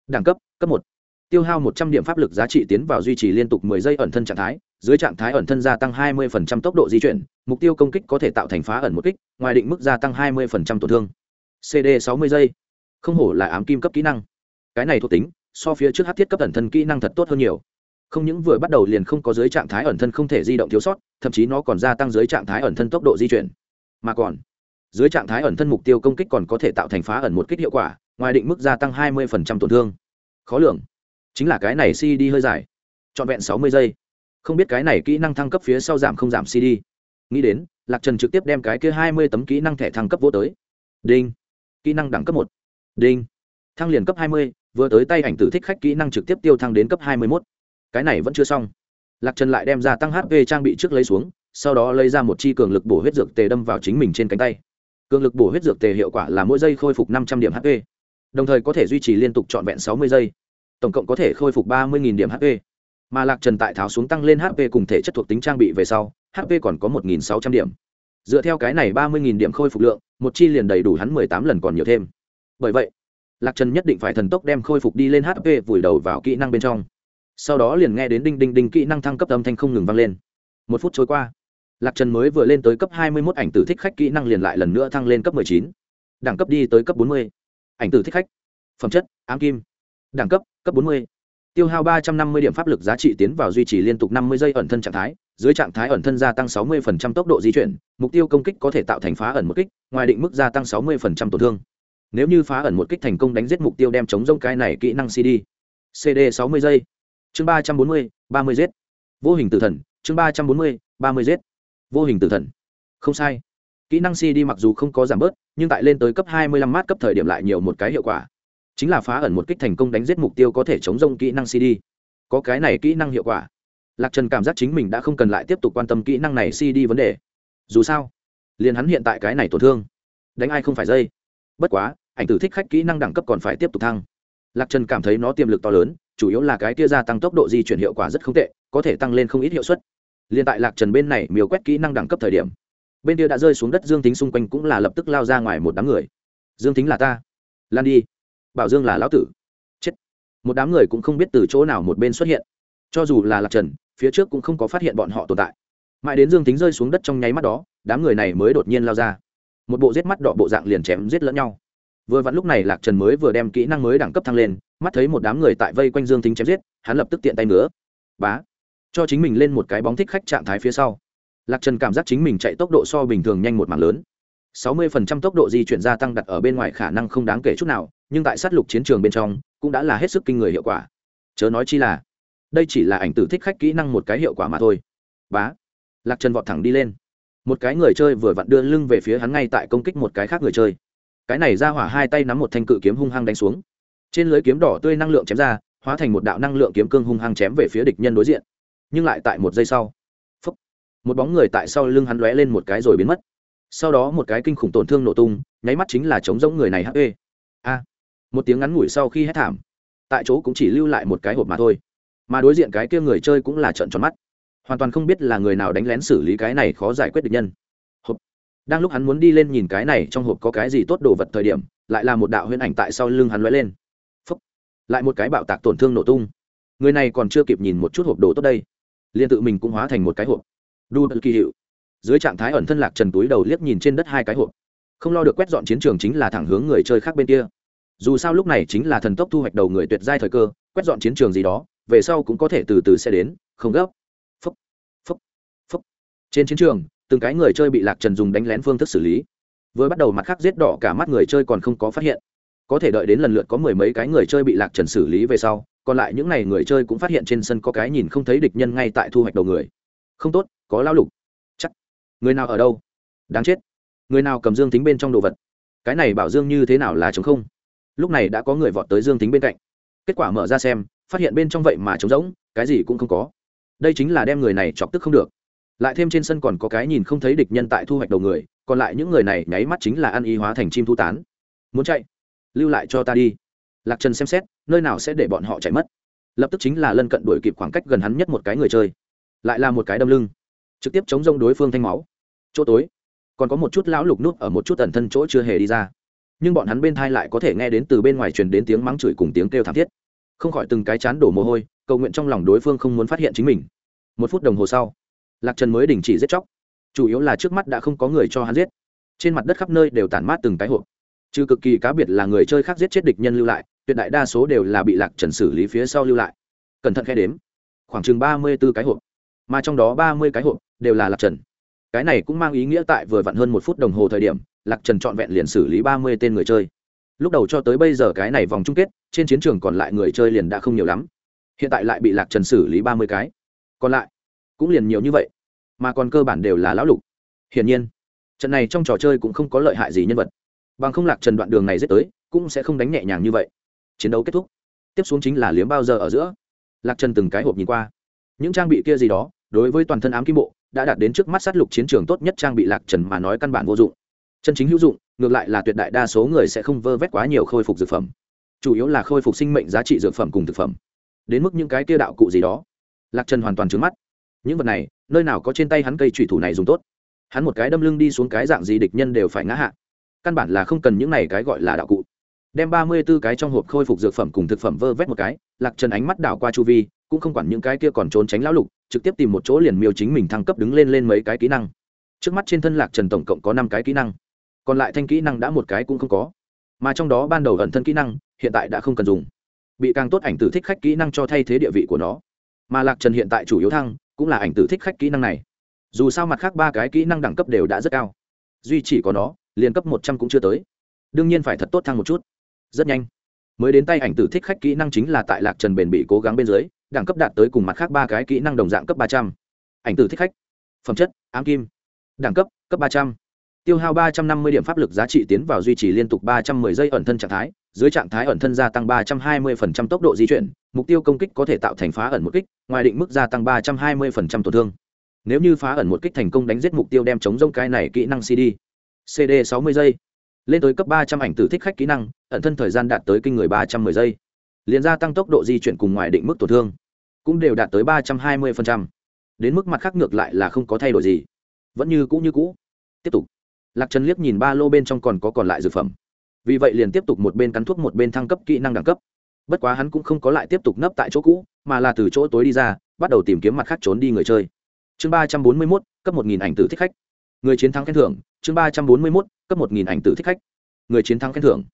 Đẳng cấp cấp một. Tiêu hao một trăm điểm pháp lực giá trị tiến vào duy trì liên tục mười giây ẩn thân trạng thái, dưới trạng thái ẩn thân gia tăng hai mươi phần trăm tốc độ di chuyển, mục tiêu công kích có thể tạo thành phá ẩn một kích, ngoài định mức gia tăng hai mươi phần trăm tổn thương. Cd sáu mươi giây. Không hổ là ám kim cấp kỹ năng. Cái này thuộc tính so phía trước hát thiết cấp ẩn thân kỹ năng thật tốt hơn nhiều. Không những vừa bắt đầu liền không có dưới trạng thái ẩn thân không thể di động thiếu sót, thậm chí nó còn gia tăng dưới trạng thái ẩn thân tốc độ di chuyển. Mà còn dưới trạng thái ẩn thân mục tiêu công kích còn có thể tạo thành phá ẩn một kích hiệu quả, ngoài định mức gia tăng hai mươi tổn thương. Khó lường. Chính là cái này cd hơi dài. Trọn vẹn sáu mươi giây. Không biết cái này kỹ năng thăng cấp phía sau giảm không giảm cd nghĩ đến, lạc trần trực tiếp đem cái kia hai mươi tấm kỹ năng thẻ thăng cấp vô tới. Đinh. Kỹ năng đẳng cấp một. Đinh. Thăng liền cấp hai mươi vừa tới tay ảnh tử thích khách kỹ năng trực tiếp tiêu thăng đến cấp hai mươi mốt. Cái này vẫn chưa xong. Lạc trần lại đem ra tăng hp trang bị trước lấy xuống, sau đó lấy ra một chi cường lực bổ huyết dược tề đâm vào chính mình trên cánh tay. Cường lực bổ huyết dược tề hiệu quả là mỗi giây khôi phục năm trăm điểm hp đồng thời có thể duy trì liên tục trọn vẹn sáu mươi giây. Tổng cộng có thể khôi phục ba mươi điểm hp mà lạc trần tại tháo xuống tăng lên hp cùng thể chất thuộc tính trang bị về sau hp còn có một sáu trăm điểm. Dựa theo cái này ba mươi điểm khôi phục lượng, một chi liền đầy đủ hắn mười tám lần còn nhiều thêm. Bởi vậy lạc trần nhất định phải thần tốc đem khôi phục đi lên hp vùi đầu vào kỹ năng bên trong. Sau đó liền nghe đến đinh đinh đinh kỹ năng thăng cấp âm thanh không ngừng vang lên. Một phút trôi qua, lạc trần mới vừa lên tới cấp hai mươi mốt ảnh tử thích khách kỹ năng liền lại lần nữa thăng lên cấp mười chín. Đẳng cấp đi tới cấp bốn mươi. Ảnh tử thích khách, phẩm chất, ám kim. Đẳng cấp cấp bốn mươi. Tiêu hao ba trăm năm mươi điểm pháp lực giá trị tiến vào duy trì liên tục năm mươi giây ẩn thân trạng thái, dưới trạng thái ẩn thân gia tăng sáu mươi tốc độ di chuyển, mục tiêu công kích có thể tạo thành phá ẩn một kích, ngoài định mức gia tăng sáu mươi tổn thương nếu như phá ẩn một kích thành công đánh giết mục tiêu đem chống rông cái này kỹ năng cd cd sáu mươi giây. Chương ba trăm bốn mươi, ba mươi giết. Vô hình tử thần, chương ba trăm bốn mươi, ba mươi giết. Vô hình tử thần. Không sai. Kỹ năng cd mặc dù không có giảm bớt, nhưng tại lên tới cấp hai mươi lăm mát cấp thời điểm lại nhiều một cái hiệu quả. Chính là phá ẩn một kích thành công đánh giết mục tiêu có thể chống rông kỹ năng cd có cái này kỹ năng hiệu quả. Lạc trần cảm giác chính mình đã không cần lại tiếp tục quan tâm kỹ năng này cd vấn đề. Dù sao, liền hắn hiện tại cái này tổn thương, đánh ai không phải dây. Bất quá ảnh tử thích khách kỹ năng đẳng cấp còn phải tiếp tục thăng. Lạc trần cảm thấy nó tiềm lực to lớn, chủ yếu là cái kia gia tăng tốc độ di chuyển hiệu quả rất không tệ, có thể tăng lên không ít hiệu suất. Liền tại lạc trần bên này miều quét kỹ năng đẳng cấp thời điểm, bên kia đã rơi xuống đất dương tính xung quanh cũng là lập tức lao ra ngoài một đám người. Dương tính là ta. Lan đi. Bảo dương là lão tử. Chết. Một đám người cũng không biết từ chỗ nào một bên xuất hiện. Cho dù là lạc trần, phía trước cũng không có phát hiện bọn họ tồn tại. Mãi đến dương tính rơi xuống đất trong nháy mắt đó, đám người này mới đột nhiên lao ra. Một bộ giết mắt đỏ bộ dạng liền chém giết lẫn nhau vừa vặn lúc này lạc trần mới vừa đem kỹ năng mới đẳng cấp thăng lên, mắt thấy một đám người tại vây quanh dương tính chém giết, hắn lập tức tiện tay nữa bá! Cho chính mình lên một cái bóng thích khách trạng thái phía sau. Lạc trần cảm giác chính mình chạy tốc độ so bình thường nhanh một mảng lớn. 60% tốc độ di chuyển gia tăng đặt ở bên ngoài khả năng không đáng kể chút nào, nhưng tại sát lục chiến trường bên trong, cũng đã là hết sức kinh người hiệu quả. Chớ nói chi là, đây chỉ là ảnh tử thích khách kỹ năng một cái hiệu quả mà thôi. Bá! Lạc trần vọt thẳng đi lên. Một cái người chơi vừa vặn đưa lưng về phía hắn ngay tại công kích một cái khác người chơi cái này ra hỏa hai tay nắm một thanh cự kiếm hung hăng đánh xuống. Trên lưới kiếm đỏ tươi năng lượng chém ra hóa thành một đạo năng lượng kiếm cương hung hăng chém về phía địch nhân đối diện. Nhưng lại tại một giây sau phúc, một bóng người tại sau lưng hắn lóe lên một cái rồi biến mất. Sau đó một cái kinh khủng tổn thương nổ tung nháy mắt chính là chống giống người này hp a một tiếng ngắn ngủi sau khi hét thảm tại chỗ cũng chỉ lưu lại một cái hộp mà thôi. Mà đối diện cái kia người chơi cũng là trận tròn mắt hoàn toàn không biết là người nào đánh lén xử lý cái này khó giải quyết được nhân đang lúc hắn muốn đi lên nhìn cái này trong hộp có cái gì tốt đồ vật thời điểm, lại là một đạo huyễn ảnh tại sau lưng hắn lóe lên. Phúc. lại một cái bạo tạc tổn thương nổ tung. Người này còn chưa kịp nhìn một chút hộp đồ tốt đây, liền tự mình cũng hóa thành một cái hộp. Đu bất kỳ hiệu. Dưới trạng thái ẩn thân lạc trần túi đầu liếc nhìn trên đất hai cái hộp. Không lo được quét dọn chiến trường chính là thẳng hướng người chơi khác bên kia. Dù sao lúc này chính là thần tốc thu hoạch đầu người tuyệt giai thời cơ, quét dọn chiến trường gì đó, về sau cũng có thể từ từ sẽ đến, không gấp. Phấp phấp phấp trên chiến trường từng cái người chơi bị lạc trần dùng đánh lén phương thức xử lý vừa bắt đầu mặt khác giết đỏ cả mắt người chơi còn không có phát hiện có thể đợi đến lần lượt có mười mấy cái người chơi bị lạc trần xử lý về sau còn lại những n à y người chơi cũng phát hiện trên sân có cái nhìn không thấy địch nhân ngay tại thu hoạch đầu người không tốt có lao lục chắc người nào ở đâu đáng chết người nào cầm dương tính bên trong đồ vật cái này bảo dương như thế nào là chống không lúc này đã có người vọt tới dương tính bên cạnh kết quả mở ra xem phát hiện bên trong vậy mà trống rỗng, cái gì cũng không có đây chính là đem người này chọc tức không được lại thêm trên sân còn có cái nhìn không thấy địch nhân tại thu hoạch đầu người, còn lại những người này nháy mắt chính là ăn y hóa thành chim thu tán. Muốn chạy? Lưu lại cho ta đi. Lạc trần xem xét, nơi nào sẽ để bọn họ chạy mất. Lập tức chính là lân cận đuổi kịp khoảng cách gần hắn nhất một cái người chơi. Lại là một cái đâm lưng. Trực tiếp chống rông đối phương thanh máu. Chỗ tối. Còn có một chút lão lục nút ở một chút tần thân chỗ chưa hề đi ra. Nhưng bọn hắn bên thai lại có thể nghe đến từ bên ngoài truyền đến tiếng mắng chửi cùng tiếng kêu thảm thiết. Không khỏi từng cái chán đổ mồ hôi, cầu nguyện trong lòng đối phương không muốn phát hiện chính mình. Một phút đồng hồ sau lạc trần mới đình chỉ giết chóc. Chủ yếu là trước mắt đã không có người cho hắn giết. Trên mặt đất khắp nơi đều tản mát từng cái hộp. Trừ cực kỳ cá biệt là người chơi khác giết chết địch nhân lưu lại, tuyệt đại đa số đều là bị lạc trần xử lý phía sau lưu lại. Cẩn thận khe đếm. Khoảng chừng ba mươi b ố cái hộp. Mà trong đó ba mươi cái hộp đều là lạc trần. Cái này cũng mang ý nghĩa tại vừa vặn hơn một phút đồng hồ thời điểm, lạc trần trọn vẹn liền xử lý ba mươi tên người chơi. Lúc đầu cho tới bây giờ cái này vòng chung kết, trên chiến trường còn lại người chơi liền đã không nhiều lắm. Hiện tại lại bị lạc trần xử lý ba mươi cái. Còn lại cũng liền nhiều như vậy, mà còn cơ bản đều là lão lục. Hiển nhiên, trận này trong trò chơi cũng không có lợi hại gì nhân vật. Bằng không lạc trần đoạn đường này dết tới, cũng sẽ không đánh nhẹ nhàng như vậy. Chiến đấu kết thúc. Tiếp xuống chính là liếm bao giờ ở giữa. Lạc trần từng cái hộp nhìn qua. Những trang bị kia gì đó, đối với toàn thân ám kim bộ, đã đạt đến trước mắt sát lục chiến trường tốt nhất trang bị lạc trần mà nói căn bản vô dụng. Chân chính hữu dụng, ngược lại là tuyệt đại đa số người sẽ không vơ vét quá nhiều khôi phục dược phẩm. Chủ yếu là khôi phục sinh mệnh giá trị dược phẩm cùng thực phẩm. Đến mức những cái kia đạo cụ gì đó, lạc trần hoàn toàn trứng mắt những vật này, nơi nào có trên tay hắn cây thủy thủ này dùng tốt. Hắn một cái đâm lưng đi xuống cái dạng gì địch nhân đều phải ngã hạ. Căn bản là không cần những này cái gọi là đạo cụ. Đem ba mươi b ố cái trong hộp khôi phục dược phẩm cùng thực phẩm vơ vét một cái, lạc trần ánh mắt đảo qua chu vi, cũng không quản những cái kia còn trốn tránh lão lục, trực tiếp tìm một chỗ liền miêu chính mình thăng cấp đứng lên lên mấy cái kỹ năng. Trước mắt trên thân lạc trần tổng cộng có năm cái kỹ năng. Còn lại thanh kỹ năng đã một cái cũng không có. Mà trong đó ban đầu ẩn thân kỹ năng, hiện tại đã không cần dùng. Bị càng tốt ảnh tử thích khách kỹ năng cho thay thế địa vị của nó. Mà lạc trần hiện tại chủ yếu thăng cũng là ảnh tử thích khách kỹ năng này. Dù sao mặt khác ba cái kỹ năng đẳng cấp đều đã rất cao. Duy chỉ có nó, liền cấp một trăm cũng chưa tới. Đương nhiên phải thật tốt thăng một chút. Rất nhanh. Mới đến tay ảnh tử thích khách kỹ năng chính là tại lạc trần bền bị cố gắng bên dưới, đẳng cấp đạt tới cùng mặt khác ba cái kỹ năng đồng dạng cấp ba trăm. Ảnh tử thích khách. Phẩm chất, ám kim. Đẳng cấp cấp ba trăm. Tiêu hao ba trăm năm mươi điểm pháp lực giá trị tiến vào duy trì liên tục ba trăm mười giây ẩn thân trạng thái, dưới trạng thái ẩn thân gia tăng ba trăm hai 320% tốc độ di chuyển mục tiêu công kích có thể tạo thành phá ẩn một kích, ngoài định mức gia tăng ba trăm hai 320% tổn thương. Nếu như phá ẩn một kích thành công đánh giết mục tiêu đem chống rông cái này kỹ năng cd cd sáu mươi giây. Lên tới cấp ba trăm ảnh tử thích khách kỹ năng, ẩn thân thời gian đạt tới kinh người ba trăm 310 giây. Liền gia tăng tốc độ di chuyển cùng ngoài định mức tổn thương, cũng đều đạt tới ba trăm hai 320%. đến mức mặt khác ngược lại là không có thay đổi gì. Vẫn như cũ như cũ. Tiếp tục. Lạc trần liếc nhìn ba lô bên trong còn có còn lại dược phẩm. Vì vậy liền tiếp tục một bên cắn thuốc một bên thăng cấp kỹ năng đẳng cấp bất quá hắn cũng không có lại tiếp tục nấp tại chỗ cũ, mà là từ chỗ tối đi ra, bắt đầu tìm kiếm mặt khác trốn đi người chơi. Chương ba trăm bốn mươi mốt, cấp một nghìn ảnh tử thích khách. Người chiến thắng khen thưởng, chương ba trăm bốn mươi mốt, cấp một nghìn ảnh tử thích khách. Người chiến thắng khen thưởng.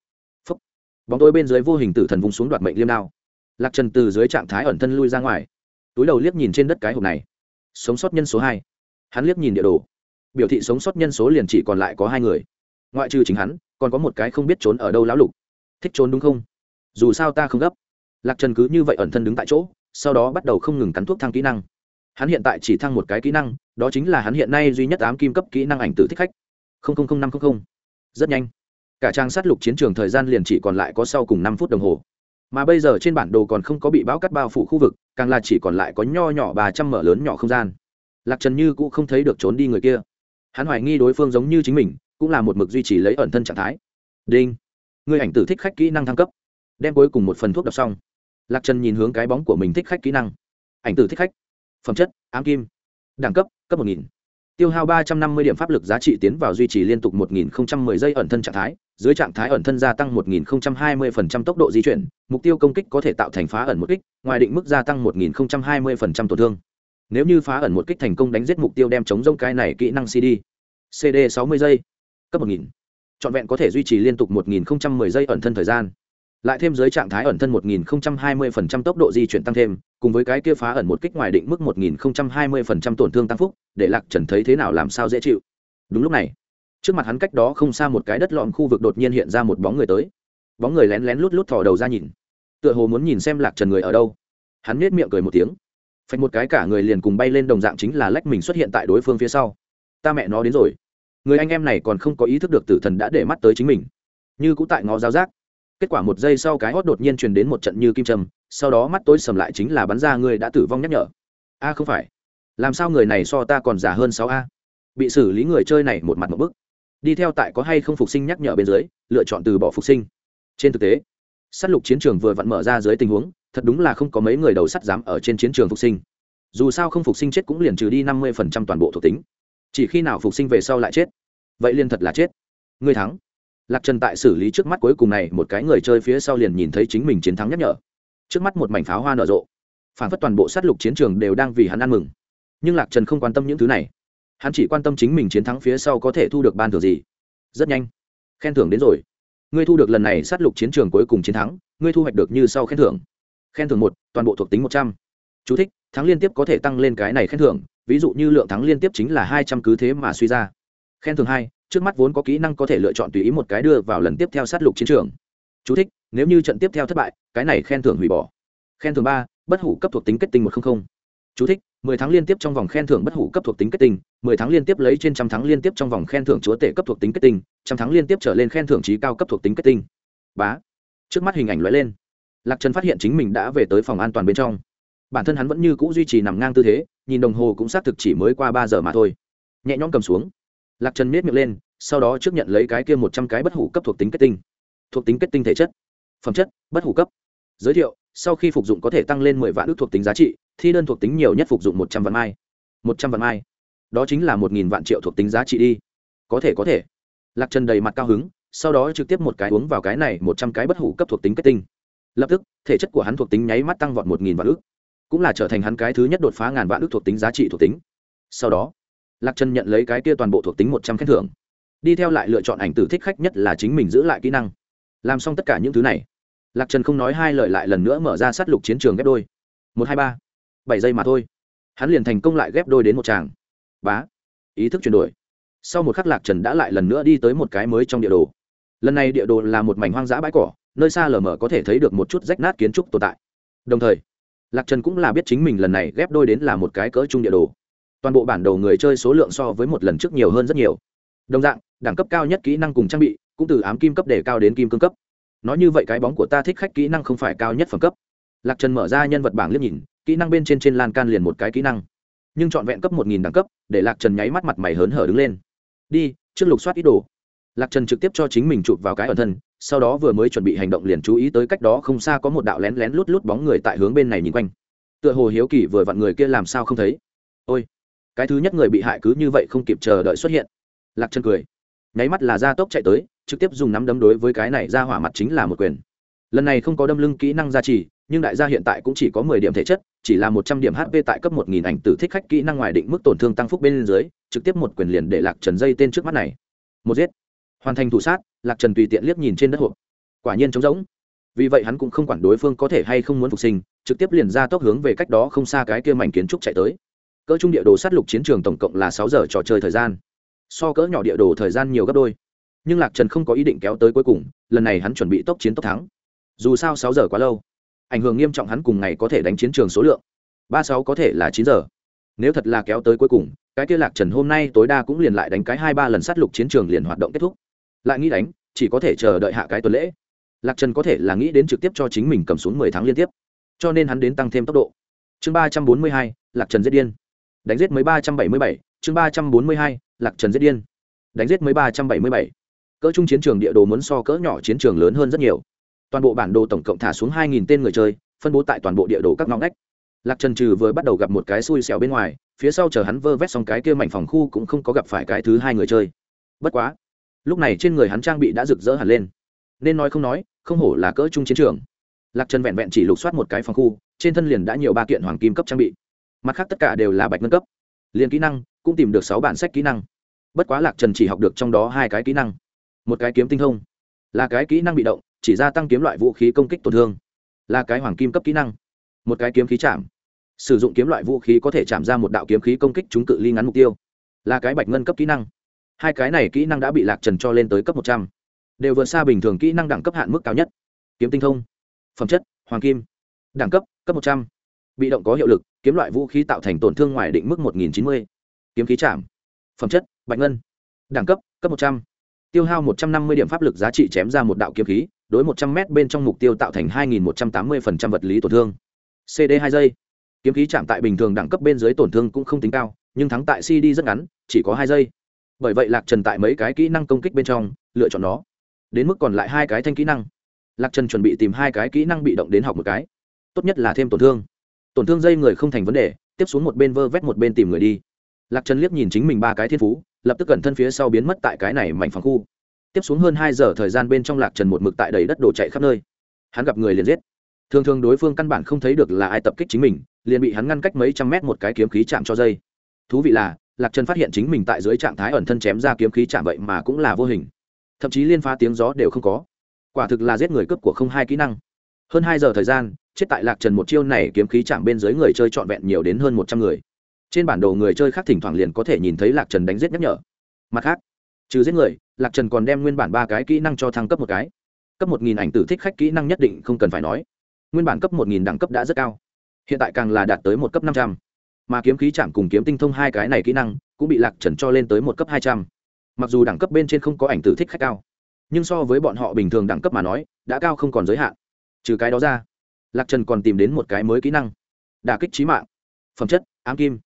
Phúc. bóng tối bên dưới vô hình tử thần vùng xuống đoạt mệnh liêm đao. Lạc trần từ dưới trạng thái ẩn thân lui ra ngoài. Túi đầu liếc nhìn trên đất cái hộp này. Sống sót nhân số hai. Hắn liếc nhìn địa đồ. Biểu thị sống sót nhân số liền chỉ còn lại có hai người. Ngoại trừ chính hắn, còn có một cái không biết trốn ở đâu lão lục. Thích trốn đúng không? Dù sao ta không gấp. Lạc trần cứ như vậy ẩn thân đứng tại chỗ, sau đó bắt đầu không ngừng cắn thuốc thăng kỹ năng. Hắn hiện tại chỉ thăng một cái kỹ năng, đó chính là hắn hiện nay duy nhất ám kim cấp kỹ năng ảnh tử thích khách. Năm trăm linh rất nhanh. Cả trang sát lục chiến trường thời gian liền chỉ còn lại có sau cùng năm phút đồng hồ. Mà bây giờ trên bản đồ còn không có bị bão cắt bao phủ khu vực, càng là chỉ còn lại có nho nhỏ ba trăm mở lớn nhỏ không gian. Lạc trần như cũng không thấy được trốn đi người kia. Hắn hoài nghi đối phương giống như chính mình, cũng là một mực duy trì lấy ẩn thân trạng thái. Đinh. Người ảnh tử thích khách kỹ năng thăng cấp đem cuối cùng một phần thuốc đọc xong. Lạc trần nhìn hướng cái bóng của mình thích khách kỹ năng. Ảnh tử thích khách. Phẩm chất, ám kim. Đẳng cấp cấp một nghìn. Tiêu hao ba trăm năm mươi điểm pháp lực giá trị tiến vào duy trì liên tục một nghìn mười giây ẩn thân trạng thái, dưới trạng thái ẩn thân gia tăng một nghìn hai mươi phần trăm tốc độ di chuyển, mục tiêu công kích có thể tạo thành phá ẩn một kích, ngoài định mức gia tăng một nghìn hai mươi phần trăm tổn thương. Nếu như phá ẩn một kích thành công đánh giết mục tiêu đem chống rông cái này kỹ năng cd cd sáu mươi giây, cấp một nghìn. Trọn vẹn có thể duy trì liên tục một nghìn mười giây ẩn thân thời gian lại thêm dưới trạng thái ẩn thân 1020% tốc độ di chuyển tăng thêm, cùng với cái kia phá ẩn một kích ngoài định mức 1020% tổn thương tăng phúc, để Lạc Trần thấy thế nào làm sao dễ chịu. Đúng lúc này, trước mặt hắn cách đó không xa một cái đất lõm khu vực đột nhiên hiện ra một bóng người tới. Bóng người lén lén lút lút thò đầu ra nhìn, tựa hồ muốn nhìn xem Lạc Trần người ở đâu. Hắn nhếch miệng cười một tiếng, phanh một cái cả người liền cùng bay lên đồng dạng chính là lách mình xuất hiện tại đối phương phía sau. Ta mẹ nó đến rồi. Người anh em này còn không có ý thức được tử thần đã để mắt tới chính mình. Như cũ tại ngó giáo giác, kết quả một giây sau cái hót đột nhiên truyền đến một trận như kim trầm sau đó mắt tối sầm lại chính là bắn ra người đã tử vong nhắc nhở. A, không phải. Làm sao người này so ta còn già hơn sáu a? Bị xử lý người chơi này một mặt một bức. Đi theo tại có hay không phục sinh nhắc nhở bên dưới, lựa chọn từ bỏ phục sinh. Trên thực tế s á t lục chiến trường vừa vặn mở ra dưới tình huống, thật đúng là không có mấy người đầu sắt dám ở trên chiến trường phục sinh. Dù sao không phục sinh chết cũng liền trừ đi năm mươi toàn bộ thuộc tính. Chỉ khi nào phục sinh về sau lại chết? Vậy liền thật là chết. Người thắng lạc trần tại xử lý trước mắt cuối cùng này một cái người chơi phía sau liền nhìn thấy chính mình chiến thắng nhắc nhở. Trước mắt một mảnh pháo hoa nở rộ. Phản phất toàn bộ sát lục chiến trường đều đang vì hắn ăn mừng. Nhưng lạc trần không quan tâm những thứ này. Hắn chỉ quan tâm chính mình chiến thắng phía sau có thể thu được ban thưởng gì. Rất nhanh. Khen thưởng đến rồi. Ngươi thu được lần này sát lục chiến trường cuối cùng chiến thắng ngươi thu hoạch được như sau khen thưởng. Khen thưởng một toàn bộ thuộc tính một trăm. Chú thích, thắng liên tiếp có thể tăng lên cái này khen thưởng ví dụ như lượng thắng liên tiếp chính là hai trăm cứ thế mà suy ra. Khen thưởng hai trước mắt vốn có kỹ năng có thể lựa chọn tùy ý một cái đưa vào lần tiếp theo sát lục chiến trường. Chú thích, nếu như trận tiếp theo thất bại cái này khen thưởng hủy bỏ. Khen thưởng ba bất hủ cấp thuộc tính kết tinh một trăm linh Chú thích, mười tháng liên tiếp trong vòng khen thưởng bất hủ cấp thuộc tính kết tinh mười tháng liên tiếp lấy trên trăm tháng liên tiếp trong vòng khen thưởng chúa tể cấp thuộc tính kết tinh trăm tháng liên tiếp trở lên khen thưởng trí cao cấp thuộc tính kết tinh. Bá. Trước mắt hình ảnh lóe lên. Lạc trần phát hiện chính mình đã về tới phòng an toàn bên trong. Bản thân hắn vẫn như cũ duy trì nằm ngang tư thế nhìn đồng hồ cũng xác thực chỉ mới qua ba giờ mà thôi. Nhẹ nhõm cầm xuống lạc trần miết miệng lên, sau đó trước nhận lấy cái kia một trăm cái bất hủ cấp thuộc tính kết tinh. Thuộc tính kết tinh thể chất. Phẩm chất, bất hủ cấp. Giới thiệu, sau khi phục dụng có thể tăng lên mười vạn ước thuộc tính giá trị, thi đơn thuộc tính nhiều nhất phục dụng một trăm vạn mai. Một trăm vạn mai. Đó chính là một nghìn vạn triệu thuộc tính giá trị đi. Có thể có thể. Lạc trần đầy mặt cao hứng, sau đó trực tiếp một cái uống vào cái này một trăm cái bất hủ cấp thuộc tính kết tinh. Lập tức, thể chất của hắn thuộc tính nháy mắt tăng vọt một nghìn vạn ước. Cũng là trở thành hắn cái thứ nhất đột phá ngàn vạn ước thuộc tính giá trị thuộc tính. Sau đó lạc trần nhận lấy cái kia toàn bộ thuộc tính một trăm khen thưởng. Đi theo lại lựa chọn ảnh tử thích khách nhất là chính mình giữ lại kỹ năng. Làm xong tất cả những thứ này, lạc trần không nói hai lời lại lần nữa mở ra sát lục chiến trường ghép đôi. Một, hai, ba. Bảy giây mà thôi. Hắn liền thành công lại ghép đôi đến một tràng. Bá. Ý thức chuyển đổi. Sau một khắc lạc trần đã lại lần nữa đi tới một cái mới trong địa đồ. Lần này địa đồ là một mảnh hoang dã bãi cỏ, nơi xa lờ mờ có thể thấy được một chút rách nát kiến trúc tồn tại. Đồng thời, lạc trần cũng là biết chính mình lần này ghép đôi đến là một cái cỡ chung địa đồ toàn bộ bản đồ người chơi số lượng so với một lần trước nhiều hơn rất nhiều. Đồng dạng, đẳng cấp cao nhất kỹ năng cùng trang bị cũng từ ám kim cấp để cao đến kim cương cấp. Nói như vậy cái bóng của ta thích khách kỹ năng không phải cao nhất phẩm cấp. Lạc trần mở ra nhân vật bảng liếc nhìn, kỹ năng bên trên trên lan can liền một cái kỹ năng. Nhưng trọn vẹn cấp một nghìn đẳng cấp, để lạc trần nháy mắt mặt mày hớn hở đứng lên. Đi, trước lục soát ít đồ. Lạc trần trực tiếp cho chính mình chụp vào cái ẩn thân, sau đó vừa mới chuẩn bị hành động liền chú ý tới cách đó không xa có một đạo lén lén lút lút bóng người tại hướng bên này nhìn quanh. Tựa hồ hiếu kỳ vừa vặn người kia làm sao không thấy. Ôi cái thứ nhất người bị hại cứ như vậy không kịp chờ đợi xuất hiện. Lạc chân cười. Nháy mắt là ra tốc chạy tới, trực tiếp dùng nắm đấm đối với cái này ra hỏa mặt chính là một quyền. Lần này không có đâm lưng kỹ năng gia trì, nhưng đại gia hiện tại cũng chỉ có mười điểm thể chất, chỉ là một trăm điểm hp tại cấp một nghìn ảnh tử thích khách kỹ năng ngoài định mức tổn thương tăng phúc bên dưới, trực tiếp một quyền liền để lạc trần dây tên trước mắt này. Một giết. Hoàn thành thủ sát, lạc trần tùy tiện liếc nhìn trên đất hộp. Quả nhiên trống rỗng. Vì vậy hắn cũng không quản đối phương có thể hay không muốn phục sinh, trực tiếp liền ra tốc hướng về cách đó không xa cái kia mảnh kiến trúc chạy tới cỡ trung địa đồ sát lục chiến trường tổng cộng là sáu giờ trò chơi thời gian. So cỡ nhỏ địa đồ thời gian nhiều gấp đôi. Nhưng lạc trần không có ý định kéo tới cuối cùng, lần này hắn chuẩn bị tốc chiến tốc thắng. Dù sao sáu giờ quá lâu, ảnh hưởng nghiêm trọng hắn cùng ngày có thể đánh chiến trường số lượng. Ba sáu có thể là chín giờ. Nếu thật là kéo tới cuối cùng, cái kia lạc trần hôm nay tối đa cũng liền lại đánh cái hai ba lần sát lục chiến trường liền hoạt động kết thúc. Lại nghĩ đánh, chỉ có thể chờ đợi hạ cái tuần lễ. Lạc trần có thể là nghĩ đến trực tiếp cho chính mình cầm xuống mười tháng liên tiếp. Cho nên hắn đến tăng thêm tốc độ. Chương ba trăm bốn mươi hai, lạc trần giết điên đánh giết mấy ba trăm bảy mươi bảy, chương ba trăm bốn mươi hai, lạc trần giết điên. Đánh giết mấy ba trăm bảy mươi bảy. Cỡ trung chiến trường địa đồ muốn so cỡ nhỏ chiến trường lớn hơn rất nhiều. Toàn bộ bản đồ tổng cộng thả xuống hai nghìn tên người chơi, phân bố tại toàn bộ địa đồ các ngõ ngách. Lạc trần trừ vừa bắt đầu gặp một cái xui xẻo bên ngoài, phía sau chờ hắn vơ vét xong cái kia mảnh phòng khu cũng không có gặp phải cái thứ hai người chơi. Bất quá, lúc này trên người hắn trang bị đã rực rỡ hẳn lên. Nên nói không nói, không hổ là cỡ trung chiến trường. Lạc trần vẹn vẹn chỉ lục soát một cái phòng khu, trên thân liền đã nhiều ba kiện hoàng kim cấp trang bị mặt khác tất cả đều là bạch ngân cấp. Liền kỹ năng, cũng tìm được sáu bản sách kỹ năng. Bất quá lạc trần chỉ học được trong đó hai cái kỹ năng. Một cái kiếm tinh thông, là cái kỹ năng bị động, chỉ gia tăng kiếm loại vũ khí công kích tổn thương. Là cái hoàng kim cấp kỹ năng. Một cái kiếm khí chạm. Sử dụng kiếm loại vũ khí có thể chạm ra một đạo kiếm khí công kích chúng cự ly ngắn mục tiêu. Là cái bạch ngân cấp kỹ năng. Hai cái này kỹ năng đã bị lạc trần cho lên tới cấp một trăm. Đều vượt xa bình thường kỹ năng đẳng cấp hạn mức cao nhất. Kiếm tinh thông, phẩm chất, hoàng kim. Đẳng cấp cấp một trăm bị động có hiệu lực, kiếm loại vũ khí tạo thành tổn thương ngoài định mức một nghìn chín mươi. Kiếm khí chạm phẩm chất, bạch ngân, đẳng cấp cấp một trăm. Tiêu hao một trăm năm mươi điểm pháp lực giá trị chém ra một đạo kiếm khí, đối một trăm m bên trong mục tiêu tạo thành hai nghìn một trăm tám mươi vật lý tổn thương. Cd hai giây. Kiếm khí chạm tại bình thường đẳng cấp bên dưới tổn thương cũng không tính cao, nhưng thắng tại cd rất ngắn, chỉ có hai giây. Bởi vậy lạc trần tại mấy cái kỹ năng công kích bên trong, lựa chọn nó. Đến mức còn lại hai cái thanh kỹ năng. Lạc trần chuẩn bị tìm hai cái kỹ năng bị động đến học một cái. Tốt nhất là thêm tổn thương tổn thương dây người không thành vấn đề, tiếp xuống một bên vơ vét một bên tìm người đi. Lạc trần liếc nhìn chính mình ba cái thiên phú, lập tức cẩn thân phía sau biến mất tại cái này mảnh phòng khu. Tiếp xuống hơn hai giờ thời gian bên trong lạc trần một mực tại đầy đất đổ chạy khắp nơi. Hắn gặp người liền giết. Thường thường đối phương căn bản không thấy được là ai tập kích chính mình, liền bị hắn ngăn cách mấy trăm mét một cái kiếm khí chạm cho dây. Thú vị là, lạc trần phát hiện chính mình tại dưới trạng thái ẩn thân chém ra kiếm khí chạm vậy mà cũng là vô hình. Thậm chí liên phá tiếng gió đều không có. Quả thực là giết người cướp của không hai kỹ năng. Hơn hai giờ thời gian chết tại lạc trần một chiêu này kiếm khí chạm bên dưới người chơi trọn vẹn nhiều đến hơn một trăm người. Trên bản đồ người chơi khác thỉnh thoảng liền có thể nhìn thấy lạc trần đánh giết nhắc nhở. Mặt khác, trừ giết người, lạc trần còn đem nguyên bản ba cái kỹ năng cho thăng cấp một cái. Cấp một nghìn ảnh tử thích khách kỹ năng nhất định không cần phải nói. Nguyên bản cấp một nghìn đẳng cấp đã rất cao, hiện tại càng là đạt tới một cấp năm trăm. Mà kiếm khí chạm cùng kiếm tinh thông hai cái này kỹ năng, cũng bị lạc trần cho lên tới một cấp hai trăm. Mặc dù đẳng cấp bên trên không có ảnh tử thích khách cao, nhưng so với bọn họ bình thường đẳng cấp mà nói, đã cao không còn giới hạn. Trừ cái đó ra lạc trần còn tìm đến một cái mới kỹ năng. Đà kích trí mạng. Phẩm chất, ám kim.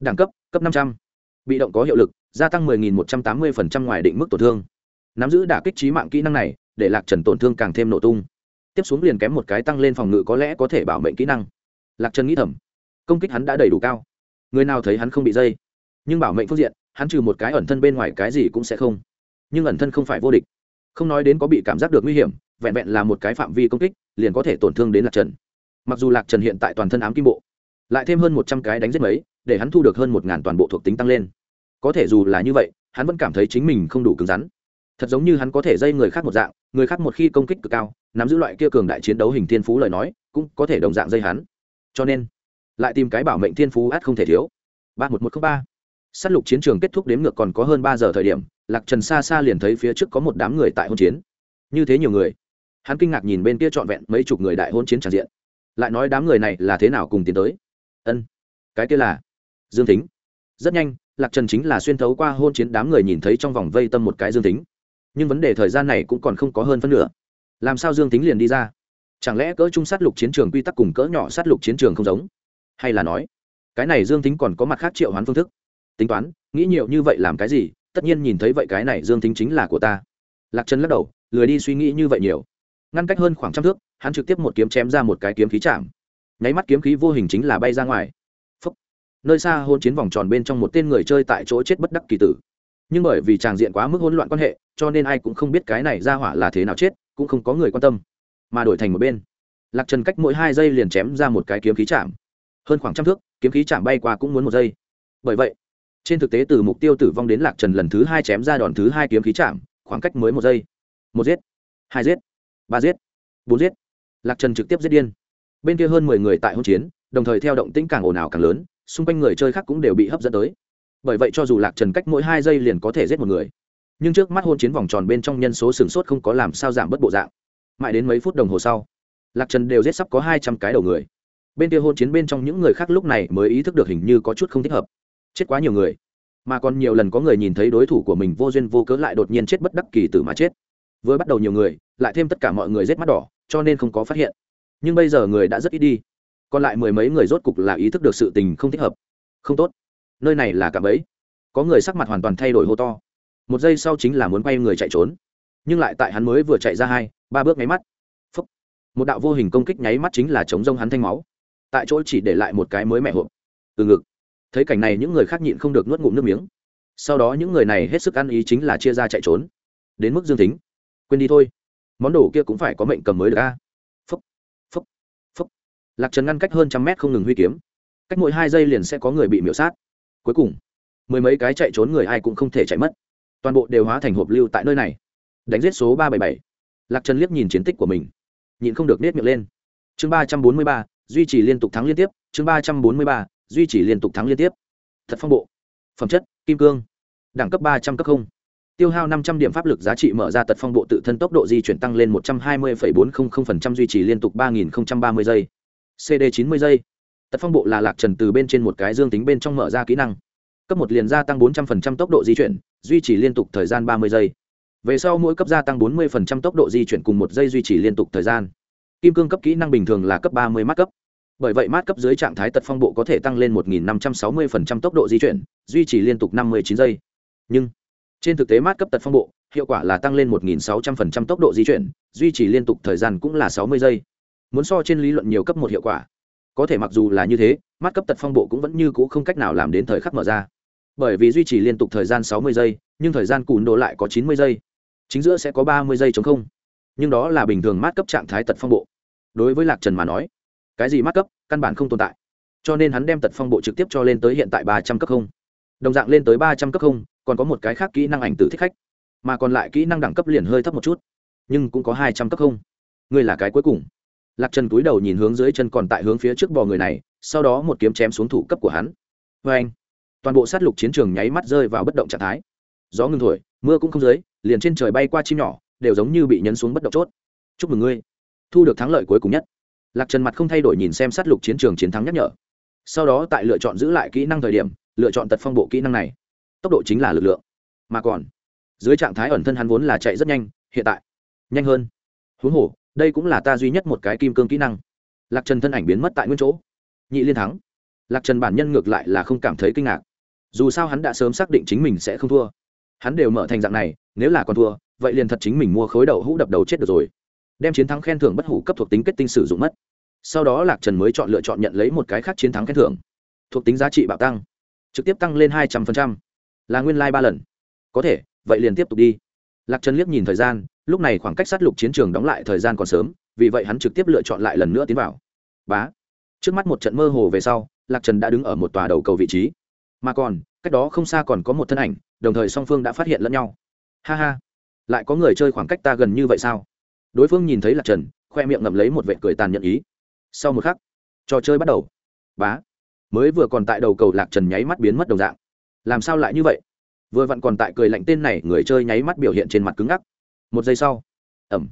Đẳng cấp cấp năm trăm. Bị động có hiệu lực, gia tăng 10.180% ngoài định mức tổn thương. Nắm giữ đả kích trí mạng kỹ năng này, để lạc trần tổn thương càng thêm nổ tung. Tiếp xuống liền kém một cái tăng lên phòng ngự có lẽ có thể bảo mệnh kỹ năng. Lạc trần nghĩ thầm, công kích hắn đã đầy đủ cao. Người nào thấy hắn không bị dây. Nhưng bảo mệnh phương diện, hắn trừ một cái ẩn thân bên ngoài cái gì cũng sẽ không. Nhưng ẩn thân không phải vô địch. Không nói đến có bị cảm giác được nguy hiểm vẹn vẹn là một cái phạm vi công kích, liền có thể tổn thương đến lạc trần. Mặc dù lạc trần hiện tại toàn thân ám kim bộ, lại thêm hơn một trăm cái đánh giết mấy, để hắn thu được hơn một ngàn toàn bộ thuộc tính tăng lên. Có thể dù là như vậy, hắn vẫn cảm thấy chính mình không đủ cứng rắn. Thật giống như hắn có thể dây người khác một dạng, người khác một khi công kích cực cao, nắm giữ loại kia cường đại chiến đấu hình thiên phú lời nói, cũng có thể đồng dạng dây hắn. Cho nên, lại tìm cái bảo mệnh thiên phú át không thể thiếu. Ba một một không ba. S á t lục chiến trường kết thúc đếm ngược còn có hơn ba giờ thời điểm, lạc trần xa xa liền thấy phía trước có một đám người tại hôn chiến. Như thế nhiều người hắn kinh ngạc nhìn bên kia trọn vẹn mấy chục người đại hôn chiến tràn diện. Lại nói đám người này là thế nào cùng tiến tới? Ân, cái kia là dương tính rất nhanh, lạc trần chính là xuyên thấu qua hôn chiến đám người nhìn thấy trong vòng vây tâm một cái dương tính nhưng vấn đề thời gian này cũng còn không có hơn phân nửa. Làm sao dương tính liền đi ra? Chẳng lẽ cỡ trung sát lục chiến trường quy tắc cùng cỡ nhỏ sát lục chiến trường không giống? Hay là nói, cái này dương tính còn có mặt khác triệu hoán phương thức? Tính toán, nghĩ nhiều như vậy làm cái gì? Tất nhiên nhìn thấy vậy cái này dương tính chính là của ta. Lạc trần lắc đầu, lười đi suy nghĩ như vậy nhiều ngăn cách hơn khoảng trăm thước, hắn trực tiếp một kiếm chém ra một cái kiếm khí chạm. Nháy mắt kiếm khí vô hình chính là bay ra ngoài. Nơi xa hôn chiến vòng tròn bên trong một tên người chơi tại chỗ chết bất đắc kỳ tử. Nhưng bởi vì tràng diện quá mức hỗn loạn quan hệ, cho nên ai cũng không biết cái này ra hỏa là thế nào chết, cũng không có người quan tâm. Mà đổi thành một bên, lạc trần cách mỗi hai giây liền chém ra một cái kiếm khí chạm. Hơn khoảng trăm thước, kiếm khí chạm bay qua cũng muốn một giây. Bởi vậy, trên thực tế từ mục tiêu tử vong đến lạc trần lần thứ hai chém ra đòn thứ hai kiếm khí chạm, khoảng cách mới một giây. Một giết, hai giết ba giết, bốn giết. Lạc trần trực tiếp giết điên. Bên kia hơn mười người tại hỗn chiến, đồng thời theo động tĩnh càng ồn ào càng lớn, xung quanh người chơi khác cũng đều bị hấp dẫn tới. Bởi vậy cho dù lạc trần cách mỗi hai giây liền có thể giết một người, nhưng trước mắt hôn chiến vòng tròn bên trong nhân số sửng sốt không có làm sao giảm bớt bộ dạng. Mãi đến mấy phút đồng hồ sau, lạc trần đều giết sắp có hai trăm cái đầu người. Bên kia hôn chiến bên trong những người khác lúc này mới ý thức được hình như có chút không thích hợp. Chết quá nhiều người, mà còn nhiều lần có người nhìn thấy đối thủ của mình vô duyên vô cớ lại đột nhiên chết bất đắc kỳ tử mà chết vừa bắt đầu nhiều người, lại thêm tất cả mọi người rết mắt đỏ, cho nên không có phát hiện. Nhưng bây giờ người đã rất ít đi. Còn lại mười mấy người rốt cục là ý thức được sự tình không thích hợp. Không tốt. Nơi này là cả bẫy. Có người sắc mặt hoàn toàn thay đổi hô to. Một giây sau chính là muốn quay người chạy trốn. Nhưng lại tại hắn mới vừa chạy ra hai, ba bước nháy mắt. Phúc. một đạo vô hình công kích nháy mắt chính là chống rông hắn thanh máu. Tại chỗ chỉ để lại một cái mới mẹ hộp. Từ ngực. Thấy cảnh này những người khác nhịn không được nuốt ngụm nước miếng. Sau đó những người này hết sức ăn ý chính là chia ra chạy trốn. Đến mức dương tính quên đi thôi. Món đồ kia cũng phải có mệnh cầm mới được a. Phúc phúc phúc. Lạc trần ngăn cách hơn trăm mét không ngừng huy kiếm. Cách mỗi hai giây liền sẽ có người bị miễu sát. Cuối cùng, mười mấy cái chạy trốn người ai cũng không thể chạy mất. Toàn bộ đều hóa thành hộp lưu tại nơi này. Đánh giết số ba bảy bảy. Lạc trần liếc nhìn chiến tích của mình. Nhịn không được nết miệng lên. Chương ba trăm bốn mươi ba, duy trì liên tục thắng liên tiếp. Chương ba trăm bốn mươi ba, duy trì liên tục thắng liên tiếp. Thật phong bộ. Phẩm chất, kim cương. Đẳng cấp ba trăm cấp không tiêu hao năm trăm điểm pháp lực giá trị mở ra tật phong bộ tự thân tốc độ di chuyển tăng lên một trăm hai mươi bốn trăm linh duy trì liên tục ba nghìn ba mươi giây. Cd chín mươi giây. Tật phong bộ là lạc trần từ bên trên một cái dương tính bên trong mở ra kỹ năng. Cấp một liền gia tăng bốn trăm linh tốc độ di chuyển, duy trì liên tục thời gian ba mươi giây. Về sau mỗi cấp gia tăng bốn mươi tốc độ di chuyển cùng một giây duy trì liên tục thời gian. Kim cương cấp kỹ năng bình thường là cấp ba mươi mát cấp. Bởi vậy mát cấp dưới trạng thái tật phong bộ có thể tăng lên một nghìn năm trăm sáu mươi tốc độ di chuyển, duy trì liên tục năm mươi chín giây. Nhưng trên thực tế mát cấp tật phong bộ, hiệu quả là tăng lên một nghìn sáu trăm linh tốc độ di chuyển, duy trì liên tục thời gian cũng là sáu mươi giây. Muốn so trên lý luận nhiều cấp một hiệu quả. Có thể mặc dù là như thế, mát cấp tật phong bộ cũng vẫn như c ũ không cách nào làm đến thời khắc mở ra. Bởi vì duy trì liên tục thời gian sáu mươi giây, nhưng thời gian cùn đồ lại có chín mươi giây. Chính giữa sẽ có ba mươi giây chống không. Nhưng đó là bình thường mát cấp trạng thái tật phong bộ. Đối với lạc trần mà nói, cái gì mát cấp căn bản không tồn tại. Cho nên hắn đem tật phong bộ trực tiếp cho lên tới hiện tại ba trăm cấp không. Đồng dạng lên tới ba trăm cấp không còn có một cái khác kỹ năng ảnh tử thích khách, mà còn lại kỹ năng đẳng cấp liền hơi thấp một chút, nhưng cũng có hai trăm cấp không? Ngươi là cái cuối cùng. Lạc trần túi đầu nhìn hướng dưới chân còn tại hướng phía trước bò người này, sau đó một kiếm chém xuống thủ cấp của hắn. Vê anh, toàn bộ sát lục chiến trường nháy mắt rơi vào bất động trạng thái. Gió ngừng thổi, mưa cũng không dưới, liền trên trời bay qua chim nhỏ, đều giống như bị nhấn xuống bất động chốt. Chúc mừng ngươi, thu được thắng lợi cuối cùng nhất. Lạc trần mặt không thay đổi nhìn xem sát lục chiến trường chiến thắng nhắc nhở. Sau đó tại lựa chọn giữ lại kỹ năng thời điểm, lựa chọn tật phong bộ kỹ năng này tốc độ chính là lực lượng. Mà còn, dưới trạng thái ẩn thân hắn vốn là chạy rất nhanh, hiện tại, nhanh hơn. Huống hồ, đây cũng là ta duy nhất một cái kim cương kỹ năng. Lạc trần thân ảnh biến mất tại nguyên chỗ. Nhị liên thắng. Lạc trần bản nhân ngược lại là không cảm thấy kinh ngạc. Dù sao hắn đã sớm xác định chính mình sẽ không thua. Hắn đều mở thành dạng này, nếu là còn thua, vậy liền thật chính mình mua khối đậu hũ đập đầu chết được rồi. Đem chiến thắng khen thưởng bất hủ cấp thuộc tính kết tinh sử dụng mất. Sau đó lạc trần mới chọn lựa chọn nhận lấy một cái khác chiến thắng khen thưởng. Thuộc tính giá trị bạo tăng. Trực tiếp tăng lên hai trăm linh là nguyên lai ba lần. Có thể, vậy liền tiếp tục đi. Lạc trần liếc nhìn thời gian, lúc này khoảng cách sát lục chiến trường đóng lại thời gian còn sớm, vì vậy hắn trực tiếp lựa chọn lại lần nữa tiến vào. Bá. Trước mắt một trận mơ hồ về sau, lạc trần đã đứng ở một tòa đầu cầu vị trí. Mà còn, cách đó không xa còn có một thân ảnh, đồng thời song phương đã phát hiện lẫn nhau. Ha ha. Lại có người chơi khoảng cách ta gần như vậy sao? Đối phương nhìn thấy lạc trần, khoe miệng ngậm lấy một vệ cười tàn nhẫn ý. Sau một khắc, trò chơi bắt đầu. Bá. Mới vừa còn tại đầu cầu lạc trần nháy mắt biến mất đồng dạng làm sao lại như vậy? Vừa vặn còn tại cười lạnh tên này, người chơi nháy mắt biểu hiện trên mặt cứng ngắc. Một giây sau ẩm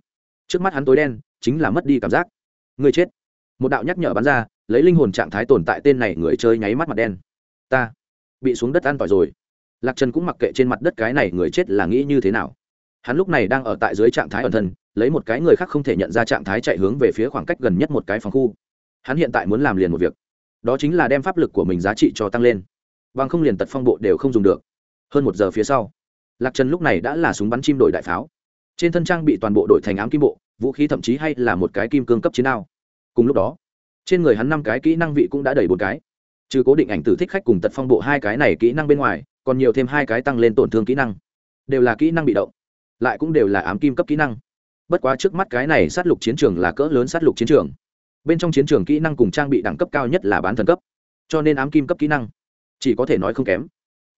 trước mắt hắn tối đen, chính là mất đi cảm giác. Người chết. Một đạo nhắc nhở bắn ra, lấy linh hồn trạng thái tồn tại tên này, người chơi nháy mắt mặt đen. Ta bị xuống đất ăn tỏi rồi. Lạc trần cũng mặc kệ trên mặt đất cái này, người chết là nghĩ như thế nào. Hắn lúc này đang ở tại dưới trạng thái ẩn thân, lấy một cái người khác không thể nhận ra trạng thái chạy hướng về phía khoảng cách gần nhất một cái phòng khu. Hắn hiện tại muốn làm liền một việc. Đó chính là đem pháp lực của mình giá trị cho tăng lên bằng không liền tật phong bộ đều không dùng được. Hơn một giờ phía sau, lạc trần lúc này đã là súng bắn chim đổi đại pháo. Trên thân trang bị toàn bộ đổi thành ám kim bộ, vũ khí thậm chí hay là một cái kim cương cấp chiến đao. Cùng lúc đó, trên người hắn năm cái kỹ năng vị cũng đã đầy bốn cái. Trừ cố định ảnh tử thích khách cùng tật phong bộ hai cái này kỹ năng bên ngoài, còn nhiều thêm hai cái tăng lên tổn thương kỹ năng. Đều là kỹ năng bị động, lại cũng đều là ám kim cấp kỹ năng. Bất quá trước mắt cái này sát lục chiến trường là cỡ lớn sát lục chiến trường. Bên trong chiến trường kỹ năng cùng trang bị đẳng cấp cao nhất là bán thần cấp. Cho nên ám kim cấp kỹ năng chỉ có thể nói không kém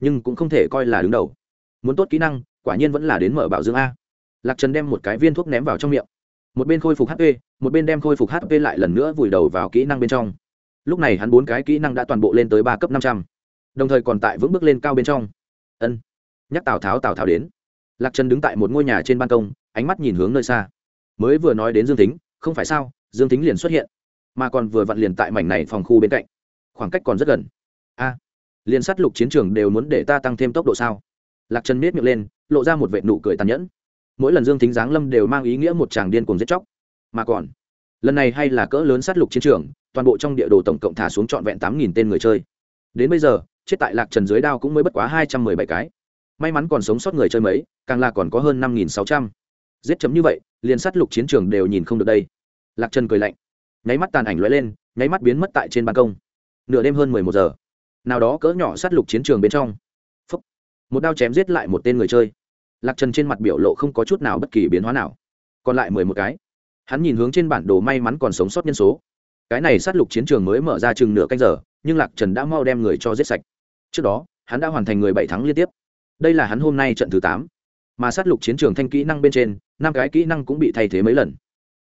nhưng cũng không thể coi là đứng đầu. Muốn tốt kỹ năng quả nhiên vẫn là đến mở bảo dương a. Lạc trần đem một cái viên thuốc ném vào trong miệng. Một bên khôi phục hp một bên đem khôi phục hp lại lần nữa vùi đầu vào kỹ năng bên trong. Lúc này hắn bốn cái kỹ năng đã toàn bộ lên tới ba cấp năm trăm. Đồng thời còn tại vững bước lên cao bên trong. Ân. Nhắc tào tháo tào tháo đến. Lạc trần đứng tại một ngôi nhà trên ban công ánh mắt nhìn hướng nơi xa. Mới vừa nói đến dương tính không phải sao dương tính liền xuất hiện mà còn vừa vặn liền tại mảnh này phòng khu bên cạnh. Khoảng cách còn rất gần. A. à, liền sát lục chiến trường đều muốn để ta tăng thêm tốc độ sao? Lạc trần miết miệng lên, lộ ra một vệ nụ cười tàn nhẫn. Mỗi lần dương thính giáng lâm đều mang ý nghĩa một chàng điên cùng giết chóc. Mà còn, lần này hay là cỡ lớn sát lục chiến trường, toàn bộ trong địa đồ tổng cộng thả xuống trọn vẹn tám nghìn tên người chơi. Đến bây giờ, chết tại lạc trần dưới đao cũng mới bất quá hai trăm mười bảy cái. May mắn còn sống sót người chơi mấy, càng là còn có hơn năm nghìn sáu trăm. Giết chấm như vậy liền sát lục chiến trường đều nhìn không được đây. Lạc trần cười lạnh. Nháy mắt tàn ảnh lóe lên, nháy mắt biến mất tại trên ban công. Nửa đêm hơn mười một giờ nào đó cỡ nhỏ sát lục chiến trường bên trong. Phúc. một đao chém giết lại một tên người chơi. Lạc trần trên mặt biểu lộ không có chút nào bất kỳ biến hóa nào. Còn lại mười một cái. Hắn nhìn hướng trên bản đồ may mắn còn sống sót nhân số. Cái này sát lục chiến trường mới mở ra chừng nửa canh giờ, nhưng lạc trần đã mau đem người cho giết sạch. Trước đó, hắn đã hoàn thành người bảy thắng liên tiếp. Đây là hắn hôm nay trận thứ tám. Mà sát lục chiến trường thanh kỹ năng bên trên, năm cái kỹ năng cũng bị thay thế mấy lần.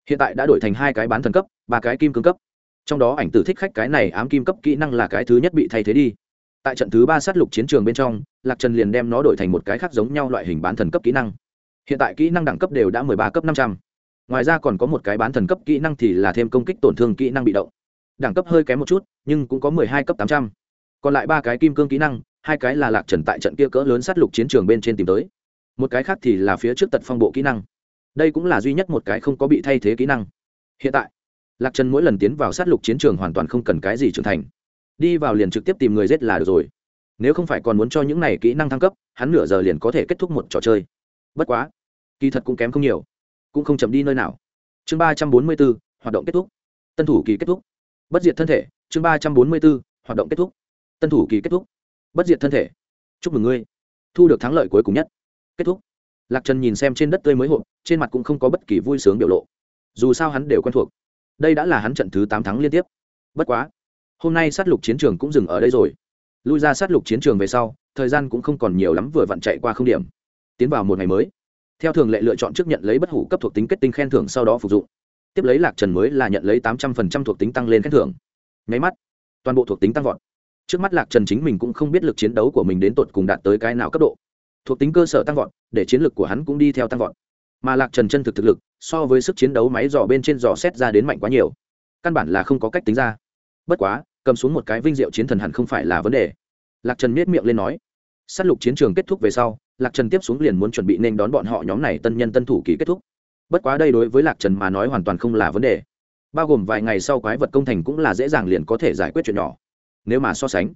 Hiện tại đã đổi thành hai cái bán thần cấp, ba cái kim cương cấp trong đó ảnh tử thích khách cái này ám kim cấp kỹ năng là cái thứ nhất bị thay thế đi. Tại trận thứ ba sát lục chiến trường bên trong, lạc trần liền đem nó đổi thành một cái khác giống nhau loại hình bán thần cấp kỹ năng. Hiện tại kỹ năng đẳng cấp đều đã mười ba cấp năm trăm. Ngoài ra còn có một cái bán thần cấp kỹ năng thì là thêm công kích tổn thương kỹ năng bị động. Đẳng cấp hơi kém một chút, nhưng cũng có mười hai cấp tám trăm. Còn lại ba cái kim cương kỹ năng, hai cái là lạc trần tại trận kia cỡ lớn sát lục chiến trường bên trên tìm tới. Một cái khác thì là phía trước tật phong bộ kỹ năng. Đây cũng là duy nhất một cái không có bị thay thế kỹ năng. Hiện tại lạc trần mỗi lần tiến vào sát lục chiến trường hoàn toàn không cần cái gì trưởng thành. Đi vào liền trực tiếp tìm người giết là được rồi. Nếu không phải còn muốn cho những này kỹ năng thăng cấp, hắn nửa giờ liền có thể kết thúc một trò chơi. Bất quá, kỳ thật cũng kém không nhiều. Cũng không chậm đi nơi nào. Chương ba trăm bốn mươi bốn, hoạt động kết thúc. Tân thủ kỳ kết thúc. Bất diệt thân thể, chương ba trăm bốn mươi bốn, hoạt động kết thúc. Tân thủ kỳ kết thúc. Bất diệt thân thể. Chúc mừng ngươi. Thu được thắng lợi cuối cùng nhất. Kết thúc. Lạc trần nhìn xem trên đất tươi mới hộp, trên mặt cũng không có bất kỳ vui sướng biểu lộ. Dù sao hắn đều quen thuộc đây đã là hắn trận thứ tám thắng liên tiếp. Bất quá, hôm nay sát lục chiến trường cũng dừng ở đây rồi. Lui ra sát lục chiến trường về sau, thời gian cũng không còn nhiều lắm vừa vặn chạy qua không điểm. Tiến vào một ngày mới. Theo thường lệ lựa chọn trước nhận lấy bất hủ cấp thuộc tính kết tinh khen thưởng sau đó phục dụng. Tiếp lấy lạc trần mới là nhận lấy tám trăm phần trăm thuộc tính tăng lên khen thưởng. Nháy mắt, toàn bộ thuộc tính tăng vọt. Trước mắt lạc trần chính mình cũng không biết lực chiến đấu của mình đến tột cùng đạt tới cái nào cấp độ. Thuộc tính cơ sở tăng vọt, để chiến lực của hắn cũng đi theo tăng vọt mà lạc trần chân thực thực lực, so với sức chiến đấu máy dò bên trên dò xét ra đến mạnh quá nhiều. Căn bản là không có cách tính ra. Bất quá, cầm xuống một cái vinh diệu chiến thần hẳn không phải là vấn đề. Lạc trần miết miệng lên nói. S á t lục chiến trường kết thúc về sau, lạc trần tiếp xuống liền muốn chuẩn bị nên đón bọn họ nhóm này tân nhân tân thủ ký kết thúc. Bất quá đây đối với lạc trần mà nói hoàn toàn không là vấn đề. Bao gồm vài ngày sau quái vật công thành cũng là dễ dàng liền có thể giải quyết chuyện nhỏ. Nếu mà so sánh,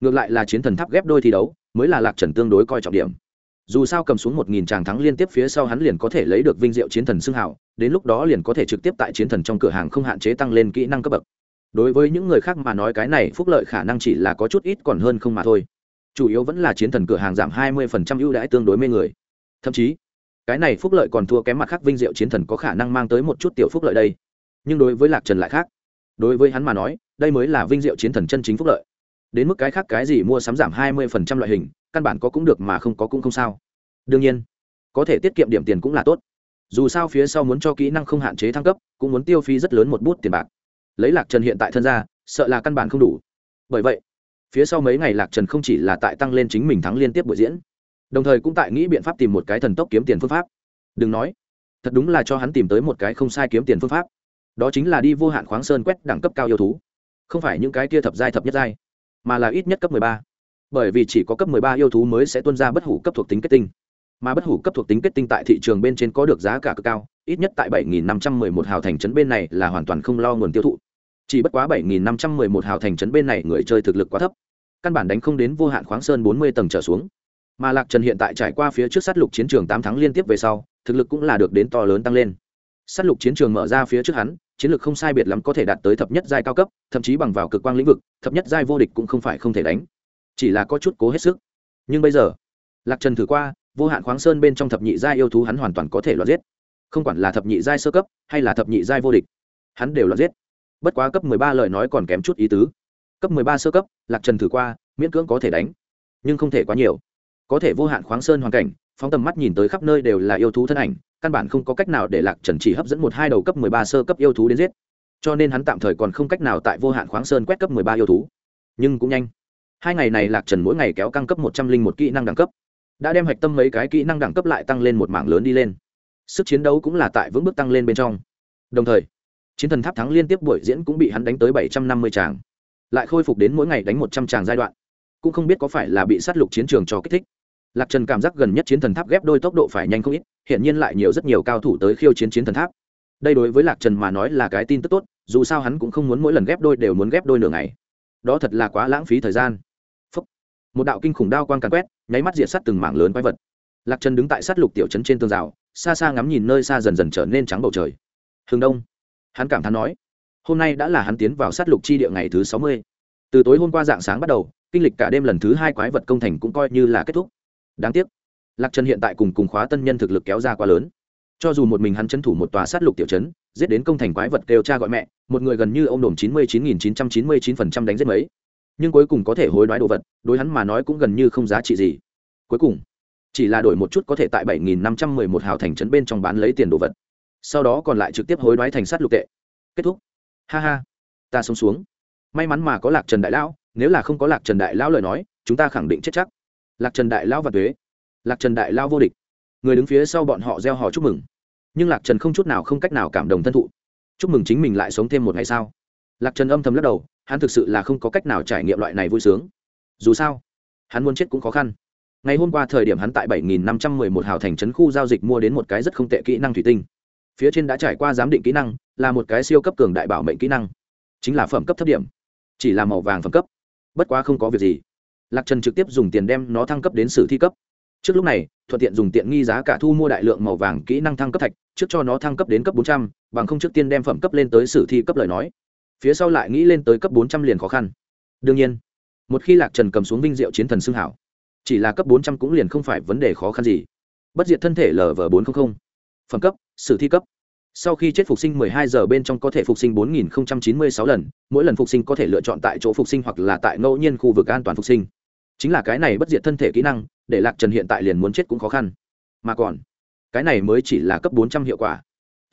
ngược lại là chiến thần tháp ghép đôi thi đấu, mới là lạc trần tương đối coi trọng điểm dù sao cầm xuống một nghìn tràng thắng liên tiếp phía sau hắn liền có thể lấy được vinh diệu chiến thần xưng hào, đến lúc đó liền có thể trực tiếp tại chiến thần trong cửa hàng không hạn chế tăng lên kỹ năng cấp bậc. Đối với những người khác mà nói cái này phúc lợi khả năng chỉ là có chút ít còn hơn không mà thôi. Chủ yếu vẫn là chiến thần cửa hàng giảm hai mươi phần trăm ưu đãi tương đối mê người. Thậm chí, cái này phúc lợi còn thua kém mặt khác vinh diệu chiến thần có khả năng mang tới một chút tiểu phúc lợi đây. Nhưng đối với lạc trần lại khác. Đối với hắn mà nói, đây mới là vinh diệu chiến thần chân chính phúc lợi. Đến mức cái khác cái gì mua sắm giảm hai mươi phần trăm loại hình căn bản có cũng được mà không có cũng không sao. Đương nhiên, có thể tiết kiệm điểm tiền cũng là tốt. Dù sao phía sau muốn cho kỹ năng không hạn chế thăng cấp, cũng muốn tiêu phí rất lớn một bút tiền bạc. Lấy lạc trần hiện tại thân ra, sợ là căn bản không đủ. Bởi vậy, phía sau mấy ngày lạc trần không chỉ là tại tăng lên chính mình thắng liên tiếp buổi diễn, đồng thời cũng tại nghĩ biện pháp tìm một cái thần tốc kiếm tiền phương pháp. Đừng nói, thật đúng là cho hắn tìm tới một cái không sai kiếm tiền phương pháp. Đó chính là đi vô hạn khoáng sơn quét đẳng cấp cao yêu thú. Không phải những cái kia thập giai thập nhất giai, mà là ít nhất cấp mười ba bởi vì chỉ có cấp mười ba yêu thú mới sẽ tuân ra bất hủ cấp thuộc tính kết tinh. Mà bất hủ cấp thuộc tính kết tinh tại thị trường bên trên có được giá cả cực cao, ít nhất tại bảy nghìn năm trăm mười một hào thành trấn bên này là hoàn toàn không lo nguồn tiêu thụ. Chỉ bất quá bảy nghìn năm trăm mười một hào thành trấn bên này người chơi thực lực quá thấp, căn bản đánh không đến vô hạn khoáng sơn bốn mươi tầng trở xuống. Mà lạc trần hiện tại trải qua phía trước sát lục chiến trường tám tháng liên tiếp về sau, thực lực cũng là được đến to lớn tăng lên. Sát lục chiến trường mở ra phía trước hắn, chiến lược không sai biệt lắm có thể đạt tới thập nhất giai cao cấp, thậm chí bằng vào cực quang lĩnh vực, thập nhất giai vô địch cũng không phải không thể đánh chỉ là có chút cố hết sức. Nhưng bây giờ, lạc trần thử qua, vô hạn khoáng sơn bên trong thập nhị giai yêu thú hắn hoàn toàn có thể loạt giết. Không quản là thập nhị giai sơ cấp hay là thập nhị giai vô địch, hắn đều loạt giết. Bất quá cấp mười ba lời nói còn kém chút ý tứ. Cấp mười ba sơ cấp, lạc trần thử qua, miễn cưỡng có thể đánh, nhưng không thể quá nhiều. Có thể vô hạn khoáng sơn hoàn cảnh, phóng tầm mắt nhìn tới khắp nơi đều là yêu thú thân ảnh, căn bản không có cách nào để lạc trần chỉ hấp dẫn một hai đầu cấp mười ba sơ cấp yêu thú đến giết. Cho nên hắn tạm thời còn không cách nào tại vô hạn khoáng sơn quét cấp mười ba yêu thú. Nhưng cũng nhanh hai ngày này lạc trần mỗi ngày kéo căng cấp một trăm linh một kỹ năng đẳng cấp đã đem hạch tâm mấy cái kỹ năng đẳng cấp lại tăng lên một mảng lớn đi lên sức chiến đấu cũng là tại vững bước tăng lên bên trong đồng thời chiến thần tháp thắng liên tiếp buổi diễn cũng bị hắn đánh tới bảy trăm năm mươi tràng lại khôi phục đến mỗi ngày đánh một trăm tràng giai đoạn cũng không biết có phải là bị sát lục chiến trường cho kích thích lạc trần cảm giác gần nhất chiến thần tháp ghép đôi tốc độ phải nhanh không ít hiện nhiên lại nhiều rất nhiều cao thủ tới khiêu chiến chiến thần tháp đây đối với lạc trần mà nói là cái tin tức tốt dù sao hắn cũng không muốn mỗi lần ghép đôi đều muốn ghép đôi nửa ngày đó thật là quá lãng phí thời gian một đạo kinh khủng đao quang càn quét, nháy mắt diệt sát từng mảng lớn quái vật. Lạc trần đứng tại sát lục tiểu trấn trên tường rào, xa xa ngắm nhìn nơi xa dần dần trở nên trắng bầu trời. Hướng đông, hắn cảm thán nói, hôm nay đã là hắn tiến vào sát lục chi địa ngày thứ sáu mươi. Từ tối hôm qua dạng sáng bắt đầu, kinh lịch cả đêm lần thứ hai quái vật công thành cũng coi như là kết thúc. Đáng tiếc, lạc trần hiện tại cùng cùng khóa tân nhân thực lực kéo ra quá lớn. Cho dù một mình hắn tranh thủ một tòa sát lục tiểu chấn giết đến công thành quái vật kêu cha gọi mẹ, một người gần như ô m đồm chín mươi chín nghìn chín trăm chín mươi chín phần trăm đánh giết mấy nhưng cuối cùng có thể hối đoái đồ vật, đối hắn mà nói cũng gần như không giá trị gì. Cuối cùng, chỉ là đổi một chút có thể tại bảy nghìn năm trăm mười một hào thành trấn bên trong bán lấy tiền đồ vật. Sau đó còn lại trực tiếp hối đoái thành sát lục tệ. Kết thúc. Ha ha. Ta sống xuống. May mắn mà có lạc trần đại lão, nếu là không có lạc trần đại lão lời nói, chúng ta khẳng định chết chắc. Lạc trần đại lão và thuế lạc trần đại lão vô địch. Người đứng phía sau bọn họ gieo hò chúc mừng. Nhưng lạc trần không chút nào không cách nào cảm động thân thụ. Chúc mừng chính mình lại sống thêm một ngày sao lạc trần âm thầm lắc đầu hắn thực sự là không có cách nào trải nghiệm loại này vui sướng. Dù sao, hắn muốn chết cũng khó khăn. Ngày hôm qua thời điểm hắn tại 7511 hào thành trấn khu giao dịch mua đến một cái rất không tệ kỹ năng thủy tinh. Phía trên đã trải qua giám định kỹ năng, là một cái siêu cấp cường đại bảo mệnh kỹ năng. Chính là phẩm cấp thấp điểm, chỉ là màu vàng phẩm cấp. Bất quá không có việc gì. Lạc trần trực tiếp dùng tiền đem nó thăng cấp đến sử thi cấp. Trước lúc này, thuận tiện dùng tiện nghi giá cả thu mua đại lượng màu vàng kỹ năng thăng cấp thạch, trước cho nó thăng cấp đến cấp bốn trăm, bằng không trước tiên đem phẩm cấp lên tới sử thi cấp lời nói phía sau lại nghĩ lên tới cấp bốn trăm liền khó khăn. Đương nhiên, một khi lạc trần cầm xuống vinh diệu chiến thần xương hảo, chỉ là cấp bốn trăm cũng liền không phải vấn đề khó khăn gì. Bất diệt thân thể lv bốn trăm linh phẩm cấp, sử thi cấp. Sau khi chết phục sinh 12 giờ bên trong có thể phục sinh 4096 lần, mỗi lần phục sinh có thể lựa chọn tại chỗ phục sinh hoặc là tại ngẫu nhiên khu vực an toàn phục sinh. Chính là cái này bất diệt thân thể kỹ năng, để lạc trần hiện tại liền muốn chết cũng khó khăn. Mà còn, cái này mới chỉ là cấp 400 hiệu quả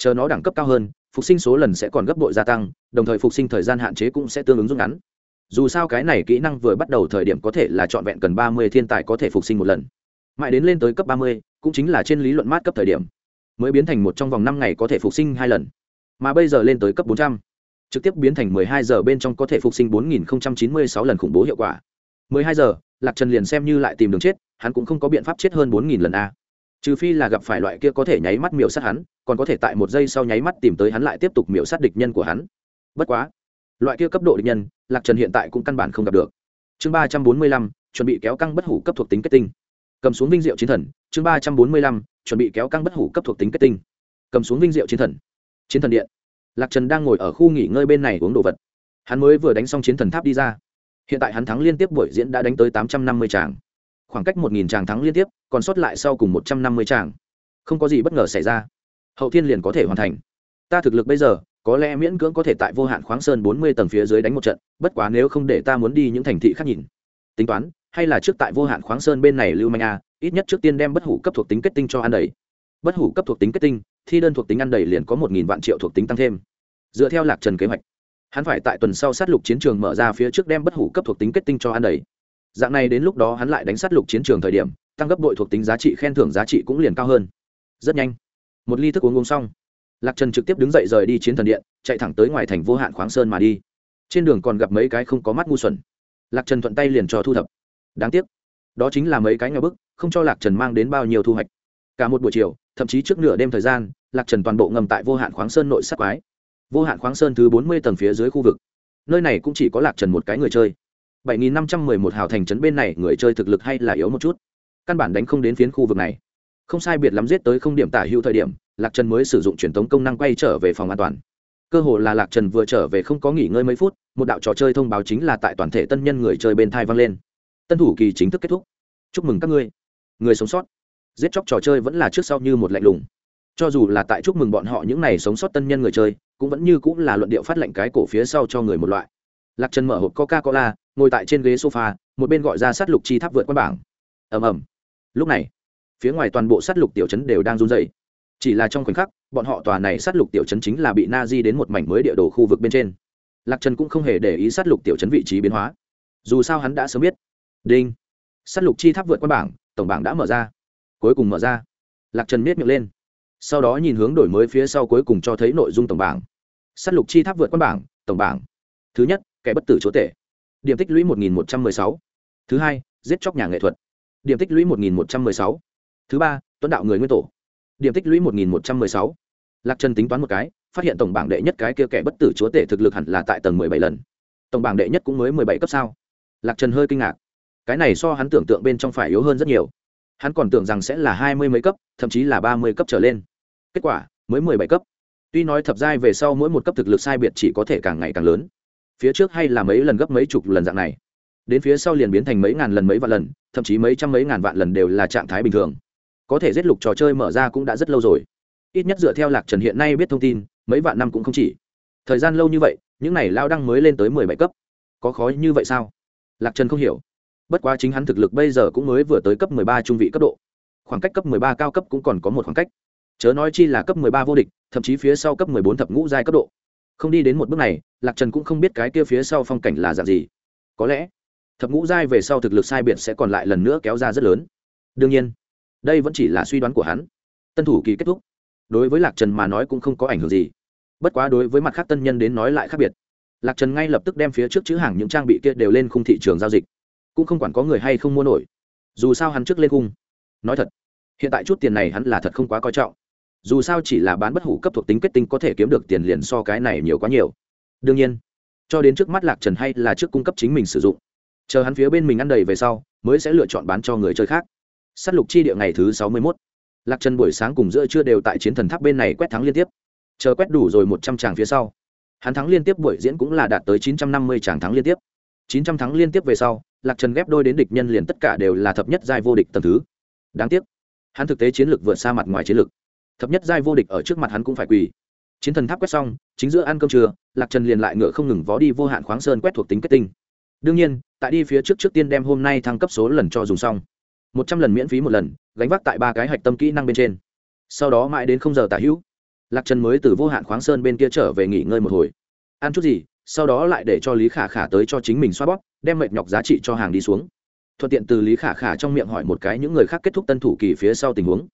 chờ nó đẳng cấp cao hơn phục sinh số lần sẽ còn gấp bội gia tăng đồng thời phục sinh thời gian hạn chế cũng sẽ tương ứng rút ngắn. Dù sao cái này kỹ năng vừa bắt đầu thời điểm có thể là trọn vẹn cần 30 thiên tài có thể phục sinh một lần. Mãi đến lên tới cấp 30, cũng chính là trên lý luận mát cấp thời điểm. Mới biến thành một trong vòng năm ngày có thể phục sinh hai lần. Mà bây giờ lên tới cấp 400, trực tiếp biến thành 12 giờ bên trong có thể phục sinh 4096 lần khủng bố hiệu quả. 12 giờ lạc trần liền xem như lại tìm đường chết hắn cũng không có biện pháp chết hơn 4000 lần a. Trừ phi là gặp phải loại kia có thể nháy mắt miểu sát hắn còn có thể tại một giây sau nháy mắt tìm tới hắn lại tiếp tục miểu sát địch nhân của hắn. Bất quá, loại kia cấp độ địch nhân, lạc trần hiện tại cũng căn bản không gặp được. Chương ba trăm bốn mươi lăm, chuẩn bị kéo căng bất hủ cấp thuộc tính kết tinh. Cầm xuống vinh diệu chiến thần, chương ba trăm bốn mươi lăm, chuẩn bị kéo căng bất hủ cấp thuộc tính kết tinh. Cầm xuống vinh diệu chiến thần. Chiến thần điện. Lạc trần đang ngồi ở khu nghỉ ngơi bên này uống đồ vật. Hắn mới vừa đánh xong chiến thần tháp đi ra. Hiện tại hắn thắng liên tiếp buổi diễn đã đánh tới tám trăm năm mươi tràng. Khoảng cách một nghìn tràng thắng liên tiếp, còn sót lại sau cùng một trăm năm mươi tràng. Không có gì bất ngờ xảy ra hậu thiên liền có thể hoàn thành. Ta thực lực bây giờ, có lẽ miễn cưỡng có thể tại vô hạn khoáng sơn bốn mươi tầng phía dưới đánh một trận, bất quá nếu không để ta muốn đi những thành thị khác nhìn. Tính toán, hay là trước tại vô hạn khoáng sơn bên này lưu manh a, ít nhất trước tiên đem bất hủ cấp thuộc tính kết tinh cho ăn đầy. Bất hủ cấp thuộc tính kết tinh, thi đơn thuộc tính ăn đầy liền có một nghìn vạn triệu thuộc tính tăng thêm. Dựa theo lạc trần kế hoạch, hắn phải tại tuần sau sát lục chiến trường mở ra phía trước đem bất hủ cấp thuộc tính kết tinh cho ăn đầy. Dạng này đến lúc đó hắn lại đánh sát lục chiến trường thời điểm, tăng gấp bội thuộc tính giá trị khen thưởng giá trị cũng liền cao hơn. Rất nhanh một ly thức uống uống xong. Lạc trần trực tiếp đứng dậy rời đi chiến thần điện, chạy thẳng tới ngoài thành vô hạn khoáng sơn mà đi. Trên đường còn gặp mấy cái không có mắt ngu xuẩn. Lạc trần thuận tay liền cho thu thập. Đáng tiếc, đó chính là mấy cái nhà bức, không cho lạc trần mang đến bao nhiêu thu hoạch. Cả một buổi chiều, thậm chí trước nửa đêm thời gian, lạc trần toàn bộ ngầm tại vô hạn khoáng sơn nội sắc quái. Vô hạn khoáng sơn thứ bốn mươi tầng phía dưới khu vực. Nơi này cũng chỉ có lạc trần một cái người chơi. bảy nghìn năm trăm mười một hào thành trấn bên này người chơi thực lực hay là yếu một chút. Căn bản đánh không đến phiến khu vực này không sai biệt lắm giết tới không điểm tả hữu thời điểm, lạc trần mới sử dụng truyền thống công năng quay trở về phòng an toàn. Cơ hồ là lạc trần vừa trở về không có nghỉ ngơi mấy phút, một đạo trò chơi thông báo chính là tại toàn thể tân nhân người chơi bên thai vang lên. Tân thủ kỳ chính thức kết thúc. Chúc mừng các ngươi. Người sống sót. Giết chóc trò chơi vẫn là trước sau như một lạnh lùng. Cho dù là tại chúc mừng bọn họ những n à y sống sót tân nhân người chơi, cũng vẫn như cũng là luận điệu phát lệnh cái cổ phía sau cho người một loại. Lạc trần mở hộp coca cola ngồi tại trên ghế sofa, một bên gọi ra sát lục chi tháp vượt qua bảng. Ầm ầm. Lúc này phía ngoài toàn bộ sát lục tiểu trấn đều đang run dày chỉ là trong khoảnh khắc, bọn họ tòa này sát lục tiểu trấn chính là bị na di đến một mảnh mới địa đồ khu vực bên trên. Lạc trần cũng không hề để ý sát lục tiểu trấn vị trí biến hóa. Dù sao hắn đã sớm biết. Đinh. Sát lục chi tháp vượt qua bảng, tổng bảng đã mở ra. Cuối cùng mở ra. Lạc trần miết miệng lên. Sau đó nhìn hướng đổi mới phía sau cuối cùng cho thấy nội dung tổng bảng. Sát lục chi tháp vượt qua bảng, tổng bảng. Thứ nhất, kẻ bất tử chúa tể. Điểm tích lũy một nghìn một trăm m ư ơ i sáu. Thứ hai, giết chóc nhà nghệ thuật. Điểm tích lũy một nghìn một trăm m ư ơ i sáu thứ ba, tuấn đạo người nguyên tổ. Điểm tích lũy một nghìn một trăm mười sáu. Lạc trần tính toán một cái, phát hiện tổng bảng đệ nhất cái kia kẻ bất tử chúa tể thực lực hẳn là tại tầng mười bảy lần. Tổng bảng đệ nhất cũng mới mười bảy cấp sao? Lạc trần hơi kinh ngạc. Cái này so hắn tưởng tượng bên trong phải yếu hơn rất nhiều. Hắn còn tưởng rằng sẽ là hai mươi mấy cấp, thậm chí là ba mươi cấp trở lên. Kết quả, mới mười bảy cấp. Tuy nói thập giai về sau mỗi một cấp thực lực sai biệt chỉ có thể càng ngày càng lớn. Phía trước hay là mấy lần gấp mấy chục lần dạng này. Đến phía sau liền biến thành mấy ngàn lần mấy vạn lần, thậm chí mấy trăm mấy ngàn vạn lần đều là trạng thái bình thường có thể giết lục trò chơi mở ra cũng đã rất lâu rồi. Ít nhất dựa theo lạc trần hiện nay biết thông tin, mấy vạn năm cũng không chỉ. Thời gian lâu như vậy, những này lao đăng mới lên tới mười bảy cấp. Có khó như vậy sao? Lạc trần không hiểu. Bất quá chính hắn thực lực bây giờ cũng mới vừa tới cấp mười ba trung vị cấp độ. Khoảng cách cấp mười ba cao cấp cũng còn có một khoảng cách. Chớ nói chi là cấp mười ba vô địch, thậm chí phía sau cấp mười bốn thập ngũ giai cấp độ. Không đi đến một bước này, lạc trần cũng không biết cái kia phía sau phong cảnh là dạng gì. Có lẽ, thập ngũ giai về sau thực lực sai biệt sẽ còn lại lần nữa kéo ra rất lớn. Đương nhiên đây vẫn chỉ là suy đoán của hắn. Tân thủ kỳ kết thúc. Đối với lạc trần mà nói cũng không có ảnh hưởng gì. Bất quá đối với mặt khác tân nhân đến nói lại khác biệt. Lạc trần ngay lập tức đem phía trước chữ hàng những trang bị kia đều lên khung thị trường giao dịch. Cũng không quản có người hay không mua nổi. Dù sao hắn trước lên khung. Nói thật, hiện tại chút tiền này hắn là thật không quá coi trọng. Dù sao chỉ là bán bất hủ cấp thuộc tính kết tinh có thể kiếm được tiền liền so cái này nhiều quá nhiều. Đương nhiên, cho đến trước mắt lạc trần hay là trước cung cấp chính mình sử dụng. Chờ hắn phía bên mình ăn đầy về sau, mới sẽ lựa chọn bán cho người chơi khác s á t lục chi địa ngày thứ sáu mươi mốt. Lạc trần buổi sáng cùng giữa trưa đều tại chiến thần tháp bên này quét thắng liên tiếp. Chờ quét đủ rồi một trăm tràng phía sau, hắn thắng liên tiếp buổi diễn cũng là đạt tới chín trăm năm mươi tràng thắng liên tiếp. Chín trăm thắng liên tiếp về sau, lạc trần ghép đôi đến địch nhân liền tất cả đều là thập nhất giai vô địch tầm thứ. Đáng tiếc, hắn thực tế chiến lược vượt xa mặt ngoài chiến lược. Thập nhất giai vô địch ở trước mặt hắn cũng phải quỳ. Chiến thần tháp quét xong, chính giữa ăn cơm trưa, lạc trần liền lại ngựa không ngừng vó đi vô hạn khoáng sơn quét thuộc tính kết tinh. Đương nhiên, tại đi phía trước trước tiên đem hôm nay thăng cấp số lần cho dùng xong một trăm lần miễn phí một lần, gánh vác tại ba cái hạch tâm kỹ năng bên trên. Sau đó mãi đến không giờ tả hữu, lạc trần mới từ vô hạn khoáng sơn bên kia trở về nghỉ ngơi một hồi. Ăn chút gì, sau đó lại để cho lý khả khả tới cho chính mình xoa bóp, đem mệt nhọc giá trị cho hàng đi xuống. Thuận tiện từ lý khả khả trong miệng hỏi một cái những người khác kết thúc tân thủ kỳ phía sau tình huống.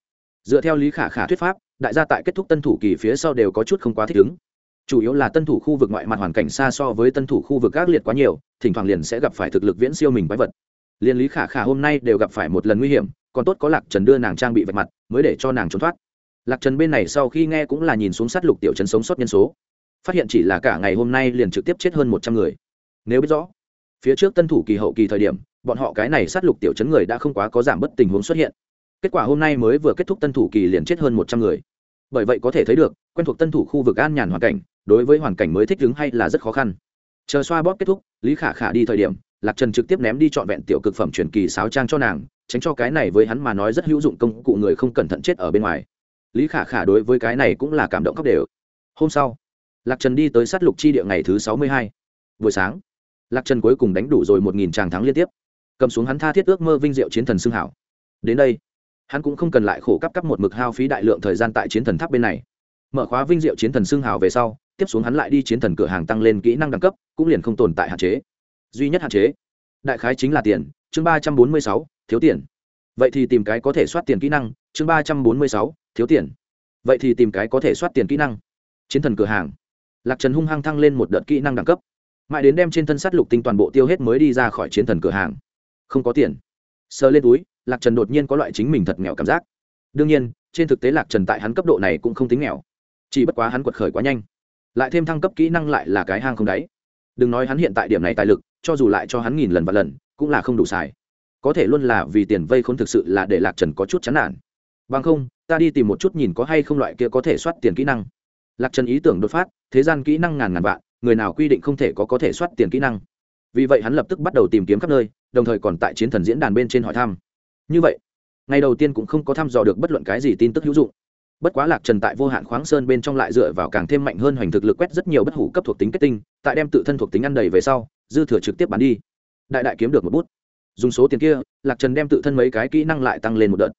Dựa theo lý khả khả thuyết pháp, đại gia tại kết thúc tân thủ kỳ phía sau đều có chút không quá thích ứng. Chủ yếu là tân thủ khu vực ngoại mặt hoàn cảnh xa so với tân thủ khu vực gác liệt quá nhiều, thỉnh thoảng liền sẽ gặp phải thực lực viễn siêu mình quái vật liên lý khả khả hôm nay đều gặp phải một lần nguy hiểm, còn tốt có lạc trần đưa nàng trang bị vạch mặt, mới để cho nàng trốn thoát. Lạc trần bên này sau khi nghe cũng là nhìn xuống sát lục tiểu trần sống sót nhân số. Phát hiện chỉ là cả ngày hôm nay liền trực tiếp chết hơn một trăm người. Nếu biết rõ, phía trước tân thủ kỳ hậu kỳ thời điểm, bọn họ cái này sát lục tiểu chấn người đã không quá có giảm bất tình huống xuất hiện. Kết quả hôm nay mới vừa kết thúc tân thủ kỳ liền chết hơn một trăm người. Bởi vậy có thể thấy được, quen thuộc tân thủ khu vực an nhàn hoàn cảnh, đối với hoàn cảnh mới thích ứng hay là rất khó khăn. Chờ xoa bóp kết thúc, lý khả khả đi thời điểm lạc trần trực tiếp ném đi trọn vẹn tiểu cực phẩm truyền kỳ sáo trang cho nàng, tránh cho cái này với hắn mà nói rất hữu dụng công cụ người không cẩn thận chết ở bên ngoài. Lý khả khả đối với cái này cũng là cảm động khóc đều. Hôm sau, lạc trần đi tới sát lục chi địa ngày thứ sáu mươi hai. Buổi sáng, lạc trần cuối cùng đánh đủ rồi một nghìn tràng thắng liên tiếp. Cầm xuống hắn tha thiết ước mơ vinh diệu chiến thần xưng hảo. Đến đây, hắn cũng không cần lại khổ cấp cấp một mực hao phí đại lượng thời gian tại chiến thần tháp bên này. Mở khóa vinh diệu chiến thần xưng hào về sau, tiếp xuống hắn lại đi chiến thần cửa hàng tăng lên kỹ năng đẳng cấp, cũng liền không tồn tại hạn chế duy nhất hạn chế. Đại khái chính là tiền, chương ba trăm bốn mươi sáu, thiếu tiền. Vậy thì tìm cái có thể soát tiền kỹ năng, chương ba trăm bốn mươi sáu, thiếu tiền. Vậy thì tìm cái có thể soát tiền kỹ năng. Chiến thần cửa hàng. Lạc trần hung hăng thăng lên một đợt kỹ năng đẳng cấp. Mãi đến đem trên thân sắt lục tinh toàn bộ tiêu hết mới đi ra khỏi chiến thần cửa hàng. Không có tiền. Sờ lên túi, lạc trần đột nhiên có loại chính mình thật nghèo cảm giác. Đương nhiên, trên thực tế lạc trần tại hắn cấp độ này cũng không tính nghèo. Chỉ bất quá hắn quật khởi quá nhanh. Lại thêm thăng cấp kỹ năng lại là cái hang không đáy. Đừng nói hắn hiện tại điểm này tài lực cho dù lại cho hắn nghìn lần và lần, cũng là không đủ xài. Có thể luôn là vì tiền vây khốn thực sự là để lạc trần có chút chán nản. Bằng không, ta đi tìm một chút nhìn có hay không loại kia có thể soát tiền kỹ năng. Lạc trần ý tưởng đột phát, thế gian kỹ năng ngàn ngàn vạn, người nào quy định không thể có có thể soát tiền kỹ năng. Vì vậy hắn lập tức bắt đầu tìm kiếm khắp nơi, đồng thời còn tại chiến thần diễn đàn bên trên hỏi thăm. Như vậy, ngày đầu tiên cũng không có thăm dò được bất luận cái gì tin tức hữu dụng. Bất quá lạc trần tại vô hạn khoáng sơn bên trong lại dựa vào càng thêm mạnh hơn hoành thực lực quét rất nhiều bất hủ cấp thuộc tính kết tinh, tại đem tự thân thuộc tính ăn đầy về sau dư thừa trực tiếp bán đi. Đại đại kiếm được một bút. Dùng số tiền kia, lạc trần đem tự thân mấy cái kỹ năng lại tăng lên một đợt.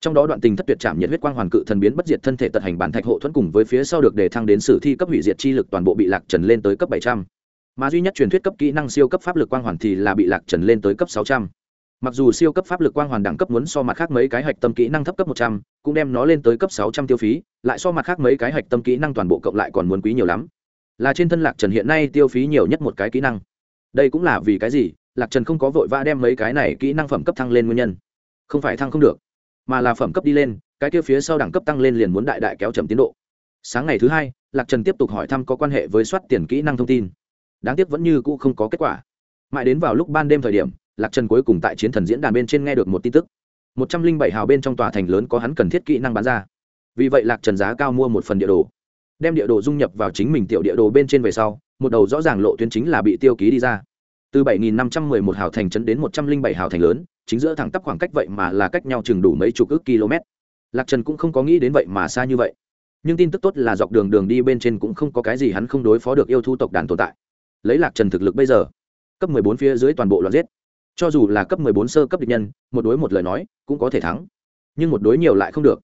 Trong đó đoạn tình thất tuyệt chạm nhiệt huyết quang hoàn cự thần biến bất diệt thân thể tật hành bản thạch hộ thuẫn cùng với phía sau được đề thăng đến sử thi cấp hủy diệt chi lực toàn bộ bị lạc trần lên tới cấp bảy trăm. Mà duy nhất truyền thuyết cấp kỹ năng siêu cấp pháp lực quang hoàn thì là bị lạc trần lên tới cấp sáu trăm. Mặc dù siêu cấp pháp lực quang hoàn đẳng cấp muốn so mặt khác mấy cái hạch tâm kỹ năng thấp cấp một trăm, cũng đem nó lên tới cấp sáu trăm tiêu phí, lại so mặt khác mấy cái hạch tâm kỹ năng toàn bộ cộng lại còn muốn quý nhiều lắm. Là trên thân lạc trần hiện nay tiêu phí nhiều nhất một cái kỹ năng đây cũng là vì cái gì? Lạc trần không có vội vã đem mấy cái này kỹ năng phẩm cấp thăng lên nguyên nhân. Không phải thăng không được, mà là phẩm cấp đi lên, cái kia phía sau đẳng cấp tăng lên liền muốn đại đại kéo chậm tiến độ. Sáng ngày thứ hai, lạc trần tiếp tục hỏi thăm có quan hệ với soát tiền kỹ năng thông tin. Đáng tiếc vẫn như cũ không có kết quả. Mãi đến vào lúc ban đêm thời điểm, lạc trần cuối cùng tại chiến thần diễn đàn bên trên nghe được một tin tức. Một trăm linh bảy hào bên trong tòa thành lớn có hắn cần thiết kỹ năng bán ra. Vì vậy lạc trần giá cao mua một phần địa đồ đem địa đồ dung nhập vào chính mình tiểu địa đồ bên trên về sau, một đầu rõ ràng lộ tuyến chính là bị tiêu ký đi ra. Từ bảy nghìn năm trăm mười một hào thành trấn đến một trăm linh bảy hào thành lớn, chính giữa thẳng tắp khoảng cách vậy mà là cách nhau chừng đủ mấy chục ước km. Lạc trần cũng không có nghĩ đến vậy mà xa như vậy. Nhưng tin tức tốt là dọc đường đường đi bên trên cũng không có cái gì hắn không đối phó được yêu thu tộc đàn tồn tại. Lấy lạc trần thực lực bây giờ, cấp mười bốn phía dưới toàn bộ loạt giết. Cho dù là cấp mười bốn sơ cấp địch nhân, một đối một lời nói, cũng có thể thắng. Nhưng một đối nhiều lại không được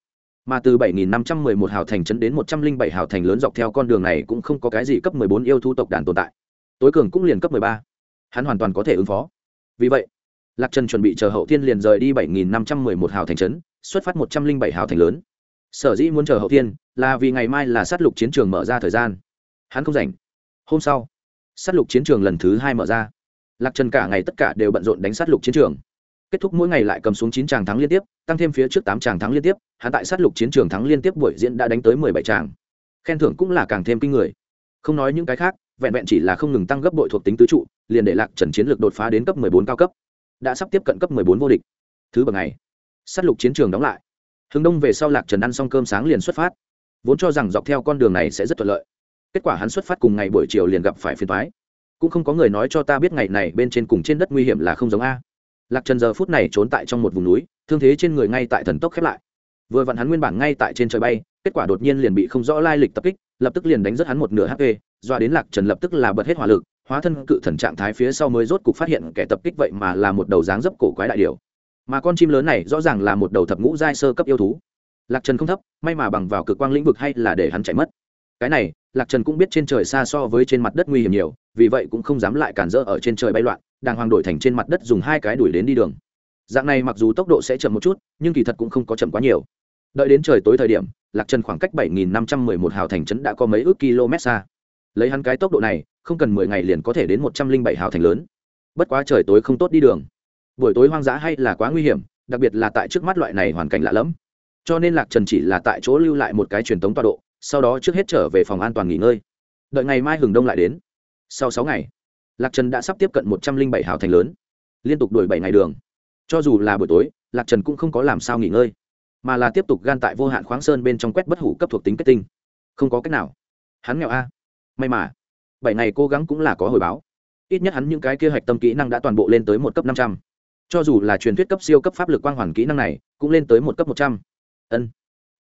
mà từ 7511 hào thành trấn đến 107 hào thành lớn dọc theo con đường này cũng không có cái gì cấp 14 yêu thú tộc đàn tồn tại. Tối cường cũng liền cấp 13. Hắn hoàn toàn có thể ứng phó. Vì vậy, Lạc Trần chuẩn bị chờ hậu thiên liền rời đi 7511 hào thành trấn, xuất phát 107 hào thành lớn. Sở dĩ muốn chờ hậu thiên, là vì ngày mai là sát lục chiến trường mở ra thời gian. Hắn không rảnh. Hôm sau, sát lục chiến trường lần thứ hai mở ra. Lạc Trần cả ngày tất cả đều bận rộn đánh sát lục chiến trường kết thúc mỗi ngày lại cầm xuống chín tràng thắng liên tiếp, tăng thêm phía trước tám tràng thắng liên tiếp, hắn tại sát lục chiến trường thắng liên tiếp buổi diễn đã đánh tới mười bảy tràng. Khen thưởng cũng là càng thêm kinh người. Không nói những cái khác, vẹn vẹn chỉ là không ngừng tăng gấp bội thuộc tính tứ trụ, liền để lạc trần chiến lược đột phá đến cấp mười bốn cao cấp. Đã sắp tiếp cận cấp mười bốn vô địch. Thứ bậc này sát lục chiến trường đóng lại. Hướng đông về sau lạc trần ăn xong cơm sáng liền xuất phát. Vốn cho rằng dọc theo con đường này sẽ rất thuận lợi. Kết quả hắn xuất phát cùng ngày buổi chiều liền gặp phải phiền thoái cũng không có người nói cho ta biết ngày này bên trên cùng trên đất nguy hiểm là không giống a lạc trần giờ phút này trốn tại trong một vùng núi, thương thế trên người ngay tại thần tốc khép lại. Vừa vặn hắn nguyên bản ngay tại trên trời bay, kết quả đột nhiên liền bị không rõ lai lịch tập kích, lập tức liền đánh rất hắn một nửa hp doa đến lạc trần lập tức là bật hết hỏa lực, hóa thân cự thần trạng thái phía sau mới rốt cục phát hiện kẻ tập kích vậy mà là một đầu dáng dấp cổ quái đại điều mà con chim lớn này rõ ràng là một đầu thập ngũ giai sơ cấp yêu thú. Lạc trần không thấp, may mà bằng vào cực quang lĩnh vực hay là để hắn chạy mất. Cái này, lạc trần cũng biết trên trời xa so với trên mặt đất nguy hiểm nhiều, vì vậy cũng không dám lại cản rỡ ở trên trời bay loạn đàng hoàng đổi thành trên mặt đất dùng hai cái đuổi đến đi đường. Dạng này mặc dù tốc độ sẽ chậm một chút, nhưng kỳ thật cũng không có chậm quá nhiều. Đợi đến trời tối thời điểm, lạc trần khoảng cách bảy nghìn năm trăm mười một hào thành trấn đã có mấy ước km xa. Lấy hắn cái tốc độ này, không cần mười ngày liền có thể đến một trăm linh bảy hào thành lớn. Bất quá trời tối không tốt đi đường. Buổi tối hoang dã hay là quá nguy hiểm, đặc biệt là tại trước mắt loại này hoàn cảnh lạ lẫm. Cho nên lạc trần chỉ là tại chỗ lưu lại một cái truyền thống tọa độ, sau đó trước hết trở về phòng an toàn nghỉ ngơi. Đợi ngày mai hừng đông lại đến. Sau sáu ngày lạc trần đã sắp tiếp cận một trăm linh bảy hào thành lớn. Liên tục đuổi bảy ngày đường. Cho dù là buổi tối, lạc trần cũng không có làm sao nghỉ ngơi, mà là tiếp tục gan tại vô hạn khoáng sơn bên trong quét bất hủ cấp thuộc tính kết tinh. Không có cách nào. Hắn nghèo a. May mà, bảy ngày cố gắng cũng là có hồi báo. Ít nhất hắn những cái kia hạch tâm kỹ năng đã toàn bộ lên tới một cấp năm trăm. Cho dù là truyền thuyết cấp siêu cấp pháp lực quang hoàn kỹ năng này, cũng lên tới một cấp một trăm. Ân,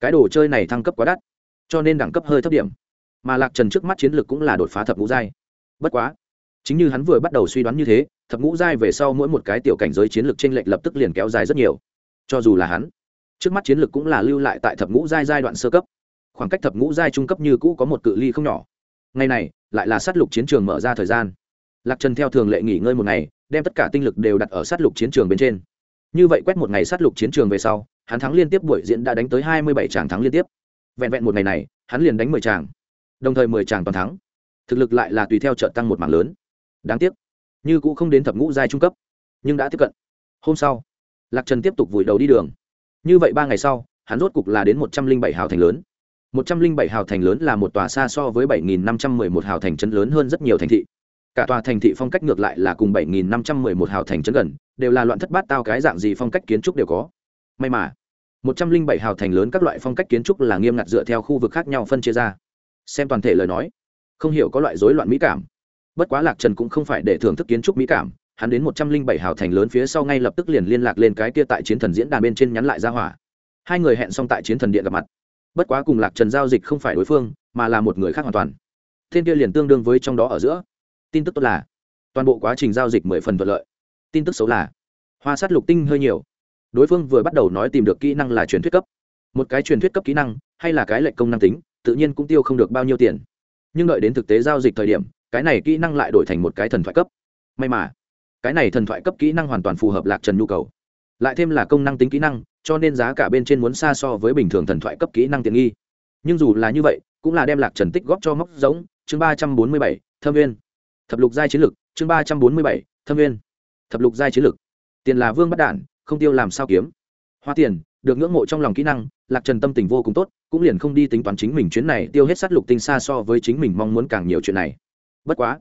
cái đồ chơi này thăng cấp quá đắt, cho nên đẳng cấp hơi thấp điểm. Mà lạc trần trước mắt chiến lược cũng là đột phá thập ngũ giai. Bất quá chính như hắn vừa bắt đầu suy đoán như thế, thập ngũ giai về sau mỗi một cái tiểu cảnh giới chiến lược trên lệch lập tức liền kéo dài rất nhiều. Cho dù là hắn, trước mắt chiến lược cũng là lưu lại tại thập ngũ giai giai đoạn sơ cấp. Khoảng cách thập ngũ giai trung cấp như cũ có một cự ly không nhỏ. Ngày này, lại là sát lục chiến trường mở ra thời gian. Lạc trần theo thường lệ nghỉ ngơi một ngày, đem tất cả tinh lực đều đặt ở sát lục chiến trường bên trên. Như vậy quét một ngày sát lục chiến trường về sau, hắn thắng liên tiếp buổi diễn đã đánh tới hai mươi bảy tràng thắng liên tiếp. Vẹn vẹn một ngày này, hắn liền đánh mười tràng đồng thời mười tràng toàn thắng. Thực lực lại là tùy theo trợ tăng một mảng lớn đáng tiếc, như cũng không đến thập ngũ giai trung cấp, nhưng đã tiếp cận. Hôm sau, lạc trần tiếp tục vùi đầu đi đường. Như vậy ba ngày sau, hắn rốt cục là đến một trăm linh bảy hào thành lớn. Một trăm linh bảy hào thành lớn là một tòa xa so với bảy nghìn năm trăm mười một hào thành trấn lớn hơn rất nhiều thành thị. Cả tòa thành thị phong cách ngược lại là cùng bảy nghìn năm trăm mười một hào thành trấn gần, đều là loạn thất bát tao cái dạng gì phong cách kiến trúc đều có. May mà, một trăm linh bảy hào thành lớn các loại phong cách kiến trúc là nghiêm ngặt dựa theo khu vực khác nhau phân chia ra. Xem toàn thể lời nói, không hiểu có loại rối loạn mỹ cảm bất quá lạc trần cũng không phải để thưởng thức kiến trúc mỹ cảm, hắn đến một trăm linh bảy hào thành lớn phía sau ngay lập tức liền liên lạc lên cái kia tại chiến thần diễn đàn bên trên nhắn lại ra hỏa. Hai người hẹn xong tại chiến thần điện gặp mặt. Bất quá cùng lạc trần giao dịch không phải đối phương, mà là một người khác hoàn toàn. Thiên kia liền tương đương với trong đó ở giữa. Tin tức tốt là, toàn bộ quá trình giao dịch mười phần thuận lợi. Tin tức xấu là, hoa sát lục tinh hơi nhiều. Đối phương vừa bắt đầu nói tìm được kỹ năng là truyền thuyết cấp. Một cái truyền thuyết cấp kỹ năng, hay là cái lệnh công năng tính, tự nhiên cũng tiêu không được bao nhiêu tiền. Nhưng đợi đến thực tế giao dịch thời điểm cái này kỹ năng lại đổi thành một cái thần thoại cấp. May mà, cái này thần thoại cấp kỹ năng hoàn toàn phù hợp lạc trần nhu cầu. Lại thêm là công năng tính kỹ năng, cho nên giá cả bên trên muốn xa so với bình thường thần thoại cấp kỹ năng tiện nghi. Nhưng dù là như vậy, cũng là đem lạc trần tích góp cho móc giống, chương ba trăm bốn mươi bảy, thâm viên thập lục giai chiến lược, chương ba trăm bốn mươi bảy, thâm viên thập lục giai chiến lược. Tiền là vương bắt đản không tiêu làm sao kiếm. Hoa tiền, được ngưỡng mộ trong lòng kỹ năng, lạc trần tâm tình vô cùng tốt, cũng liền không đi tính toán chính mình chuyến này tiêu hết sát lục tinh xa so với chính mình mong muốn càng nhiều chuyện này bất quá,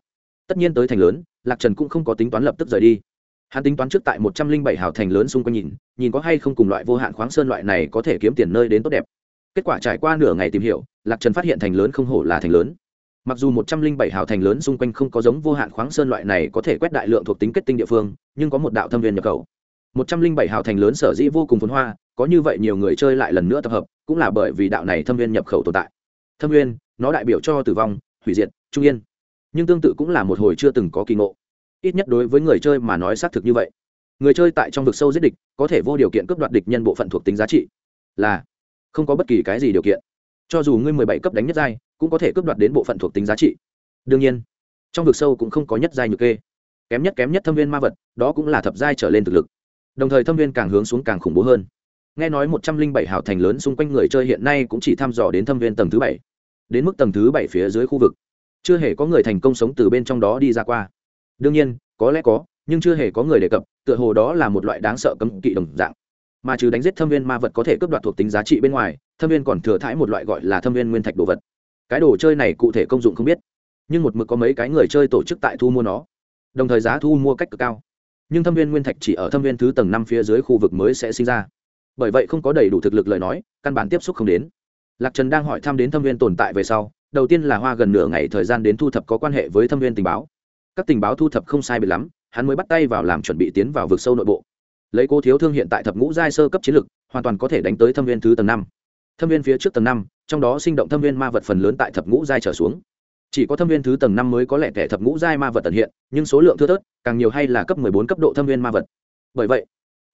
tất nhiên tới thành lớn, lạc trần cũng không có tính toán lập tức rời đi. Hắn tính toán trước tại một trăm linh bảy hào thành lớn xung quanh nhìn nhìn có hay không cùng loại vô hạn khoáng sơn loại này có thể kiếm tiền nơi đến tốt đẹp. Kết quả trải qua nửa ngày tìm hiểu, lạc trần phát hiện thành lớn không hổ là thành lớn. Mặc dù một trăm linh bảy hào thành lớn xung quanh không có giống vô hạn khoáng sơn loại này có thể quét đại lượng thuộc tính kết tinh địa phương, nhưng có một đạo thâm viên nhập khẩu. Một trăm linh bảy hào thành lớn sở dĩ vô cùng phồn hoa, có như vậy nhiều người chơi lại lần nữa tập hợp, cũng là bởi vì đạo này thâm viên nhập khẩu tồn tại. Thâm viên, nó đại biểu cho tử vong, hủy diệt, trung yên nhưng tương tự cũng là một hồi chưa từng có kỳ ngộ. Ít nhất đối với người chơi mà nói xác thực như vậy. Người chơi tại trong vực sâu giết địch, có thể vô điều kiện cướp đoạt địch nhân bộ phận thuộc tính giá trị. Là, không có bất kỳ cái gì điều kiện. Cho dù ngươi mười bảy cấp đánh nhất giai, cũng có thể cướp đoạt đến bộ phận thuộc tính giá trị. Đương nhiên, trong vực sâu cũng không có nhất giai nhược kê. Kém nhất kém nhất thâm viên ma vật, đó cũng là thập giai trở lên thực lực. Đồng thời thâm viên càng hướng xuống càng khủng bố hơn. Nghe nói một trăm linh bảy hào thành lớn xung quanh người chơi hiện nay cũng chỉ thăm dò đến thâm viên tầng thứ bảy. Đến mức tầng thứ bảy phía dưới khu vực chưa hề có người thành công sống từ bên trong đó đi ra qua. Đương nhiên, có lẽ có, nhưng chưa hề có người đề cập, tựa hồ đó là một loại đáng sợ cấm kỵ đồng dạng. Mà trừ đánh giết thâm viên ma vật có thể cướp đoạt thuộc tính giá trị bên ngoài, thâm viên còn thừa thãi một loại gọi là thâm viên nguyên thạch đồ vật. Cái đồ chơi này cụ thể công dụng không biết, nhưng một mực có mấy cái người chơi tổ chức tại thu mua nó. Đồng thời giá thu mua cách cực cao. Nhưng thâm viên nguyên thạch chỉ ở thâm viên thứ tầng năm phía dưới khu vực mới sẽ sinh ra. Bởi vậy không có đầy đủ thực lực lời nói, căn bản tiếp xúc không đến. Lạc trần đang hỏi thăm đến thâm viên tồn tại về sau đầu tiên là hoa gần nửa ngày thời gian đến thu thập có quan hệ với thâm viên tình báo. Các tình báo thu thập không sai bị lắm, hắn mới bắt tay vào làm chuẩn bị tiến vào vực sâu nội bộ. Lấy cô thiếu thương hiện tại thập ngũ giai sơ cấp chiến lực, hoàn toàn có thể đánh tới thâm viên thứ tầng năm. Thâm viên phía trước tầng năm, trong đó sinh động thâm viên ma vật phần lớn tại thập ngũ giai trở xuống. Chỉ có thâm viên thứ tầng năm mới có lẽ kẻ thập ngũ giai ma vật tận hiện, nhưng số lượng thưa thớt, càng nhiều hay là cấp mười bốn cấp độ thâm viên ma vật. Bởi vậy,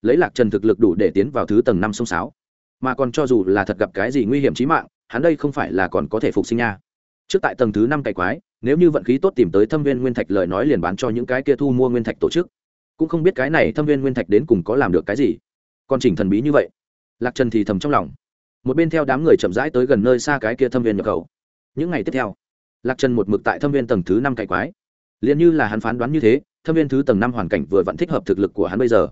lấy lạc trần thực lực đủ để tiến vào thứ tầng năm sông sáo. Mà còn cho dù là thật gặp cái gì nguy hiểm trí mạng, hắn đây không phải là còn có thể phục sinh nha trước tại tầng thứ năm cày quái, nếu như vận khí tốt tìm tới thâm viên nguyên thạch lời nói liền bán cho những cái kia thu mua nguyên thạch tổ chức. Cũng không biết cái này thâm viên nguyên thạch đến cùng có làm được cái gì. Còn chỉnh thần bí như vậy, lạc trần thì thầm trong lòng. Một bên theo đám người chậm rãi tới gần nơi xa cái kia thâm viên nhập khẩu. Những ngày tiếp theo, lạc trần một mực tại thâm viên tầng thứ năm cày quái. Liền như là hắn phán đoán như thế, thâm viên thứ tầng năm hoàn cảnh vừa vẫn thích hợp thực lực của hắn bây giờ.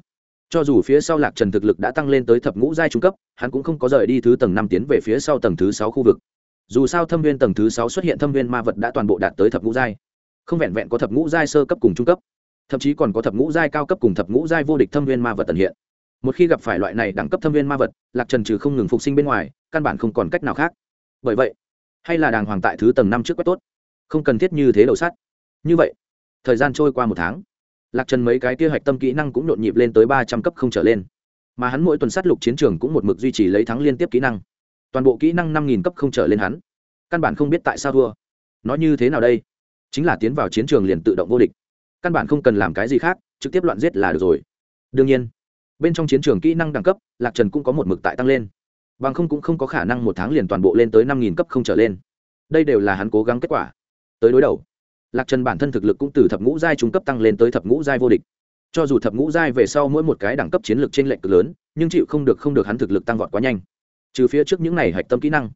Cho dù phía sau lạc trần thực lực đã tăng lên tới thập ngũ giai trung cấp, hắn cũng không có rời đi thứ tầng năm tiến về phía sau tầng thứ sáu khu vực dù sao thâm viên tầng thứ sáu xuất hiện thâm viên ma vật đã toàn bộ đạt tới thập ngũ giai. Không vẹn vẹn có thập ngũ giai sơ cấp cùng trung cấp, thậm chí còn có thập ngũ giai cao cấp cùng thập ngũ giai vô địch thâm viên ma vật tần hiện. Một khi gặp phải loại này đẳng cấp thâm viên ma vật, lạc trần trừ không ngừng phục sinh bên ngoài, căn bản không còn cách nào khác. Bởi vậy, hay là đàng hoàng tại thứ tầng năm trước quét tốt, không cần thiết như thế đầu sát như vậy, thời gian trôi qua một tháng, lạc trần mấy cái kia hạch tâm kỹ năng cũng nhộn nhịp lên tới ba trăm cấp không trở lên. Mà hắn mỗi tuần sát lục chiến trường cũng một mực duy trì lấy thắng liên tiếp kỹ năng toàn bộ kỹ năng năm nghìn cấp không trở lên hắn. Căn bản không biết tại sao thua. Nó như thế nào đây? Chính là tiến vào chiến trường liền tự động vô địch. Căn bản không cần làm cái gì khác, trực tiếp loạn giết là được rồi. Đương nhiên, bên trong chiến trường kỹ năng đẳng cấp, lạc trần cũng có một mực tại tăng lên. Bằng không cũng không có khả năng một tháng liền toàn bộ lên tới năm nghìn cấp không trở lên. Đây đều là hắn cố gắng kết quả. Tới đối đầu, lạc trần bản thân thực lực cũng từ thập ngũ giai trung cấp tăng lên tới thập ngũ giai vô địch. Cho dù thập ngũ giai về sau mỗi một cái đẳng cấp chiến lược t r ê n lệch cực lớn, nhưng chịu không được không được hắn thực lực tăng vọt quá nhanh trừ phía trước những này hạch tâm kỹ năng,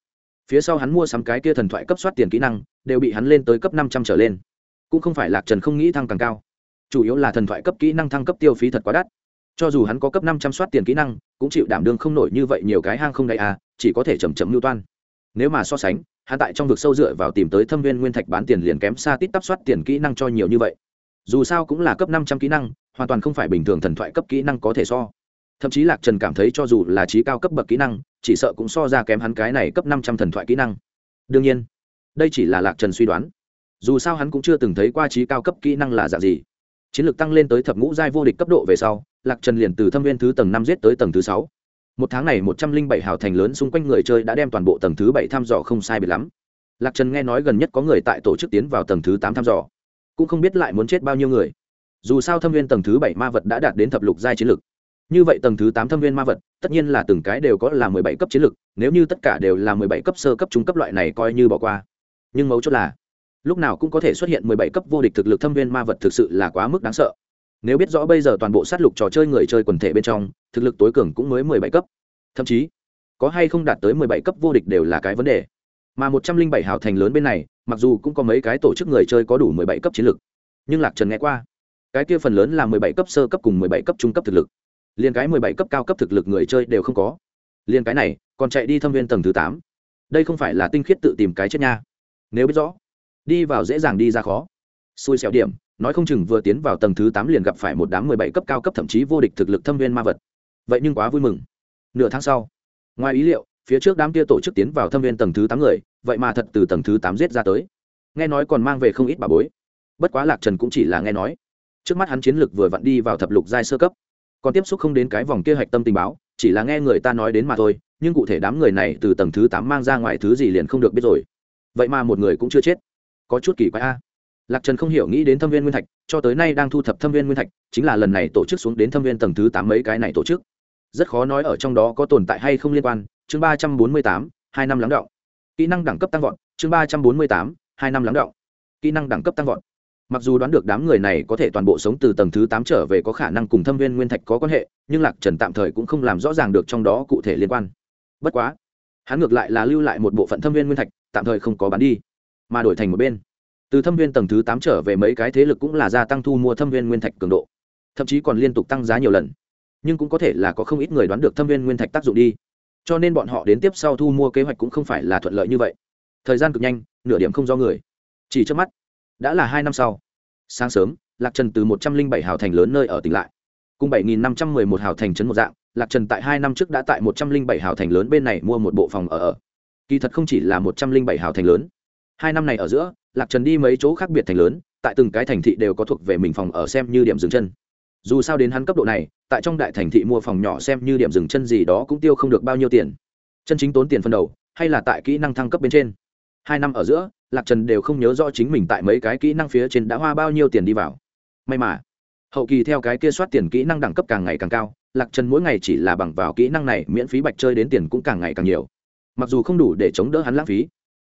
phía sau hắn mua sắm cái kia thần thoại cấp soát tiền kỹ năng, đều bị hắn lên tới cấp năm trăm trở lên. Cũng không phải lạc trần không nghĩ thăng càng cao, chủ yếu là thần thoại cấp kỹ năng thăng cấp tiêu phí thật quá đắt. Cho dù hắn có cấp năm trăm soát tiền kỹ năng, cũng chịu đảm đương không nổi như vậy nhiều cái hang không đại à chỉ có thể chầm chậm mưu toan. Nếu mà so sánh, hắn tại trong vực sâu dựa vào tìm tới thâm viên nguyên thạch bán tiền liền kém xa tít tắp soát tiền kỹ năng cho nhiều như vậy. Dù sao cũng là cấp năm trăm kỹ năng, hoàn toàn không phải bình thường thần thoại cấp kỹ năng có thể so. Thậm chí lạc trần cảm thấy cho dù là trí cao cấp bậc kỹ năng chỉ sợ cũng so ra kém hắn cái này cấp năm trăm thần thoại kỹ năng. Đương nhiên, đây chỉ là lạc trần suy đoán. Dù sao hắn cũng chưa từng thấy qua trí cao cấp kỹ năng là dạng gì. Chiến lược tăng lên tới thập ngũ giai vô địch cấp độ về sau, lạc trần liền từ thâm viên thứ tầng năm giết tới tầng thứ sáu. Một tháng này một trăm linh bảy hào thành lớn xung quanh người chơi đã đem toàn bộ tầng thứ bảy thăm dò không sai biệt lắm. Lạc trần nghe nói gần nhất có người tại tổ chức tiến vào tầng thứ tám thăm dò, cũng không biết lại muốn chết bao nhiêu người. Dù sao thâm viên tầng thứ bảy ma vật đã đạt đến thập lục giai chiến lược như vậy tầng thứ tám thâm viên ma vật, tất nhiên là từng cái đều có là mười bảy cấp chiến lực, nếu như tất cả đều là mười bảy cấp sơ cấp trung cấp loại này coi như bỏ qua. Nhưng mấu chốt là, lúc nào cũng có thể xuất hiện mười bảy cấp vô địch thực lực thâm viên ma vật thực sự là quá mức đáng sợ. Nếu biết rõ bây giờ toàn bộ sát lục trò chơi người chơi quần thể bên trong, thực lực tối cường cũng mới mười bảy cấp. Thậm chí, có hay không đạt tới mười bảy cấp vô địch đều là cái vấn đề. Mà một trăm linh bảy hào thành lớn bên này, mặc dù cũng có mấy cái tổ chức người chơi có đủ mười bảy cấp chiến lực, nhưng lạc trần nghe qua, cái kia phần lớn là mười bảy cấp sơ cấp cùng mười bảy cấp trung cấp thực lực liền cái mười bảy cấp cao cấp thực lực người chơi đều không có. Liền cái này, còn chạy đi thâm viên tầng thứ tám. Đây không phải là tinh khiết tự tìm cái chết nha. Nếu biết rõ, đi vào dễ dàng đi ra khó. Xui xẻo điểm, nói không chừng vừa tiến vào tầng thứ tám liền gặp phải một đám mười bảy cấp cao cấp thậm chí vô địch thực lực thâm viên ma vật. Vậy nhưng quá vui mừng. Nửa tháng sau, ngoài ý liệu, phía trước đám kia tổ chức tiến vào thâm viên tầng thứ tám người, vậy mà thật từ tầng thứ tám giết ra tới. Nghe nói còn mang về không ít bà bối. Bất quá lạc trần cũng chỉ là nghe nói. Trước mắt hắn chiến lược vừa vặn đi vào thập lục giai sơ cấp còn tiếp xúc không đến cái vòng kia hạch tâm tình báo, chỉ là nghe người ta nói đến mà thôi, nhưng cụ thể đám người này từ tầng thứ tám mang ra ngoài thứ gì liền không được biết rồi. Vậy mà một người cũng chưa chết. Có chút kỳ quái a. Lạc trần không hiểu nghĩ đến thâm viên nguyên thạch, cho tới nay đang thu thập thâm viên nguyên thạch, chính là lần này tổ chức xuống đến thâm viên tầng thứ tám mấy cái này tổ chức. Rất khó nói ở trong đó có tồn tại hay không liên quan, chương ba trăm bốn mươi tám, hai năm lắng động. Kỹ năng đẳng cấp tăng vọt, chương ba trăm bốn mươi tám, hai năm lắng động. Kỹ năng đẳng cấp tăng vọt mặc dù đoán được đám người này có thể toàn bộ sống từ tầng thứ tám trở về có khả năng cùng thâm viên nguyên thạch có quan hệ, nhưng lạc trần tạm thời cũng không làm rõ ràng được trong đó cụ thể liên quan. Bất quá, hắn ngược lại là lưu lại một bộ phận thâm viên nguyên thạch, tạm thời không có bán đi, mà đổi thành một bên. Từ thâm viên tầng thứ tám trở về mấy cái thế lực cũng là gia tăng thu mua thâm viên nguyên thạch cường độ, thậm chí còn liên tục tăng giá nhiều lần. Nhưng cũng có thể là có không ít người đoán được thâm viên nguyên thạch tác dụng đi. Cho nên bọn họ đến tiếp sau thu mua kế hoạch cũng không phải là thuận lợi như vậy. Thời gian cực nhanh, nửa điểm không do người. Chỉ trước mắt đã là hai năm sau. Sáng sớm, lạc trần từ một trăm linh bảy hào thành lớn nơi ở tỉnh lại. Cùng bảy nghìn năm trăm mười một hào thành trấn một dạng, lạc trần tại hai năm trước đã tại một trăm linh bảy hào thành lớn bên này mua một bộ phòng ở ở. Kỳ thật không chỉ là một trăm linh bảy hào thành lớn. Hai năm này ở giữa, lạc trần đi mấy chỗ khác biệt thành lớn, tại từng cái thành thị đều có thuộc về mình phòng ở xem như điểm dừng chân. Dù sao đến hắn cấp độ này, tại trong đại thành thị mua phòng nhỏ xem như điểm dừng chân gì đó cũng tiêu không được bao nhiêu tiền. Chân chính tốn tiền phân đầu, hay là tại kỹ năng thăng cấp bên trên. Hai năm ở giữa lạc trần đều không nhớ rõ chính mình tại mấy cái kỹ năng phía trên đã hoa bao nhiêu tiền đi vào. May mà, hậu kỳ theo cái kia soát tiền kỹ năng đẳng cấp càng ngày càng cao, lạc trần mỗi ngày chỉ là bằng vào kỹ năng này miễn phí bạch chơi đến tiền cũng càng ngày càng nhiều. Mặc dù không đủ để chống đỡ hắn lãng phí,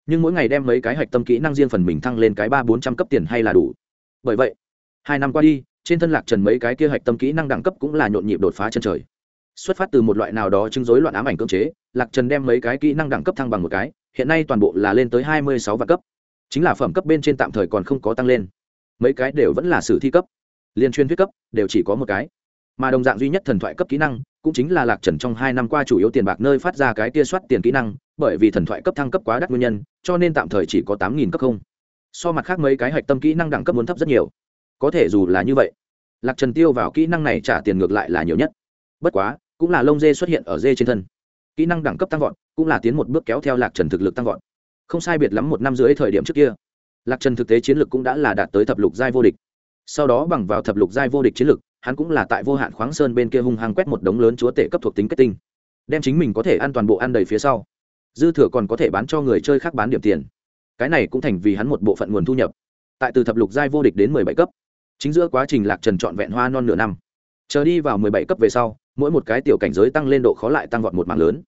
nhưng mỗi ngày đem mấy cái hạch tâm kỹ năng riêng phần mình thăng lên cái ba bốn trăm cấp tiền hay là đủ. Bởi vậy, hai năm qua đi, trên thân lạc trần mấy cái kia hạch tâm kỹ năng đẳng cấp cũng là nhộn nhịp đột phá chân trời. Xuất phát từ một loại nào đó chứng dối loạn ám ảnh cưỡng chế, lạc trần đem mấy cái kỹ năng đẳng cấp thăng bằng một cái hiện nay toàn bộ là lên tới hai mươi sáu vạn cấp. Chính là phẩm cấp bên trên tạm thời còn không có tăng lên. Mấy cái đều vẫn là sử thi cấp. Liên chuyên thuyết cấp, đều chỉ có một cái. Mà đồng dạng duy nhất thần thoại cấp kỹ năng, cũng chính là lạc trần trong hai năm qua chủ yếu tiền bạc nơi phát ra cái tia soát tiền kỹ năng, bởi vì thần thoại cấp thăng cấp quá đắt nguyên nhân, cho nên tạm thời chỉ có tám nghìn cấp không. So mặt khác mấy cái hạch tâm kỹ năng đẳng cấp muốn thấp rất nhiều. Có thể dù là như vậy, lạc trần tiêu vào kỹ năng này trả tiền ngược lại là nhiều nhất. Bất quá, cũng là lông dê xuất hiện ở dê trên thân. Kỹ năng đẳng cấp tăng vọt cũng là tiến một bước kéo theo lạc trần thực lực tăng vọt. Không sai biệt lắm một năm dưới thời điểm trước kia, lạc trần thực tế chiến lược cũng đã là đạt tới thập lục giai vô địch. Sau đó bằng vào thập lục giai vô địch chiến lược, hắn cũng là tại vô hạn khoáng sơn bên kia hung hăng quét một đống lớn chúa tể cấp thuộc tính kết tinh, đem chính mình có thể ăn toàn bộ ăn đầy phía sau. Dư thừa còn có thể bán cho người chơi khác bán điểm tiền. Cái này cũng thành vì hắn một bộ phận nguồn thu nhập. Tại từ thập lục giai vô địch đến mười bảy cấp, chính giữa quá trình lạc trần trọn vẹn hoa non nửa năm. Chờ đi vào mười bảy cấp về sau, mỗi một cái tiểu cảnh giới tăng lên độ khó lại tăng vọt một mạng lớn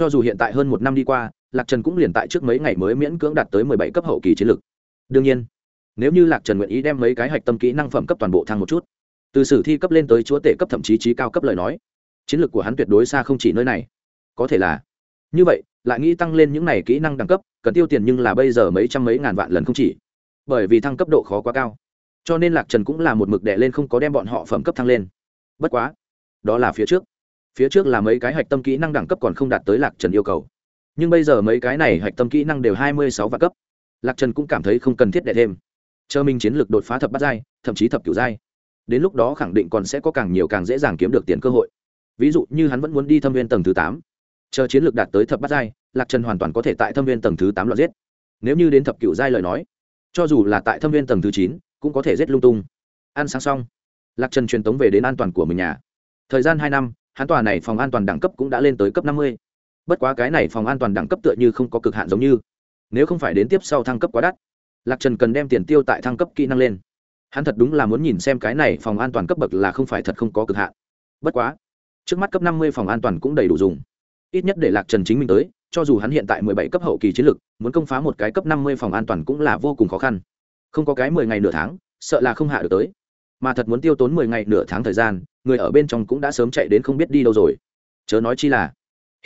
cho dù hiện tại hơn một năm đi qua, lạc trần cũng liền tại trước mấy ngày mới miễn cưỡng đạt tới mười bảy cấp hậu kỳ chiến lược. Đương nhiên, nếu như lạc trần nguyện ý đem mấy cái hạch tâm kỹ năng phẩm cấp toàn bộ thăng một chút, từ sử thi cấp lên tới chúa tể cấp thậm chí trí cao cấp lời nói, chiến lược của hắn tuyệt đối xa không chỉ nơi này. Có thể là, như vậy, lại nghĩ tăng lên những này kỹ năng đẳng cấp, cần tiêu tiền nhưng là bây giờ mấy trăm mấy ngàn vạn lần không chỉ, bởi vì thăng cấp độ khó quá cao. Cho nên lạc trần cũng là một mực đẻ lên không có đem bọn họ phẩm cấp thăng lên. Bất quá, đó là phía trước phía trước là mấy cái hạch tâm kỹ năng đẳng cấp còn không đạt tới lạc trần yêu cầu. Nhưng bây giờ mấy cái này hạch tâm kỹ năng đều hai mươi sáu và cấp. Lạc trần cũng cảm thấy không cần thiết đẻ thêm. Chờ minh chiến lược đột phá thập bát giai, thậm chí thập kiểu giai, đến lúc đó khẳng định còn sẽ có càng nhiều càng dễ dàng kiếm được tiền cơ hội. Ví dụ như hắn vẫn muốn đi thâm viên tầng thứ tám, chờ chiến lược đạt tới thập bát giai, lạc trần hoàn toàn có thể tại thâm viên tầng thứ tám loạt giết. Nếu như đến thập cựu giai lời nói, cho dù là tại thâm viên tầng thứ chín, cũng có thể giết lung tung. Ăn sáng xong, lạc trần truyền tống về đến an toàn của mình nhà. Thời gian hai năm hắn tòa này phòng an toàn đẳng cấp cũng đã lên tới cấp năm mươi. Bất quá cái này phòng an toàn đẳng cấp tựa như không có cực hạn giống như. Nếu không phải đến tiếp sau thăng cấp quá đắt, lạc trần cần đem tiền tiêu tại thăng cấp kỹ năng lên. Hắn thật đúng là muốn nhìn xem cái này phòng an toàn cấp bậc là không phải thật không có cực hạn. Bất quá, trước mắt cấp năm mươi phòng an toàn cũng đầy đủ dùng. Ít nhất để lạc trần chính mình tới, cho dù hắn hiện tại mười bảy cấp hậu kỳ chiến lực, muốn công phá một cái cấp năm mươi phòng an toàn cũng là vô cùng khó khăn. Không có cái mười ngày nửa tháng, sợ là không hạ được tới mà thật muốn tiêu tốn mười ngày nửa tháng thời gian, người ở bên trong cũng đã sớm chạy đến không biết đi đâu rồi. Chớ nói chi là,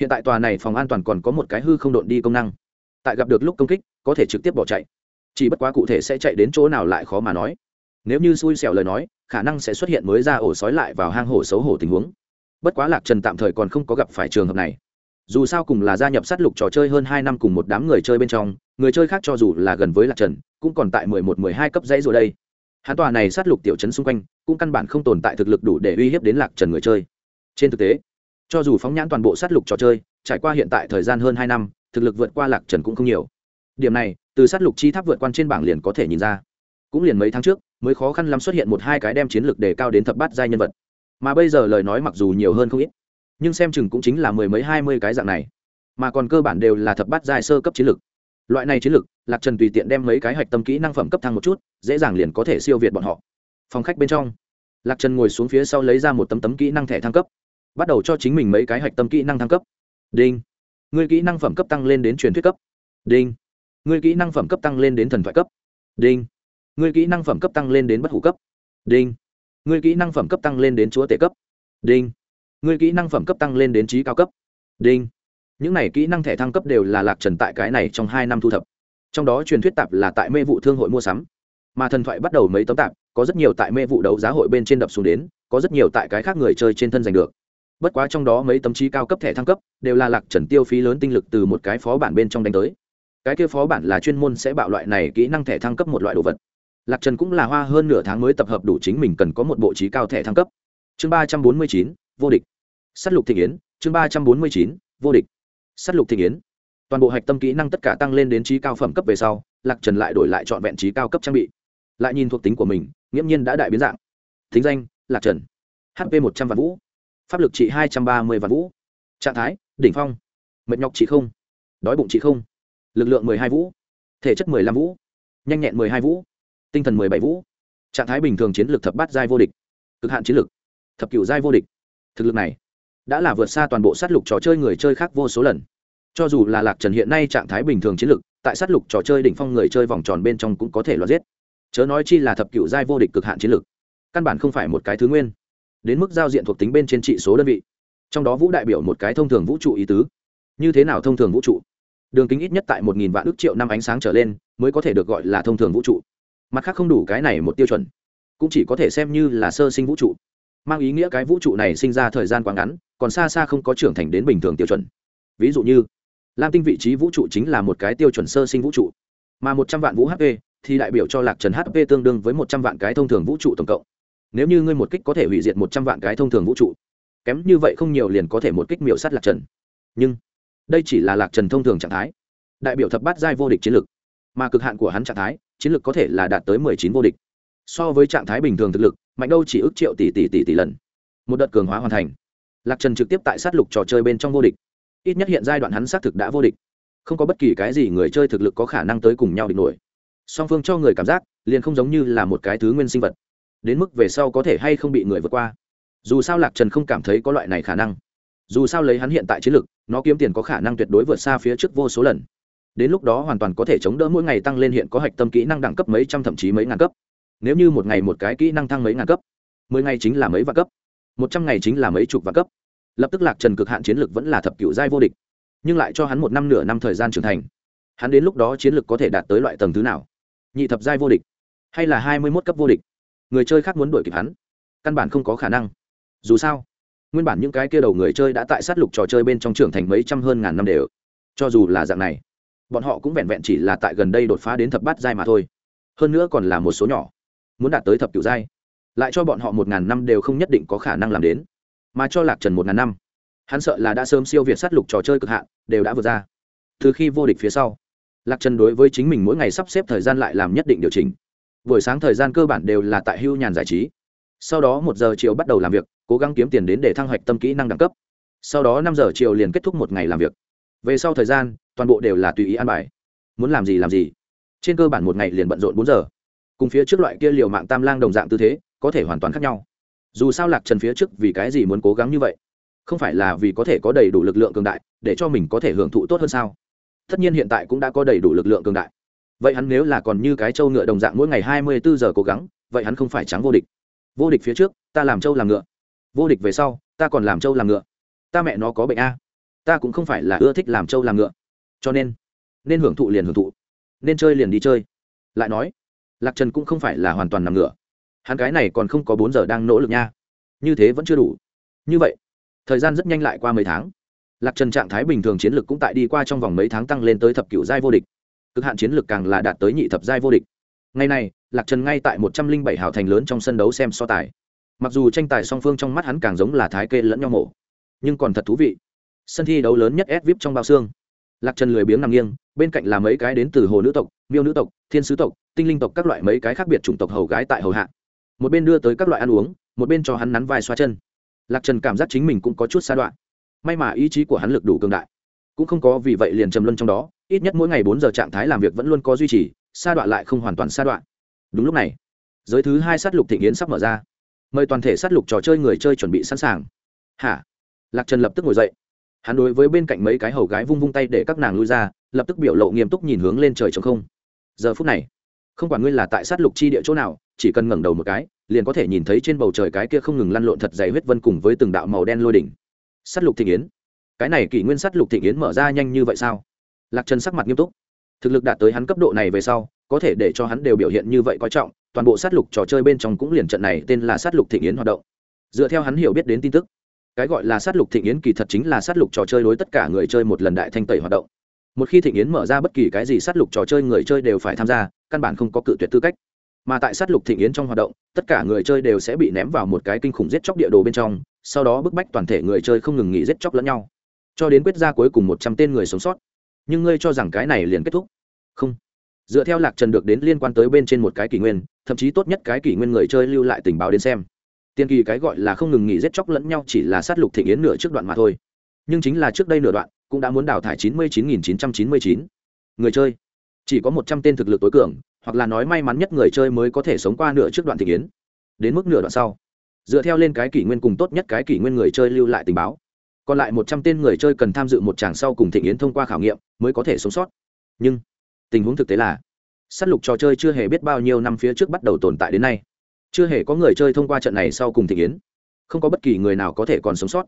hiện tại tòa này phòng an toàn còn có một cái hư không độn đi công năng. Tại gặp được lúc công kích, có thể trực tiếp bỏ chạy. Chỉ bất quá cụ thể sẽ chạy đến chỗ nào lại khó mà nói. Nếu như xui xẻo lời nói, khả năng sẽ xuất hiện mới ra ổ sói lại vào hang hổ xấu hổ tình huống. Bất quá lạc trần tạm thời còn không có gặp phải trường hợp này. Dù sao cùng là gia nhập sát lục trò chơi hơn hai năm cùng một đám người chơi bên trong, người chơi khác cho dù là gần với lạc trần, cũng còn tại mười một, mười hai cấp dãy rồi đây hắn tòa này sát lục tiểu trấn xung quanh, cũng căn bản không tồn tại thực lực đủ để uy hiếp đến lạc trần người chơi. Trên thực tế, cho dù phóng nhãn toàn bộ sát lục trò chơi, trải qua hiện tại thời gian hơn hai năm, thực lực vượt qua lạc trần cũng không nhiều. Điểm này, từ sát lục chi tháp vượt quan trên bảng liền có thể nhìn ra. Cũng liền mấy tháng trước, mới khó khăn lắm xuất hiện một hai cái đem chiến lược đề cao đến thập bát giai nhân vật. Mà bây giờ lời nói mặc dù nhiều hơn không ít, nhưng xem chừng cũng chính là mười mấy hai mươi cái dạng này. Mà còn cơ bản đều là thập bát giai sơ cấp chiến lược loại này chiến lược, lạc trần tùy tiện đem mấy cái hạch tâm kỹ năng phẩm cấp thăng một chút, dễ dàng liền có thể siêu việt bọn họ. Phòng khách bên trong, lạc trần ngồi xuống phía sau lấy ra một tấm tấm kỹ năng thẻ thăng cấp, bắt đầu cho chính mình mấy cái hạch tâm kỹ năng thăng cấp. Đinh. Người kỹ năng phẩm cấp tăng lên đến truyền thuyết cấp. Đinh. Người kỹ năng phẩm cấp tăng lên đến thần thoại cấp. Đinh. Người kỹ năng phẩm cấp tăng lên đến bất hủ cấp. Đinh. Người kỹ năng phẩm cấp tăng lên đến chúa tể cấp. Đinh. Người kỹ năng phẩm cấp tăng lên đến trí cao cấp. Đinh những này kỹ năng thẻ thăng cấp đều là lạc trần tại cái này trong hai năm thu thập. Trong đó truyền thuyết tạp là tại mê vụ thương hội mua sắm. Mà thần thoại bắt đầu mấy tấm tạp, có rất nhiều tại mê vụ đấu giá hội bên trên đập xuống đến, có rất nhiều tại cái khác người chơi trên thân giành được. Bất quá trong đó mấy tấm trí cao cấp thẻ thăng cấp, đều là lạc trần tiêu phí lớn tinh lực từ một cái phó bản bên trong đánh tới. Cái kia phó bản là chuyên môn sẽ bạo loại này kỹ năng thẻ thăng cấp một loại đồ vật. Lạc trần cũng là hoa hơn nửa tháng mới tập hợp đủ chính mình cần có một bộ trí cao thẻ thăng cấp. Chương ba trăm bốn mươi chín, vô địch. S á t lục thị yến, chương ba trăm bốn mươi chín, vô địch s á t lục thị yến. Toàn bộ hạch tâm kỹ năng tất cả tăng lên đến trí cao phẩm cấp về sau, lạc trần lại đổi lại trọn vẹn trí cao cấp trang bị. Lại nhìn thuộc tính của mình, nghiễm nhiên đã đại biến dạng. Thính danh, lạc trần. Hp một trăm vạn vũ. Pháp lực trị hai trăm ba mươi vạn vũ. Trạng thái, đỉnh phong. Mệt nhọc trị không. Đói bụng trị không. Lực lượng mười hai vũ. Thể chất mười lăm vũ. Nhanh nhẹn mười hai vũ. Tinh thần mười bảy vũ. Trạng thái bình thường chiến lược thập bát giai vô địch. Cực hạn chiến lược. Thập cửu giai vô địch. Thực lực này đã là vượt xa toàn bộ sát lục trò chơi người chơi khác vô số lần. Cho dù là lạc trần hiện nay trạng thái bình thường chiến lược, tại sát lục trò chơi đỉnh phong người chơi vòng tròn bên trong cũng có thể loạt giết. Chớ nói chi là thập cựu giai vô địch cực hạn chiến lược. Căn bản không phải một cái thứ nguyên. Đến mức giao diện thuộc tính bên trên trị số đơn vị. Trong đó vũ đại biểu một cái thông thường vũ trụ ý tứ. Như thế nào thông thường vũ trụ? Đường kính ít nhất tại một nghìn vạn ước triệu năm ánh sáng trở lên mới có thể được gọi là thông thường vũ trụ. Mặt khác không đủ cái này một tiêu chuẩn. Cũng chỉ có thể xem như là sơ sinh vũ trụ. Mang ý nghĩa cái vũ trụ này sinh ra thời gian quá ngắn còn xa xa không có trưởng thành đến bình thường tiêu chuẩn. Ví dụ như, lam tinh vị trí vũ trụ chính là một cái tiêu chuẩn sơ sinh vũ trụ, mà một trăm vạn vũ hp thì đại biểu cho lạc trần hp tương đương với một trăm vạn cái thông thường vũ trụ tổng cộng. Nếu như ngươi một kích có thể hủy diệt một trăm vạn cái thông thường vũ trụ, kém như vậy không nhiều liền có thể một kích miểu sát lạc trần. Nhưng, đây chỉ là lạc trần thông thường trạng thái, đại biểu thập bát giai vô địch chiến lược, mà cực hạn của hắn trạng thái, chiến lược có thể là đạt tới mười chín vô địch. So với trạng thái bình thường thực lực, mạnh đâu chỉ ước triệu tỷ tỷ tỷ tỷ lần. Một đợt cường hóa hoàn thành lạc trần trực tiếp tại sát lục trò chơi bên trong vô địch. Ít nhất hiện giai đoạn hắn xác thực đã vô địch. Không có bất kỳ cái gì người chơi thực lực có khả năng tới cùng nhau địch nổi. Song phương cho người cảm giác liền không giống như là một cái thứ nguyên sinh vật. Đến mức về sau có thể hay không bị người vượt qua. Dù sao lạc trần không cảm thấy có loại này khả năng. Dù sao lấy hắn hiện tại chiến lực, nó kiếm tiền có khả năng tuyệt đối vượt xa phía trước vô số lần. Đến lúc đó hoàn toàn có thể chống đỡ mỗi ngày tăng lên hiện có hạch tâm kỹ năng đẳng cấp mấy trăm thậm chí mấy ngàn cấp. Nếu như một ngày một cái kỹ năng thăng mấy ngàn cấp mười ngày chính là mấy vạn cấp một trăm ngày chính là mấy chục vạn cấp. Lập tức lạc trần cực hạn chiến lược vẫn là thập cựu giai vô địch, nhưng lại cho hắn một năm nửa năm thời gian trưởng thành. Hắn đến lúc đó chiến lược có thể đạt tới loại tầng thứ nào? Nhị thập giai vô địch hay là hai mươi mốt cấp vô địch? Người chơi khác muốn đuổi kịp hắn, căn bản không có khả năng. Dù sao, nguyên bản những cái kia đầu người chơi đã tại sát lục trò chơi bên trong trưởng thành mấy trăm hơn ngàn năm đều. Cho dù là dạng này, bọn họ cũng vẹn vẹn chỉ là tại gần đây đột phá đến thập bát giai mà thôi. Hơn nữa còn là một số nhỏ, muốn đạt tới thập cửu giai lại cho bọn họ một ngàn năm đều không nhất định có khả năng làm đến. Mà cho lạc trần một ngàn năm, hắn sợ là đã sớm siêu việt sát lục trò chơi cực hạn, đều đã vượt ra. Từ khi vô địch phía sau, lạc trần đối với chính mình mỗi ngày sắp xếp thời gian lại làm nhất định điều chỉnh. Buổi sáng thời gian cơ bản đều là tại hưu nhàn giải trí. Sau đó một giờ chiều bắt đầu làm việc, cố gắng kiếm tiền đến để thăng hoạch tâm kỹ năng đẳng cấp. Sau đó năm giờ chiều liền kết thúc một ngày làm việc. Về sau thời gian, toàn bộ đều là tùy ý an bài. Muốn làm gì làm gì. Trên cơ bản một ngày liền bận rộn bốn giờ. Cùng phía trước loại kia liều mạng tam lang đồng dạng tư thế có thể hoàn toàn khác nhau. Dù sao lạc trần phía trước vì cái gì muốn cố gắng như vậy? Không phải là vì có thể có đầy đủ lực lượng cường đại, để cho mình có thể hưởng thụ tốt hơn sao? Tất nhiên hiện tại cũng đã có đầy đủ lực lượng cường đại. Vậy hắn nếu là còn như cái trâu ngựa đồng dạng mỗi ngày hai mươi bốn giờ cố gắng, vậy hắn không phải trắng vô địch. Vô địch phía trước, ta làm trâu làm ngựa. Vô địch về sau, ta còn làm trâu làm ngựa. Ta mẹ nó có bệnh a. Ta cũng không phải là ưa thích làm trâu làm ngựa. Cho nên nên hưởng thụ liền hưởng thụ. Nên chơi liền đi chơi. Lại nói, lạc trần cũng không phải là hoàn toàn nằm ngựa hắn cái này còn không có bốn giờ đang nỗ lực nha. Như thế vẫn chưa đủ. Như vậy, thời gian rất nhanh lại qua mấy tháng. Lạc trần trạng thái bình thường chiến lược cũng tại đi qua trong vòng mấy tháng tăng lên tới thập cựu giai vô địch. Cực hạn chiến lược càng là đạt tới nhị thập giai vô địch. Ngày này, lạc trần ngay tại một trăm linh bảy hào thành lớn trong sân đấu xem so tài. Mặc dù tranh tài song phương trong mắt hắn càng giống là thái kê lẫn nhau mổ, nhưng còn thật thú vị. Sân thi đấu lớn nhất ép vip trong bao xương. Lạc trần lười biếng nằm nghiêng, bên cạnh là mấy cái đến từ hồ nữ tộc, miêu nữ tộc, thiên sứ tộc, tinh linh tộc các loại mấy cái khác biệt chủng tộc hầu gái tại hầu hạ một bên đưa tới các loại ăn uống, một bên cho hắn nắn vai xoa chân. Lạc trần cảm giác chính mình cũng có chút xa đoạn. May mà ý chí của hắn lực đủ cường đại. Cũng không có vì vậy liền trầm luân trong đó, ít nhất mỗi ngày bốn giờ trạng thái làm việc vẫn luôn có duy trì xa đoạn lại không hoàn toàn xa đoạn. Đúng lúc này, giới thứ hai sát lục thịnh yến sắp mở ra. Mời toàn thể sát lục trò chơi người chơi chuẩn bị sẵn sàng. Hả? Lạc trần lập tức ngồi dậy. Hắn đối với bên cạnh mấy cái hầu gái vung vung tay để các nàng lui ra, lập tức biểu lộ nghiêm túc nhìn hướng lên trời trống không. Giờ phút này, không quản ngươi là tại sát lục chi địa chỗ nào chỉ cần ngẩng đầu một cái, liền có thể nhìn thấy trên bầu trời cái kia không ngừng lăn lộn thật dày huyết vân cùng với từng đạo màu đen lôi đỉnh. Sát lục thịnh yến. Cái này kỷ nguyên sát lục thịnh yến mở ra nhanh như vậy sao? Lạc trần sắc mặt nghiêm túc. Thực lực đạt tới hắn cấp độ này về sau, có thể để cho hắn đều biểu hiện như vậy coi trọng, toàn bộ sát lục trò chơi bên trong cũng liền trận này tên là sát lục thịnh yến hoạt động. Dựa theo hắn hiểu biết đến tin tức, cái gọi là sát lục thịnh yến kỳ thật chính là sát lục trò chơi đối tất cả người chơi một lần đại thanh tẩy hoạt động. Một khi thịnh yến mở ra bất kỳ cái gì sát lục trò chơi người chơi đều phải tham gia, căn bản không có cự tuyệt tư cách mà tại sát lục thịnh yến trong hoạt động, tất cả người chơi đều sẽ bị ném vào một cái kinh khủng giết chóc địa đồ bên trong, sau đó bức bách toàn thể người chơi không ngừng nghỉ giết chóc lẫn nhau. Cho đến quyết ra cuối cùng một trăm tên người sống sót. Nhưng ngươi cho rằng cái này liền kết thúc? Không. Dựa theo lạc trần được đến liên quan tới bên trên một cái kỷ nguyên, thậm chí tốt nhất cái kỷ nguyên người chơi lưu lại tình báo đến xem. Tiên kỳ cái gọi là không ngừng nghỉ giết chóc lẫn nhau chỉ là sát lục thịnh yến nửa trước đoạn mà thôi. Nhưng chính là trước đây nửa đoạn, cũng đã muốn đào thải chín mươi chín nghìn chín trăm chín mươi chín. Người chơi, chỉ có một trăm tên thực lực tối cường hoặc là nói may mắn nhất người chơi mới có thể sống qua nửa trước đoạn thị yến. Đến mức nửa đoạn sau, dựa theo lên cái kỷ nguyên cùng tốt nhất cái kỷ nguyên người chơi lưu lại tình báo, còn lại một trăm tên người chơi cần tham dự một tràng sau cùng thị yến thông qua khảo nghiệm mới có thể sống sót. Nhưng, tình huống thực tế là s á t lục trò chơi chưa hề biết bao nhiêu năm phía trước bắt đầu tồn tại đến nay, chưa hề có người chơi thông qua trận này sau cùng thị yến, không có bất kỳ người nào có thể còn sống sót.